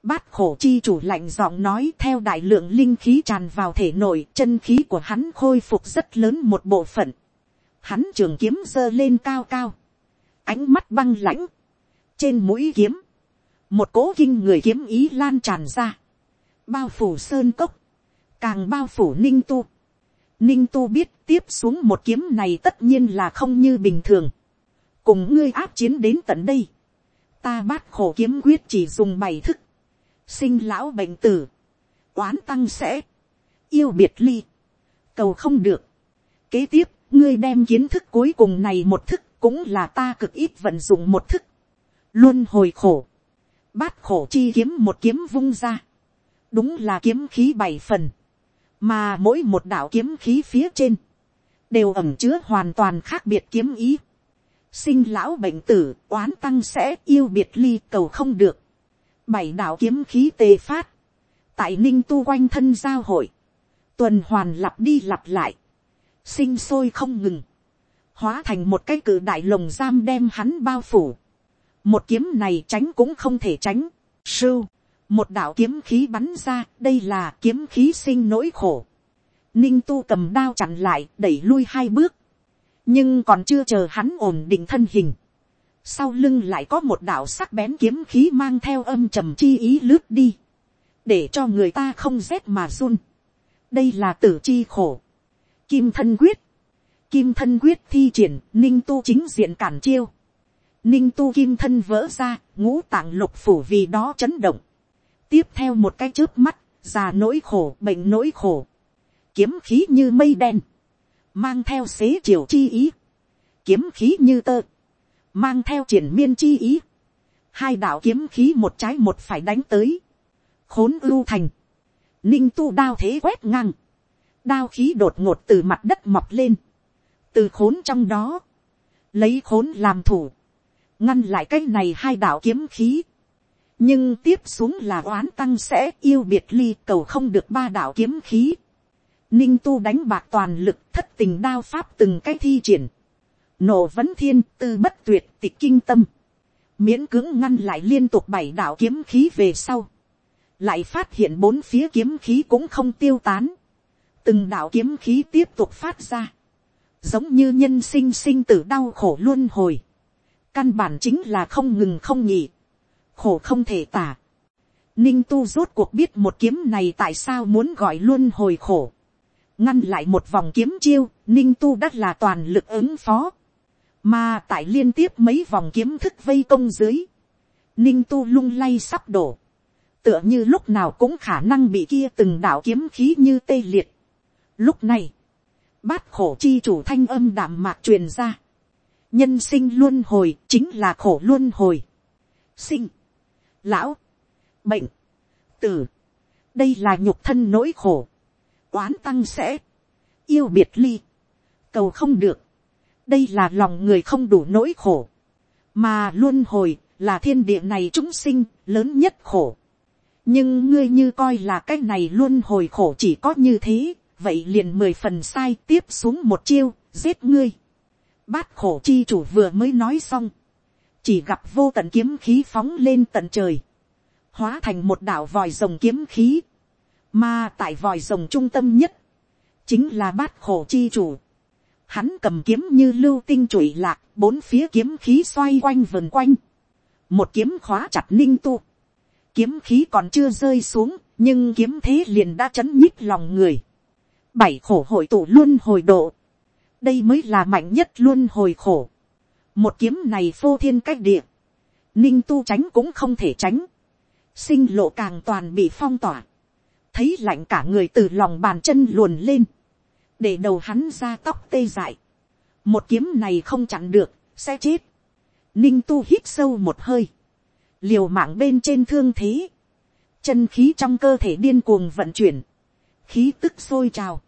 Bát khổ chi chủ lạnh giọng nói theo đại lượng linh khí tràn vào thể nội, chân khí của hắn khôi phục rất lớn một bộ phận. Hắn trường kiếm giơ lên cao cao. Ánh mắt băng lãnh. Trên mũi kiếm. Một cố kinh người kiếm ý lan tràn ra. Bao phủ sơn cốc. Càng bao phủ ninh tu. Ninh tu biết tiếp xuống một kiếm này tất nhiên là không như bình thường. Cùng ngươi áp chiến đến tận đây. Ta bát khổ kiếm quyết chỉ dùng bảy thức sinh lão bệnh tử, oán tăng sẽ, yêu biệt ly, cầu không được. Kế tiếp, ngươi đem kiến thức cuối cùng này một thức cũng là ta cực ít vận dụng một thức, luôn hồi khổ, bát khổ chi kiếm một kiếm vung ra, đúng là kiếm khí bảy phần, mà mỗi một đạo kiếm khí phía trên, đều ẩm chứa hoàn toàn khác biệt kiếm ý. sinh lão bệnh tử, oán tăng sẽ yêu biệt ly cầu không được. Bảy đạo kiếm khí tê phát, tại ninh tu quanh thân giao hội, tuần hoàn lặp đi lặp lại, sinh sôi không ngừng, hóa thành một cái cử đại lồng giam đem hắn bao phủ. một kiếm này tránh cũng không thể tránh, sưu, một đạo kiếm khí bắn ra, đây là kiếm khí sinh nỗi khổ. Ninh tu cầm đao chặn lại, đẩy lui hai bước, nhưng còn chưa chờ hắn ổn định thân hình, sau lưng lại có một đạo sắc bén kiếm khí mang theo âm trầm chi ý lướt đi, để cho người ta không rét mà run. đây là tử chi khổ, kim thân quyết, kim thân quyết thi triển, ninh tu chính diện cản chiêu, ninh tu kim thân vỡ ra, ngũ tạng lục phủ vì đó chấn động, tiếp theo một cái trước mắt, già nỗi khổ, bệnh nỗi khổ, kiếm khí như mây đen, mang theo xế chiều chi ý, kiếm khí như tơ, mang theo triển miên chi ý, hai đạo kiếm khí một trái một phải đánh tới, khốn ưu thành, ninh tu đao thế quét ngang, đao khí đột ngột từ mặt đất mọc lên, từ khốn trong đó, lấy khốn làm thủ, ngăn lại cái này hai đạo kiếm khí, nhưng tiếp xuống là oán tăng sẽ yêu biệt ly cầu không được ba đạo kiếm khí, ninh tu đánh bạc toàn lực thất tình đao pháp từng cái thi triển, nổ vấn thiên tư bất tuyệt tịch kinh tâm, miễn cưỡng ngăn lại liên tục bảy đạo kiếm khí về sau, lại phát hiện bốn phía kiếm khí cũng không tiêu tán, từng đạo kiếm khí tiếp tục phát ra, giống như nhân sinh sinh tử đau khổ luôn hồi, căn bản chính là không ngừng không nhịp khổ không thể tả. Ninh tu rốt cuộc biết một kiếm này tại sao muốn gọi luôn hồi khổ. ngăn lại một vòng kiếm chiêu, ninh tu đắt là toàn lực ứng phó. Mà tại liên tiếp mấy vòng kiếm thức vây công dưới. Ninh tu lung lay sắp đổ. Tựa như lúc nào cũng khả năng bị kia từng đạo kiếm khí như tê liệt. Lúc này. Bát khổ chi chủ thanh âm đảm mạc truyền ra. Nhân sinh luôn hồi chính là khổ luôn hồi. Sinh. Lão. Bệnh. Tử. Đây là nhục thân nỗi khổ. Quán tăng sẽ. Yêu biệt ly. Cầu không được đây là lòng người không đủ nỗi khổ, mà luôn hồi là thiên địa này chúng sinh lớn nhất khổ. nhưng ngươi như coi là cái này luôn hồi khổ chỉ có như thế, vậy liền mười phần sai tiếp xuống một chiêu, giết ngươi. bát khổ chi chủ vừa mới nói xong, chỉ gặp vô tận kiếm khí phóng lên tận trời, hóa thành một đảo vòi rồng kiếm khí, mà tại vòi rồng trung tâm nhất, chính là bát khổ chi chủ. Hắn cầm kiếm như lưu tinh trụi lạc, bốn phía kiếm khí xoay quanh vần quanh, một kiếm khóa chặt ninh tu, kiếm khí còn chưa rơi xuống, nhưng kiếm thế liền đã chấn nhích lòng người, bảy khổ hội tụ luôn hồi độ, đây mới là mạnh nhất luôn hồi khổ, một kiếm này phô thiên cách địa, ninh tu tránh cũng không thể tránh, sinh lộ càng toàn bị phong tỏa, thấy lạnh cả người từ lòng bàn chân luồn lên, để đầu hắn ra tóc tê dại, một kiếm này không chặn được, sẽ chết. Ninh tu hít sâu một hơi, liều mạng bên trên thương thế, chân khí trong cơ thể điên cuồng vận chuyển, khí tức sôi trào,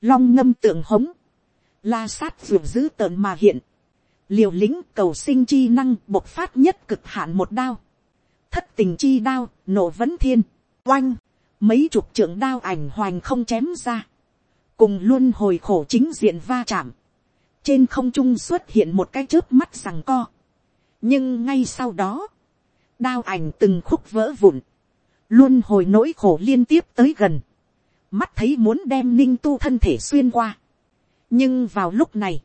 long ngâm tượng hống, la sát ruột dữ tợn mà hiện, liều lính cầu sinh chi năng bộc phát nhất cực hạn một đao, thất tình chi đao, nổ vấn thiên, oanh, mấy chục trưởng đao ảnh hoành không chém ra, cùng luôn hồi khổ chính diện va chạm, trên không trung xuất hiện một cái chớp mắt rằng co, nhưng ngay sau đó, đao ảnh từng khúc vỡ vụn, luôn hồi nỗi khổ liên tiếp tới gần, mắt thấy muốn đem ninh tu thân thể xuyên qua. nhưng vào lúc này,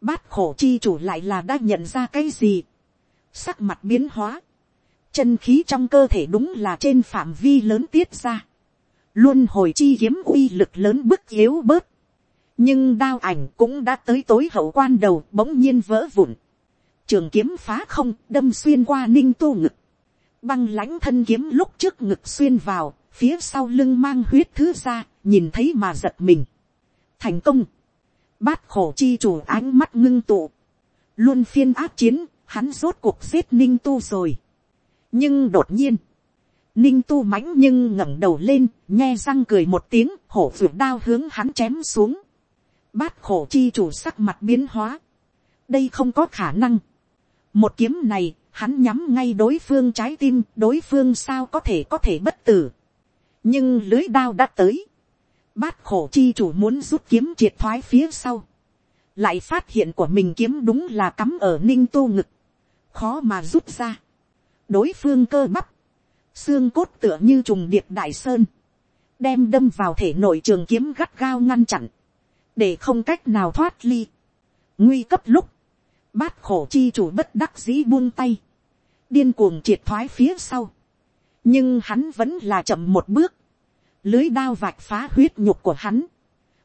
bát khổ chi chủ lại là đã nhận ra cái gì, sắc mặt biến hóa, chân khí trong cơ thể đúng là trên phạm vi lớn tiết ra, luôn hồi chi kiếm uy lực lớn bức yếu bớt, nhưng đao ảnh cũng đã tới tối hậu quan đầu bỗng nhiên vỡ vụn, trường kiếm phá không đâm xuyên qua ninh tu ngực, băng lãnh thân kiếm lúc trước ngực xuyên vào, phía sau lưng mang huyết thứ ra, nhìn thấy mà giật mình. thành công, bát khổ chi chủ ánh mắt ngưng tụ, luôn phiên áp chiến, hắn rốt cuộc giết ninh tu rồi. nhưng đột nhiên, ninh tu mãnh nhưng ngẩng đầu lên, nghe răng cười một tiếng, hổ vượt đao hướng hắn chém xuống. bát khổ chi chủ sắc mặt biến hóa. đây không có khả năng. một kiếm này, hắn nhắm ngay đối phương trái tim, đối phương sao có thể có thể bất tử. nhưng lưới đao đã tới bát khổ chi chủ muốn rút kiếm triệt thoái phía sau. lại phát hiện của mình kiếm đúng là cắm ở ninh tô ngực. khó mà rút ra. đối phương cơ bắp. xương cốt tựa như trùng điệp đại sơn. đem đâm vào thể nội trường kiếm gắt gao ngăn chặn. để không cách nào thoát ly. nguy cấp lúc bát khổ chi chủ bất đắc dĩ buông tay điên cuồng triệt thoái phía sau. nhưng hắn vẫn là chậm một bước, lưới đao vạch phá huyết nhục của hắn,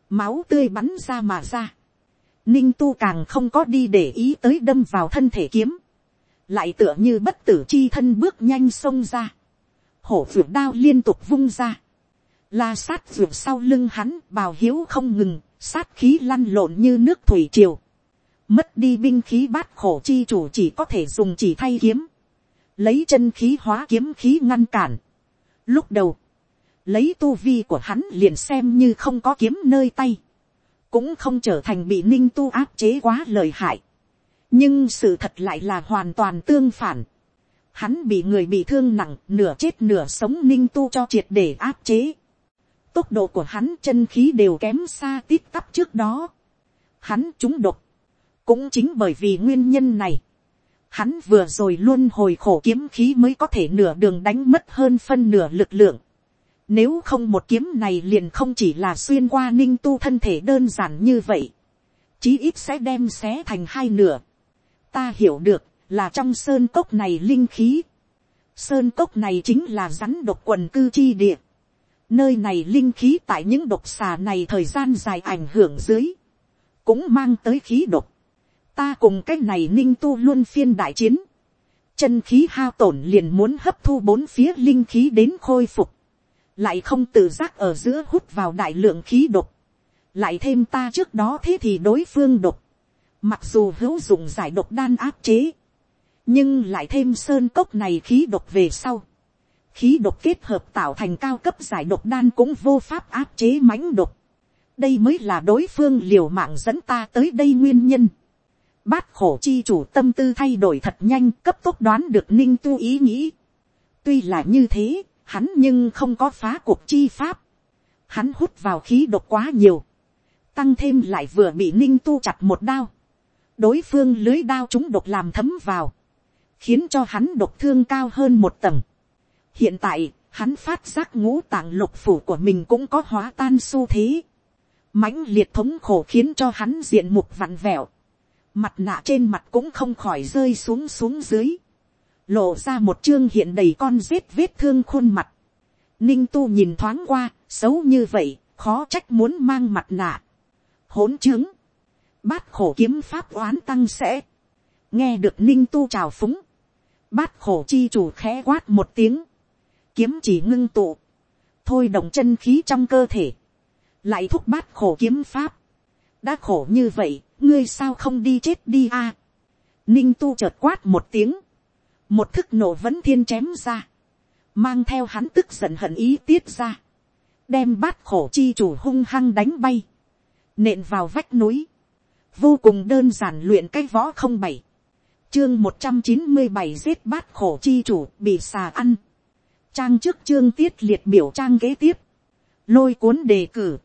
máu tươi bắn ra mà ra. Ninh tu càng không có đi để ý tới đâm vào thân thể kiếm, lại tựa như bất tử chi thân bước nhanh xông ra, hổ vượt đao liên tục vung ra, la sát vượt sau lưng hắn bào hiếu không ngừng, sát khí lăn lộn như nước thủy triều, mất đi binh khí bát khổ chi chủ chỉ có thể dùng chỉ thay kiếm, lấy chân khí hóa kiếm khí ngăn cản. Lúc đầu, lấy tu vi của hắn liền xem như không có kiếm nơi tay, cũng không trở thành bị ninh tu áp chế quá lời hại. nhưng sự thật lại là hoàn toàn tương phản. Hắn bị người bị thương nặng, nửa chết nửa sống ninh tu cho triệt để áp chế. Tốc độ của hắn chân khí đều kém xa tít tắp trước đó. Hắn trúng độc. Cũng chính bởi vì nguyên nhân này Hắn vừa rồi luôn hồi khổ kiếm khí mới có thể nửa đường đánh mất hơn phân nửa lực lượng. Nếu không một kiếm này liền không chỉ là xuyên qua ninh tu thân thể đơn giản như vậy. Chí ít sẽ đem xé thành hai nửa. Ta hiểu được là trong sơn cốc này linh khí. Sơn cốc này chính là rắn độc quần cư chi địa. Nơi này linh khí tại những độc xà này thời gian dài ảnh hưởng dưới. Cũng mang tới khí độc ta cùng cách này ninh tu luôn phiên đại chiến, chân khí hao tổn liền muốn hấp thu bốn phía linh khí đến khôi phục, lại không tự giác ở giữa hút vào đại lượng khí độc, lại thêm ta trước đó thế thì đối phương độc, mặc dù hữu dụng giải độc đan áp chế, nhưng lại thêm sơn cốc này khí độc về sau, khí độc kết hợp tạo thành cao cấp giải độc đan cũng vô pháp áp chế mãnh độc, đây mới là đối phương liều mạng dẫn ta tới đây nguyên nhân. Bát khổ chi chủ tâm tư thay đổi thật nhanh cấp tốc đoán được ninh tu ý nghĩ. Tuy là như thế, hắn nhưng không có phá cuộc chi pháp. Hắn hút vào khí độc quá nhiều. Tăng thêm lại vừa bị ninh tu chặt một đao. Đối phương lưới đao chúng độc làm thấm vào. Khiến cho hắn độc thương cao hơn một tầng. Hiện tại, hắn phát giác ngũ tạng lục phủ của mình cũng có hóa tan xu thế. mãnh liệt thống khổ khiến cho hắn diện mục vặn vẹo mặt nạ trên mặt cũng không khỏi rơi xuống xuống dưới, lộ ra một chương hiện đầy con rết vết thương khuôn mặt. Ninh tu nhìn thoáng qua, xấu như vậy, khó trách muốn mang mặt nạ. hỗn chứng, bát khổ kiếm pháp oán tăng sẽ, nghe được ninh tu trào phúng, bát khổ chi chủ khẽ quát một tiếng, kiếm chỉ ngưng tụ, thôi động chân khí trong cơ thể, lại thúc bát khổ kiếm pháp, đã khổ như vậy, ngươi sao không đi chết đi a. ninh tu chợt quát một tiếng, một thức nổ vẫn thiên chém ra, mang theo hắn tức giận hận ý tiết ra, đem bát khổ chi chủ hung hăng đánh bay, nện vào vách núi, vô cùng đơn giản luyện cái võ không bảy, chương một trăm chín mươi bảy giết bát khổ chi chủ bị xà ăn, trang trước chương tiết liệt biểu trang kế tiếp, lôi cuốn đề cử,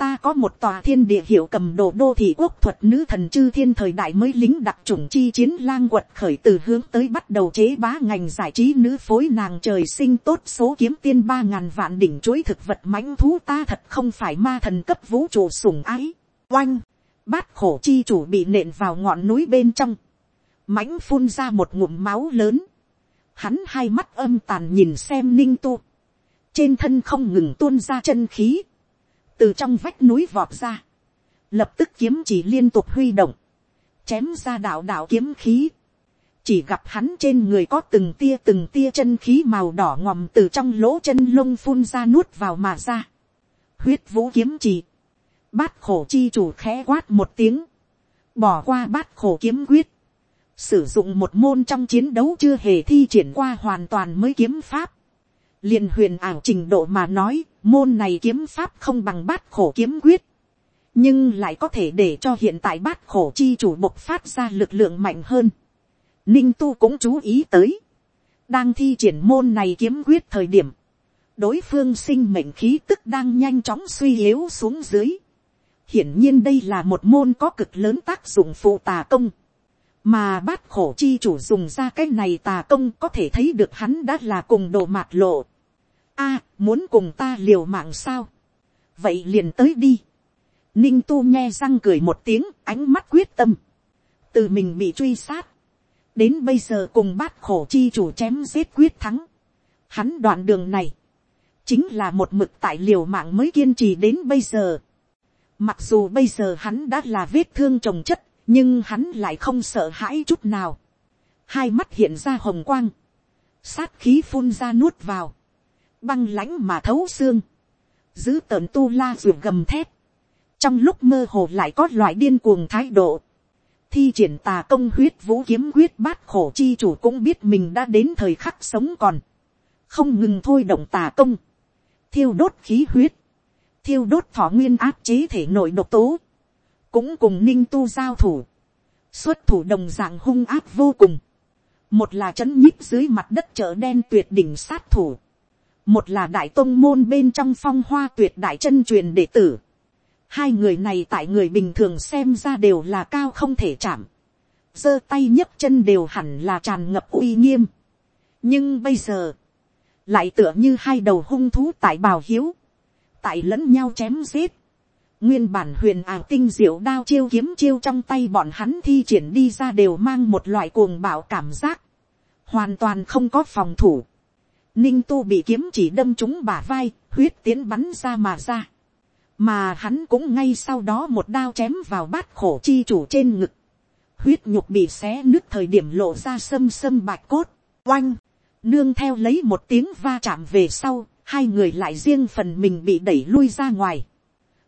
ta có một tòa thiên địa hiệu cầm đồ đô thị quốc thuật nữ thần chư thiên thời đại mới lính đặc trùng chi chiến lang quật khởi từ hướng tới bắt đầu chế bá ngành giải trí nữ phối nàng trời sinh tốt số kiếm tiên ba ngàn vạn đỉnh chuối thực vật mãnh thú ta thật không phải ma thần cấp vũ trụ sủng ái. Oanh, bát khổ chi chủ bị nện vào ngọn núi bên trong. mãnh phun ra một ngụm máu lớn. Hắn hai mắt âm tàn nhìn xem ninh tu. Trên thân không ngừng tuôn ra chân khí từ trong vách núi vọt ra, lập tức kiếm chỉ liên tục huy động, chém ra đạo đạo kiếm khí, chỉ gặp hắn trên người có từng tia từng tia chân khí màu đỏ ngòm từ trong lỗ chân lông phun ra nuốt vào mà ra, huyết vũ kiếm chỉ, bát khổ chi chủ khẽ quát một tiếng, bỏ qua bát khổ kiếm quyết, sử dụng một môn trong chiến đấu chưa hề thi triển qua hoàn toàn mới kiếm pháp, liền huyền ảo trình độ mà nói, môn này kiếm pháp không bằng bát khổ kiếm quyết, nhưng lại có thể để cho hiện tại bát khổ chi chủ bộc phát ra lực lượng mạnh hơn. Ninh tu cũng chú ý tới, đang thi triển môn này kiếm quyết thời điểm, đối phương sinh mệnh khí tức đang nhanh chóng suy yếu xuống dưới. hiển nhiên đây là một môn có cực lớn tác dụng phụ tà công, mà bát khổ chi chủ dùng ra cái này tà công có thể thấy được hắn đã là cùng đồ mạt lộ a muốn cùng ta liều mạng sao, vậy liền tới đi. ninh tu nghe răng cười một tiếng ánh mắt quyết tâm, từ mình bị truy sát, đến bây giờ cùng bát khổ chi chủ chém giết quyết thắng, hắn đoạn đường này, chính là một mực tại liều mạng mới kiên trì đến bây giờ. Mặc dù bây giờ hắn đã là vết thương trồng chất, nhưng hắn lại không sợ hãi chút nào. Hai mắt hiện ra hồng quang, sát khí phun ra nuốt vào, băng lãnh mà thấu xương, giữ tợn tu la ruột gầm thép, trong lúc mơ hồ lại có loại điên cuồng thái độ, thi triển tà công huyết vũ kiếm huyết bát khổ chi chủ cũng biết mình đã đến thời khắc sống còn, không ngừng thôi động tà công, thiêu đốt khí huyết, thiêu đốt thọ nguyên áp chế thể nội độc tố, cũng cùng ninh tu giao thủ, xuất thủ đồng dạng hung áp vô cùng, một là c h ấ n nhíp dưới mặt đất chợ đen tuyệt đỉnh sát thủ, một là đại tôn môn bên trong phong hoa tuyệt đại chân truyền đệ tử. Hai người này tại người bình thường xem ra đều là cao không thể chạm. giơ tay nhấc chân đều hẳn là tràn ngập uy nghiêm. nhưng bây giờ, lại tựa như hai đầu hung thú tại bào hiếu, tại lẫn nhau chém giết. nguyên bản huyền ảo tinh diệu đao chiêu kiếm chiêu trong tay bọn hắn thi triển đi ra đều mang một loại cuồng bạo cảm giác, hoàn toàn không có phòng thủ ninh tu bị kiếm chỉ đâm trúng bả vai, huyết tiến bắn ra mà ra. mà hắn cũng ngay sau đó một đao chém vào bát khổ chi chủ trên ngực. huyết nhục bị xé nứt thời điểm lộ ra sâm sâm bạch cốt, oanh, nương theo lấy một tiếng va chạm về sau, hai người lại riêng phần mình bị đẩy lui ra ngoài.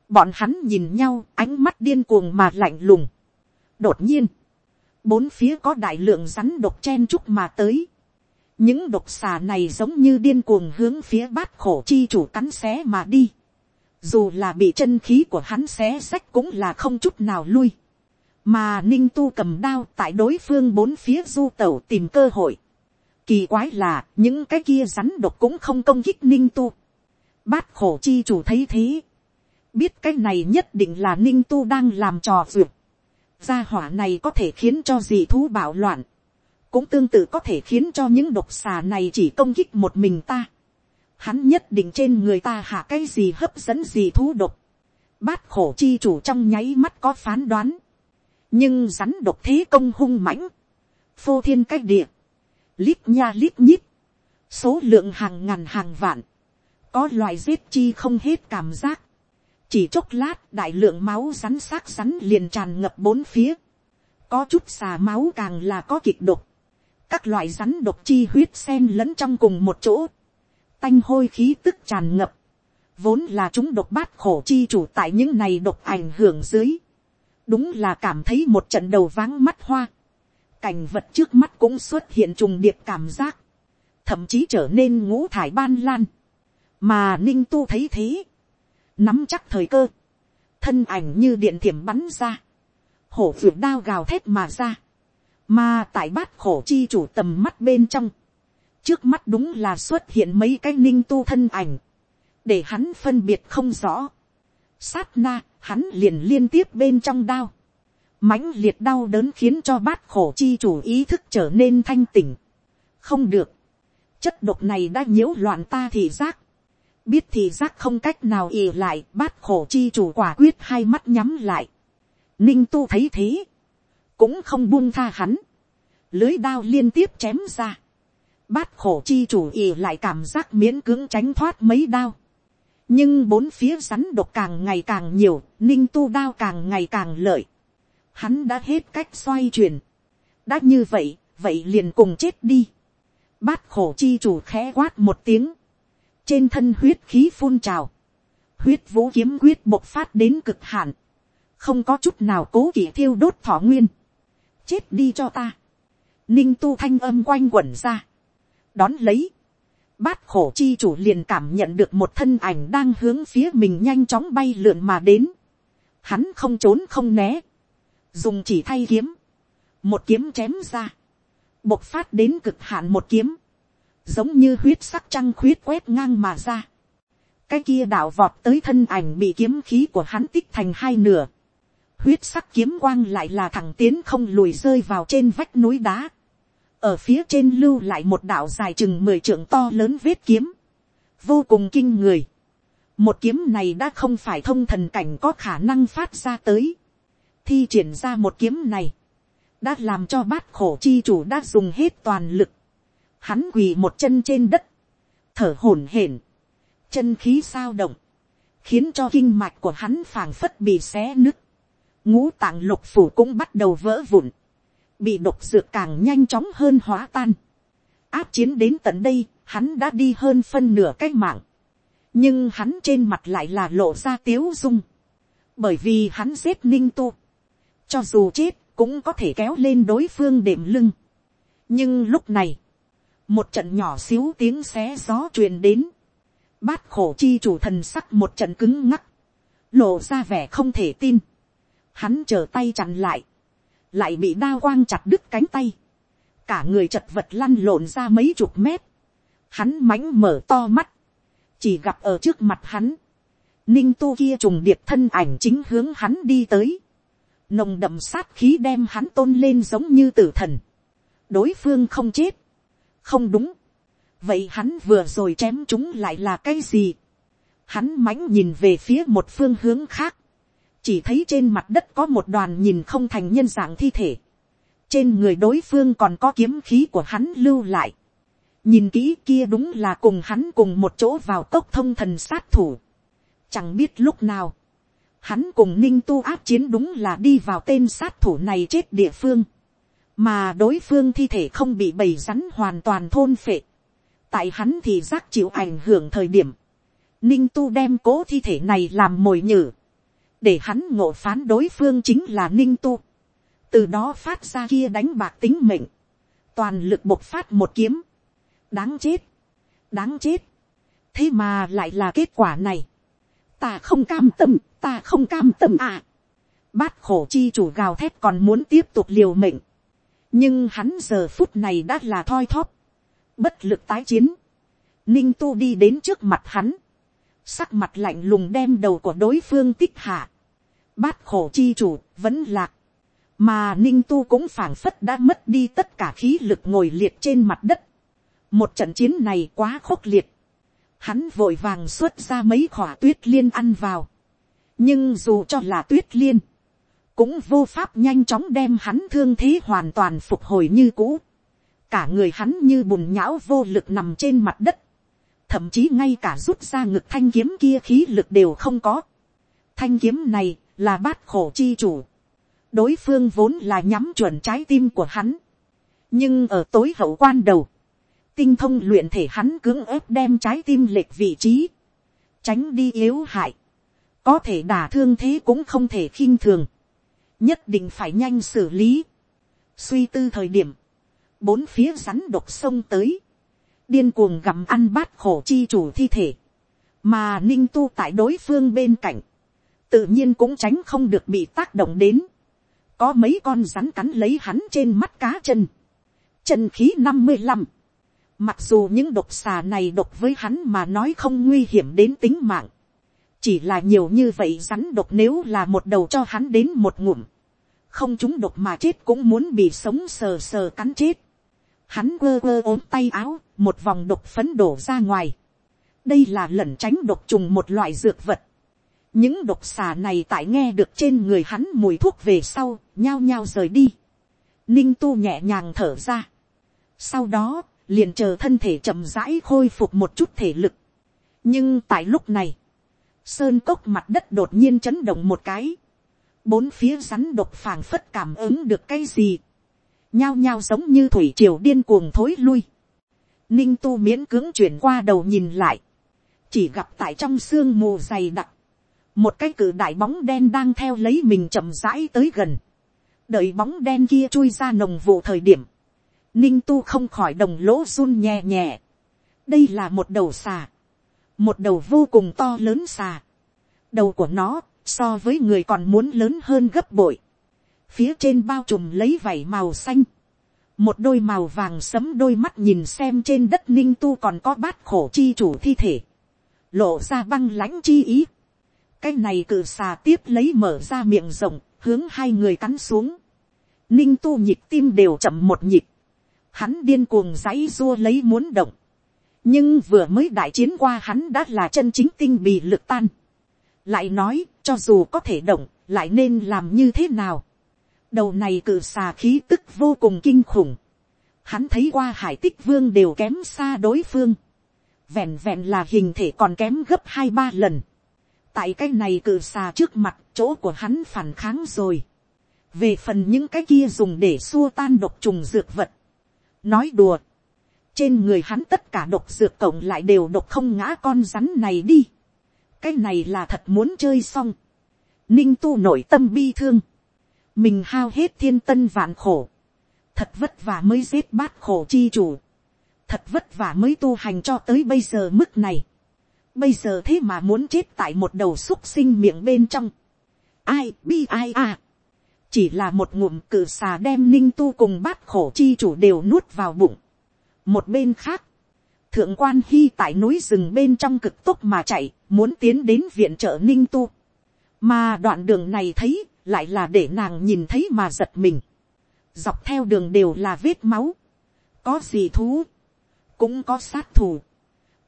bọn hắn nhìn nhau, ánh mắt điên cuồng mà lạnh lùng. đột nhiên, bốn phía có đại lượng rắn độc chen chúc mà tới những độc xà này giống như điên cuồng hướng phía bát khổ chi chủ cắn xé mà đi. Dù là bị chân khí của hắn xé sách cũng là không chút nào lui. Mà ninh tu cầm đao tại đối phương bốn phía du tẩu tìm cơ hội. Kỳ quái là, những cái kia rắn độc cũng không công kích ninh tu. Bát khổ chi chủ thấy thế. Biết cái này nhất định là ninh tu đang làm trò vượt. Gia hỏa này có thể khiến cho dị thú bạo loạn cũng tương tự có thể khiến cho những độc xà này chỉ công kích một mình ta. Hắn nhất định trên người ta hạ cái gì hấp dẫn gì thú độc. Bát khổ chi chủ trong nháy mắt có phán đoán. Nhưng rắn độc thế công hung mãnh. Phô thiên cách địa. Lít nha lít nhít. Số lượng hàng ngàn hàng vạn. Có loại giết chi không hết cảm giác. Chỉ chốc lát đại lượng máu rắn xác rắn liền tràn ngập bốn phía. Có chút xà máu càng là có kịch độc các loại rắn độc chi huyết sen lẫn trong cùng một chỗ, tanh hôi khí tức tràn ngập, vốn là chúng độc bát khổ chi chủ tại những này độc ảnh hưởng dưới, đúng là cảm thấy một trận đầu váng mắt hoa, cảnh vật trước mắt cũng xuất hiện trùng điệp cảm giác, thậm chí trở nên ngũ thải ban lan, mà ninh tu thấy thế, nắm chắc thời cơ, thân ảnh như điện thiểm bắn ra, hổ vượt đao gào thét mà ra, mà tại bát khổ chi chủ tầm mắt bên trong. Trước mắt đúng là xuất hiện mấy cái ninh tu thân ảnh. Để hắn phân biệt không rõ. sát na, hắn liền liên tiếp bên trong đao, mãnh liệt đau đớn khiến cho bát khổ chi chủ ý thức trở nên thanh tỉnh. không được, chất độc này đã nhiễu loạn ta thì giác, biết thì giác không cách nào ì lại bát khổ chi chủ quả quyết hai mắt nhắm lại. ninh tu thấy thế, cũng không buông tha hắn, lưới đao liên tiếp chém ra, bát khổ chi chủ ì lại cảm giác miễn cưỡng tránh thoát mấy đao. nhưng bốn phía rắn độc càng ngày càng nhiều, ninh tu đao càng ngày càng lợi. hắn đã hết cách xoay chuyển. đã như vậy, vậy liền cùng chết đi. bát khổ chi chủ khẽ quát một tiếng. trên thân huyết khí phun trào. huyết vũ kiếm quyết bộc phát đến cực hạn. không có chút nào cố kỵ thiêu đốt thọ nguyên chết đi cho ta. ninh tu thanh âm quanh quẩn ra đón lấy, bát khổ chi chủ liền cảm nhận được một thân ảnh đang hướng phía mình nhanh chóng bay lượn mà đến. Hắn không trốn không né, dùng chỉ thay kiếm, một kiếm chém ra, bộc phát đến cực hạn một kiếm, giống như huyết sắc trăng khuyết quét ngang mà ra. cái kia đảo vọt tới thân ảnh bị kiếm khí của hắn tích thành hai nửa huyết sắc kiếm quang lại là thẳng tiến không lùi rơi vào trên vách núi đá. Ở phía trên lưu lại một đạo dài chừng mười trượng to lớn vết kiếm, vô cùng kinh người. một kiếm này đã không phải thông thần cảnh có khả năng phát ra tới, thi triển ra một kiếm này, đã làm cho bát khổ chi chủ đã dùng hết toàn lực, hắn quỳ một chân trên đất, thở hổn hển, chân khí sao động, khiến cho kinh mạch của hắn phảng phất bị xé nứt, ngũ tạng lục phủ cũng bắt đầu vỡ vụn, bị độc dược càng nhanh chóng hơn hóa tan. áp chiến đến tận đây, hắn đã đi hơn phân nửa cái mạng. nhưng hắn trên mặt lại là lộ ra tiếu dung. bởi vì hắn giết ninh tu. cho dù chết, cũng có thể kéo lên đối phương đệm lưng. nhưng lúc này, một trận nhỏ xíu tiếng xé gió truyền đến. bát khổ chi chủ thần sắc một trận cứng ngắc. lộ ra vẻ không thể tin hắn trở tay chặn lại. Lại bị đao quang chặt đứt cánh tay, cả người chật vật lăn lộn ra mấy chục mét, hắn mánh mở to mắt, chỉ gặp ở trước mặt hắn, ninh tu kia trùng điệp thân ảnh chính hướng hắn đi tới, nồng đậm sát khí đem hắn tôn lên giống như tử thần, đối phương không chết, không đúng, vậy hắn vừa rồi chém chúng lại là cái gì, hắn mánh nhìn về phía một phương hướng khác, chỉ thấy trên mặt đất có một đoàn nhìn không thành nhân dạng thi thể, trên người đối phương còn có kiếm khí của hắn lưu lại, nhìn kỹ kia đúng là cùng hắn cùng một chỗ vào cốc thông thần sát thủ, chẳng biết lúc nào, hắn cùng ninh tu áp chiến đúng là đi vào tên sát thủ này chết địa phương, mà đối phương thi thể không bị bầy rắn hoàn toàn thôn phệ, tại hắn thì giác chịu ảnh hưởng thời điểm, ninh tu đem cố thi thể này làm mồi nhử, để hắn ngộ phán đối phương chính là ninh tu, từ đó phát ra kia đánh bạc tính mệnh, toàn lực bộc phát một kiếm, đáng chết, đáng chết, thế mà lại là kết quả này, ta không cam tâm, ta không cam tâm à, bát khổ chi chủ gào thét còn muốn tiếp tục liều mệnh, nhưng hắn giờ phút này đã là thoi thóp, bất lực tái chiến, ninh tu đi đến trước mặt hắn, sắc mặt lạnh lùng đem đầu của đối phương tích hạ, bát khổ chi chủ vẫn lạc, mà ninh tu cũng phảng phất đã mất đi tất cả khí lực ngồi liệt trên mặt đất. một trận chiến này quá khốc liệt, hắn vội vàng xuất ra mấy khỏa tuyết liên ăn vào, nhưng dù cho là tuyết liên, cũng vô pháp nhanh chóng đem hắn thương thế hoàn toàn phục hồi như cũ. cả người hắn như bùn nhão vô lực nằm trên mặt đất, thậm chí ngay cả rút ra ngực thanh kiếm kia khí lực đều không có. thanh kiếm này là bát khổ chi chủ. đối phương vốn là nhắm chuẩn trái tim của hắn. nhưng ở tối hậu quan đầu, tinh thông luyện thể hắn cưỡng ép đem trái tim lệch vị trí, tránh đi yếu hại, có thể đả thương thế cũng không thể khinh thường, nhất định phải nhanh xử lý. suy tư thời điểm, bốn phía rắn độc sông tới, điên cuồng gặm ăn bát khổ chi chủ thi thể, mà ninh tu tại đối phương bên cạnh, tự nhiên cũng tránh không được bị tác động đến. có mấy con rắn cắn lấy hắn trên mắt cá chân. chân khí năm mươi lăm. mặc dù những độc xà này độc với hắn mà nói không nguy hiểm đến tính mạng. chỉ là nhiều như vậy rắn độc nếu là một đầu cho hắn đến một ngụm, không chúng độc mà chết cũng muốn bị sống sờ sờ cắn chết. Hắn quơ quơ ốm tay áo, một vòng độc phấn đổ ra ngoài. đây là lẩn tránh độc trùng một loại dược vật những độc xà này tại nghe được trên người hắn mùi thuốc về sau, nhao nhao rời đi. ninh tu nhẹ nhàng thở ra. sau đó, liền chờ thân thể chậm rãi khôi phục một chút thể lực. nhưng tại lúc này, sơn cốc mặt đất đột nhiên chấn động một cái, bốn phía rắn độc phảng phất cảm ứng được cái gì, nhao nhao giống như thủy triều điên cuồng thối lui, ninh tu miễn cưỡng chuyển qua đầu nhìn lại, chỉ gặp tại trong sương mù dày đặc, một cái cử đại bóng đen đang theo lấy mình chậm rãi tới gần, đợi bóng đen kia chui ra nồng vụ thời điểm, ninh tu không khỏi đồng lỗ run nhẹ nhẹ, đây là một đầu xà, một đầu vô cùng to lớn xà, đầu của nó so với người còn muốn lớn hơn gấp bội, phía trên bao trùm lấy vảy màu xanh, một đôi màu vàng sấm đôi mắt nhìn xem trên đất ninh tu còn có bát khổ chi chủ thi thể, lộ ra băng lãnh chi ý, cái này cự xà tiếp lấy mở ra miệng rộng, hướng hai người cắn xuống, ninh tu nhịp tim đều chậm một nhịp, hắn điên cuồng giãy rua lấy muốn động, nhưng vừa mới đại chiến qua hắn đã là chân chính tinh bị lực tan, lại nói, cho dù có thể động, lại nên làm như thế nào. đầu này cự xà khí tức vô cùng kinh khủng. hắn thấy qua hải tích vương đều kém xa đối phương. vẹn vẹn là hình thể còn kém gấp hai ba lần tại cái này cự xà trước mặt, chỗ của hắn phản kháng rồi. về phần những cái kia dùng để xua tan độc trùng dược vật. nói đùa. trên người hắn tất cả độc dược cộng lại đều độc không ngã con rắn này đi cái này là thật muốn chơi xong. ninh tu nội tâm bi thương. mình hao hết thiên tân vạn khổ. thật vất vả mới giết bát khổ chi chủ. thật vất vả mới tu hành cho tới bây giờ mức này bây giờ thế mà muốn chết tại một đầu xúc sinh miệng bên trong. ai bi ai à. chỉ là một ngụm cự xà đem ninh tu cùng bát khổ chi chủ đều nuốt vào bụng. một bên khác, thượng quan hy tại núi rừng bên trong cực tốc mà chạy, muốn tiến đến viện trợ ninh tu. mà đoạn đường này thấy, lại là để nàng nhìn thấy mà giật mình. dọc theo đường đều là vết máu. có gì thú, cũng có sát thù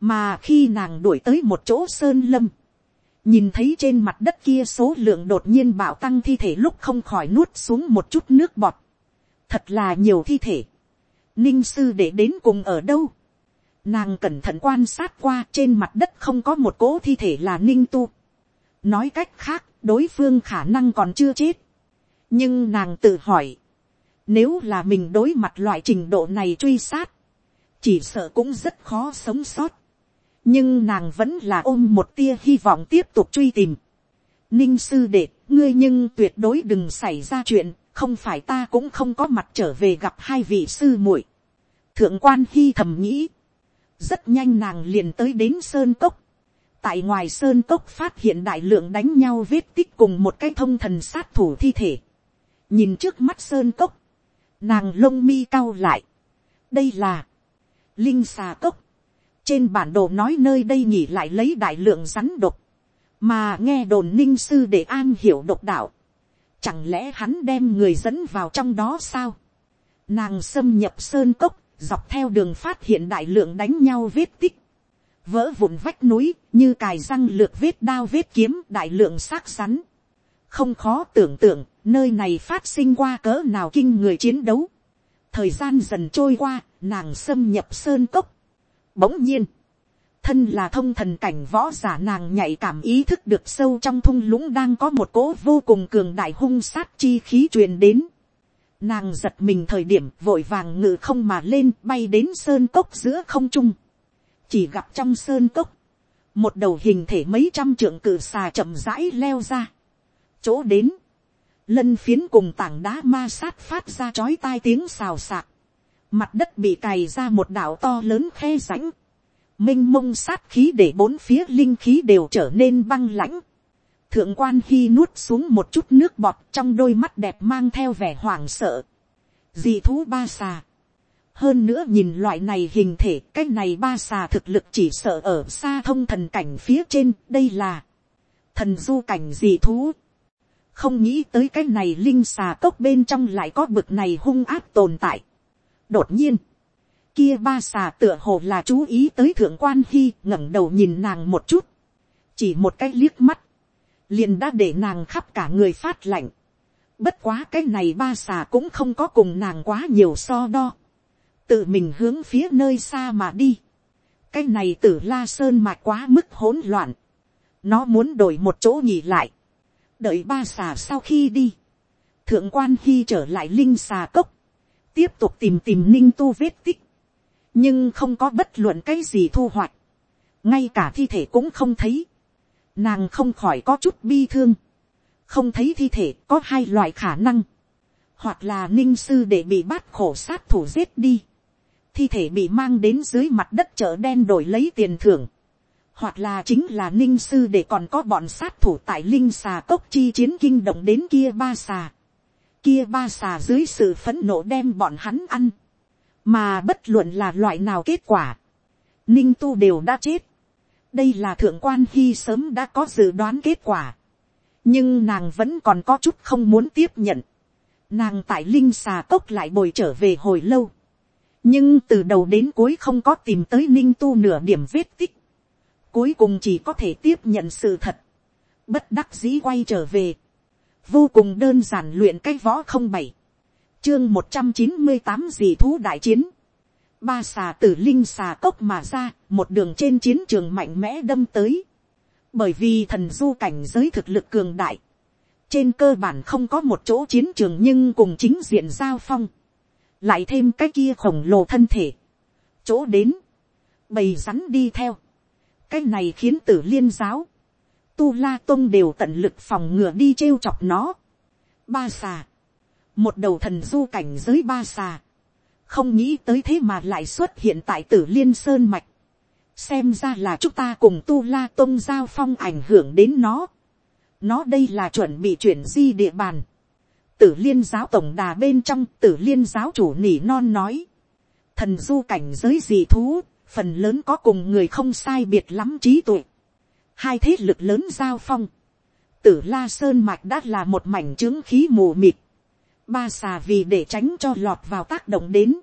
mà khi nàng đuổi tới một chỗ sơn lâm, nhìn thấy trên mặt đất kia số lượng đột nhiên bạo tăng thi thể lúc không khỏi nuốt xuống một chút nước bọt. thật là nhiều thi thể. ninh sư để đến cùng ở đâu Nàng cẩn thận quan sát qua trên mặt đất không có một cố thi thể là ninh tu. Nói cách khác, đối phương khả năng còn chưa chết. Nhưng nàng tự hỏi. Nếu là mình đối mặt loại trình độ này truy sát. Chỉ sợ cũng rất khó sống sót. Nhưng nàng vẫn là ôm một tia hy vọng tiếp tục truy tìm. Ninh sư đệ, ngươi nhưng tuyệt đối đừng xảy ra chuyện. Không phải ta cũng không có mặt trở về gặp hai vị sư muội. Thượng quan hy thầm nghĩ rất nhanh nàng liền tới đến sơn cốc. tại ngoài sơn cốc phát hiện đại lượng đánh nhau vết tích cùng một cái thông thần sát thủ thi thể. nhìn trước mắt sơn cốc, nàng lông mi cau lại. đây là, linh xà cốc trên bản đồ nói nơi đây nhỉ lại lấy đại lượng rắn độc, mà nghe đồn ninh sư để an hiểu độc đạo. chẳng lẽ hắn đem người dẫn vào trong đó sao. nàng xâm nhập sơn cốc, dọc theo đường phát hiện đại lượng đánh nhau vết tích, vỡ vụn vách núi như cài răng lược vết đao vết kiếm đại lượng xác rắn. không khó tưởng tượng nơi này phát sinh qua cỡ nào kinh người chiến đấu. thời gian dần trôi qua nàng xâm nhập sơn cốc bỗng nhiên, thân là thông thần cảnh võ giả nàng nhạy cảm ý thức được sâu trong thung lũng đang có một cỗ vô cùng cường đại hung sát chi khí truyền đến. Nàng giật mình thời điểm vội vàng ngự không mà lên bay đến sơn cốc giữa không trung. Chỉ gặp trong sơn cốc. Một đầu hình thể mấy trăm trượng cử xà chậm rãi leo ra. Chỗ đến. Lân phiến cùng tảng đá ma sát phát ra chói tai tiếng xào xạc. Mặt đất bị cày ra một đảo to lớn khe rãnh. Minh mông sát khí để bốn phía linh khí đều trở nên băng lãnh thượng quan hy nuốt xuống một chút nước bọt trong đôi mắt đẹp mang theo vẻ hoảng sợ. dì thú ba xà. hơn nữa nhìn loại này hình thể cái này ba xà thực lực chỉ sợ ở xa thông thần cảnh phía trên đây là thần du cảnh dì thú, không nghĩ tới cái này linh xà cốc bên trong lại có bực này hung áp tồn tại đột nhiên, kia ba xà tựa hồ là chú ý tới thượng quan hy ngẩng đầu nhìn nàng một chút, chỉ một cái liếc mắt, liền đã để nàng khắp cả người phát lạnh. bất quá cái này ba xà cũng không có cùng nàng quá nhiều so đo, tự mình hướng phía nơi xa mà đi. cái này tử la sơn mà quá mức hỗn loạn, nó muốn đổi một chỗ nghỉ lại, đợi ba xà sau khi đi, thượng quan hy trở lại linh xà cốc, tiếp tục tìm tìm ninh tu vết tích, nhưng không có bất luận cái gì thu hoạch, ngay cả thi thể cũng không thấy, nàng không khỏi có chút bi thương, không thấy thi thể có hai loại khả năng, hoặc là ninh sư để bị bắt khổ sát thủ giết đi, thi thể bị mang đến dưới mặt đất chợ đen đổi lấy tiền thưởng, hoặc là chính là ninh sư để còn có bọn sát thủ tại linh xà cốc chi chiến kinh động đến kia ba xà. Kia ba xà dưới sự phấn nộ đem bọn hắn ăn. Mà bất luận là loại nào kết quả. Ninh tu đều đã chết. Đây là thượng quan hy sớm đã có dự đoán kết quả. Nhưng nàng vẫn còn có chút không muốn tiếp nhận. Nàng tại linh xà cốc lại bồi trở về hồi lâu. Nhưng từ đầu đến cuối không có tìm tới ninh tu nửa điểm vết tích cuối cùng chỉ có thể tiếp nhận sự thật, bất đắc dĩ quay trở về, vô cùng đơn giản luyện cái võ không bảy, chương một trăm chín mươi tám dị thú đại chiến, ba xà tử linh xà cốc mà ra, một đường trên chiến trường mạnh mẽ đâm tới, bởi vì thần du cảnh giới thực lực cường đại, trên cơ bản không có một chỗ chiến trường nhưng cùng chính diện giao phong, lại thêm cái kia khổng lồ thân thể, chỗ đến, bầy rắn đi theo, cái này khiến tử liên giáo, tu la tôn đều tận lực phòng ngừa đi trêu chọc nó. ba xà, một đầu thần du cảnh giới ba xà, không nghĩ tới thế mà lại xuất hiện tại tử liên sơn mạch, xem ra là chúng ta cùng tu la tôn giao phong ảnh hưởng đến nó. nó đây là chuẩn bị chuyển di địa bàn. tử liên giáo tổng đà bên trong tử liên giáo chủ nỉ non nói, thần du cảnh giới dị thú phần lớn có cùng người không sai biệt lắm trí tuệ. Hai thế lực lớn giao phong. Tử La Sơn Mạch đã là một mảnh trướng khí mù mịt. Ba xà vì để tránh cho lọt vào tác động đến.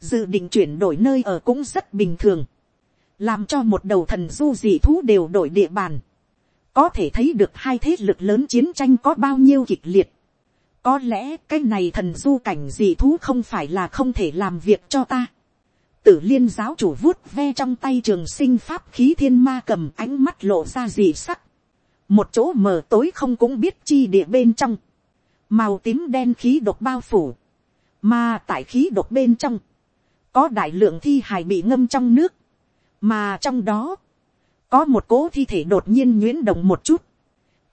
Dự định chuyển đổi nơi ở cũng rất bình thường. Làm cho một đầu thần du dị thú đều đổi địa bàn. Có thể thấy được hai thế lực lớn chiến tranh có bao nhiêu kịch liệt. Có lẽ cái này thần du cảnh dị thú không phải là không thể làm việc cho ta tử liên giáo chủ vuốt ve trong tay trường sinh pháp khí thiên ma cầm ánh mắt lộ ra dị sắc. một chỗ mờ tối không cũng biết chi địa bên trong. màu tím đen khí độc bao phủ. mà tại khí độc bên trong, có đại lượng thi hài bị ngâm trong nước. mà trong đó, có một cố thi thể đột nhiên nhuyễn động một chút.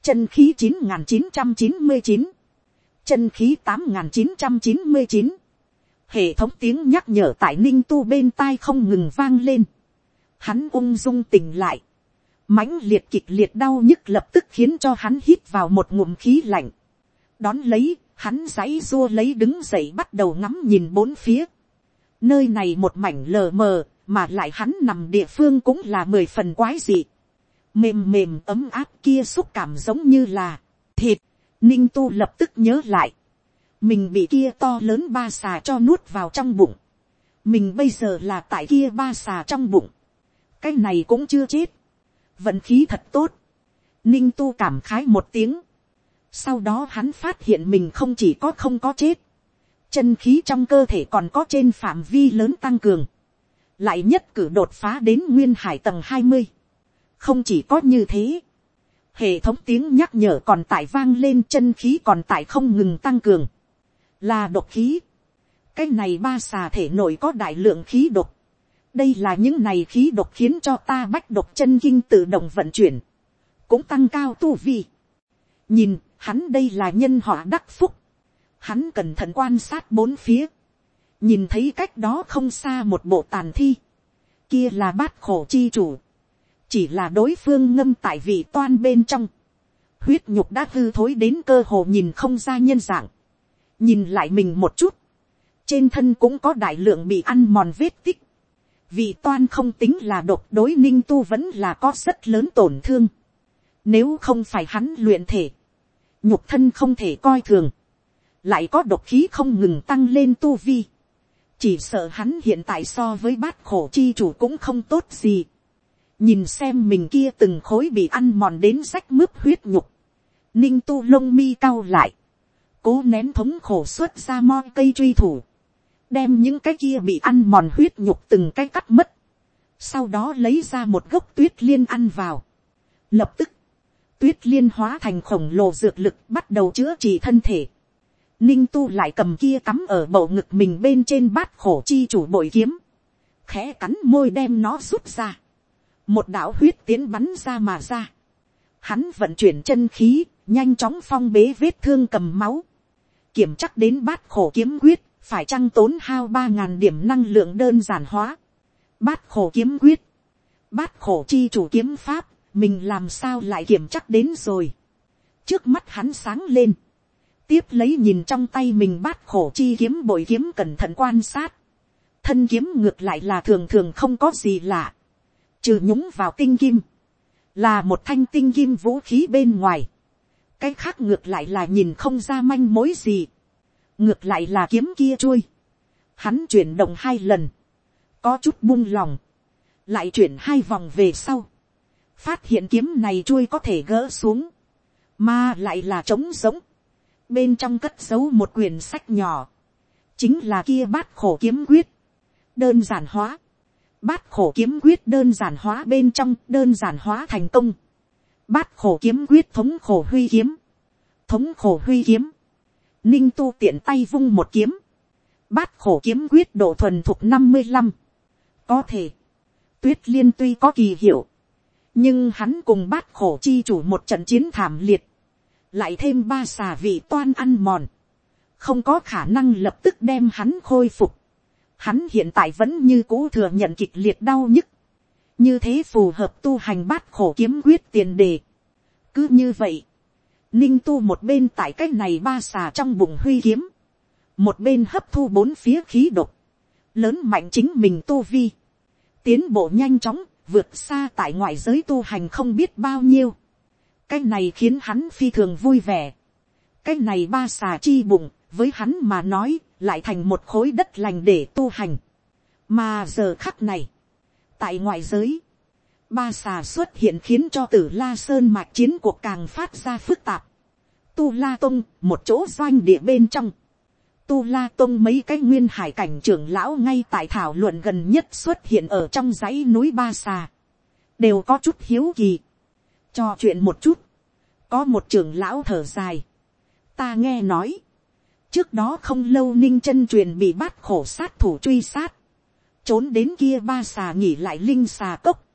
chân khí chín nghìn chín trăm chín mươi chín, chân khí tám nghìn chín trăm chín mươi chín hệ thống tiếng nhắc nhở tại ninh tu bên tai không ngừng vang lên. Hắn ung dung tỉnh lại. mãnh liệt kịch liệt đau nhức lập tức khiến cho hắn hít vào một ngụm khí lạnh. đón lấy, hắn giãy dua lấy đứng dậy bắt đầu ngắm nhìn bốn phía. nơi này một mảnh lờ mờ, mà lại hắn nằm địa phương cũng là mười phần quái dị. mềm mềm ấm áp kia xúc cảm giống như là thịt. ninh tu lập tức nhớ lại mình bị kia to lớn ba xà cho nuốt vào trong bụng, mình bây giờ là tại kia ba xà trong bụng, cái này cũng chưa chết, vận khí thật tốt, ninh tu cảm khái một tiếng, sau đó hắn phát hiện mình không chỉ có không có chết, chân khí trong cơ thể còn có trên phạm vi lớn tăng cường, lại nhất cử đột phá đến nguyên hải tầng hai mươi, không chỉ có như thế, hệ thống tiếng nhắc nhở còn tại vang lên chân khí còn tại không ngừng tăng cường, là độc khí. cái này ba xà thể nội có đại lượng khí độc. đây là những này khí độc khiến cho ta bách độc chân kinh tự động vận chuyển, cũng tăng cao tu vi. nhìn, hắn đây là nhân họa đắc phúc. hắn cẩn thận quan sát bốn phía, nhìn thấy cách đó không xa một bộ tàn thi, kia là bát khổ chi chủ, chỉ là đối phương ngâm tại vị toan bên trong, huyết nhục đã hư thối đến cơ hồ nhìn không ra nhân dạng, nhìn lại mình một chút, trên thân cũng có đại lượng bị ăn mòn vết tích, vì toan không tính là độc đối ninh tu vẫn là có rất lớn tổn thương, Nếu không phải hắn luyện thể. Nhục thân không thể coi thường. Lại có độc khí không ngừng tăng lên tu vi. Chỉ sợ hắn hiện tại so với bát khổ chi chủ cũng không tốt gì. Nhìn xem mình kia từng khối bị ăn mòn đến rách mướp huyết nhục. Ninh tu lông mi cao lại. Cố nén thống khổ xuất ra mo cây truy thủ. Đem những cái kia bị ăn mòn huyết nhục từng cái cắt mất. Sau đó lấy ra một gốc tuyết liên ăn vào. Lập tức tuyết liên hóa thành khổng lồ dược lực bắt đầu chữa trị thân thể. Ninh tu lại cầm kia cắm ở bầu ngực mình bên trên bát khổ chi chủ bội kiếm. Khẽ cắn môi đem nó rút ra. Một đạo huyết tiến bắn ra mà ra. Hắn vận chuyển chân khí, nhanh chóng phong bế vết thương cầm máu. Kiểm chắc đến bát khổ kiếm quyết, phải chăng tốn hao ba ngàn điểm năng lượng đơn giản hóa. Bát khổ kiếm quyết. Bát khổ chi chủ kiếm pháp, mình làm sao lại kiểm chắc đến rồi. trước mắt hắn sáng lên, tiếp lấy nhìn trong tay mình bát khổ chi kiếm bội kiếm cẩn thận quan sát, thân kiếm ngược lại là thường thường không có gì lạ, trừ nhúng vào tinh kim, là một thanh tinh kim vũ khí bên ngoài, cái khác ngược lại là nhìn không ra manh mối gì, ngược lại là kiếm kia trôi, hắn chuyển động hai lần, có chút buông lòng, lại chuyển hai vòng về sau, phát hiện kiếm này chui có thể gỡ xuống, mà lại là trống giống, bên trong cất giấu một quyển sách nhỏ, chính là kia bát khổ kiếm quyết, đơn giản hóa, bát khổ kiếm quyết đơn giản hóa bên trong đơn giản hóa thành công, bát khổ kiếm quyết thống khổ huy kiếm, thống khổ huy kiếm, ninh tu tiện tay vung một kiếm, bát khổ kiếm quyết độ thuần thuộc năm mươi năm, có thể, tuyết liên tuy có kỳ hiệu, nhưng hắn cùng bát khổ chi chủ một trận chiến thảm liệt, lại thêm ba xà vị toan ăn mòn, không có khả năng lập tức đem hắn khôi phục. Hắn hiện tại vẫn như cũ thừa nhận kịch liệt đau nhức, như thế phù hợp tu hành bát khổ kiếm quyết tiền đề. cứ như vậy, ninh tu một bên tại cái này ba xà trong bụng huy kiếm, một bên hấp thu bốn phía khí độc, lớn mạnh chính mình tu vi, tiến bộ nhanh chóng vượt xa tại ngoại giới tu hành không biết bao nhiêu. cái này khiến hắn phi thường vui vẻ. cái này ba xà chi bụng, với hắn mà nói, lại thành một khối đất lành để tu hành. mà giờ khắc này, tại ngoại giới, ba xà xuất hiện khiến cho tử la sơn mạch chiến cuộc càng phát ra phức tạp. tu la tông, một chỗ doanh địa bên trong, tu la tông mấy cái nguyên hải cảnh trưởng lão ngay tại thảo luận gần nhất xuất hiện ở trong dãy núi ba xà, đều có chút hiếu kỳ, cho chuyện một chút, có một trưởng lão thở dài, ta nghe nói, trước đó không lâu ninh chân truyền bị bắt khổ sát thủ truy sát, trốn đến kia ba xà nghỉ lại linh xà cốc,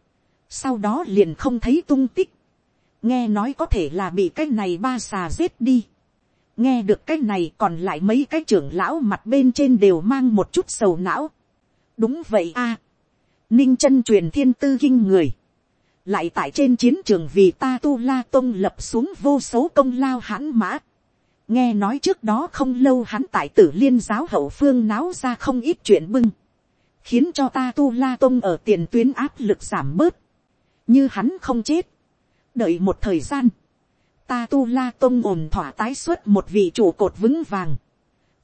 sau đó liền không thấy tung tích, nghe nói có thể là bị cái này ba xà giết đi, nghe được cái này còn lại mấy cái trưởng lão mặt bên trên đều mang một chút sầu não. đúng vậy a. ninh chân truyền thiên tư kinh người. lại tại trên chiến trường vì ta tu la tông lập xuống vô số công lao hãn mã. nghe nói trước đó không lâu hắn tại tử liên giáo hậu phương náo ra không ít chuyện bưng khiến cho ta tu la tông ở tiền tuyến áp lực giảm bớt. như hắn không chết. đợi một thời gian. Ta tu la tông ổn thỏa tái xuất một vị trụ cột vững vàng,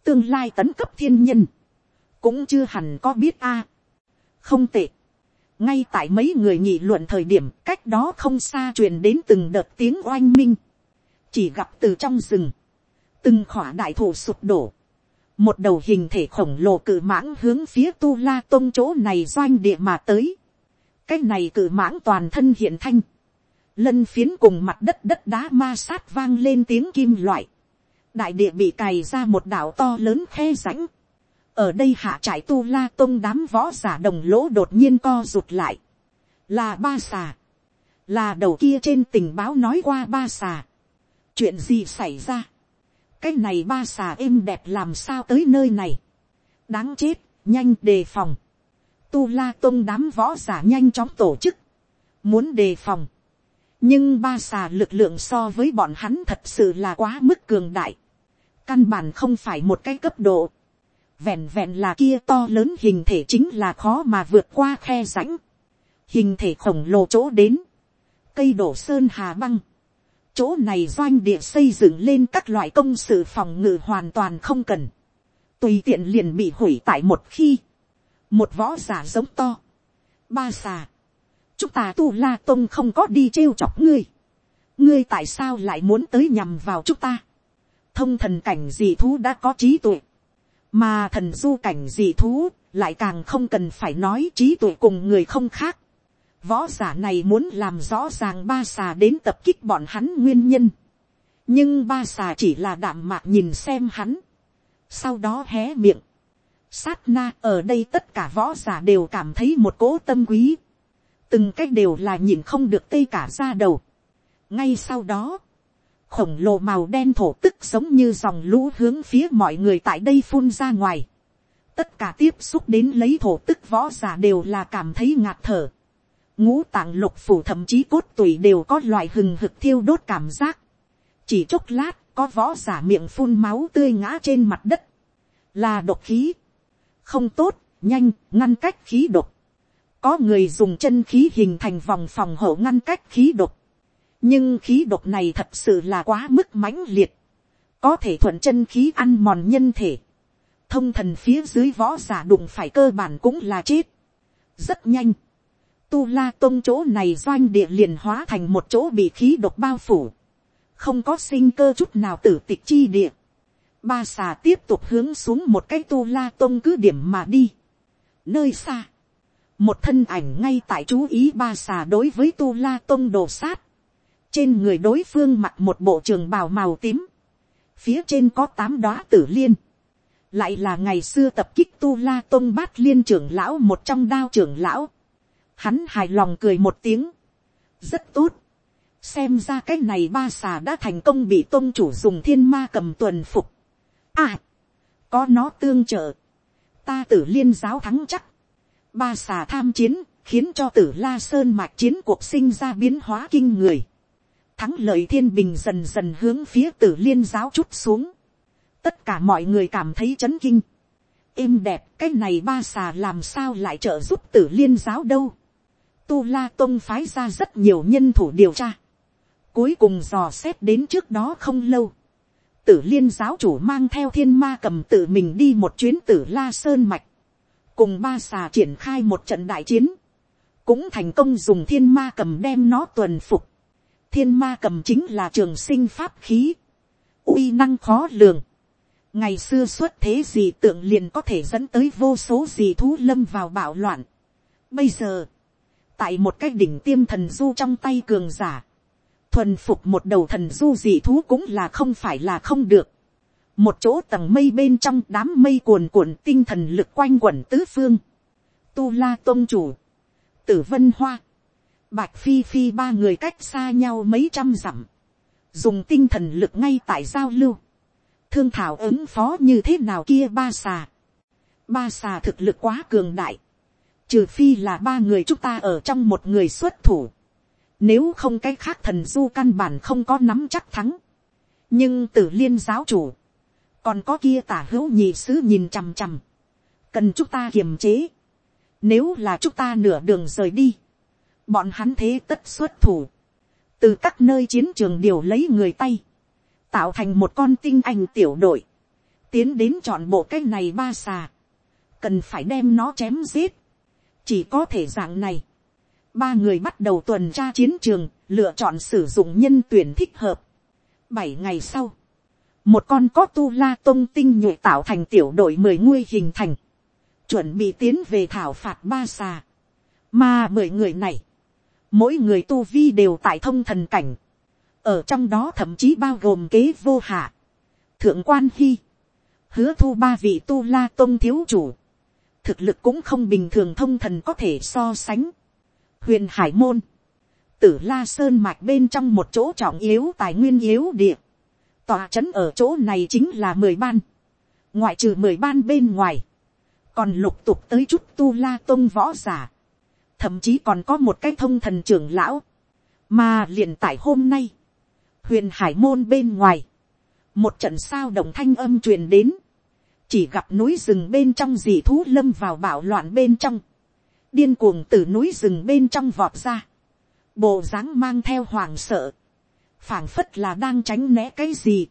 tương lai tấn cấp thiên nhân, cũng chưa hẳn có biết a. không tệ, ngay tại mấy người nghị luận thời điểm cách đó không xa truyền đến từng đợt tiếng oanh minh, chỉ gặp từ trong rừng, từng khỏa đại thụ sụp đổ, một đầu hình thể khổng lồ cự mãng hướng phía tu la tôn chỗ này doanh địa mà tới, cái này cự mãng toàn thân hiện thanh, lân phiến cùng mặt đất đất đá ma sát vang lên tiếng kim loại, đại địa bị cày ra một đảo to lớn khe rãnh, ở đây hạ trải tu la tôn đám võ giả đồng lỗ đột nhiên co rụt lại, là ba xà, là đầu kia trên tình báo nói qua ba xà, chuyện gì xảy ra, cái này ba xà êm đẹp làm sao tới nơi này, đáng chết, nhanh đề phòng, tu la tôn đám võ giả nhanh chóng tổ chức, muốn đề phòng, nhưng ba xà lực lượng so với bọn hắn thật sự là quá mức cường đại. căn bản không phải một cái cấp độ. vẹn vẹn là kia to lớn hình thể chính là khó mà vượt qua khe rãnh. hình thể khổng lồ chỗ đến. cây đổ sơn hà băng chỗ này doanh địa xây dựng lên các loại công sự phòng ngự hoàn toàn không cần, tùy tiện liền bị hủy tại một khi, một võ giả giống to, ba xà, chúng ta tu la tông không có đi trêu chọc ngươi, ngươi tại sao lại muốn tới nhằm vào chúng ta, thông thần cảnh dị thú đã có trí tuệ, mà thần du cảnh dị thú lại càng không cần phải nói trí tuệ cùng người không khác, võ giả này muốn làm rõ ràng ba xà đến tập kích bọn hắn nguyên nhân, nhưng ba xà chỉ là đạm mạc nhìn xem hắn, sau đó hé miệng, sát na ở đây tất cả võ giả đều cảm thấy một cỗ tâm quý, từng cách đều là nhìn không được tây cả ra đầu. ngay sau đó, khổng lồ màu đen thổ tức giống như dòng lũ hướng phía mọi người tại đây phun ra ngoài. tất cả tiếp xúc đến lấy thổ tức võ giả đều là cảm thấy ngạt thở ngũ tạng lục phủ thậm chí cốt tủy đều có loại hừng hực thiêu đốt cảm giác. chỉ chốc lát có võ giả miệng phun máu tươi ngã trên mặt đất. là độc khí. không tốt, nhanh, ngăn cách khí độc có người dùng chân khí hình thành vòng phòng hộ ngăn cách khí độc. nhưng khí độc này thật sự là quá mức mãnh liệt. có thể thuận chân khí ăn mòn nhân thể. thông thần phía dưới võ giả đụng phải cơ bản cũng là chết. rất nhanh tu la tôn chỗ này doanh địa liền hóa thành một chỗ bị khí độc bao phủ. không có sinh cơ chút nào tử tịch chi địa. ba xà tiếp tục hướng xuống một cái tu la tôn cứ điểm mà đi. nơi xa một thân ảnh ngay tại chú ý ba xà đối với tu la tông đồ sát, trên người đối phương mặc một bộ trường bào màu tím, phía trên có tám đóa tử liên, lại là ngày xưa tập kích tu la tông bát liên trưởng lão một trong đao trưởng lão, hắn hài lòng cười một tiếng, rất tốt, xem ra cái này ba xà đã thành công bị tôn chủ dùng thiên ma cầm tuần phục, à, có nó tương trợ, ta tử liên giáo thắng chắc, ba xà tham chiến, khiến cho tử la sơn mạch chiến cuộc sinh ra biến hóa kinh người. thắng lợi thiên bình dần dần hướng phía tử liên giáo chút xuống. tất cả mọi người cảm thấy chấn kinh. êm đẹp cái này ba xà làm sao lại trợ giúp tử liên giáo đâu tu la tông phái ra rất nhiều nhân thủ điều tra. cuối cùng dò xét đến trước đó không lâu. tử liên giáo chủ mang theo thiên ma cầm tự mình đi một chuyến tử la sơn mạch cùng ba xà triển khai một trận đại chiến, cũng thành công dùng thiên ma cầm đem nó tuần phục. thiên ma cầm chính là trường sinh pháp khí, uy năng khó lường. ngày xưa xuất thế gì tượng liền có thể dẫn tới vô số gì thú lâm vào bạo loạn. bây giờ, tại một cái đỉnh tiêm thần du trong tay cường giả, thuần phục một đầu thần du dị thú cũng là không phải là không được. Một chỗ tầng mây bên trong đám mây cuồn cuộn tinh thần lực quanh quẩn tứ phương, tu la tôn chủ, tử vân hoa, bạch phi phi ba người cách xa nhau mấy trăm dặm, dùng tinh thần lực ngay tại giao lưu, thương thảo ứng phó như thế nào kia ba xà, ba xà thực lực quá cường đại, trừ phi là ba người chúng ta ở trong một người xuất thủ, nếu không cái khác thần du căn bản không có nắm chắc thắng, nhưng tử liên giáo chủ, còn có kia tả hữu nhị sứ nhìn chằm chằm, cần chúng ta kiềm chế, nếu là chúng ta nửa đường rời đi, bọn hắn thế tất xuất thủ, từ các nơi chiến trường điều lấy người tay, tạo thành một con tinh anh tiểu đội, tiến đến chọn bộ cái này ba xà, cần phải đem nó chém giết, chỉ có thể dạng này, ba người bắt đầu tuần tra chiến trường, lựa chọn sử dụng nhân tuyển thích hợp. bảy ngày sau, một con có tu la tôn tinh nhuệ tạo thành tiểu đội mười nguy hình thành, chuẩn bị tiến về thảo phạt ba xà, mà mười người này, mỗi người tu vi đều tại thông thần cảnh, ở trong đó thậm chí bao gồm kế vô hạ, thượng quan hy, hứa thu ba vị tu la tôn thiếu chủ, thực lực cũng không bình thường thông thần có thể so sánh, huyền hải môn, tử la sơn mạch bên trong một chỗ trọng yếu tài nguyên yếu địa, tòa trấn ở chỗ này chính là mười ban, ngoại trừ mười ban bên ngoài, còn lục tục tới chút tu la tôn võ giả, thậm chí còn có một cái thông thần trưởng lão, mà liền tại hôm nay, huyền hải môn bên ngoài, một trận sao động thanh âm truyền đến, chỉ gặp núi rừng bên trong dị thú lâm vào bạo loạn bên trong, điên cuồng từ núi rừng bên trong vọt ra, bộ dáng mang theo hoàng sợ, phảng phất là đang tránh né cái gì,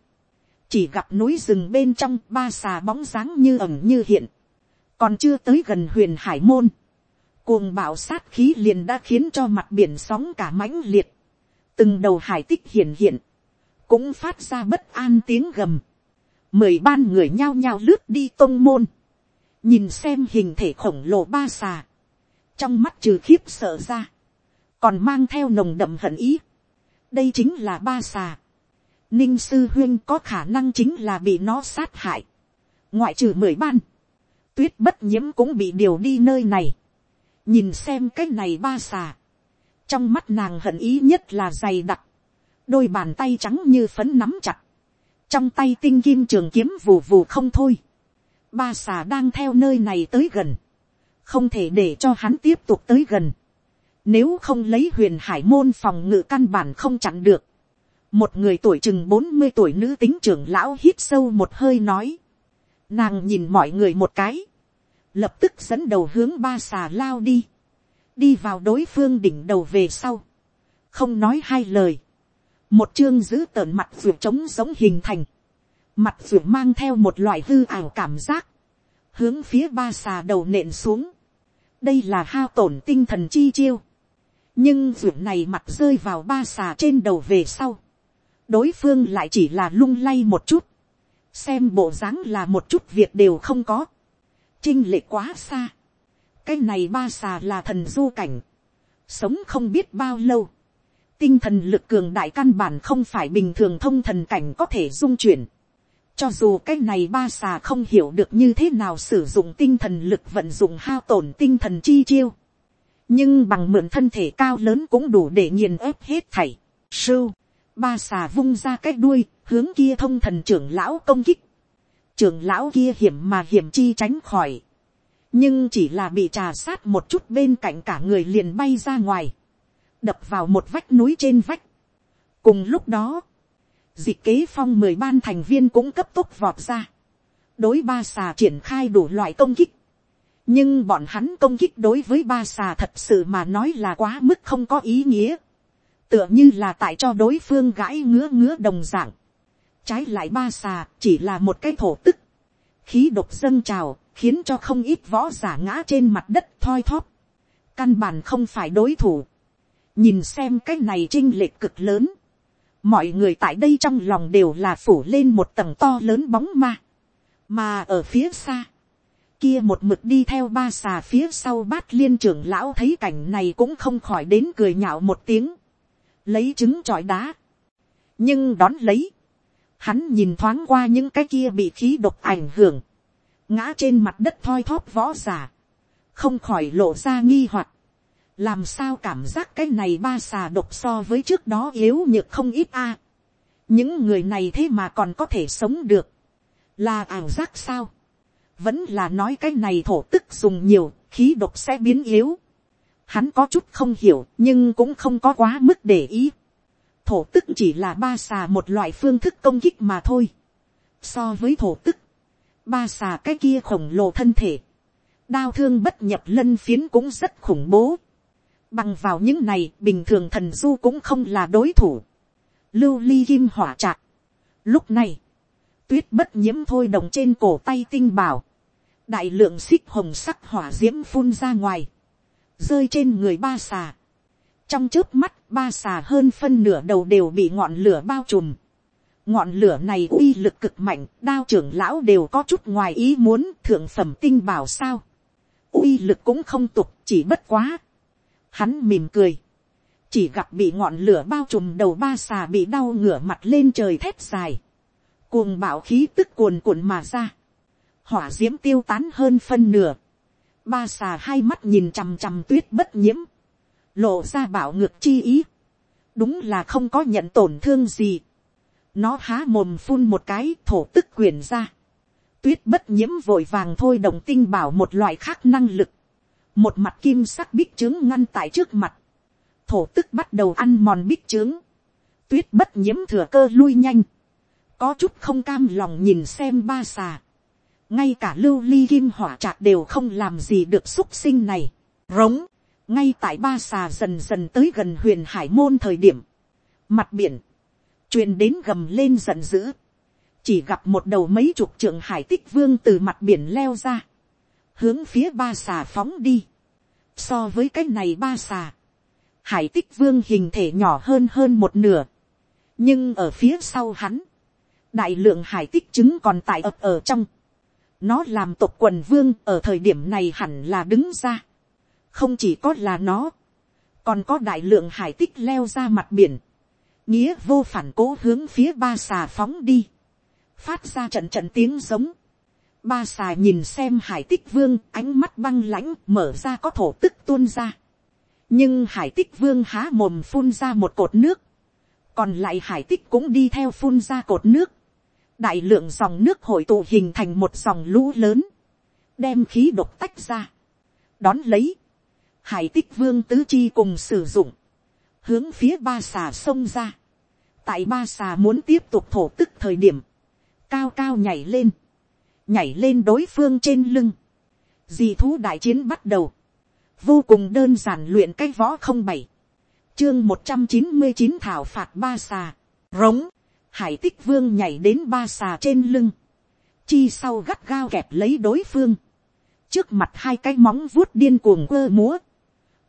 chỉ gặp núi rừng bên trong ba xà bóng dáng như ẩm như hiện, còn chưa tới gần huyền hải môn, cuồng bạo sát khí liền đã khiến cho mặt biển sóng cả mãnh liệt, từng đầu hải tích hiện hiện, cũng phát ra bất an tiếng gầm, mười ban người nhao nhao lướt đi tông môn, nhìn xem hình thể khổng lồ ba xà, trong mắt trừ khiếp sợ ra, còn mang theo nồng đậm hận ý, đây chính là ba xà, ninh sư huyên có khả năng chính là bị nó sát hại, ngoại trừ mười ban, tuyết bất nhiễm cũng bị điều đi nơi này, nhìn xem cái này ba xà, trong mắt nàng hận ý nhất là dày đặc, đôi bàn tay trắng như phấn nắm chặt, trong tay tinh kim trường kiếm vù vù không thôi, ba xà đang theo nơi này tới gần, không thể để cho hắn tiếp tục tới gần, nếu không lấy huyền hải môn phòng ngự căn bản không chặn được, một người tuổi chừng bốn mươi tuổi nữ tính trưởng lão hít sâu một hơi nói, nàng nhìn mọi người một cái, lập tức dẫn đầu hướng ba xà lao đi, đi vào đối phương đỉnh đầu về sau, không nói hai lời, một chương giữ tợn mặt ruột trống giống hình thành, mặt ruột mang theo một loại hư ảo cảm giác, hướng phía ba xà đầu nện xuống, đây là hao tổn tinh thần chi chiêu, nhưng ruột này mặt rơi vào ba xà trên đầu về sau, đối phương lại chỉ là lung lay một chút, xem bộ dáng là một chút việc đều không có, trinh lệ quá xa, cái này ba xà là thần du cảnh, sống không biết bao lâu, tinh thần lực cường đại căn bản không phải bình thường thông thần cảnh có thể dung chuyển, cho dù cái này ba xà không hiểu được như thế nào sử dụng tinh thần lực vận dụng hao tổn tinh thần chi chiêu, nhưng bằng mượn thân thể cao lớn cũng đủ để nghiền ép hết thảy. Sưu, ba xà vung ra cái đuôi, hướng kia thông thần trưởng lão công kích. Trưởng lão kia hiểm mà hiểm chi tránh khỏi nhưng chỉ là bị trà sát một chút bên cạnh cả người liền bay ra ngoài, đập vào một vách núi trên vách. cùng lúc đó, dịch kế phong mười ban thành viên cũng cấp tốc vọt ra, đối ba xà triển khai đủ loại công kích, nhưng bọn hắn công kích đối với ba xà thật sự mà nói là quá mức không có ý nghĩa, tựa như là tại cho đối phương gãi ngứa ngứa đồng dạng, trái lại ba xà chỉ là một cái thổ tức, khí độc dâng trào, khiến cho không ít võ giả ngã trên mặt đất thoi thóp, căn bản không phải đối thủ, nhìn xem cái này trinh lệch cực lớn, mọi người tại đây trong lòng đều là phủ lên một tầng to lớn bóng ma, mà ở phía xa, kia một mực đi theo ba xà phía sau bát liên trưởng lão thấy cảnh này cũng không khỏi đến cười nhạo một tiếng, lấy trứng trọi đá, nhưng đón lấy, hắn nhìn thoáng qua những cái kia bị khí độc ảnh hưởng, ngã trên mặt đất thoi thóp võ giả, không khỏi lộ ra nghi hoặc, làm sao cảm giác cái này ba xà độc so với trước đó yếu nhược không ít a. những người này thế mà còn có thể sống được, là ảo giác sao, vẫn là nói cái này thổ tức dùng nhiều, khí độc sẽ biến yếu. Hắn có chút không hiểu, nhưng cũng không có quá mức để ý. Thổ tức chỉ là ba xà một loại phương thức công kích mà thôi. So với thổ tức, ba xà cái kia khổng lồ thân thể, đao thương bất nhập lân phiến cũng rất khủng bố. Bằng vào những này, bình thường thần du cũng không là đối thủ. Lưu ly kim hỏa trạc. Lúc này, tuyết bất nhiễm thôi đồng trên cổ tay tinh bảo. Đại lượng xích hồng sắc hỏa diễm phun ra ngoài. Rơi trên người ba xà. Trong trước mắt, ba xà hơn phân nửa đầu đều bị ngọn lửa bao trùm ngọn lửa này uy lực cực mạnh, đao trưởng lão đều có chút ngoài ý muốn thượng phẩm tinh bảo sao. uy lực cũng không tục, chỉ bất quá. Hắn mỉm cười. chỉ gặp bị ngọn lửa bao trùm đầu ba xà bị đau ngửa mặt lên trời thét dài. cuồng bạo khí tức cuồn cuộn mà ra. hỏa diễm tiêu tán hơn phân nửa. ba xà hai mắt nhìn chằm chằm tuyết bất nhiễm. lộ ra bảo ngược chi ý. đúng là không có nhận tổn thương gì nó há mồm phun một cái thổ tức quyền ra. Tuyết bất nhiễm vội vàng thôi đồng tinh bảo một loại khác năng lực. Một mặt kim sắc bích trướng ngăn tại trước mặt. Thổ tức bắt đầu ăn mòn bích trướng. Tuyết bất nhiễm thừa cơ lui nhanh. Có chút không cam lòng nhìn xem ba xà. Ngay cả lưu ly kim hỏa trạc đều không làm gì được xúc sinh này. Rống. Ngay tại ba xà dần dần tới gần huyền hải môn thời điểm. Mặt biển truyền đến gầm lên giận dữ, chỉ gặp một đầu mấy chục trưởng hải tích vương từ mặt biển leo ra, hướng phía ba xà phóng đi. So với cái này ba xà, hải tích vương hình thể nhỏ hơn hơn một nửa, nhưng ở phía sau hắn, đại lượng hải tích trứng còn tại ập ở trong, nó làm tộc quần vương ở thời điểm này hẳn là đứng ra, không chỉ có là nó, còn có đại lượng hải tích leo ra mặt biển, nghĩa vô phản cố hướng phía ba xà phóng đi, phát ra trận trận tiếng giống, ba xà nhìn xem hải tích vương ánh mắt băng lãnh mở ra có thổ tức tuôn ra, nhưng hải tích vương há mồm phun ra một cột nước, còn lại hải tích cũng đi theo phun ra cột nước, đại lượng dòng nước hội tụ hình thành một dòng lũ lớn, đem khí độc tách ra, đón lấy, hải tích vương tứ chi cùng sử dụng, hướng phía ba xà sông ra, tại ba xà muốn tiếp tục thổ tức thời điểm, cao cao nhảy lên, nhảy lên đối phương trên lưng, dì thú đại chiến bắt đầu, vô cùng đơn giản luyện cái võ không bảy, chương một trăm chín mươi chín thảo phạt ba xà, rống, hải tích vương nhảy đến ba xà trên lưng, chi sau gắt gao kẹp lấy đối phương, trước mặt hai cái móng vuốt điên cuồng quơ múa,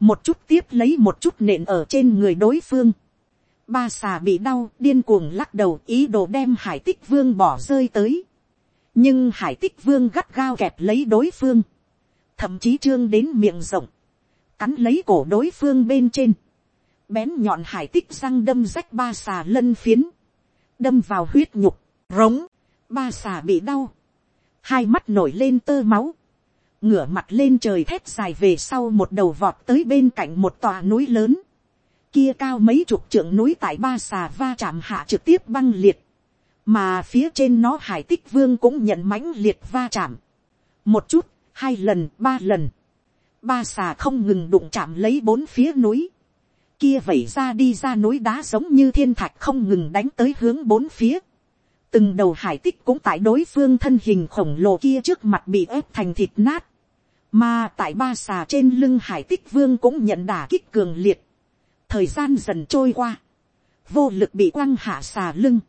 một chút tiếp lấy một chút nện ở trên người đối phương, ba xà bị đau điên cuồng lắc đầu ý đồ đem hải tích vương bỏ rơi tới, nhưng hải tích vương gắt gao kẹp lấy đối phương, thậm chí trương đến miệng rộng, cắn lấy cổ đối phương bên trên, bén nhọn hải tích răng đâm rách ba xà lân phiến, đâm vào huyết nhục, rống, ba xà bị đau, hai mắt nổi lên tơ máu, ngửa mặt lên trời thét dài về sau một đầu vọt tới bên cạnh một tòa núi lớn, kia cao mấy chục trượng núi tại ba xà va chạm hạ trực tiếp băng liệt, mà phía trên nó hải tích vương cũng nhận mãnh liệt va chạm, một chút, hai lần, ba lần, ba xà không ngừng đụng chạm lấy bốn phía núi, kia vẩy ra đi ra núi đá giống như thiên thạch không ngừng đánh tới hướng bốn phía. Từng đầu hải tích cũng tại đối phương thân hình khổng lồ kia trước mặt bị ép thành thịt nát. Mà tại ba xà trên lưng hải tích vương cũng nhận đả kích cường liệt. Thời gian dần trôi qua. Vô lực bị quăng hạ xà lưng.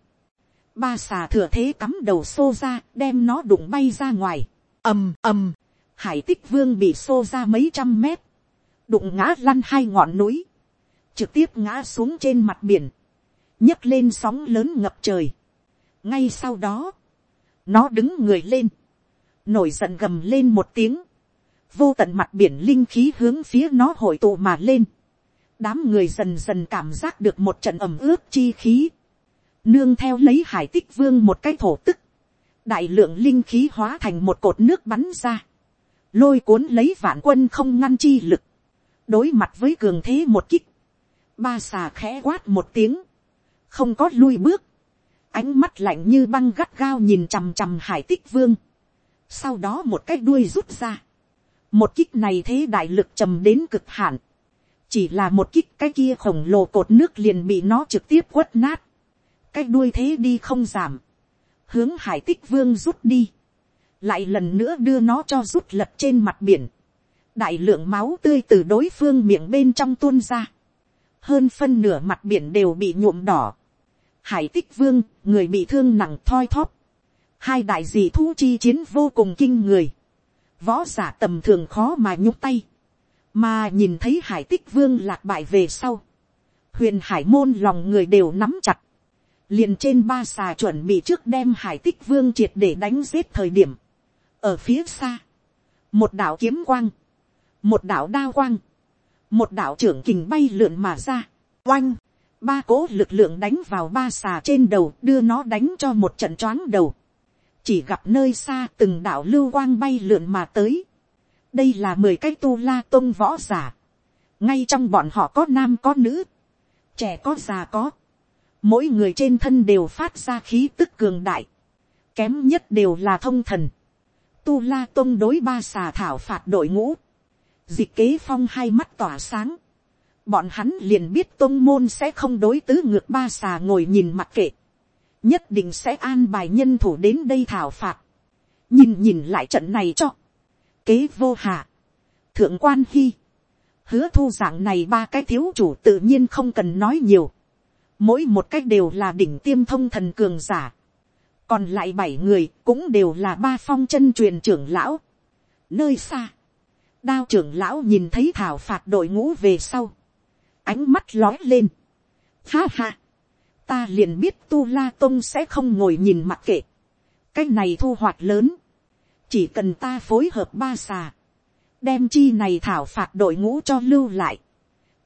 Ba xà thừa thế cắm đầu xô ra đem nó đụng bay ra ngoài. ầm ầm. Hải tích vương bị xô ra mấy trăm mét. Đụng ngã lăn hai ngọn núi trực tiếp ngã xuống trên mặt biển, nhấc lên sóng lớn ngập trời. ngay sau đó, nó đứng người lên, nổi giận gầm lên một tiếng, vô tận mặt biển linh khí hướng phía nó hội tụ mà lên, đám người dần dần cảm giác được một trận ẩm ướt chi khí, nương theo lấy hải tích vương một cái thổ tức, đại lượng linh khí hóa thành một cột nước bắn ra, lôi cuốn lấy vạn quân không ngăn chi lực, đối mặt với cường thế một kích, ba xà khẽ quát một tiếng, không có lui bước, ánh mắt lạnh như băng gắt gao nhìn chằm chằm hải tích vương, sau đó một cái đuôi rút ra, một kích này thế đại lực trầm đến cực hạn, chỉ là một kích cái kia khổng lồ cột nước liền bị nó trực tiếp quất nát, cái đuôi thế đi không giảm, hướng hải tích vương rút đi, lại lần nữa đưa nó cho rút lật trên mặt biển, đại lượng máu tươi từ đối phương miệng bên trong tuôn ra, hơn phân nửa mặt biển đều bị nhuộm đỏ. Hải tích vương, người bị thương nặng thoi thóp. Hai đại dị thú chi chiến vô cùng kinh người. Võ giả tầm thường khó mà nhúc tay. Mà nhìn thấy hải tích vương lạc bại về sau. Huyền hải môn lòng người đều nắm chặt. Liền trên ba xà chuẩn bị trước đem hải tích vương triệt để đánh giết thời điểm. Ở phía xa. Một đảo kiếm quang. Một đảo đao quang một đạo trưởng kình bay lượn mà ra, oanh, ba cố lực lượng đánh vào ba xà trên đầu đưa nó đánh cho một trận choáng đầu, chỉ gặp nơi xa từng đạo lưu quang bay lượn mà tới, đây là mười cái tu la tôn võ giả, ngay trong bọn họ có nam có nữ, trẻ có già có, mỗi người trên thân đều phát ra khí tức cường đại, kém nhất đều là thông thần, tu la tôn đối ba xà thảo phạt đội ngũ, Dịch kế phong hai mắt tỏa sáng. Bọn hắn liền biết tôn môn sẽ không đối tứ ngược ba xà ngồi nhìn mặc kệ. Nhất định sẽ an bài nhân thủ đến đây thảo phạt. Nhìn nhìn lại trận này cho. Kế vô hạ. Thượng quan hy. Hứa thu dạng này ba cái thiếu chủ tự nhiên không cần nói nhiều mỗi một cách đều là đỉnh tiêm thông thần cường giả, còn lại bảy người cũng đều là ba phong chân truyền trưởng lão. nơi xa, đao trưởng lão nhìn thấy thảo phạt đội ngũ về sau, ánh mắt lói lên. Ha ha, ta liền biết tu la tông sẽ không ngồi nhìn mặc kệ, cái này thu hoạch lớn, chỉ cần ta phối hợp ba xà, đem chi này thảo phạt đội ngũ cho lưu lại.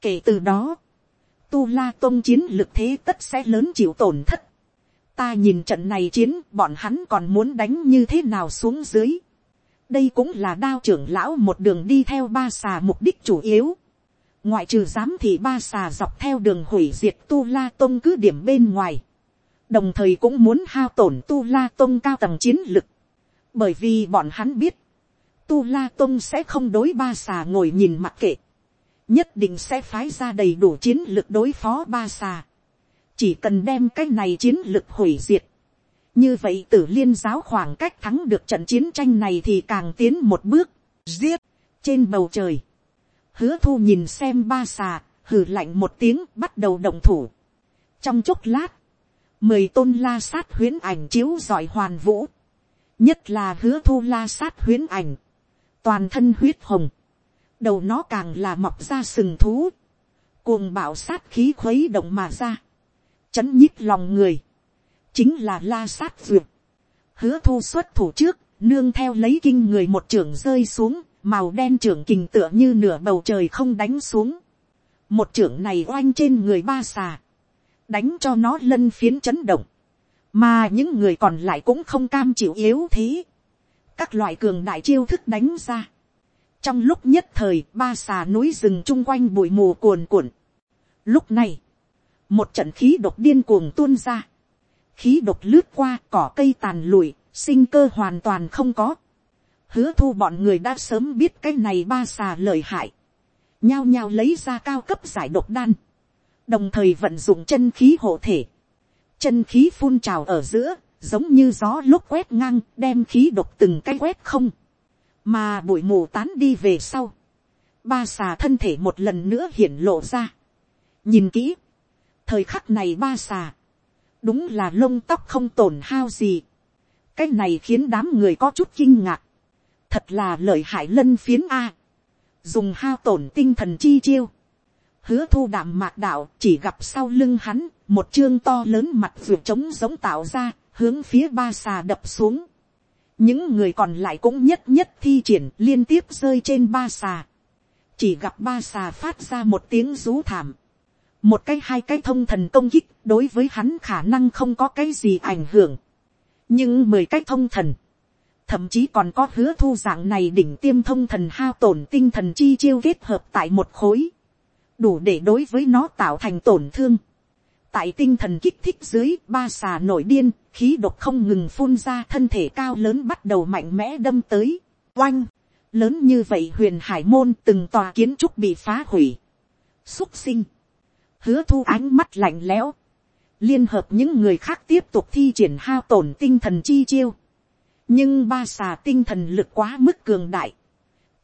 kể từ đó, tu la tôn chiến lực thế tất sẽ lớn chịu tổn thất. ta nhìn trận này chiến bọn hắn còn muốn đánh như thế nào xuống dưới. đây cũng là đao trưởng lão một đường đi theo ba xà mục đích chủ yếu. ngoại trừ dám thì ba xà dọc theo đường hủy diệt tu la tôn cứ điểm bên ngoài. đồng thời cũng muốn hao tổn tu la tôn cao tầng chiến lực. bởi vì bọn hắn biết, tu la tôn sẽ không đối ba xà ngồi nhìn mặc kệ nhất định sẽ phái ra đầy đủ chiến lược đối phó ba xà. chỉ cần đem cái này chiến lược hủy diệt. như vậy tử liên giáo khoảng cách thắng được trận chiến tranh này thì càng tiến một bước, giết, trên bầu trời. hứa thu nhìn xem ba xà, hừ lạnh một tiếng bắt đầu động thủ. trong chốc lát, mười tôn la sát huyến ảnh chiếu giỏi hoàn vũ. nhất là hứa thu la sát huyến ảnh. toàn thân huyết hồng đầu nó càng là mọc ra sừng thú, cuồng bạo sát khí khuấy động mà ra, chấn nhích lòng người, chính là la sát duyệt, hứa thu xuất thủ trước, nương theo lấy kinh người một trưởng rơi xuống, màu đen trưởng kình tựa như nửa bầu trời không đánh xuống, một trưởng này oanh trên người ba xà, đánh cho nó lân phiến chấn động, mà những người còn lại cũng không cam chịu yếu thế, các loại cường đại chiêu thức đánh ra, trong lúc nhất thời ba xà núi rừng chung quanh bụi mù cuồn cuộn. lúc này, một trận khí độc điên cuồng tuôn ra, khí độc lướt qua cỏ cây tàn lụi, sinh cơ hoàn toàn không có. hứa thu bọn người đã sớm biết cái này ba xà lợi hại, nhao nhao lấy ra cao cấp giải độc đan, đồng thời vận dụng chân khí hộ thể, chân khí phun trào ở giữa, giống như gió lúc quét ngang, đem khí độc từng cái quét không mà bụi mù tán đi về sau, ba xà thân thể một lần nữa hiển lộ ra. nhìn kỹ, thời khắc này ba xà, đúng là lông tóc không tổn hao gì. cái này khiến đám người có chút kinh ngạc, thật là lợi hại lân phiến a, dùng hao tổn tinh thần chi chiêu, hứa thu đạm mạc đạo chỉ gặp sau lưng hắn một chương to lớn mặt ruột trống giống tạo ra hướng phía ba xà đập xuống những người còn lại cũng nhất nhất thi triển liên tiếp rơi trên ba xà. chỉ gặp ba xà phát ra một tiếng rú thảm. một cái hai cái thông thần công kích đối với hắn khả năng không có cái gì ảnh hưởng. nhưng mười cái thông thần, thậm chí còn có hứa thu dạng này đỉnh tiêm thông thần hao tổn tinh thần chi chiêu kết hợp tại một khối, đủ để đối với nó tạo thành tổn thương tại tinh thần kích thích dưới ba xà nổi điên, khí độc không ngừng phun ra thân thể cao lớn bắt đầu mạnh mẽ đâm tới, oanh, lớn như vậy huyền hải môn từng tòa kiến trúc bị phá hủy, xúc sinh, hứa thu ánh mắt lạnh lẽo, liên hợp những người khác tiếp tục thi triển hao tổn tinh thần chi chiêu, nhưng ba xà tinh thần lực quá mức cường đại,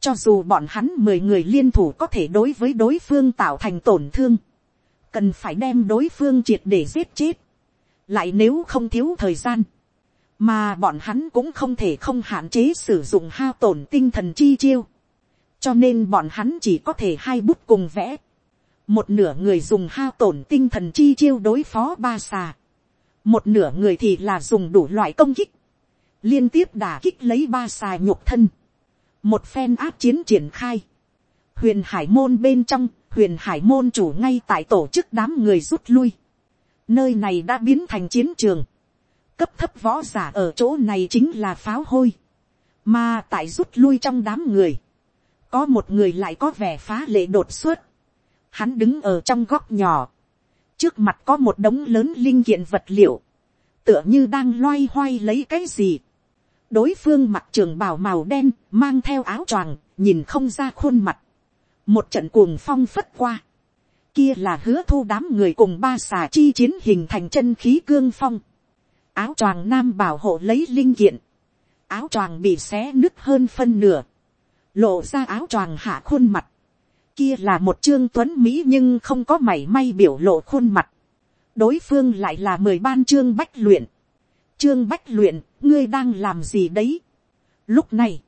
cho dù bọn hắn mười người liên thủ có thể đối với đối phương tạo thành tổn thương, cần phải đem đối phương triệt để giết chết, lại nếu không thiếu thời gian, mà bọn hắn cũng không thể không hạn chế sử dụng hao tổn tinh thần chi chiêu, cho nên bọn hắn chỉ có thể hai bút cùng vẽ, một nửa người dùng hao tổn tinh thần chi chiêu đối phó ba xà, một nửa người thì là dùng đủ loại công kích, liên tiếp đả kích lấy ba xà nhục thân, một phen áp chiến triển khai, huyền hải môn bên trong huyền hải môn chủ ngay tại tổ chức đám người rút lui. Nơi này đã biến thành chiến trường. Cấp thấp võ giả ở chỗ này chính là pháo hôi. Mà tại rút lui trong đám người. Có một người lại có vẻ phá lệ đột xuất. Hắn đứng ở trong góc nhỏ. Trước mặt có một đống lớn linh kiện vật liệu. Tựa như đang loay hoay lấy cái gì. Đối phương mặt trường bào màu đen, mang theo áo choàng, nhìn không ra khuôn mặt một trận cuồng phong phất qua, kia là hứa thu đám người cùng ba xà chi chiến hình thành chân khí cương phong, áo choàng nam bảo hộ lấy linh kiện, áo choàng bị xé nứt hơn phân nửa, lộ ra áo choàng hạ khuôn mặt, kia là một trương tuấn mỹ nhưng không có mảy may biểu lộ khuôn mặt, đối phương lại là mười ban trương bách luyện, trương bách luyện, ngươi đang làm gì đấy. lúc này,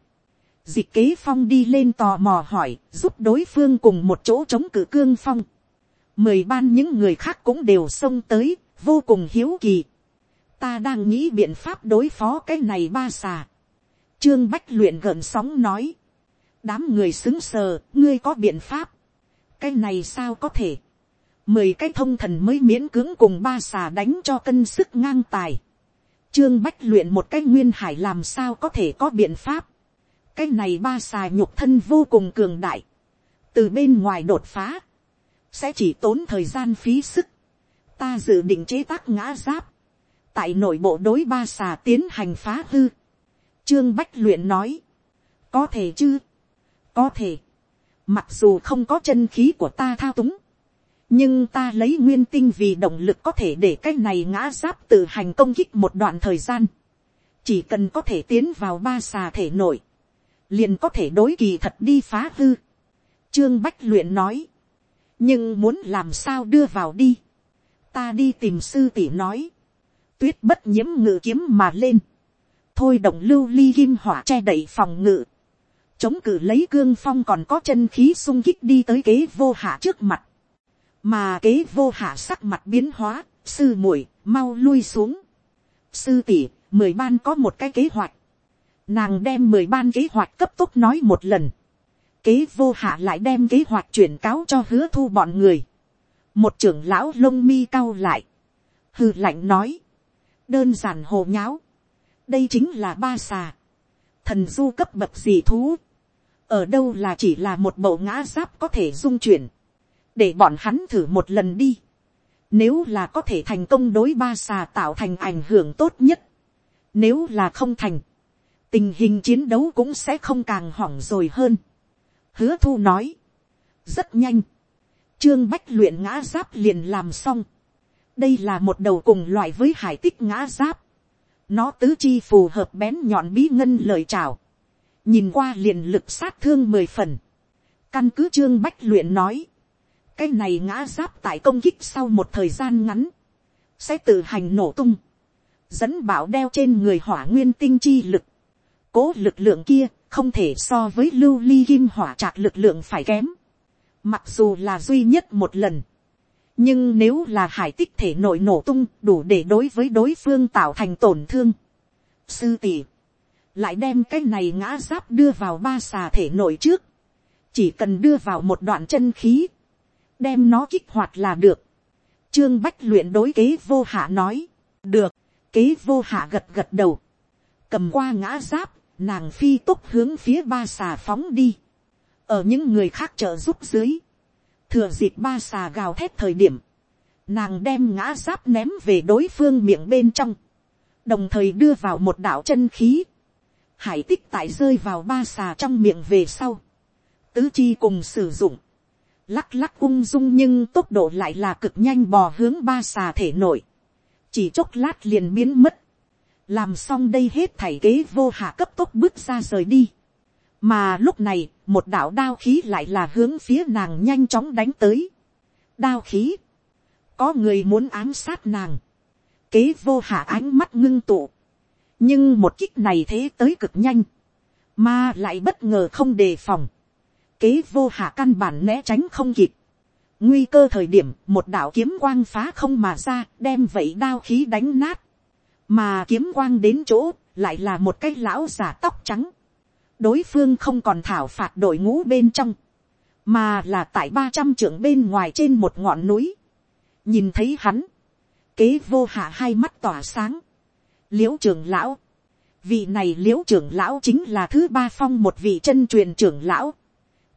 dịch kế phong đi lên tò mò hỏi, giúp đối phương cùng một chỗ chống cử cương phong. mười ban những người khác cũng đều xông tới, vô cùng hiếu kỳ. ta đang nghĩ biện pháp đối phó cái này ba xà. trương bách luyện gợn sóng nói. đám người xứng sờ, ngươi có biện pháp. cái này sao có thể. mười cái thông thần mới miễn cưỡng cùng ba xà đánh cho cân sức ngang tài. trương bách luyện một cái nguyên hải làm sao có thể có biện pháp cái này ba xà nhục thân vô cùng cường đại. từ bên ngoài đột phá, sẽ chỉ tốn thời gian phí sức. Ta dự định chế tác ngã giáp, tại nội bộ đối ba xà tiến hành phá hư. Trương Bách luyện nói, có thể chứ, có thể, mặc dù không có chân khí của ta thao túng, nhưng ta lấy nguyên tinh vì động lực có thể để cái này ngã giáp tự hành công kích một đoạn thời gian, chỉ cần có thể tiến vào ba xà thể nội, liền có thể đối kỳ thật đi phá hư. Trương Bách luyện nói, nhưng muốn làm sao đưa vào đi, ta đi tìm sư tỷ nói, tuyết bất nhiễm ngự kiếm mà lên, thôi động lưu ly kim hỏa che đậy phòng ngự, chống cử lấy cương phong còn có chân khí sung kích đi tới kế vô hạ trước mặt, mà kế vô hạ sắc mặt biến hóa, sư muội mau lui xuống, sư tỷ mười ban có một cái kế hoạch, nàng đem mười ban kế hoạch cấp tốc nói một lần, kế vô hạ lại đem kế hoạch chuyển cáo cho hứa thu bọn người, một trưởng lão lông mi cao lại, hư lạnh nói, đơn giản hồ nháo, đây chính là ba xà, thần du cấp bậc gì thú, ở đâu là chỉ là một bộ ngã giáp có thể dung chuyển, để bọn hắn thử một lần đi, nếu là có thể thành công đối ba xà tạo thành ảnh hưởng tốt nhất, nếu là không thành, tình hình chiến đấu cũng sẽ không càng hỏng rồi hơn. Hứa thu nói, rất nhanh, Trương Bách luyện ngã giáp liền làm xong. Đây là một đầu cùng loại với hải tích ngã giáp. Nó tứ chi phù hợp bén nhọn bí ngân lời chào. Nhìn qua liền lực sát thương mười phần. Căn cứ Trương Bách luyện nói. Cái này ngã giáp tại công kích sau một thời gian ngắn. Sẽ tự hành nổ tung. Dẫn bảo đeo trên người hỏa nguyên tinh chi lực. Cố lực lượng kia, không thể so với lưu ly kim hỏa trạc lực lượng phải kém Mặc dù là duy nhất một lần. Nhưng nếu là hải tích thể nội nổ tung đủ để đối với đối phương tạo thành tổn thương. Sư tỷ. Lại đem cái này ngã giáp đưa vào ba xà thể nội trước. Chỉ cần đưa vào một đoạn chân khí. Đem nó kích hoạt là được. Trương Bách luyện đối kế vô hạ nói. Được. Kế vô hạ gật gật đầu. Cầm qua ngã giáp. Nàng phi tốc hướng phía ba xà phóng đi. Ở những người khác trợ giúp dưới, thừa dịp ba xà gào thét thời điểm, nàng đem ngã giáp ném về đối phương miệng bên trong, đồng thời đưa vào một đạo chân khí, hải tích tại rơi vào ba xà trong miệng về sau, tứ chi cùng sử dụng, lắc lắc ung dung nhưng tốc độ lại là cực nhanh bò hướng ba xà thể nổi, chỉ chốc lát liền biến mất, làm xong đây hết thảy kế vô hạ cấp tốc bước ra rời đi, mà lúc này một đạo đao khí lại là hướng phía nàng nhanh chóng đánh tới. đao khí, có người muốn ám sát nàng, kế vô hạ ánh mắt ngưng tụ, nhưng một kích này thế tới cực nhanh, mà lại bất ngờ không đề phòng, kế vô hạ căn bản né tránh không kịp, nguy cơ thời điểm một đạo kiếm quang phá không mà ra đem vậy đao khí đánh nát, mà kiếm quang đến chỗ lại là một cái lão giả tóc trắng, đối phương không còn thảo phạt đội ngũ bên trong, mà là tại ba trăm trưởng bên ngoài trên một ngọn núi. nhìn thấy hắn, kế vô hạ hai mắt tỏa sáng, l i ễ u trưởng lão, vị này l i ễ u trưởng lão chính là thứ ba phong một vị chân truyền trưởng lão,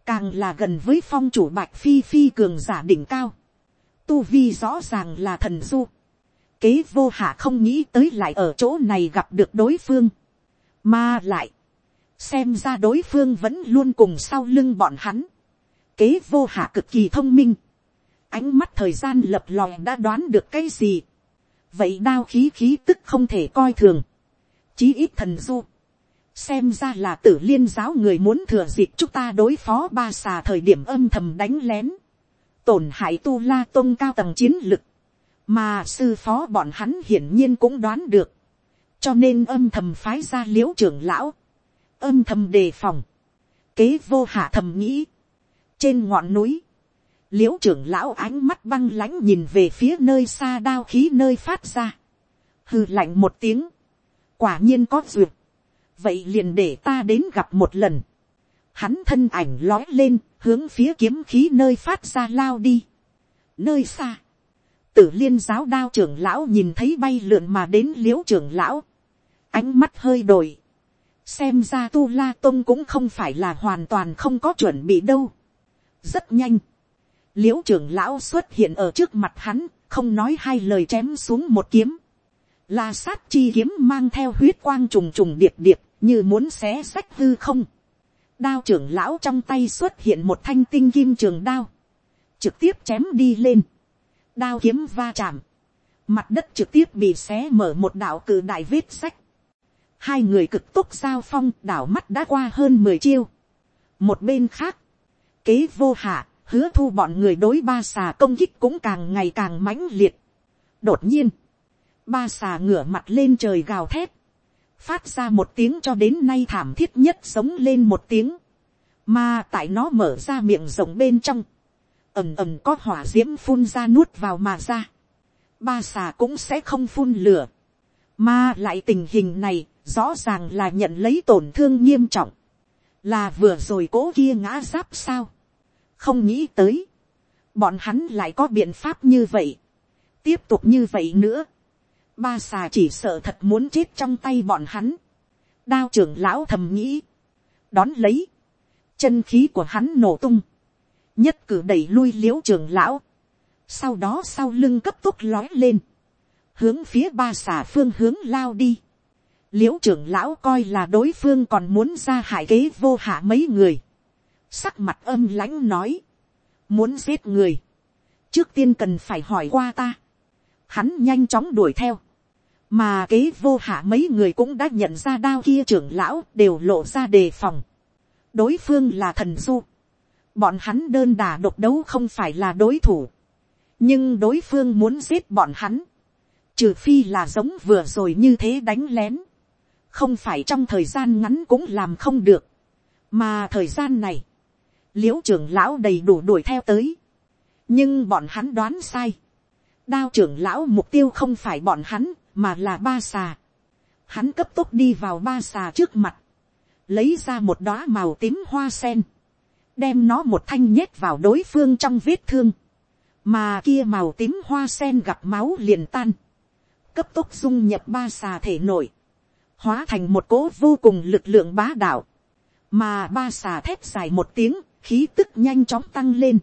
càng là gần với phong chủ bạch phi phi cường giả đỉnh cao, tu vi rõ ràng là thần du, kế vô hạ không nghĩ tới lại ở chỗ này gặp được đối phương, mà lại, xem ra đối phương vẫn luôn cùng sau lưng bọn hắn, kế vô hạ cực kỳ thông minh, ánh mắt thời gian lập lòi đã đoán được cái gì, vậy đao khí khí tức không thể coi thường, chí ít thần du, xem ra là tử liên giáo người muốn thừa dịp chúng ta đối phó ba xà thời điểm âm thầm đánh lén, tổn hại tu la tôn cao tầng chiến lực, mà sư phó bọn hắn hiển nhiên cũng đoán được, cho nên âm thầm phái ra l i ễ u trưởng lão, âm thầm đề phòng, kế vô hạ thầm nghĩ, trên ngọn núi, l i ễ u trưởng lão ánh mắt băng lãnh nhìn về phía nơi xa đao khí nơi phát ra, hư lạnh một tiếng, quả nhiên có duyệt, vậy liền để ta đến gặp một lần, hắn thân ảnh lói lên, hướng phía kiếm khí nơi phát ra lao đi, nơi xa, tử liên giáo đao trưởng lão nhìn thấy bay lượn mà đến l i ễ u trưởng lão, ánh mắt hơi đổi, xem ra tu la tôn cũng không phải là hoàn toàn không có chuẩn bị đâu. rất nhanh, l i ễ u trưởng lão xuất hiện ở trước mặt hắn, không nói hai lời chém xuống một kiếm, la sát chi kiếm mang theo huyết quang trùng trùng điệp điệp, như muốn xé sách hư không. đao trưởng lão trong tay xuất hiện một thanh tinh kim trường đao, trực tiếp chém đi lên đao kiếm va chạm, mặt đất trực tiếp bị xé mở một đạo cử đại vết sách. Hai người cực tốc giao phong đảo mắt đã qua hơn mười chiêu. Một bên khác, kế vô hạ, hứa thu bọn người đối ba xà công kích cũng càng ngày càng mãnh liệt. Đột nhiên, ba xà ngửa mặt lên trời gào thét, phát ra một tiếng cho đến nay thảm thiết nhất sống lên một tiếng, mà tại nó mở ra miệng rộng bên trong, ầm ầm có hỏa d i ễ m phun ra nuốt vào mà ra, ba xà cũng sẽ không phun lửa, mà lại tình hình này rõ ràng là nhận lấy tổn thương nghiêm trọng, là vừa rồi cố kia ngã giáp sao, không nghĩ tới, bọn hắn lại có biện pháp như vậy, tiếp tục như vậy nữa, ba xà chỉ sợ thật muốn chết trong tay bọn hắn, đao trưởng lão thầm nghĩ, đón lấy, chân khí của hắn nổ tung, nhất cử đẩy lui l i ễ u trường lão, sau đó sau lưng cấp tốc lói lên, hướng phía ba xà phương hướng lao đi. l i ễ u trưởng lão coi là đối phương còn muốn ra hại kế vô hạ mấy người, sắc mặt âm lãnh nói, muốn giết người, trước tiên cần phải hỏi qua ta, hắn nhanh chóng đuổi theo, mà kế vô hạ mấy người cũng đã nhận ra đao kia trưởng lão đều lộ ra đề phòng, đối phương là thần du, bọn hắn đơn đà độc đấu không phải là đối thủ, nhưng đối phương muốn giết bọn hắn, trừ phi là giống vừa rồi như thế đánh lén, không phải trong thời gian ngắn cũng làm không được, mà thời gian này, l i ễ u trưởng lão đầy đủ đuổi theo tới, nhưng bọn hắn đoán sai, đao trưởng lão mục tiêu không phải bọn hắn, mà là ba xà, hắn cấp tốc đi vào ba xà trước mặt, lấy ra một đóa màu tím hoa sen, đem nó một thanh nhét vào đối phương trong vết thương, mà kia màu tím hoa sen gặp máu liền tan, cấp tốc dung nhập ba xà thể nổi, hóa thành một cố vô cùng lực lượng bá đạo, mà ba xà thép dài một tiếng, khí tức nhanh chóng tăng lên,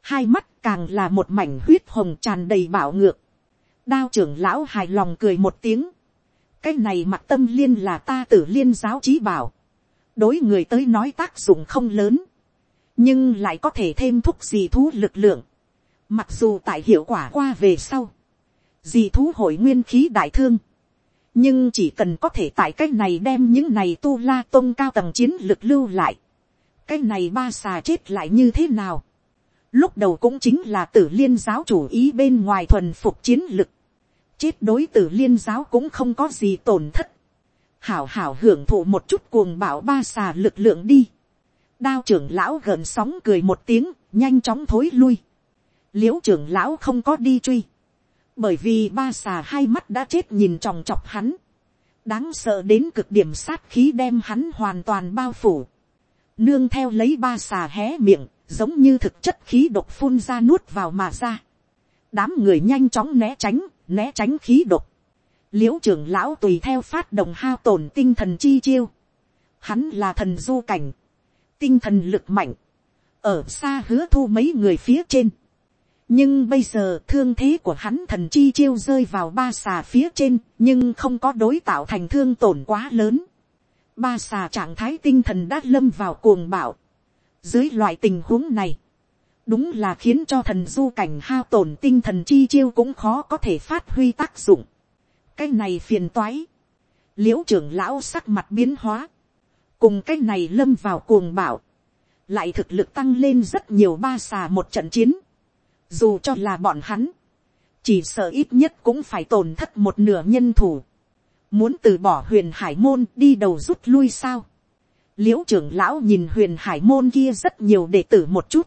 hai mắt càng là một mảnh huyết hồng tràn đầy bạo ngược, đao trưởng lão hài lòng cười một tiếng, cái này mặt tâm liên là ta tử liên giáo trí bảo, đối người tới nói tác dụng không lớn, nhưng lại có thể thêm thúc dì thú lực lượng. Mặc dù tại hiệu quả qua về sau, dì thú hội nguyên khí đại thương, nhưng chỉ cần có thể tại cái này đem những này tu la tôn cao tầng chiến lực lưu lại, cái này ba xà chết lại như thế nào. Lúc đầu cũng chính là tử liên giáo chủ ý bên ngoài thuần phục chiến lực, chết đối tử liên giáo cũng không có gì tổn thất. Hảo hảo hưởng thụ một chút cuồng bảo ba xà lực lượng đi đao trưởng lão gần sóng cười một tiếng, nhanh chóng thối lui. l i ễ u trưởng lão không có đi truy, bởi vì ba xà hai mắt đã chết nhìn tròng trọc hắn, đáng sợ đến cực điểm sát khí đem hắn hoàn toàn bao phủ, nương theo lấy ba xà hé miệng, giống như thực chất khí độc phun ra nuốt vào mà ra, đám người nhanh chóng né tránh, né tránh khí độc, l i ễ u trưởng lão tùy theo phát động hao tổn tinh thần chi chiêu, hắn là thần du cảnh, tinh thần lực mạnh, ở xa hứa thu mấy người phía trên. nhưng bây giờ thương thế của hắn thần chi chiêu rơi vào ba xà phía trên, nhưng không có đối tạo thành thương tổn quá lớn. ba xà trạng thái tinh thần đã lâm vào cuồng bạo. dưới loại tình huống này, đúng là khiến cho thần du cảnh hao tổn tinh thần chi chiêu cũng khó có thể phát huy tác dụng. cái này phiền toái. l i ễ u trưởng lão sắc mặt biến hóa cùng cái này lâm vào cuồng bạo. Lại thực lực tăng lên rất nhiều ba xà một trận chiến, dù cho là bọn hắn, chỉ sợ ít nhất cũng phải tổn thất một nửa nhân thủ, muốn từ bỏ huyền hải môn đi đầu rút lui sao. l i ễ u trưởng lão nhìn huyền hải môn kia rất nhiều đệ tử một chút,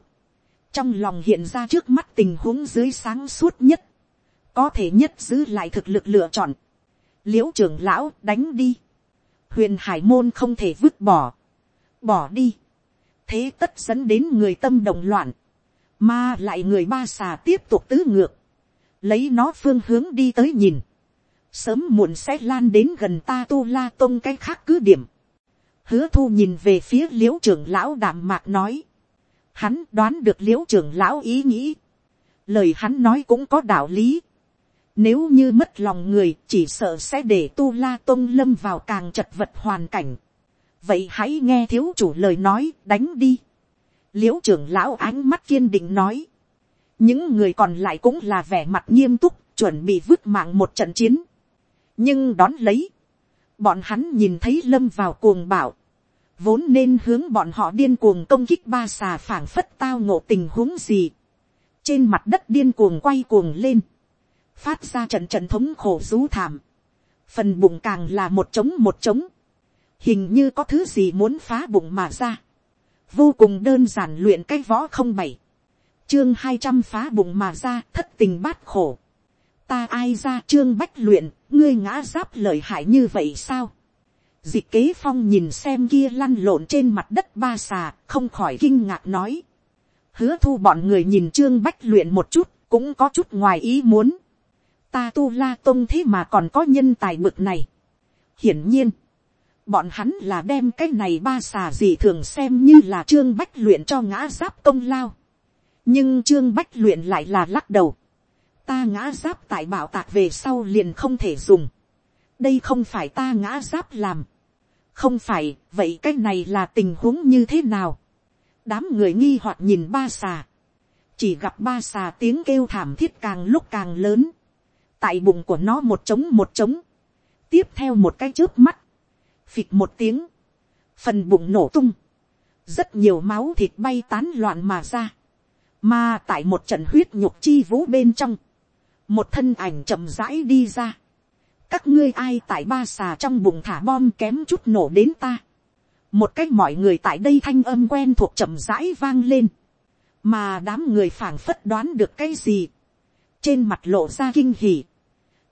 trong lòng hiện ra trước mắt tình huống dưới sáng suốt nhất, có thể nhất giữ lại thực lực lựa chọn. l i ễ u trưởng lão đánh đi, huyền hải môn không thể vứt bỏ, bỏ đi, thế tất dẫn đến người tâm đồng loạn, mà lại người ba xà tiếp tục tứ ngược, lấy nó phương hướng đi tới nhìn, sớm muộn sẽ lan đến gần ta tu la tôn cái khác cứ điểm. hứa thu nhìn về phía l i ễ u trưởng lão đạm mạc nói. hắn đoán được l i ễ u trưởng lão ý nghĩ. lời hắn nói cũng có đạo lý nếu như mất lòng người chỉ sợ sẽ để tu la tôn lâm vào càng chật vật hoàn cảnh. vậy hãy nghe thiếu chủ lời nói đánh đi. liễu trưởng lão ánh mắt kiên định nói. những người còn lại cũng là vẻ mặt nghiêm túc chuẩn bị vứt mạng một trận chiến nhưng đón lấy, bọn hắn nhìn thấy lâm vào cuồng bảo, vốn nên hướng bọn họ điên cuồng công kích ba xà phảng phất tao ngộ tình huống gì, trên mặt đất điên cuồng quay cuồng lên, phát ra trận trận thống khổ rú thảm, phần bụng càng là một trống một trống, hình như có thứ gì muốn phá bụng mà ra, vô cùng đơn giản luyện cái võ không bảy, chương hai trăm phá bụng mà ra thất tình bát khổ, ta ai ra trương bách luyện, ngươi ngã giáp lợi hại như vậy sao. Dịch kế phong nhìn xem kia lăn lộn trên mặt đất ba xà, không khỏi kinh ngạc nói. Hứa thu bọn người nhìn trương bách luyện một chút, cũng có chút ngoài ý muốn. Ta tu la tông thế mà còn có nhân tài bực này. Hiển nhiên, bọn hắn là đem cái này ba xà gì thường xem như là trương bách luyện cho ngã giáp công lao. Nhưng trương bách luyện lại là lắc đầu ta ngã giáp tại bảo tạc về sau liền không thể dùng. đây không phải ta ngã giáp làm. không phải, vậy cái này là tình huống như thế nào. đám người nghi hoặc nhìn ba xà. chỉ gặp ba xà tiếng kêu thảm thiết càng lúc càng lớn tại bụng của nó một trống một trống. tiếp theo một cái trước mắt. phịch một tiếng. phần bụng nổ tung. rất nhiều máu thịt bay tán loạn mà ra. mà tại một trận huyết nhục chi vũ bên trong một thân ảnh chậm rãi đi ra. các ngươi ai tại ba xà trong bụng thả bom kém chút nổ đến ta. một cách mọi người tại đây thanh âm quen thuộc chậm rãi vang lên. mà đám người phảng phất đoán được cái gì. trên mặt lộ ra kinh hỉ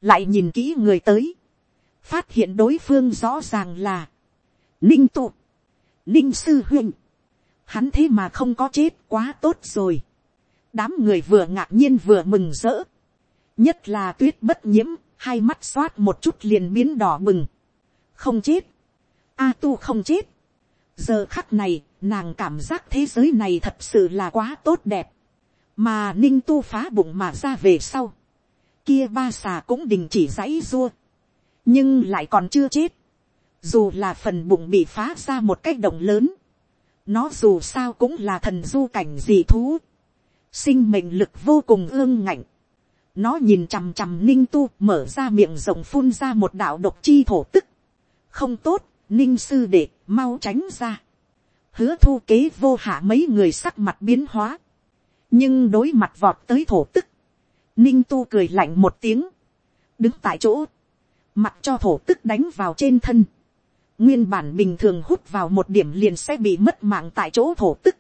lại nhìn kỹ người tới. phát hiện đối phương rõ ràng là ninh tụ, ninh sư huynh. hắn thế mà không có chết quá tốt rồi. đám người vừa ngạc nhiên vừa mừng rỡ nhất là tuyết bất nhiễm, hai mắt xoát một chút liền biến đỏ bừng, không chết, a tu không chết, giờ khắc này, nàng cảm giác thế giới này thật sự là quá tốt đẹp, mà ninh tu phá bụng mà ra về sau, kia ba xà cũng đình chỉ dãy dua, nhưng lại còn chưa chết, dù là phần bụng bị phá ra một cách động lớn, nó dù sao cũng là thần du cảnh dị thú, sinh mệnh lực vô cùng ương ngạnh, nó nhìn chằm chằm ninh tu mở ra miệng rộng phun ra một đạo độc chi thổ tức. Không tốt, ninh sư đệ, mau tránh ra. Hứa thu kế vô hạ mấy người sắc mặt biến hóa. Nhưng đối mặt vọt tới thổ tức. Ninh tu cười lạnh một tiếng. Đứng tại chỗ. Mặt cho thổ tức đánh vào trên thân. Nguyên bản bình thường hút vào một điểm liền sẽ bị mất mạng tại chỗ thổ tức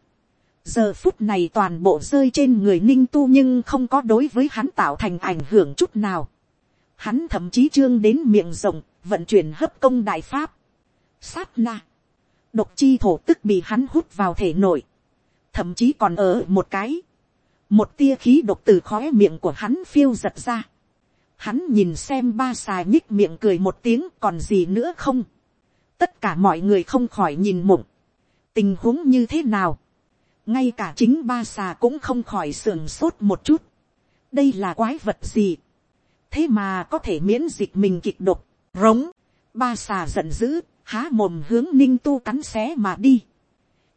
giờ phút này toàn bộ rơi trên người ninh tu nhưng không có đối với hắn tạo thành ảnh hưởng chút nào. Hắn thậm chí trương đến miệng rộng, vận chuyển hấp công đại pháp. Sát na. Độc chi thổ tức bị hắn hút vào thể nội. Thậm chí còn ở một cái. Một tia khí độc từ khói miệng của hắn phiêu giật ra. Hắn nhìn xem ba xà nhích miệng cười một tiếng còn gì nữa không. Tất cả mọi người không khỏi nhìn mộng. Tình huống như thế nào? ngay cả chính ba xà cũng không khỏi sườn sốt một chút. đây là quái vật gì. thế mà có thể miễn dịch mình kịch độc, rống, ba xà giận dữ, há mồm hướng ninh tu cắn xé mà đi.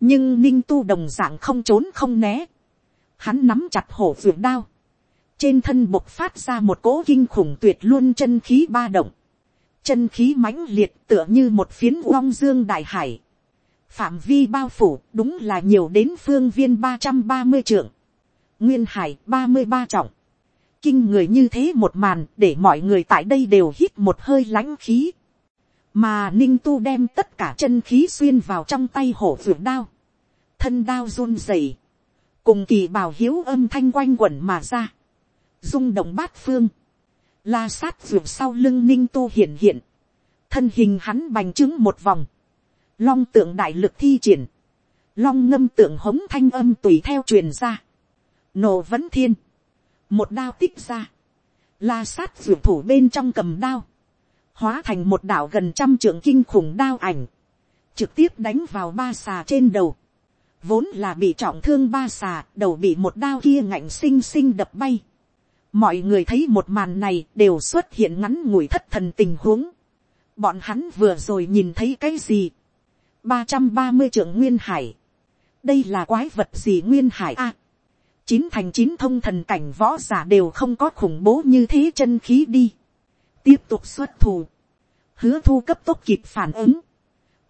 nhưng ninh tu đồng dạng không trốn không né hắn nắm chặt hổ vượt đao. trên thân bộc phát ra một cỗ kinh khủng tuyệt luôn chân khí ba động. chân khí mãnh liệt tựa như một phiến uong dương đại hải phạm vi bao phủ đúng là nhiều đến phương viên ba trăm ba mươi trượng, nguyên hải ba mươi ba trọng, kinh người như thế một màn để mọi người tại đây đều hít một hơi lãnh khí. mà ninh tu đem tất cả chân khí xuyên vào trong tay hổ vượt đao. thân đao run rẩy cùng kỳ bào hiếu âm thanh quanh quẩn mà ra. rung động bát phương. la sát ruột sau lưng ninh tu hiện hiện. thân hình hắn bành trướng một vòng. long tượng đại lực thi triển. long ngâm tượng hống thanh âm tùy theo truyền ra. nổ vẫn thiên một đao tích ra, la sát ruột thủ bên trong cầm đao, hóa thành một đảo gần trăm trưởng kinh khủng đao ảnh, trực tiếp đánh vào ba xà trên đầu, vốn là bị trọng thương ba xà, đầu bị một đao kia ngạnh xinh xinh đập bay. mọi người thấy một màn này đều xuất hiện ngắn ngủi thất thần tình huống. bọn hắn vừa rồi nhìn thấy cái gì. ba trăm ba mươi trưởng nguyên hải. đây là quái vật gì nguyên hải a chín thành chín thông thần cảnh võ giả đều không có khủng bố như thế chân khí đi. tiếp tục xuất thù. hứa thu cấp tốc kịp phản ứng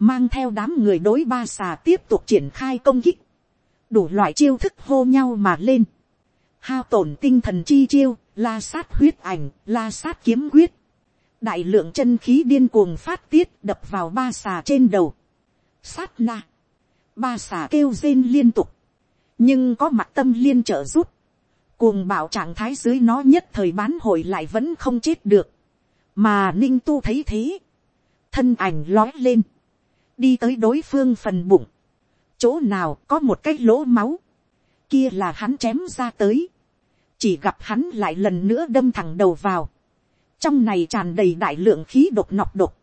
mang theo đám người đối ba xà tiếp tục triển khai công kích. đủ loại chiêu thức hô nhau mà lên. hao tổn tinh thần chi chiêu, la sát huyết ảnh, la sát kiếm quyết. đại lượng chân khí điên cuồng phát tiết đập vào ba xà trên đầu. sát na. ba xà kêu rên liên tục nhưng có mặt tâm liên trợ giúp, cuồng bảo trạng thái dưới nó nhất thời bán hội lại vẫn không chết được, mà ninh tu thấy thế, thân ảnh lói lên, đi tới đối phương phần bụng, chỗ nào có một cái lỗ máu, kia là hắn chém ra tới, chỉ gặp hắn lại lần nữa đâm thẳng đầu vào, trong này tràn đầy đại lượng khí độc nọc độc,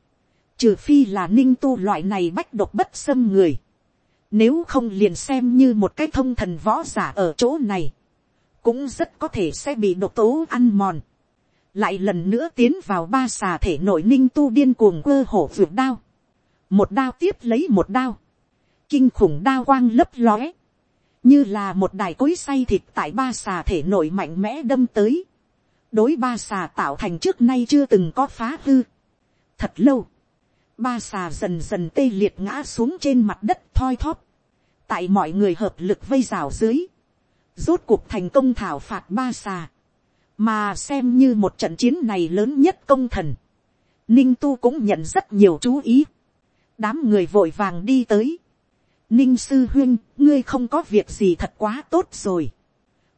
trừ phi là ninh tu loại này bách độc bất xâm người, nếu không liền xem như một cái thông thần võ giả ở chỗ này. Cũng rất có thể sẽ bị độc tố ăn mòn. Lại lần nữa tiến vào ba xà thể nội ninh tu điên cuồng quơ hổ vượt đao. Một đao tiếp lấy một đao. Kinh khủng đao quang lấp lóe. Như là một đài cối say thịt tại ba xà thể nội mạnh mẽ đâm tới. Đối ba xà tạo thành trước nay chưa từng có phá hư. Thật lâu ba xà dần dần tê liệt ngã xuống trên mặt đất thoi thóp, tại mọi người hợp lực vây rào dưới, rốt cuộc thành công thảo phạt ba xà, mà xem như một trận chiến này lớn nhất công thần, ninh tu cũng nhận rất nhiều chú ý, đám người vội vàng đi tới, ninh sư huyên, ngươi không có việc gì thật quá tốt rồi,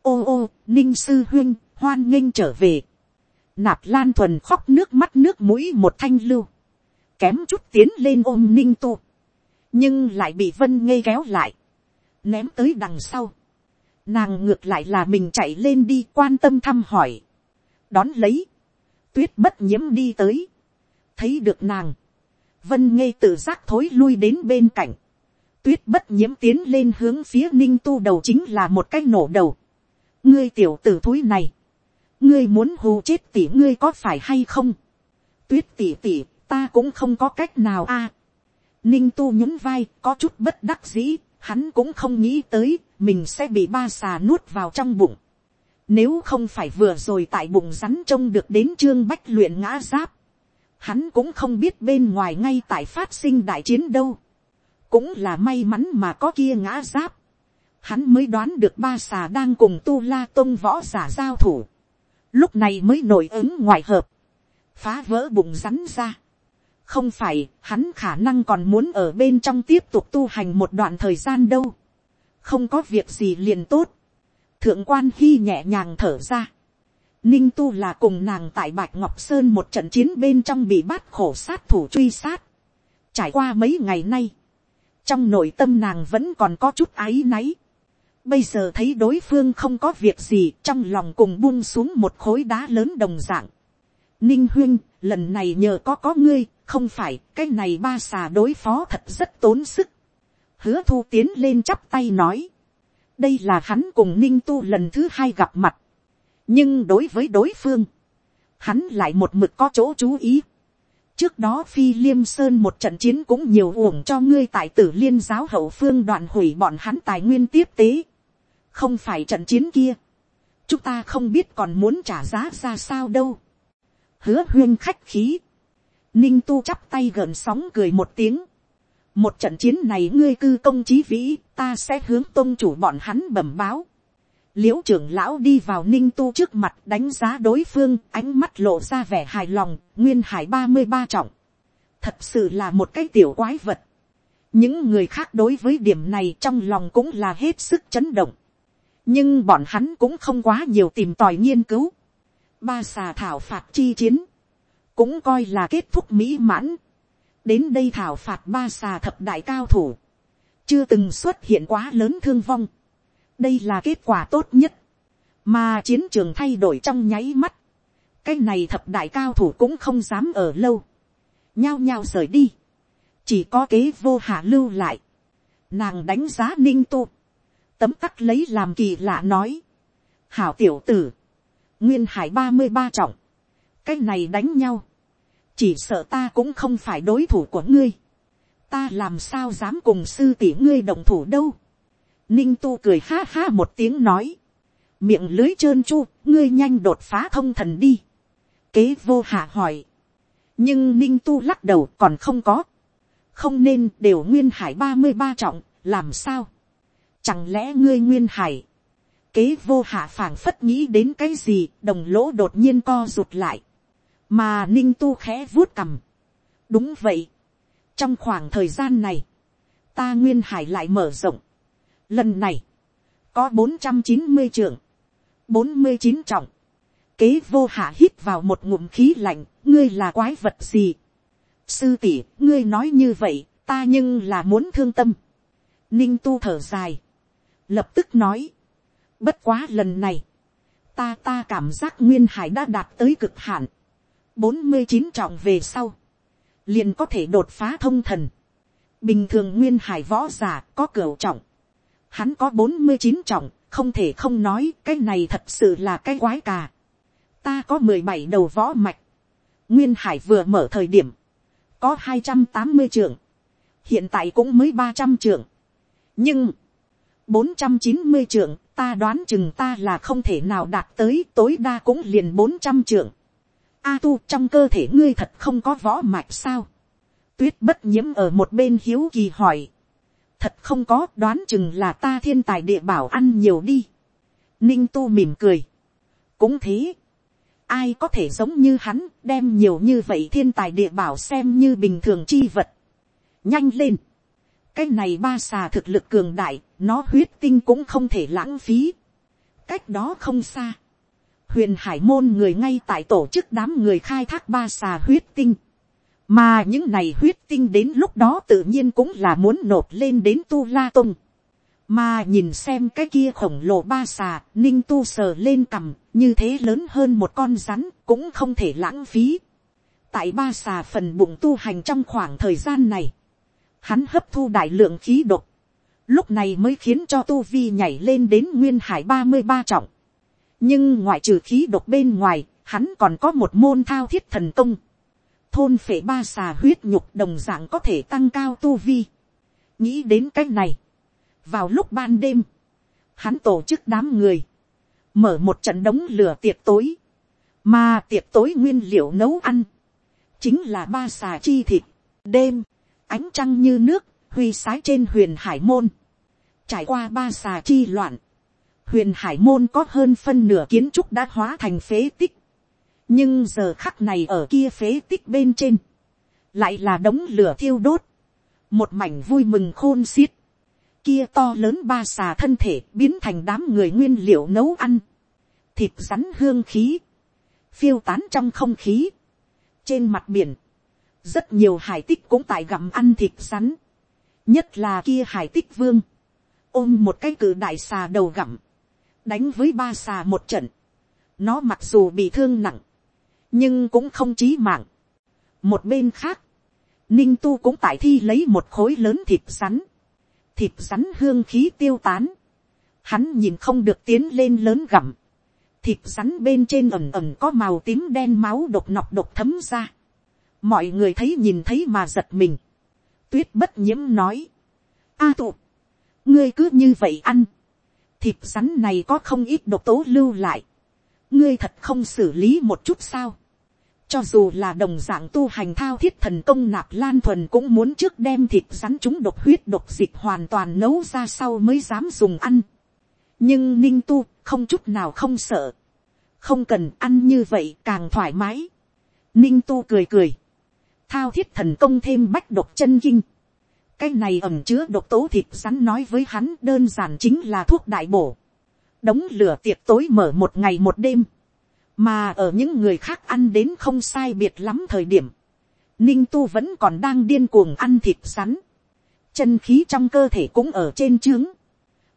ô ô, ninh sư huyên, hoan nghênh trở về, nạp lan thuần khóc nước mắt nước mũi một thanh lưu, kém chút tiến lên ôm ninh tu, nhưng lại bị vân ngây kéo lại, ném tới đằng sau, nàng ngược lại là mình chạy lên đi quan tâm thăm hỏi, đón lấy, tuyết bất nhiễm đi tới, thấy được nàng, vân ngây tự giác thối lui đến bên cạnh, tuyết bất nhiễm tiến lên hướng phía ninh tu đầu chính là một cái nổ đầu, ngươi tiểu t ử thúi này, ngươi muốn hù chết tỉ ngươi có phải hay không, tuyết tỉ tỉ ta cũng không có cách nào a. ninh tu nhún vai có chút bất đắc dĩ, hắn cũng không nghĩ tới mình sẽ bị ba xà nuốt vào trong bụng. Nếu không phải vừa rồi tại bụng rắn trông được đến trương bách luyện ngã giáp, hắn cũng không biết bên ngoài ngay tại phát sinh đại chiến đâu. cũng là may mắn mà có kia ngã giáp. hắn mới đoán được ba xà đang cùng tu la tôn võ giả giao thủ. lúc này mới nổi ứng ngoài hợp, phá vỡ bụng rắn ra không phải, hắn khả năng còn muốn ở bên trong tiếp tục tu hành một đoạn thời gian đâu. không có việc gì liền tốt. thượng quan hy nhẹ nhàng thở ra ninh tu là cùng nàng tại bạch ngọc sơn một trận chiến bên trong bị bắt khổ sát thủ truy sát. trải qua mấy ngày nay, trong nội tâm nàng vẫn còn có chút áy náy. bây giờ thấy đối phương không có việc gì trong lòng cùng buông xuống một khối đá lớn đồng dạng. ninh huyên, lần này nhờ có có ngươi, không phải cái này ba xà đối phó thật rất tốn sức. hứa thu tiến lên chắp tay nói. đây là hắn cùng ninh tu lần thứ hai gặp mặt nhưng đối với đối phương, hắn lại một mực có chỗ chú ý. trước đó phi liêm sơn một trận chiến cũng nhiều uổng cho ngươi tại tử liên giáo hậu phương đoạn hủy bọn hắn tài nguyên tiếp tế. không phải trận chiến kia. chúng ta không biết còn muốn trả giá ra sao đâu. hứa huyên khách khí Ninh tu chắp tay gần sóng cười một tiếng. Một trận chiến này ngươi cư công chí vĩ, ta sẽ hướng tôn chủ bọn hắn bẩm báo l i ễ u trưởng lão đi vào ninh tu trước mặt đánh giá đối phương, ánh mắt lộ ra vẻ hài lòng, nguyên hải ba mươi ba trọng. Thật sự là một cái tiểu quái vật. Những người khác đối với điểm này trong lòng cũng là hết sức chấn động. Nhưng bọn hắn cũng không quá nhiều tìm tòi nghiên cứu. Ba xà thảo phạt chi chiến. Cũng coi là kết thúc mỹ mãn. Đến đây thảo phạt ba xà thập đại cao thủ. Chưa từng xuất hiện quá lớn thương vong đây là kết quả tốt nhất, mà chiến trường thay đổi trong nháy mắt, cái này thập đại cao thủ cũng không dám ở lâu, nhao nhao rời đi, chỉ có kế vô hạ lưu lại, nàng đánh giá ninh tu, tấm tắc lấy làm kỳ lạ nói, hảo tiểu tử, nguyên hải ba mươi ba trọng, cái này đánh nhau, chỉ sợ ta cũng không phải đối thủ của ngươi, ta làm sao dám cùng sư tỷ ngươi đồng thủ đâu, Ninh tu cười ha ha một tiếng nói. Miệng lưới trơn chu, ngươi nhanh đột phá thông thần đi. Kế vô hạ hỏi. Nhưng ninh tu lắc đầu còn không có. Không nên đều nguyên hải ba mươi ba trọng, làm sao? Chẳng lẽ ngươi nguyên hải? Kế vô hạ phảng phất nghĩ đến cái gì, đồng lỗ đột nhiên co rụt lại. Mà ninh tu khẽ vuốt cầm. Đúng vậy. Trong khoảng thời gian này, ta nguyên hải lại mở rộng Lần này, có bốn trăm chín mươi trưởng, bốn mươi chín trọng. Kế vô hạ hít vào một ngụm khí lạnh, ngươi là quái vật gì? Sư tỷ, ngươi nói như vậy, ta nhưng là muốn thương tâm. Ninh tu thở dài. Lập tức nói. Bất quá lần này, ta ta cảm giác nguyên hải đã đạt tới cực hạn. bốn mươi chín trọng về sau, liền có thể đột phá thông thần. Bình thường nguyên hải võ giả có cửu trọng hắn có bốn mươi chín trọng, không thể không nói cái này thật sự là cái quái cà. ta có mười bảy đầu võ mạch, nguyên hải vừa mở thời điểm, có hai trăm tám mươi trưởng, hiện tại cũng mới ba trăm trưởng, nhưng, bốn trăm chín mươi trưởng, ta đoán chừng ta là không thể nào đạt tới tối đa cũng liền bốn trăm trưởng. A tu trong cơ thể ngươi thật không có võ mạch sao. tuyết bất nhiễm ở một bên hiếu kỳ hỏi thật không có đoán chừng là ta thiên tài địa bảo ăn nhiều đi. ninh tu mỉm cười. cũng thế. ai có thể giống như hắn đem nhiều như vậy thiên tài địa bảo xem như bình thường chi vật. nhanh lên. cái này ba xà thực lực cường đại, nó huyết tinh cũng không thể lãng phí. cách đó không xa. huyền hải môn người ngay tại tổ chức đám người khai thác ba xà huyết tinh mà những này huyết tinh đến lúc đó tự nhiên cũng là muốn nộp lên đến tu la tung. mà nhìn xem cái kia khổng lồ ba xà, ninh tu sờ lên cằm, như thế lớn hơn một con rắn, cũng không thể lãng phí. tại ba xà phần bụng tu hành trong khoảng thời gian này, hắn hấp thu đại lượng khí độc, lúc này mới khiến cho tu vi nhảy lên đến nguyên hải ba mươi ba trọng. nhưng ngoại trừ khí độc bên ngoài, hắn còn có một môn thao thiết thần công thôn phệ ba xà huyết nhục đồng dạng có thể tăng cao tu vi. nghĩ đến cái này, vào lúc ban đêm, hắn tổ chức đám người, mở một trận đống lửa tiệc tối, mà tiệc tối nguyên liệu nấu ăn, chính là ba xà chi thịt, đêm, ánh trăng như nước, huy sái trên huyền hải môn, trải qua ba xà chi loạn, huyền hải môn có hơn phân nửa kiến trúc đã hóa thành phế tích, nhưng giờ khắc này ở kia phế tích bên trên, lại là đống lửa thiêu đốt, một mảnh vui mừng khôn xiết, kia to lớn ba xà thân thể biến thành đám người nguyên liệu nấu ăn, thịt rắn hương khí, phiêu tán trong không khí, trên mặt biển, rất nhiều hải tích cũng tại gặm ăn thịt rắn, nhất là kia hải tích vương, ôm một cái cử đại xà đầu gặm, đánh với ba xà một trận, nó mặc dù bị thương nặng, nhưng cũng không chí mạng. một bên khác, ninh tu cũng tại thi lấy một khối lớn thịt rắn, thịt rắn hương khí tiêu tán, hắn nhìn không được tiến lên lớn gặm, thịt rắn bên trên ẩm ẩm có màu tím đen máu độc nọc độc thấm ra, mọi người thấy nhìn thấy mà giật mình, tuyết bất nhiễm nói, a tụ, ngươi cứ như vậy ăn, thịt rắn này có không ít độc tố lưu lại, ngươi thật không xử lý một chút sao cho dù là đồng dạng tu hành thao thiết thần công nạp lan thuần cũng muốn trước đem thịt rắn chúng độc huyết độc dịch hoàn toàn nấu ra sau mới dám dùng ăn. nhưng ninh tu không chút nào không sợ, không cần ăn như vậy càng thoải mái. ninh tu cười cười, thao thiết thần công thêm bách độc chân kinh, cái này ẩm chứa độc tố thịt rắn nói với hắn đơn giản chính là thuốc đại bổ, đống lửa tiệc tối mở một ngày một đêm, mà ở những người khác ăn đến không sai biệt lắm thời điểm, ninh tu vẫn còn đang điên cuồng ăn thịt rắn, chân khí trong cơ thể cũng ở trên trướng,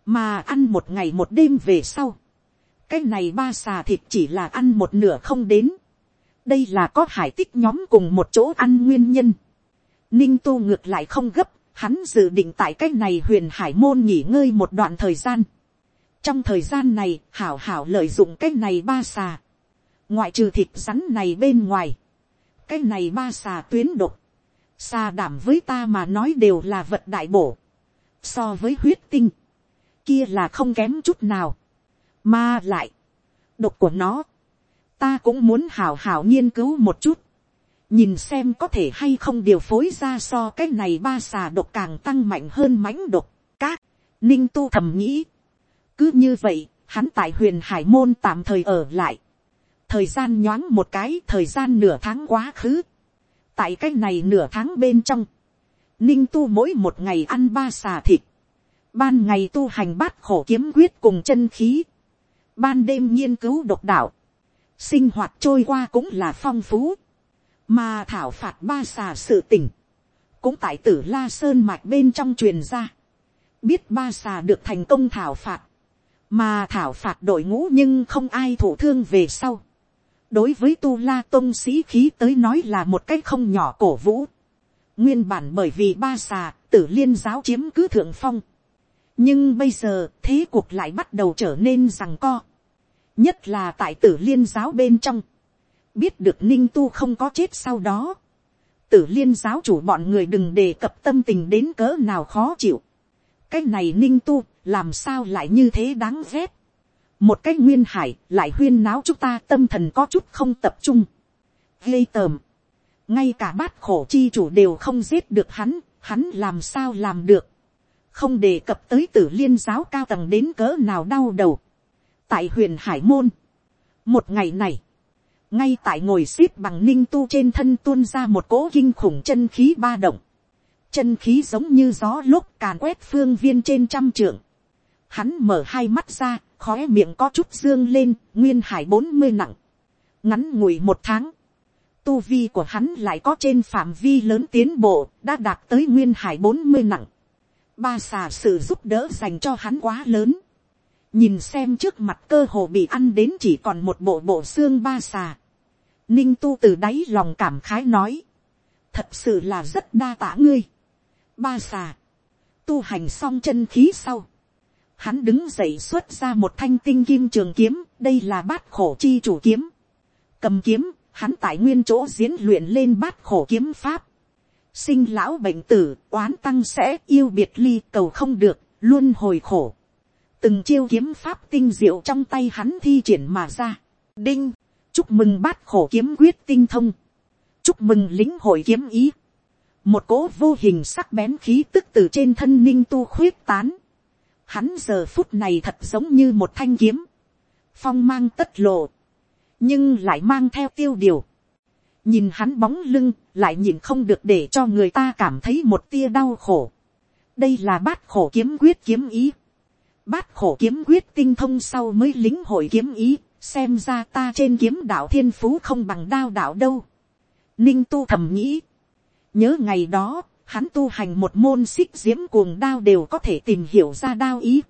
mà ăn một ngày một đêm về sau, cái này ba xà thịt chỉ là ăn một nửa không đến, đây là có hải tích nhóm cùng một chỗ ăn nguyên nhân, ninh tu ngược lại không gấp, hắn dự định tại cái này huyền hải môn nghỉ ngơi một đoạn thời gian, trong thời gian này hảo hảo lợi dụng cái này ba xà, ngoại trừ thịt rắn này bên ngoài, cái này ba xà tuyến độc, xà đảm với ta mà nói đều là vật đại bổ, so với huyết tinh, kia là không kém chút nào, mà lại, độc của nó, ta cũng muốn hào hào nghiên cứu một chút, nhìn xem có thể hay không điều phối ra so cái này ba xà độc càng tăng mạnh hơn mãnh độc, các, ninh tu thầm nghĩ, cứ như vậy, hắn tại huyền hải môn tạm thời ở lại, thời gian nhoáng một cái thời gian nửa tháng quá khứ, tại cái này nửa tháng bên trong, ninh tu mỗi một ngày ăn ba xà thịt, ban ngày tu hành bát khổ kiếm quyết cùng chân khí, ban đêm nghiên cứu độc đạo, sinh hoạt trôi qua cũng là phong phú, mà thảo phạt ba xà sự tỉnh cũng tại tử la sơn mạch bên trong truyền ra, biết ba xà được thành công thảo phạt, mà thảo phạt đội ngũ nhưng không ai thủ thương về sau, đối với tu la tôn sĩ khí tới nói là một cái không nhỏ cổ vũ. nguyên bản bởi vì ba xà, tử liên giáo chiếm cứ thượng phong. nhưng bây giờ, thế cuộc lại bắt đầu trở nên rằng co. nhất là tại tử liên giáo bên trong. biết được ninh tu không có chết sau đó. tử liên giáo chủ bọn người đừng đề cập tâm tình đến cỡ nào khó chịu. cái này ninh tu, làm sao lại như thế đáng ghét một cách nguyên hải lại huyên náo chúng ta tâm thần có chút không tập trung. ghê tờm. ngay cả bát khổ chi chủ đều không giết được hắn, hắn làm sao làm được. không đề cập tới tử liên giáo cao tầng đến cỡ nào đau đầu. tại huyền hải môn, một ngày này, ngay tại ngồi xếp bằng ninh tu trên thân tuôn ra một cỗ kinh khủng chân khí ba động. chân khí giống như gió lúc càn quét phương viên trên trăm trượng. Hắn mở hai mắt ra, khói miệng có chút dương lên, nguyên hải bốn mươi nặng. ngắn ngủi một tháng, tu vi của hắn lại có trên phạm vi lớn tiến bộ, đã đạt tới nguyên hải bốn mươi nặng. ba xà sự giúp đỡ dành cho hắn quá lớn. nhìn xem trước mặt cơ hồ bị ăn đến chỉ còn một bộ bộ xương ba xà. ninh tu từ đáy lòng cảm khái nói, thật sự là rất đa tả ngươi. ba xà, tu hành xong chân khí sau, Hắn đứng dậy xuất ra một thanh tinh kim trường kiếm, đây là bát khổ chi chủ kiếm. Cầm kiếm, hắn tại nguyên chỗ diễn luyện lên bát khổ kiếm pháp. Sinh lão bệnh tử, oán tăng sẽ yêu biệt ly cầu không được, luôn hồi khổ. Từng chiêu kiếm pháp tinh diệu trong tay hắn thi triển mà ra. Đinh, chúc mừng bát khổ kiếm quyết tinh thông. Chúc mừng lính hội kiếm ý. Một cỗ vô hình sắc bén khí tức từ trên thân ninh tu khuyết tán Hắn giờ phút này thật giống như một thanh kiếm. Phong mang tất lộ. Nhưng lại mang theo tiêu điều. Nhìn hắn bóng lưng, lại nhìn không được để cho người ta cảm thấy một tia đau khổ. Đây là bát khổ kiếm quyết kiếm ý. Bát khổ kiếm quyết tinh thông sau mới lính hội kiếm ý. Xem ra ta trên kiếm đạo thiên phú không bằng đao đạo đâu. Ninh tu thầm nghĩ. Nhớ ngày đó, hắn tu hành một môn xích diễm cuồng đao đều có thể tìm hiểu ra đao ý.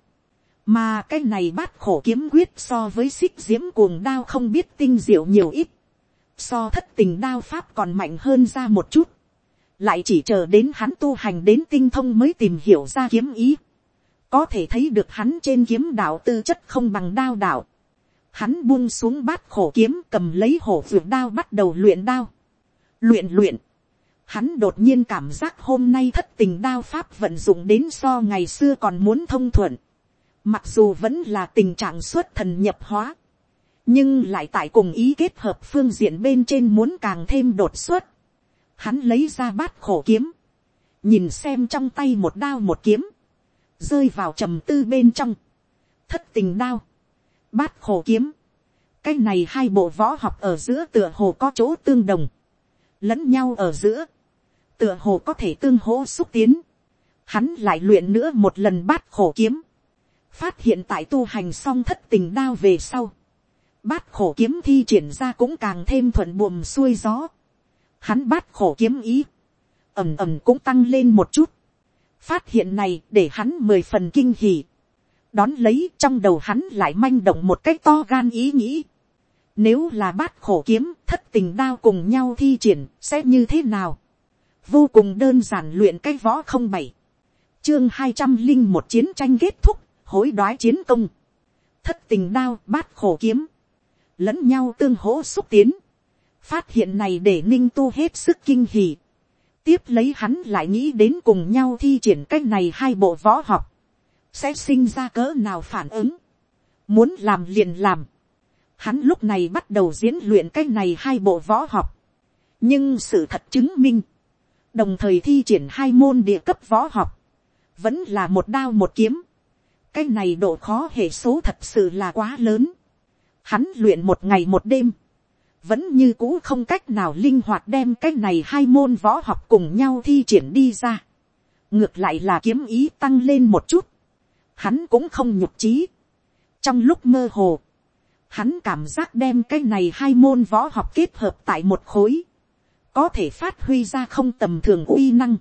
Mà cái này bát khổ kiếm quyết so với xích diễm cuồng đao không biết tinh diệu nhiều ít. So thất tình đao pháp còn mạnh hơn ra một chút. Lại chỉ chờ đến hắn tu hành đến tinh thông mới tìm hiểu ra kiếm ý. Có thể thấy được hắn trên kiếm đạo tư chất không bằng đao đạo. Hắn buông xuống bát khổ kiếm cầm lấy hổ vượt đao bắt đầu luyện đao. Luyện luyện Hắn đột nhiên cảm giác hôm nay thất tình đao pháp vận dụng đến so ngày xưa còn muốn thông thuận. Mặc dù vẫn là tình trạng xuất thần nhập hóa. Nhưng lại tại cùng ý kết hợp phương diện bên trên muốn càng thêm đột xuất. Hắn lấy ra bát khổ kiếm. Nhìn xem trong tay một đao một kiếm. Rơi vào trầm tư bên trong. thất tình đao, bát khổ kiếm, cái này hai bộ võ học ở giữa tựa hồ có chỗ tương đồng, lẫn nhau ở giữa, tựa hồ có thể tương hỗ xúc tiến, hắn lại luyện nữa một lần bát khổ kiếm, phát hiện tại tu hành xong thất tình đao về sau, bát khổ kiếm thi triển ra cũng càng thêm thuận buồm xuôi gió, hắn bát khổ kiếm ý, ầm ầm cũng tăng lên một chút, phát hiện này để hắn mười phần kinh hỉ, đón lấy trong đầu hắn lại manh động một cách to gan ý nghĩ, nếu là bát khổ kiếm thất tình đao cùng nhau thi triển sẽ như thế nào, vô cùng đơn giản luyện cái võ không bảy, chương hai trăm linh một chiến tranh kết thúc, hối đoái chiến công, thất tình đao bát khổ kiếm, lẫn nhau tương hỗ xúc tiến, phát hiện này để ninh tu hết sức kinh hỉ, tiếp lấy hắn lại nghĩ đến cùng nhau thi triển cái này hai bộ võ học, sẽ sinh ra cỡ nào phản ứng, muốn làm liền làm, hắn lúc này bắt đầu diễn luyện cái này hai bộ võ học, nhưng sự thật chứng minh, đồng thời thi triển hai môn địa cấp võ học, vẫn là một đao một kiếm, cái này độ khó hệ số thật sự là quá lớn, hắn luyện một ngày một đêm, vẫn như cũ không cách nào linh hoạt đem cái này hai môn võ học cùng nhau thi triển đi ra. ngược lại là kiếm ý tăng lên một chút. hắn cũng không nhục trí. trong lúc mơ hồ, hắn cảm giác đem cái này hai môn võ học kết hợp tại một khối, có thể phát huy ra không tầm thường uy năng.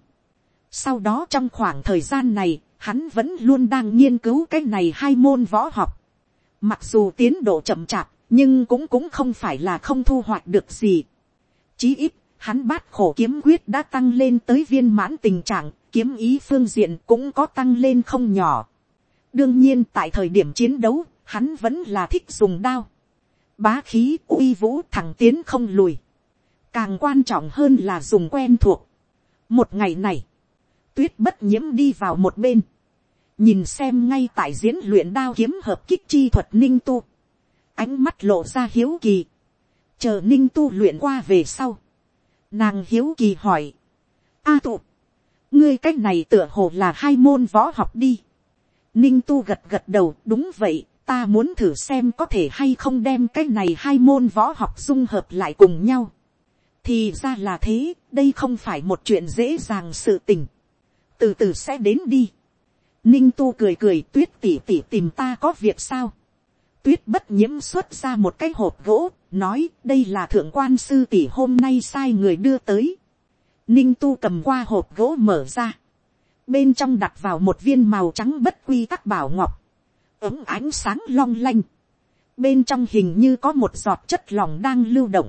sau đó trong khoảng thời gian này, hắn vẫn luôn đang nghiên cứu cái này hai môn võ học. mặc dù tiến độ chậm chạp, nhưng cũng cũng không phải là không thu hoạch được gì. Chí ít, hắn bát khổ kiếm quyết đã tăng lên tới viên mãn tình trạng, kiếm ý phương diện cũng có tăng lên không nhỏ. đương nhiên tại thời điểm chiến đấu, hắn vẫn là thích dùng đao. bá khí uy vũ thẳng tiến không lùi. càng quan trọng hơn là dùng quen thuộc. một ngày này, tuyết bất nhiễm đi vào một bên. nhìn xem ngay tại diễn luyện đao kiếm hợp kích chi thuật ninh tu ánh mắt lộ ra hiếu kỳ, chờ ninh tu luyện qua về sau, nàng hiếu kỳ hỏi, a tụ, ngươi c á c h này tựa hồ là hai môn võ học đi, ninh tu gật gật đầu đúng vậy, ta muốn thử xem có thể hay không đem cái này hai môn võ học dung hợp lại cùng nhau, thì ra là thế, đây không phải một chuyện dễ dàng sự tình, từ từ sẽ đến đi, ninh tu cười cười tuyết tỉ tỉ tìm ta có việc sao, tuyết bất nhiễm xuất ra một cái hộp gỗ, nói đây là thượng quan sư tỷ hôm nay sai người đưa tới. Ninh tu cầm qua hộp gỗ mở ra. Bên trong đặt vào một viên màu trắng bất quy tắc bảo ngọc ống ánh sáng long lanh. Bên trong hình như có một giọt chất lỏng đang lưu động.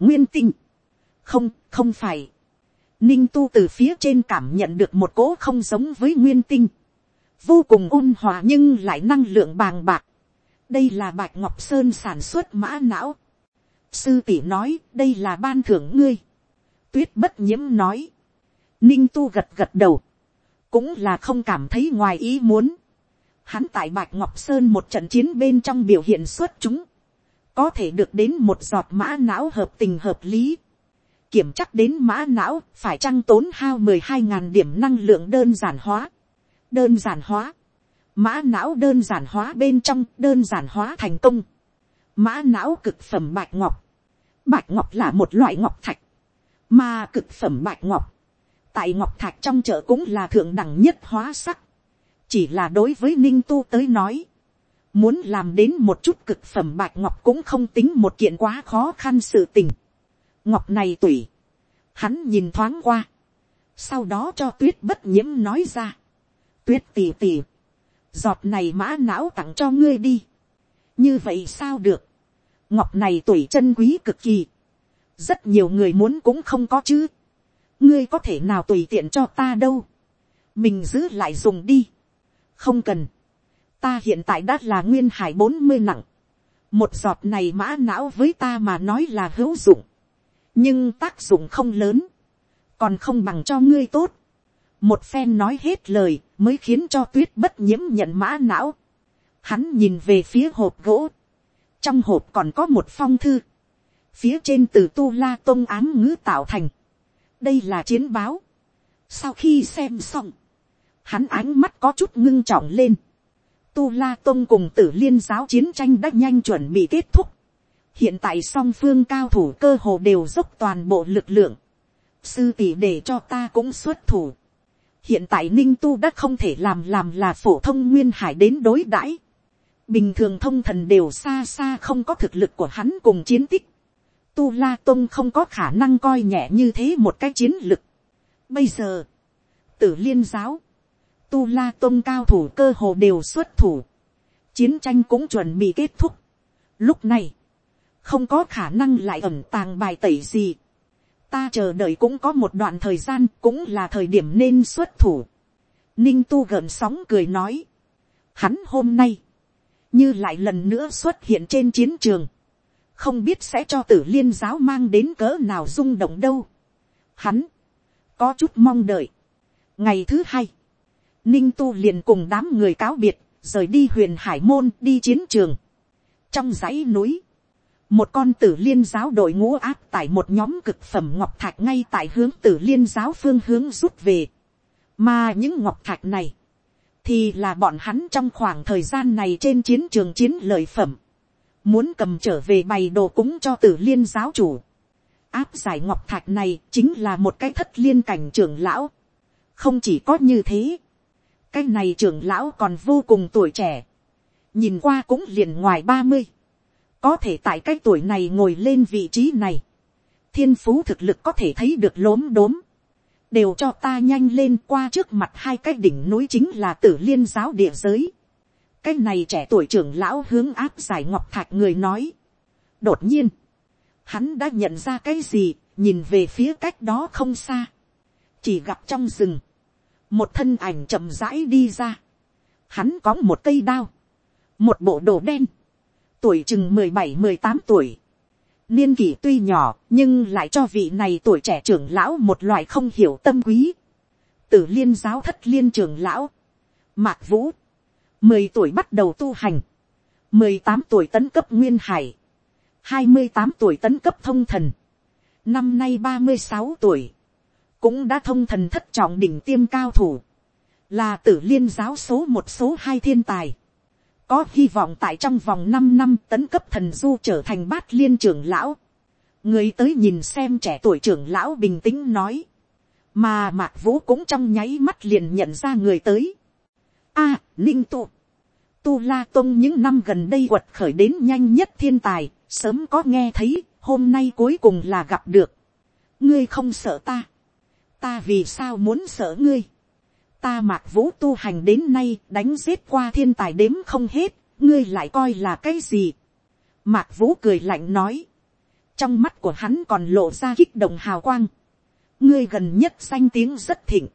Nguyên tinh. Không, không phải. Ninh tu từ phía trên cảm nhận được một cỗ không giống với nguyên tinh. Vô cùng ôn hòa nhưng lại năng lượng bàng bạc đây là bạch ngọc sơn sản xuất mã não. sư tỷ nói đây là ban thưởng ngươi. tuyết bất nhiễm nói. ninh tu gật gật đầu. cũng là không cảm thấy ngoài ý muốn hắn tại bạch ngọc sơn một trận chiến bên trong biểu hiện xuất chúng. có thể được đến một giọt mã não hợp tình hợp lý. kiểm chắc đến mã não phải trăng tốn hao mười hai ngàn điểm năng lượng đơn giản hóa. đơn giản hóa mã não đơn giản hóa bên trong đơn giản hóa thành công, mã não cực phẩm bạch ngọc, bạch ngọc là một loại ngọc thạch, mà cực phẩm bạch ngọc, tại ngọc thạch trong chợ cũng là thượng đẳng nhất hóa sắc, chỉ là đối với ninh tu tới nói, muốn làm đến một chút cực phẩm bạch ngọc cũng không tính một kiện quá khó khăn sự tình. ngọc này tùy, hắn nhìn thoáng qua, sau đó cho tuyết bất nhiễm nói ra, tuyết tì tì, giọt này mã não tặng cho ngươi đi. như vậy sao được. ngọc này tuổi chân quý cực kỳ. rất nhiều người muốn cũng không có chứ. ngươi có thể nào tùy tiện cho ta đâu. mình giữ lại dùng đi không cần. ta hiện tại đã là nguyên hải bốn mươi nặng. một giọt này mã não với ta mà nói là hữu dụng. nhưng tác dụng không lớn. còn không bằng cho ngươi tốt một phen nói hết lời mới khiến cho tuyết bất nhiễm nhận mã não. Hắn nhìn về phía hộp gỗ. Trong hộp còn có một phong thư. Phía trên từ tu la tôn án ngữ tạo thành. Đây là chiến báo. Sau khi xem xong. Hắn ánh mắt có chút ngưng trọng lên. Tu La Tông cùng tử liên giáo chiến tranh đã nhanh chuẩn bị kết thúc. Hiện tại song phương cao thủ cơ hồ đều dốc toàn bộ lực lượng. Sư tỷ để cho ta cũng xuất thủ. Hiện tại Ninh Tu đã không thể làm làm là phổ thông nguyên hải đến đối đãi. Bình thường thông thần đều xa xa không có thực lực của hắn cùng chiến tích. Tu La Tông không có khả năng coi nhẹ như thế một cái chiến lực. Bây giờ, tử liên giáo, Tu La Tông cao thủ cơ hồ đều xuất thủ. Chiến tranh cũng chuẩn bị kết thúc. Lúc này, không có khả năng lại ẩn tàng bài tẩy gì. Ta chờ đợi cũng có một đoạn thời gian cũng là thời điểm nên xuất thủ. Ninh Tu gợn sóng cười nói. Hắn hôm nay, như lại lần nữa xuất hiện trên chiến trường. Không biết sẽ cho tử liên giáo mang đến cỡ nào rung động đâu. Hắn, có chút mong đợi. Ngày thứ hai, ninh tu liền cùng đám người cáo biệt, rời đi huyền hải môn đi chiến trường. trong dãy núi, một con tử liên giáo đội ngũ áp tại một nhóm cực phẩm ngọc thạch ngay tại hướng tử liên giáo phương hướng rút về. mà những ngọc thạch này, thì là bọn hắn trong khoảng thời gian này trên chiến trường chiến lợi phẩm, muốn cầm trở về bày đồ cúng cho tử liên giáo chủ. áp giải ngọc thạch này chính là một cái thất liên cảnh trưởng lão. không chỉ có như thế, cái này trưởng lão còn vô cùng tuổi trẻ, nhìn qua cũng liền ngoài ba mươi, có thể tại cái tuổi này ngồi lên vị trí này, thiên phú thực lực có thể thấy được lốm đốm, đều cho ta nhanh lên qua trước mặt hai cái đỉnh núi chính là tử liên giáo địa giới. cái này trẻ tuổi trưởng lão hướng áp giải ngọc thạch người nói. đột nhiên, hắn đã nhận ra cái gì, nhìn về phía cách đó không xa, chỉ gặp trong rừng, một thân ảnh chậm rãi đi ra, hắn có một cây đao, một bộ đồ đen, tuổi chừng mười bảy mười tám tuổi, niên kỷ tuy nhỏ nhưng lại cho vị này tuổi trẻ trưởng lão một loại không hiểu tâm quý. tử liên giáo thất liên trưởng lão, mạc vũ, mười tuổi bắt đầu tu hành, mười tám tuổi tấn cấp nguyên hải, hai mươi tám tuổi tấn cấp thông thần, năm nay ba mươi sáu tuổi, cũng đã thông thần thất trọng đỉnh tiêm cao thủ, là tử liên giáo số một số hai thiên tài, có hy vọng tại trong vòng năm năm tấn cấp thần du trở thành bát liên trưởng lão. người tới nhìn xem trẻ tuổi trưởng lão bình tĩnh nói. mà mạc vũ cũng trong nháy mắt liền nhận ra người tới. a, ninh tu. tu la tôn những năm gần đây quật khởi đến nhanh nhất thiên tài, sớm có nghe thấy, hôm nay cuối cùng là gặp được. ngươi không sợ ta ta vì sao muốn sợ ngươi? Ta mạc vũ tu hành đến nay đánh giết qua thiên tài đếm không hết, ngươi lại coi là cái gì. mạc vũ cười lạnh nói, trong mắt của hắn còn lộ ra kích động hào quang, ngươi gần nhất danh tiếng rất thịnh,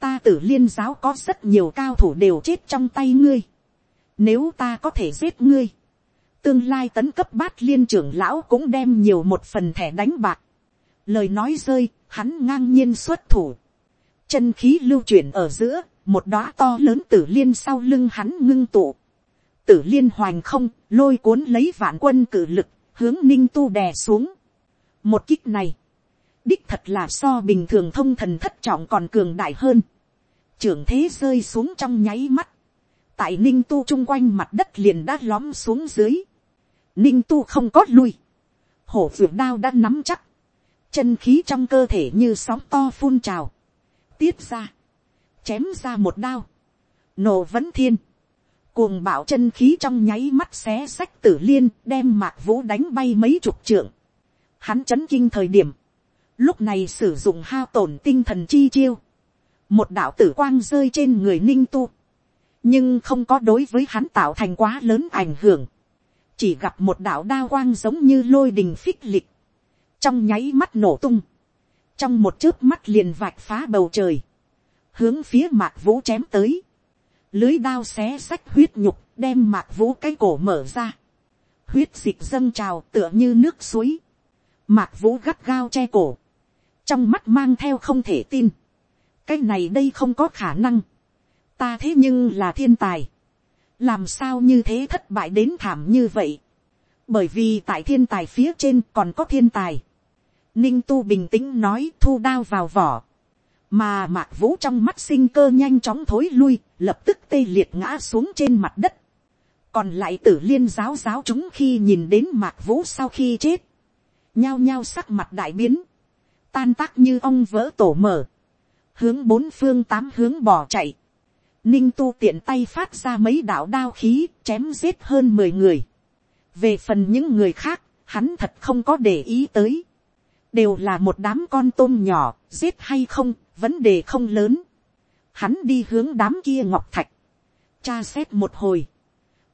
ta tử liên giáo có rất nhiều cao thủ đều chết trong tay ngươi, nếu ta có thể giết ngươi, tương lai tấn cấp bát liên trưởng lão cũng đem nhiều một phần thẻ đánh bạc. Lời nói rơi, hắn ngang nhiên xuất thủ chân khí lưu chuyển ở giữa, một đóa to lớn tử liên sau lưng hắn ngưng tụ. Tử liên hoành không, lôi cuốn lấy vạn quân cử lực, hướng ninh tu đè xuống. Một kích này, đích thật là so bình thường thông thần thất trọng còn cường đại hơn. Trưởng thế rơi xuống trong nháy mắt. Tại ninh tu chung quanh mặt đất liền đã lóm xuống dưới. Ninh tu không có lui. Hổ vượt đao đã nắm chắc. Chân khí trong cơ thể như sóng to phun trào. Tiết ra, chém ra một đao, nổ vẫn thiên, cuồng bạo chân khí trong nháy mắt xé sách tử liên đem mạc vũ đánh bay mấy chục trượng. Hắn chấn kinh thời điểm, lúc này sử dụng hao tổn tinh thần chi chiêu, một đạo tử quang rơi trên người ninh tu, nhưng không có đối với hắn tạo thành quá lớn ảnh hưởng, chỉ gặp một đạo đao quang giống như lôi đình phích lịch, trong nháy mắt nổ tung, trong một chớp mắt liền vạch phá bầu trời, hướng phía mạc vũ chém tới, lưới đao xé sách huyết nhục đem mạc vũ cái cổ mở ra, huyết dịch dâng trào tựa như nước suối, mạc vũ gắt gao che cổ, trong mắt mang theo không thể tin, cái này đây không có khả năng, ta thế nhưng là thiên tài, làm sao như thế thất bại đến thảm như vậy, bởi vì tại thiên tài phía trên còn có thiên tài, Ninh tu bình tĩnh nói thu đao vào vỏ. mà mạc vũ trong mắt sinh cơ nhanh chóng thối lui, lập tức tê liệt ngã xuống trên mặt đất. còn lại tử liên giáo giáo chúng khi nhìn đến mạc vũ sau khi chết, nhao nhao sắc mặt đại biến, tan tác như ông vỡ tổ mở, hướng bốn phương tám hướng bỏ chạy, ninh tu tiện tay phát ra mấy đạo đao khí chém giết hơn mười người, về phần những người khác, hắn thật không có để ý tới, đều là một đám con tôm nhỏ, giết hay không, vấn đề không lớn. Hắn đi hướng đám kia ngọc thạch, tra xét một hồi,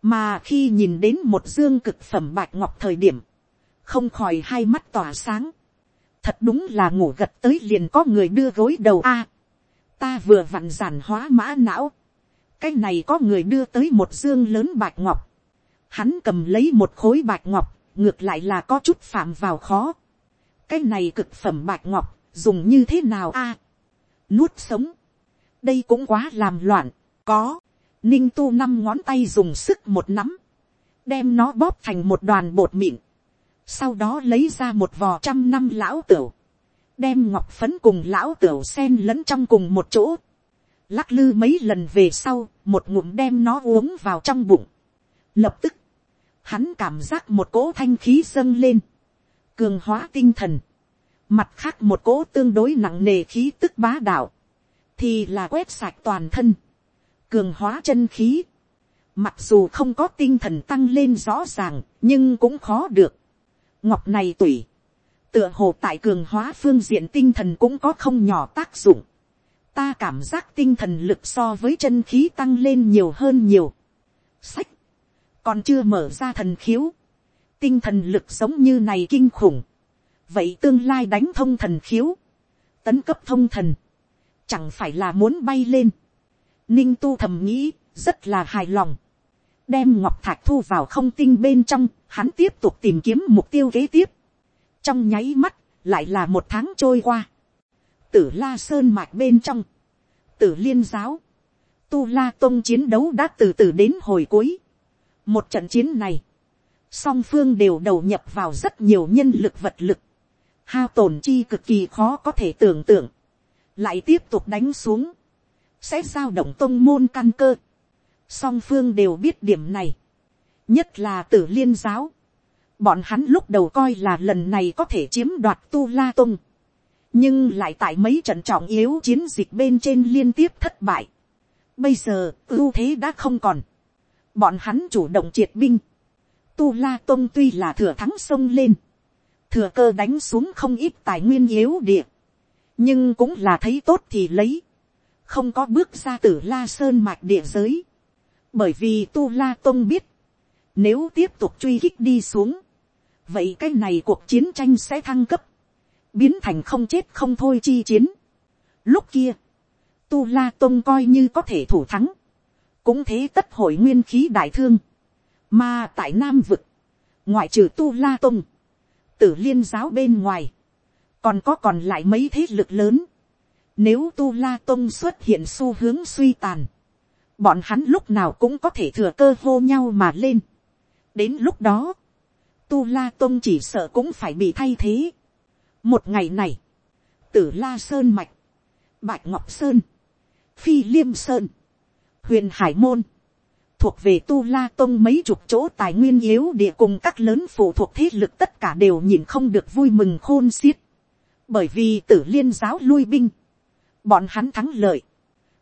mà khi nhìn đến một dương cực phẩm bạch ngọc thời điểm, không khỏi hai mắt tỏa sáng. thật đúng là ngủ gật tới liền có người đưa gối đầu a. ta vừa vặn giản hóa mã não, cái này có người đưa tới một dương lớn bạch ngọc, hắn cầm lấy một khối bạch ngọc, ngược lại là có chút phạm vào khó cái này cực phẩm bạch ngọc, dùng như thế nào a, à, nuốt sống, đây cũng quá làm loạn, có, ninh tu năm ngón tay dùng sức một nắm, đem nó bóp thành một đoàn bột mịn, sau đó lấy ra một vò trăm năm lão tửu, đem ngọc phấn cùng lão tửu sen lẫn trong cùng một chỗ, lắc lư mấy lần về sau, một ngụm đem nó uống vào trong bụng. Lập tức, hắn cảm giác một cỗ thanh khí dâng lên, cường hóa tinh thần, mặt khác một cỗ tương đối nặng nề khí tức bá đạo, thì là quét sạch toàn thân, cường hóa chân khí, mặc dù không có tinh thần tăng lên rõ ràng, nhưng cũng khó được. ngọc này tùy, tựa hồ tại cường hóa phương diện tinh thần cũng có không nhỏ tác dụng. ta cảm giác tinh thần lực so với chân khí tăng lên nhiều hơn nhiều. sách, còn chưa mở ra thần khiếu, tinh thần lực giống như này kinh khủng, vậy tương lai đánh thông thần khiếu, tấn cấp thông thần, chẳng phải là muốn bay lên. Ninh tu thầm nghĩ, rất là hài lòng. đem ngọc thạch thu vào không tinh bên trong, hắn tiếp tục tìm kiếm mục tiêu kế tiếp. trong nháy mắt, lại là một tháng trôi qua. tử la sơn mạch bên trong, tử liên giáo, tu la tôn chiến đấu đã từ từ đến hồi cuối. một trận chiến này, song phương đều đầu nhập vào rất nhiều nhân lực vật lực hao tổn chi cực kỳ khó có thể tưởng tượng, lại tiếp tục đánh xuống, sẽ giao động tông môn căn cơ. Song phương đều biết điểm này, nhất là tử liên giáo. Bọn hắn lúc đầu coi là lần này có thể chiếm đoạt tu la tung, nhưng lại tại mấy trận trọng yếu chiến dịch bên trên liên tiếp thất bại. Bây giờ ưu thế đã không còn, bọn hắn chủ động triệt binh. Tu la tôn tuy là thừa thắng sông lên, thừa cơ đánh xuống không ít tài nguyên yếu địa, nhưng cũng là thấy tốt thì lấy, không có bước ra từ la sơn mạch địa giới, bởi vì tu la tông biết, nếu tiếp tục truy kích đi xuống, vậy cái này cuộc chiến tranh sẽ thăng cấp, biến thành không chết không thôi chi chiến. Lúc kia, tu la tông coi như có thể thủ thắng, cũng thế tất hội nguyên khí đại thương, mà tại nam vực, ngoại trừ tu la tông, tử liên giáo bên ngoài, còn có còn lại mấy thế lực lớn. Nếu tu la tông xuất hiện xu hướng suy tàn, bọn hắn lúc nào cũng có thể thừa cơ hô nhau mà lên. đến lúc đó, tu la tông chỉ sợ cũng phải bị thay thế. một ngày này, tử la sơn mạch, bạch ngọc sơn, phi liêm sơn, huyền hải môn, thuộc về tu la tông mấy chục chỗ tài nguyên yếu địa cùng các lớn phụ thuộc thế lực tất cả đều nhìn không được vui mừng khôn xiết. Bởi vì tử liên giáo lui binh, bọn hắn thắng lợi.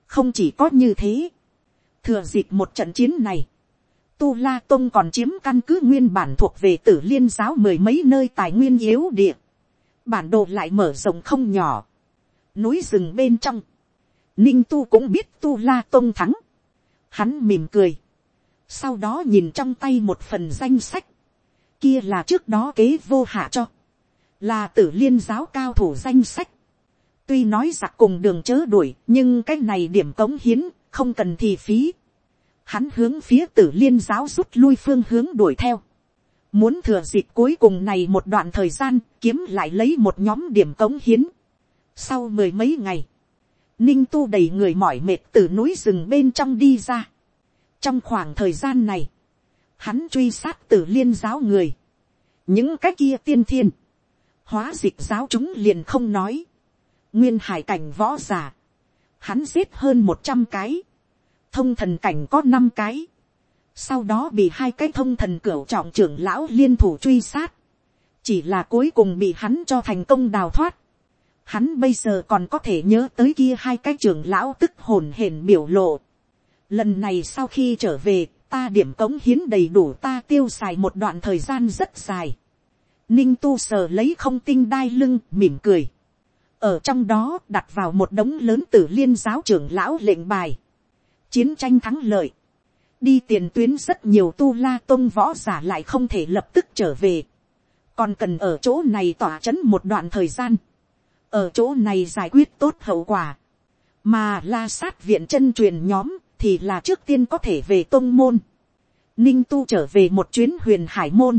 Không chỉ có như thế, thừa dịp một trận chiến này, tu la tông còn chiếm căn cứ nguyên bản thuộc về tử liên giáo mười mấy nơi tài nguyên yếu địa. Bản đồ lại mở rộng không nhỏ. Núi rừng bên trong, ninh tu cũng biết tu la tông thắng. Hắn mỉm cười sau đó nhìn trong tay một phần danh sách, kia là trước đó kế vô hạ cho, là tử liên giáo cao thủ danh sách, tuy nói giặc cùng đường chớ đuổi nhưng cái này điểm cống hiến không cần thì phí, hắn hướng phía tử liên giáo rút lui phương hướng đuổi theo, muốn thừa dịp cuối cùng này một đoạn thời gian kiếm lại lấy một nhóm điểm cống hiến. Sau mười mấy ngày, ninh tu đầy người mỏi mệt từ núi rừng bên trong đi ra trong khoảng thời gian này, hắn truy sát tử liên giáo người, những cái kia tiên thiên, hóa dịch giáo chúng liền không nói, nguyên hải cảnh võ giả, hắn giết hơn một trăm cái, thông thần cảnh có năm cái, sau đó bị hai cái thông thần cửu trọng trưởng lão liên thủ truy sát, chỉ là cuối cùng bị hắn cho thành công đào thoát. Hắn bây giờ còn có thể nhớ tới kia hai cái trưởng lão tức hồn hển biểu lộ. Lần này sau khi trở về, ta điểm cống hiến đầy đủ ta tiêu xài một đoạn thời gian rất dài. Ninh tu sờ lấy không tinh đai lưng, mỉm cười. Ở trong đó đặt vào một đống lớn tử liên giáo trưởng lão lệnh bài. Chiến tranh thắng lợi. Đi tiền tuyến rất nhiều tu la tôn võ giả lại không thể lập tức trở về. Còn cần ở chỗ này tỏa chấn một đoạn thời gian. Ở chỗ này giải quyết tốt hậu quả. Mà la sát viện chân truyền nhóm thì là trước tiên có thể về tôn môn. Ninh tu trở về một chuyến huyền hải môn.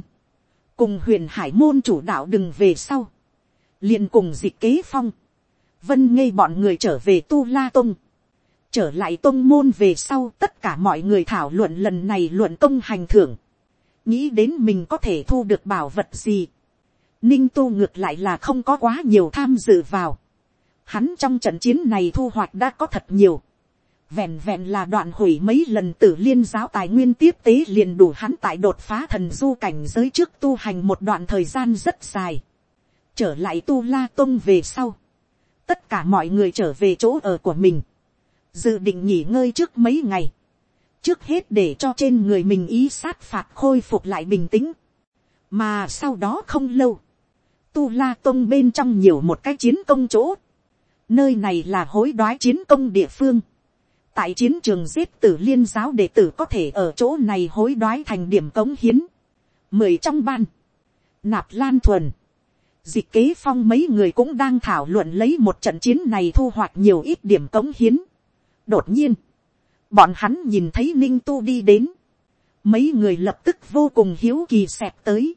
Cùng huyền hải môn chủ đạo đừng về sau. liền cùng dịch kế phong. Vân ngây bọn người trở về tu la tông. Trở lại tông môn về sau tất cả mọi người thảo luận lần này luận công hành thưởng. Nghĩ đến mình có thể thu được bảo vật gì. Ninh tu ngược lại là không có quá nhiều tham dự vào. Hắn trong trận chiến này thu hoạch đã có thật nhiều Vẹn vẹn là đoạn hủy mấy lần tử liên giáo tài nguyên tiếp tế liền đủ hắn tại đột phá thần du cảnh giới trước tu hành một đoạn thời gian rất dài. Trở lại tu la tông về sau. Tất cả mọi người trở về chỗ ở của mình. Dự định nghỉ ngơi trước mấy ngày. Trước hết để cho trên người mình ý sát phạt khôi phục lại bình tĩnh. Mà sau đó không lâu. Tu la tông bên trong nhiều một cái chiến công chỗ. Nơi này là hối đoái chiến công địa phương tại chiến trường giết tử liên giáo đệ tử có thể ở chỗ này hối đoái thành điểm cống hiến. Mười trong ban, nạp lan thuần, dịch kế phong mấy người cũng đang thảo luận lấy một trận chiến này thu hoạch nhiều ít điểm cống hiến. đột nhiên, bọn hắn nhìn thấy ninh tu đi đến, mấy người lập tức vô cùng hiếu kỳ xẹp tới.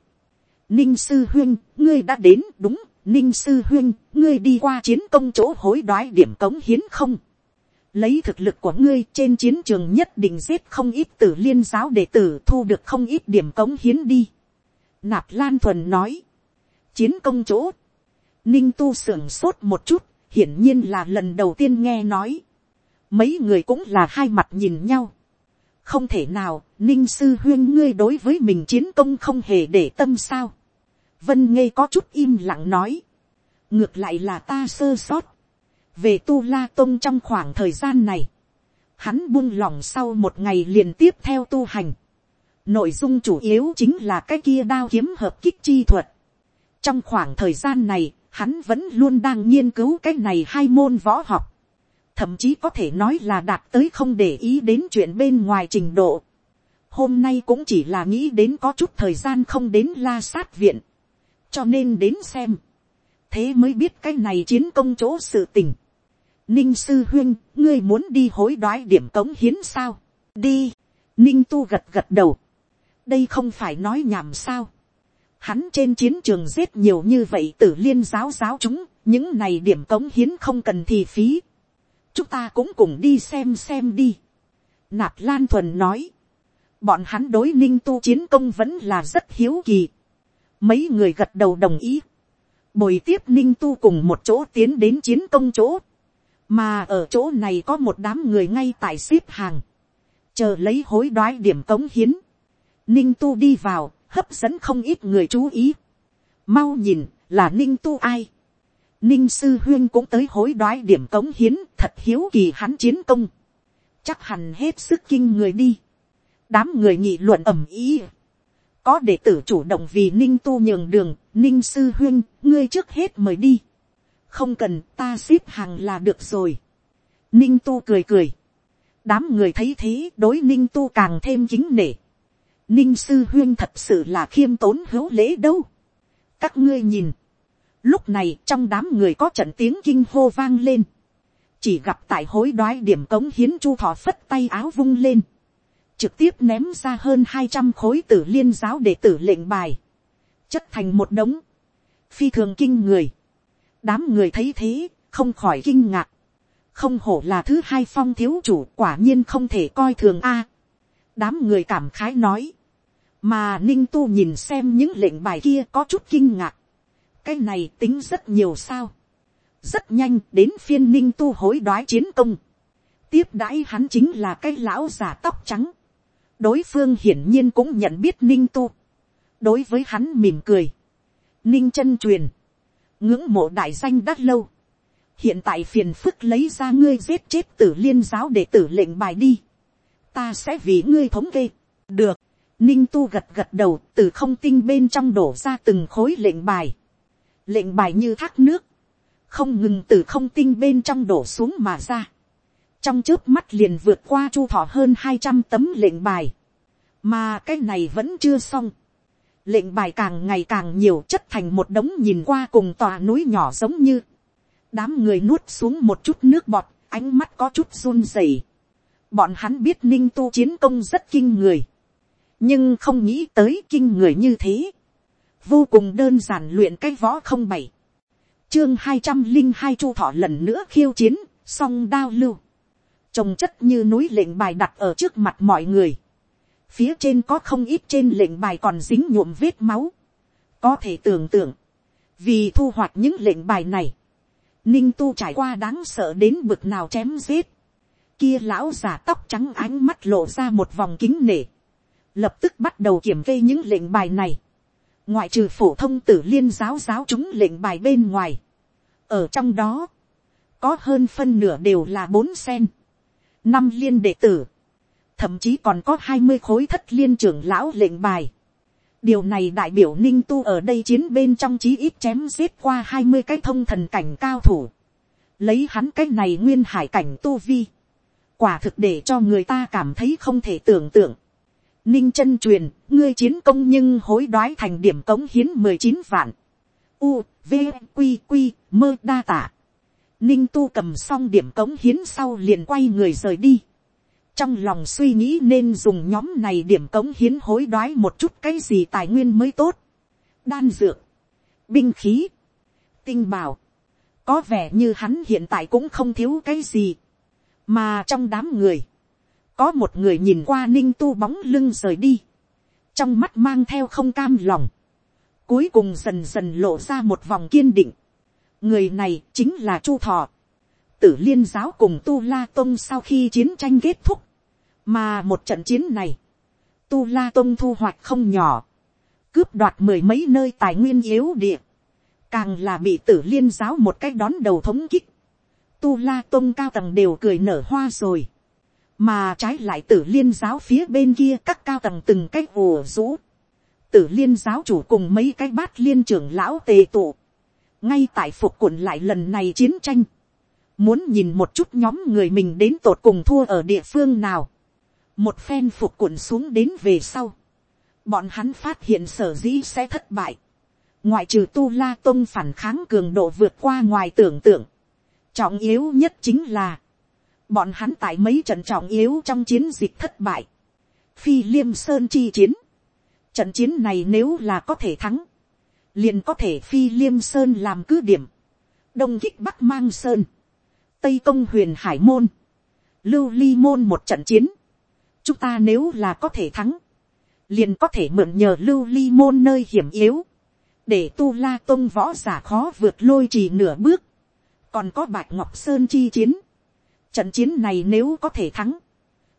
ninh sư huyên, ngươi đã đến đúng, ninh sư huyên, ngươi đi qua chiến công chỗ hối đoái điểm cống hiến không lấy thực lực của ngươi trên chiến trường nhất định giết không ít tử liên giáo đệ tử thu được không ít điểm cống hiến đi. Nạp Lan Thuần nói, chiến công chỗ, ninh tu sưởng sốt một chút, hiển nhiên là lần đầu tiên nghe nói. Mấy người cũng là hai mặt nhìn nhau. Không thể nào, ninh sư huyên ngươi đối với mình chiến công không hề để tâm sao. Vân ngây có chút im lặng nói. Ngược lại là ta sơ sót về tu la tông trong khoảng thời gian này, hắn buông lỏng sau một ngày liền tiếp theo tu hành. nội dung chủ yếu chính là cái kia đao kiếm hợp kích chi thuật. trong khoảng thời gian này, hắn vẫn luôn đang nghiên cứu cái này hai môn võ học. thậm chí có thể nói là đạt tới không để ý đến chuyện bên ngoài trình độ. hôm nay cũng chỉ là nghĩ đến có chút thời gian không đến la sát viện. cho nên đến xem thế mới biết cái này chiến công chỗ sự tình. Ninh sư huyên, ngươi muốn đi hối đoái điểm cống hiến sao? Đi. Ninh tu gật gật đầu. Đây không phải nói nhảm sao. Hắn trên chiến trường giết nhiều như vậy tử liên giáo giáo chúng, những này điểm cống hiến không cần thì phí. Chúng ta cũng cùng đi xem xem đi. Nạp Lan Thuần nói. Bọn hắn đối ninh tu chiến công vẫn là rất hiếu kỳ. Mấy người gật đầu đồng ý. Bồi tiếp ninh tu cùng một chỗ tiến đến chiến công chỗ. Mà ở chỗ này có một đám người ngay tại xếp hàng, chờ lấy hối đoái điểm cống hiến, ninh tu đi vào, hấp dẫn không ít người chú ý, mau nhìn là ninh tu ai, ninh sư huyên cũng tới hối đoái điểm cống hiến thật hiếu kỳ hắn chiến công, chắc hẳn hết sức kinh người đi, đám người nghị luận ầm ý, có đệ tử chủ động vì ninh tu nhường đường, ninh sư huyên, ngươi trước hết mời đi không cần ta xếp hàng là được rồi. ninh tu cười cười. đám người thấy thế đối ninh tu càng thêm chính nể. ninh sư huyên thật sự là khiêm tốn hữu lễ đâu. các ngươi nhìn. lúc này trong đám người có trận tiếng kinh hô vang lên. chỉ gặp tại hối đoái điểm cống hiến chu thọ phất tay áo vung lên trực tiếp ném ra hơn hai trăm khối tử liên giáo để tử lệnh bài. chất thành một đống. phi thường kinh người đám người thấy thế, không khỏi kinh ngạc. không hổ là thứ hai phong thiếu chủ quả nhiên không thể coi thường a. đám người cảm khái nói. mà ninh tu nhìn xem những lệnh bài kia có chút kinh ngạc. cái này tính rất nhiều sao. rất nhanh đến phiên ninh tu hối đoái chiến công, tiếp đãi hắn chính là cái lão già tóc trắng, đối phương hiển nhiên cũng nhận biết ninh tu, đối với hắn mỉm cười, ninh chân truyền, ngưỡng mộ đại danh đắt lâu, hiện tại phiền phức lấy ra ngươi giết chết tử liên giáo để tử lệnh bài đi, ta sẽ vì ngươi thống kê, được, ninh tu gật gật đầu từ không tinh bên trong đổ ra từng khối lệnh bài, lệnh bài như thác nước, không ngừng từ không tinh bên trong đổ xuống mà ra, trong trước mắt liền vượt qua chu thọ hơn hai trăm tấm lệnh bài, mà cái này vẫn chưa xong, lệnh bài càng ngày càng nhiều chất thành một đống nhìn qua cùng tòa núi nhỏ giống như, đám người nuốt xuống một chút nước bọt, ánh mắt có chút run rẩy. bọn hắn biết ninh tu chiến công rất kinh người, nhưng không nghĩ tới kinh người như thế, vô cùng đơn giản luyện cái võ không bảy, chương hai trăm linh hai chu thọ lần nữa khiêu chiến, song đao lưu, trồng chất như núi lệnh bài đặt ở trước mặt mọi người, phía trên có không ít trên lệnh bài còn dính nhuộm vết máu, có thể tưởng tượng, vì thu hoạch những lệnh bài này, ninh tu trải qua đáng sợ đến bực nào chém giết, kia lão giả tóc trắng ánh mắt lộ ra một vòng kính nể, lập tức bắt đầu kiểm kê những lệnh bài này, ngoại trừ phổ thông tử liên giáo giáo chúng lệnh bài bên ngoài, ở trong đó, có hơn phân nửa đều là bốn sen, năm liên đệ tử, thậm chí còn có hai mươi khối thất liên trưởng lão lệnh bài. điều này đại biểu ninh tu ở đây chiến bên trong chí ít chém giết qua hai mươi cái thông thần cảnh cao thủ. lấy hắn cái này nguyên hải cảnh tu vi. quả thực để cho người ta cảm thấy không thể tưởng tượng. ninh chân truyền, ngươi chiến công nhưng hối đoái thành điểm cống hiến mười chín vạn. U, V, Q, Q, mơ đa tả. Ninh tu cầm xong điểm cống hiến sau liền quay người rời đi trong lòng suy nghĩ nên dùng nhóm này điểm cống hiến hối đoái một chút cái gì tài nguyên mới tốt. đan dược, binh khí, tinh bảo, có vẻ như hắn hiện tại cũng không thiếu cái gì. mà trong đám người, có một người nhìn qua ninh tu bóng lưng rời đi, trong mắt mang theo không cam lòng, cuối cùng dần dần lộ ra một vòng kiên định người này chính là chu thọ, tử liên giáo cùng tu la tông sau khi chiến tranh kết thúc, mà một trận chiến này, tu la tông thu hoạch không nhỏ, cướp đoạt mười mấy nơi tài nguyên yếu địa, càng là bị tử liên giáo một cách đón đầu thống kích, tu la tông cao tầng đều cười nở hoa rồi, mà trái lại tử liên giáo phía bên kia các cao tầng từng cách ùa rũ, tử liên giáo chủ cùng mấy cái bát liên trưởng lão tề tụ, ngay tại phục quận lại lần này chiến tranh, muốn nhìn một chút nhóm người mình đến tột cùng thua ở địa phương nào, một phen phục cuộn xuống đến về sau, bọn hắn phát hiện sở dĩ sẽ thất bại, ngoại trừ tu la tôn phản kháng cường độ vượt qua ngoài tưởng tượng, trọng yếu nhất chính là, bọn hắn tại mấy trận trọng yếu trong chiến dịch thất bại, phi liêm sơn chi chiến, trận chiến này nếu là có thể thắng, liền có thể phi liêm sơn làm cứ điểm, đông kích bắc mang sơn, tây công huyền hải môn, lưu ly môn một trận chiến, chúng ta nếu là có thể thắng, liền có thể mượn nhờ lưu ly môn nơi hiểm yếu, để tu la tôn võ giả khó vượt lôi trì nửa bước, còn có bạch ngọc sơn chi chiến, trận chiến này nếu có thể thắng,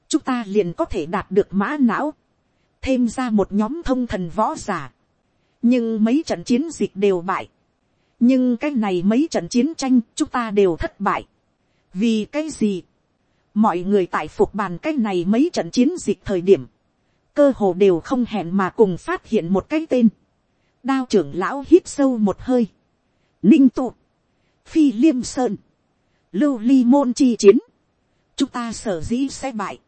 chúng ta liền có thể đạt được mã não, thêm ra một nhóm thông thần võ giả, nhưng mấy trận chiến dịch đều bại, nhưng cái này mấy trận chiến tranh chúng ta đều thất bại, vì cái gì, mọi người tại phục bàn cái này mấy trận chiến dịch thời điểm, cơ hồ đều không hẹn mà cùng phát hiện một cái tên. đao trưởng lão hít sâu một hơi, ninh tụ, phi liêm sơn, lưu ly môn chi chiến, chúng ta sở dĩ sẽ bại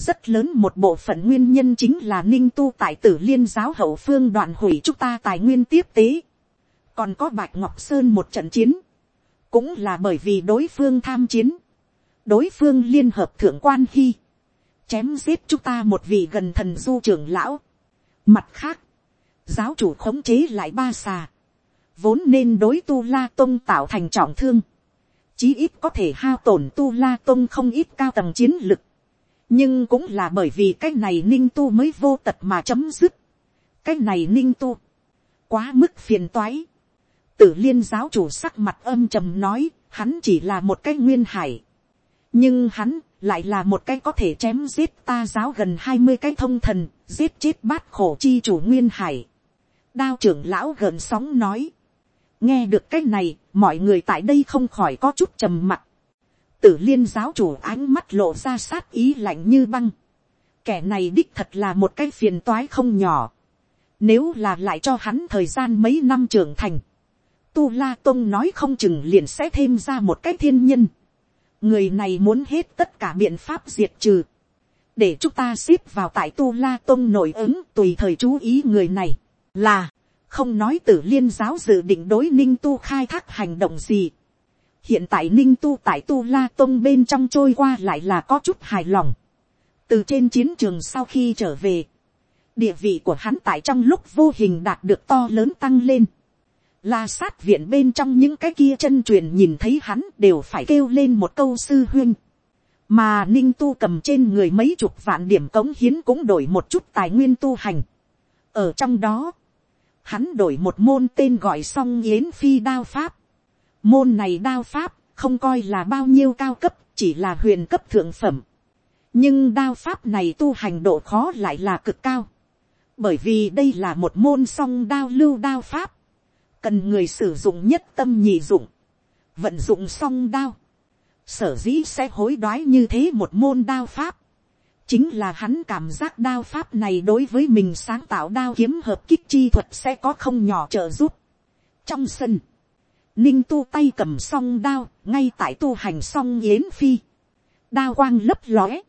rất lớn một bộ phận nguyên nhân chính là ninh tu tại tử liên giáo hậu phương đoạn hủy chúng ta tài nguyên tiếp tế. còn có bạch ngọc sơn một trận chiến, cũng là bởi vì đối phương tham chiến. Đối phương liên hợp thượng quan hy, chém giết chúng ta một vị gần thần du trưởng lão. Mặt khác, giáo chủ khống chế lại ba xà, vốn nên đối tu la tông tạo thành trọng thương, chí ít có thể hao tổn tu la tông không ít cao tầng chiến lực, nhưng cũng là bởi vì cái này ninh tu mới vô tật mà chấm dứt, cái này ninh tu, quá mức phiền toái, tử liên giáo chủ sắc mặt âm trầm nói, hắn chỉ là một cái nguyên hải. nhưng hắn lại là một cái có thể chém giết ta giáo gần hai mươi cái thông thần, giết chết bát khổ chi chủ nguyên hải. đao trưởng lão gợn sóng nói. nghe được cái này, mọi người tại đây không khỏi có chút trầm mặt tử liên giáo chủ ánh mắt lộ ra sát ý lạnh như băng. kẻ này đích thật là một cái phiền toái không nhỏ. nếu là lại cho hắn thời gian mấy năm trưởng thành, tu la tông nói không chừng liền sẽ thêm ra một cái thiên nhân người này muốn hết tất cả biện pháp diệt trừ, để chúng ta xếp vào tại tu la tôn nội ứng tùy thời chú ý người này, là, không nói tử liên giáo dự định đối ninh tu khai thác hành động gì hiện tại ninh tu tại tu la tôn bên trong trôi qua lại là có chút hài lòng. từ trên chiến trường sau khi trở về, địa vị của hắn tại trong lúc vô hình đạt được to lớn tăng lên. La sát viện bên trong những cái kia chân truyền nhìn thấy hắn đều phải kêu lên một câu sư huyên. Mà ninh tu cầm trên người mấy chục vạn điểm cống hiến cũng đổi một chút tài nguyên tu hành. Ở trong đó, hắn đổi một môn tên gọi song yến phi đao pháp. Môn này đao pháp không coi là bao nhiêu cao cấp, chỉ là huyền cấp thượng phẩm. Nhưng đao pháp này tu hành độ khó lại là cực cao. Bởi vì đây là một môn song đao lưu đao pháp cần người sử dụng nhất tâm nhị dụng, vận dụng song đao, sở dĩ sẽ hối đoái như thế một môn đao pháp, chính là hắn cảm giác đao pháp này đối với mình sáng tạo đao kiếm hợp kích chi thuật sẽ có không nhỏ trợ giúp. trong sân, ninh tu tay cầm song đao, ngay tại tu hành song yến phi, đao quang lấp lóe,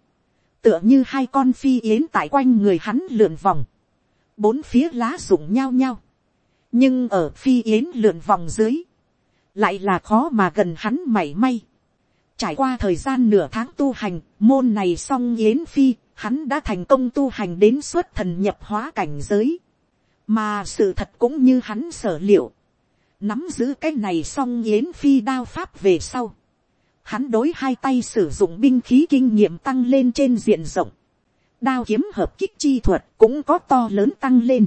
tựa như hai con phi yến tại quanh người hắn lượn vòng, bốn phía lá rụng nhau nhau, nhưng ở phi yến lượn vòng dưới, lại là khó mà gần hắn mảy may. trải qua thời gian nửa tháng tu hành, môn này song yến phi, hắn đã thành công tu hành đến suốt thần nhập hóa cảnh giới. mà sự thật cũng như hắn sở liệu, nắm giữ cái này xong yến phi đao pháp về sau. Hắn đối hai tay sử dụng binh khí kinh nghiệm tăng lên trên diện rộng. Đao kiếm hợp kích chi thuật cũng có to lớn tăng lên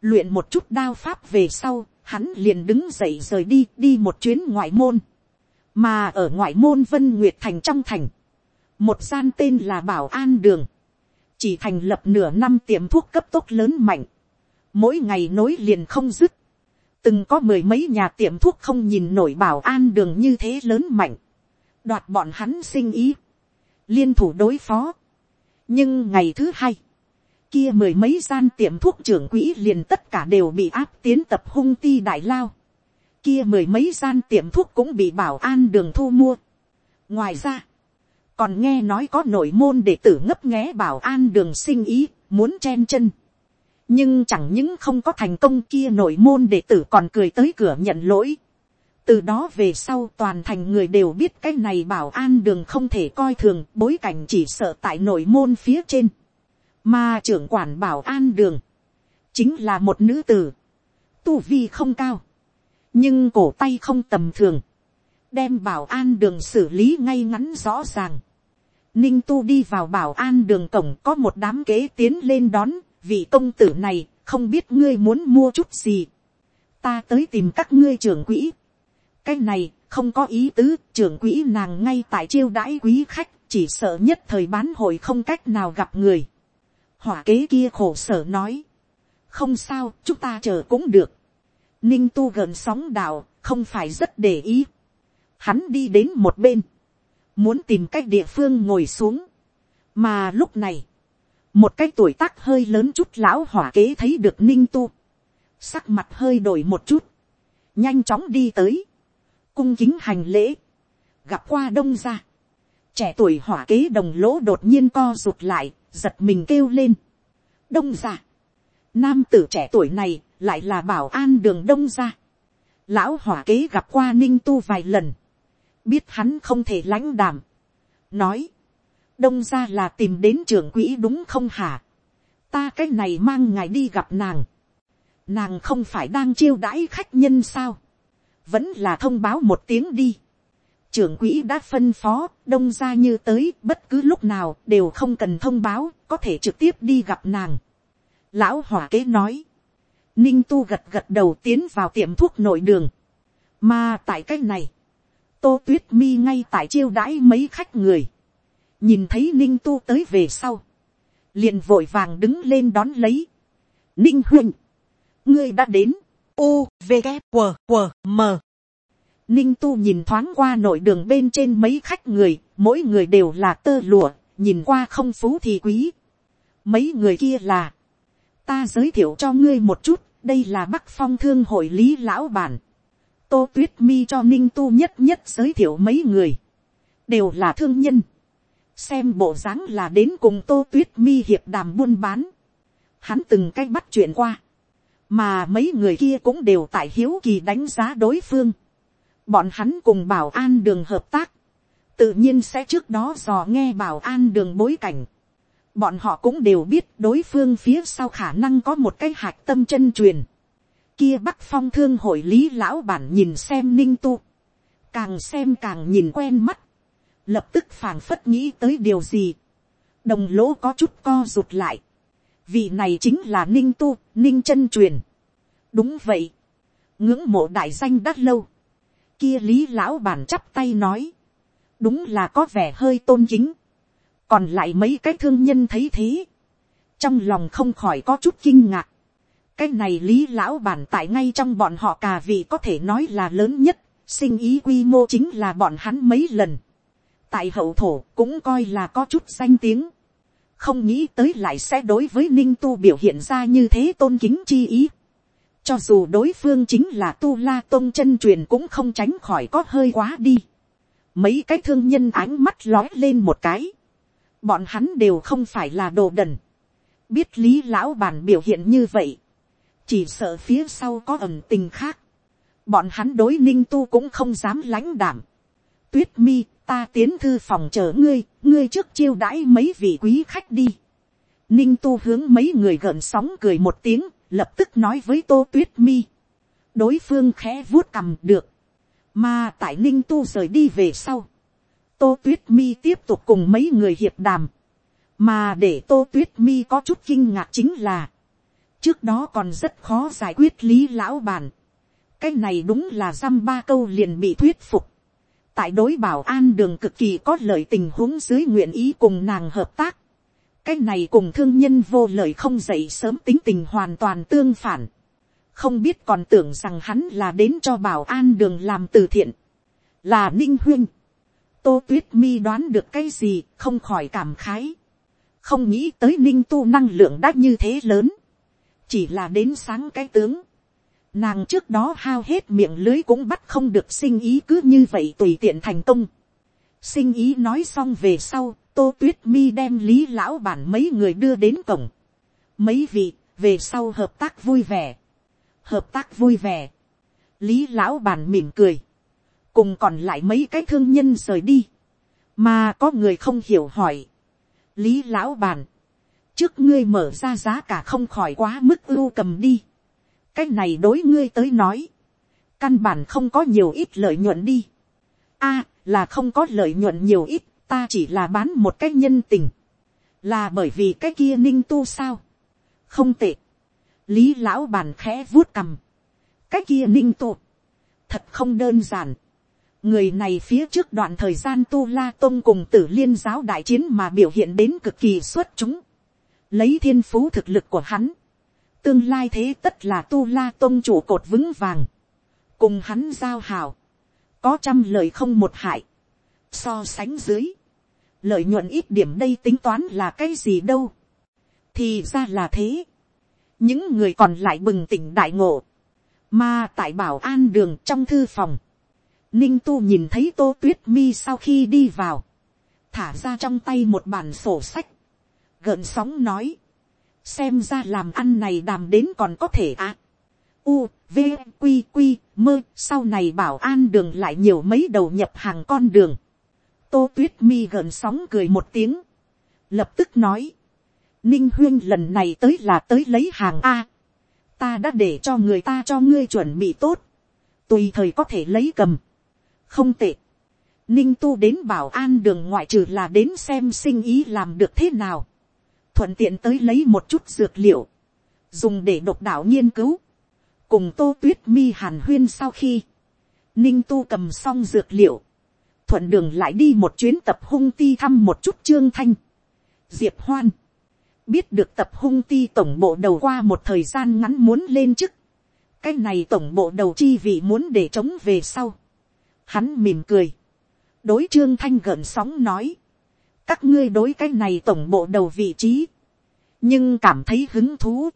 luyện một chút đao pháp về sau, hắn liền đứng dậy rời đi đi một chuyến ngoại môn, mà ở ngoại môn vân nguyệt thành trong thành, một gian tên là bảo an đường, chỉ thành lập nửa năm tiệm thuốc cấp tốc lớn mạnh, mỗi ngày nối liền không dứt, từng có mười mấy nhà tiệm thuốc không nhìn nổi bảo an đường như thế lớn mạnh, đoạt bọn hắn sinh ý, liên thủ đối phó. nhưng ngày thứ hai, kia mười mấy gian tiệm thuốc trưởng quỹ liền tất cả đều bị áp tiến tập hung ti đại lao. Kia mười mấy gian tiệm thuốc cũng bị bảo an đường thu mua. Ngoài ra, còn nghe nói có nội môn đệ tử ngấp nghé bảo an đường sinh ý, muốn chen chân. Nhưng chẳng những không có thành công kia nội môn đệ tử còn cười tới cửa nhận lỗi. Từ đó về sau toàn thành người đều biết cái này bảo an đường không thể coi thường bối cảnh chỉ sợ tại nội môn phía trên mà trưởng quản bảo an đường, chính là một nữ tử, tu vi không cao, nhưng cổ tay không tầm thường, đem bảo an đường xử lý ngay ngắn rõ ràng. Ninh tu đi vào bảo an đường cổng có một đám kế tiến lên đón, vị công tử này không biết ngươi muốn mua chút gì. Ta tới tìm các ngươi trưởng quỹ. Cái này không có ý tứ, trưởng quỹ nàng ngay tại chiêu đãi quý khách, chỉ sợ nhất thời bán hội không cách nào gặp người hỏa kế kia khổ sở nói, không sao, chúng ta chờ cũng được. ninh tu gần sóng đạo, không phải rất để ý. hắn đi đến một bên, muốn tìm cách địa phương ngồi xuống. mà lúc này, một cái tuổi tác hơi lớn chút lão hỏa kế thấy được ninh tu, sắc mặt hơi đổi một chút, nhanh chóng đi tới, cung kính hành lễ, gặp qua đông ra, trẻ tuổi hỏa kế đồng lỗ đột nhiên co rụt lại, giật mình kêu lên. đông ra. nam tử trẻ tuổi này lại là bảo an đường đông ra. lão hỏa kế gặp qua ninh tu vài lần. biết hắn không thể lãnh đảm. nói đông ra là tìm đến trưởng quỹ đúng không hả. ta cái này mang ngài đi gặp nàng. nàng không phải đang chiêu đãi khách nhân sao. vẫn là thông báo một tiếng đi trưởng quỹ đã phân phó đông ra như tới bất cứ lúc nào đều không cần thông báo có thể trực tiếp đi gặp nàng. lão hỏa kế nói. ninh tu gật gật đầu tiến vào tiệm thuốc nội đường. mà tại cái này, tô tuyết mi ngay tại chiêu đãi mấy khách người, nhìn thấy ninh tu tới về sau, liền vội vàng đứng lên đón lấy. ninh huynh, ngươi đã đến, u v g q q m. Ninh tu nhìn thoáng qua nội đường bên trên mấy khách người, mỗi người đều là tơ lụa, nhìn qua không phú thì quý. mấy người kia là, ta giới thiệu cho ngươi một chút, đây là bắc phong thương hội lý lão bản. tô tuyết mi cho ninh tu nhất nhất giới thiệu mấy người, đều là thương nhân xem bộ dáng là đến cùng tô tuyết mi hiệp đàm buôn bán. hắn từng cách bắt chuyện qua, mà mấy người kia cũng đều tại hiếu kỳ đánh giá đối phương. bọn hắn cùng bảo an đường hợp tác, tự nhiên sẽ trước đó dò nghe bảo an đường bối cảnh bọn họ cũng đều biết đối phương phía sau khả năng có một cái hạt tâm chân truyền. Kia bắc phong thương hội lý lão bản nhìn xem ninh tu. Càng xem càng nhìn quen mắt. Lập tức phảng phất nghĩ tới điều gì. Đồng lỗ có chút co rụt lại. Vị này chính là ninh tu, ninh chân truyền. Đúng vậy. Ngưỡng mộ đại danh đắt lâu. Kia lý lão bản chắp tay nói. Đúng là có vẻ hơi tôn kính còn lại mấy cái thương nhân thấy thế, trong lòng không khỏi có chút kinh ngạc. cái này lý lão bản tại ngay trong bọn họ cà vị có thể nói là lớn nhất, sinh ý quy mô chính là bọn hắn mấy lần tại hậu thổ cũng coi là có chút danh tiếng. không nghĩ tới lại sẽ đối với ninh tu biểu hiện ra như thế tôn kính chi ý. cho dù đối phương chính là tu la tôn chân truyền cũng không tránh khỏi có hơi quá đi. mấy cái thương nhân ánh mắt lói lên một cái bọn hắn đều không phải là đồ đần, biết lý lão bản biểu hiện như vậy, chỉ sợ phía sau có ẩm tình khác, bọn hắn đối ninh tu cũng không dám lãnh đảm, tuyết mi ta tiến thư phòng chờ ngươi, ngươi trước chiêu đãi mấy vị quý khách đi. Ninh tu hướng mấy người gợn sóng cười một tiếng, lập tức nói với tô tuyết mi. đối phương khẽ vuốt cầm được, mà tại ninh tu rời đi về sau, tô tuyết mi tiếp tục cùng mấy người hiệp đàm, mà để tô tuyết mi có chút kinh ngạc chính là, trước đó còn rất khó giải quyết lý lão bàn, cái này đúng là dăm ba câu liền bị thuyết phục, tại đối bảo an đường cực kỳ có lợi tình huống dưới nguyện ý cùng nàng hợp tác, cái này cùng thương nhân vô lợi không dậy sớm tính tình hoàn toàn tương phản, không biết còn tưởng rằng hắn là đến cho bảo an đường làm từ thiện, là ninh huynh, tô tuyết mi đoán được cái gì không khỏi cảm khái. không nghĩ tới ninh tu năng lượng đã như thế lớn. chỉ là đến sáng cái tướng nàng trước đó hao hết miệng lưới cũng bắt không được sinh ý cứ như vậy tùy tiện thành công. sinh ý nói xong về sau, tô tuyết mi đem lý lão bản mấy người đưa đến cổng. mấy vị, về sau hợp tác vui vẻ. hợp tác vui vẻ. lý lão bản mỉm cười cùng còn lại mấy cái thương nhân rời đi, mà có người không hiểu hỏi, lý lão bản trước ngươi mở ra giá cả không khỏi quá mức ưu cầm đi, cái này đối ngươi tới nói, căn bản không có nhiều ít lợi nhuận đi, a là không có lợi nhuận nhiều ít, ta chỉ là bán một cái nhân tình, là bởi vì cái kia ninh tu sao, không tệ, lý lão bàn khẽ vuốt cầm, cái kia ninh tu, thật không đơn giản, người này phía trước đoạn thời gian tu la tôn cùng tử liên giáo đại chiến mà biểu hiện đến cực kỳ xuất chúng. lấy thiên phú thực lực của hắn tương lai thế tất là tu la tôn chủ cột vững vàng. cùng hắn giao hào. có trăm lời không một hại. so sánh dưới. lợi nhuận ít điểm đây tính toán là cái gì đâu. thì ra là thế. những người còn lại bừng tỉnh đại ngộ. mà tại bảo an đường trong thư phòng Ninh tu nhìn thấy tô tuyết mi sau khi đi vào. Thả ra trong tay một bản sổ sách. Gợn sóng nói. Xem ra làm ăn này đàm đến còn có thể à. U, V, q q mơ. Sau này bảo an đường lại nhiều mấy đầu nhập hàng con đường. Tô tuyết mi gợn sóng cười một tiếng. Lập tức nói. Ninh huyên lần này tới là tới lấy hàng A. Ta đã để cho người ta cho ngươi chuẩn bị tốt. Tùy thời có thể lấy cầm không tệ. Ninh tu đến bảo an đường ngoại trừ là đến xem sinh ý làm được thế nào. Thuận tiện tới lấy một chút dược liệu. Dùng để độc đạo nghiên cứu. Cùng tô tuyết mi hàn huyên sau khi. ninh tu cầm xong dược liệu, thuận đường lại đi một chuyến tập hung ti thăm một chút trương thanh, diệp hoan, biết được tập hung ti tổng bộ đầu qua một thời gian ngắn muốn lên chức, cái này tổng bộ đầu chi vì muốn để chống về sau, hắn mỉm cười, đối trương thanh gợn sóng nói, các ngươi đối cái này tổng bộ đầu vị trí, nhưng cảm thấy hứng thú.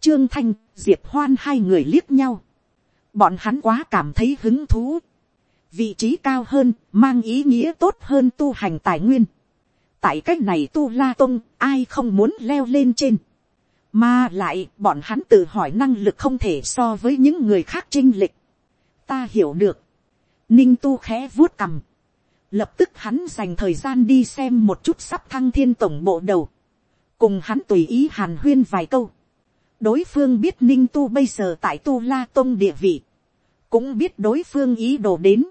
Trương thanh, diệp hoan hai người liếc nhau, bọn hắn quá cảm thấy hứng thú, vị trí cao hơn, mang ý nghĩa tốt hơn tu hành tài nguyên. tại cách này tu la tông, ai không muốn leo lên trên. mà lại, bọn hắn tự hỏi năng lực không thể so với những người khác trinh lịch. ta hiểu được. ninh tu khẽ vuốt cằm lập tức hắn dành thời gian đi xem một chút sắp thăng thiên tổng bộ đầu. cùng hắn tùy ý hàn huyên vài câu. đối phương biết ninh tu bây giờ tại tu la tông địa vị. Cũng biết đối phương ý đồ đến.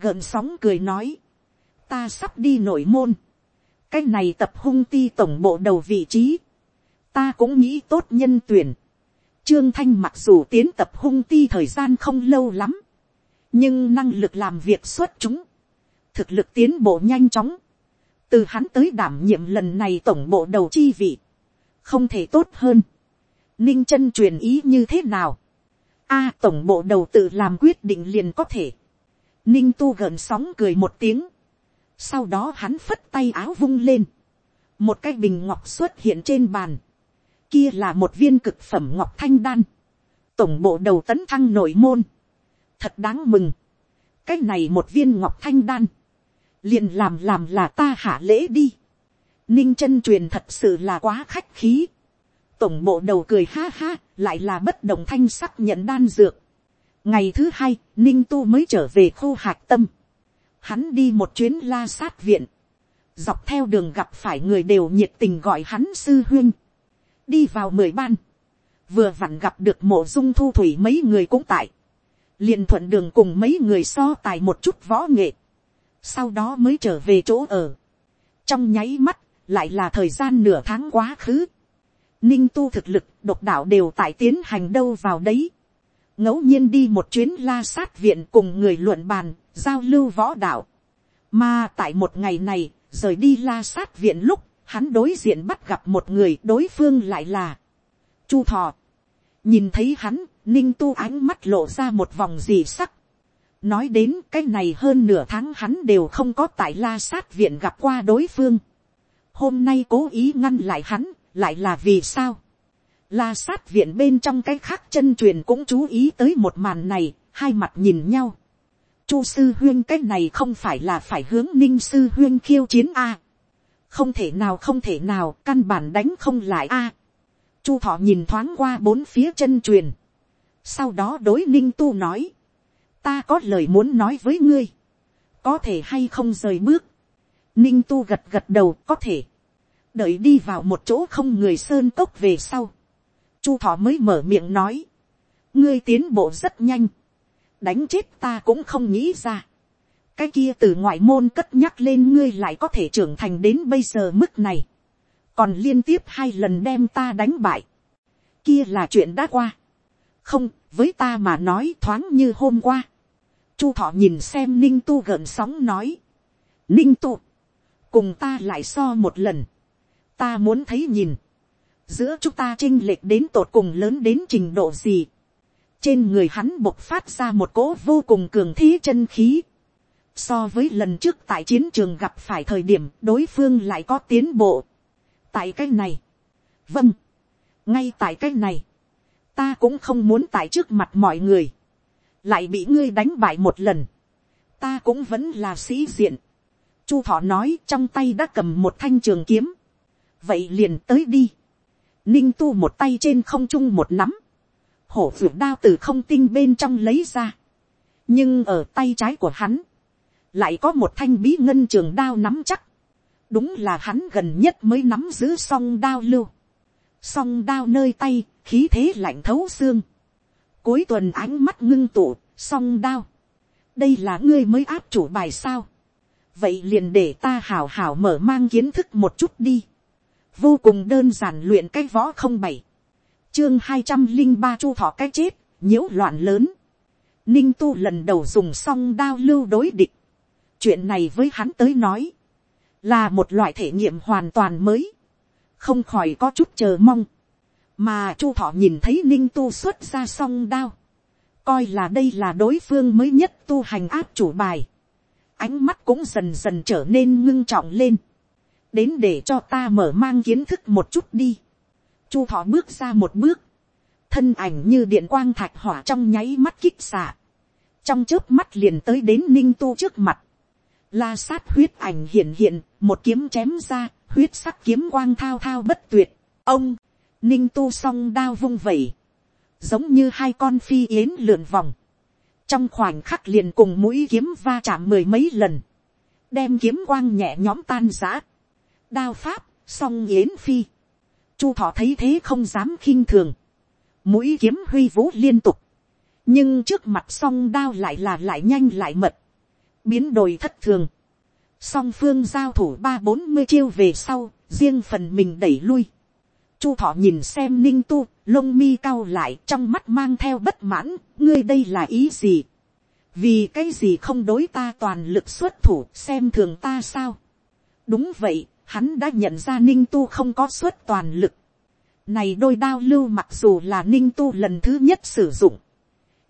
Gợn sóng cười nói, ta sắp đi nội môn, cái này tập hung ti tổng bộ đầu vị trí, ta cũng nghĩ tốt nhân tuyển, trương thanh mặc dù tiến tập hung ti thời gian không lâu lắm, nhưng năng lực làm việc xuất chúng, thực lực tiến bộ nhanh chóng, từ hắn tới đảm nhiệm lần này tổng bộ đầu chi vị, không thể tốt hơn, ninh chân truyền ý như thế nào, a tổng bộ đầu tự làm quyết định liền có thể, Ninh tu gần sóng cười một tiếng. Sau đó hắn phất tay áo vung lên. Một cái bình ngọc xuất hiện trên bàn. Kia là một viên cực phẩm ngọc thanh đan. Tổng bộ đầu tấn thăng nội môn. Thật đáng mừng. Cái này một viên ngọc thanh đan. Liền làm làm là ta hạ lễ đi. Ninh chân truyền thật sự là quá khách khí. Tổng bộ đầu cười ha ha, lại là bất động thanh sắc nhận đan dược ngày thứ hai, ninh tu mới trở về khu hạc tâm. hắn đi một chuyến la sát viện. dọc theo đường gặp phải người đều nhiệt tình gọi hắn sư huyên. đi vào mười ban. vừa vặn gặp được mộ dung thu thủy mấy người cũng tại. liền thuận đường cùng mấy người so tài một chút võ nghệ sau đó mới trở về chỗ ở. trong nháy mắt, lại là thời gian nửa tháng quá khứ. ninh tu thực lực độc đạo đều tại tiến hành đâu vào đấy ngẫu nhiên đi một chuyến la sát viện cùng người luận bàn, giao lưu võ đạo. Mà tại một ngày này, rời đi la sát viện lúc, hắn đối diện bắt gặp một người đối phương lại là Chu Thọ. Nhìn thấy hắn, ninh tu ánh mắt lộ ra một vòng dị sắc. Nói đến cái này hơn nửa tháng hắn đều không có tại la sát viện gặp qua đối phương. Hôm nay cố ý ngăn lại hắn, lại là vì sao? La sát viện bên trong cái khác chân truyền cũng chú ý tới một màn này, hai mặt nhìn nhau. Chu sư huyên cái này không phải là phải hướng ninh sư huyên khiêu chiến a. Không thể nào không thể nào, căn bản đánh không lại a. Chu thọ nhìn thoáng qua bốn phía chân truyền. Sau đó đối ninh tu nói. Ta có lời muốn nói với ngươi. Có thể hay không rời bước. Ninh tu gật gật đầu có thể. Đợi đi vào một chỗ không người sơn cốc về sau Chu thọ mới mở miệng nói. Ngươi tiến bộ rất nhanh. Đánh chết ta cũng không nghĩ ra. Cái kia từ ngoại môn cất nhắc lên ngươi lại có thể trưởng thành đến bây giờ mức này. Còn liên tiếp hai lần đem ta đánh bại. Kia là chuyện đã qua. Không, với ta mà nói thoáng như hôm qua. Chu thọ nhìn xem ninh tu gợn sóng nói. Ninh tu. Cùng ta lại so một lần. Ta muốn thấy nhìn giữa chúng ta chinh lệch đến tột cùng lớn đến trình độ gì. trên người hắn bộc phát ra một cỗ vô cùng cường thế chân khí. so với lần trước tại chiến trường gặp phải thời điểm đối phương lại có tiến bộ. tại cái này, vâng, ngay tại cái này, ta cũng không muốn tại trước mặt mọi người, lại bị ngươi đánh bại một lần, ta cũng vẫn là sĩ diện. Chu thọ nói trong tay đã cầm một thanh trường kiếm, vậy liền tới đi. Ninh tu một tay trên không trung một nắm, hổ vượt đao từ không tinh bên trong lấy ra, nhưng ở tay trái của hắn, lại có một thanh bí ngân trường đao nắm chắc, đúng là hắn gần nhất mới nắm giữ song đao lưu, song đao nơi tay, khí thế lạnh thấu xương, cuối tuần ánh mắt ngưng tụ, song đao, đây là ngươi mới áp chủ bài sao, vậy liền để ta hào hào mở mang kiến thức một chút đi. Vô cùng đơn giản luyện cái võ không bảy, chương hai trăm linh ba chu thọ cái chết, nhiễu loạn lớn. ninh tu lần đầu dùng song đao lưu đối địch, chuyện này với hắn tới nói, là một loại thể nghiệm hoàn toàn mới, không khỏi có chút chờ mong, mà chu thọ nhìn thấy ninh tu xuất ra song đao, coi là đây là đối phương mới nhất tu hành áp chủ bài, ánh mắt cũng dần dần trở nên ngưng trọng lên, đến để cho ta mở mang kiến thức một chút đi, chu thọ bước ra một bước, thân ảnh như điện quang thạch hỏa trong nháy mắt kích xạ, trong trước mắt liền tới đến ninh tu trước mặt, la sát huyết ảnh hiện hiện, một kiếm chém ra, huyết sắc kiếm quang thao thao bất tuyệt, ông, ninh tu song đao vung vẩy, giống như hai con phi yến lượn vòng, trong khoảnh khắc liền cùng mũi kiếm va chạm mười mấy lần, đem kiếm quang nhẹ nhõm tan giã, đao pháp, song yến phi, chu thọ thấy thế không dám khinh thường, mũi kiếm huy vũ liên tục, nhưng trước mặt song đao lại là lại nhanh lại mật, biến đổi thất thường, song phương giao thủ ba bốn mươi chiêu về sau, riêng phần mình đẩy lui, chu thọ nhìn xem ninh tu, lông mi cao lại trong mắt mang theo bất mãn, ngươi đây là ý gì, vì cái gì không đối ta toàn lực xuất thủ xem thường ta sao, đúng vậy, hắn đã nhận ra ninh tu không có xuất toàn lực, này đôi đao lưu mặc dù là ninh tu lần thứ nhất sử dụng.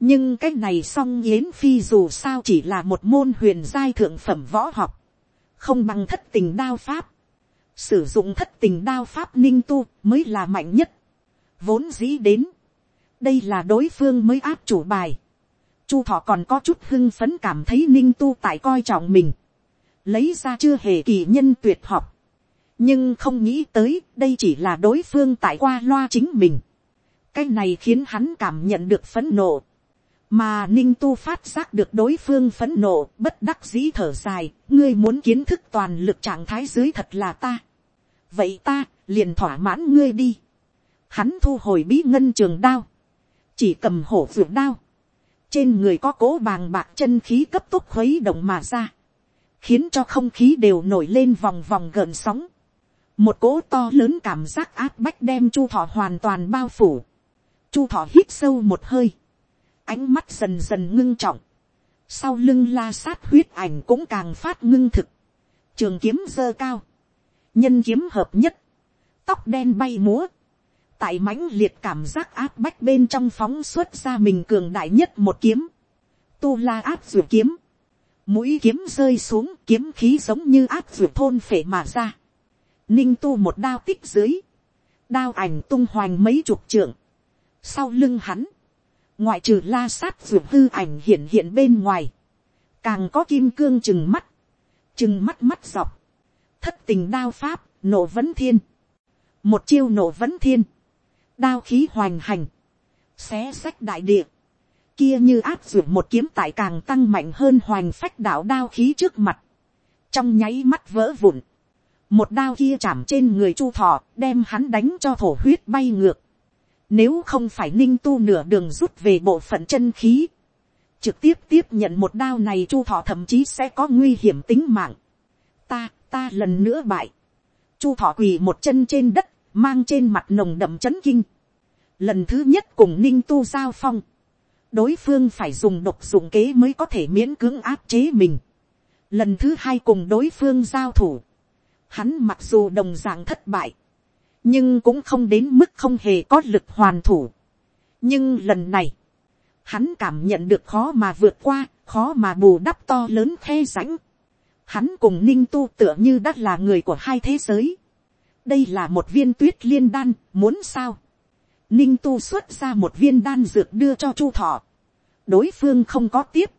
Nhưng cái này song yến phi dù sao chỉ là một môn huyền giai thượng phẩm võ học. Không bằng thất tình đao pháp. Sử dụng thất tình đao pháp ninh tu mới là mạnh nhất. Vốn dĩ đến. Đây là đối phương mới áp chủ bài. Chu thọ còn có chút hưng phấn cảm thấy ninh tu tại coi trọng mình. Lấy ra chưa hề kỳ nhân tuyệt học nhưng không nghĩ tới, đây chỉ là đối phương tại qua loa chính mình. cái này khiến hắn cảm nhận được phấn nộ mà ninh tu phát giác được đối phương phấn nộ bất đắc dĩ thở dài ngươi muốn kiến thức toàn lực trạng thái dưới thật là ta. vậy ta liền thỏa mãn ngươi đi. hắn thu hồi bí ngân trường đao. chỉ cầm hổ vượt đao. trên người có cố bàng bạc chân khí cấp tốc khuấy động mà ra khiến cho không khí đều nổi lên vòng vòng gợn sóng một cố to lớn cảm giác áp bách đem chu thọ hoàn toàn bao phủ. chu thọ hít sâu một hơi, ánh mắt dần dần ngưng trọng, sau lưng la sát huyết ảnh cũng càng phát ngưng thực, trường kiếm dơ cao, nhân kiếm hợp nhất, tóc đen bay múa, tại mãnh liệt cảm giác áp bách bên trong phóng xuất ra mình cường đại nhất một kiếm, tu la áp ruột kiếm, mũi kiếm rơi xuống kiếm khí giống như áp ruột thôn phệ mà ra, ninh tu một đao tích dưới, đao ảnh tung hoành mấy chục trượng, sau lưng hắn, ngoại trừ la sát ruột hư ảnh hiện hiện bên ngoài, càng có kim cương chừng mắt, chừng mắt mắt dọc, thất tình đao pháp, nổ vấn thiên, một chiêu nổ vấn thiên, đao khí hoành hành, xé sách đại địa, kia như áp dụng một kiếm tại càng tăng mạnh hơn hoành phách đạo đao khí trước mặt, trong nháy mắt vỡ vụn, một đao kia chạm trên người chu thọ đem hắn đánh cho thổ huyết bay ngược. Nếu không phải ninh tu nửa đường rút về bộ phận chân khí, trực tiếp tiếp nhận một đao này chu thọ thậm chí sẽ có nguy hiểm tính mạng. Ta, ta lần nữa bại. chu thọ quỳ một chân trên đất, mang trên mặt nồng đậm chấn kinh. Lần thứ nhất cùng ninh tu giao phong. Đối phương phải dùng độc dụng kế mới có thể miễn cưỡng áp chế mình. Lần thứ hai cùng đối phương giao thủ Hắn mặc dù đồng dạng thất bại. Nhưng cũng không đến mức không hề có lực hoàn thủ. Nhưng lần này. Hắn cảm nhận được khó mà vượt qua, khó mà bù đắp to lớn khe rãnh. Hắn cùng ninh tu tựa như đã là người của hai thế giới. Đây là một viên tuyết liên đan, muốn sao? Ninh tu xuất ra một viên đan dược đưa cho chu thọ. Đối phương không có tiếp.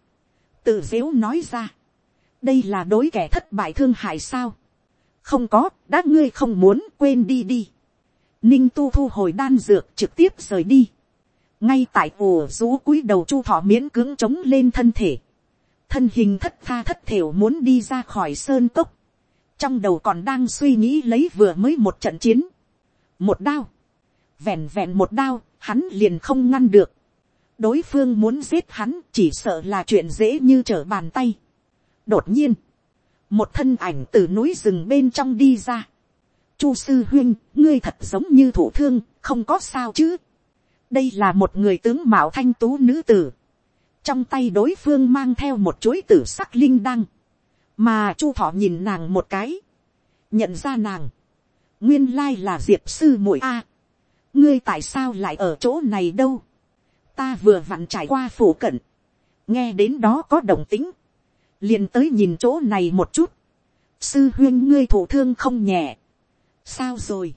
Tự dếu nói ra. Đây là đối kẻ thất bại thương hại sao? Không có, đã ngươi không muốn quên đi đi. Ninh tu thu hồi đan dược trực tiếp rời đi. ngay tại ồ rú cúi đầu chu thọ miễn cưỡng chống lên thân thể. thân hình thất tha thất thểu muốn đi ra khỏi sơn cốc. trong đầu còn đang suy nghĩ lấy vừa mới một trận chiến. một đao. vẹn vẹn một đao, hắn liền không ngăn được. đối phương muốn giết hắn chỉ sợ là chuyện dễ như trở bàn tay. đột nhiên, một thân ảnh từ núi rừng bên trong đi ra. Chu sư huyên, ngươi thật giống như thủ thương, không có sao chứ. đây là một người tướng mạo thanh tú nữ tử. trong tay đối phương mang theo một chuỗi tử sắc linh đăng, mà chu thọ nhìn nàng một cái, nhận ra nàng, nguyên lai là diệp sư muội a, ngươi tại sao lại ở chỗ này đâu, ta vừa vặn trải qua phủ cận, nghe đến đó có đồng tính, liền tới nhìn chỗ này một chút, sư huyên ngươi thổ thương không nhẹ, sao rồi,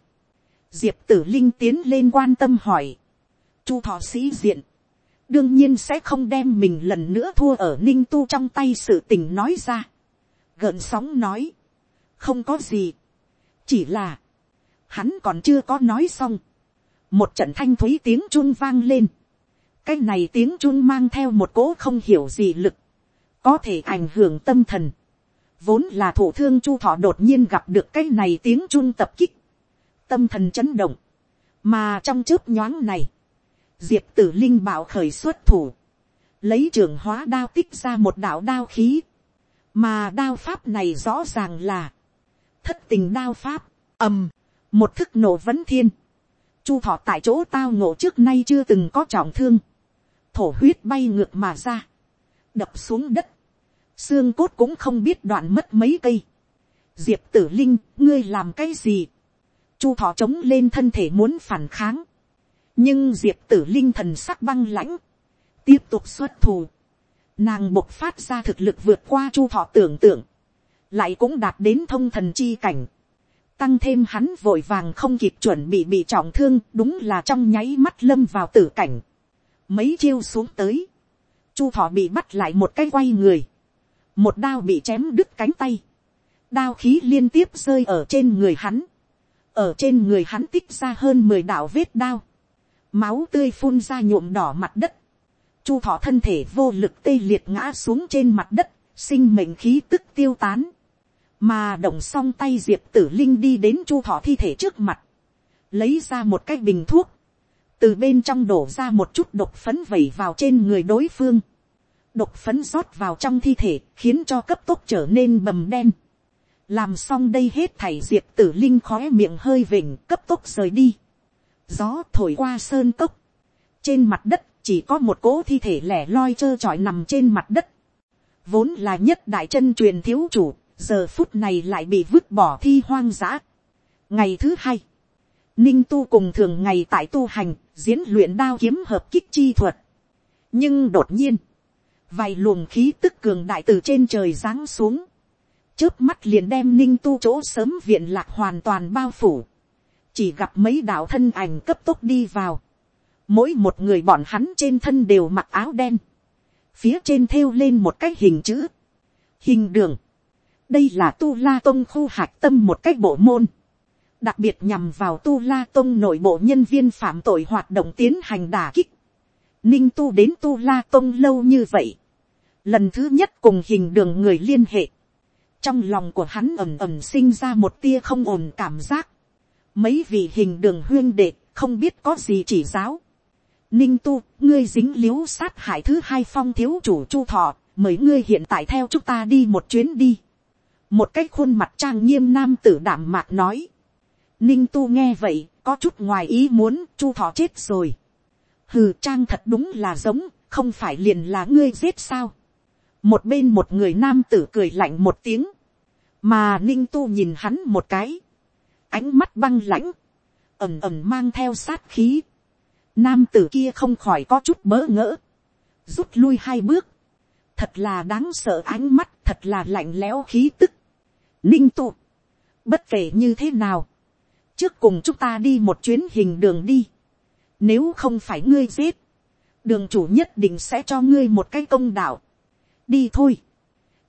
diệp tử linh tiến lên quan tâm hỏi, chu thọ sĩ diện, đương nhiên sẽ không đem mình lần nữa thua ở ninh tu trong tay sự tình nói ra, gợn sóng nói, không có gì, chỉ là, hắn còn chưa có nói xong, một trận thanh thúy tiếng chun vang lên, cái này tiếng chun mang theo một cỗ không hiểu gì lực, có thể ảnh hưởng tâm thần, vốn là thủ thương chu thọ đột nhiên gặp được cái này tiếng chun tập kích, tâm thần chấn động, mà trong chớp nhoáng này, diệp tử linh bảo khởi xuất thủ, lấy trường hóa đao tích ra một đạo đao khí, mà đao pháp này rõ ràng là, thất tình đao pháp, ầm, một thức nổ vấn thiên, chu thọ tại chỗ tao ngộ trước nay chưa từng có trọng thương, thổ huyết bay ngược mà ra, đập xuống đất, xương cốt cũng không biết đoạn mất mấy cây. diệp tử linh, ngươi làm cái gì, chu thọ trống lên thân thể muốn phản kháng, nhưng diệp tử linh thần sắc băng lãnh, tiếp tục xuất thù, nàng bộc phát ra thực lực vượt qua chu thọ tưởng tượng, lại cũng đạt đến thông thần chi cảnh, tăng thêm hắn vội vàng không kịp chuẩn bị bị trọng thương đúng là trong nháy mắt lâm vào tử cảnh, mấy chiêu xuống tới, chu thọ bị bắt lại một cái quay người, một đao bị chém đứt cánh tay, đao khí liên tiếp rơi ở trên người hắn, ở trên người hắn tích ra hơn mười đạo vết đao, máu tươi phun ra nhuộm đỏ mặt đất, chu thọ thân thể vô lực tê liệt ngã xuống trên mặt đất, sinh mệnh khí tức tiêu tán, mà động xong tay diệp tử linh đi đến chu thọ thi thể trước mặt, lấy ra một cái bình thuốc, từ bên trong đổ ra một chút độc phấn vẩy vào trên người đối phương, độc phấn rót vào trong thi thể khiến cho cấp tốc trở nên bầm đen. làm xong đây hết thảy diệp tử linh khóe miệng hơi vỉnh cấp tốc rời đi. gió thổi qua sơn cốc. trên mặt đất chỉ có một cỗ thi thể lẻ loi trơ trọi nằm trên mặt đất. vốn là nhất đại chân truyền thiếu chủ, giờ phút này lại bị vứt bỏ thi hoang dã. ngày thứ hai, ninh tu cùng thường ngày tại tu hành, diễn luyện đao kiếm hợp kích chi thuật. nhưng đột nhiên, vài luồng khí tức cường đại từ trên trời giáng xuống, trước mắt liền đem ninh tu chỗ sớm viện lạc hoàn toàn bao phủ, chỉ gặp mấy đạo thân ảnh cấp tốc đi vào, mỗi một người bọn hắn trên thân đều mặc áo đen, phía trên thêu lên một cái hình chữ, hình đường, đây là tu la tông khu hạc tâm một cách bộ môn, đặc biệt nhằm vào tu la tông nội bộ nhân viên phạm tội hoạt động tiến hành đà kích, ninh tu đến tu la tông lâu như vậy, lần thứ nhất cùng hình đường người liên hệ, trong lòng của hắn ầm ầm sinh ra một tia không ổn cảm giác, mấy vị hình đường huyên đệ không biết có gì chỉ giáo, ninh tu ngươi dính l i ễ u sát hại thứ hai phong thiếu chủ chu thọ mời ngươi hiện tại theo chúng ta đi một chuyến đi, một cái khuôn mặt trang nghiêm nam tử đảm mạc nói, ninh tu nghe vậy có chút ngoài ý muốn chu thọ chết rồi, hừ trang thật đúng là giống, không phải liền là ngươi giết sao một bên một người nam tử cười lạnh một tiếng, mà ninh tu nhìn hắn một cái, ánh mắt băng lãnh, ẩm ẩm mang theo sát khí, nam tử kia không khỏi có chút bỡ ngỡ, rút lui hai bước, thật là đáng sợ ánh mắt, thật là lạnh lẽo khí tức. Ninh tu, bất kể như thế nào, trước cùng chúng ta đi một chuyến hình đường đi. Nếu không phải ngươi giết, đường chủ nhất định sẽ cho ngươi một cái công đạo. Đi thôi.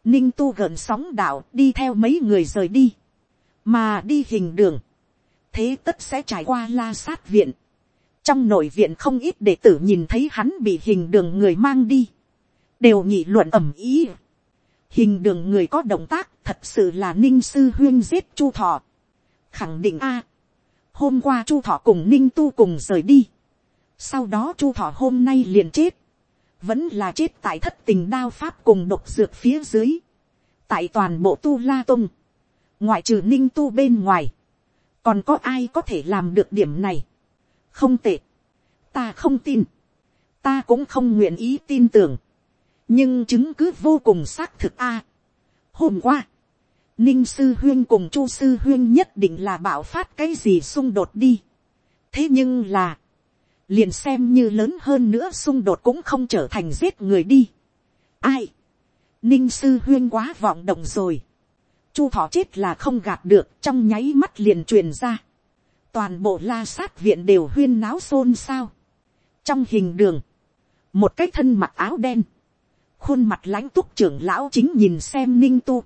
Ninh tu gần sóng đạo đi theo mấy người rời đi. Mà đi hình đường. Thế tất sẽ trải qua la sát viện. Trong nội viện không ít đệ tử nhìn thấy hắn bị hình đường người mang đi. Đều nhị luận ẩm ý. Hình đường người có động tác thật sự là ninh sư huyên giết chu thọ. Khẳng định a Hôm qua chu thọ cùng ninh tu cùng rời đi sau đó chu thọ hôm nay liền chết. Vẫn là chết tại thất tình đao pháp cùng độc dược phía dưới. Tại toàn bộ tu la tung. Ngoại trừ ninh tu bên ngoài. Còn có ai có thể làm được điểm này? Không tệ. Ta không tin. Ta cũng không nguyện ý tin tưởng. nhưng chứng cứ vô cùng xác thực a. hôm qua, ninh sư huyên cùng chu sư huyên nhất định là bạo phát cái gì xung đột đi. thế nhưng là, liền xem như lớn hơn nữa xung đột cũng không trở thành giết người đi. ai, ninh sư huyên quá vọng động rồi. chu thọ chết là không gạt được trong nháy mắt liền truyền ra. toàn bộ la sát viện đều huyên náo xôn xao. trong hình đường, một cái thân mặc áo đen, khuôn mặt lãnh túc trưởng lão chính nhìn xem ninh tu.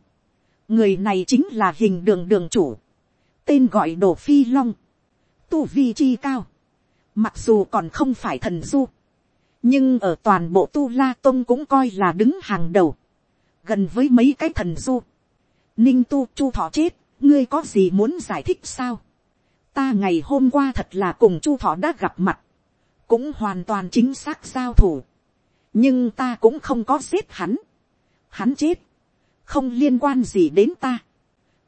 người này chính là hình đường đường chủ, tên gọi đồ phi long, tu vi chi cao, mặc dù còn không phải thần du, nhưng ở toàn bộ tu la tôn cũng coi là đứng hàng đầu, gần với mấy cái thần du. ninh tu chu thọ chết, ngươi có gì muốn giải thích sao. ta ngày hôm qua thật là cùng chu thọ đã gặp mặt, cũng hoàn toàn chính xác giao thủ. Nhưng ta cũng không có giết hắn, hắn chết, không liên quan gì đến ta,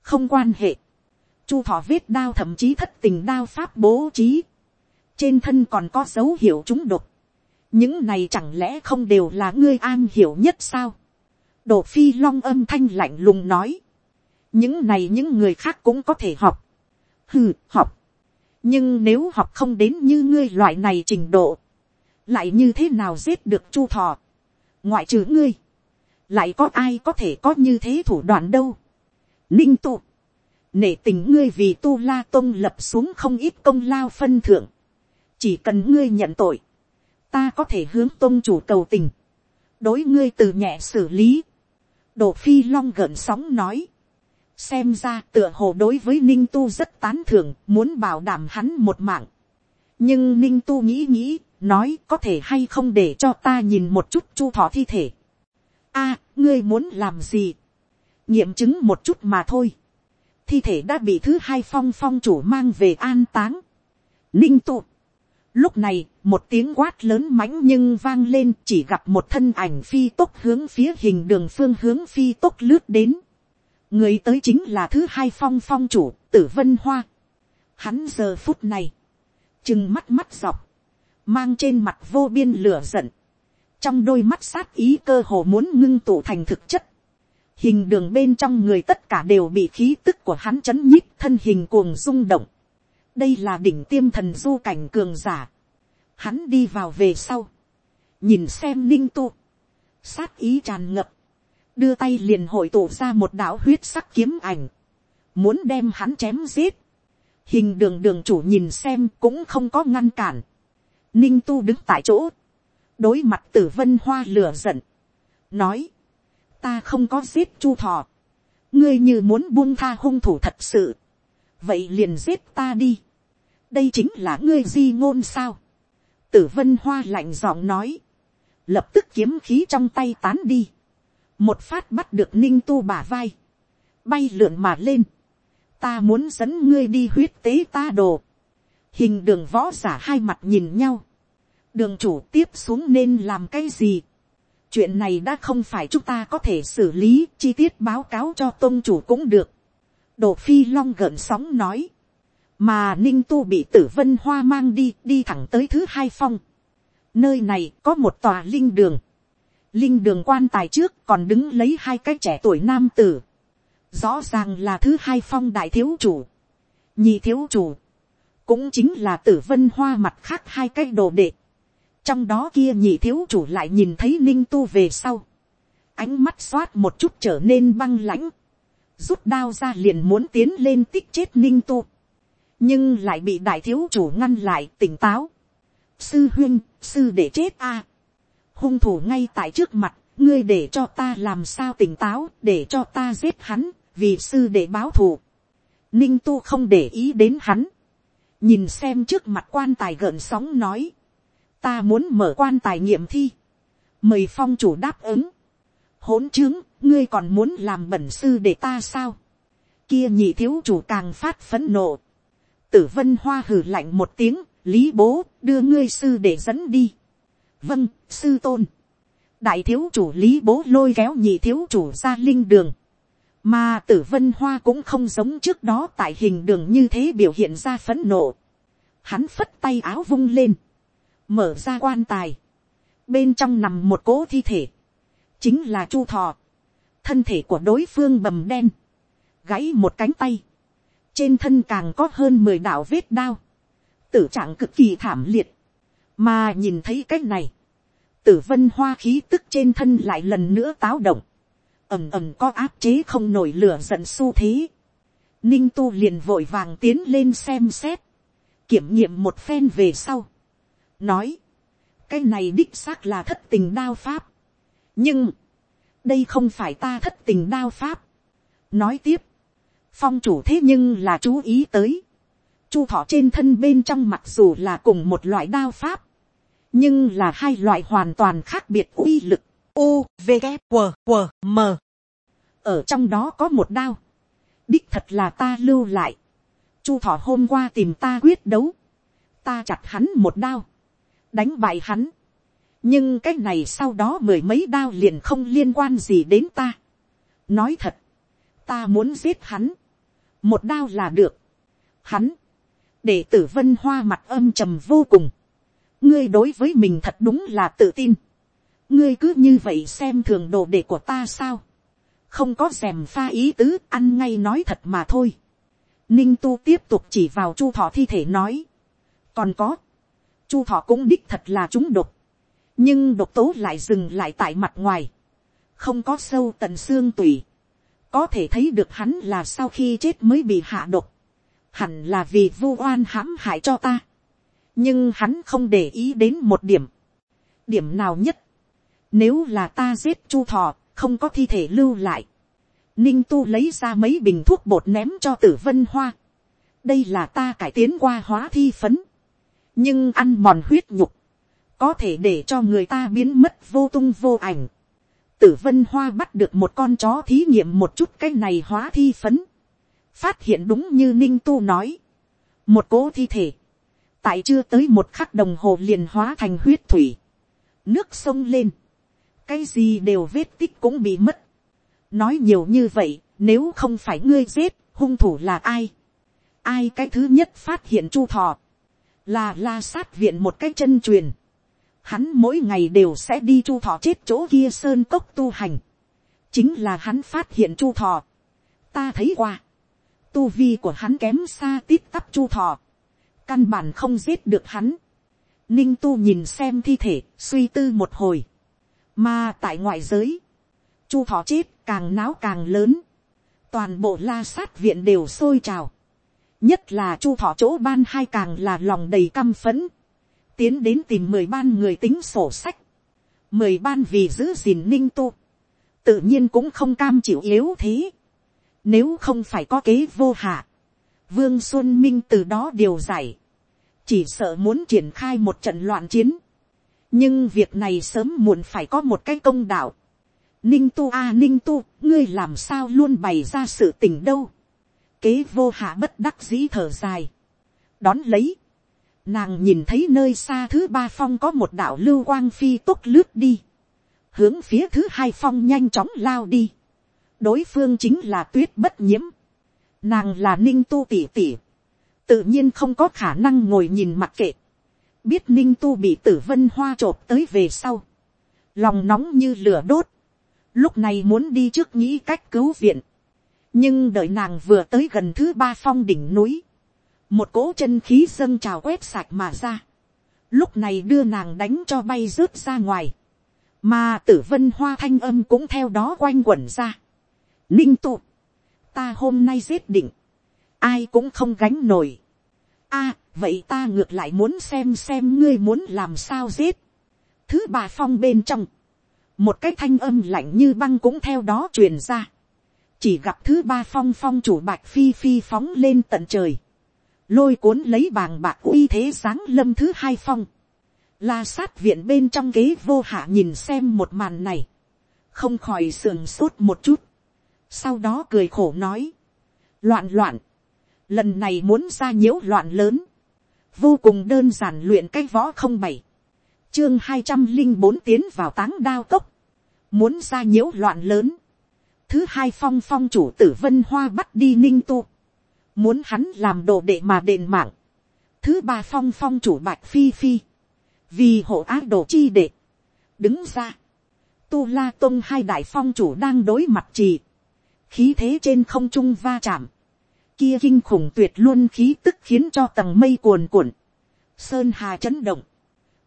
không quan hệ, chu thọ vết đao thậm chí thất tình đao pháp bố trí, trên thân còn có dấu hiệu chúng độc, những này chẳng lẽ không đều là ngươi an hiểu nhất sao, đồ phi long âm thanh lạnh lùng nói, những này những người khác cũng có thể học, hừ học, nhưng nếu học không đến như ngươi loại này trình độ, lại như thế nào giết được chu thọ, ngoại trừ ngươi, lại có ai có thể có như thế thủ đoạn đâu. Ninh tu, nể tình ngươi vì tu la tôn lập xuống không ít công lao phân thượng, chỉ cần ngươi nhận tội, ta có thể hướng tôn chủ cầu tình, đối ngươi từ nhẹ xử lý. Đồ phi long gợn sóng nói, xem ra tựa hồ đối với ninh tu rất tán thưởng muốn bảo đảm hắn một mạng. nhưng ninh tu nghĩ nghĩ nói có thể hay không để cho ta nhìn một chút chu thọ thi thể. a, ngươi muốn làm gì. nghiệm chứng một chút mà thôi. thi thể đã bị thứ hai phong phong chủ mang về an táng. ninh Tu lúc này, một tiếng quát lớn mãnh nhưng vang lên chỉ gặp một thân ảnh phi tốc hướng phía hình đường phương hướng phi tốc lướt đến. người tới chính là thứ hai phong phong chủ, tử vân hoa. hắn giờ phút này, chừng mắt mắt dọc, mang trên mặt vô biên lửa giận, trong đôi mắt sát ý cơ hồ muốn ngưng tụ thành thực chất, hình đường bên trong người tất cả đều bị khí tức của hắn chấn nhích thân hình cuồng rung động, đây là đỉnh tiêm thần du cảnh cường giả, hắn đi vào về sau, nhìn xem ninh tu, sát ý tràn ngập, đưa tay liền hội tụ ra một đạo huyết sắc kiếm ảnh, muốn đem hắn chém giết, hình đường đường chủ nhìn xem cũng không có ngăn cản, ninh tu đứng tại chỗ, đối mặt tử vân hoa lửa giận, nói, ta không có giết chu thọ, ngươi như muốn buông tha hung thủ thật sự, vậy liền giết ta đi, đây chính là ngươi di ngôn sao, tử vân hoa lạnh giọng nói, lập tức kiếm khí trong tay tán đi, một phát bắt được ninh tu bả vai, bay lượn mà lên, ta muốn dẫn ngươi đi huyết tế ta đồ, hình đường võ giả hai mặt nhìn nhau, đường chủ tiếp xuống nên làm cái gì. chuyện này đã không phải chúng ta có thể xử lý chi tiết báo cáo cho tôn chủ cũng được đồ phi long gợn sóng nói, mà ninh tu bị tử vân hoa mang đi đi thẳng tới thứ hai phong. nơi này có một tòa linh đường. linh đường quan tài trước còn đứng lấy hai cái trẻ tuổi nam tử. rõ ràng là thứ hai phong đại thiếu chủ. nhị thiếu chủ cũng chính là tử vân hoa mặt khác hai cái đồ đệ. trong đó kia nhị thiếu chủ lại nhìn thấy ninh tu về sau, ánh mắt xoát một chút trở nên băng lãnh, rút đao ra liền muốn tiến lên tích chết ninh tu, nhưng lại bị đại thiếu chủ ngăn lại tỉnh táo. sư huyên, sư để chết a, hung thủ ngay tại trước mặt, ngươi để cho ta làm sao tỉnh táo, để cho ta giết hắn, vì sư để báo thù. Ninh tu không để ý đến hắn. Nhìn xem trước mặt quan tài gợn sóng nói, ta muốn mở quan tài nghiệm thi, mời phong chủ đáp ứng, hỗn trướng, ngươi còn muốn làm bẩn sư để ta sao, kia nhị thiếu chủ càng phát phấn nộ, tử vân hoa hử lạnh một tiếng, lý bố đưa ngươi sư để dẫn đi, vâng, sư tôn, đại thiếu chủ lý bố lôi kéo nhị thiếu chủ ra linh đường, mà tử vân hoa cũng không giống trước đó tại hình đường như thế biểu hiện ra phấn nộ. Hắn phất tay áo vung lên, mở ra quan tài, bên trong nằm một cỗ thi thể, chính là chu thọ, thân thể của đối phương bầm đen, gãy một cánh tay, trên thân càng có hơn mười đạo vết đao, tử trạng cực kỳ thảm liệt, mà nhìn thấy cái này, tử vân hoa khí tức trên thân lại lần nữa táo động, ầm ầm có áp chế không nổi lửa giận xu thế, ninh tu liền vội vàng tiến lên xem xét, kiểm nghiệm một phen về sau, nói, cái này đích xác là thất tình đao pháp, nhưng, đây không phải ta thất tình đao pháp. nói tiếp, phong chủ thế nhưng là chú ý tới, chu thọ trên thân bên trong mặc dù là cùng một loại đao pháp, nhưng là hai loại hoàn toàn khác biệt uy lực. U, V, K, W, W, M. ở trong đó có một đao, đích thật là ta lưu lại. chu thọ hôm qua tìm ta quyết đấu, ta chặt hắn một đao, đánh bại hắn, nhưng cái này sau đó mười mấy đao liền không liên quan gì đến ta. nói thật, ta muốn giết hắn, một đao là được. hắn, để tử vân hoa mặt âm trầm vô cùng. ngươi đối với mình thật đúng là tự tin. ngươi cứ như vậy xem thường đồ đệ của ta sao. không có xèm pha ý tứ ăn ngay nói thật mà thôi. ninh tu tiếp tục chỉ vào chu thọ thi thể nói. còn có, chu thọ cũng đích thật là chúng độc nhưng độc tố lại dừng lại tại mặt ngoài, không có sâu tận xương tùy, có thể thấy được hắn là sau khi chết mới bị hạ độc, hẳn là vì vu oan hãm hại cho ta, nhưng hắn không để ý đến một điểm, điểm nào nhất, nếu là ta giết chu thọ, không có thi thể lưu lại, ninh tu lấy ra mấy bình thuốc bột ném cho tử vân hoa, đây là ta cải tiến qua hóa thi phấn, nhưng ăn mòn huyết nhục, có thể để cho người ta biến mất vô tung vô ảnh. Tử vân hoa bắt được một con chó thí nghiệm một chút cái này hóa thi phấn. Phát hiện đúng như ninh tu nói. Một cố thi thể. Tại chưa tới một khắc đồng hồ liền hóa thành huyết thủy. Nước sông lên. Cái gì đều vết tích cũng bị mất. Nói nhiều như vậy, nếu không phải ngươi giết, hung thủ là ai? Ai cái thứ nhất phát hiện chu thọ? Là la sát viện một cái chân truyền hắn mỗi ngày đều sẽ đi chu thọ chết chỗ kia sơn cốc tu hành. chính là hắn phát hiện chu thọ. ta thấy qua. tu vi của hắn kém xa tít tắp chu thọ. căn bản không giết được hắn. ninh tu nhìn xem thi thể, suy tư một hồi. mà tại ngoại giới, chu thọ chết càng náo càng lớn. toàn bộ la sát viện đều sôi trào. nhất là chu thọ chỗ ban hai càng là lòng đầy căm phấn tiến đến tìm mười ban người tính sổ sách, mười ban vì giữ gìn ninh tu, tự nhiên cũng không cam chịu yếu thế, nếu không phải có kế vô hạ, vương xuân minh từ đó điều giải, chỉ sợ muốn triển khai một trận loạn chiến, nhưng việc này sớm muộn phải có một cái công đạo, ninh tu a à, ninh tu, ngươi làm sao luôn bày ra sự tình đâu, kế vô hạ bất đắc dĩ thở dài, đón lấy, Nàng nhìn thấy nơi xa thứ ba phong có một đạo lưu quang phi tốc lướt đi. Hướng phía thứ hai phong nhanh chóng lao đi. Đối phương chính là tuyết bất nhiễm. Nàng là ninh tu tỉ tỉ. Tự nhiên không có khả năng ngồi nhìn mặc kệ. Biết ninh tu bị tử vân hoa trộp tới về sau. Lòng nóng như lửa đốt. Lúc này muốn đi trước nghĩ cách cứu viện. Nhưng đợi nàng vừa tới gần thứ ba phong đỉnh núi một cỗ chân khí dâng trào quét sạch mà ra, lúc này đưa nàng đánh cho bay rớt ra ngoài, mà tử vân hoa thanh âm cũng theo đó quanh quẩn ra. ninh tụ, ta hôm nay giết định, ai cũng không gánh nổi. a, vậy ta ngược lại muốn xem xem ngươi muốn làm sao giết. thứ ba phong bên trong, một cái thanh âm lạnh như băng cũng theo đó truyền ra. chỉ gặp thứ ba phong phong chủ bạch phi phi phóng lên tận trời lôi cuốn lấy bàng bạc uy thế sáng lâm thứ hai phong, la sát viện bên trong ghế vô hạ nhìn xem một màn này, không khỏi sườn sốt một chút, sau đó cười khổ nói, loạn loạn, lần này muốn ra nhiễu loạn lớn, vô cùng đơn giản luyện cái võ không bảy, chương hai trăm linh bốn tiến vào táng đao tốc, muốn ra nhiễu loạn lớn, thứ hai phong phong chủ tử vân hoa bắt đi ninh tu, muốn hắn làm đồ đệ mà đền mạng. thứ ba phong phong chủ bạch phi phi, vì hộ ác đồ chi đệ, đứng ra, tu la tông hai đại phong chủ đang đối mặt trì, khí thế trên không trung va chạm, kia kinh khủng tuyệt luôn khí tức khiến cho tầng mây cuồn cuộn, sơn hà chấn động,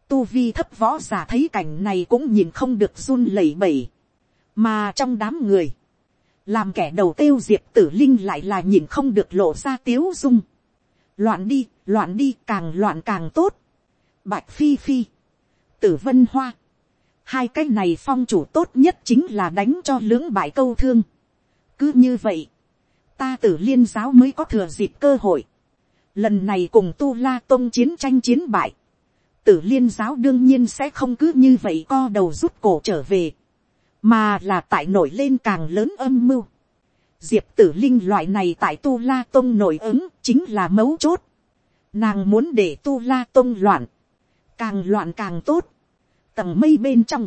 tu vi thấp võ giả thấy cảnh này cũng nhìn không được run lẩy bẩy, mà trong đám người, làm kẻ đầu tiêu diệp tử linh lại là nhìn không được lộ ra tiếu dung, loạn đi, loạn đi, càng loạn càng tốt, bạch phi phi, tử vân hoa, hai cái này phong chủ tốt nhất chính là đánh cho lưỡng bại câu thương, cứ như vậy, ta tử liên giáo mới có thừa dịp cơ hội, lần này cùng tu la tôn chiến tranh chiến bại, tử liên giáo đương nhiên sẽ không cứ như vậy co đầu rút cổ trở về, mà là tại nổi lên càng lớn âm mưu. Diệp tử linh loại này tại tu la tông nổi ứng chính là mấu chốt. Nàng muốn để tu la tông loạn, càng loạn càng tốt. Tầng mây bên trong,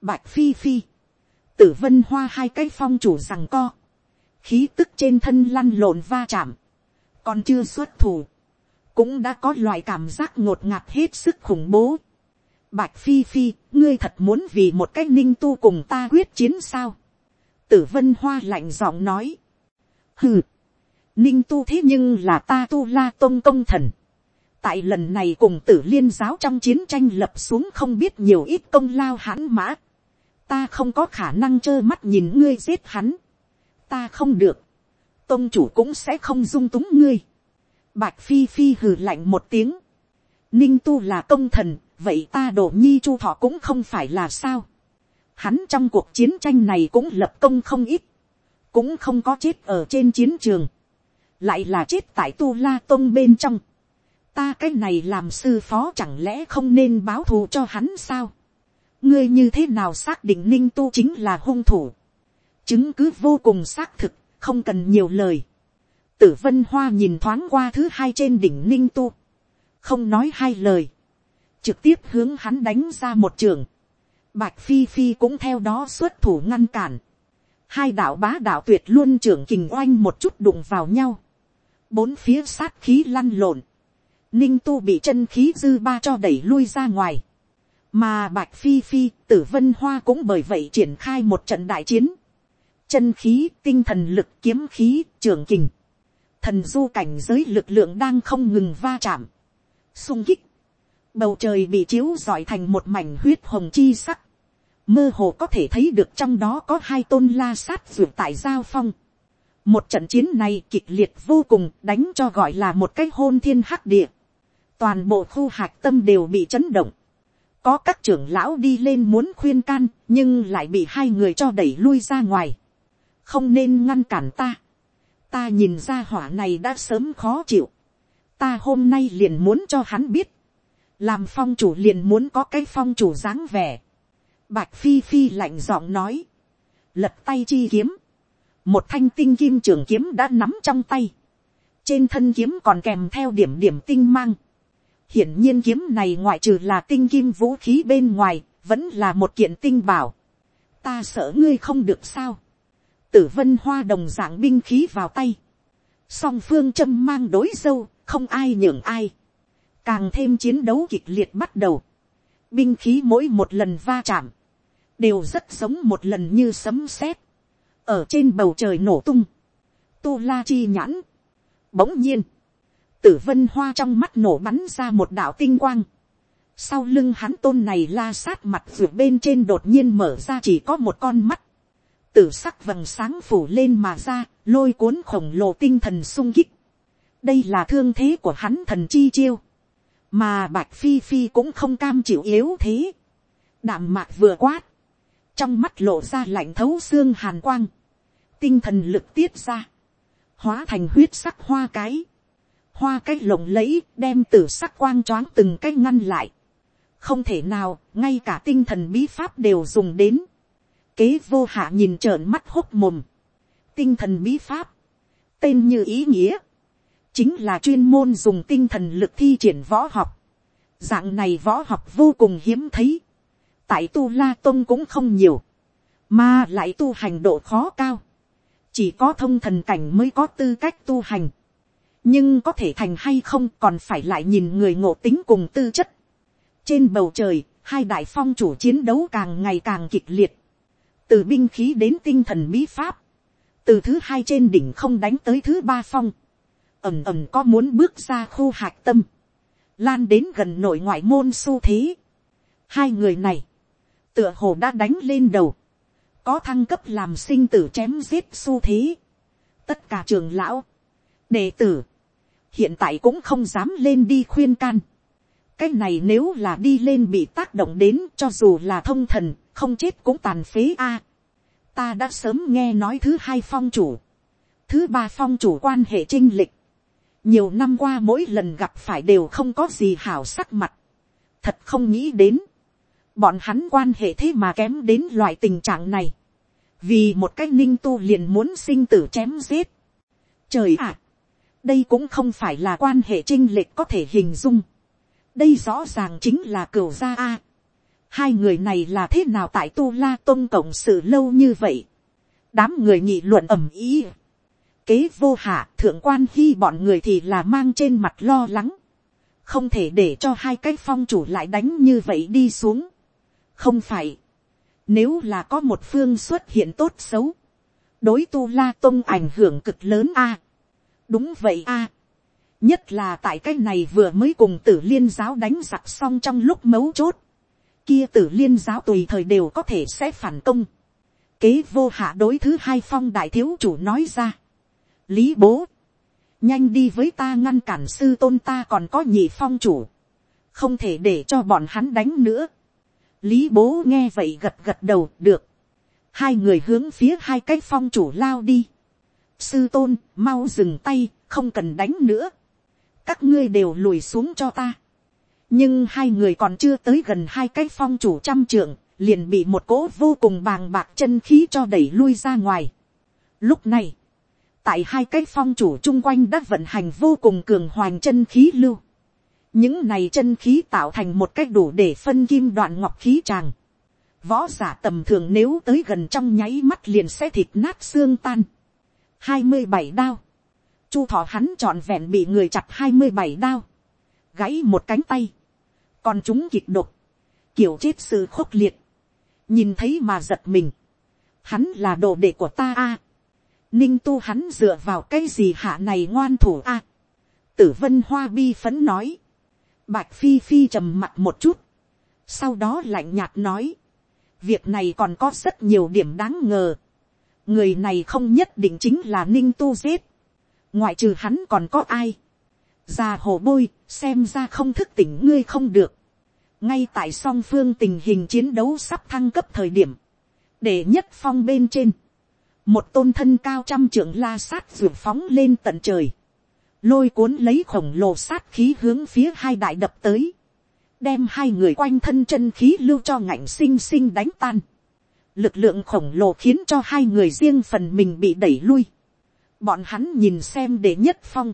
bạch phi phi, tử vân hoa hai cái phong chủ rằng co, khí tức trên thân lăn lộn va chạm, còn chưa xuất thủ, cũng đã có loại cảm giác ngột ngạt hết sức khủng bố. Bạch Phi Phi, ngươi thật muốn vì một cách ninh tu cùng ta quyết chiến sao? Tử Vân Hoa lạnh giọng nói. Hừ, ninh tu thế nhưng là ta tu la tôn công thần. Tại lần này cùng tử liên giáo trong chiến tranh lập xuống không biết nhiều ít công lao hãn mã. Ta không có khả năng trơ mắt nhìn ngươi giết hắn. Ta không được. Tôn chủ cũng sẽ không dung túng ngươi Bạch Phi Phi hừ lạnh một tiếng. Ninh Tu là công thần, vậy ta đổ nhi chu thọ cũng không phải là sao. Hắn trong cuộc chiến tranh này cũng lập công không ít. Cũng không có chết ở trên chiến trường. Lại là chết tại Tu La tôn bên trong. Ta cái này làm sư phó chẳng lẽ không nên báo thù cho hắn sao? Ngươi như thế nào xác định Ninh Tu chính là hung thủ? Chứng cứ vô cùng xác thực, không cần nhiều lời tử vân hoa nhìn thoáng qua thứ hai trên đỉnh ninh tu, không nói hai lời, trực tiếp hướng hắn đánh ra một trường, bạch phi phi cũng theo đó xuất thủ ngăn cản, hai đạo bá đạo tuyệt luôn trưởng kình oanh một chút đụng vào nhau, bốn phía sát khí lăn lộn, ninh tu bị chân khí dư ba cho đẩy lui ra ngoài, mà bạch phi phi tử vân hoa cũng bởi vậy triển khai một trận đại chiến, chân khí tinh thần lực kiếm khí trường kình, thần du cảnh giới lực lượng đang không ngừng va chạm, sung kích, bầu trời bị chiếu rọi thành một mảnh huyết hồng chi sắc, mơ hồ có thể thấy được trong đó có hai tôn la sát ruột tại giao phong. một trận chiến này kịch liệt vô cùng đánh cho gọi là một cái hôn thiên hắc địa, toàn bộ khu hạc tâm đều bị chấn động, có các trưởng lão đi lên muốn khuyên can nhưng lại bị hai người cho đẩy lui ra ngoài, không nên ngăn cản ta, ta nhìn ra hỏa này đã sớm khó chịu. ta hôm nay liền muốn cho hắn biết làm phong chủ liền muốn có cái phong chủ dáng vẻ. bạch phi phi lạnh giọng nói. lật tay chi kiếm. một thanh tinh kim trường kiếm đã nắm trong tay. trên thân kiếm còn kèm theo điểm điểm tinh mang. hiển nhiên kiếm này ngoại trừ là tinh kim vũ khí bên ngoài, vẫn là một kiện tinh bảo. ta sợ ngươi không được sao tử vân hoa đồng dạng binh khí vào tay. song phương châm mang đối dâu, không ai nhường ai càng thêm chiến đấu kịch liệt bắt đầu. binh khí mỗi một lần va chạm, đều rất giống một lần như sấm sét. ở trên bầu trời nổ tung. tu la chi nhãn. bỗng nhiên, tử vân hoa trong mắt nổ bắn ra một đạo tinh quang. sau lưng hắn tôn này la sát mặt vượt bên trên đột nhiên mở ra chỉ có một con mắt tử sắc vầng sáng phủ lên mà ra, lôi cuốn khổng lồ tinh thần sung kích. đây là thương thế của hắn thần chi chiêu, mà bạch phi phi cũng không cam chịu yếu thế. đạm mạc vừa quát, trong mắt lộ ra lạnh thấu xương hàn quang, tinh thần lực tiết ra, hóa thành huyết sắc hoa cái, hoa cái lộng lẫy đem tử sắc quang choáng từng cái ngăn lại. không thể nào, ngay cả tinh thần bí pháp đều dùng đến kế vô hạ nhìn trợn mắt hốc mồm. Tinh thần bí pháp. Tên như ý nghĩa. Chính là chuyên môn dùng tinh thần lực thi triển võ học. Dạng này võ học vô cùng hiếm thấy. Tại tu la tông cũng không nhiều. Mà lại tu hành độ khó cao. Chỉ có thông thần cảnh mới có tư cách tu hành. Nhưng có thể thành hay không còn phải lại nhìn người ngộ tính cùng tư chất. Trên bầu trời, hai đại phong chủ chiến đấu càng ngày càng kịch liệt, từ binh khí đến tinh thần bí pháp, từ thứ hai trên đỉnh không đánh tới thứ ba phong, ẩm ẩm có muốn bước ra khu hạc tâm, lan đến gần nội ngoại môn xu thế. Hai người này, tựa hồ đã đánh lên đầu, có thăng cấp làm sinh tử chém giết xu thế. Tất cả trường lão, đệ tử, hiện tại cũng không dám lên đi khuyên can. cái này nếu là đi lên bị tác động đến cho dù là thông thần, không chết cũng tàn phế a. ta đã sớm nghe nói thứ hai phong chủ, thứ ba phong chủ quan hệ trinh lịch, nhiều năm qua mỗi lần gặp phải đều không có gì hảo sắc mặt, thật không nghĩ đến, bọn hắn quan hệ thế mà kém đến loại tình trạng này, vì một cái ninh tu liền muốn sinh tử chém giết. Trời ạ, đây cũng không phải là quan hệ trinh lệch có thể hình dung, đây rõ ràng chính là cửu gia a. hai người này là thế nào tại tu la tôn cộng sự lâu như vậy, đám người nghị luận ầm ý, kế vô hạ thượng quan hy bọn người thì là mang trên mặt lo lắng, không thể để cho hai cái phong chủ lại đánh như vậy đi xuống không phải, nếu là có một phương xuất hiện tốt xấu, đối tu la tông ảnh hưởng cực lớn a. đúng vậy a. nhất là tại cái này vừa mới cùng tử liên giáo đánh giặc xong trong lúc mấu chốt, kia tử liên giáo tùy thời đều có thể sẽ phản công. kế vô hạ đối thứ hai phong đại thiếu chủ nói ra lý bố, nhanh đi với ta ngăn cản sư tôn ta còn có nhị phong chủ, không thể để cho bọn hắn đánh nữa lý bố nghe vậy gật gật đầu được. hai người hướng phía hai cái phong chủ lao đi. sư tôn mau dừng tay không cần đánh nữa. các ngươi đều lùi xuống cho ta. nhưng hai người còn chưa tới gần hai cái phong chủ trăm trưởng liền bị một cỗ vô cùng bàng bạc chân khí cho đẩy lui ra ngoài. lúc này, tại hai cái phong chủ chung quanh đã vận hành vô cùng cường hoành chân khí lưu những này chân khí tạo thành một cách đủ để phân kim đoạn ngọc khí tràng. Võ giả tầm thường nếu tới gần trong nháy mắt liền sẽ thịt nát xương tan. hai mươi bảy đao. Chu thọ hắn trọn vẹn bị người chặt hai mươi bảy đao. Gãy một cánh tay. Còn chúng kịch độc. Kiểu chết sự khốc liệt. Nhìn thấy mà giật mình. Hắn là đồ đệ của ta a. Ninh tu hắn dựa vào cái gì hạ này ngoan thủ a. Tử vân hoa bi phấn nói Bạch Phi Phi trầm mặt một chút. Sau đó lạnh nhạt nói. Việc này còn có rất nhiều điểm đáng ngờ. Người này không nhất định chính là Ninh Tu giết. Ngoại trừ hắn còn có ai. Già hồ bôi, xem ra không thức tỉnh ngươi không được. Ngay tại song phương tình hình chiến đấu sắp thăng cấp thời điểm. Để nhất phong bên trên. Một tôn thân cao trăm trưởng la sát vượt phóng lên tận trời lôi cuốn lấy khổng lồ sát khí hướng phía hai đại đập tới, đem hai người quanh thân chân khí lưu cho ngạnh xinh xinh đánh tan. Lực lượng khổng lồ khiến cho hai người riêng phần mình bị đẩy lui. Bọn hắn nhìn xem để nhất phong.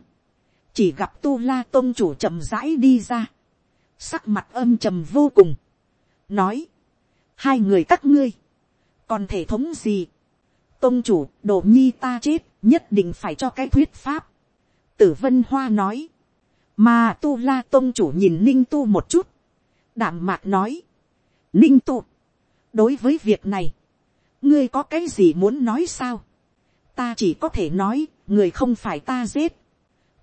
Chỉ gặp tu la tôn chủ chậm rãi đi ra. Sắc mặt âm trầm vô cùng. Nói. Hai người các ngươi. Còn thể thống gì? Tôn chủ, đồ nhi ta chết, nhất định phải cho cái thuyết pháp. Tử vân hoa nói, mà tu la tôn chủ nhìn ninh tu một chút, đảm mạc nói, ninh tu, đối với việc này, ngươi có cái gì muốn nói sao, ta chỉ có thể nói, người không phải ta giết,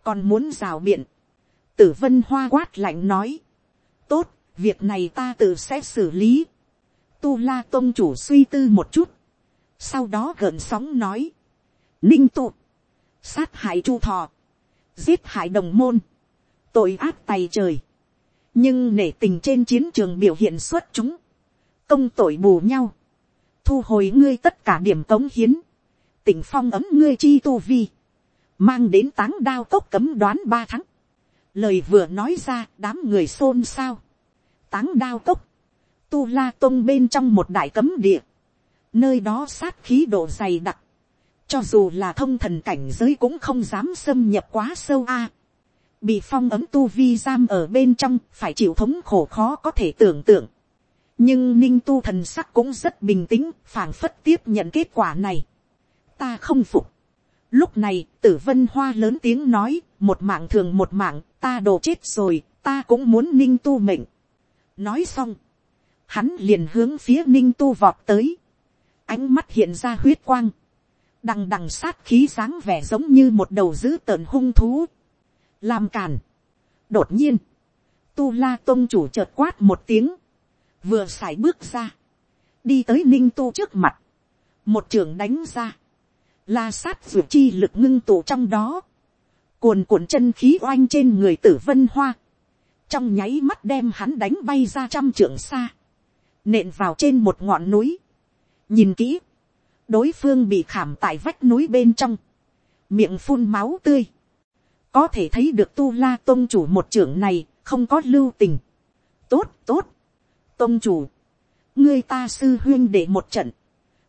còn muốn rào biện, tử vân hoa quát lạnh nói, tốt, việc này ta tự sẽ xử lý, tu la tôn chủ suy tư một chút, sau đó gợn sóng nói, ninh tụ. Sát hại chu thọ, giết hại đồng môn, tội ác tay trời, nhưng nể tình trên chiến trường biểu hiện xuất chúng, công tội bù nhau, thu hồi ngươi tất cả điểm cống hiến, tỉnh phong ấm ngươi chi tu vi, mang đến táng đao cốc cấm đoán ba tháng, lời vừa nói ra đám người xôn xao, táng đao cốc, tu la tôn bên trong một đại cấm địa, nơi đó sát khí độ dày đặc, cho dù là thông thần cảnh giới cũng không dám xâm nhập quá sâu a. bị phong ấm tu vi giam ở bên trong phải chịu thống khổ khó có thể tưởng tượng. nhưng ninh tu thần sắc cũng rất bình tĩnh phảng phất tiếp nhận kết quả này. ta không phục. lúc này tử vân hoa lớn tiếng nói một mạng thường một mạng ta đồ chết rồi ta cũng muốn ninh tu mệnh. nói xong hắn liền hướng phía ninh tu vọt tới, ánh mắt hiện ra huyết quang, đằng đằng sát khí dáng vẻ giống như một đầu dữ tợn hung thú, làm càn. đột nhiên, tu la tôn chủ chợt quát một tiếng, vừa x bước ra, đi tới ninh tu trước mặt, một trường đánh ra, la sát vượt chi lực ngưng tụ trong đó, cuồn cuộn chân khí oanh trên người tử vân hoa, trong nháy mắt đem hắn đánh bay ra trăm trượng xa, nện vào trên một ngọn núi, nhìn kỹ, đối phương bị khảm tại vách núi bên trong, miệng phun máu tươi, có thể thấy được tu la tôn chủ một trưởng này không có lưu tình. tốt tốt, tôn chủ, ngươi ta sư huyên để một trận,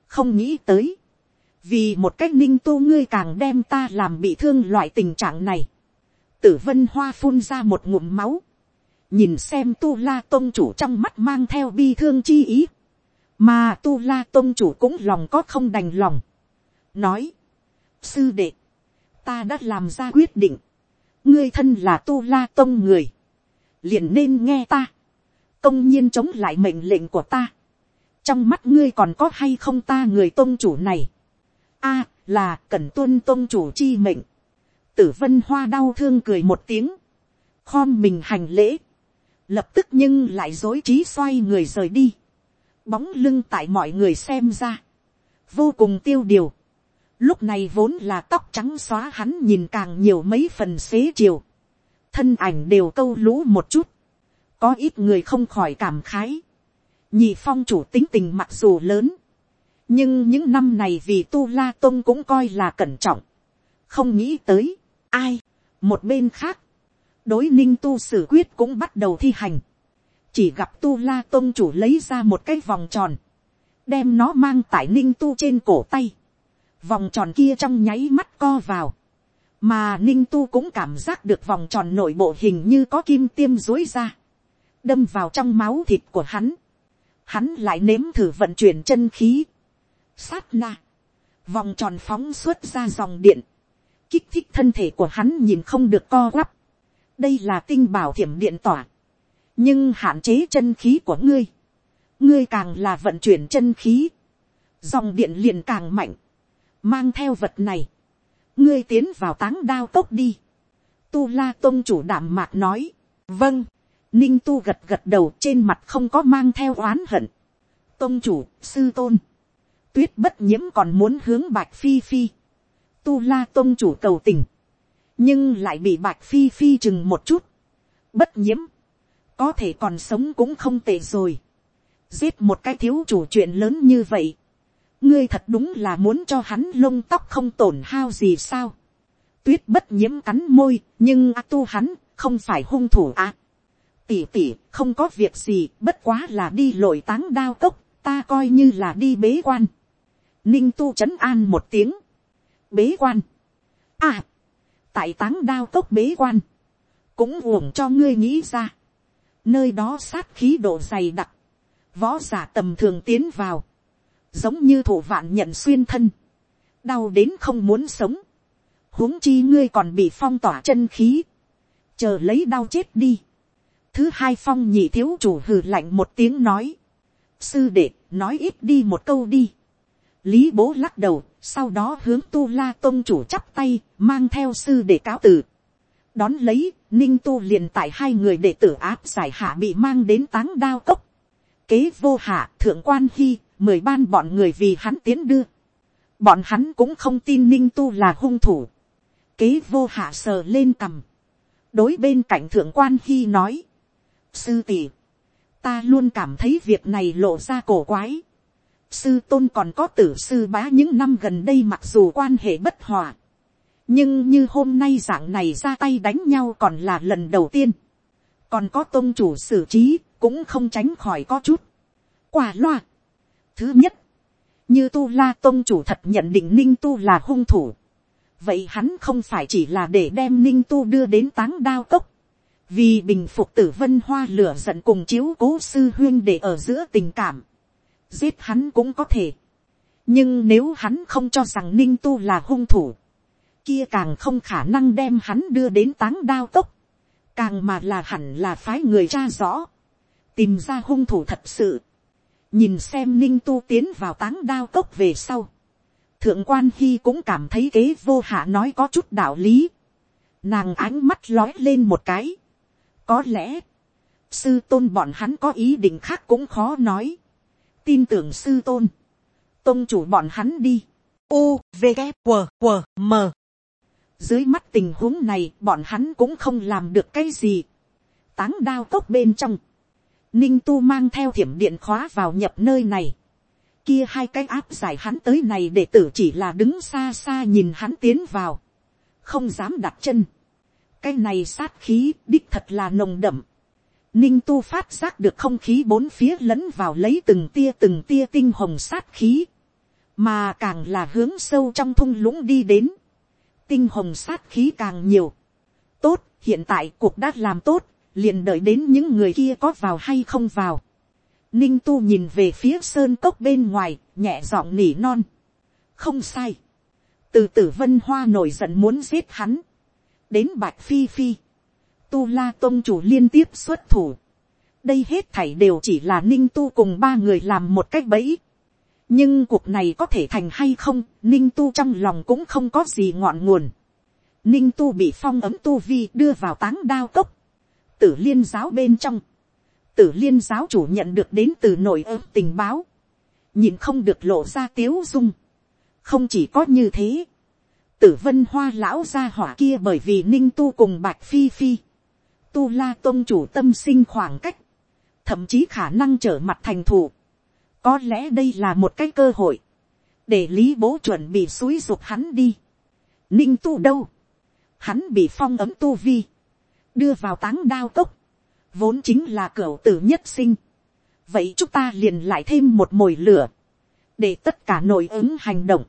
không nghĩ tới, vì một cách ninh tu ngươi càng đem ta làm bị thương loại tình trạng này. tử vân hoa phun ra một ngụm máu, nhìn xem tu la tôn chủ trong mắt mang theo bi thương chi ý, mà tu la tôn chủ cũng lòng có không đành lòng, nói, sư đệ, ta đã làm ra quyết định, ngươi thân là tu la tôn người, liền nên nghe ta, công nhiên chống lại mệnh lệnh của ta, trong mắt ngươi còn có hay không ta người tôn chủ này, a là cần tuân tôn chủ chi mệnh, tử vân hoa đau thương cười một tiếng, khom mình hành lễ, lập tức nhưng lại dối trí xoay người rời đi, bóng lưng tại mọi người xem ra, vô cùng tiêu điều, lúc này vốn là tóc trắng xóa hắn nhìn càng nhiều mấy phần xế chiều, thân ảnh đều câu lũ một chút, có ít người không khỏi cảm khái, nhị phong chủ tính tình mặc dù lớn, nhưng những năm này vì tu la tôn cũng coi là cẩn trọng, không nghĩ tới, ai, một bên khác, đối ninh tu xử quyết cũng bắt đầu thi hành, chỉ gặp tu la tôn chủ lấy ra một cái vòng tròn, đem nó mang tại ninh tu trên cổ tay, vòng tròn kia trong nháy mắt co vào, mà ninh tu cũng cảm giác được vòng tròn nội bộ hình như có kim tiêm dối ra, đâm vào trong máu thịt của hắn, hắn lại nếm thử vận chuyển chân khí, sát na, vòng tròn phóng xuất ra dòng điện, kích thích thân thể của hắn nhìn không được co quắp, đây là tinh bảo thiểm điện tỏa, nhưng hạn chế chân khí của ngươi, ngươi càng là vận chuyển chân khí, dòng điện liền càng mạnh, mang theo vật này, ngươi tiến vào táng đao tốc đi, tu la tôn chủ đảm mạc nói, vâng, ninh tu gật gật đầu trên mặt không có mang theo oán hận, tôn chủ, sư tôn, tuyết bất nhiễm còn muốn hướng bạch phi phi, tu la tôn chủ cầu tình, nhưng lại bị bạch phi phi chừng một chút, bất nhiễm, có thể còn sống cũng không tệ rồi, giết một cái thiếu chủ chuyện lớn như vậy, ngươi thật đúng là muốn cho hắn lông tóc không tổn hao gì sao, tuyết bất nhiễm cắn môi, nhưng a tu hắn không phải hung thủ à. tỉ tỉ không có việc gì, bất quá là đi lội táng đao cốc, ta coi như là đi bế quan. ninh tu c h ấ n an một tiếng, bế quan. à, tại táng đao cốc bế quan, cũng uổng cho ngươi nghĩ ra nơi đó sát khí độ dày đặc, võ giả tầm thường tiến vào, giống như thủ vạn nhận xuyên thân, đau đến không muốn sống, huống chi ngươi còn bị phong tỏa chân khí, chờ lấy đau chết đi. thứ hai phong nhị thiếu chủ hừ lạnh một tiếng nói, sư đệ nói ít đi một câu đi. lý bố lắc đầu, sau đó hướng tu la tôn chủ chắp tay, mang theo sư đệ cáo từ đón lấy, ninh tu liền tại hai người đệ tử áp giải hạ bị mang đến táng đao cốc. kế vô hạ thượng quan hy mười ban bọn người vì hắn tiến đưa. bọn hắn cũng không tin ninh tu là hung thủ. kế vô hạ sờ lên cằm. đối bên cạnh thượng quan hy nói. sư tỷ, ta luôn cảm thấy việc này lộ ra cổ quái. sư tôn còn có tử sư bá những năm gần đây mặc dù quan hệ bất hòa nhưng như hôm nay dạng này ra tay đánh nhau còn là lần đầu tiên, còn có tôn chủ xử trí cũng không tránh khỏi có chút, quả loa. thứ nhất, như tu la tôn chủ thật nhận định ninh tu là hung thủ, vậy hắn không phải chỉ là để đem ninh tu đưa đến táng đao cốc, vì bình phục tử vân hoa lửa giận cùng chiếu cố sư huyên để ở giữa tình cảm, giết hắn cũng có thể, nhưng nếu hắn không cho rằng ninh tu là hung thủ, kia càng không khả năng đem hắn đưa đến táng đao tốc, càng mà là hẳn là phái người cha rõ, tìm ra hung thủ thật sự, nhìn xem ninh tu tiến vào táng đao cốc về sau, thượng quan hy cũng cảm thấy kế vô hạ nói có chút đạo lý, nàng ánh mắt lói lên một cái, có lẽ, sư tôn bọn hắn có ý định khác cũng khó nói, tin tưởng sư tôn, tôn chủ bọn hắn đi, u v g q q m dưới mắt tình huống này bọn hắn cũng không làm được cái gì, táng đao cốc bên trong, ninh tu mang theo thiểm điện khóa vào nhập nơi này, kia hai cái áp giải hắn tới này để tử chỉ là đứng xa xa nhìn hắn tiến vào, không dám đặt chân, cái này sát khí đích thật là nồng đậm, ninh tu phát giác được không khí bốn phía lẫn vào lấy từng tia từng tia tinh hồng sát khí, mà càng là hướng sâu trong thung lũng đi đến, tinh hồng sát khí càng nhiều. tốt, hiện tại cuộc đã làm tốt, liền đợi đến những người kia có vào hay không vào. ninh tu nhìn về phía sơn cốc bên ngoài, nhẹ giọng nỉ non. không sai. từ tử vân hoa nổi giận muốn giết hắn. đến bạch phi phi. tu la tôn chủ liên tiếp xuất thủ. đây hết thảy đều chỉ là ninh tu cùng ba người làm một cách bẫy nhưng cuộc này có thể thành hay không, ninh tu trong lòng cũng không có gì ngọn nguồn. ninh tu bị phong ấm tu vi đưa vào táng đao cốc, tử liên giáo bên trong, tử liên giáo chủ nhận được đến từ nội ớm tình báo, nhìn không được lộ ra tiếu dung, không chỉ có như thế, tử vân hoa lão gia hỏa kia bởi vì ninh tu cùng bạch phi phi, tu la tôn chủ tâm sinh khoảng cách, thậm chí khả năng trở mặt thành thủ, có lẽ đây là một cái cơ hội. Để lý bố chuẩn bị suối dục hắn đi. Ninh tu đâu? Hắn bị phong ấm tu vi. Đưa vào táng đao cốc. Vốn chính là cửa tử nhất sinh. Vậy chúng ta liền lại thêm một mồi lửa. Để tất cả nội ứng hành động.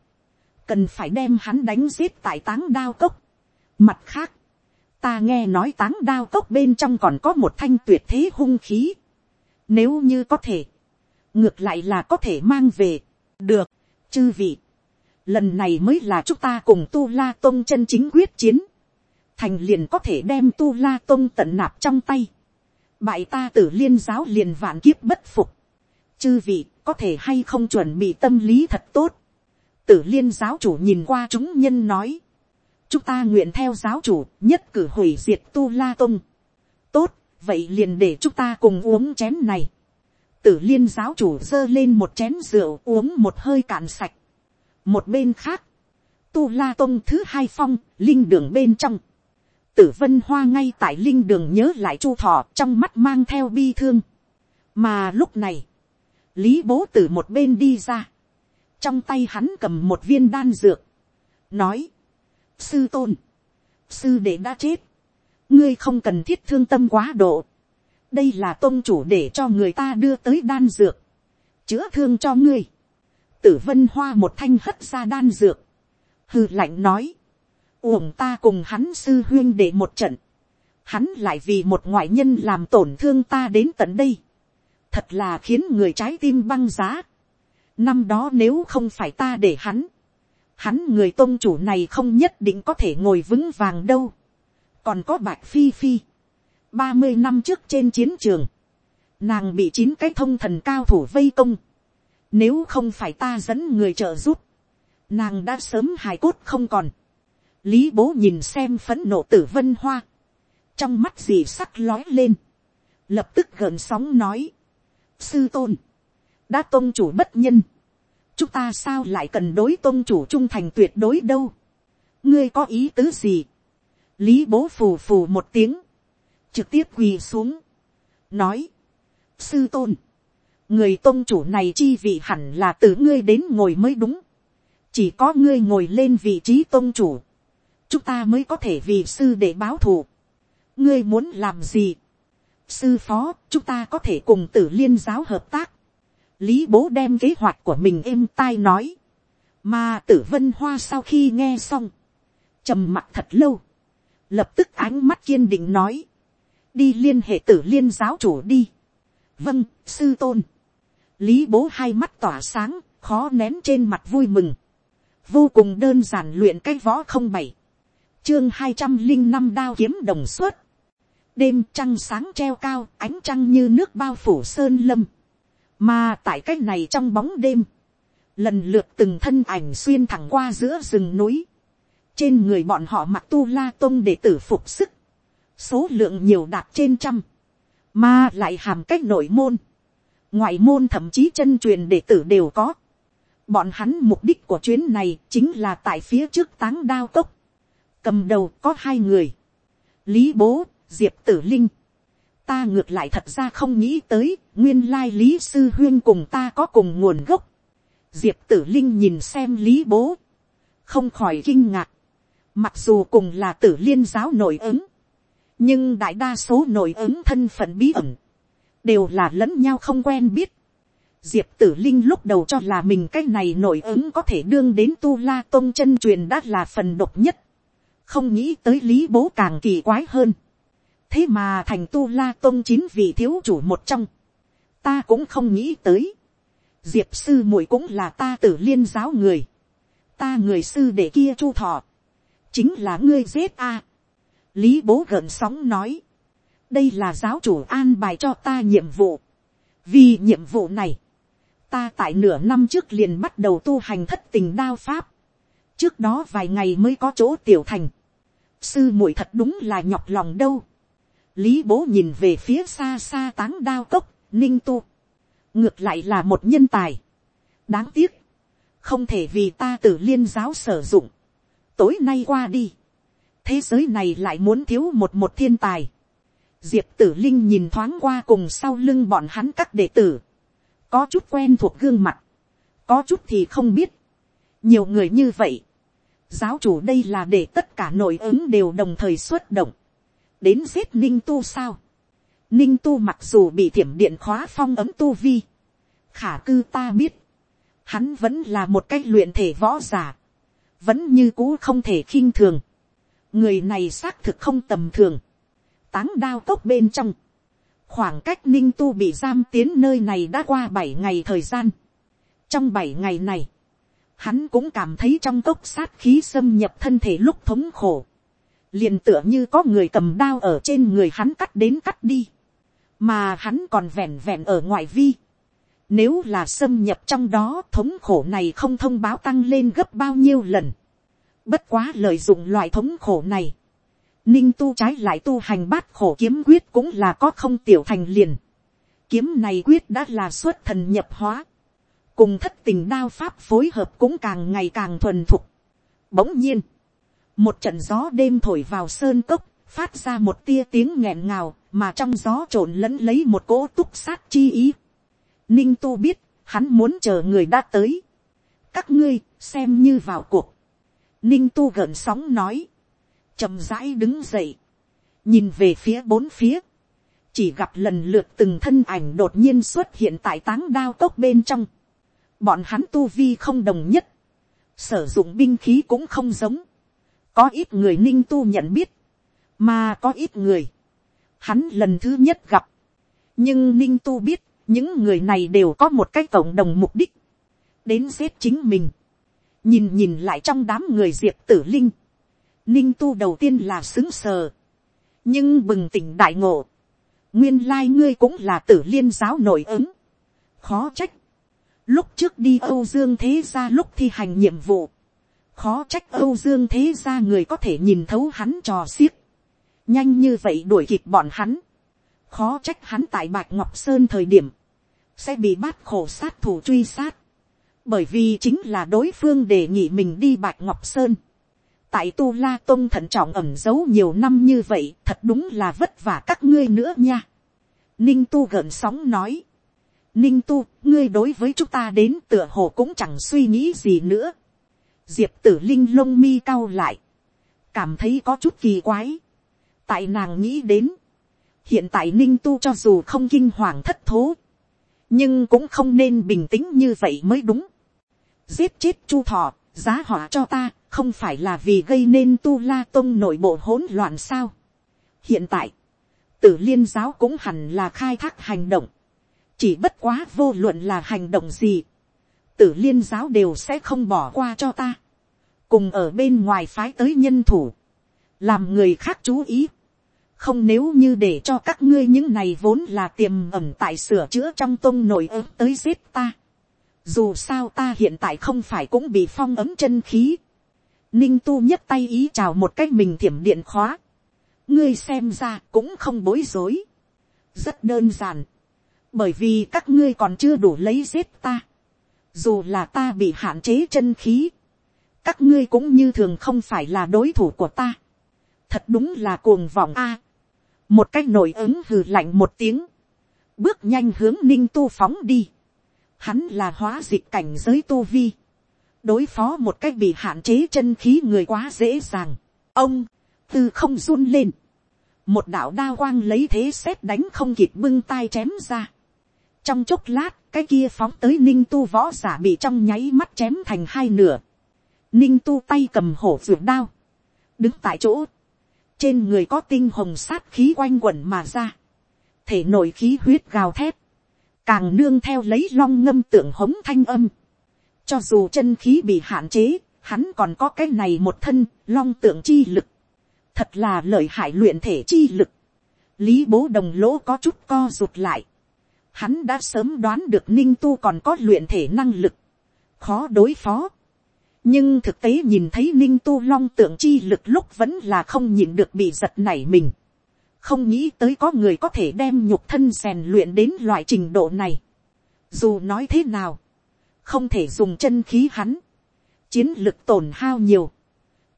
Cần phải đem hắn đánh giết tại táng đao cốc. Mặt khác. Ta nghe nói táng đao cốc bên trong còn có một thanh tuyệt thế hung khí. Nếu như có thể ngược lại là có thể mang về, được, chư vị, lần này mới là chúng ta cùng tu la tôn chân chính quyết chiến, thành liền có thể đem tu la tôn tận nạp trong tay, bại ta tử liên giáo liền vạn kiếp bất phục, chư vị có thể hay không chuẩn bị tâm lý thật tốt, tử liên giáo chủ nhìn qua chúng nhân nói, chúng ta nguyện theo giáo chủ nhất cử hủy diệt tu la tôn, tốt, vậy liền để chúng ta cùng uống chén này, tử liên giáo chủ giơ lên một chén rượu uống một hơi cạn sạch. một bên khác, tu la tông thứ hai phong, linh đường bên trong. tử vân hoa ngay tại linh đường nhớ lại chu thọ trong mắt mang theo bi thương. mà lúc này, lý bố từ một bên đi ra. trong tay hắn cầm một viên đan dược. nói, sư tôn, sư đệ đã chết. ngươi không cần thiết thương tâm quá độ đây là tôn chủ để cho người ta đưa tới đan dược, chữa thương cho ngươi. tử vân hoa một thanh hất ra đan dược, hư lạnh nói, uổng ta cùng hắn sư huyên để một trận, hắn lại vì một ngoại nhân làm tổn thương ta đến tận đây, thật là khiến người trái tim băng giá. năm đó nếu không phải ta để hắn, hắn người tôn chủ này không nhất định có thể ngồi vững vàng đâu, còn có bạch phi phi, ba mươi năm trước trên chiến trường, nàng bị chín cái thông thần cao thủ vây công. Nếu không phải ta dẫn người trợ giúp, nàng đã sớm hài cốt không còn. Lý bố nhìn xem phấn nộ tử vân hoa. Trong mắt gì sắc lói lên. Lập tức gợn sóng nói. Sư tôn. Đã tôn chủ bất nhân. Chúng ta sao lại cần đối tôn chủ trung thành tuyệt đối đâu. Ngươi có ý tứ gì? Lý bố phù phù một tiếng trực tiếp quỳ xuống, nói, sư tôn, người tôn chủ này chi vị hẳn là từ ngươi đến ngồi mới đúng, chỉ có ngươi ngồi lên vị trí tôn chủ, chúng ta mới có thể vì sư để báo thù, ngươi muốn làm gì, sư phó chúng ta có thể cùng tử liên giáo hợp tác, lý bố đem kế hoạch của mình êm tai nói, mà tử vân hoa sau khi nghe xong, trầm mặt thật lâu, lập tức ánh mắt kiên định nói, đi liên hệ tử liên giáo chủ đi. vâng, sư tôn. lý bố hai mắt tỏa sáng, khó nén trên mặt vui mừng. vô cùng đơn giản luyện cái võ không bảy. chương hai trăm linh năm đao kiếm đồng suất. đêm trăng sáng treo cao, ánh trăng như nước bao phủ sơn lâm. mà tại cái này trong bóng đêm, lần lượt từng thân ảnh xuyên thẳng qua giữa rừng núi, trên người bọn họ mặc tu la tôn để tử phục sức, số lượng nhiều đạt trên trăm, mà lại hàm cách nội môn, ngoại môn thậm chí chân truyền đệ tử đều có. Bọn hắn mục đích của chuyến này chính là tại phía trước táng đao cốc. Cầm đầu có hai người. Lý bố, diệp tử linh ta ngược lại thật ra không nghĩ tới, nguyên lai lý sư huyên cùng ta có cùng nguồn gốc. diệp tử linh nhìn xem lý bố, không khỏi kinh ngạc, mặc dù cùng là tử liên giáo nội ứng, nhưng đại đa số nội ứng thân phận bí ẩn, đều là lẫn nhau không quen biết. Diệp tử linh lúc đầu cho là mình cái này nội ứng có thể đương đến tu la tôn chân truyền đã là phần độc nhất. Không nghĩ tới lý bố càng kỳ quái hơn thế mà thành tu la tôn chín vị thiếu chủ một trong, ta cũng không nghĩ tới, diệp sư muội cũng là ta tử liên giáo người, ta người sư để kia chu thọ, chính là ngươi giết a lý bố gợn sóng nói, đây là giáo chủ an bài cho ta nhiệm vụ, vì nhiệm vụ này, ta tại nửa năm trước liền bắt đầu tu hành thất tình đao pháp, trước đó vài ngày mới có chỗ tiểu thành, sư muội thật đúng là nhọc lòng đâu, lý bố nhìn về phía xa xa táng đao cốc, ninh tu. ngược lại là một nhân tài. đáng tiếc, không thể vì ta tử liên giáo sử dụng. tối nay qua đi, thế giới này lại muốn thiếu một một thiên tài. diệp tử linh nhìn thoáng qua cùng sau lưng bọn hắn các đệ tử. có chút quen thuộc gương mặt, có chút thì không biết. nhiều người như vậy, giáo chủ đây là để tất cả nội ứng đều đồng thời xuất động đến giết ninh tu sao. ninh tu mặc dù bị thiểm điện khóa phong ấm tu vi. khả cư ta biết. hắn vẫn là một cái luyện thể võ giả. vẫn như cũ không thể khinh thường người này xác thực không tầm thường. táng đao cốc bên trong. khoảng cách ninh tu bị giam tiến nơi này đã qua bảy ngày thời gian. trong bảy ngày này, hắn cũng cảm thấy trong cốc sát khí xâm nhập thân thể lúc thống khổ liền tựa như có người cầm đao ở trên người hắn cắt đến cắt đi, mà hắn còn vẹn vẹn ở ngoại vi. Nếu là xâm nhập trong đó thống khổ này không thông báo tăng lên gấp bao nhiêu lần. Bất quá lợi dụng loại thống khổ này. Ninh tu trái lại tu hành bát khổ kiếm quyết cũng là có không tiểu thành liền. Kiếm này quyết đã là xuất thần nhập hóa. Cùng thất tình đao pháp phối hợp cũng càng ngày càng thuần thục. Bỗng nhiên một trận gió đêm thổi vào sơn cốc, phát ra một tia tiếng nghẹn ngào, mà trong gió trộn lẫn lấy một cỗ túc sát chi ý. Ninh tu biết, hắn muốn chờ người đã tới. các ngươi, xem như vào cuộc. Ninh tu gợn sóng nói, chậm rãi đứng dậy, nhìn về phía bốn phía, chỉ gặp lần lượt từng thân ảnh đột nhiên xuất hiện tại táng đao tốc bên trong. bọn hắn tu vi không đồng nhất, sử dụng binh khí cũng không giống. Có ít người ninh tu nhận biết, mà có ít người, hắn lần thứ nhất gặp, nhưng ninh tu biết, những người này đều có một cái cộng đồng mục đích, đến giết chính mình, nhìn nhìn lại trong đám người diệp tử linh, ninh tu đầu tiên là xứng sờ, nhưng bừng tỉnh đại ngộ, nguyên lai ngươi cũng là tử liên giáo nổi ứng, khó trách, lúc trước đi âu dương thế ra lúc thi hành nhiệm vụ, khó trách âu dương thế ra người có thể nhìn thấu hắn trò xiếc, nhanh như vậy đuổi kịp bọn hắn, khó trách hắn tại bạch ngọc sơn thời điểm, sẽ bị bắt khổ sát thủ truy sát, bởi vì chính là đối phương đề nghị mình đi bạch ngọc sơn, tại tu la tôn thận trọng ẩm giấu nhiều năm như vậy thật đúng là vất vả các ngươi nữa nha. ninh tu gợn sóng nói, ninh tu ngươi đối với chúng ta đến tựa hồ cũng chẳng suy nghĩ gì nữa diệp tử linh lông mi cao lại, cảm thấy có chút kỳ quái. tại nàng nghĩ đến, hiện tại ninh tu cho dù không kinh hoàng thất thố, nhưng cũng không nên bình tĩnh như vậy mới đúng giết chết chu thọ, giá họ cho ta, không phải là vì gây nên tu la tông nội bộ hỗn loạn sao. hiện tại, tử liên giáo cũng hẳn là khai thác hành động, chỉ bất quá vô luận là hành động gì, tử liên giáo đều sẽ không bỏ qua cho ta cùng ở bên ngoài phái tới nhân thủ, làm người khác chú ý, không nếu như để cho các ngươi những này vốn là tiềm ẩm tại sửa chữa trong tông nội ớt tới giết ta dù sao ta hiện tại không phải cũng bị phong ấm chân khí. ninh tu nhấc tay ý chào một cách mình thiểm điện khóa. ngươi xem ra cũng không bối rối. rất đơn giản. bởi vì các ngươi còn chưa đủ lấy giết ta. dù là ta bị hạn chế chân khí. các ngươi cũng như thường không phải là đối thủ của ta thật đúng là cuồng vọng a. một cách nổi ứng hừ lạnh một tiếng, bước nhanh hướng ninh tu phóng đi hắn là hóa dịch cảnh giới tu vi, đối phó một cách bị hạn chế chân khí người quá dễ dàng. ông, tư không run lên, một đạo đa quang lấy thế xét đánh không kịp bưng tay chém ra. trong chốc lát, cái kia phóng tới ninh tu võ giả bị trong nháy mắt chém thành hai nửa. ninh tu tay cầm hổ ruột đao, đứng tại chỗ, trên người có tinh hồng sát khí quanh quẩn mà ra, thể nội khí huyết gào thét, càng nương theo lấy long ngâm tượng hống thanh âm, cho dù chân khí bị hạn chế, hắn còn có cái này một thân long tượng chi lực, thật là lợi hại luyện thể chi lực, lý bố đồng lỗ có chút co rụt lại, hắn đã sớm đoán được ninh tu còn có luyện thể năng lực, khó đối phó, nhưng thực tế nhìn thấy ninh tu long tượng chi lực lúc vẫn là không nhìn được bị giật nảy mình không nghĩ tới có người có thể đem nhục thân rèn luyện đến loại trình độ này. dù nói thế nào, không thể dùng chân khí hắn, chiến lực tổn hao nhiều.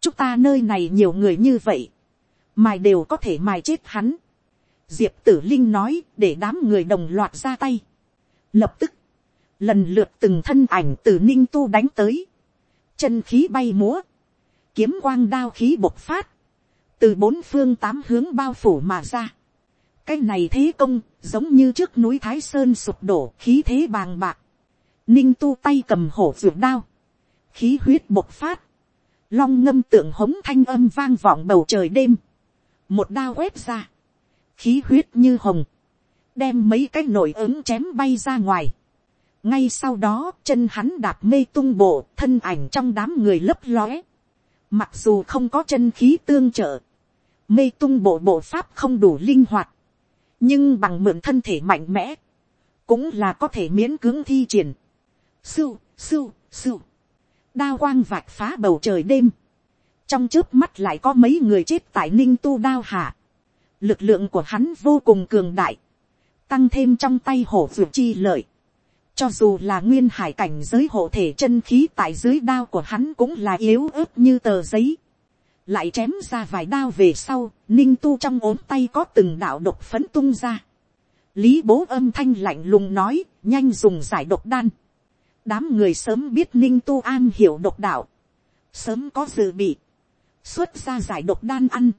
chúng ta nơi này nhiều người như vậy, mài đều có thể mài chết hắn. diệp tử linh nói để đám người đồng loạt ra tay. lập tức, lần lượt từng thân ảnh từ ninh tu đánh tới chân khí bay múa, kiếm quang đao khí bộc phát, từ bốn phương tám hướng bao phủ mà ra. cái này thế công giống như trước núi thái sơn sụp đổ khí thế bàng bạc, ninh tu tay cầm hổ ruột đao, khí huyết bộc phát, long ngâm tượng hống thanh âm vang vọng bầu trời đêm, một đao quét ra, khí huyết như hồng, đem mấy cái nổi ứng chém bay ra ngoài, ngay sau đó chân hắn đạp mê tung bộ thân ảnh trong đám người lấp lóe. Mặc dù không có chân khí tương trợ mê tung bộ bộ pháp không đủ linh hoạt. Nhưng bằng mượn thân thể mạnh mẽ. Cũng là có thể miễn cưỡng thi triển. Sưu sưu sưu. Đao quang vạch phá bầu trời đêm. Trong trước mắt lại có mấy người chết tại ninh tu đao hạ lực lượng của hắn vô cùng cường đại. Tăng thêm trong tay hổ vượt chi lợi. Cho dù là nguyên hải cảnh giới hộ thể chân khí tại dưới đao của hắn cũng là yếu ớt như tờ giấy. Lại chém ra vài đao về sau, ninh tu trong ốm tay có từng đạo độc phấn tung ra. Lý bố âm thanh lạnh lùng nói, nhanh dùng giải độc đan. Đám người sớm biết ninh tu an hiểu độc đạo. Sớm có dự bị. Xuất ra giải độc đan ăn.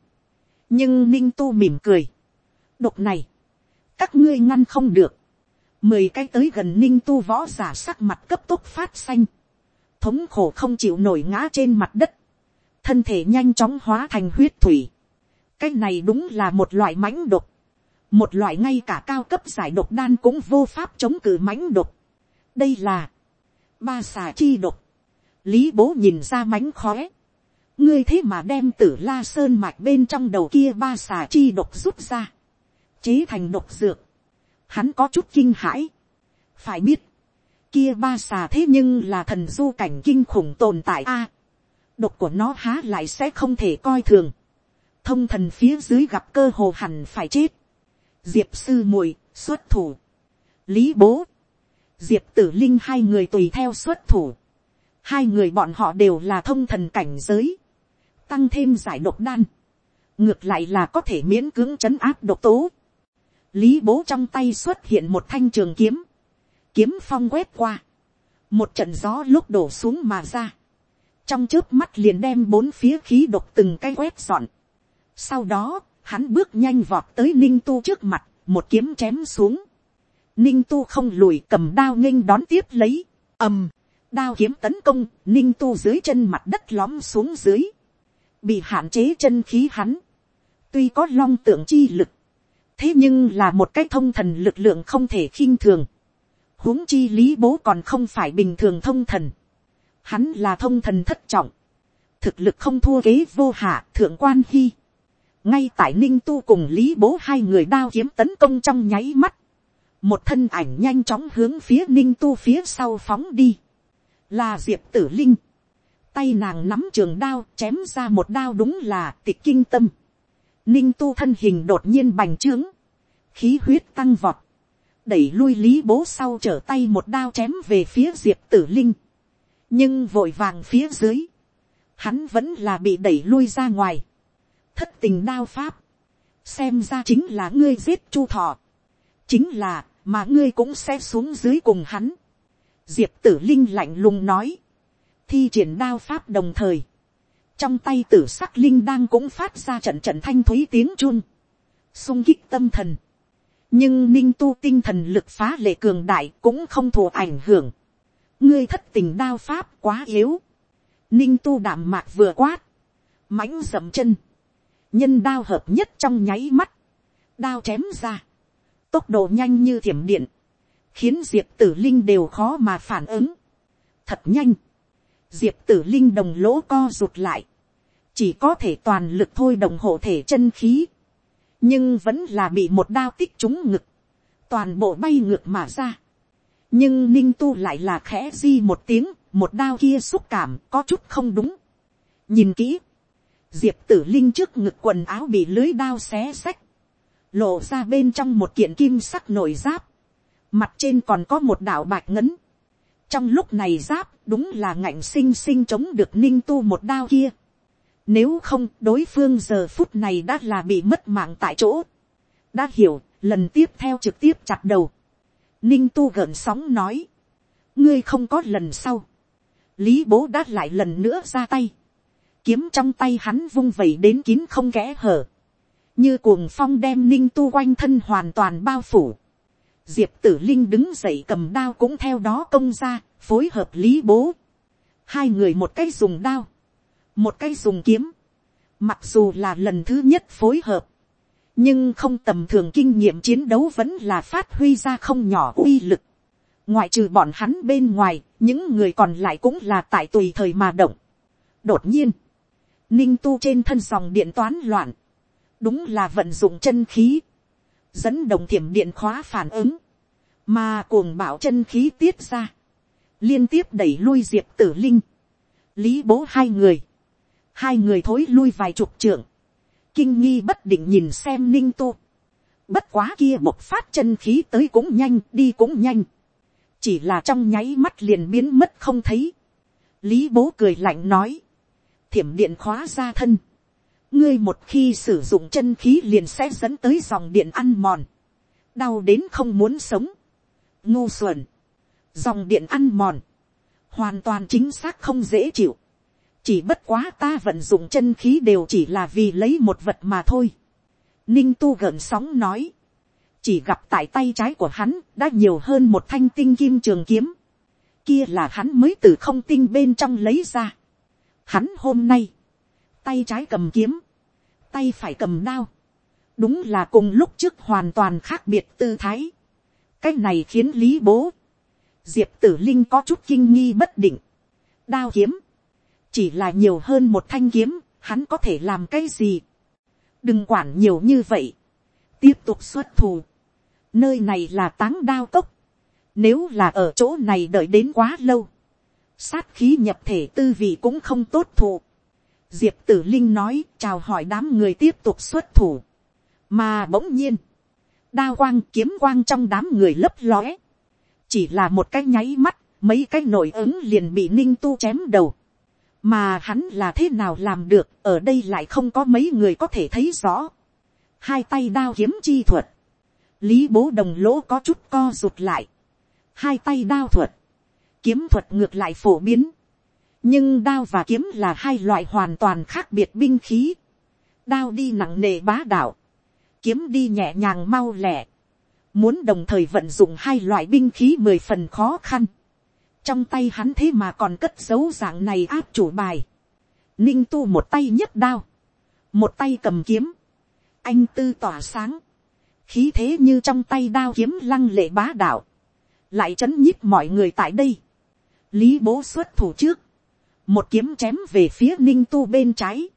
Nhưng ninh tu mỉm cười. Độc này, các ngươi ngăn không được mười cái tới gần ninh tu võ giả sắc mặt cấp tốc phát xanh, thống khổ không chịu nổi ngã trên mặt đất, thân thể nhanh chóng hóa thành huyết thủy. cái này đúng là một loại mãnh độc, một loại ngay cả cao cấp giải độc đan cũng vô pháp chống cự mãnh độc. đây là ba xà chi độc, lý bố nhìn ra mánh khóe, ngươi thế mà đem tử la sơn mạch bên trong đầu kia ba xà chi độc rút ra, chế thành độc dược, hắn có chút kinh hãi. phải biết, kia ba xà thế nhưng là thần du cảnh kinh khủng tồn tại a độc của nó há lại sẽ không thể coi thường. thông thần phía dưới gặp cơ hồ hẳn phải chết. diệp sư muội xuất thủ. lý bố, diệp tử linh hai người tùy theo xuất thủ. hai người bọn họ đều là thông thần cảnh giới. tăng thêm giải độc đan. ngược lại là có thể miễn cưỡng chấn áp độc tố lý bố trong tay xuất hiện một thanh trường kiếm, kiếm phong quét qua, một trận gió lúc đổ xuống mà ra, trong trước mắt liền đem bốn phía khí độc từng cái quét dọn. Sau đó, hắn bước nhanh vọt tới ninh tu trước mặt, một kiếm chém xuống. Ninh tu không lùi cầm đao nghênh đón tiếp lấy, ầm, đao kiếm tấn công, ninh tu dưới chân mặt đất lõm xuống dưới, bị hạn chế chân khí hắn. Tuy có long tượng chi lực, thế nhưng là một cái thông thần lực lượng không thể khinh thường. huống chi lý bố còn không phải bình thường thông thần hắn là thông thần thất trọng. thực lực không thua kế vô hạ thượng quan hy. ngay tại ninh tu cùng lý bố hai người đao kiếm tấn công trong nháy mắt, một thân ảnh nhanh chóng hướng phía ninh tu phía sau phóng đi, là diệp tử linh, tay nàng nắm trường đao chém ra một đao đúng là tịch kinh tâm, ninh tu thân hình đột nhiên bành trướng, khí huyết tăng vọt, đẩy lui lý bố sau trở tay một đao chém về phía diệp tử linh, nhưng vội vàng phía dưới, hắn vẫn là bị đẩy lui ra ngoài, thất tình đao pháp, xem ra chính là ngươi giết chu thọ, chính là mà ngươi cũng sẽ xuống dưới cùng hắn. diệp tử linh lạnh lùng nói, thi triển đao pháp đồng thời, trong tay tử sắc linh đang cũng phát ra trận trận thanh thúy tiếng chun, sung kích tâm thần, nhưng ninh tu tinh thần lực phá lệ cường đại cũng không thù ảnh hưởng, ngươi thất tình đao pháp quá yếu, ninh tu đảm mạc vừa quát, mãnh dậm chân, nhân đao hợp nhất trong nháy mắt, đao chém ra, tốc độ nhanh như thiểm điện, khiến diệp tử linh đều khó mà phản ứng. thật nhanh, diệp tử linh đồng lỗ co rụt lại, chỉ có thể toàn lực thôi đồng hộ thể chân khí, nhưng vẫn là bị một đao tích trúng ngực, toàn bộ bay ngược mà ra nhưng ninh tu lại là khẽ di một tiếng, một đao kia xúc cảm có chút không đúng. nhìn kỹ, diệp tử linh trước ngực quần áo bị lưới đao xé xách, lộ ra bên trong một kiện kim sắc nổi giáp, mặt trên còn có một đạo bạch ngấn. trong lúc này giáp đúng là ngạnh xinh xinh chống được ninh tu một đao kia. Nếu không đối phương giờ phút này đã là bị mất mạng tại chỗ. đã hiểu, lần tiếp theo trực tiếp chặt đầu ninh tu gợn sóng nói. ngươi không có lần sau. lý bố đã lại lần nữa ra tay. kiếm trong tay hắn vung vẩy đến kín không kẽ hở như cuồng phong đem ninh tu quanh thân hoàn toàn bao phủ. diệp tử linh đứng dậy cầm đao cũng theo đó công ra, phối hợp lý bố. hai người một cái dùng đao, một cái dùng kiếm. mặc dù là lần thứ nhất phối hợp, nhưng không tầm thường kinh nghiệm chiến đấu vẫn là phát huy ra không nhỏ uy lực. ngoại trừ bọn hắn bên ngoài, những người còn lại cũng là tại tùy thời mà động. đột nhiên, ninh tu trên thân dòng điện toán loạn, đúng là vận dụng chân khí, dẫn đồng thiểm điện khóa phản ứng, mà cuồng bảo chân khí tiết ra, liên tiếp đẩy lui diệp tử linh, lý bố hai người, hai người thối lui vài chục trưởng, kinh nghi bất định nhìn xem ninh tu, bất quá kia một phát chân khí tới cũng nhanh đi cũng nhanh, chỉ là trong nháy mắt liền biến mất không thấy, lý bố cười lạnh nói, thiểm điện khóa ra thân, ngươi một khi sử dụng chân khí liền sẽ dẫn tới dòng điện ăn mòn, đau đến không muốn sống, ngu xuẩn, dòng điện ăn mòn, hoàn toàn chính xác không dễ chịu, chỉ bất quá ta vận dụng chân khí đều chỉ là vì lấy một vật mà thôi. Ninh tu gợn sóng nói, chỉ gặp tại tay trái của hắn đã nhiều hơn một thanh tinh kim trường kiếm, kia là hắn mới từ không tinh bên trong lấy ra. Hắn hôm nay, tay trái cầm kiếm, tay phải cầm đao, đúng là cùng lúc trước hoàn toàn khác biệt tư thái. cái này khiến lý bố, diệp tử linh có chút kinh nghi bất định. đao kiếm, chỉ là nhiều hơn một thanh kiếm, hắn có thể làm cái gì. đừng quản nhiều như vậy, tiếp tục xuất thù. nơi này là táng đao cốc, nếu là ở chỗ này đợi đến quá lâu, sát khí nhập thể tư vị cũng không tốt thụ. Diệp tử linh nói chào hỏi đám người tiếp tục xuất thủ, mà bỗng nhiên, đao quang kiếm quang trong đám người lấp lóe, chỉ là một cái nháy mắt, mấy cái nổi ứng liền bị ninh tu chém đầu, mà hắn là thế nào làm được, ở đây lại không có mấy người có thể thấy rõ, hai tay đao kiếm chi thuật, lý bố đồng lỗ có chút co rụt lại, hai tay đao thuật, kiếm thuật ngược lại phổ biến, nhưng đao và kiếm là hai loại hoàn toàn khác biệt binh khí. đao đi nặng nề bá đạo, kiếm đi nhẹ nhàng mau lẹ. muốn đồng thời vận dụng hai loại binh khí mười phần khó khăn trong tay hắn thế mà còn cất dấu dạng này áp chủ bài. ninh tu một tay nhấc đao, một tay cầm kiếm, anh tư tỏa sáng, khí thế như trong tay đao kiếm lăng lệ bá đạo, lại chấn nhíp mọi người tại đây. lý bố xuất thủ trước, một kiếm chém về phía ninh tu bên trái,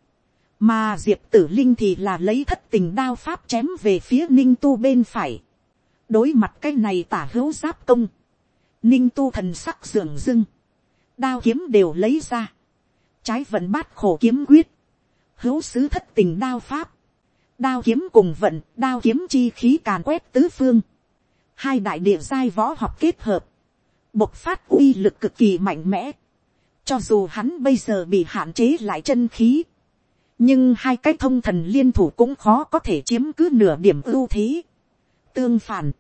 mà diệp tử linh thì là lấy thất tình đao pháp chém về phía ninh tu bên phải. đối mặt cái này tả hữu giáp công, ninh tu thần sắc dường dưng, đao kiếm đều lấy ra, trái vận bát khổ kiếm quyết, hữu sứ thất tình đao pháp, đao kiếm cùng vận, đao kiếm chi khí càn quét tứ phương, hai đại địa giai võ học kết hợp, bộc phát uy lực cực kỳ mạnh mẽ, cho dù hắn bây giờ bị hạn chế lại chân khí, nhưng hai cái thông thần liên thủ cũng khó có thể chiếm cứ nửa điểm ưu thế. Tương phản,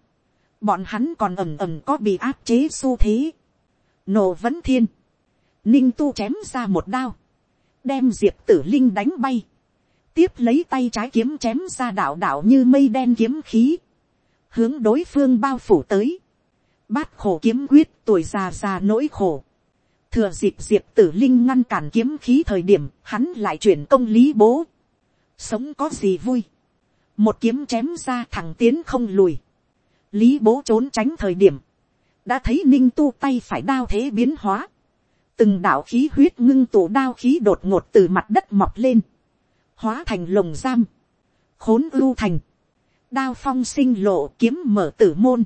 bọn hắn còn ẩm ẩm có bị áp chế xu thế. Nổ vẫn thiên, ninh tu chém ra một đao, đem diệp tử linh đánh bay, tiếp lấy tay trái kiếm chém ra đạo đạo như mây đen kiếm khí, hướng đối phương bao phủ tới, bát khổ kiếm quyết tuổi già già nỗi khổ, thừa dịp diệp tử linh ngăn cản kiếm khí thời điểm hắn lại chuyển công lý bố. Sống có gì vui? Một kiếm chém ra thẳng tiến không lùi lý bố trốn tránh thời điểm đã thấy ninh tu tay phải đao thế biến hóa. Từng đạo khí huyết ngưng tụ đao khí đột ngột từ mặt đất mọc lên hóa thành lồng giam khốn ưu thành. Đao phong sinh lộ kiếm mở tử môn.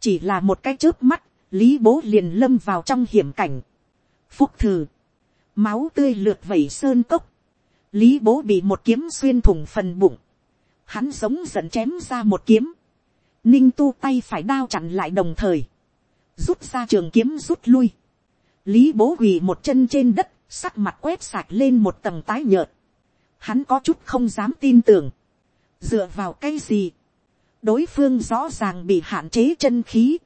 Chỉ là một cái chớp mắt lý bố liền lâm vào trong hiểm cảnh. Phúc thử, máu tươi lượt vẩy sơn cốc, lý bố bị một kiếm xuyên thủng phần bụng, hắn giống giận chém ra một kiếm, ninh tu tay phải đao chặn lại đồng thời, rút ra trường kiếm rút lui, lý bố quỳ một chân trên đất, sắc mặt quét sạch lên một tầng tái nhợt, hắn có chút không dám tin tưởng, dựa vào cái gì, đối phương rõ ràng bị hạn chế chân khí,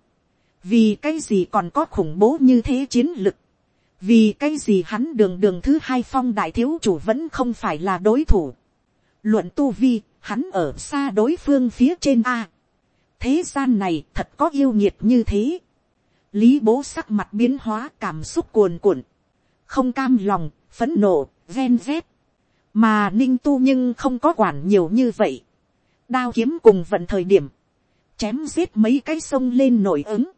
vì cái gì còn có khủng bố như thế chiến lực, vì cái gì hắn đường đường thứ hai phong đại thiếu chủ vẫn không phải là đối thủ. luận tu vi, hắn ở xa đối phương phía trên a thế gian này thật có yêu nhiệt như thế. lý bố sắc mặt biến hóa cảm xúc cuồn cuộn, không cam lòng, phấn nộ, ven vét. mà ninh tu nhưng không có quản nhiều như vậy. đao kiếm cùng vận thời điểm, chém giết mấy cái sông lên nổi ứng,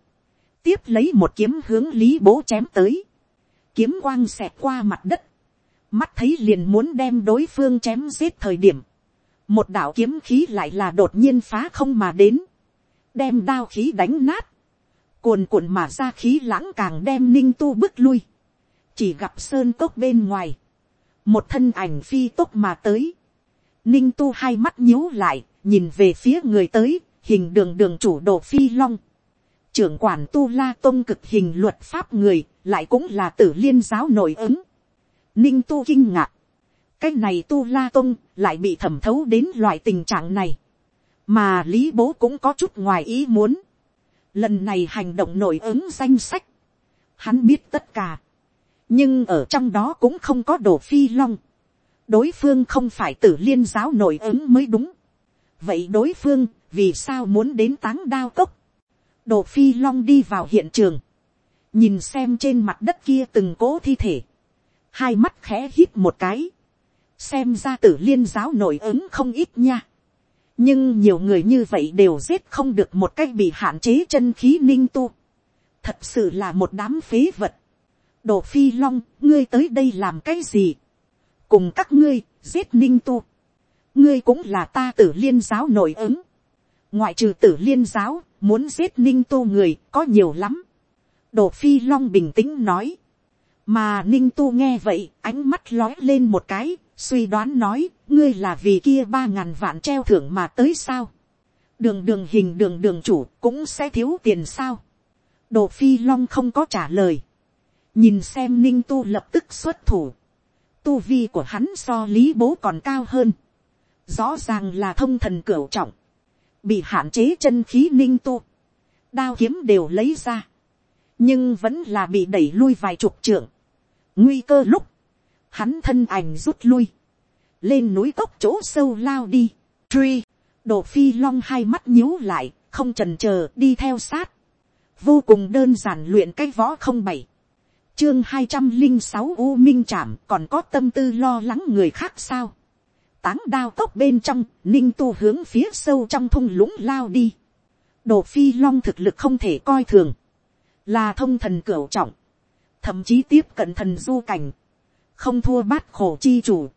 tiếp lấy một kiếm hướng lý bố chém tới. Kiếm quang xẹt qua mặt đất, mắt thấy liền muốn đem đối phương chém giết thời điểm, một đạo kiếm khí lại là đột nhiên phá không mà đến, đem đao khí đánh nát, cuồn cuộn mà ra khí lãng càng đem ninh tu bước lui, chỉ gặp sơn cốc bên ngoài, một thân ảnh phi tốc mà tới, ninh tu hai mắt nhíu lại, nhìn về phía người tới, hình đường đường chủ đồ phi long, trưởng quản tu la tôn cực hình luật pháp người, lại cũng là tử liên giáo nội ứng. Ninh tu kinh ngạc. Cái này tu la tôn lại bị thẩm thấu đến loại tình trạng này. Mà lý bố cũng có chút ngoài ý muốn. Lần này hành động nổi ứng danh sách. Hắn biết tất cả. Nhưng ở trong đó cũng không có đồ phi long. Đối phương không phải tử liên giáo nổi ứng mới đúng. Vậy đối phương, vì sao muốn đến táng đao cốc Đồ phi long đi vào hiện trường. Nhìn xem trên mặt đất kia từng cố thi thể. Hai mắt khẽ hít một cái. Xem ra tử liên giáo nổi ứng không ít nha. Nhưng nhiều người như vậy đều giết không được một cách bị hạn chế chân khí ninh tu. Thật sự là một đám phế vật. Đồ phi long, ngươi tới đây làm cái gì? Cùng các ngươi, giết ninh tu. Ngươi cũng là ta tử liên giáo nội ứng. Ngoại trừ tử liên giáo, muốn giết ninh tu người có nhiều lắm. đồ phi long bình tĩnh nói. mà ninh tu nghe vậy ánh mắt lói lên một cái suy đoán nói ngươi là vì kia ba ngàn vạn treo thưởng mà tới sao. đường đường hình đường đường chủ cũng sẽ thiếu tiền sao. đồ phi long không có trả lời. nhìn xem ninh tu lập tức xuất thủ. tu vi của hắn so lý bố còn cao hơn. rõ ràng là thông thần cửu trọng bị hạn chế chân khí ninh tu, đao kiếm đều lấy ra, nhưng vẫn là bị đẩy lui vài chục trưởng, nguy cơ lúc, hắn thân ảnh rút lui, lên núi cốc chỗ sâu lao đi, truy, đồ phi long hai mắt nhíu lại, không trần c h ờ đi theo sát, vô cùng đơn giản luyện cái võ không bảy, chương hai trăm linh sáu u minh chạm còn có tâm tư lo lắng người khác sao, táng đao cốc bên trong, ninh tu hướng phía sâu trong thung lũng lao đi. đồ phi long thực lực không thể coi thường, là thông thần cửu trọng, thậm chí tiếp cận thần du cảnh, không thua bát khổ chi chủ.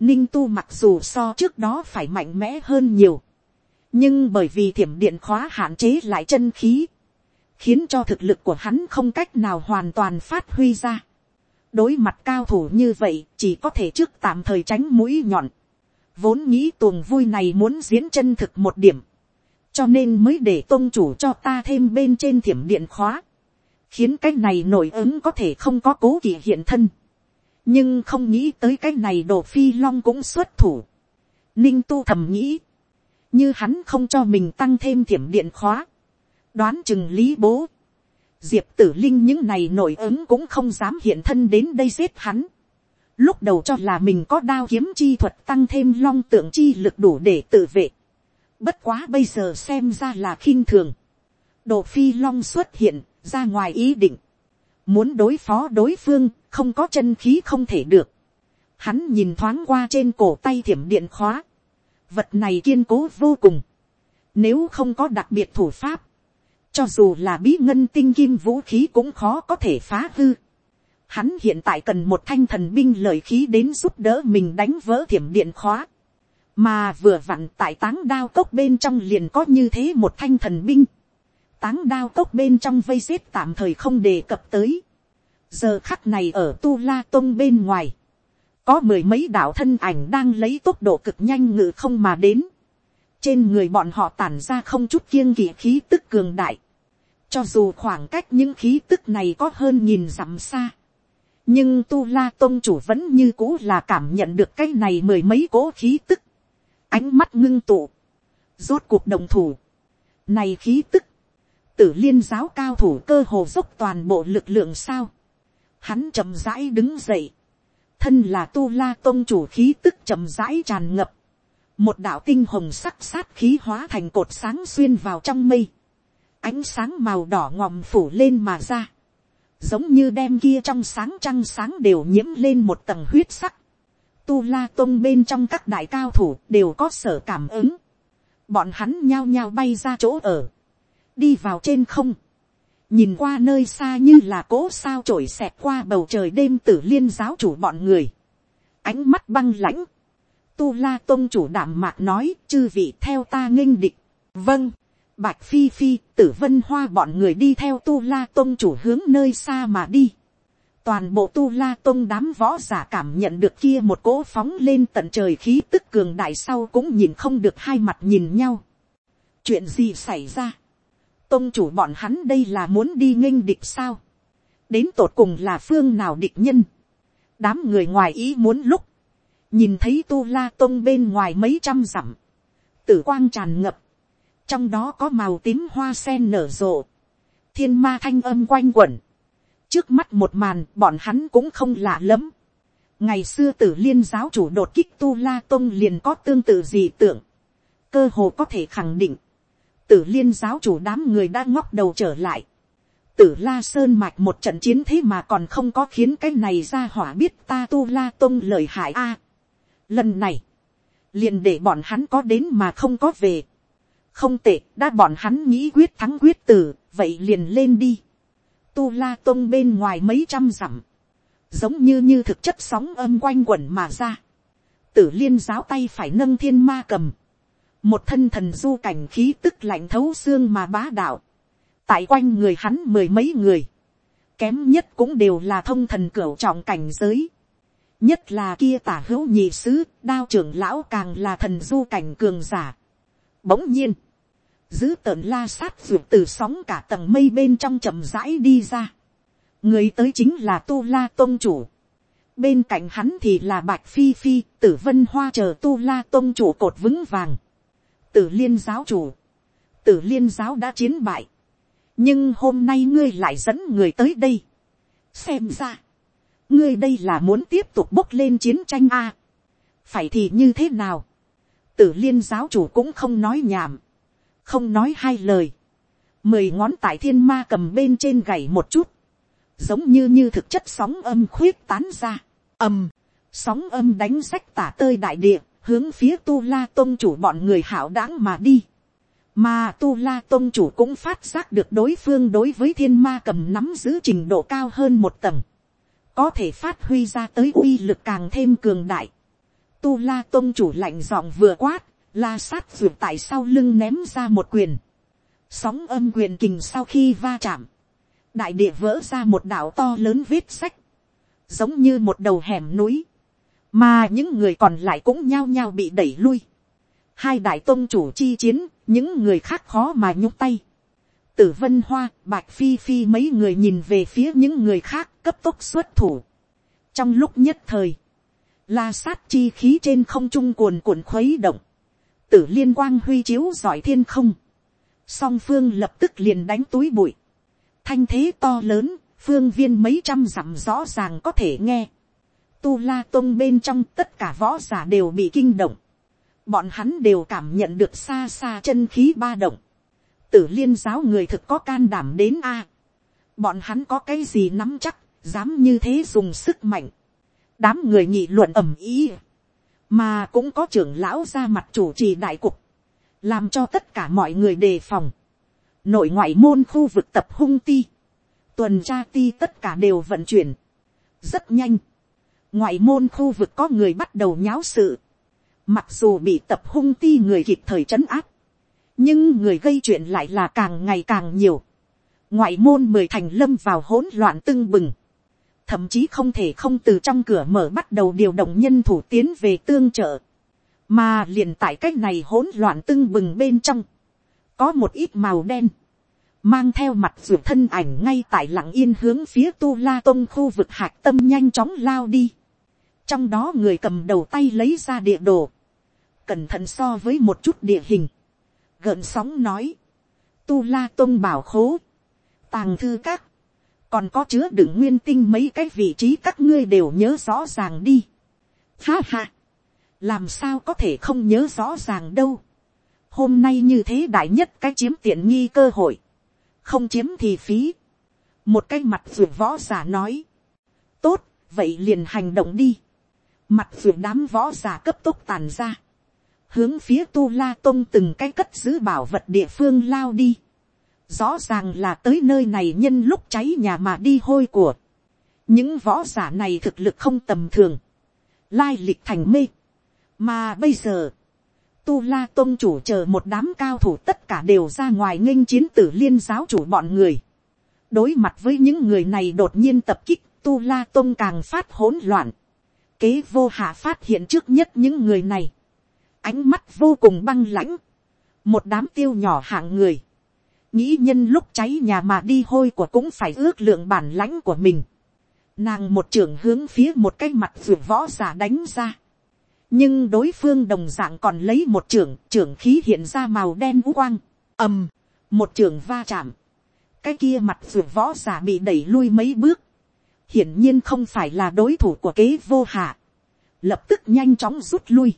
ninh tu mặc dù so trước đó phải mạnh mẽ hơn nhiều, nhưng bởi vì thiểm điện khóa hạn chế lại chân khí, khiến cho thực lực của hắn không cách nào hoàn toàn phát huy ra. đối mặt cao thủ như vậy chỉ có thể trước tạm thời tránh mũi nhọn. vốn nghĩ tuồng vui này muốn diễn chân thực một điểm, cho nên mới để tôn chủ cho ta thêm bên trên thiểm điện khóa, khiến cái này nổi ứng có thể không có cố kỵ hiện thân, nhưng không nghĩ tới cái này đồ phi long cũng xuất thủ. ninh tu thầm nghĩ, như hắn không cho mình tăng thêm thiểm điện khóa, đoán chừng lý bố, diệp tử linh những này nổi ứng cũng không dám hiện thân đến đây giết hắn. lúc đầu cho là mình có đao kiếm chi thuật tăng thêm long tượng chi lực đủ để tự vệ. bất quá bây giờ xem ra là khinh thường. đồ phi long xuất hiện ra ngoài ý định muốn đối phó đối phương không có chân khí không thể được. hắn nhìn thoáng qua trên cổ tay thiểm điện khóa. vật này kiên cố vô cùng. nếu không có đặc biệt thủ pháp, cho dù là bí ngân tinh kim vũ khí cũng khó có thể phá hư. Hắn hiện tại cần một thanh thần binh lợi khí đến giúp đỡ mình đánh vỡ thiểm điện khóa. Mà vừa vặn tại táng đao cốc bên trong liền có như thế một thanh thần binh. Táng đao cốc bên trong vây xếp tạm thời không đề cập tới. Giờ khắc này ở Tu La Tông bên ngoài. Có mười mấy đạo thân ảnh đang lấy tốc độ cực nhanh ngự không mà đến trên người bọn họ tản ra không chút kiêng kỵ khí tức cường đại, cho dù khoảng cách những khí tức này có hơn nhìn dặm xa, nhưng tu la tôn chủ vẫn như cũ là cảm nhận được cái này mười mấy cỗ khí tức, ánh mắt ngưng tụ, rốt cuộc đồng thủ, này khí tức, tử liên giáo cao thủ cơ hồ dốc toàn bộ lực lượng sao, hắn chậm rãi đứng dậy, thân là tu la tôn chủ khí tức chậm rãi tràn ngập, một đạo tinh hồng sắc sát khí hóa thành cột sáng xuyên vào trong mây, ánh sáng màu đỏ ngòm phủ lên mà ra, giống như đem kia trong sáng trăng sáng đều nhiễm lên một tầng huyết sắc, tu la tôn bên trong các đại cao thủ đều có sở cảm ứng, bọn hắn nhao nhao bay ra chỗ ở, đi vào trên không, nhìn qua nơi xa như là cỗ sao trổi xẹt qua bầu trời đêm tử liên giáo chủ bọn người, ánh mắt băng lãnh, tu la tôn chủ đảm mạc nói chư vị theo ta nghênh địch. vâng, bạch phi phi tử vân hoa bọn người đi theo tu la tôn chủ hướng nơi xa mà đi. toàn bộ tu la tôn đám võ giả cảm nhận được kia một cỗ phóng lên tận trời khí tức cường đại sau cũng nhìn không được hai mặt nhìn nhau. chuyện gì xảy ra tôn chủ bọn hắn đây là muốn đi nghênh địch sao. đến tột cùng là phương nào địch nhân. đám người ngoài ý muốn lúc nhìn thấy tu la tôn bên ngoài mấy trăm dặm, tử quang tràn ngập, trong đó có màu tím hoa sen nở rộ, thiên ma thanh âm quanh quẩn, trước mắt một màn bọn hắn cũng không lạ lắm, ngày xưa tử liên giáo chủ đột kích tu la tôn liền có tương tự gì tưởng, cơ hồ có thể khẳng định, tử liên giáo chủ đám người đã ngóc đầu trở lại, tử la sơn mạch một trận chiến thế mà còn không có khiến cái này ra hỏa biết ta tu la tôn lời hại a. Lần này, liền để bọn hắn có đến mà không có về. Không tệ, đã bọn hắn nghĩ quyết thắng quyết tử, vậy liền lên đi. Tu la tông bên ngoài mấy trăm dặm, giống như như thực chất sóng âm quanh quẩn mà ra. Tử liên giáo tay phải nâng thiên ma cầm. Một thân thần du cảnh khí tức lạnh thấu xương mà bá đạo. Tại quanh người hắn mười mấy người. Kém nhất cũng đều là thông thần cửu trọng cảnh giới nhất là kia tả hữu nhị sứ, đao trưởng lão càng là thần du cảnh cường giả. Bỗng nhiên, giữ tợn la sát ruột từ sóng cả tầng mây bên trong chậm rãi đi ra. người tới chính là tu la tôn chủ. bên cạnh hắn thì là bạch phi phi, tử vân hoa chờ tu la tôn chủ cột vững vàng tử liên giáo chủ, tử liên giáo đã chiến bại. nhưng hôm nay ngươi lại dẫn người tới đây. xem ra, ngươi đây là muốn tiếp tục bốc lên chiến tranh a. À? phải thì như thế nào. tử liên giáo chủ cũng không nói nhảm, không nói hai lời. mười ngón tại thiên ma cầm bên trên gảy một chút, giống như như thực chất sóng âm khuyết tán ra, ầm, sóng âm đánh sách tả tơi đại địa, hướng phía tu la tôn chủ bọn người hảo đáng mà đi. mà tu la tôn chủ cũng phát giác được đối phương đối với thiên ma cầm nắm giữ trình độ cao hơn một tầng có thể phát huy ra tới uy lực càng thêm cường đại. Tu la tôn chủ lạnh giọng vừa quát, la sát ruột tại sau lưng ném ra một quyền. Sóng âm quyền kình sau khi va chạm. Đại địa vỡ ra một đảo to lớn vết sách. Giống như một đầu hẻm núi. Mà những người còn lại cũng nhao nhao bị đẩy lui. Hai đại tôn chủ chi chiến, những người khác khó mà nhúc tay. Tử Vân Hoa, Bạch Phi Phi mấy người nhìn về phía những người khác cấp tốc xuất thủ. Trong lúc nhất thời, la sát chi khí trên không trung cuồn cuộn khuấy động. Tử liên quang huy chiếu giỏi thiên không. Song phương lập tức liền đánh túi bụi. Thanh thế to lớn, phương viên mấy trăm dặm rõ ràng có thể nghe. Tu la tôn bên trong tất cả võ giả đều bị kinh động. Bọn hắn đều cảm nhận được xa xa chân khí ba động. Tử liên giáo người thực có can đảm đến a. Bọn hắn có cái gì nắm chắc, dám như thế dùng sức mạnh. Đám người nghị luận ẩm ý. Mà cũng có trưởng lão ra mặt chủ trì đại cục. Làm cho tất cả mọi người đề phòng. Nội ngoại môn khu vực tập hung ti. Tuần tra ti tất cả đều vận chuyển. Rất nhanh. Ngoại môn khu vực có người bắt đầu nháo sự. Mặc dù bị tập hung ti người kịp thời trấn áp. Nhưng người gây chuyện lại là càng ngày càng nhiều. Ngoại môn mười thành lâm vào hỗn loạn tưng bừng thậm chí không thể không từ trong cửa mở bắt đầu điều động nhân thủ tiến về tương trợ, mà liền tại c á c h này hỗn loạn tưng bừng bên trong, có một ít màu đen, mang theo mặt ruột thân ảnh ngay tại lặng yên hướng phía tu la tông khu vực hạc tâm nhanh chóng lao đi, trong đó người cầm đầu tay lấy ra địa đồ, cẩn thận so với một chút địa hình, gợn sóng nói, tu la tôn bảo khố, tàng thư các, còn có chứa đựng nguyên tinh mấy cái vị trí các ngươi đều nhớ rõ ràng đi. Ha ha, làm sao có thể không nhớ rõ ràng đâu. hôm nay như thế đại nhất cái chiếm tiện nghi cơ hội, không chiếm thì phí. một cái mặt ruột võ giả nói, tốt, vậy liền hành động đi mặt ruột đám võ giả cấp tốc tàn ra, hướng phía tu la tôn từng cái cất giữ bảo vật địa phương lao đi rõ ràng là tới nơi này nhân lúc cháy nhà mà đi hôi của. những võ giả này thực lực không tầm thường, lai lịch thành mê. mà bây giờ, tu la tôn chủ chờ một đám cao thủ tất cả đều ra ngoài nghênh chiến tử liên giáo chủ bọn người. đối mặt với những người này đột nhiên tập kích, tu la tôn càng phát hỗn loạn kế vô hạ phát hiện trước nhất những người này. ánh mắt vô cùng băng lãnh. một đám tiêu nhỏ hạng người nghĩ nhân lúc cháy nhà mà đi hôi của cũng phải ước lượng bản lãnh của mình. Nàng một trưởng hướng phía một cái mặt vừa võ giả đánh ra. nhưng đối phương đồng dạng còn lấy một trưởng, trưởng khí hiện ra màu đen vũ quang, ầm, một trưởng va chạm. cái kia mặt vừa võ giả bị đẩy lui mấy bước hiển nhiên không phải là đối thủ của kế vô hạ. lập tức nhanh chóng rút lui.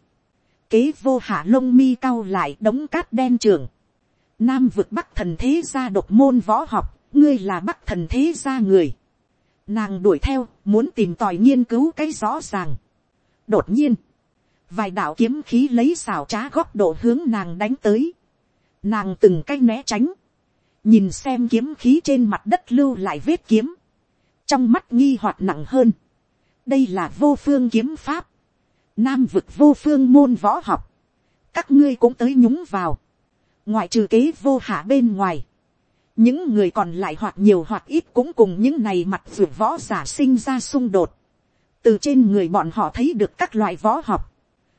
kế vô hạ lông mi cao lại đống cát đen trường Nam vực bắc thần thế gia độc môn võ học, ngươi là bắc thần thế gia người. Nàng đuổi theo, muốn tìm tòi nghiên cứu cái rõ ràng. Đột nhiên, vài đạo kiếm khí lấy xào trá góc độ hướng nàng đánh tới. Nàng từng cái né tránh. Nhìn xem kiếm khí trên mặt đất lưu lại vết kiếm. Trong mắt nghi hoặc nặng hơn. Đây là vô phương kiếm pháp. Nam vực vô phương môn võ học. Các ngươi cũng tới nhúng vào ngoại trừ kế vô hạ bên ngoài, những người còn lại hoặc nhiều hoặc ít cũng cùng những này mặt vượt võ giả sinh ra xung đột, từ trên người bọn họ thấy được các loại võ học,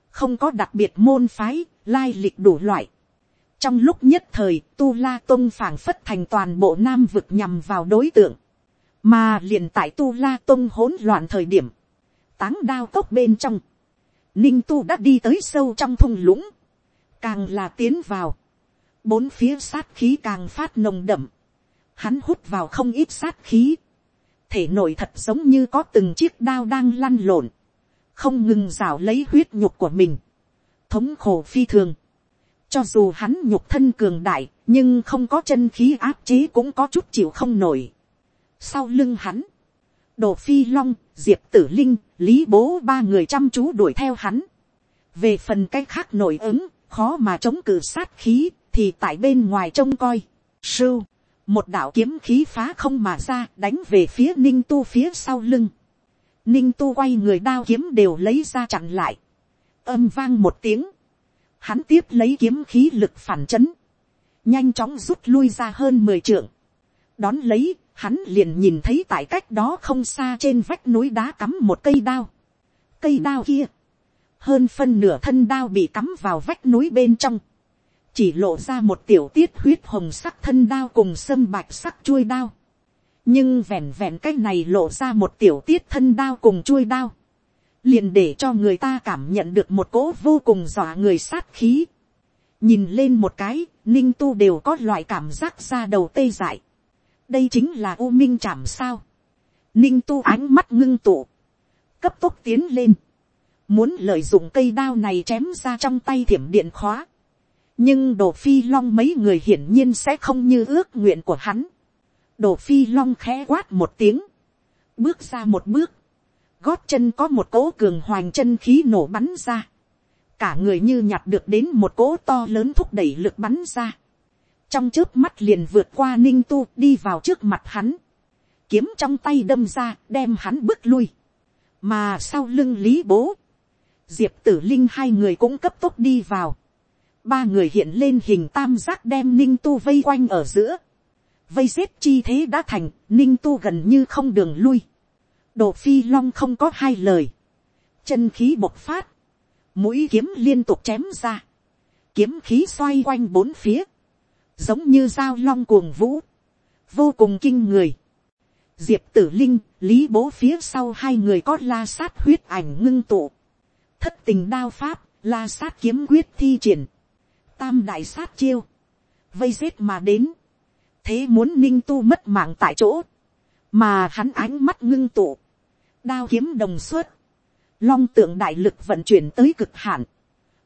không có đặc biệt môn phái, lai lịch đủ loại. trong lúc nhất thời, tu la tôn phảng phất thành toàn bộ nam vực nhằm vào đối tượng, mà liền tại tu la tôn hỗn loạn thời điểm, táng đao cốc bên trong, ninh tu đã đi tới sâu trong thung lũng, càng là tiến vào, bốn phía sát khí càng phát nồng đậm, hắn hút vào không ít sát khí, thể nội thật giống như có từng chiếc đao đang lăn lộn, không ngừng rào lấy huyết nhục của mình, thống khổ phi thường, cho dù hắn nhục thân cường đại, nhưng không có chân khí áp chế cũng có chút chịu không nổi. Sau lưng hắn, đồ phi long, diệp tử linh, lý bố ba người chăm chú đuổi theo hắn. về phần cái khác nổi ứng, khó mà chống cự sát khí, thì tại bên ngoài trông coi, sưu, một đạo kiếm khí phá không mà ra đánh về phía ninh tu phía sau lưng. ninh tu quay người đao kiếm đều lấy ra chặn lại. âm vang một tiếng, hắn tiếp lấy kiếm khí lực phản chấn, nhanh chóng rút lui ra hơn mười trượng, đón lấy, hắn liền nhìn thấy tại cách đó không xa trên vách núi đá cắm một cây đao, cây đao kia, hơn phân nửa thân đao bị cắm vào vách núi bên trong, chỉ lộ ra một tiểu tiết huyết hồng sắc thân đao cùng sâm bạch sắc chuôi đao, nhưng vẹn vẹn cái này lộ ra một tiểu tiết thân đao cùng chuôi đao, liền để cho người ta cảm nhận được một cỗ vô cùng dọa người sát khí. nhìn lên một cái, ninh tu đều có loại cảm giác ra đầu tê dại đây chính là u minh chạm sao. ninh tu ánh mắt ngưng tụ, cấp tốc tiến lên, muốn lợi dụng cây đao này chém ra trong tay thiểm điện khóa. nhưng đồ phi long mấy người hiển nhiên sẽ không như ước nguyện của hắn. đồ phi long khẽ quát một tiếng, bước ra một bước, gót chân có một cỗ cường hoành chân khí nổ bắn ra. Cả người như nhặt được đến một cỗ to lớn thúc đẩy lực bắn ra. Trong trước mắt liền vượt qua ninh tu đi vào trước mặt hắn. Kiếm trong tay đâm ra đem hắn bước lui. Mà sau lưng lý bố. Diệp tử linh hai người cũng cấp tốc đi vào. Ba người hiện lên hình tam giác đem ninh tu vây quanh ở giữa. Vây xếp chi thế đã thành, ninh tu gần như không đường lui Đồ phi long không có hai lời. Chân khí bộc phát. Mũi kiếm liên tục chém ra. Kiếm khí xoay quanh bốn phía. Giống như dao long cuồng vũ. Vô cùng kinh người. Diệp tử linh, lý bố phía sau hai người có la sát huyết ảnh ngưng tụ. Thất tình đao pháp, la sát kiếm quyết thi triển. Tam đại sát chiêu. Vây giết mà đến. Thế muốn ninh tu mất mạng tại chỗ. Mà hắn ánh mắt ngưng tụ đao kiếm đồng suất, long tượng đại lực vận chuyển tới cực hạn,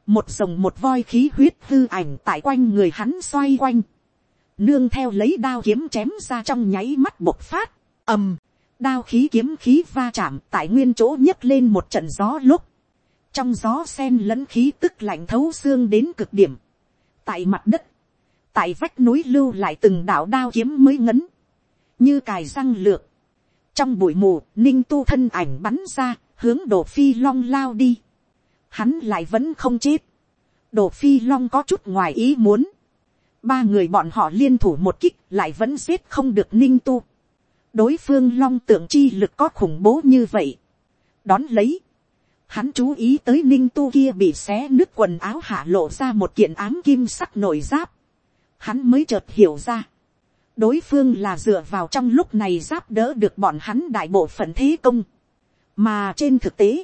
một dòng một voi khí huyết hư ảnh tại quanh người hắn xoay quanh, nương theo lấy đao kiếm chém ra trong nháy mắt bộc phát, ầm, đao khí kiếm khí va chạm tại nguyên chỗ nhấc lên một trận gió lúc, trong gió sen lẫn khí tức lạnh thấu xương đến cực điểm, tại mặt đất, tại vách núi lưu lại từng đạo đao kiếm mới ngấn, như cài răng lược, trong bụi mù, ninh tu thân ảnh bắn ra, hướng đổ phi long lao đi. Hắn lại vẫn không chết. Đổ phi long có chút ngoài ý muốn. Ba người bọn họ liên thủ một kích lại vẫn giết không được ninh tu. Đối phương long tượng chi lực có khủng bố như vậy. Đón lấy. Hắn chú ý tới ninh tu kia bị xé nứt quần áo hạ lộ ra một kiện ám kim sắc nổi giáp. Hắn mới chợt hiểu ra đối phương là dựa vào trong lúc này giáp đỡ được bọn hắn đại bộ phận thế công. mà trên thực tế,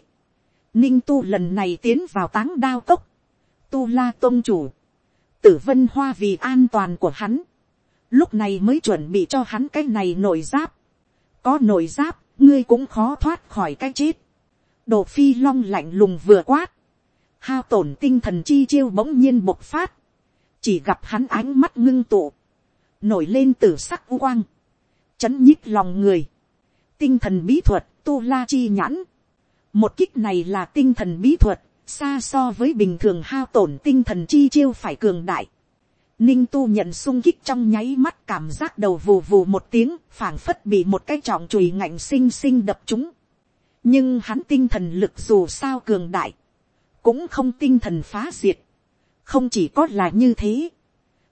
ninh tu lần này tiến vào táng đao cốc, tu la tôn chủ, tử vân hoa vì an toàn của hắn, lúc này mới chuẩn bị cho hắn cái này nổi giáp, có nổi giáp, ngươi cũng khó thoát khỏi cái chết, đồ phi long lạnh lùng vừa quát, hao tổn tinh thần chi chiêu bỗng nhiên bộc phát, chỉ gặp hắn ánh mắt ngưng tụ, nổi lên từ sắc u quang, chấn nhích lòng người, tinh thần bí thuật, tu la chi nhãn. Một kích này là tinh thần bí thuật, xa so với bình thường hao tổn tinh thần chi chiêu phải cường đại. Ninh tu nhận sung kích trong nháy mắt cảm giác đầu vù vù một tiếng, phảng phất bị một cái trọng chùy ngạnh xinh xinh đập chúng. Nhưng hắn tinh thần lực dù sao cường đại, cũng không tinh thần phá diệt. Không chỉ có là như thế,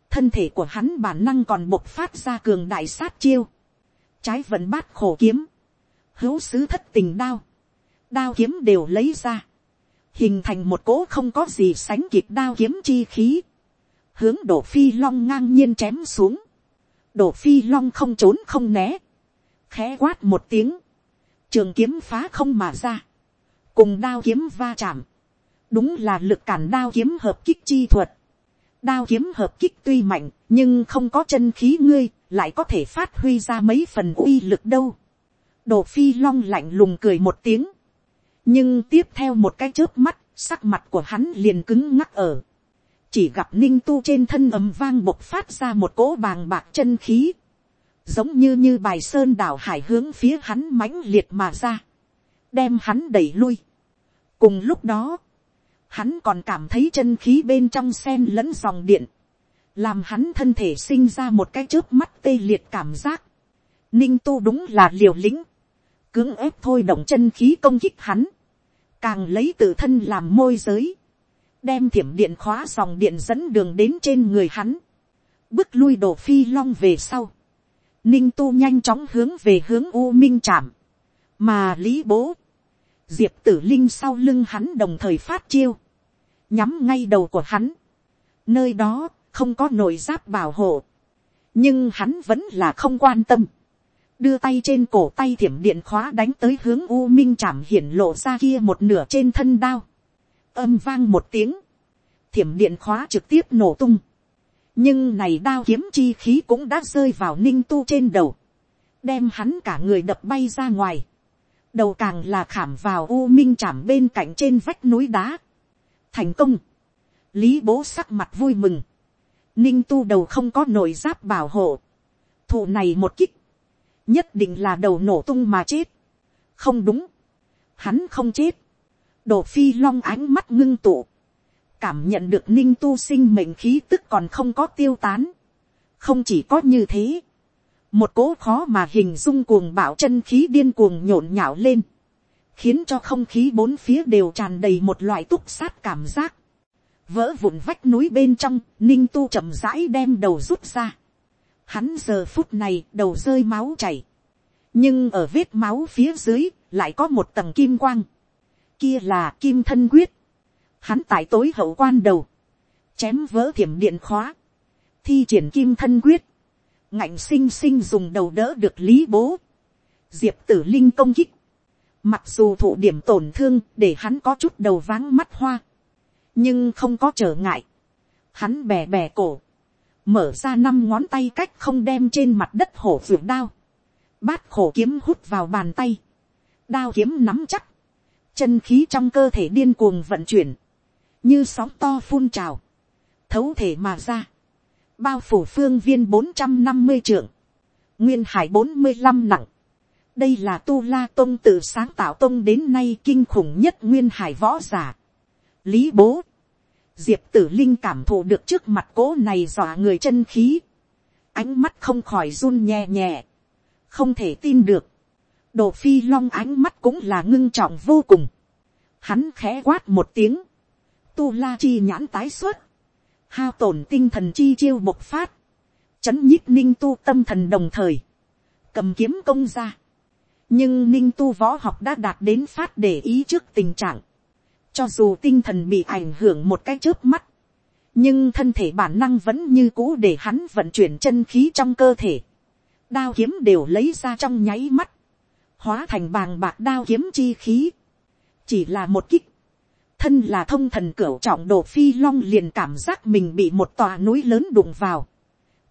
thân thể của hắn bản năng còn bộc phát ra cường đại sát chiêu, trái vận bát khổ kiếm, hữu sứ thất tình đao, đao kiếm đều lấy ra, hình thành một cỗ không có gì sánh kịp đao kiếm chi khí, hướng đổ phi long ngang nhiên chém xuống, đổ phi long không trốn không né, khẽ quát một tiếng, trường kiếm phá không mà ra, cùng đao kiếm va chạm, đúng là lực cản đao kiếm hợp kích chi thuật, đao kiếm hợp kích tuy mạnh, nhưng không có chân khí ngươi, lại có thể phát huy ra mấy phần uy lực đâu. Đồ phi long lạnh lùng cười một tiếng nhưng tiếp theo một cái chớp mắt, sắc mặt của hắn liền cứng ngắc ở. chỉ gặp ninh tu trên thân ầm vang bộc phát ra một cỗ bàng bạc chân khí. giống như như bài sơn đảo hải hướng phía hắn mãnh liệt mà ra. đem hắn đẩy lui. cùng lúc đó, hắn còn cảm thấy chân khí bên trong sen lẫn dòng điện, làm hắn thân thể sinh ra một cái chớp mắt tê liệt cảm giác. Ninh tu đúng là liều lĩnh, cưỡng ép thôi động chân khí công kích hắn, càng lấy tự thân làm môi giới, đem thiểm điện khóa dòng điện dẫn đường đến trên người hắn, bước lui đổ phi long về sau, ninh tu nhanh chóng hướng về hướng u minh chạm, mà lý bố, diệp tử linh sau lưng hắn đồng thời phát chiêu, nhắm ngay đầu của hắn, nơi đó không có nội giáp bảo hộ, nhưng hắn vẫn là không quan tâm, đưa tay trên cổ tay thiểm điện khóa đánh tới hướng u minh chạm hiển lộ ra kia một nửa trên thân đao, âm vang một tiếng, thiểm điện khóa trực tiếp nổ tung, nhưng này đao kiếm chi khí cũng đã rơi vào ninh tu trên đầu, đem hắn cả người đập bay ra ngoài, đầu càng là khảm vào u minh chạm bên cạnh trên vách núi đá. thành công, lý bố sắc mặt vui mừng, ninh tu đầu không có nổi giáp bảo hộ, thụ này một kích, nhất định là đầu nổ tung mà chết, không đúng, hắn không chết, đồ phi long ánh mắt ngưng tụ, cảm nhận được ninh tu sinh mệnh khí tức còn không có tiêu tán, không chỉ có như thế, một cố khó mà hình dung cuồng bạo chân khí điên cuồng nhộn nhạo lên, khiến cho không khí bốn phía đều tràn đầy một loại túc sát cảm giác, vỡ vụn vách núi bên trong, ninh tu chậm rãi đem đầu rút ra. Hắn giờ phút này đầu rơi máu chảy. nhưng ở vết máu phía dưới lại có một tầng kim quang. kia là kim thân quyết. Hắn tại tối hậu quan đầu, chém vỡ thiểm điện khóa, thi triển kim thân quyết, ngạnh sinh sinh dùng đầu đỡ được lý bố, diệp tử linh công kích, mặc dù thụ điểm tổn thương để hắn có chút đầu váng mắt hoa, nhưng không có trở ngại, hắn bè bè cổ, mở ra năm ngón tay cách không đem trên mặt đất hổ vượt đao, bát khổ kiếm hút vào bàn tay, đao kiếm nắm chắc, chân khí trong cơ thể điên cuồng vận chuyển, như sóng to phun trào, thấu thể mà ra, bao phủ phương viên bốn trăm năm mươi trượng, nguyên hải bốn mươi năm nặng, đây là tu la tôn tự sáng tạo tôn đến nay kinh khủng nhất nguyên hải võ giả. lý bố, diệp tử linh cảm thụ được trước mặt cố này dọa người chân khí, ánh mắt không khỏi run nhẹ nhẹ, không thể tin được, đồ phi long ánh mắt cũng là ngưng trọng vô cùng, hắn khẽ quát một tiếng, tu la chi nhãn tái xuất, hao tổn tinh thần chi chiêu bộc phát, chấn nhích ninh tu tâm thần đồng thời, cầm kiếm công ra. nhưng ninh tu võ học đã đạt đến phát để ý trước tình trạng, cho dù tinh thần bị ảnh hưởng một cái trước mắt, nhưng thân thể bản năng vẫn như cũ để hắn vận chuyển chân khí trong cơ thể, đao kiếm đều lấy ra trong nháy mắt, hóa thành bàng bạc đao kiếm chi khí, chỉ là một kích, thân là thông thần cửu trọng đồ phi long liền cảm giác mình bị một tòa núi lớn đụng vào.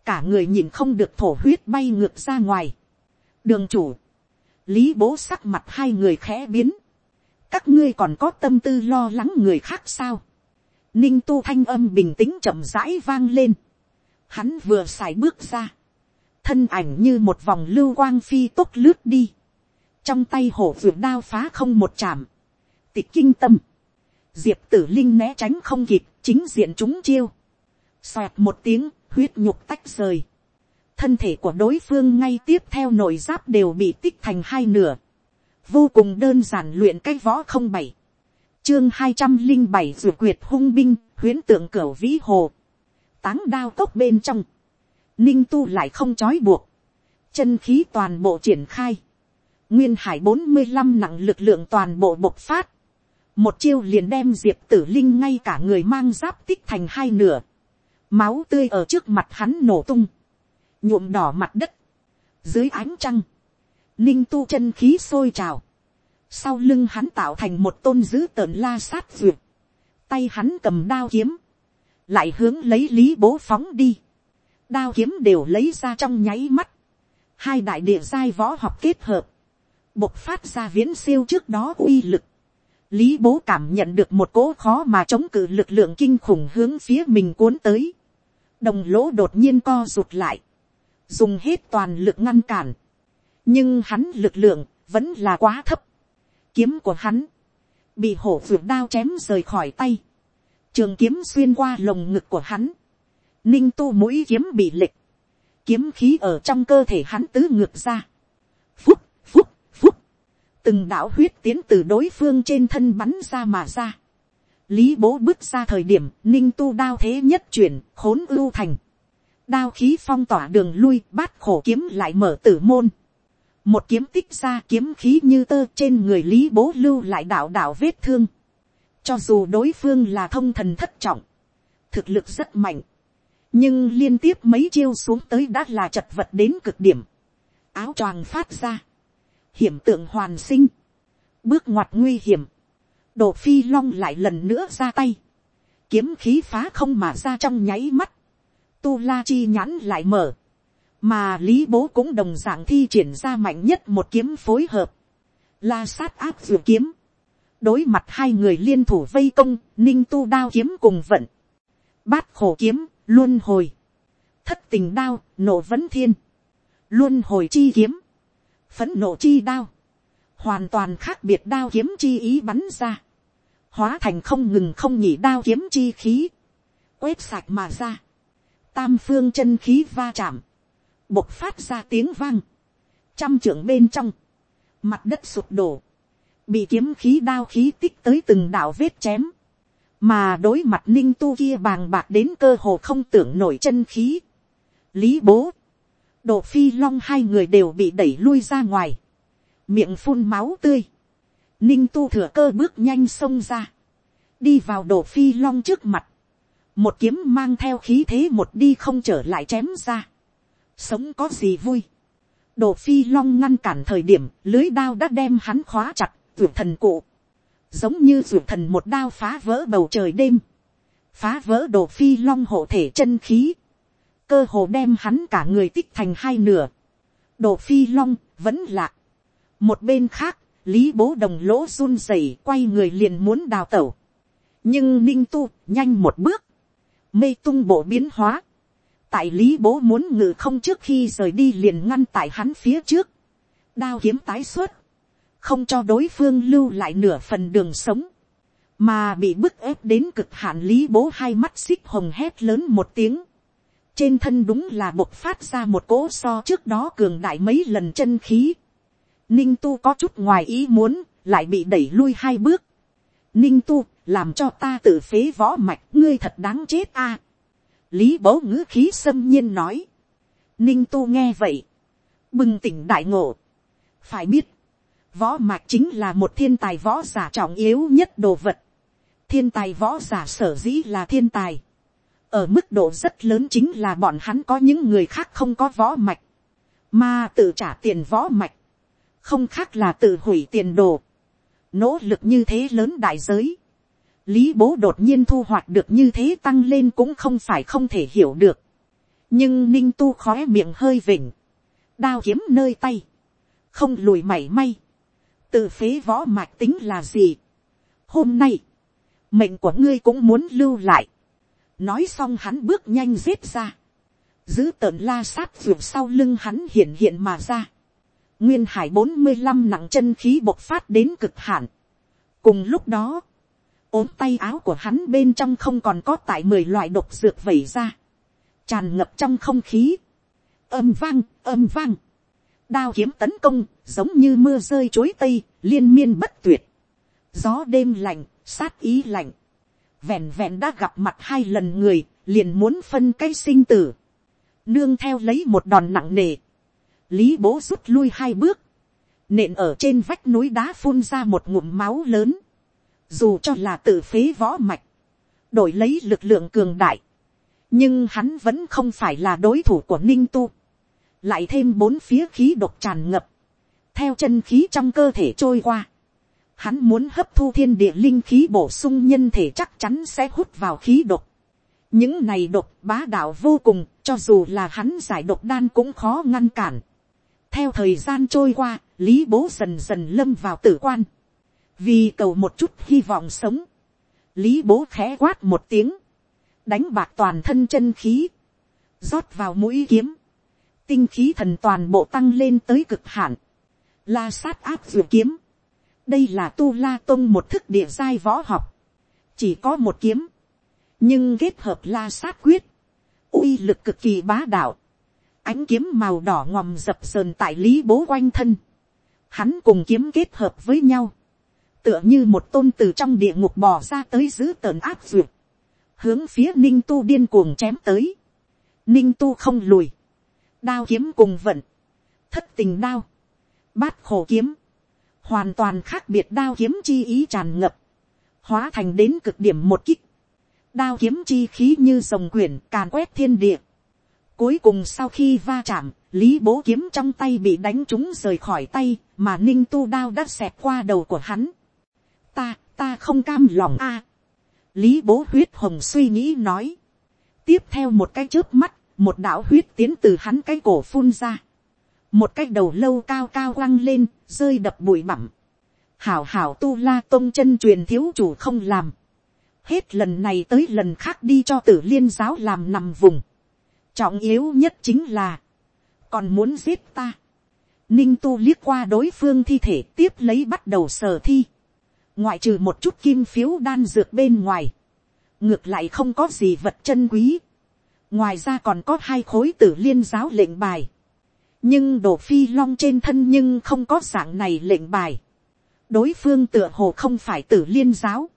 cả người nhìn không được thổ huyết bay ngược ra ngoài. đường chủ, lý bố sắc mặt hai người khẽ biến các ngươi còn có tâm tư lo lắng người khác sao. ninh tu thanh âm bình tĩnh chậm rãi vang lên. hắn vừa xài bước ra. thân ảnh như một vòng lưu quang phi tốt lướt đi. trong tay hổ vượt đao phá không một chạm. tịch kinh tâm diệp tử linh né tránh không kịp, chính diện chúng chiêu, xoẹt một tiếng, huyết nhục tách rời, thân thể của đối phương ngay tiếp theo nội giáp đều bị tích thành hai nửa, vô cùng đơn giản luyện cái võ không bảy, chương hai trăm linh bảy ruột quyệt hung binh, huyến tượng cửa vĩ hồ, táng đao tốc bên trong, ninh tu lại không trói buộc, chân khí toàn bộ triển khai, nguyên hải bốn mươi năm nặng lực lượng toàn bộ bộc phát, một chiêu liền đem diệp tử linh ngay cả người mang giáp tích thành hai nửa, máu tươi ở trước mặt hắn nổ tung, nhuộm đỏ mặt đất, dưới ánh trăng, ninh tu chân khí sôi trào, sau lưng hắn tạo thành một tôn dữ tợn la sát duyệt, tay hắn cầm đao kiếm, lại hướng lấy lý bố phóng đi, đao kiếm đều lấy ra trong nháy mắt, hai đại địa giai võ học kết hợp, bộc phát ra viễn siêu trước đó uy lực, Lý bố cảm nhận được một cỗ khó mà chống cự lực lượng kinh khủng hướng phía mình cuốn tới. Đồng lỗ đột nhiên co rụt lại. Dùng hết toàn lực ngăn cản. Nhưng hắn lực lượng vẫn là quá thấp. Kiếm của hắn. Bị hổ vượt đao chém rời khỏi tay. Trường kiếm xuyên qua lồng ngực của hắn. Ninh tu mũi kiếm bị lệch. Kiếm khí ở trong cơ thể hắn tứ ngược ra. Phúc, phúc, phúc từng đạo huyết tiến từ đối phương trên thân bắn ra mà ra. lý bố bước ra thời điểm ninh tu đao thế nhất chuyển khốn ưu thành. đao khí phong tỏa đường lui bát khổ kiếm lại mở tử môn một kiếm tích ra kiếm khí như tơ trên người lý bố lưu lại đạo đạo vết thương. cho dù đối phương là thông thần thất trọng, thực lực rất mạnh, nhưng liên tiếp mấy chiêu xuống tới đã là chật vật đến cực điểm. áo choàng phát ra hiểm tượng hoàn sinh, bước ngoặt nguy hiểm, đồ phi long lại lần nữa ra tay, kiếm khí phá không mà ra trong nháy mắt, tu la chi nhãn lại mở, mà lý bố cũng đồng d ạ n g thi triển ra mạnh nhất một kiếm phối hợp, la sát áp d kiếm, đối mặt hai người liên thủ vây công, ninh tu đao kiếm cùng vận, bát khổ kiếm, luôn hồi, thất tình đao, nổ vấn thiên, luôn hồi chi kiếm, phấn nộ chi đao, hoàn toàn khác biệt đao kiếm chi ý bắn ra, hóa thành không ngừng không nhỉ đao kiếm chi khí, quét sạch mà ra, tam phương chân khí va chạm, bộc phát ra tiếng vang, trăm trưởng bên trong, mặt đất sụp đổ, bị kiếm khí đao khí tích tới từng đạo vết chém, mà đối mặt ninh tu kia bàng bạc đến cơ hồ không tưởng nổi chân khí. lý bố, Độ phi long hai người đều bị đẩy lui ra ngoài. Miệng phun máu tươi. Ninh tu thừa cơ bước nhanh xông ra. Đi vào độ phi long trước mặt. Một kiếm mang theo khí thế một đi không trở lại chém ra. Sống có gì vui. Đồ phi long ngăn cản thời điểm lưới đao đã đem hắn khóa chặt. ruột thần cụ. Giống như ruột thần một đao phá vỡ bầu trời đêm. Phá vỡ đồ phi long hộ thể chân khí cơ hồ đem hắn cả người tích thành hai nửa. Đồ phi long, vẫn lạ. Một bên khác, lý bố đồng lỗ run rẩy quay người liền muốn đào tẩu. nhưng ninh tu, nhanh một bước. Mê tung bộ biến hóa. Tại lý bố muốn ngự không trước khi rời đi liền ngăn tại hắn phía trước. Đao kiếm tái xuất. Không cho đối phương lưu lại nửa phần đường sống. Mà bị bức ép đến cực hạn lý bố hai mắt xích hồng hét lớn một tiếng trên thân đúng là bộc phát ra một cỗ so trước đó cường đại mấy lần chân khí. Ninh tu có chút ngoài ý muốn, lại bị đẩy lui hai bước. Ninh tu, làm cho ta tự phế võ mạch, ngươi thật đáng chết a. Lý bố ngữ khí xâm nhiên nói. Ninh tu nghe vậy. Bừng tỉnh đại ngộ. Phải biết, võ mạch chính là một thiên tài võ giả trọng yếu nhất đồ vật. Thiên tài võ giả sở dĩ là thiên tài ở mức độ rất lớn chính là bọn hắn có những người khác không có võ mạch, mà tự trả tiền võ mạch, không khác là tự hủy tiền đồ, nỗ lực như thế lớn đại giới, lý bố đột nhiên thu hoạch được như thế tăng lên cũng không phải không thể hiểu được, nhưng ninh tu khó miệng hơi vỉnh, đao kiếm nơi tay, không lùi mảy may, tự phế võ mạch tính là gì. hôm nay, mệnh của ngươi cũng muốn lưu lại, nói xong hắn bước nhanh giết ra, giữ tợn la sát ruột sau lưng hắn hiện hiện mà ra, nguyên hải bốn mươi năm nặng chân khí bộc phát đến cực hạn. cùng lúc đó, ốm tay áo của hắn bên trong không còn có tại mười loại độc dược vẩy ra, tràn ngập trong không khí, âm vang, âm vang, đao kiếm tấn công, giống như mưa rơi chối tây, liên miên bất tuyệt, gió đêm lạnh, sát ý lạnh, vẹn vẹn đã gặp mặt hai lần người, liền muốn phân cái sinh tử. Nương theo lấy một đòn nặng nề. Lý bố rút lui hai bước. Nện ở trên vách núi đá phun ra một ngụm máu lớn. Dù cho là tự phế võ mạch. Đổi lấy lực lượng cường đại. Nhưng hắn vẫn không phải là đối thủ của Ninh Tu. Lại thêm bốn phía khí độc tràn ngập. Theo chân khí trong cơ thể trôi qua Hắn muốn hấp thu thiên địa linh khí bổ sung nhân thể chắc chắn sẽ hút vào khí độc. Những này độc bá đạo vô cùng, cho dù là hắn giải độc đan cũng khó ngăn cản. Theo thời gian trôi qua, Lý Bố dần dần lâm vào tử quan. Vì cầu một chút hy vọng sống. Lý Bố khẽ quát một tiếng. Đánh bạc toàn thân chân khí. rót vào mũi kiếm. Tinh khí thần toàn bộ tăng lên tới cực hạn. La sát áp vừa kiếm đây là tu la tông một thức địa giai võ học, chỉ có một kiếm, nhưng kết hợp la sát quyết, uy lực cực kỳ bá đạo, ánh kiếm màu đỏ ngòm dập sờn tại lý bố quanh thân, hắn cùng kiếm kết hợp với nhau, tựa như một tôn từ trong địa ngục bò ra tới giữ tợn áp duyệt, hướng phía ninh tu điên cuồng chém tới, ninh tu không lùi, đao kiếm cùng vận, thất tình đao, bát khổ kiếm, hoàn toàn khác biệt đao kiếm chi ý tràn ngập, hóa thành đến cực điểm một kích, đao kiếm chi khí như dòng quyển càn quét thiên địa. Cuối cùng sau khi va chạm, lý bố kiếm trong tay bị đánh trúng rời khỏi tay, mà ninh tu đao đã xẹt qua đầu của hắn ta, ta không cam lòng a. lý bố huyết hồng suy nghĩ nói. tiếp theo một cái trước mắt, một đạo huyết tiến từ hắn cái cổ phun ra. một cái đầu lâu cao cao quăng lên, rơi đập bụi bặm. hảo hảo tu la tôn chân truyền thiếu chủ không làm hết lần này tới lần khác đi cho tử liên giáo làm nằm vùng. trọng yếu nhất chính là, còn muốn giết ta. ninh tu liếc qua đối phương thi thể tiếp lấy bắt đầu sờ thi ngoại trừ một chút kim phiếu đan dược bên ngoài. ngược lại không có gì vật chân quý. ngoài ra còn có hai khối tử liên giáo lệnh bài. nhưng đồ phi long trên thân nhưng không có dạng này lệnh bài. đối phương tựa hồ không phải tử liên giáo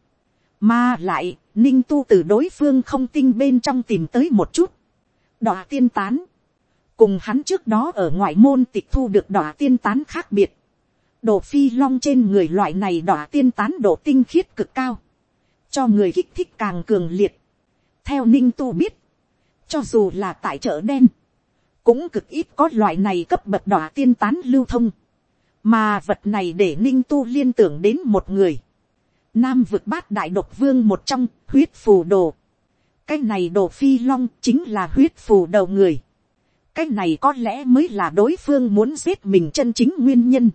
mà lại, ninh tu từ đối phương không tinh bên trong tìm tới một chút. Đọa tiên tán. Cùng hắn trước đó ở ngoại môn tịch thu được đọa tiên tán khác biệt đồ phi long trên người loại này đọa tiên tán độ tinh khiết cực cao. Cho người kích thích càng cường liệt. Theo ninh tu biết. Cho dù là tại chợ đen. Cũng cực ít có loại này cấp bậc đọa tiên tán lưu thông. Mà vật này để ninh tu liên tưởng đến một người nam vực bát đại độc vương một trong, huyết phù đồ. cái này đồ phi long chính là huyết phù đầu người. cái này có lẽ mới là đối phương muốn giết mình chân chính nguyên nhân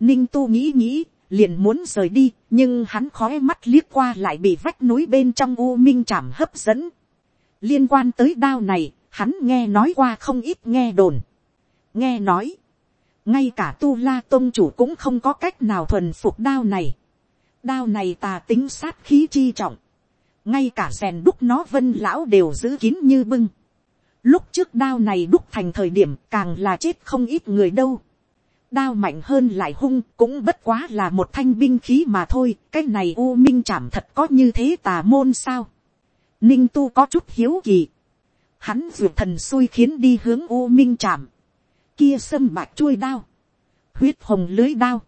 ninh tu nghĩ nghĩ, liền muốn rời đi, nhưng hắn khói mắt liếc qua lại bị vách núi bên trong u minh chảm hấp dẫn. liên quan tới đao này, hắn nghe nói qua không ít nghe đồn. nghe nói, ngay cả tu la tôn chủ cũng không có cách nào thuần phục đao này đao này tà tính sát khí chi trọng, ngay cả rèn đúc nó vân lão đều giữ kín như bưng. Lúc trước đao này đúc thành thời điểm càng là chết không ít người đâu. Đao mạnh hơn lại hung cũng bất quá là một thanh binh khí mà thôi. Cái này u minh chảm thật có như thế tà môn sao. Ninh tu có chút hiếu kỳ. Hắn ruột thần xui khiến đi hướng u minh chảm. Kia sâm bạc chuôi đao. Huyết hồng lưới đao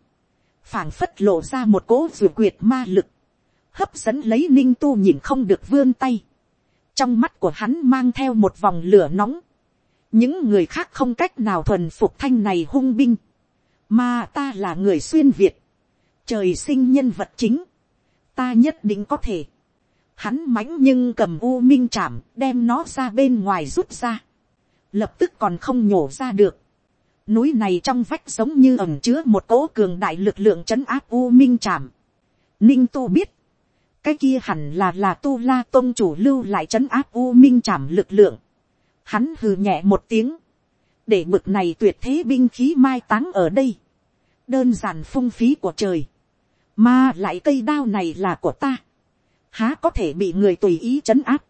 phảng phất lộ ra một cỗ ruột quyệt ma lực, hấp dẫn lấy ninh tu nhìn không được vươn tay. trong mắt của hắn mang theo một vòng lửa nóng. những người khác không cách nào thuần phục thanh này hung binh, mà ta là người xuyên việt, trời sinh nhân vật chính, ta nhất định có thể. Hắn mãnh nhưng cầm u minh chạm đem nó ra bên ngoài rút ra, lập tức còn không nhổ ra được Núi này trong vách giống như ẩm chứa một cỗ cường đại lực lượng trấn áp U Minh chạm Ninh Tu biết. Cái kia hẳn là là Tu La tôn chủ lưu lại trấn áp U Minh chạm lực lượng. Hắn hừ nhẹ một tiếng. Để bực này tuyệt thế binh khí mai táng ở đây. Đơn giản phung phí của trời. Mà lại cây đao này là của ta. Há có thể bị người tùy ý trấn áp.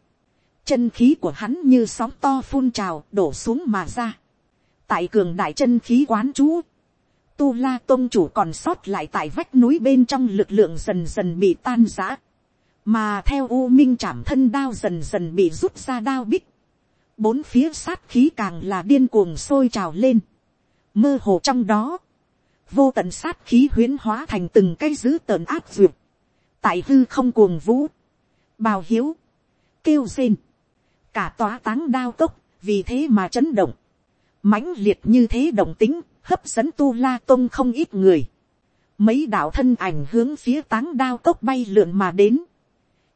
Chân khí của hắn như sóng to phun trào đổ xuống mà ra tại cường đại chân khí quán chú, tu la tôn chủ còn sót lại tại vách núi bên trong lực lượng dần dần bị tan giã, mà theo u minh chạm thân đao dần dần bị rút ra đao bích, bốn phía sát khí càng là điên cuồng sôi trào lên, mơ hồ trong đó, vô tận sát khí huyến hóa thành từng cái dữ tợn áp duyệt, tại hư không cuồng vũ, bào hiếu, kêu rên, cả tòa táng đao cốc, vì thế mà chấn động, mãnh liệt như thế động tính, hấp dẫn tu la tôn không ít người. Mấy đạo thân ảnh hướng phía táng đao cốc bay lượn mà đến.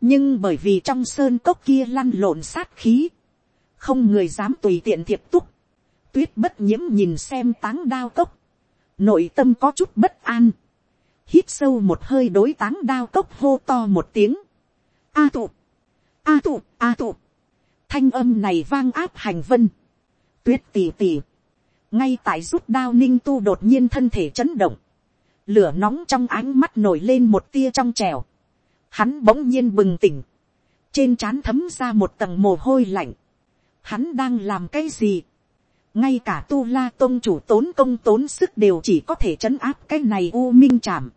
Nhưng bởi vì trong sơn cốc kia lăn lộn sát khí. Không người dám tùy tiện thiệp túc. Tuyết bất nhiễm nhìn xem táng đao cốc. Nội tâm có chút bất an. Hít sâu một hơi đối táng đao cốc hô to một tiếng. A tụ. A tụ. A tụ. Thanh âm này vang áp hành vân tuyết tỉ tỉ. ngay tại rút đao ninh tu đột nhiên thân thể chấn động. lửa nóng trong ánh mắt nổi lên một tia trong trèo. hắn bỗng nhiên bừng tỉnh. trên trán thấm ra một tầng mồ hôi lạnh hắn đang làm cái gì. ngay cả tu la tôn chủ tốn công tốn sức đều chỉ có thể chấn áp cái này u minh chạm.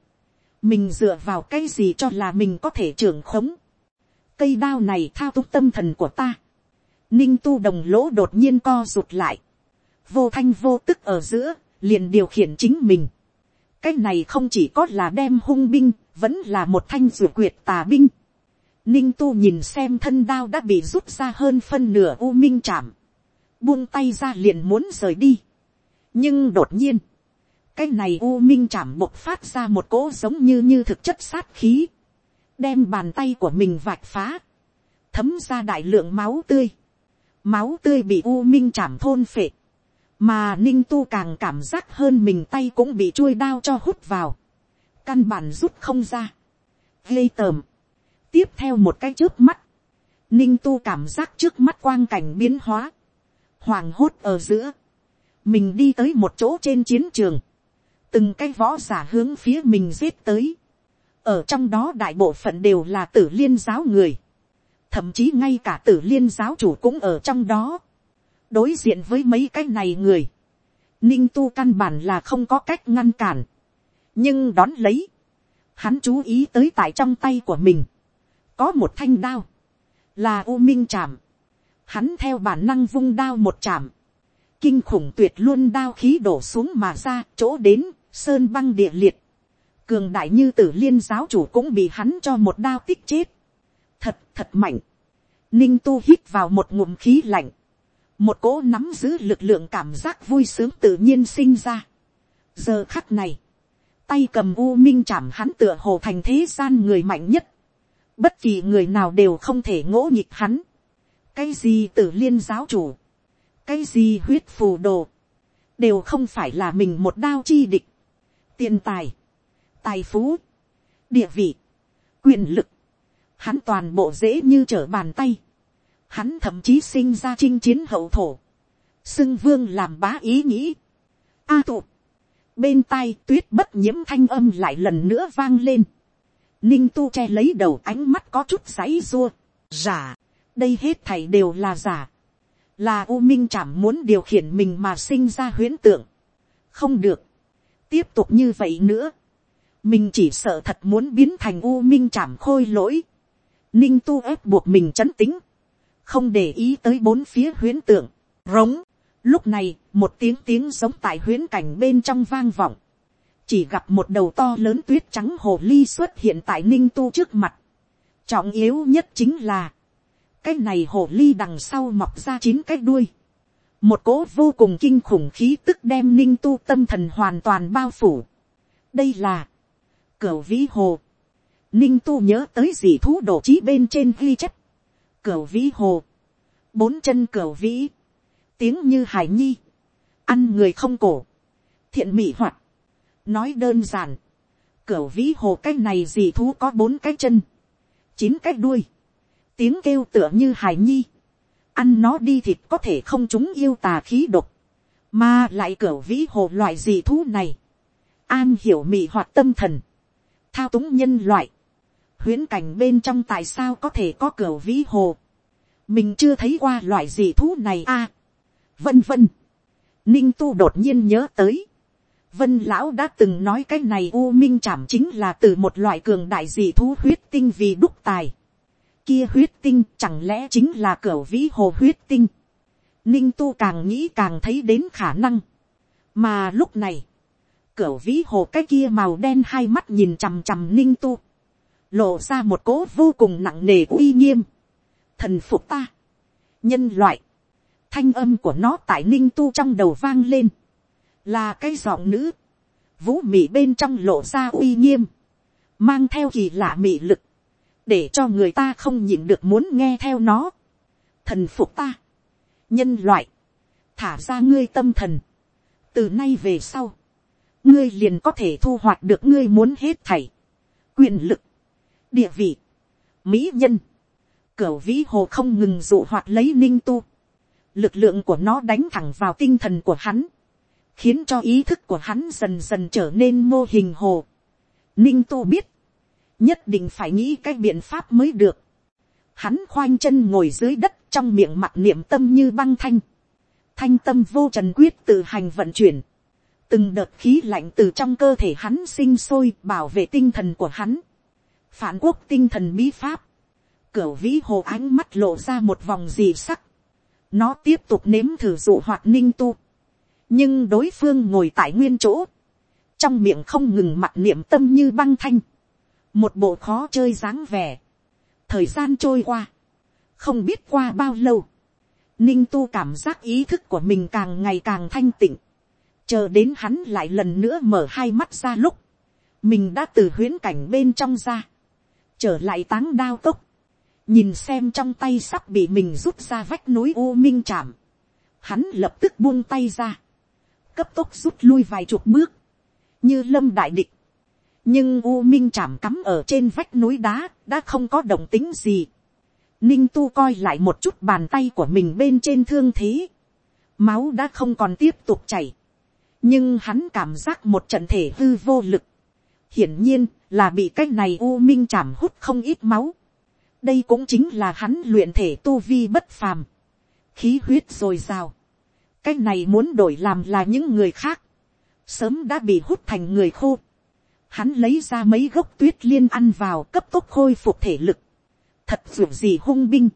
mình dựa vào cái gì cho là mình có thể trưởng khống. cây đao này thao túng tâm thần của ta. ninh tu đồng lỗ đột nhiên co rụt lại. vô thanh vô tức ở giữa, liền điều khiển chính mình. cái này không chỉ có là đem hung binh, vẫn là một thanh rùa quyệt tà binh ninh tu nhìn xem thân đao đã bị rút ra hơn phân nửa u minh chạm. Buông tay ra liền muốn rời đi. nhưng đột nhiên, cái này u minh chạm bộc phát ra một cỗ giống như như thực chất sát khí, đem bàn tay của mình vạch phá, thấm ra đại lượng máu tươi, máu tươi bị u minh chạm thôn phệ, mà ninh tu càng cảm giác hơn mình tay cũng bị chuôi đao cho hút vào, căn bản rút không ra, Gây tờm tiếp theo một cái trước mắt, ninh tu cảm giác trước mắt quang cảnh biến hóa, hoàng hốt ở giữa, mình đi tới một chỗ trên chiến trường, từng cái võ giả hướng phía mình giết tới, ở trong đó đại bộ phận đều là tử liên giáo người, thậm chí ngay cả tử liên giáo chủ cũng ở trong đó, đối diện với mấy cái này người, ninh tu căn bản là không có cách ngăn cản, nhưng đón lấy, hắn chú ý tới tại trong tay của mình, có một thanh đao, là u minh chạm, hắn theo bản năng vung đao một chạm, kinh khủng tuyệt luôn đao khí đổ xuống mà ra chỗ đến, sơn băng địa liệt, cường đại như tử liên giáo chủ cũng bị hắn cho một đao tích chết, thật thật mạnh, ninh tu hít vào một ngụm khí lạnh, một cỗ nắm giữ lực lượng cảm giác vui sướng tự nhiên sinh ra. giờ khắc này, tay cầm u minh chạm hắn tựa hồ thành thế gian người mạnh nhất, bất kỳ người nào đều không thể ngỗ nhịp hắn, cái gì tử liên giáo chủ, cái gì huyết phù đồ, đều không phải là mình một đao chi địch, tiền tài, tài phú, địa vị, quyền lực, hắn toàn bộ dễ như trở bàn tay, hắn thậm chí sinh ra chinh chiến hậu thổ, xưng vương làm bá ý nghĩ, a tụ, bên tai tuyết bất nhiễm thanh âm lại lần nữa vang lên, ninh tu che lấy đầu ánh mắt có chút giấy rua, giả, đây hết thảy đều là giả, là u minh chảm muốn điều khiển mình mà sinh ra huyễn tượng, không được, tiếp tục như vậy nữa, mình chỉ sợ thật muốn biến thành u minh chảm khôi lỗi, ninh tu ép buộc mình c h ấ n tính, không để ý tới bốn phía huyễn tượng, rống, lúc này một tiếng tiếng giống tại huyễn cảnh bên trong vang vọng, chỉ gặp một đầu to lớn tuyết trắng hồ ly xuất hiện tại ninh tu trước mặt, trọng yếu nhất chính là, cái này hồ ly đằng sau mọc ra chín cái đuôi. một cỗ vô cùng kinh khủng khí tức đem ninh tu tâm thần hoàn toàn bao phủ. đây là cửa vĩ hồ. ninh tu nhớ tới gì thú đồ trí bên trên ghi chép. cửa vĩ hồ. bốn chân cửa vĩ. tiếng như hải nhi. ăn người không cổ. thiện mỹ hoạt nói đơn giản. cửa vĩ hồ cái này gì thú có bốn cái chân. chín cái đuôi. Tiếng kêu tựa như hài nhi, ăn nó đi thịt có thể không chúng yêu tà khí độc, mà lại cửa vĩ hồ loại gì thú này, an hiểu mị hoạt tâm thần, thao túng nhân loại, huyễn cảnh bên trong tại sao có thể có cửa vĩ hồ, mình chưa thấy qua loại gì thú này a, vân vân, ninh tu đột nhiên nhớ tới, vân lão đã từng nói cái này u minh chảm chính là từ một loại cường đại dị thú huyết tinh vì đúc tài kia huyết tinh chẳng lẽ chính là cửa vĩ hồ huyết tinh. Ninh tu càng nghĩ càng thấy đến khả năng. Mà lúc này, cửa vĩ hồ cái kia màu đen hai mắt nhìn chằm chằm ninh tu. Lộ ra một cố vô cùng nặng nề uy nghiêm. Thần phục ta. Nhân loại. Thanh âm của nó tại ninh tu trong đầu vang lên. Là cái giọng nữ. Vũ mị bên trong lộ ra uy nghiêm. Mang theo kỳ lạ mị lực. Để cho người ta không nhịn được muốn nghe theo nó. thần phục ta, nhân loại, thả ra ngươi tâm thần, từ nay về sau, ngươi liền có thể thu hoạch được ngươi muốn hết thảy, quyền lực, địa vị, mỹ nhân, cửu vĩ hồ không ngừng dụ hoạt lấy ninh tu, lực lượng của nó đánh thẳng vào tinh thần của hắn, khiến cho ý thức của hắn dần dần trở nên mô hình hồ. Ninh tu biết, nhất định phải nghĩ cái biện pháp mới được. Hắn khoanh chân ngồi dưới đất trong miệng mặt niệm tâm như băng thanh. thanh tâm vô trần quyết tự hành vận chuyển, từng đợt khí lạnh từ trong cơ thể hắn sinh sôi bảo vệ tinh thần của hắn, phản quốc tinh thần bí pháp, Cửu vĩ hồ ánh mắt lộ ra một vòng dị sắc, nó tiếp tục nếm thử dụ hoạt ninh tu, nhưng đối phương ngồi tại nguyên chỗ, trong miệng không ngừng mặt niệm tâm như băng thanh, một bộ khó chơi dáng vẻ, thời gian trôi qua, không biết qua bao lâu, ninh tu cảm giác ý thức của mình càng ngày càng thanh tịnh, chờ đến hắn lại lần nữa mở hai mắt ra lúc, mình đã từ huyễn cảnh bên trong ra, trở lại táng đao cốc, nhìn xem trong tay sắp bị mình rút ra vách núi u minh chạm, hắn lập tức buông tay ra, cấp tốc rút lui vài chục bước, như lâm đại địch, nhưng u minh chạm cắm ở trên vách núi đá đã không có động tính gì. ninh tu coi lại một chút bàn tay của mình bên trên thương thế, máu đã không còn tiếp tục chảy, nhưng hắn cảm giác một trận thể hư vô lực, hiển nhiên là bị cái này u minh chạm hút không ít máu. đây cũng chính là hắn luyện thể tu vi bất phàm, khí huyết dồi dào cái này muốn đổi làm là những người khác, sớm đã bị hút thành người khô. Hắn lấy ra mấy gốc tuyết liên ăn vào cấp tốc khôi phục thể lực. Thật dù gì hung binh.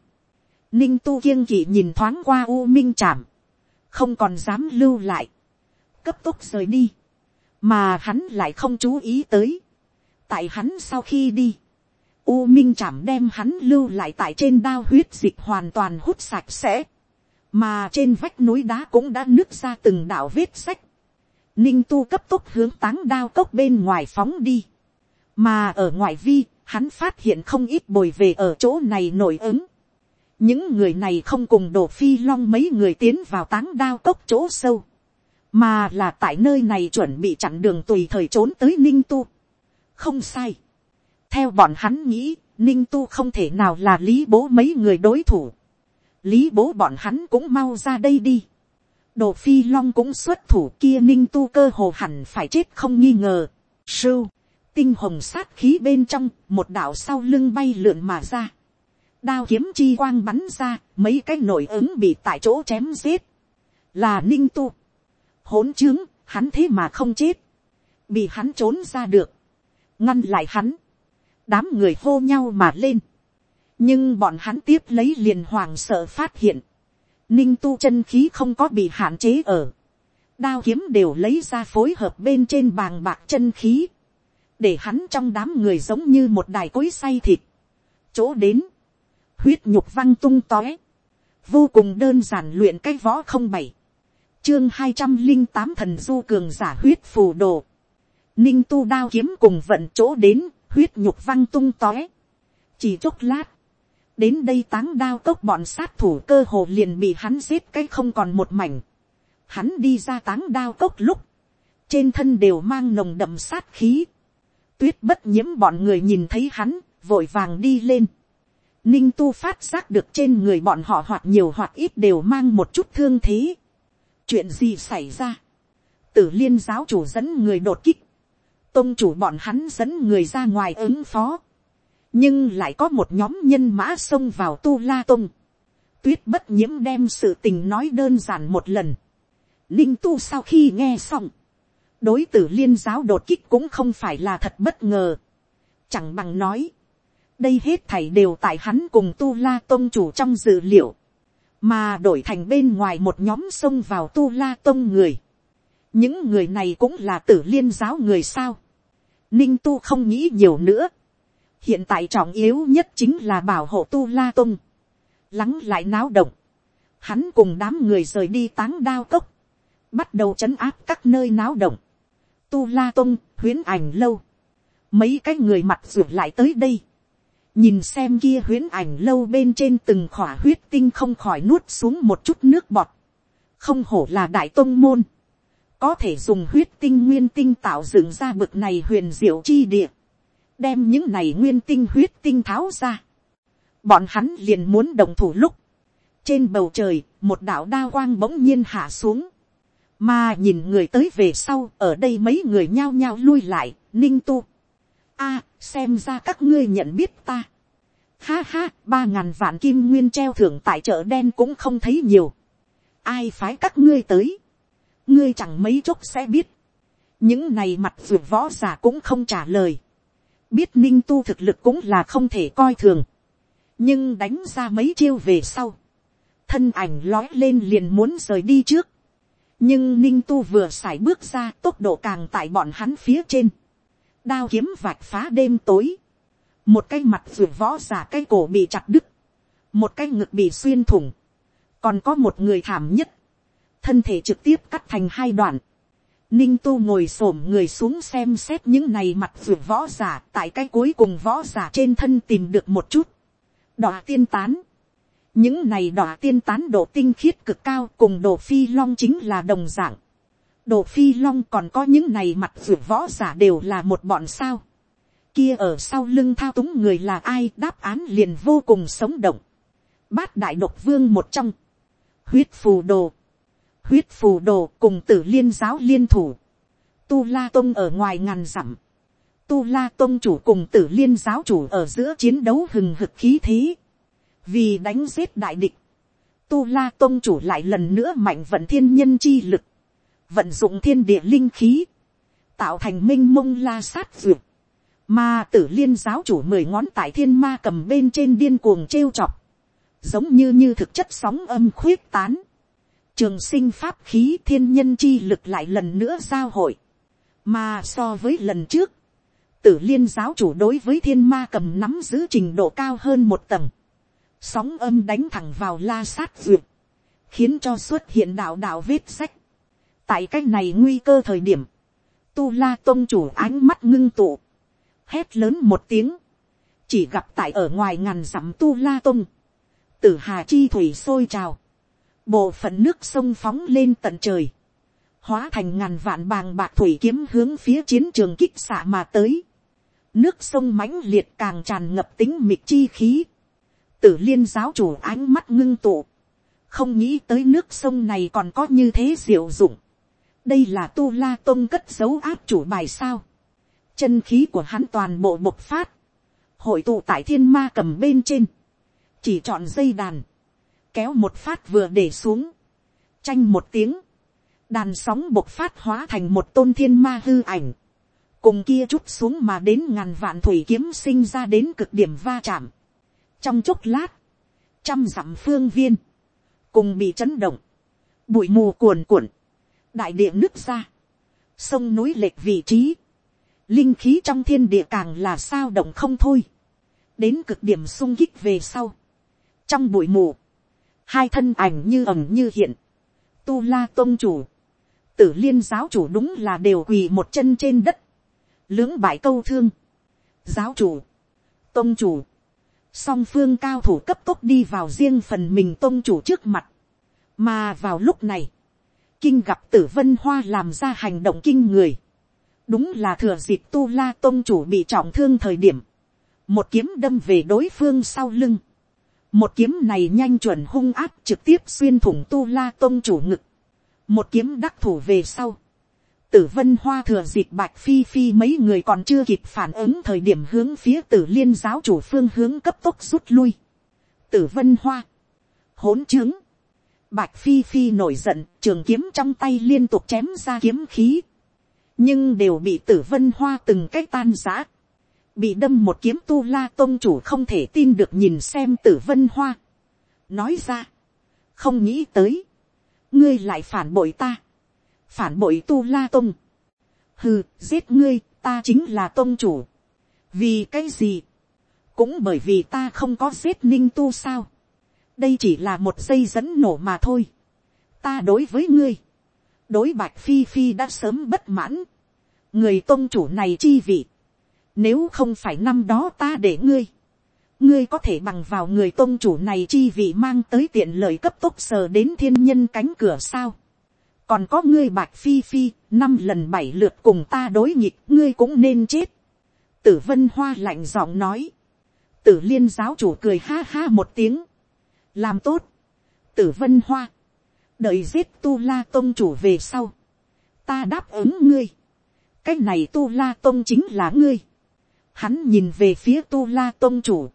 Ninh tu kiêng kỵ nhìn thoáng qua u minh chạm. Không còn dám lưu lại. Cấp tốc rời đi. Mà hắn lại không chú ý tới. Tại hắn sau khi đi. U minh chạm đem hắn lưu lại tại trên đao huyết dịch hoàn toàn hút sạch sẽ. Mà trên vách núi đá cũng đã nứt ra từng đạo vết sách ninh tu cấp tốc hướng táng đao cốc bên ngoài phóng đi. mà ở ngoài vi, hắn phát hiện không ít bồi về ở chỗ này nổi ứng. những người này không cùng đổ phi long mấy người tiến vào táng đao cốc chỗ sâu, mà là tại nơi này chuẩn bị chặn đường tùy thời trốn tới ninh tu. không sai. theo bọn hắn nghĩ, ninh tu không thể nào là lý bố mấy người đối thủ lý bố bọn hắn cũng mau ra đây đi đồ phi long cũng xuất thủ kia ninh tu cơ hồ hẳn phải chết không nghi ngờ. Sưu, tinh hồng sát khí bên trong, một đạo sau lưng bay lượn mà ra. Đao kiếm chi quang bắn ra, mấy cái nổi ứng bị tại chỗ chém giết. Là ninh tu. Hỗn trướng, hắn thế mà không chết. Bị hắn trốn ra được. Ngăn lại hắn. Đám người hô nhau mà lên. Nhưng bọn hắn tiếp lấy liền hoàng sợ phát hiện. Ninh tu chân khí không có bị hạn chế ở, đao kiếm đều lấy ra phối hợp bên trên bàng bạc chân khí, để hắn trong đám người giống như một đài cối say thịt, chỗ đến, huyết nhục văng tung tóe, vô cùng đơn giản luyện cái võ không bảy, chương hai trăm linh tám thần du cường giả huyết phù đồ, ninh tu đao kiếm cùng vận chỗ đến, huyết nhục văng tung tóe, chỉ chốc lát, đến đây táng đao tốc bọn sát thủ cơ hồ liền bị hắn giết cái không còn một mảnh. Hắn đi ra táng đao tốc lúc, trên thân đều mang nồng đậm sát khí. Tuyết bất nhiễm bọn người nhìn thấy hắn, vội vàng đi lên. Ninh tu phát giác được trên người bọn họ hoặc nhiều hoặc ít đều mang một chút thương thế. Chuyện gì xảy ra? Tử liên giáo chủ dẫn người đột kích. Tông chủ bọn hắn dẫn người ra ngoài ứng phó nhưng lại có một nhóm nhân mã xông vào tu la tông tuyết bất nhiễm đem sự tình nói đơn giản một lần. ninh tu sau khi nghe xong, đối tử liên giáo đột kích cũng không phải là thật bất ngờ. chẳng bằng nói, đây hết thảy đều tại hắn cùng tu la tông chủ trong dự liệu, mà đổi thành bên ngoài một nhóm xông vào tu la tông người. những người này cũng là tử liên giáo người sao. ninh tu không nghĩ nhiều nữa hiện tại trọng yếu nhất chính là bảo hộ tu la tung, lắng lại náo động, hắn cùng đám người rời đi táng đao cốc, bắt đầu chấn áp các nơi náo động, tu la tung, huyến ảnh lâu, mấy cái người mặt ruột lại tới đây, nhìn xem kia huyến ảnh lâu bên trên từng khỏa huyết tinh không khỏi nuốt xuống một chút nước bọt, không hổ là đại tôn môn, có thể dùng huyết tinh nguyên tinh tạo dựng ra bực này huyền diệu chi địa, đem những này nguyên tinh huyết tinh tháo ra. Bọn hắn liền muốn đồng thủ lúc. Trên bầu trời, một đạo đa quang bỗng nhiên hạ xuống. Mà nhìn người tới về sau, ở đây mấy người nhao nhao lui lại, ninh tu. a xem ra các ngươi nhận biết ta. Ha ha, ba ngàn vạn kim nguyên treo thưởng tại chợ đen cũng không thấy nhiều. ai phái các ngươi tới, ngươi chẳng mấy chốc sẽ biết, những này mặt vượt võ giả cũng không trả lời, biết ninh tu thực lực cũng là không thể coi thường, nhưng đánh ra mấy chiêu về sau, thân ảnh lói lên liền muốn rời đi trước, nhưng ninh tu vừa x à i bước ra tốc độ càng tại bọn hắn phía trên, đao kiếm vạch phá đêm tối, một cái mặt ruột võ giả cái cổ bị chặt đứt, một cái ngực bị xuyên thủng, còn có một người thảm nhất, thân thể trực tiếp cắt thành hai đoạn, ninh tu ngồi xổm người xuống xem xét những này mặt vượt võ giả tại cái cuối cùng võ giả trên thân tìm được một chút, Đỏ tiên tán, những này đỏ tiên tán độ tinh khiết cực cao cùng độ phi long chính là đồng dạng, độ phi long còn có những này mặt vượt võ giả đều là một bọn sao, kia ở sau lưng thao túng người là ai đáp án liền vô cùng sống động. Bát đại độc vương một trong. Huyết phù đồ. Huyết phù đồ cùng tử liên giáo liên thủ. Tu La Tông ở ngoài ngàn dặm. Tu La Tông chủ cùng tử liên giáo chủ ở giữa chiến đấu hừng hực khí thế. Vì đánh giết đại địch. Tu La Tông chủ lại lần nữa mạnh vận thiên nhân chi lực. Vận dụng thiên địa linh khí. Tạo thành minh mông la sát vượt mà tử liên giáo chủ mười ngón tại thiên ma cầm bên trên điên cuồng trêu chọc. Giống như như thực chất sóng âm khuyết tán. Trường sinh pháp khí thiên nhân chi lực lại lần nữa giao hội. Mà so với lần trước. Tử liên giáo chủ đối với thiên ma cầm nắm giữ trình độ cao hơn một tầng. Sóng âm đánh thẳng vào la sát duyệt. Khiến cho xuất hiện đạo đạo vết sách. Tại cách này nguy cơ thời điểm. Tu la tôn chủ ánh mắt ngưng tụ hét lớn một tiếng, chỉ gặp tại ở ngoài ngàn dặm tu la tôn, tử hà chi thủy sôi trào, bộ phận nước sông phóng lên tận trời, hóa thành ngàn vạn bàng bạc thủy kiếm hướng phía chiến trường kích xạ mà tới, nước sông mãnh liệt càng tràn ngập tính mịt chi khí, tử liên giáo chủ ánh mắt ngưng tụ, không nghĩ tới nước sông này còn có như thế diệu dụng, đây là tu la tôn cất dấu áp chủ bài sao, chân khí của hắn toàn bộ bộc phát, hội tụ tại thiên ma cầm bên trên, chỉ chọn dây đàn, kéo một phát vừa để xuống, tranh một tiếng, đàn sóng bộc phát hóa thành một tôn thiên ma hư ảnh, cùng kia chút xuống mà đến ngàn vạn thủy kiếm sinh ra đến cực điểm va chạm. trong chốc lát, trăm dặm phương viên, cùng bị chấn động, bụi mù cuồn cuộn, đại địa nứt ra, sông núi lệch vị trí, linh khí trong thiên địa càng là sao động không thôi, đến cực điểm sung kích về sau, trong bụi mù, hai thân ảnh như ẩm như hiện, tu la tôn chủ, tử liên giáo chủ đúng là đều quỳ một chân trên đất, lưỡng bại câu thương, giáo chủ, tôn chủ, song phương cao thủ cấp tốc đi vào riêng phần mình tôn chủ trước mặt, mà vào lúc này, kinh gặp tử vân hoa làm ra hành động kinh người, đúng là thừa dịp tu la tôn chủ bị trọng thương thời điểm, một kiếm đâm về đối phương sau lưng, một kiếm này nhanh chuẩn hung áp trực tiếp xuyên thủng tu la tôn chủ ngực, một kiếm đắc thủ về sau, tử vân hoa thừa dịp bạch phi phi mấy người còn chưa kịp phản ứng thời điểm hướng phía tử liên giáo chủ phương hướng cấp tốc rút lui, tử vân hoa, hỗn chứng, bạch phi phi nổi giận trường kiếm trong tay liên tục chém ra kiếm khí, nhưng đều bị tử vân hoa từng cách tan giã bị đâm một kiếm tu la tôn chủ không thể tin được nhìn xem tử vân hoa. nói ra, không nghĩ tới, ngươi lại phản bội ta, phản bội tu la tôn. hừ, giết ngươi, ta chính là tôn chủ. vì cái gì, cũng bởi vì ta không có giết ninh tu sao. đây chỉ là một dây dẫn nổ mà thôi. ta đối với ngươi, đối bạch phi phi đã sớm bất mãn. người tôn chủ này chi vị nếu không phải năm đó ta để ngươi, ngươi có thể bằng vào người tôn chủ này chi vị mang tới tiện lợi cấp tốc sờ đến thiên nhân cánh cửa sao. còn có ngươi bạch phi phi, năm lần bảy lượt cùng ta đối nghịch, ngươi cũng nên chết. tử vân hoa lạnh giọng nói. tử liên giáo chủ cười ha ha một tiếng. làm tốt. tử vân hoa đợi giết tu la tôn chủ về sau, ta đáp ứng ngươi, cái này tu la tôn chính là ngươi, hắn nhìn về phía tu la tôn chủ,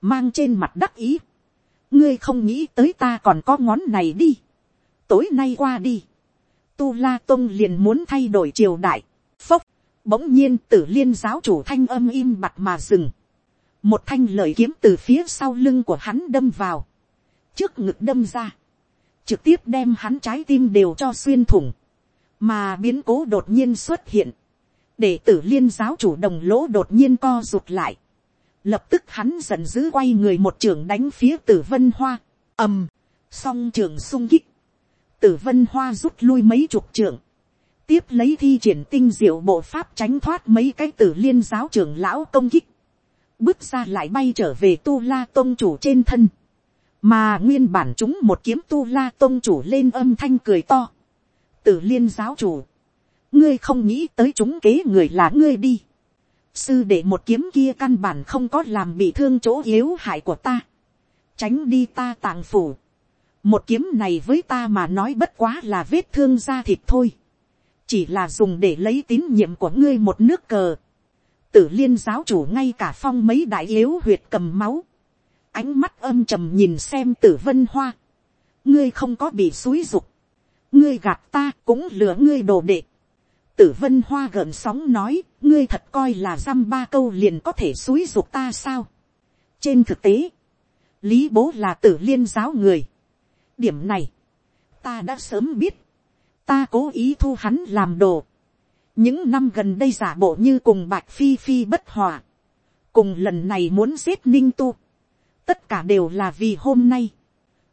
mang trên mặt đắc ý, ngươi không nghĩ tới ta còn có ngón này đi, tối nay qua đi, tu la tôn liền muốn thay đổi triều đại, phốc, bỗng nhiên tử liên giáo chủ thanh âm im bặt mà dừng, một thanh lợi kiếm từ phía sau lưng của hắn đâm vào, trước ngực đâm ra, trực tiếp đem hắn trái tim đều cho xuyên thủng, mà biến cố đột nhiên xuất hiện, để tử liên giáo chủ đồng lỗ đột nhiên co rụt lại, lập tức hắn giận dữ quay người một trường đánh phía tử vân hoa, ầm, song trường sung kích, tử vân hoa rút lui mấy chục trường, tiếp lấy thi triển tinh diệu bộ pháp tránh thoát mấy cái tử liên giáo trưởng lão công kích, bước ra lại bay trở về tu la tôn chủ trên thân, mà nguyên bản chúng một kiếm tu la tôn chủ lên âm thanh cười to, tử liên giáo chủ, ngươi không nghĩ tới chúng kế người là ngươi đi, sư để một kiếm kia căn bản không có làm bị thương chỗ yếu hại của ta, tránh đi ta tàng phủ, một kiếm này với ta mà nói bất quá là vết thương da thịt thôi, chỉ là dùng để lấy tín nhiệm của ngươi một nước cờ, tử liên giáo chủ ngay cả phong mấy đại yếu huyệt cầm máu, ánh mắt âm trầm nhìn xem tử vân hoa, ngươi không có bị xúi dục, ngươi gạt ta cũng lừa ngươi đồ đệ, tử vân hoa gợn sóng nói, ngươi thật coi là dăm ba câu liền có thể xúi dục ta sao. trên thực tế, lý bố là tử liên giáo người. điểm này, ta đã sớm biết, ta cố ý thu hắn làm đồ. những năm gần đây giả bộ như cùng bạch phi phi bất hòa, cùng lần này muốn giết ninh tu, tất cả đều là vì hôm nay.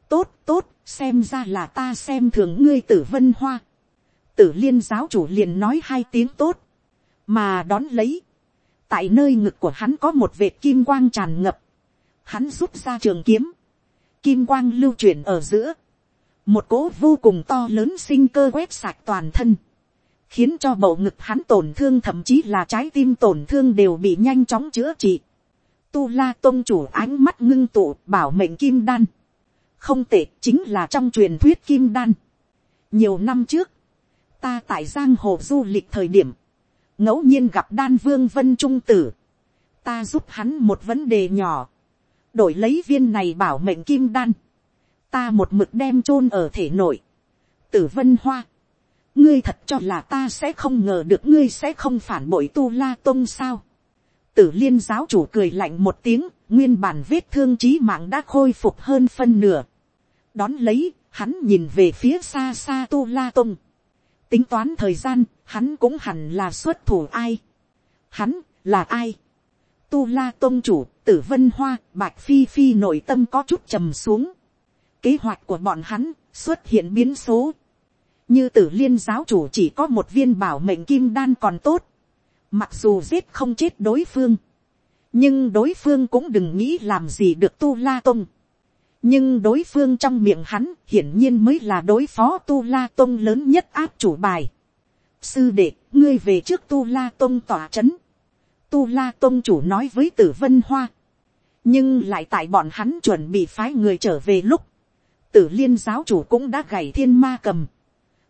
tốt tốt, xem ra là ta xem thường ngươi tử vân hoa tử liên giáo chủ liền nói hai tiếng tốt, mà đón lấy, tại nơi ngực của hắn có một vệt kim quang tràn ngập, hắn rút ra trường kiếm, kim quang lưu chuyển ở giữa, một cỗ vô cùng to lớn sinh cơ quét sạch toàn thân, khiến cho bầu ngực hắn tổn thương thậm chí là trái tim tổn thương đều bị nhanh chóng chữa trị. Tu la tôn chủ ánh mắt ngưng tụ bảo mệnh kim đan. Không tệ chính là trong truyền thuyết kim đan. Nhiều năm trước, ta tại giang hồ du lịch thời điểm, ngẫu nhiên gặp đan vương vân trung tử, ta giúp hắn một vấn đề nhỏ, đổi lấy viên này bảo mệnh kim đan, ta một mực đem chôn ở thể nội, tử vân hoa, ngươi thật cho là ta sẽ không ngờ được ngươi sẽ không phản bội tu la tôn sao. tử liên giáo chủ cười lạnh một tiếng, nguyên bản vết thương trí mạng đã khôi phục hơn phân nửa. đón lấy, hắn nhìn về phía xa xa tu la tôn tính toán thời gian, hắn cũng hẳn là xuất thủ ai. Hắn, là ai. Tu la tôn chủ, tử vân hoa, bạch phi phi nội tâm có chút trầm xuống. Kế hoạch của bọn hắn, xuất hiện biến số. Như tử liên giáo chủ chỉ có một viên bảo mệnh kim đan còn tốt. Mặc dù giết không chết đối phương. Nhưng đối phương cũng đừng nghĩ làm gì được tu la tôn nhưng đối phương trong miệng hắn hiển nhiên mới là đối phó tu la tôn lớn nhất áp chủ bài. sư đệ, ngươi về trước tu la tôn tỏa c h ấ n tu la tôn chủ nói với tử vân hoa, nhưng lại tại bọn hắn chuẩn bị phái người trở về lúc, tử liên giáo chủ cũng đã gảy thiên ma cầm,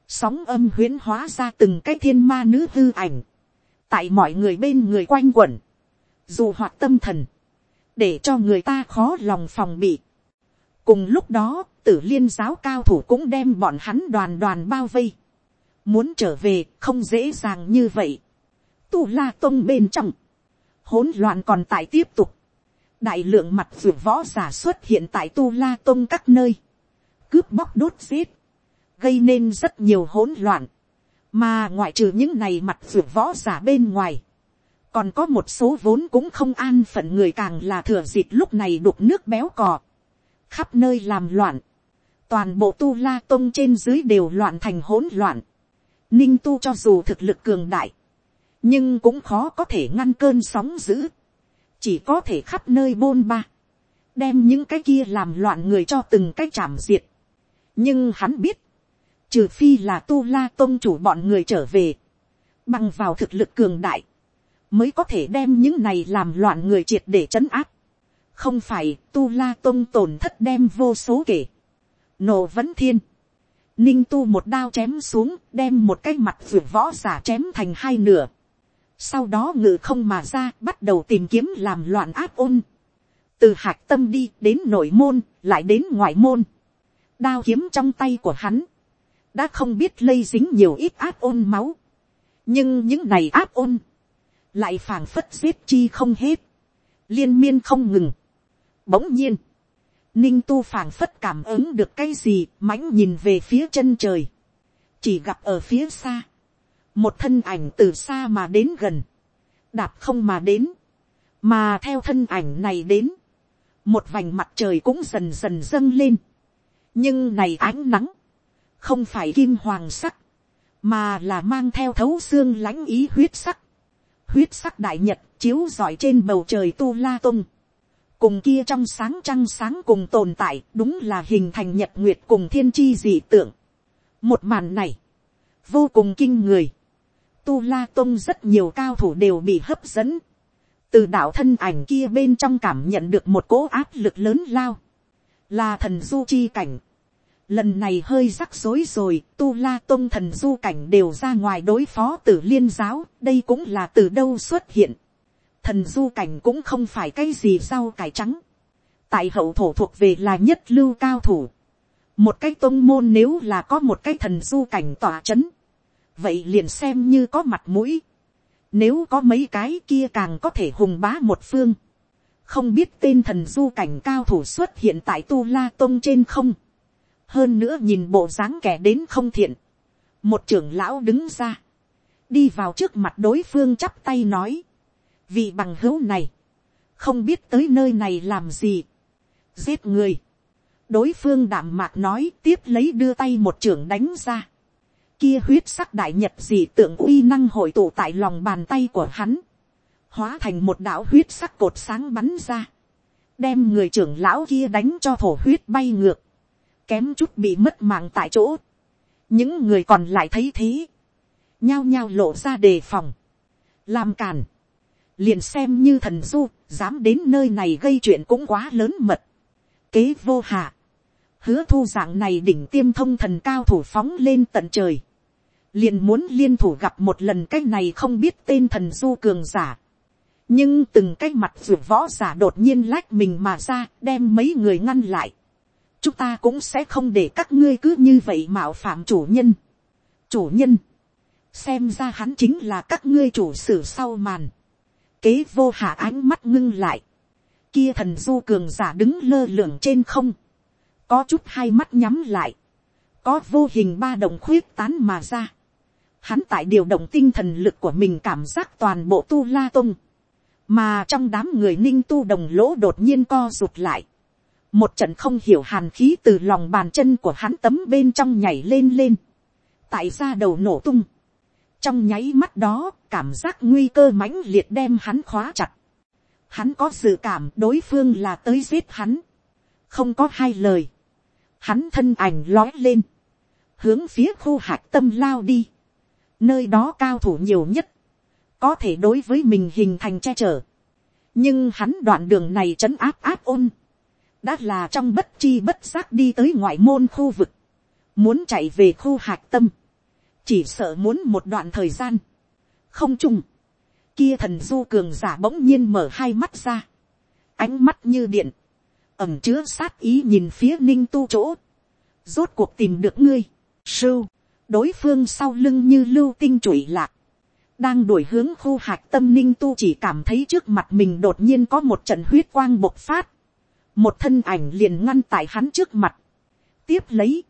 sóng âm huyến hóa ra từng cái thiên ma nữ hư ảnh, tại mọi người bên người quanh quẩn, dù hoạt tâm thần, để cho người ta khó lòng phòng bị cùng lúc đó, tử liên giáo cao thủ cũng đem bọn hắn đoàn đoàn bao vây. muốn trở về không dễ dàng như vậy. tu la tông bên trong, hỗn loạn còn tại tiếp tục. đại lượng mặt vượt võ giả xuất hiện tại tu la tông các nơi. cướp bóc đốt giết, gây nên rất nhiều hỗn loạn. mà ngoại trừ những này mặt vượt võ giả bên ngoài, còn có một số vốn cũng không an phận người càng là thừa dịp lúc này đục nước béo cò khắp nơi làm loạn, toàn bộ tu la tông trên dưới đều loạn thành hỗn loạn, ninh tu cho dù thực lực cường đại, nhưng cũng khó có thể ngăn cơn sóng dữ, chỉ có thể khắp nơi bôn ba, đem những cái kia làm loạn người cho từng cái chạm diệt. nhưng hắn biết, trừ phi là tu la tôn chủ bọn người trở về, bằng vào thực lực cường đại, mới có thể đem những này làm loạn người triệt để trấn áp không phải tu la tôn tổn thất đem vô số kể. nổ vẫn thiên. ninh tu một đao chém xuống đem một cái mặt vượt võ giả chém thành hai nửa. sau đó ngự không mà ra bắt đầu tìm kiếm làm loạn áp ôn. từ hạc tâm đi đến nội môn lại đến ngoại môn. đao kiếm trong tay của hắn. đã không biết lây dính nhiều ít áp ôn máu, nhưng những này áp ôn, lại phảng phất giết chi không hết, liên miên không ngừng. Bỗng nhiên, ninh tu phảng phất cảm ứng được cái gì mãnh nhìn về phía chân trời, chỉ gặp ở phía xa, một thân ảnh từ xa mà đến gần, đạp không mà đến, mà theo thân ảnh này đến, một vành mặt trời cũng dần dần dâng lên, nhưng này ánh nắng, không phải kim hoàng sắc, mà là mang theo thấu xương lãnh ý huyết sắc, huyết sắc đại nhật chiếu rọi trên bầu trời tu la tung, cùng kia trong sáng trăng sáng cùng tồn tại đúng là hình thành nhật nguyệt cùng thiên chi dị tượng. một màn này, vô cùng kinh người, tu la tông rất nhiều cao thủ đều bị hấp dẫn, từ đạo thân ảnh kia bên trong cảm nhận được một cỗ áp lực lớn lao, là thần du chi cảnh. Lần này hơi rắc rối rồi, tu la tôn thần du cảnh đều ra ngoài đối phó tử liên giáo, đây cũng là từ đâu xuất hiện. Thần du cảnh cũng không phải cái gì rau cải trắng. Tại hậu thổ thuộc về là nhất lưu cao thủ. Một cái tôn môn nếu là có một cái thần du cảnh tỏa chấn. Vậy liền xem như có mặt mũi nếu có mấy cái kia càng có thể hùng bá một phương. Không biết tên thần du cảnh cao thủ xuất hiện tại Tu La Tông trên không. Hơn nữa nhìn bộ dáng kẻ đến không thiện. Một trưởng lão đứng ra. Đi vào trước mặt đối phương chắp tay nói. Vị bằng hữu này. Không biết tới nơi này làm gì. Giết người. Đối phương đạm mạc nói tiếp lấy đưa tay một trưởng đánh ra kia huyết sắc đại nhật dị tượng uy năng hội tụ tại lòng bàn tay của hắn, hóa thành một đạo huyết sắc cột sáng bắn ra, đem người trưởng lão kia đánh cho thổ huyết bay ngược, kém chút bị mất mạng tại chỗ. những người còn lại thấy thế, nhao nhao lộ ra đề phòng, làm càn, liền xem như thần du, dám đến nơi này gây chuyện cũng quá lớn mật, kế vô hạ, hứa thu dạng này đỉnh tiêm thông thần cao thủ phóng lên tận trời, liền muốn liên thủ gặp một lần cách này không biết tên thần du cường giả. nhưng từng cái mặt dù võ giả đột nhiên lách mình mà ra đem mấy người ngăn lại. chúng ta cũng sẽ không để các ngươi cứ như vậy mạo phạm chủ nhân. chủ nhân, xem ra hắn chính là các ngươi chủ sử sau màn kế vô hạ ánh mắt ngưng lại. kia thần du cường giả đứng lơ lửng trên không. có chút hai mắt nhắm lại. có vô hình ba đồng khuyết tán mà ra Hắn tại điều động tinh thần lực của mình cảm giác toàn bộ tu la tung. Mà trong đám người ninh tu đồng lỗ đột nhiên co rụt lại. Một trận không hiểu hàn khí từ lòng bàn chân của hắn tấm bên trong nhảy lên lên. Tại ra đầu nổ tung. Trong nháy mắt đó, cảm giác nguy cơ mãnh liệt đem hắn khóa chặt. Hắn có dự cảm đối phương là tới giết hắn. Không có hai lời. Hắn thân ảnh lói lên. Hướng phía khu hạc tâm lao đi nơi đó cao thủ nhiều nhất, có thể đối với mình hình thành che chở. nhưng hắn đoạn đường này trấn áp áp ôn, đã là trong bất chi bất giác đi tới ngoại môn khu vực, muốn chạy về khu hạc tâm, chỉ sợ muốn một đoạn thời gian, không chung, kia thần du cường giả bỗng nhiên mở hai mắt ra, ánh mắt như điện, ẩm chứa sát ý nhìn phía ninh tu chỗ, rốt cuộc tìm được ngươi, sưu, đối phương sau lưng như lưu tinh trụi lạc, đang đuổi hướng khu hạc tâm ninh tu chỉ cảm thấy trước mặt mình đột nhiên có một trận huyết quang bộc phát, một thân ảnh liền ngăn tại hắn trước mặt, tiếp lấy,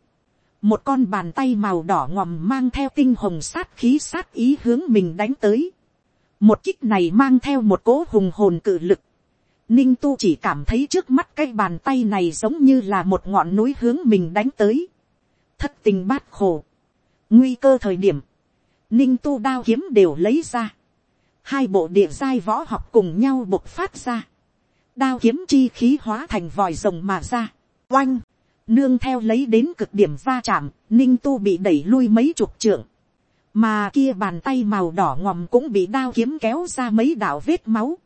một con bàn tay màu đỏ ngòm mang theo tinh hồng sát khí sát ý hướng mình đánh tới, một kích này mang theo một cỗ hùng hồn cự lực, ninh tu chỉ cảm thấy trước mắt cái bàn tay này giống như là một ngọn núi hướng mình đánh tới, thất tình bát khổ, nguy cơ thời điểm, ninh tu đao kiếm đều lấy ra, hai bộ địa giai võ học cùng nhau bộc phát ra, đao kiếm chi khí hóa thành vòi rồng mà ra, oanh, nương theo lấy đến cực điểm va chạm, ninh tu bị đẩy lui mấy chục trượng, mà kia bàn tay màu đỏ ngòm cũng bị đao kiếm kéo ra mấy đạo vết máu,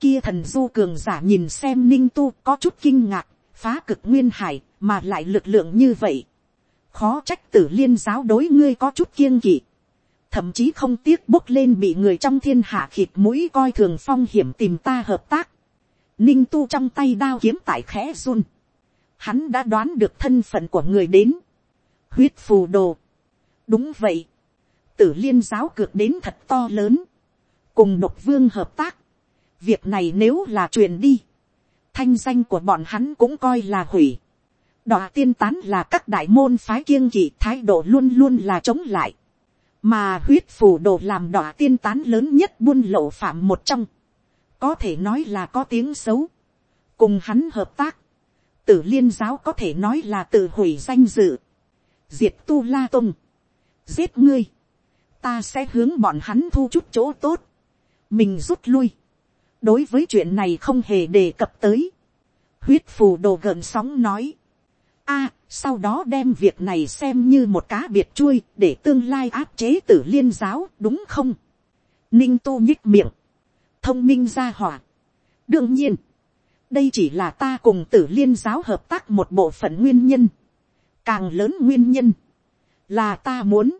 kia thần du cường giả nhìn xem ninh tu có chút kinh ngạc, phá cực nguyên hải, mà lại lực lượng như vậy. Khó trách tử liên giáo đối ngươi có chút kiêng kỵ, thậm chí không tiếc bốc lên bị người trong thiên hạ khịt mũi coi thường phong hiểm tìm ta hợp tác, ninh tu trong tay đao kiếm tại khẽ run, hắn đã đoán được thân phận của người đến, huyết phù đồ, đúng vậy, tử liên giáo cược đến thật to lớn, cùng độc vương hợp tác, việc này nếu là truyền đi, thanh danh của bọn hắn cũng coi là hủy, đọa tiên tán là các đại môn phái kiêng kỵ thái độ luôn luôn là chống lại, mà huyết phù đồ làm đọa tiên tán lớn nhất buôn lậu phạm một trong, có thể nói là có tiếng xấu, cùng hắn hợp tác, tử liên giáo có thể nói là tự hủy danh dự, diệt tu la tung, giết ngươi, ta sẽ hướng bọn hắn thu chút chỗ tốt, mình rút lui, đối với chuyện này không hề đề cập tới, huyết phù đồ gợn sóng nói, a, sau đó đem việc này xem như một cá biệt chui để tương lai áp chế tử liên giáo đúng không, ninh tu nhích miệng, thông minh ra hỏa, đương nhiên, đây chỉ là ta cùng tử liên giáo hợp tác một bộ phận nguyên nhân, càng lớn nguyên nhân, là ta muốn,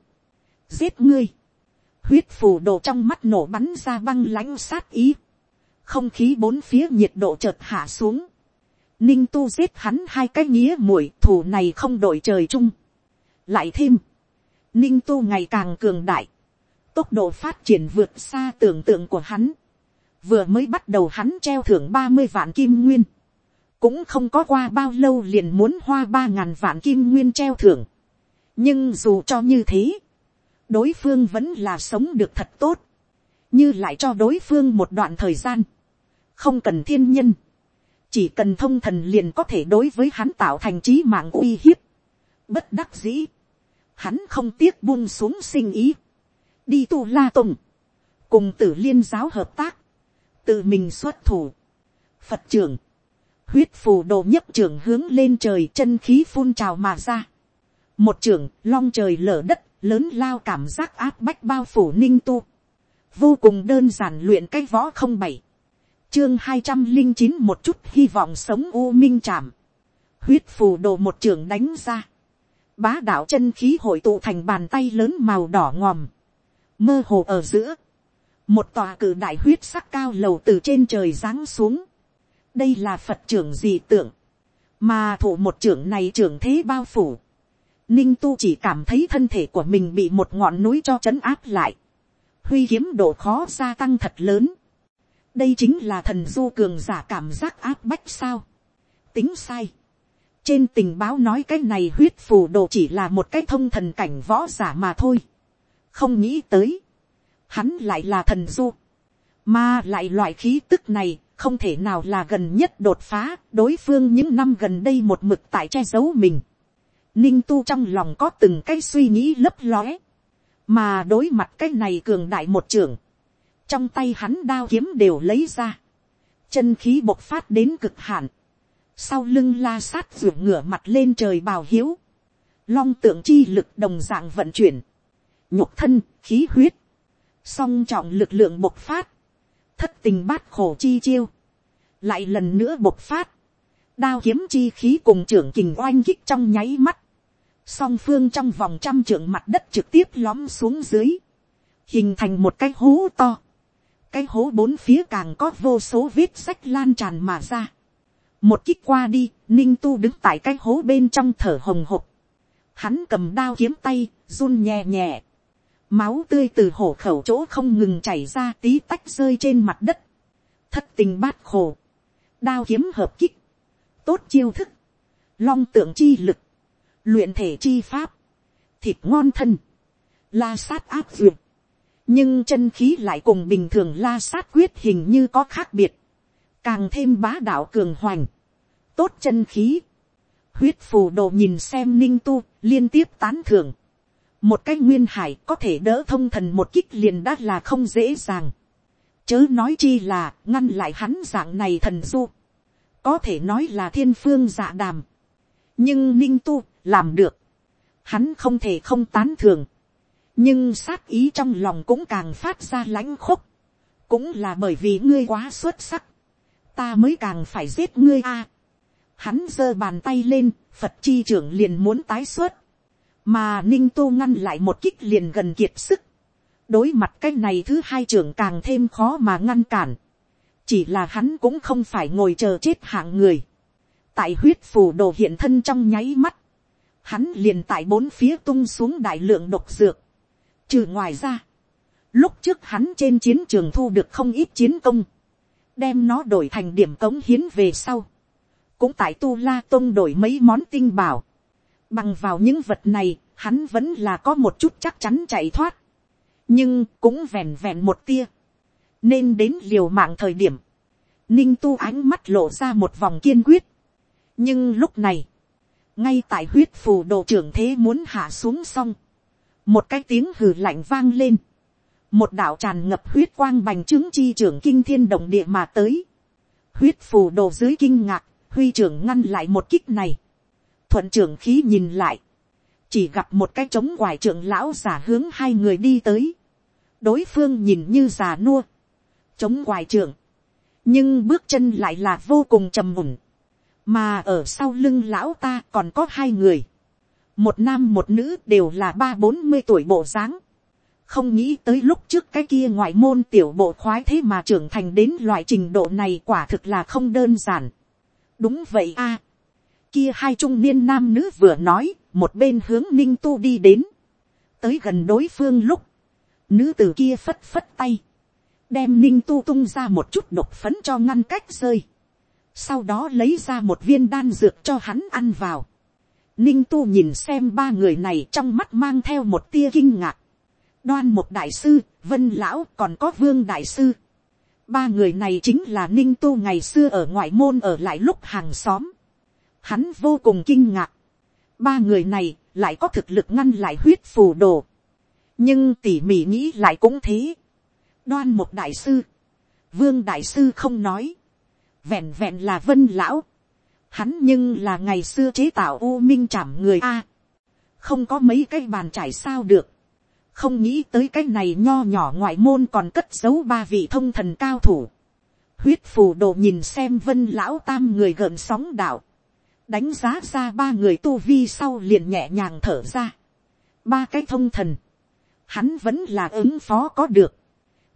giết ngươi, huyết phù đồ trong mắt nổ bắn ra băng lãnh sát ý, không khí bốn phía nhiệt độ chợt hạ xuống, ninh tu giết hắn hai cái nghĩa muội thù này không đổi trời chung, lại thêm, ninh tu ngày càng cường đại, tốc độ phát triển vượt xa tưởng tượng của hắn, vừa mới bắt đầu hắn treo thưởng ba mươi vạn kim nguyên, cũng không có qua bao lâu liền muốn hoa ba ngàn vạn kim nguyên treo thưởng. nhưng dù cho như thế, đối phương vẫn là sống được thật tốt, như lại cho đối phương một đoạn thời gian, không cần thiên nhân, chỉ cần thông thần liền có thể đối với hắn tạo thành trí mạng uy hiếp, bất đắc dĩ, hắn không tiếc buông xuống sinh ý, đi tu la tùng, cùng tử liên giáo hợp tác, tự mình xuất thủ. Phật trưởng, huyết phù đồ nhất trưởng hướng lên trời chân khí phun trào mà ra. Một trưởng, long trời lở đất, lớn lao cảm giác áp bách bao phủ ninh tu. Vô cùng đơn giản luyện cái võ không bảy. Chương hai trăm linh chín một chút hy vọng sống u minh chạm. Huyết phù đồ một trưởng đánh ra. Bá đạo chân khí hội tụ thành bàn tay lớn màu đỏ ngòm. Mơ hồ ở giữa một tòa cử đại huyết sắc cao lầu từ trên trời giáng xuống. đây là phật trưởng gì tưởng, mà thủ một trưởng này trưởng thế bao phủ. ninh tu chỉ cảm thấy thân thể của mình bị một ngọn núi cho chấn áp lại. huy kiếm độ khó gia tăng thật lớn. đây chính là thần du cường giả cảm giác áp bách sao. tính sai. trên tình báo nói cái này huyết phù đồ chỉ là một cái thông thần cảnh võ giả mà thôi. không nghĩ tới hắn lại là thần du, mà lại loại khí tức này không thể nào là gần nhất đột phá, đối phương những năm gần đây một mực tại che giấu mình. Ninh tu trong lòng có từng cái suy nghĩ lấp lóe, mà đối mặt cái này cường đại một trưởng, trong tay hắn đao kiếm đều lấy ra, chân khí bộc phát đến cực hạn, sau lưng la sát ruộng ngửa mặt lên trời bào hiếu, long tượng chi lực đồng dạng vận chuyển, nhục thân, khí huyết, song trọng lực lượng bộc phát, thất tình bát khổ chi chiêu, lại lần nữa bộc phát, đao kiếm chi khí cùng trưởng kình oanh kích trong nháy mắt, song phương trong vòng trăm trưởng mặt đất trực tiếp lõm xuống dưới, hình thành một cái hố to, cái hố bốn phía càng có vô số vết sách lan tràn mà ra. một kích qua đi, ninh tu đứng tại cái hố bên trong thở hồng hộc, hắn cầm đao kiếm tay, run nhẹ nhẹ, máu tươi từ hổ khẩu chỗ không ngừng chảy ra tí tách rơi trên mặt đất, thất tình bát khổ, đao kiếm hợp kích, tốt chiêu thức, long tượng chi lực, luyện thể chi pháp, thịt ngon thân, la sát áp duyệt, nhưng chân khí lại cùng bình thường la sát quyết hình như có khác biệt, càng thêm bá đạo cường hoành, tốt chân khí, huyết phù đồ nhìn xem ninh tu liên tiếp tán thưởng, một cái nguyên hải có thể đỡ thông thần một kích liền đã là không dễ dàng. chớ nói chi là ngăn lại hắn dạng này thần du. có thể nói là thiên phương dạ đàm. nhưng ninh tu làm được. hắn không thể không tán thường. nhưng sát ý trong lòng cũng càng phát ra lãnh khúc. cũng là bởi vì ngươi quá xuất sắc. ta mới càng phải giết ngươi a. hắn giơ bàn tay lên, phật chi trưởng liền muốn tái xuất mà ninh tô ngăn lại một kích liền gần kiệt sức, đối mặt cái này thứ hai trưởng càng thêm khó mà ngăn cản, chỉ là hắn cũng không phải ngồi chờ chết hạng người, tại huyết phù đồ hiện thân trong nháy mắt, hắn liền tại bốn phía tung xuống đại lượng độc dược. Trừ ngoài ra, lúc trước hắn trên chiến trường thu được không ít chiến công, đem nó đổi thành điểm cống hiến về sau, cũng tại tu la tôn đổi mấy món tinh bảo, bằng vào những vật này, hắn vẫn là có một chút chắc chắn chạy thoát, nhưng cũng vẹn vẹn một tia, nên đến liều mạng thời điểm, ninh tu ánh mắt lộ ra một vòng kiên quyết, nhưng lúc này, ngay tại huyết phù đồ trưởng thế muốn hạ xuống xong, một cái tiếng hừ lạnh vang lên, một đạo tràn ngập huyết quang bành trướng chi trưởng kinh thiên động địa mà tới, huyết phù đồ dưới kinh ngạc, huy trưởng ngăn lại một kích này, thuận trưởng khí nhìn lại, chỉ gặp một cái trống quải trưởng lão giả hướng hai người đi tới, đối phương nhìn như già nua, chống quải trưởng, nhưng bước chân lại là vô cùng trầm mùn, mà ở sau lưng lão ta còn có hai người, một nam một nữ đều là ba bốn mươi tuổi bộ dáng, không nghĩ tới lúc trước cái kia ngoại môn tiểu bộ khoái thế mà trưởng thành đến loại trình độ này quả thực là không đơn giản. đúng vậy a kia hai trung niên nam nữ vừa nói, một bên hướng ninh tu đi đến, tới gần đối phương lúc, nữ t kia phất phất tay, đem ninh tu tung ra một chút độc phấn cho ngăn cách rơi, sau đó lấy ra một viên đan dược cho hắn ăn vào. ninh tu nhìn xem ba người này trong mắt mang theo một tia kinh ngạc, đoan một đại sư, vân lão còn có vương đại sư. ba người này chính là ninh tu ngày xưa ở ngoại môn ở lại lúc hàng xóm hắn vô cùng kinh ngạc. ba người này lại có thực lực ngăn lại huyết phù đồ. nhưng tỉ mỉ nghĩ lại cũng thế. đoan một đại sư, vương đại sư không nói. vẹn vẹn là vân lão. hắn nhưng là ngày xưa chế tạo u minh chảm người a. không có mấy cái bàn trải sao được không nghĩ tới cái này nho nhỏ ngoại môn còn cất giấu ba vị thông thần cao thủ. huyết phù đồ nhìn xem vân lão tam người gợn sóng đạo đánh giá ra ba người tu vi sau liền nhẹ nhàng thở ra. ba cái thông thần. hắn vẫn là ứng phó có được.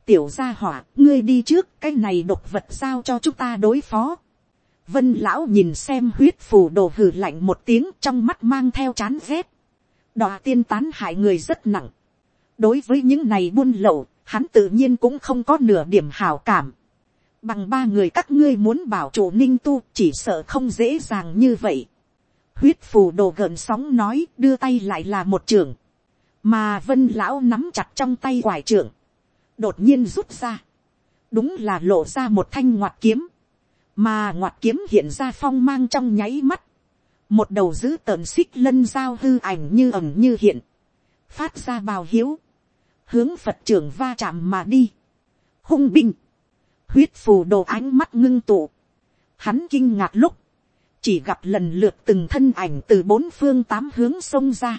tiểu gia hỏa, ngươi đi trước cái này độc vật giao cho chúng ta đối phó. vân lão nhìn xem huyết phù đồ hử lạnh một tiếng trong mắt mang theo chán rét. đọa tiên tán hại người rất nặng đối với những này buôn lậu, hắn tự nhiên cũng không có nửa điểm hào cảm bằng ba người các ngươi muốn bảo chủ ninh tu chỉ sợ không dễ dàng như vậy. huyết phù đồ gợn sóng nói đưa tay lại là một trường. mà vân lão nắm chặt trong tay quải trưởng. đột nhiên rút ra. đúng là lộ ra một thanh ngoạt kiếm. mà ngoạt kiếm hiện ra phong mang trong nháy mắt. một đầu giữ tợn xích lân dao hư ảnh như ẩm như hiện. phát ra bào hiếu hướng phật trưởng va chạm mà đi. hung binh, huyết phù đồ ánh mắt ngưng tụ. hắn kinh ngạc lúc, chỉ gặp lần lượt từng thân ảnh từ bốn phương tám hướng xông ra,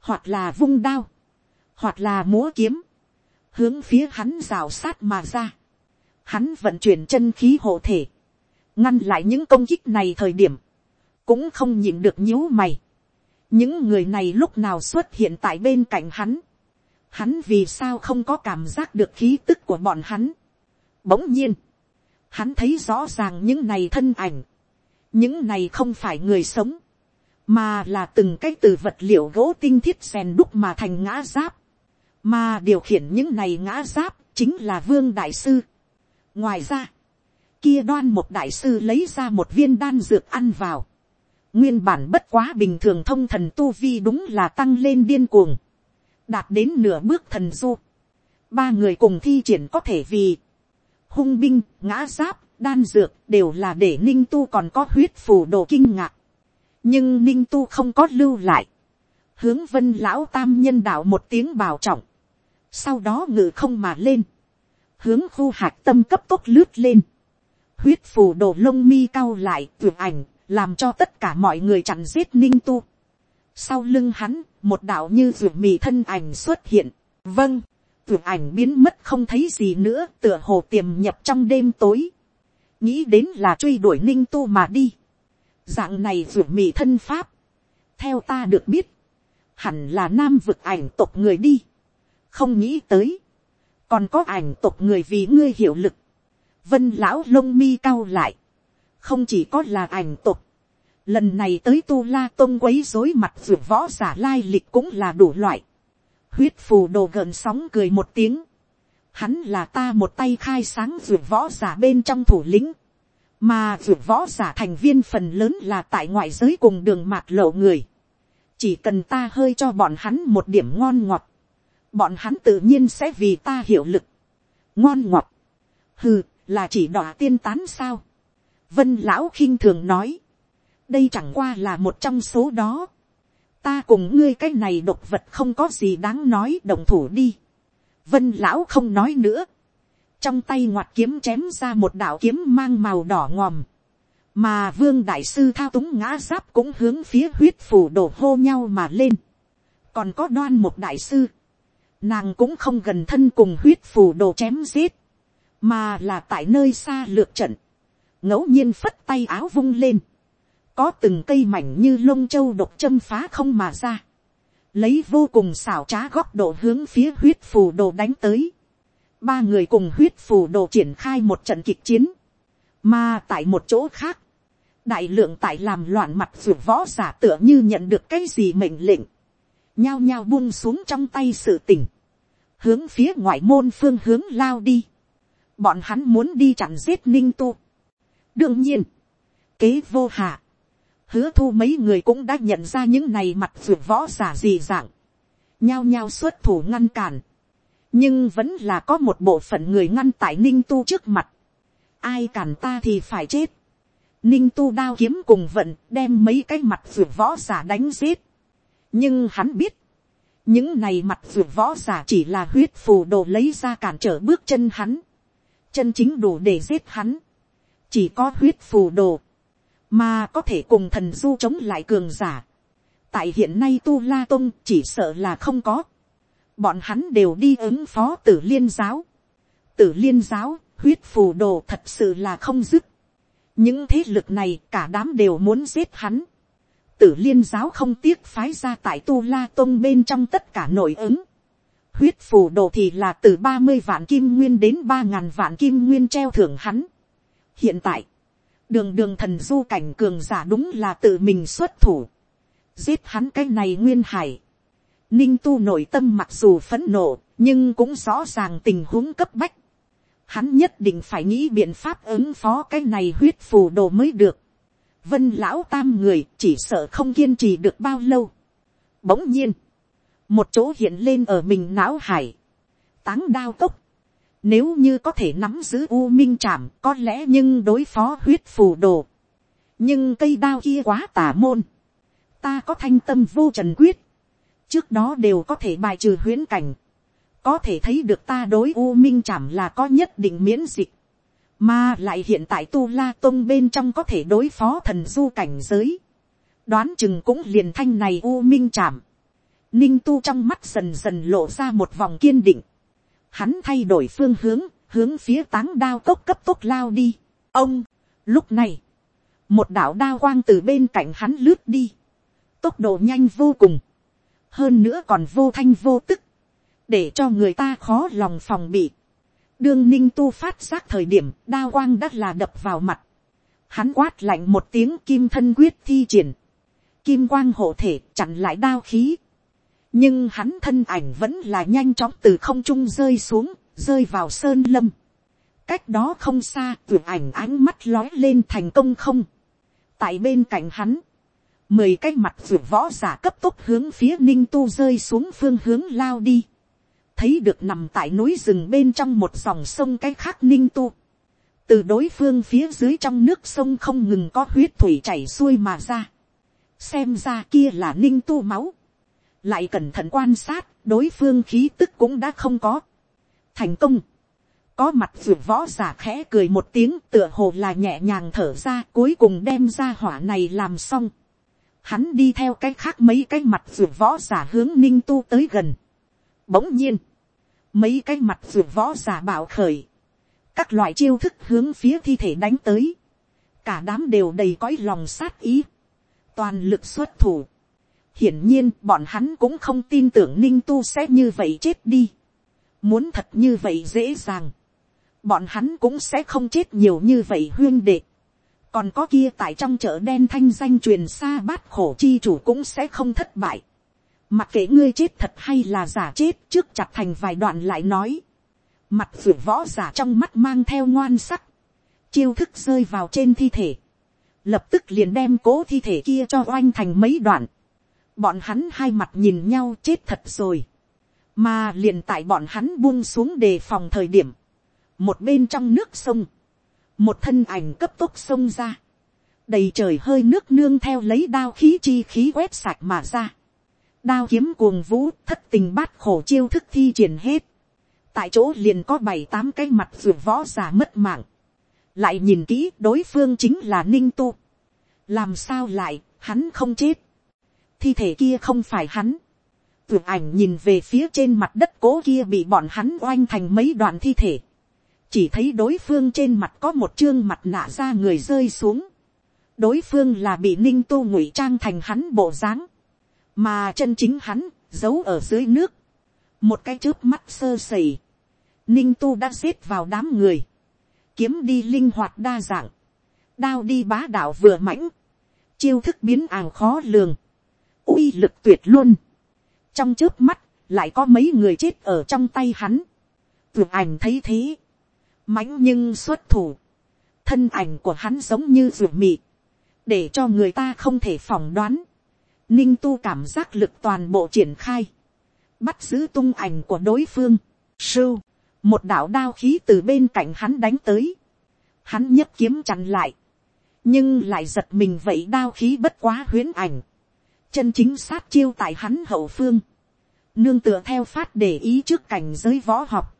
hoặc là vung đao, hoặc là múa kiếm, hướng phía hắn rào sát mà ra. Hắn vận chuyển chân khí hộ thể, ngăn lại những công kích này thời điểm, cũng không nhịn được nhíu mày. những người này lúc nào xuất hiện tại bên cạnh hắn, hắn vì sao không có cảm giác được khí tức của bọn hắn. Bỗng nhiên, hắn thấy rõ ràng những này thân ảnh, những này không phải người sống, mà là từng cái từ vật liệu gỗ tinh thiết rèn đúc mà thành ngã giáp, mà điều khiển những này ngã giáp chính là vương đại sư. ngoài ra, kia đoan một đại sư lấy ra một viên đan dược ăn vào, nguyên bản bất quá bình thường thông thần tu vi đúng là tăng lên điên cuồng đạt đến nửa bước thần du. Ba người cùng thi triển có thể vì hung binh, ngã giáp, đan dược đều là để ninh tu còn có huyết phù đồ kinh ngạc. nhưng ninh tu không có lưu lại. hướng vân lão tam nhân đạo một tiếng bào trọng. sau đó ngự không mà lên. hướng khu hạc tâm cấp tốc lướt lên. huyết phù đồ lông mi cao lại tuyệt ảnh làm cho tất cả mọi người chặn giết ninh tu. sau lưng hắn một đạo như ruột mì thân ảnh xuất hiện. vâng, tuyệt ảnh biến mất không thấy gì nữa tựa hồ tiềm nhập trong đêm tối. nghĩ đến là truy đuổi ninh tu mà đi. dạng này ruột mì thân pháp. theo ta được biết, hẳn là nam vực ảnh tộc người đi. không nghĩ tới, còn có ảnh tộc người vì ngươi hiệu lực. vân lão lông mi cao lại, không chỉ có là ảnh tộc, lần này tới tu la tôn quấy rối mặt ruột võ giả lai lịch cũng là đủ loại huyết phù đồ gợn sóng cười một tiếng. hắn là ta một tay khai sáng ruột võ giả bên trong thủ lĩnh. mà ruột võ giả thành viên phần lớn là tại ngoại giới cùng đường mạc lộ người. chỉ cần ta hơi cho bọn hắn một điểm ngon ngọt. bọn hắn tự nhiên sẽ vì ta hiệu lực. ngon ngọt. hừ, là chỉ đỏ tiên tán sao. vân lão khinh thường nói đây chẳng qua là một trong số đó ta cùng ngươi cái này độc vật không có gì đáng nói, đồng thủ đi. vân lão không nói nữa. trong tay ngoặt kiếm chém ra một đạo kiếm mang màu đỏ ngòm. mà vương đại sư thao túng ngã giáp cũng hướng phía huyết phủ đổ hô nhau mà lên. còn có đoan một đại sư. nàng cũng không gần thân cùng huyết phủ đồ chém giết. mà là tại nơi xa lược trận. ngẫu nhiên phất tay áo vung lên có từng cây mảnh như lông châu độc châm phá không mà ra, lấy vô cùng xảo trá góc độ hướng phía huyết phù đồ đánh tới, ba người cùng huyết phù đồ triển khai một trận kịch chiến, mà tại một chỗ khác, đại lượng tại làm loạn mặt ruột võ giả tựa như nhận được cái gì mệnh lệnh, nhao nhao buông xuống trong tay sự tình, hướng phía ngoại môn phương hướng lao đi, bọn hắn muốn đi chặn giết ninh tu. đương nhiên, kế vô hạ, hứa thu mấy người cũng đã nhận ra những này mặt ruột võ giả gì dạng, nhao nhao xuất thủ ngăn cản, nhưng vẫn là có một bộ phận người ngăn tại ninh tu trước mặt, ai cản ta thì phải chết, ninh tu đao kiếm cùng vận đem mấy cái mặt ruột võ giả đánh giết, nhưng hắn biết, những này mặt ruột võ giả chỉ là huyết phù đồ lấy ra cản trở bước chân hắn, chân chính đủ để giết hắn, chỉ có huyết phù đồ, mà có thể cùng thần du chống lại cường giả. tại hiện nay tu la tôn chỉ sợ là không có. bọn hắn đều đi ứng phó tử liên giáo. tử liên giáo, huyết phù đồ thật sự là không dứt. những thế lực này cả đám đều muốn giết hắn. tử liên giáo không tiếc phái ra tại tu la tôn bên trong tất cả nội ứng. huyết phù đồ thì là từ ba mươi vạn kim nguyên đến ba ngàn vạn kim nguyên treo thưởng hắn. hiện tại, đường đường thần du cảnh cường giả đúng là tự mình xuất thủ, giết hắn cái này nguyên hải. Ninh tu nội tâm mặc dù phấn nộ, nhưng cũng rõ ràng tình huống cấp bách. Hắn nhất định phải nghĩ biện pháp ứng phó cái này huyết phù đồ mới được. Vân lão tam người chỉ sợ không kiên trì được bao lâu. Bỗng nhiên, một chỗ hiện lên ở mình não hải. Táng đao cốc nếu như có thể nắm giữ U Minh Trảm, có lẽ nhưng đối phó huyết phù đồ. Nhưng cây đao kia quá tả môn. Ta có thanh tâm vô trần quyết. Trước đó đều có thể bài trừ huyễn cảnh. Có thể thấy được ta đối U Minh Trảm là có nhất định miễn dịch. Mà lại hiện tại Tu La Tông bên trong có thể đối phó thần du cảnh giới. Đoán chừng cũng liền thanh này U Minh Trảm. Ninh Tu trong mắt dần dần lộ ra một vòng kiên định hắn thay đổi phương hướng, hướng phía táng đao cốc cấp tốc lao đi. ông, lúc này, một đạo đao quang từ bên cạnh hắn lướt đi, tốc độ nhanh vô cùng, hơn nữa còn vô thanh vô tức, để cho người ta khó lòng phòng bị. đương ninh tu phát giác thời điểm đao quang đã là đập vào mặt, hắn quát lạnh một tiếng kim thân quyết thi triển, kim quang hộ thể chặn lại đao khí, nhưng hắn thân ảnh vẫn là nhanh chóng từ không trung rơi xuống, rơi vào sơn lâm. cách đó không xa tuyệt ảnh ánh mắt lói lên thành công không. tại bên cạnh hắn, mười cái mặt tuyển võ giả cấp tốc hướng phía ninh tu rơi xuống phương hướng lao đi. thấy được nằm tại núi rừng bên trong một dòng sông cái khác ninh tu. từ đối phương phía dưới trong nước sông không ngừng có huyết thủy chảy xuôi mà ra. xem ra kia là ninh tu máu lại cẩn thận quan sát, đối phương khí tức cũng đã không có. thành công, có mặt ruột võ giả khẽ cười một tiếng tựa hồ là nhẹ nhàng thở ra cuối cùng đem ra hỏa này làm xong. Hắn đi theo cái khác mấy cái mặt ruột võ giả hướng ninh tu tới gần. Bỗng nhiên, mấy cái mặt ruột võ giả bảo khởi. Các loại chiêu thức hướng phía thi thể đánh tới. Cả đám đều đầy cõi lòng sát ý. Toàn lực xuất thủ hiển nhiên, bọn hắn cũng không tin tưởng ninh tu sẽ như vậy chết đi. muốn thật như vậy dễ dàng. bọn hắn cũng sẽ không chết nhiều như vậy huyên đệ. còn có kia tại trong chợ đen thanh danh truyền xa bát khổ chi chủ cũng sẽ không thất bại. Mặc kệ ngươi chết thật hay là giả chết trước chặt thành vài đoạn lại nói. Mặt vượt võ giả trong mắt mang theo ngoan sắc. Chiêu thức rơi vào trên thi thể. Lập tức liền đem cố thi thể kia cho oanh thành mấy đoạn. Bọn hắn hai mặt nhìn nhau chết thật rồi. Mà liền tại bọn hắn buông xuống đề phòng thời điểm. Một bên trong nước sông. Một thân ảnh cấp tốc sông ra. Đầy trời hơi nước nương theo lấy đao khí chi khí quét sạch mà ra đao kiếm cuồng vũ, thất tình bát khổ chiêu thức thi triển hết. tại chỗ liền có bảy tám cái mặt ruột võ giả mất mạng. lại nhìn kỹ, đối phương chính là ninh tu. làm sao lại, hắn không chết thi thể kia không phải hắn. Tưởng ảnh nhìn về phía trên mặt đất cố kia bị bọn hắn oanh thành mấy đoạn thi thể. Chỉ thấy đối phương trên mặt có một chương mặt nạ ra người rơi xuống. Đối phương là bị ninh tu ngụy trang thành hắn bộ dáng. Mà chân chính hắn giấu ở dưới nước, một cái chớp mắt sơ sẩy, ninh tu đã xếp vào đám người, kiếm đi linh hoạt đa dạng, đao đi bá đạo vừa mãnh, chiêu thức biến àng khó lường, uy lực tuyệt luôn, trong trước mắt lại có mấy người chết ở trong tay hắn, tưởng ảnh thấy thế, mãnh nhưng xuất thủ, thân ảnh của hắn giống như rượu mị, để cho người ta không thể phỏng đoán, ninh tu cảm giác lực toàn bộ triển khai, bắt giữ tung ảnh của đối phương, sưu, một đạo đao khí từ bên cạnh hắn đánh tới, hắn nhấp kiếm chặn lại, nhưng lại giật mình vậy đao khí bất quá huyến ảnh, chân chính sát chiêu tại hắn hậu phương, nương tựa theo phát để ý trước cảnh giới võ học,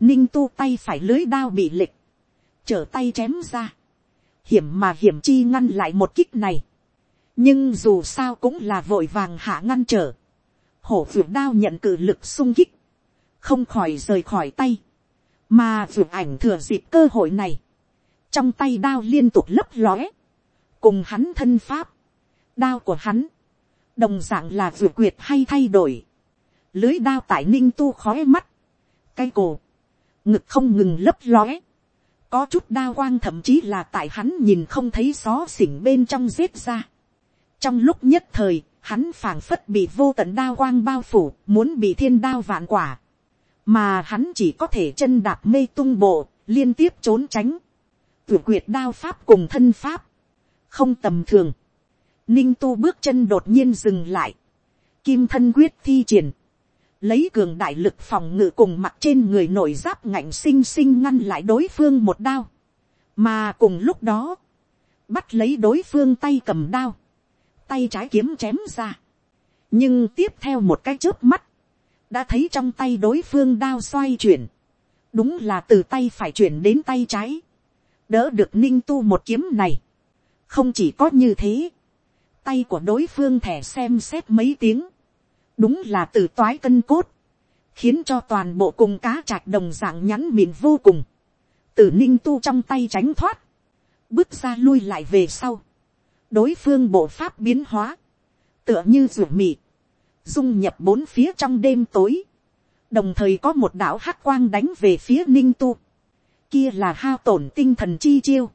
ninh tu tay phải lưới đao bị lịch, trở tay chém ra, hiểm mà hiểm chi ngăn lại một kích này, nhưng dù sao cũng là vội vàng hạ ngăn trở, hổ vượt đao nhận cử lực sung kích, không khỏi rời khỏi tay, mà vượt ảnh thừa dịp cơ hội này, trong tay đao liên tục lấp lóe, cùng hắn thân pháp, đao của hắn, đồng dạng là vượt quyệt hay thay đổi, lưới đao tại ninh tu khói mắt, cây cổ, ngực không ngừng lấp lóe, có chút đao quang thậm chí là tại hắn nhìn không thấy xó xỉnh bên trong giết ra, trong lúc nhất thời, hắn phảng phất bị vô tận đao quang bao phủ, muốn bị thiên đao vạn quả. Mà hắn chỉ có thể chân đạp mê tung bộ, liên tiếp trốn tránh. Tuyệt quyệt đao pháp cùng thân pháp. Không tầm thường. Ninh tu bước chân đột nhiên dừng lại. Kim thân quyết thi triển. Lấy cường đại lực phòng ngự cùng mặt trên người nổi giáp ngạnh sinh sinh ngăn lại đối phương một đao. Mà cùng lúc đó. Bắt lấy đối phương tay cầm đao tay trái kiếm chém ra. nhưng tiếp theo một cái chớp mắt, đã thấy trong tay đối phương đao xoay chuyển, đúng là từ tay phải chuyển đến tay trái, đỡ được ninh tu một kiếm này. không chỉ có như thế, tay của đối phương thẻ xem xét mấy tiếng, đúng là từ toái cân cốt, khiến cho toàn bộ cùng cá chạch đồng dạng nhắn mịn vô cùng, từ ninh tu trong tay tránh thoát, bước ra lui lại về sau, đối phương bộ pháp biến hóa, tựa như ruột mị, dung nhập bốn phía trong đêm tối, đồng thời có một đạo hắc quang đánh về phía ninh tu, kia là hao tổn tinh thần chi chiêu,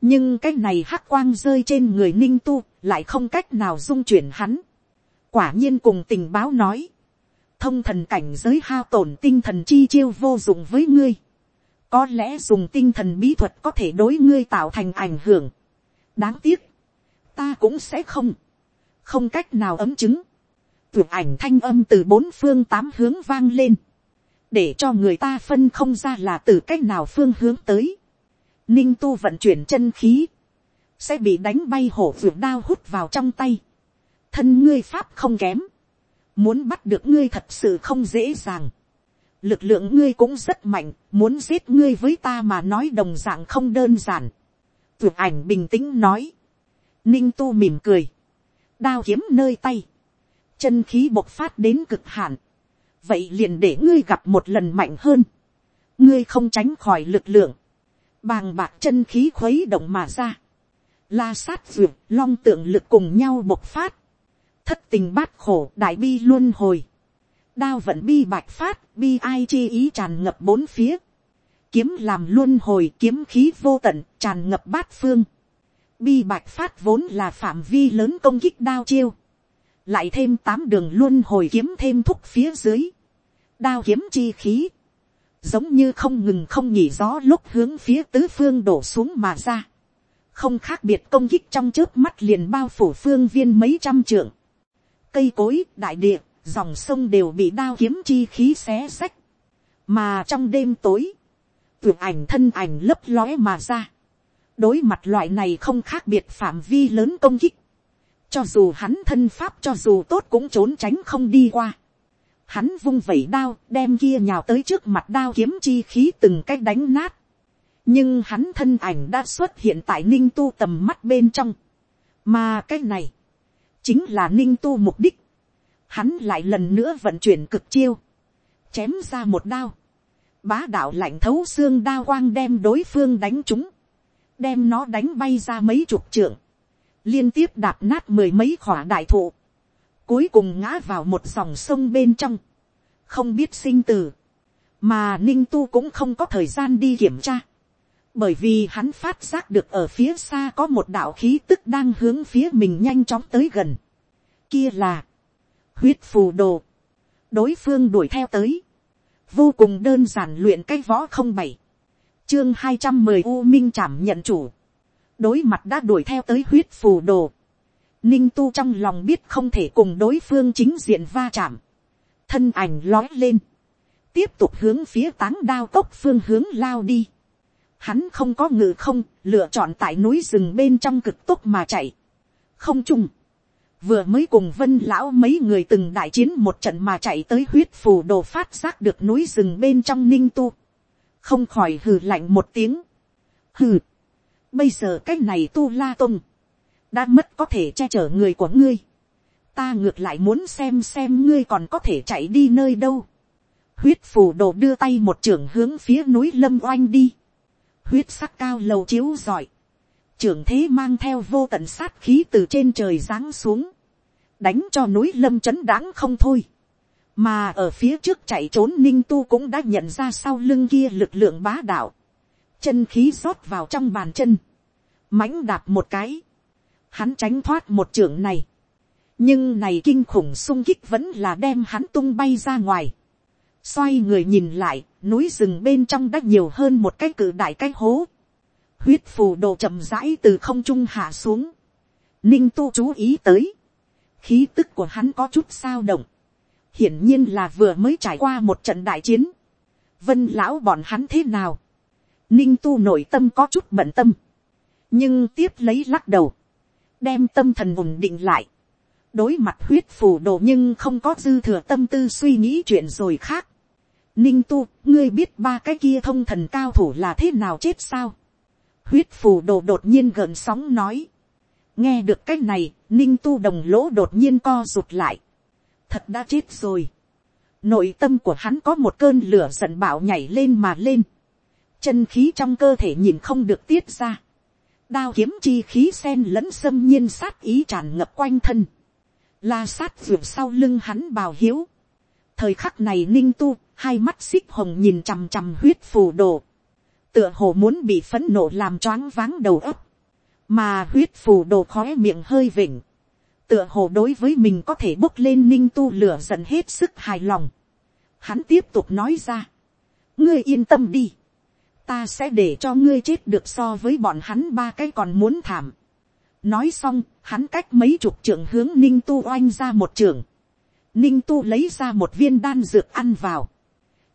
nhưng cái này hắc quang rơi trên người ninh tu lại không cách nào dung chuyển hắn, quả nhiên cùng tình báo nói, thông thần cảnh giới hao tổn tinh thần chi chiêu vô dụng với ngươi, có lẽ dùng tinh thần bí thuật có thể đối ngươi tạo thành ảnh hưởng. đáng tiếc, ta cũng sẽ không, không cách nào ấm chứng, tưởng ảnh thanh âm từ bốn phương tám hướng vang lên, để cho người ta phân không ra là từ cách nào phương hướng tới. Ninh tu vận chuyển chân khí, sẽ bị đánh bay hổ vượt đao hút vào trong tay. Thân ngươi pháp không kém, muốn bắt được ngươi thật sự không dễ dàng. Lực lượng ngươi cũng rất mạnh, muốn giết ngươi với ta mà nói đồng dạng không đơn giản. vượt ảnh bình tĩnh nói Ninh tu mỉm cười. Đao kiếm nơi tay. Chân khí bộc phát đến cực hạn. Vậy liền để ngươi gặp một lần mạnh hơn. Ngươi không tránh khỏi lực lượng. Bàng bạc chân khí khuấy động mà ra. La sát duyệt, long tượng lực cùng nhau bộc phát. Thất tình bát khổ, đại bi luôn hồi. Đao vận bi bạch phát, bi ai chi ý tràn ngập bốn phía. Kiếm làm luôn hồi kiếm khí vô tận, tràn ngập bát phương Bi bạch phát vốn là phạm vi lớn công kích đao chiêu. Lại thêm tám đường luôn hồi kiếm thêm thúc phía dưới. Đao kiếm chi khí. Giống như không ngừng không nhỉ gió lúc hướng phía tứ phương đổ xuống mà ra. Không khác biệt công kích trong trước mắt liền bao phủ phương viên mấy trăm trượng. Cây cối, đại địa, dòng sông đều bị đao kiếm chi khí xé sách. Mà trong đêm tối, tuyệt ảnh thân ảnh lấp lóe mà ra đối mặt loại này không khác biệt phạm vi lớn công kích, cho dù hắn thân pháp cho dù tốt cũng trốn tránh không đi qua. Hắn vung vẩy đao đem kia nhào tới trước mặt đao kiếm chi khí từng cách đánh nát nhưng hắn thân ảnh đã xuất hiện tại ninh tu tầm mắt bên trong. mà cái này, chính là ninh tu mục đích. hắn lại lần nữa vận chuyển cực chiêu, chém ra một đao. bá đạo lạnh thấu xương đao quang đem đối phương đánh trúng. Đem nó đánh bay ra mấy chục trượng, liên tiếp đạp nát mười mấy khỏa đại thụ, cuối cùng ngã vào một dòng sông bên trong, không biết sinh từ, mà ninh tu cũng không có thời gian đi kiểm tra, bởi vì hắn phát giác được ở phía xa có một đạo khí tức đang hướng phía mình nhanh chóng tới gần, kia là, huyết phù đồ, đối phương đuổi theo tới, vô cùng đơn giản luyện cái võ không bảy, chương hai trăm mười u minh chảm nhận chủ, đối mặt đã đuổi theo tới huyết phù đồ, ninh tu trong lòng biết không thể cùng đối phương chính diện va chạm, thân ảnh lói lên, tiếp tục hướng phía táng đao tốc phương hướng lao đi, hắn không có ngự không, lựa chọn tại núi rừng bên trong cực tốc mà chạy, không chung, vừa mới cùng vân lão mấy người từng đại chiến một trận mà chạy tới huyết phù đồ phát giác được núi rừng bên trong ninh tu, không khỏi hừ lạnh một tiếng. hừ, bây giờ cái này tu la tung, đã mất có thể che chở người của ngươi. ta ngược lại muốn xem xem ngươi còn có thể chạy đi nơi đâu. huyết phù đồ đưa tay một trưởng hướng phía núi lâm oanh đi huyết sắc cao lầu chiếu giỏi. trưởng thế mang theo vô tận sát khí từ trên trời giáng xuống. đánh cho núi lâm chấn đáng không thôi. Mà ở phía trước chạy trốn ninh tu cũng đã nhận ra sau lưng kia lực lượng bá đạo, chân khí rót vào trong bàn chân, mãnh đạp một cái, hắn tránh thoát một trưởng này, nhưng này kinh khủng sung kích vẫn là đem hắn tung bay ra ngoài, xoay người nhìn lại, núi rừng bên trong đã nhiều hơn một cái cử đại cái hố, huyết phù đồ chậm rãi từ không trung hạ xuống, ninh tu chú ý tới, khí tức của hắn có chút sao động, hiển nhiên là vừa mới trải qua một trận đại chiến. vân lão bọn hắn thế nào. ninh tu nội tâm có chút bận tâm. nhưng tiếp lấy lắc đầu. đem tâm thần ổn định lại. đối mặt huyết phù đồ nhưng không có dư thừa tâm tư suy nghĩ chuyện rồi khác ninh tu, ngươi biết ba cái kia thông thần cao thủ là thế nào chết sao. huyết phù đồ đột nhiên gợn sóng nói. nghe được cái này, ninh tu đồng lỗ đột nhiên co rụt lại thật đã chết rồi. Nội tâm của hắn có một cơn lửa giận bạo nhảy lên mà lên. Chân khí trong cơ thể nhìn không được tiết ra. Đao kiếm chi khí sen lẫn xâm nhiên sát ý tràn ngập quanh thân. La sát vượt sau lưng hắn bào hiếu. Thời khắc này ninh tu, hai mắt xích hồng nhìn chằm chằm huyết phù đồ. Tựa hồ muốn bị phấn nộ làm choáng váng đầu ấp. Mà huyết phù đồ khóe miệng hơi vỉnh tựa hồ đối với mình có thể bốc lên ninh tu lửa giận hết sức hài lòng. Hắn tiếp tục nói ra. ngươi yên tâm đi. ta sẽ để cho ngươi chết được so với bọn hắn ba cái còn muốn thảm. nói xong, hắn cách mấy chục trưởng hướng ninh tu oanh ra một trưởng. ninh tu lấy ra một viên đan dược ăn vào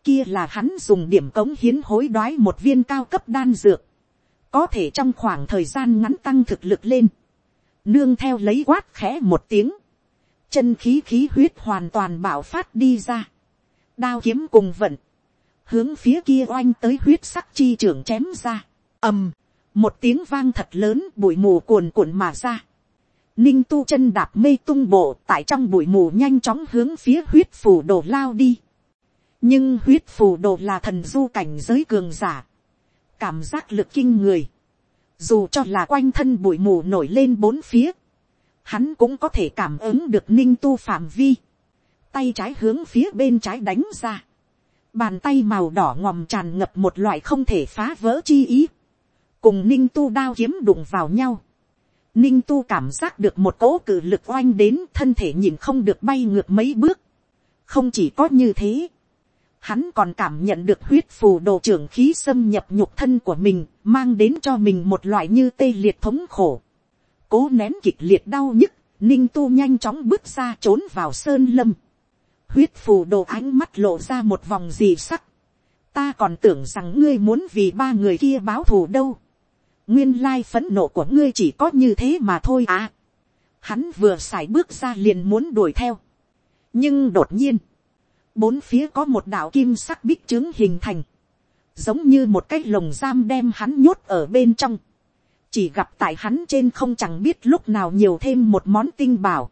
kia là hắn dùng điểm cống hiến hối đoái một viên cao cấp đan dược. có thể trong khoảng thời gian ngắn tăng thực lực lên. Nương theo lấy quát khẽ một tiếng, chân khí khí huyết hoàn toàn bảo phát đi ra, đao kiếm cùng vận, hướng phía kia oanh tới huyết sắc chi trưởng chém ra, ầm, một tiếng vang thật lớn bụi mù cuồn cuộn mà ra, ninh tu chân đạp mê tung bộ tại trong bụi mù nhanh chóng hướng phía huyết phủ đổ lao đi, nhưng huyết phù đồ là thần du cảnh giới cường giả, cảm giác lực kinh người, dù cho là quanh thân bụi mù nổi lên bốn phía, hắn cũng có thể cảm ứng được ninh tu phạm vi, tay trái hướng phía bên trái đánh ra, bàn tay màu đỏ ngòm tràn ngập một loại không thể phá vỡ chi ý, cùng ninh tu đao kiếm đụng vào nhau, ninh tu cảm giác được một cỗ cử lực oanh đến thân thể nhìn không được bay ngược mấy bước. không chỉ có như thế, hắn còn cảm nhận được huyết phù đồ trưởng khí xâm nhập nhục thân của mình, mang đến cho mình một loại như tê liệt thống khổ. cố nén kịch liệt đau nhức, ninh tu nhanh chóng bước ra trốn vào sơn lâm. huyết phù đồ ánh mắt lộ ra một vòng gì sắc. ta còn tưởng rằng ngươi muốn vì ba người kia báo thù đâu nguyên lai phấn nộ của ngươi chỉ có như thế mà thôi à. Hắn vừa xài bước ra liền muốn đuổi theo. nhưng đột nhiên, bốn phía có một đạo kim sắc bích trướng hình thành, giống như một cái lồng giam đem hắn nhốt ở bên trong. chỉ gặp tại hắn trên không chẳng biết lúc nào nhiều thêm một món tinh bảo.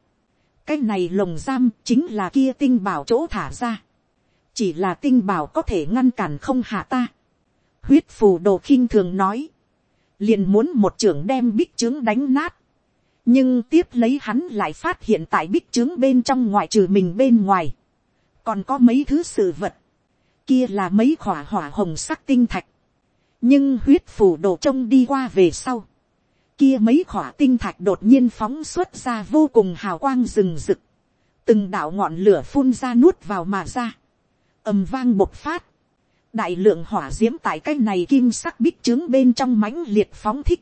cái này lồng giam chính là kia tinh bảo chỗ thả ra. chỉ là tinh bảo có thể ngăn cản không hạ ta. huyết phù đồ khinh thường nói liền muốn một trưởng đem bích trướng đánh nát. nhưng tiếp lấy hắn lại phát hiện tại bích trướng bên trong ngoại trừ mình bên ngoài còn có mấy thứ sự vật. kia là mấy khỏa hỏa hồng sắc tinh thạch. nhưng huyết phủ đổ trông đi qua về sau. kia mấy khỏa tinh thạch đột nhiên phóng xuất ra vô cùng hào quang rừng rực. từng đạo ngọn lửa phun ra nuốt vào mà ra. ầm vang bộc phát đại lượng hỏa d i ễ m tại cái này kim sắc bích trướng bên trong mãnh liệt phóng thích,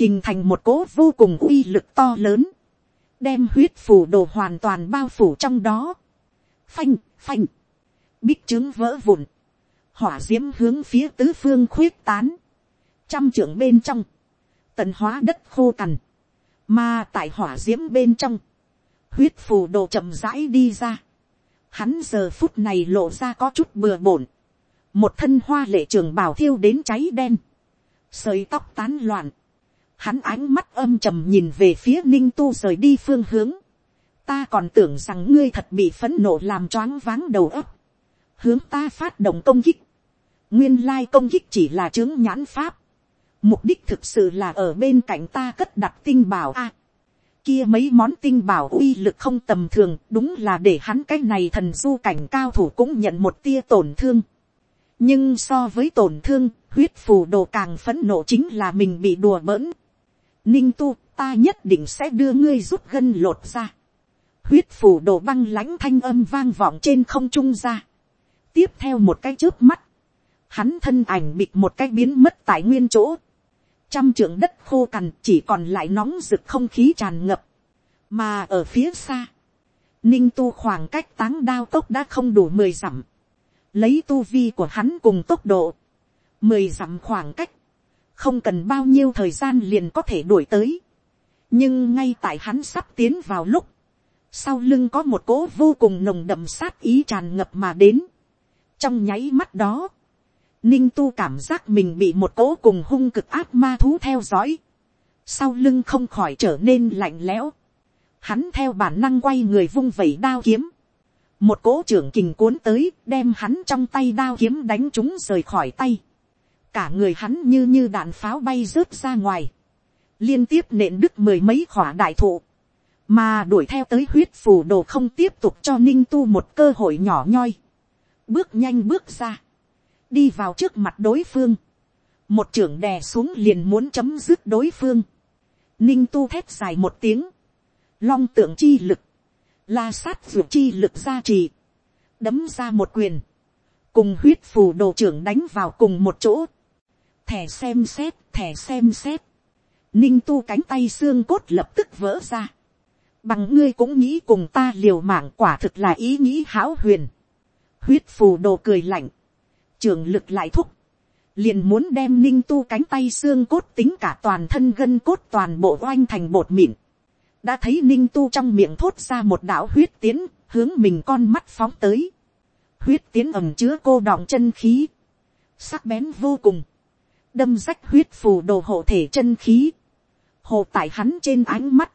hình thành một cố vô cùng uy lực to lớn, đem huyết phủ đồ hoàn toàn bao phủ trong đó, phanh phanh, bích trướng vỡ vụn, hỏa d i ễ m hướng phía tứ phương khuyết tán, trăm trưởng bên trong, tận hóa đất khô cằn, mà tại hỏa d i ễ m bên trong, huyết phù đồ chậm rãi đi ra, hắn giờ phút này lộ ra có chút bừa bổn, một thân hoa lệ trường bào thiêu đến cháy đen, sợi tóc tán loạn, hắn ánh mắt âm trầm nhìn về phía ninh tu rời đi phương hướng, ta còn tưởng rằng ngươi thật bị phấn nộ làm choáng váng đầu ấp, hướng ta phát động công kích, nguyên lai công kích chỉ là chứng nhãn pháp, mục đích thực sự là ở bên cạnh ta cất đặt tinh bảo a, kia mấy món tinh bảo uy lực không tầm thường đúng là để hắn cái này thần du cảnh cao thủ cũng nhận một tia tổn thương. Nhưng so với tổn thương, huyết phù đồ càng phấn nộ chính là mình bị đùa bỡn. ninh tu, ta nhất định sẽ đưa ngươi rút gân lột ra huyết phù đồ băng lãnh thanh âm vang vọng trên không trung ra. tiếp theo một cái trước mắt, hắn thân ảnh bịt một cái biến mất tại nguyên chỗ. trăm trưởng đất khô cằn chỉ còn lại nóng rực không khí tràn ngập. mà ở phía xa, ninh tu khoảng cách táng đao tốc đã không đủ mười dặm lấy tu vi của hắn cùng tốc độ, mười dặm khoảng cách, không cần bao nhiêu thời gian liền có thể đuổi tới. nhưng ngay tại hắn sắp tiến vào lúc, sau lưng có một cỗ vô cùng nồng đậm sát ý tràn ngập mà đến. trong nháy mắt đó, ninh tu cảm giác mình bị một cỗ cùng hung cực ác ma thú theo dõi. sau lưng không khỏi trở nên lạnh lẽo. hắn theo bản năng quay người vung vẩy đao kiếm một cỗ trưởng kình cuốn tới đem hắn trong tay đao kiếm đánh chúng rời khỏi tay cả người hắn như như đạn pháo bay rớt ra ngoài liên tiếp nện đứt mười mấy khỏa đại thụ mà đuổi theo tới huyết phù đồ không tiếp tục cho ninh tu một cơ hội nhỏ nhoi. Bước nhanh bước ra. Đi vào trước mặt đối phương. Một trưởng đè xuống liền muốn chấm dứt đối phương. Ninh tu thét dài một tiếng. Long tượng chi lực. La sát ruột chi lực gia trì, đấm ra một quyền, cùng huyết phù đồ trưởng đánh vào cùng một chỗ, thẻ xem xét, thẻ xem xét, ninh tu cánh tay xương cốt lập tức vỡ ra, bằng ngươi cũng nghĩ cùng ta liều mạng quả thực là ý nghĩ hão huyền, huyết phù đồ cười lạnh, trường lực lại thúc, liền muốn đem ninh tu cánh tay xương cốt tính cả toàn thân gân cốt toàn bộ oanh thành bột mịn, đã thấy ninh tu trong miệng thốt ra một đạo huyết tiến, hướng mình con mắt phóng tới. huyết tiến ẩm chứa cô đọng chân khí, sắc bén vô cùng, đâm rách huyết phù đồ hộ thể chân khí, hộ tại hắn trên ánh mắt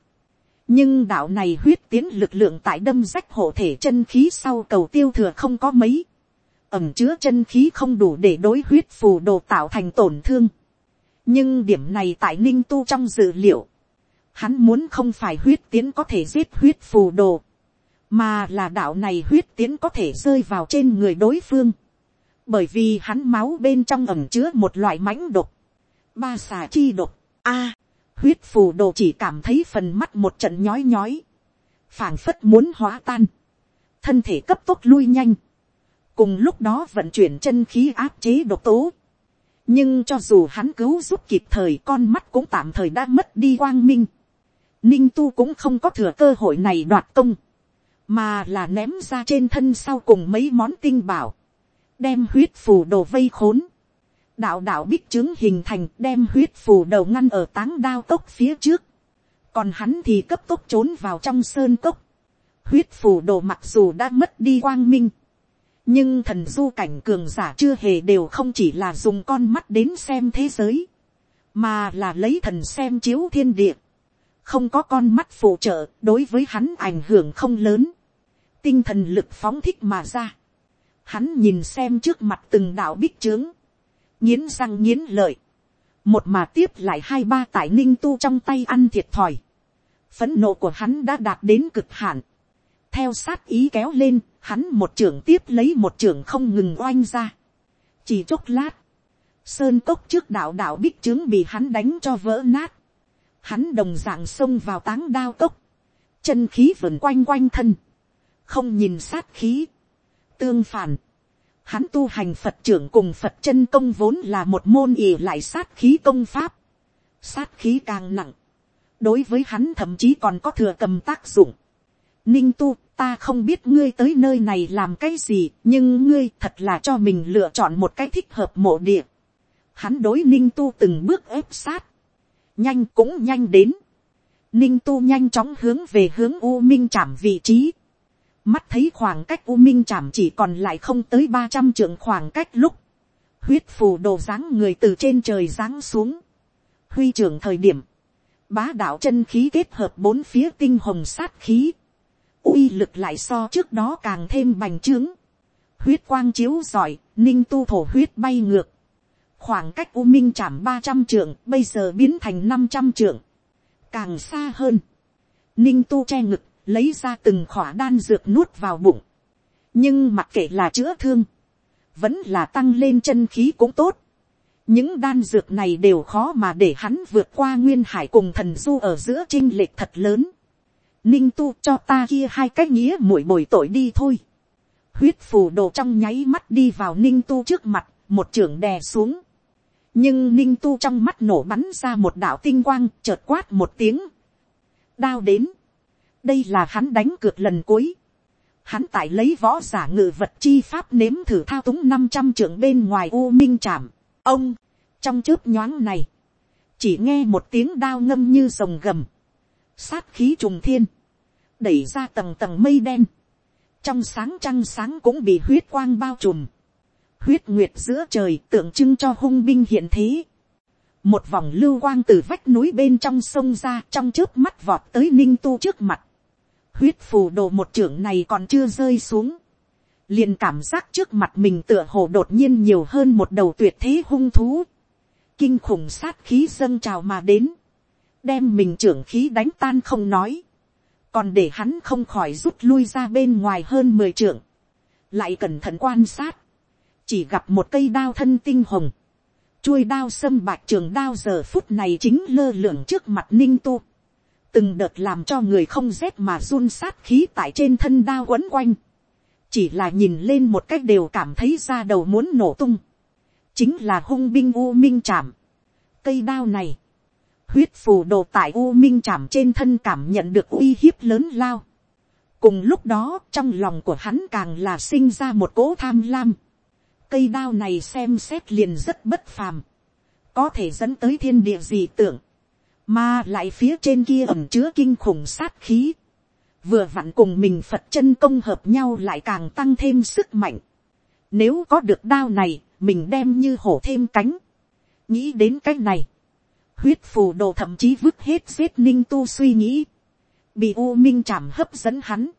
nhưng đạo này huyết tiến lực lượng tại đâm rách hộ thể chân khí sau cầu tiêu thừa không có mấy, ẩm chứa chân khí không đủ để đối huyết phù đồ tạo thành tổn thương. nhưng điểm này tại ninh tu trong dự liệu, Hắn muốn không phải huyết tiến có thể giết huyết phù đồ. Mà là đạo này huyết tiến có thể rơi vào trên người đối phương. Bởi vì hắn máu bên trong ẩm chứa một loại mãnh độc. Ba xà chi độc. A huyết phù đồ chỉ cảm thấy phần mắt một trận nhói nhói, phảng phất muốn hóa tan, thân thể cấp tốc lui nhanh, cùng lúc đó vận chuyển chân khí áp chế độc tố, nhưng cho dù hắn cứu giúp kịp thời con mắt cũng tạm thời đã mất đi quang minh, ninh tu cũng không có thừa cơ hội này đoạt công, mà là ném ra trên thân sau cùng mấy món tinh bảo, đem huyết phù đồ vây khốn, đạo đạo bích trướng hình thành đem huyết phù đầu ngăn ở táng đao tốc phía trước, còn hắn thì cấp tốc trốn vào trong sơn cốc, huyết phù đồ mặc dù đã mất đi quang minh, nhưng thần du cảnh cường giả chưa hề đều không chỉ là dùng con mắt đến xem thế giới, mà là lấy thần xem chiếu thiên địa, không có con mắt phụ trợ đối với hắn ảnh hưởng không lớn, tinh thần lực phóng thích mà ra, hắn nhìn xem trước mặt từng đạo bích trướng, nghiến răng nghiến lợi, một mà tiếp lại hai ba tại ninh tu trong tay ăn thiệt thòi, phấn nộ của hắn đã đạt đến cực hạn, theo sát ý kéo lên, hắn một trưởng tiếp lấy một trưởng không ngừng oanh ra. chỉ chốc lát, sơn cốc trước đạo đạo bích trướng bị hắn đánh cho vỡ nát. hắn đồng dạng xông vào táng đao cốc, chân khí vườn quanh quanh thân, không nhìn sát khí, tương phản. Hắn tu hành Phật trưởng cùng Phật chân công vốn là một môn ỉ lại sát khí công pháp. Sát khí càng nặng. Đối với hắn thậm chí còn có thừa cầm tác dụng. Ninh tu, ta không biết ngươi tới nơi này làm cái gì, nhưng ngươi thật là cho mình lựa chọn một cái thích hợp mộ địa. Hắn đối ninh tu từng bước ép sát. Nhanh cũng nhanh đến. Ninh tu nhanh chóng hướng về hướng U Minh chạm vị trí. Mắt thấy khoảng cách U Minh chạm chỉ còn lại không tới ba trăm trượng khoảng cách lúc. Huyết phù đồ dáng người từ trên trời giáng xuống. Huy trưởng thời điểm. Bá đạo chân khí kết hợp bốn phía tinh hồng sát khí uy lực lại so trước đó càng thêm bành trướng. huyết quang chiếu giỏi, ninh tu thổ huyết bay ngược. khoảng cách u minh chạm ba trăm trượng, bây giờ biến thành năm trăm trượng. càng xa hơn, ninh tu che ngực, lấy ra từng khỏa đan dược nuốt vào bụng. nhưng mặc kệ là chữa thương, vẫn là tăng lên chân khí cũng tốt. những đan dược này đều khó mà để hắn vượt qua nguyên hải cùng thần du ở giữa chinh lệch thật lớn ninh tu cho ta kia hai cái nghĩa mũi bồi tội đi thôi. huyết phù đồ trong nháy mắt đi vào ninh tu trước mặt, một trưởng đè xuống. nhưng ninh tu trong mắt nổ bắn ra một đạo tinh quang, chợt quát một tiếng. đao đến đây là hắn đánh cược lần cuối. hắn tại lấy võ giả ngự vật chi pháp nếm thử thao túng năm trăm trưởng bên ngoài u minh trảm. ông, trong chớp nhoáng này, chỉ nghe một tiếng đao ngâm như rồng gầm. Sát khí trùng thiên, đẩy ra tầng tầng mây đen, trong sáng trăng sáng cũng bị huyết quang bao trùm, huyết nguyệt giữa trời tượng trưng cho hung binh hiện thế, một vòng lưu quang từ vách núi bên trong sông ra trong trước mắt vọt tới ninh tu trước mặt, huyết phù đồ một trưởng này còn chưa rơi xuống, liền cảm giác trước mặt mình tựa hồ đột nhiên nhiều hơn một đầu tuyệt thế hung thú, kinh khủng sát khí dâng trào mà đến, đem mình trưởng khí đánh tan không nói, còn để hắn không khỏi rút lui ra bên ngoài hơn mười trưởng, lại cẩn thận quan sát, chỉ gặp một cây đao thân tinh hồng, chuôi đao sâm bạc trường đao giờ phút này chính lơ lửng trước mặt ninh tu, từng đợt làm cho người không rét mà run sát khí tại trên thân đao quấn quanh, chỉ là nhìn lên một cách đều cảm thấy ra đầu muốn nổ tung, chính là hung binh u minh chạm. cây đao này, huyết phù đồ tại u minh chạm trên thân cảm nhận được uy hiếp lớn lao. cùng lúc đó trong lòng của hắn càng là sinh ra một cỗ tham lam. cây đao này xem xét liền rất bất phàm. có thể dẫn tới thiên địa gì tưởng mà lại phía trên kia ẩm chứa kinh khủng sát khí. vừa vặn cùng mình phật chân công hợp nhau lại càng tăng thêm sức mạnh. nếu có được đao này, mình đem như hổ thêm cánh. nghĩ đến cái này huyết phù đồ thậm chí vứt hết giết ninh tu suy nghĩ, bị u minh chảm hấp dẫn hắn,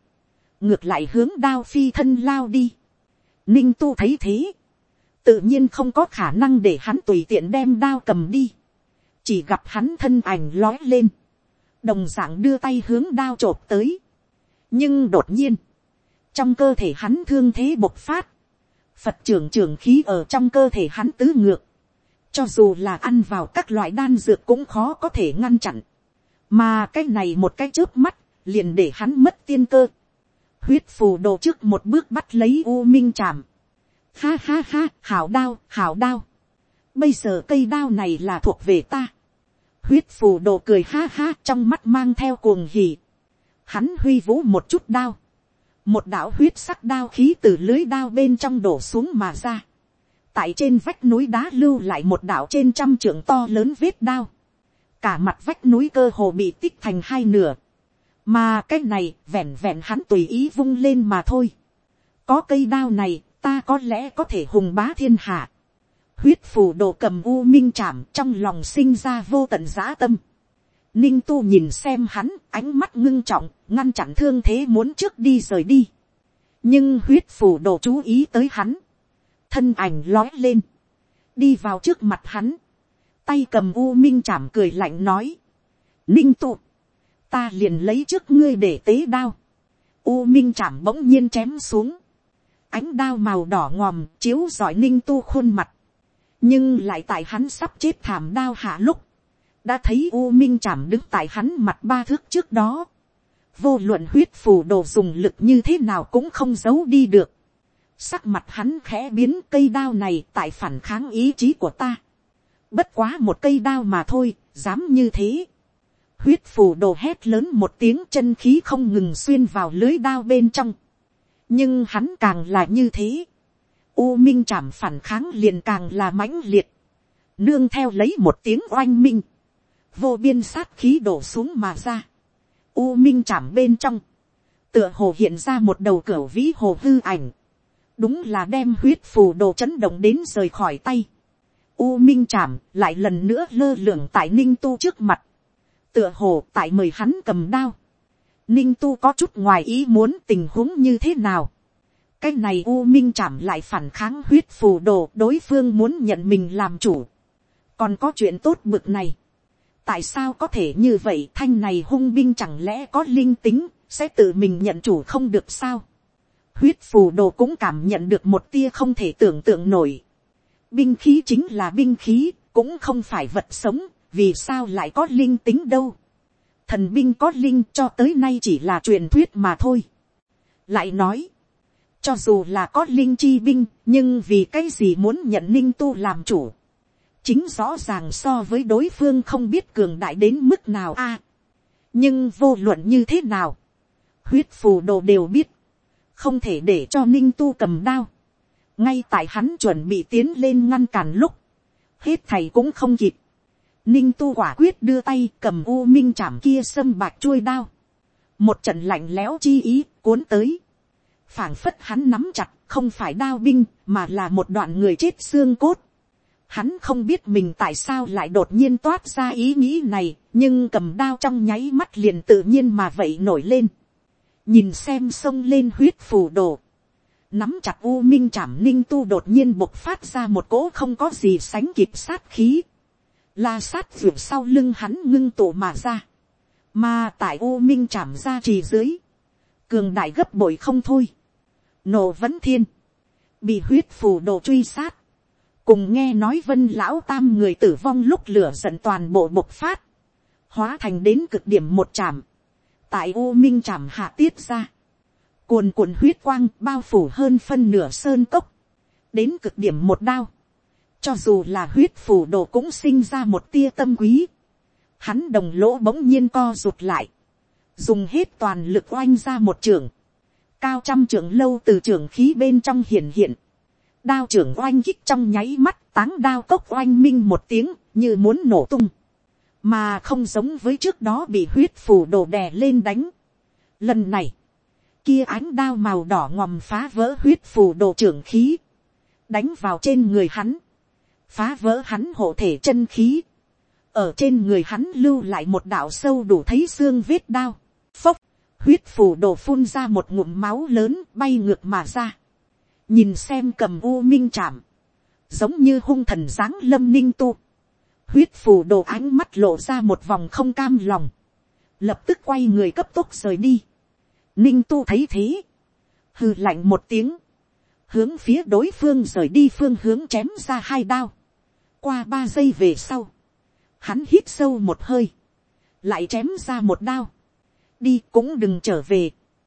ngược lại hướng đao phi thân lao đi. ninh tu thấy thế, tự nhiên không có khả năng để hắn tùy tiện đem đao cầm đi, chỉ gặp hắn thân ảnh lói lên, đồng d ạ n g đưa tay hướng đao t r ộ p tới, nhưng đột nhiên, trong cơ thể hắn thương thế bộc phát, phật trưởng trưởng khí ở trong cơ thể hắn tứ ngược, cho dù là ăn vào các loại đan dược cũng khó có thể ngăn chặn, mà cái này một cái trước mắt, liền để hắn mất tiên cơ, huyết phù đồ trước một bước bắt lấy u minh chạm, ha ha ha, hảo đao, hảo đao, bây giờ cây đao này là thuộc về ta, huyết phù đồ cười ha ha trong mắt mang theo cuồng hỉ, hắn huy vũ một chút đao, một đạo huyết sắc đao khí từ lưới đao bên trong đổ xuống mà ra, tại trên vách núi đá lưu lại một đạo trên trăm trưởng to lớn vết đao, cả mặt vách núi cơ hồ bị tích thành hai nửa, mà cái này vẹn vẹn hắn tùy ý vung lên mà thôi. có cây đao này, ta có lẽ có thể hùng bá thiên hạ huyết phù đồ cầm u minh chạm trong lòng sinh ra vô tận giá tâm. ninh tu nhìn xem hắn, ánh mắt ngưng trọng, ngăn chặn thương thế muốn trước đi rời đi. nhưng huyết phù đồ chú ý tới hắn, thân ảnh lói lên, đi vào trước mặt hắn, tay cầm u minh chạm cười lạnh nói, ninh tu, ta liền lấy trước ngươi để tế đao, u minh chạm bỗng nhiên chém xuống, ánh đao màu đỏ ngòm chiếu giỏi ninh tu khuôn mặt, nhưng lại tại hắn sắp chết thảm đao hạ lúc, đã thấy u minh chạm đứng tại hắn mặt ba thước trước đó, vô luận huyết phù đồ dùng lực như thế nào cũng không giấu đi được, sắc mặt hắn khẽ biến cây đao này tại phản kháng ý chí của ta, bất quá một cây đao mà thôi, dám như thế, huyết phù đồ hét lớn một tiếng chân khí không ngừng xuyên vào lưới đao bên trong, nhưng hắn càng là như thế, u minh chạm phản kháng liền càng là mãnh liệt, nương theo lấy một tiếng oanh minh, vô biên sát khí đổ xuống mà ra, u minh chạm bên trong, tựa hồ hiện ra một đầu cửa vĩ hồ hư ảnh, đúng là đem huyết phù đồ chấn động đến rời khỏi tay, u minh chạm lại lần nữa lơ lửng tại ninh tu trước mặt, tựa hồ tại mời hắn cầm đao, ninh tu có chút ngoài ý muốn tình huống như thế nào cái này u minh chạm lại phản kháng huyết phù đồ đối phương muốn nhận mình làm chủ. còn có chuyện tốt bực này. tại sao có thể như vậy thanh này hung binh chẳng lẽ có linh tính sẽ tự mình nhận chủ không được sao. huyết phù đồ cũng cảm nhận được một tia không thể tưởng tượng nổi. binh khí chính là binh khí cũng không phải vật sống vì sao lại có linh tính đâu thần binh có linh cho tới nay chỉ là truyền thuyết mà thôi. lại nói, cho dù là có linh chi binh, nhưng vì cái gì muốn nhận ninh tu làm chủ. chính rõ ràng so với đối phương không biết cường đại đến mức nào a. nhưng vô luận như thế nào, huyết phù đồ đều biết, không thể để cho ninh tu cầm đao. ngay tại hắn chuẩn bị tiến lên ngăn cản lúc, hết thầy cũng không kịp Ninh tu quả quyết đưa tay cầm u minh chảm kia sâm bạc chuôi đao. Một trận lạnh lẽo chi ý cuốn tới phảng phất hắn nắm chặt không phải đao binh mà là một đoạn người chết xương cốt. Hắn không biết mình tại sao lại đột nhiên toát ra ý nghĩ này nhưng cầm đao trong nháy mắt liền tự nhiên mà vậy nổi lên. Nhìn xem sông lên huyết phù đồ. Nắm chặt u minh chạm ninh tu đột nhiên bộc phát ra một cỗ không có gì sánh kịp sát khí la sát vượt sau lưng hắn ngưng tụ mà ra, mà tại u minh chạm ra trì dưới, cường đại gấp bội không thôi, nổ vẫn thiên, bị huyết phù đồ truy sát, cùng nghe nói vân lão tam người tử vong lúc lửa giận toàn bộ bộc phát, hóa thành đến cực điểm một chạm, tại u minh chạm hạ tiết ra, cuồn cuộn huyết quang bao phủ hơn phân nửa sơn cốc, đến cực điểm một đao, cho dù là huyết phù đồ cũng sinh ra một tia tâm quý. Hắn đồng lỗ bỗng nhiên co rụt lại. Dùng hết toàn lực oanh ra một trường. Cao trăm trường lâu từ trường khí bên trong hiển hiện. Đao trưởng oanh kích trong nháy mắt táng đao cốc oanh minh một tiếng như muốn nổ tung. Mà không giống với trước đó bị huyết phủ đổ đè lên đánh. Lần này. Kia ánh đao màu đỏ ngòm phá vỡ huyết phủ đồ trưởng khí. Đánh vào trên người hắn phá vỡ hắn hộ thể chân khí, ở trên người hắn lưu lại một đạo sâu đủ thấy xương vết đao, phốc, huyết phủ đổ phun ra một ngụm máu lớn bay ngược mà ra, nhìn xem cầm u minh chạm, giống như hung thần d lâm ninh tu, huyết phủ đồ ánh mắt lộ ra một vòng không cam lòng, lập tức quay người cấp tốc rời đi, ninh tu thấy thế, hừ lạnh một tiếng, hướng phía đối phương rời đi phương hướng chém ra hai đao, qua ba giây về sau, hắn hít sâu một hơi, lại chém ra một đao, đi cũng đừng trở về,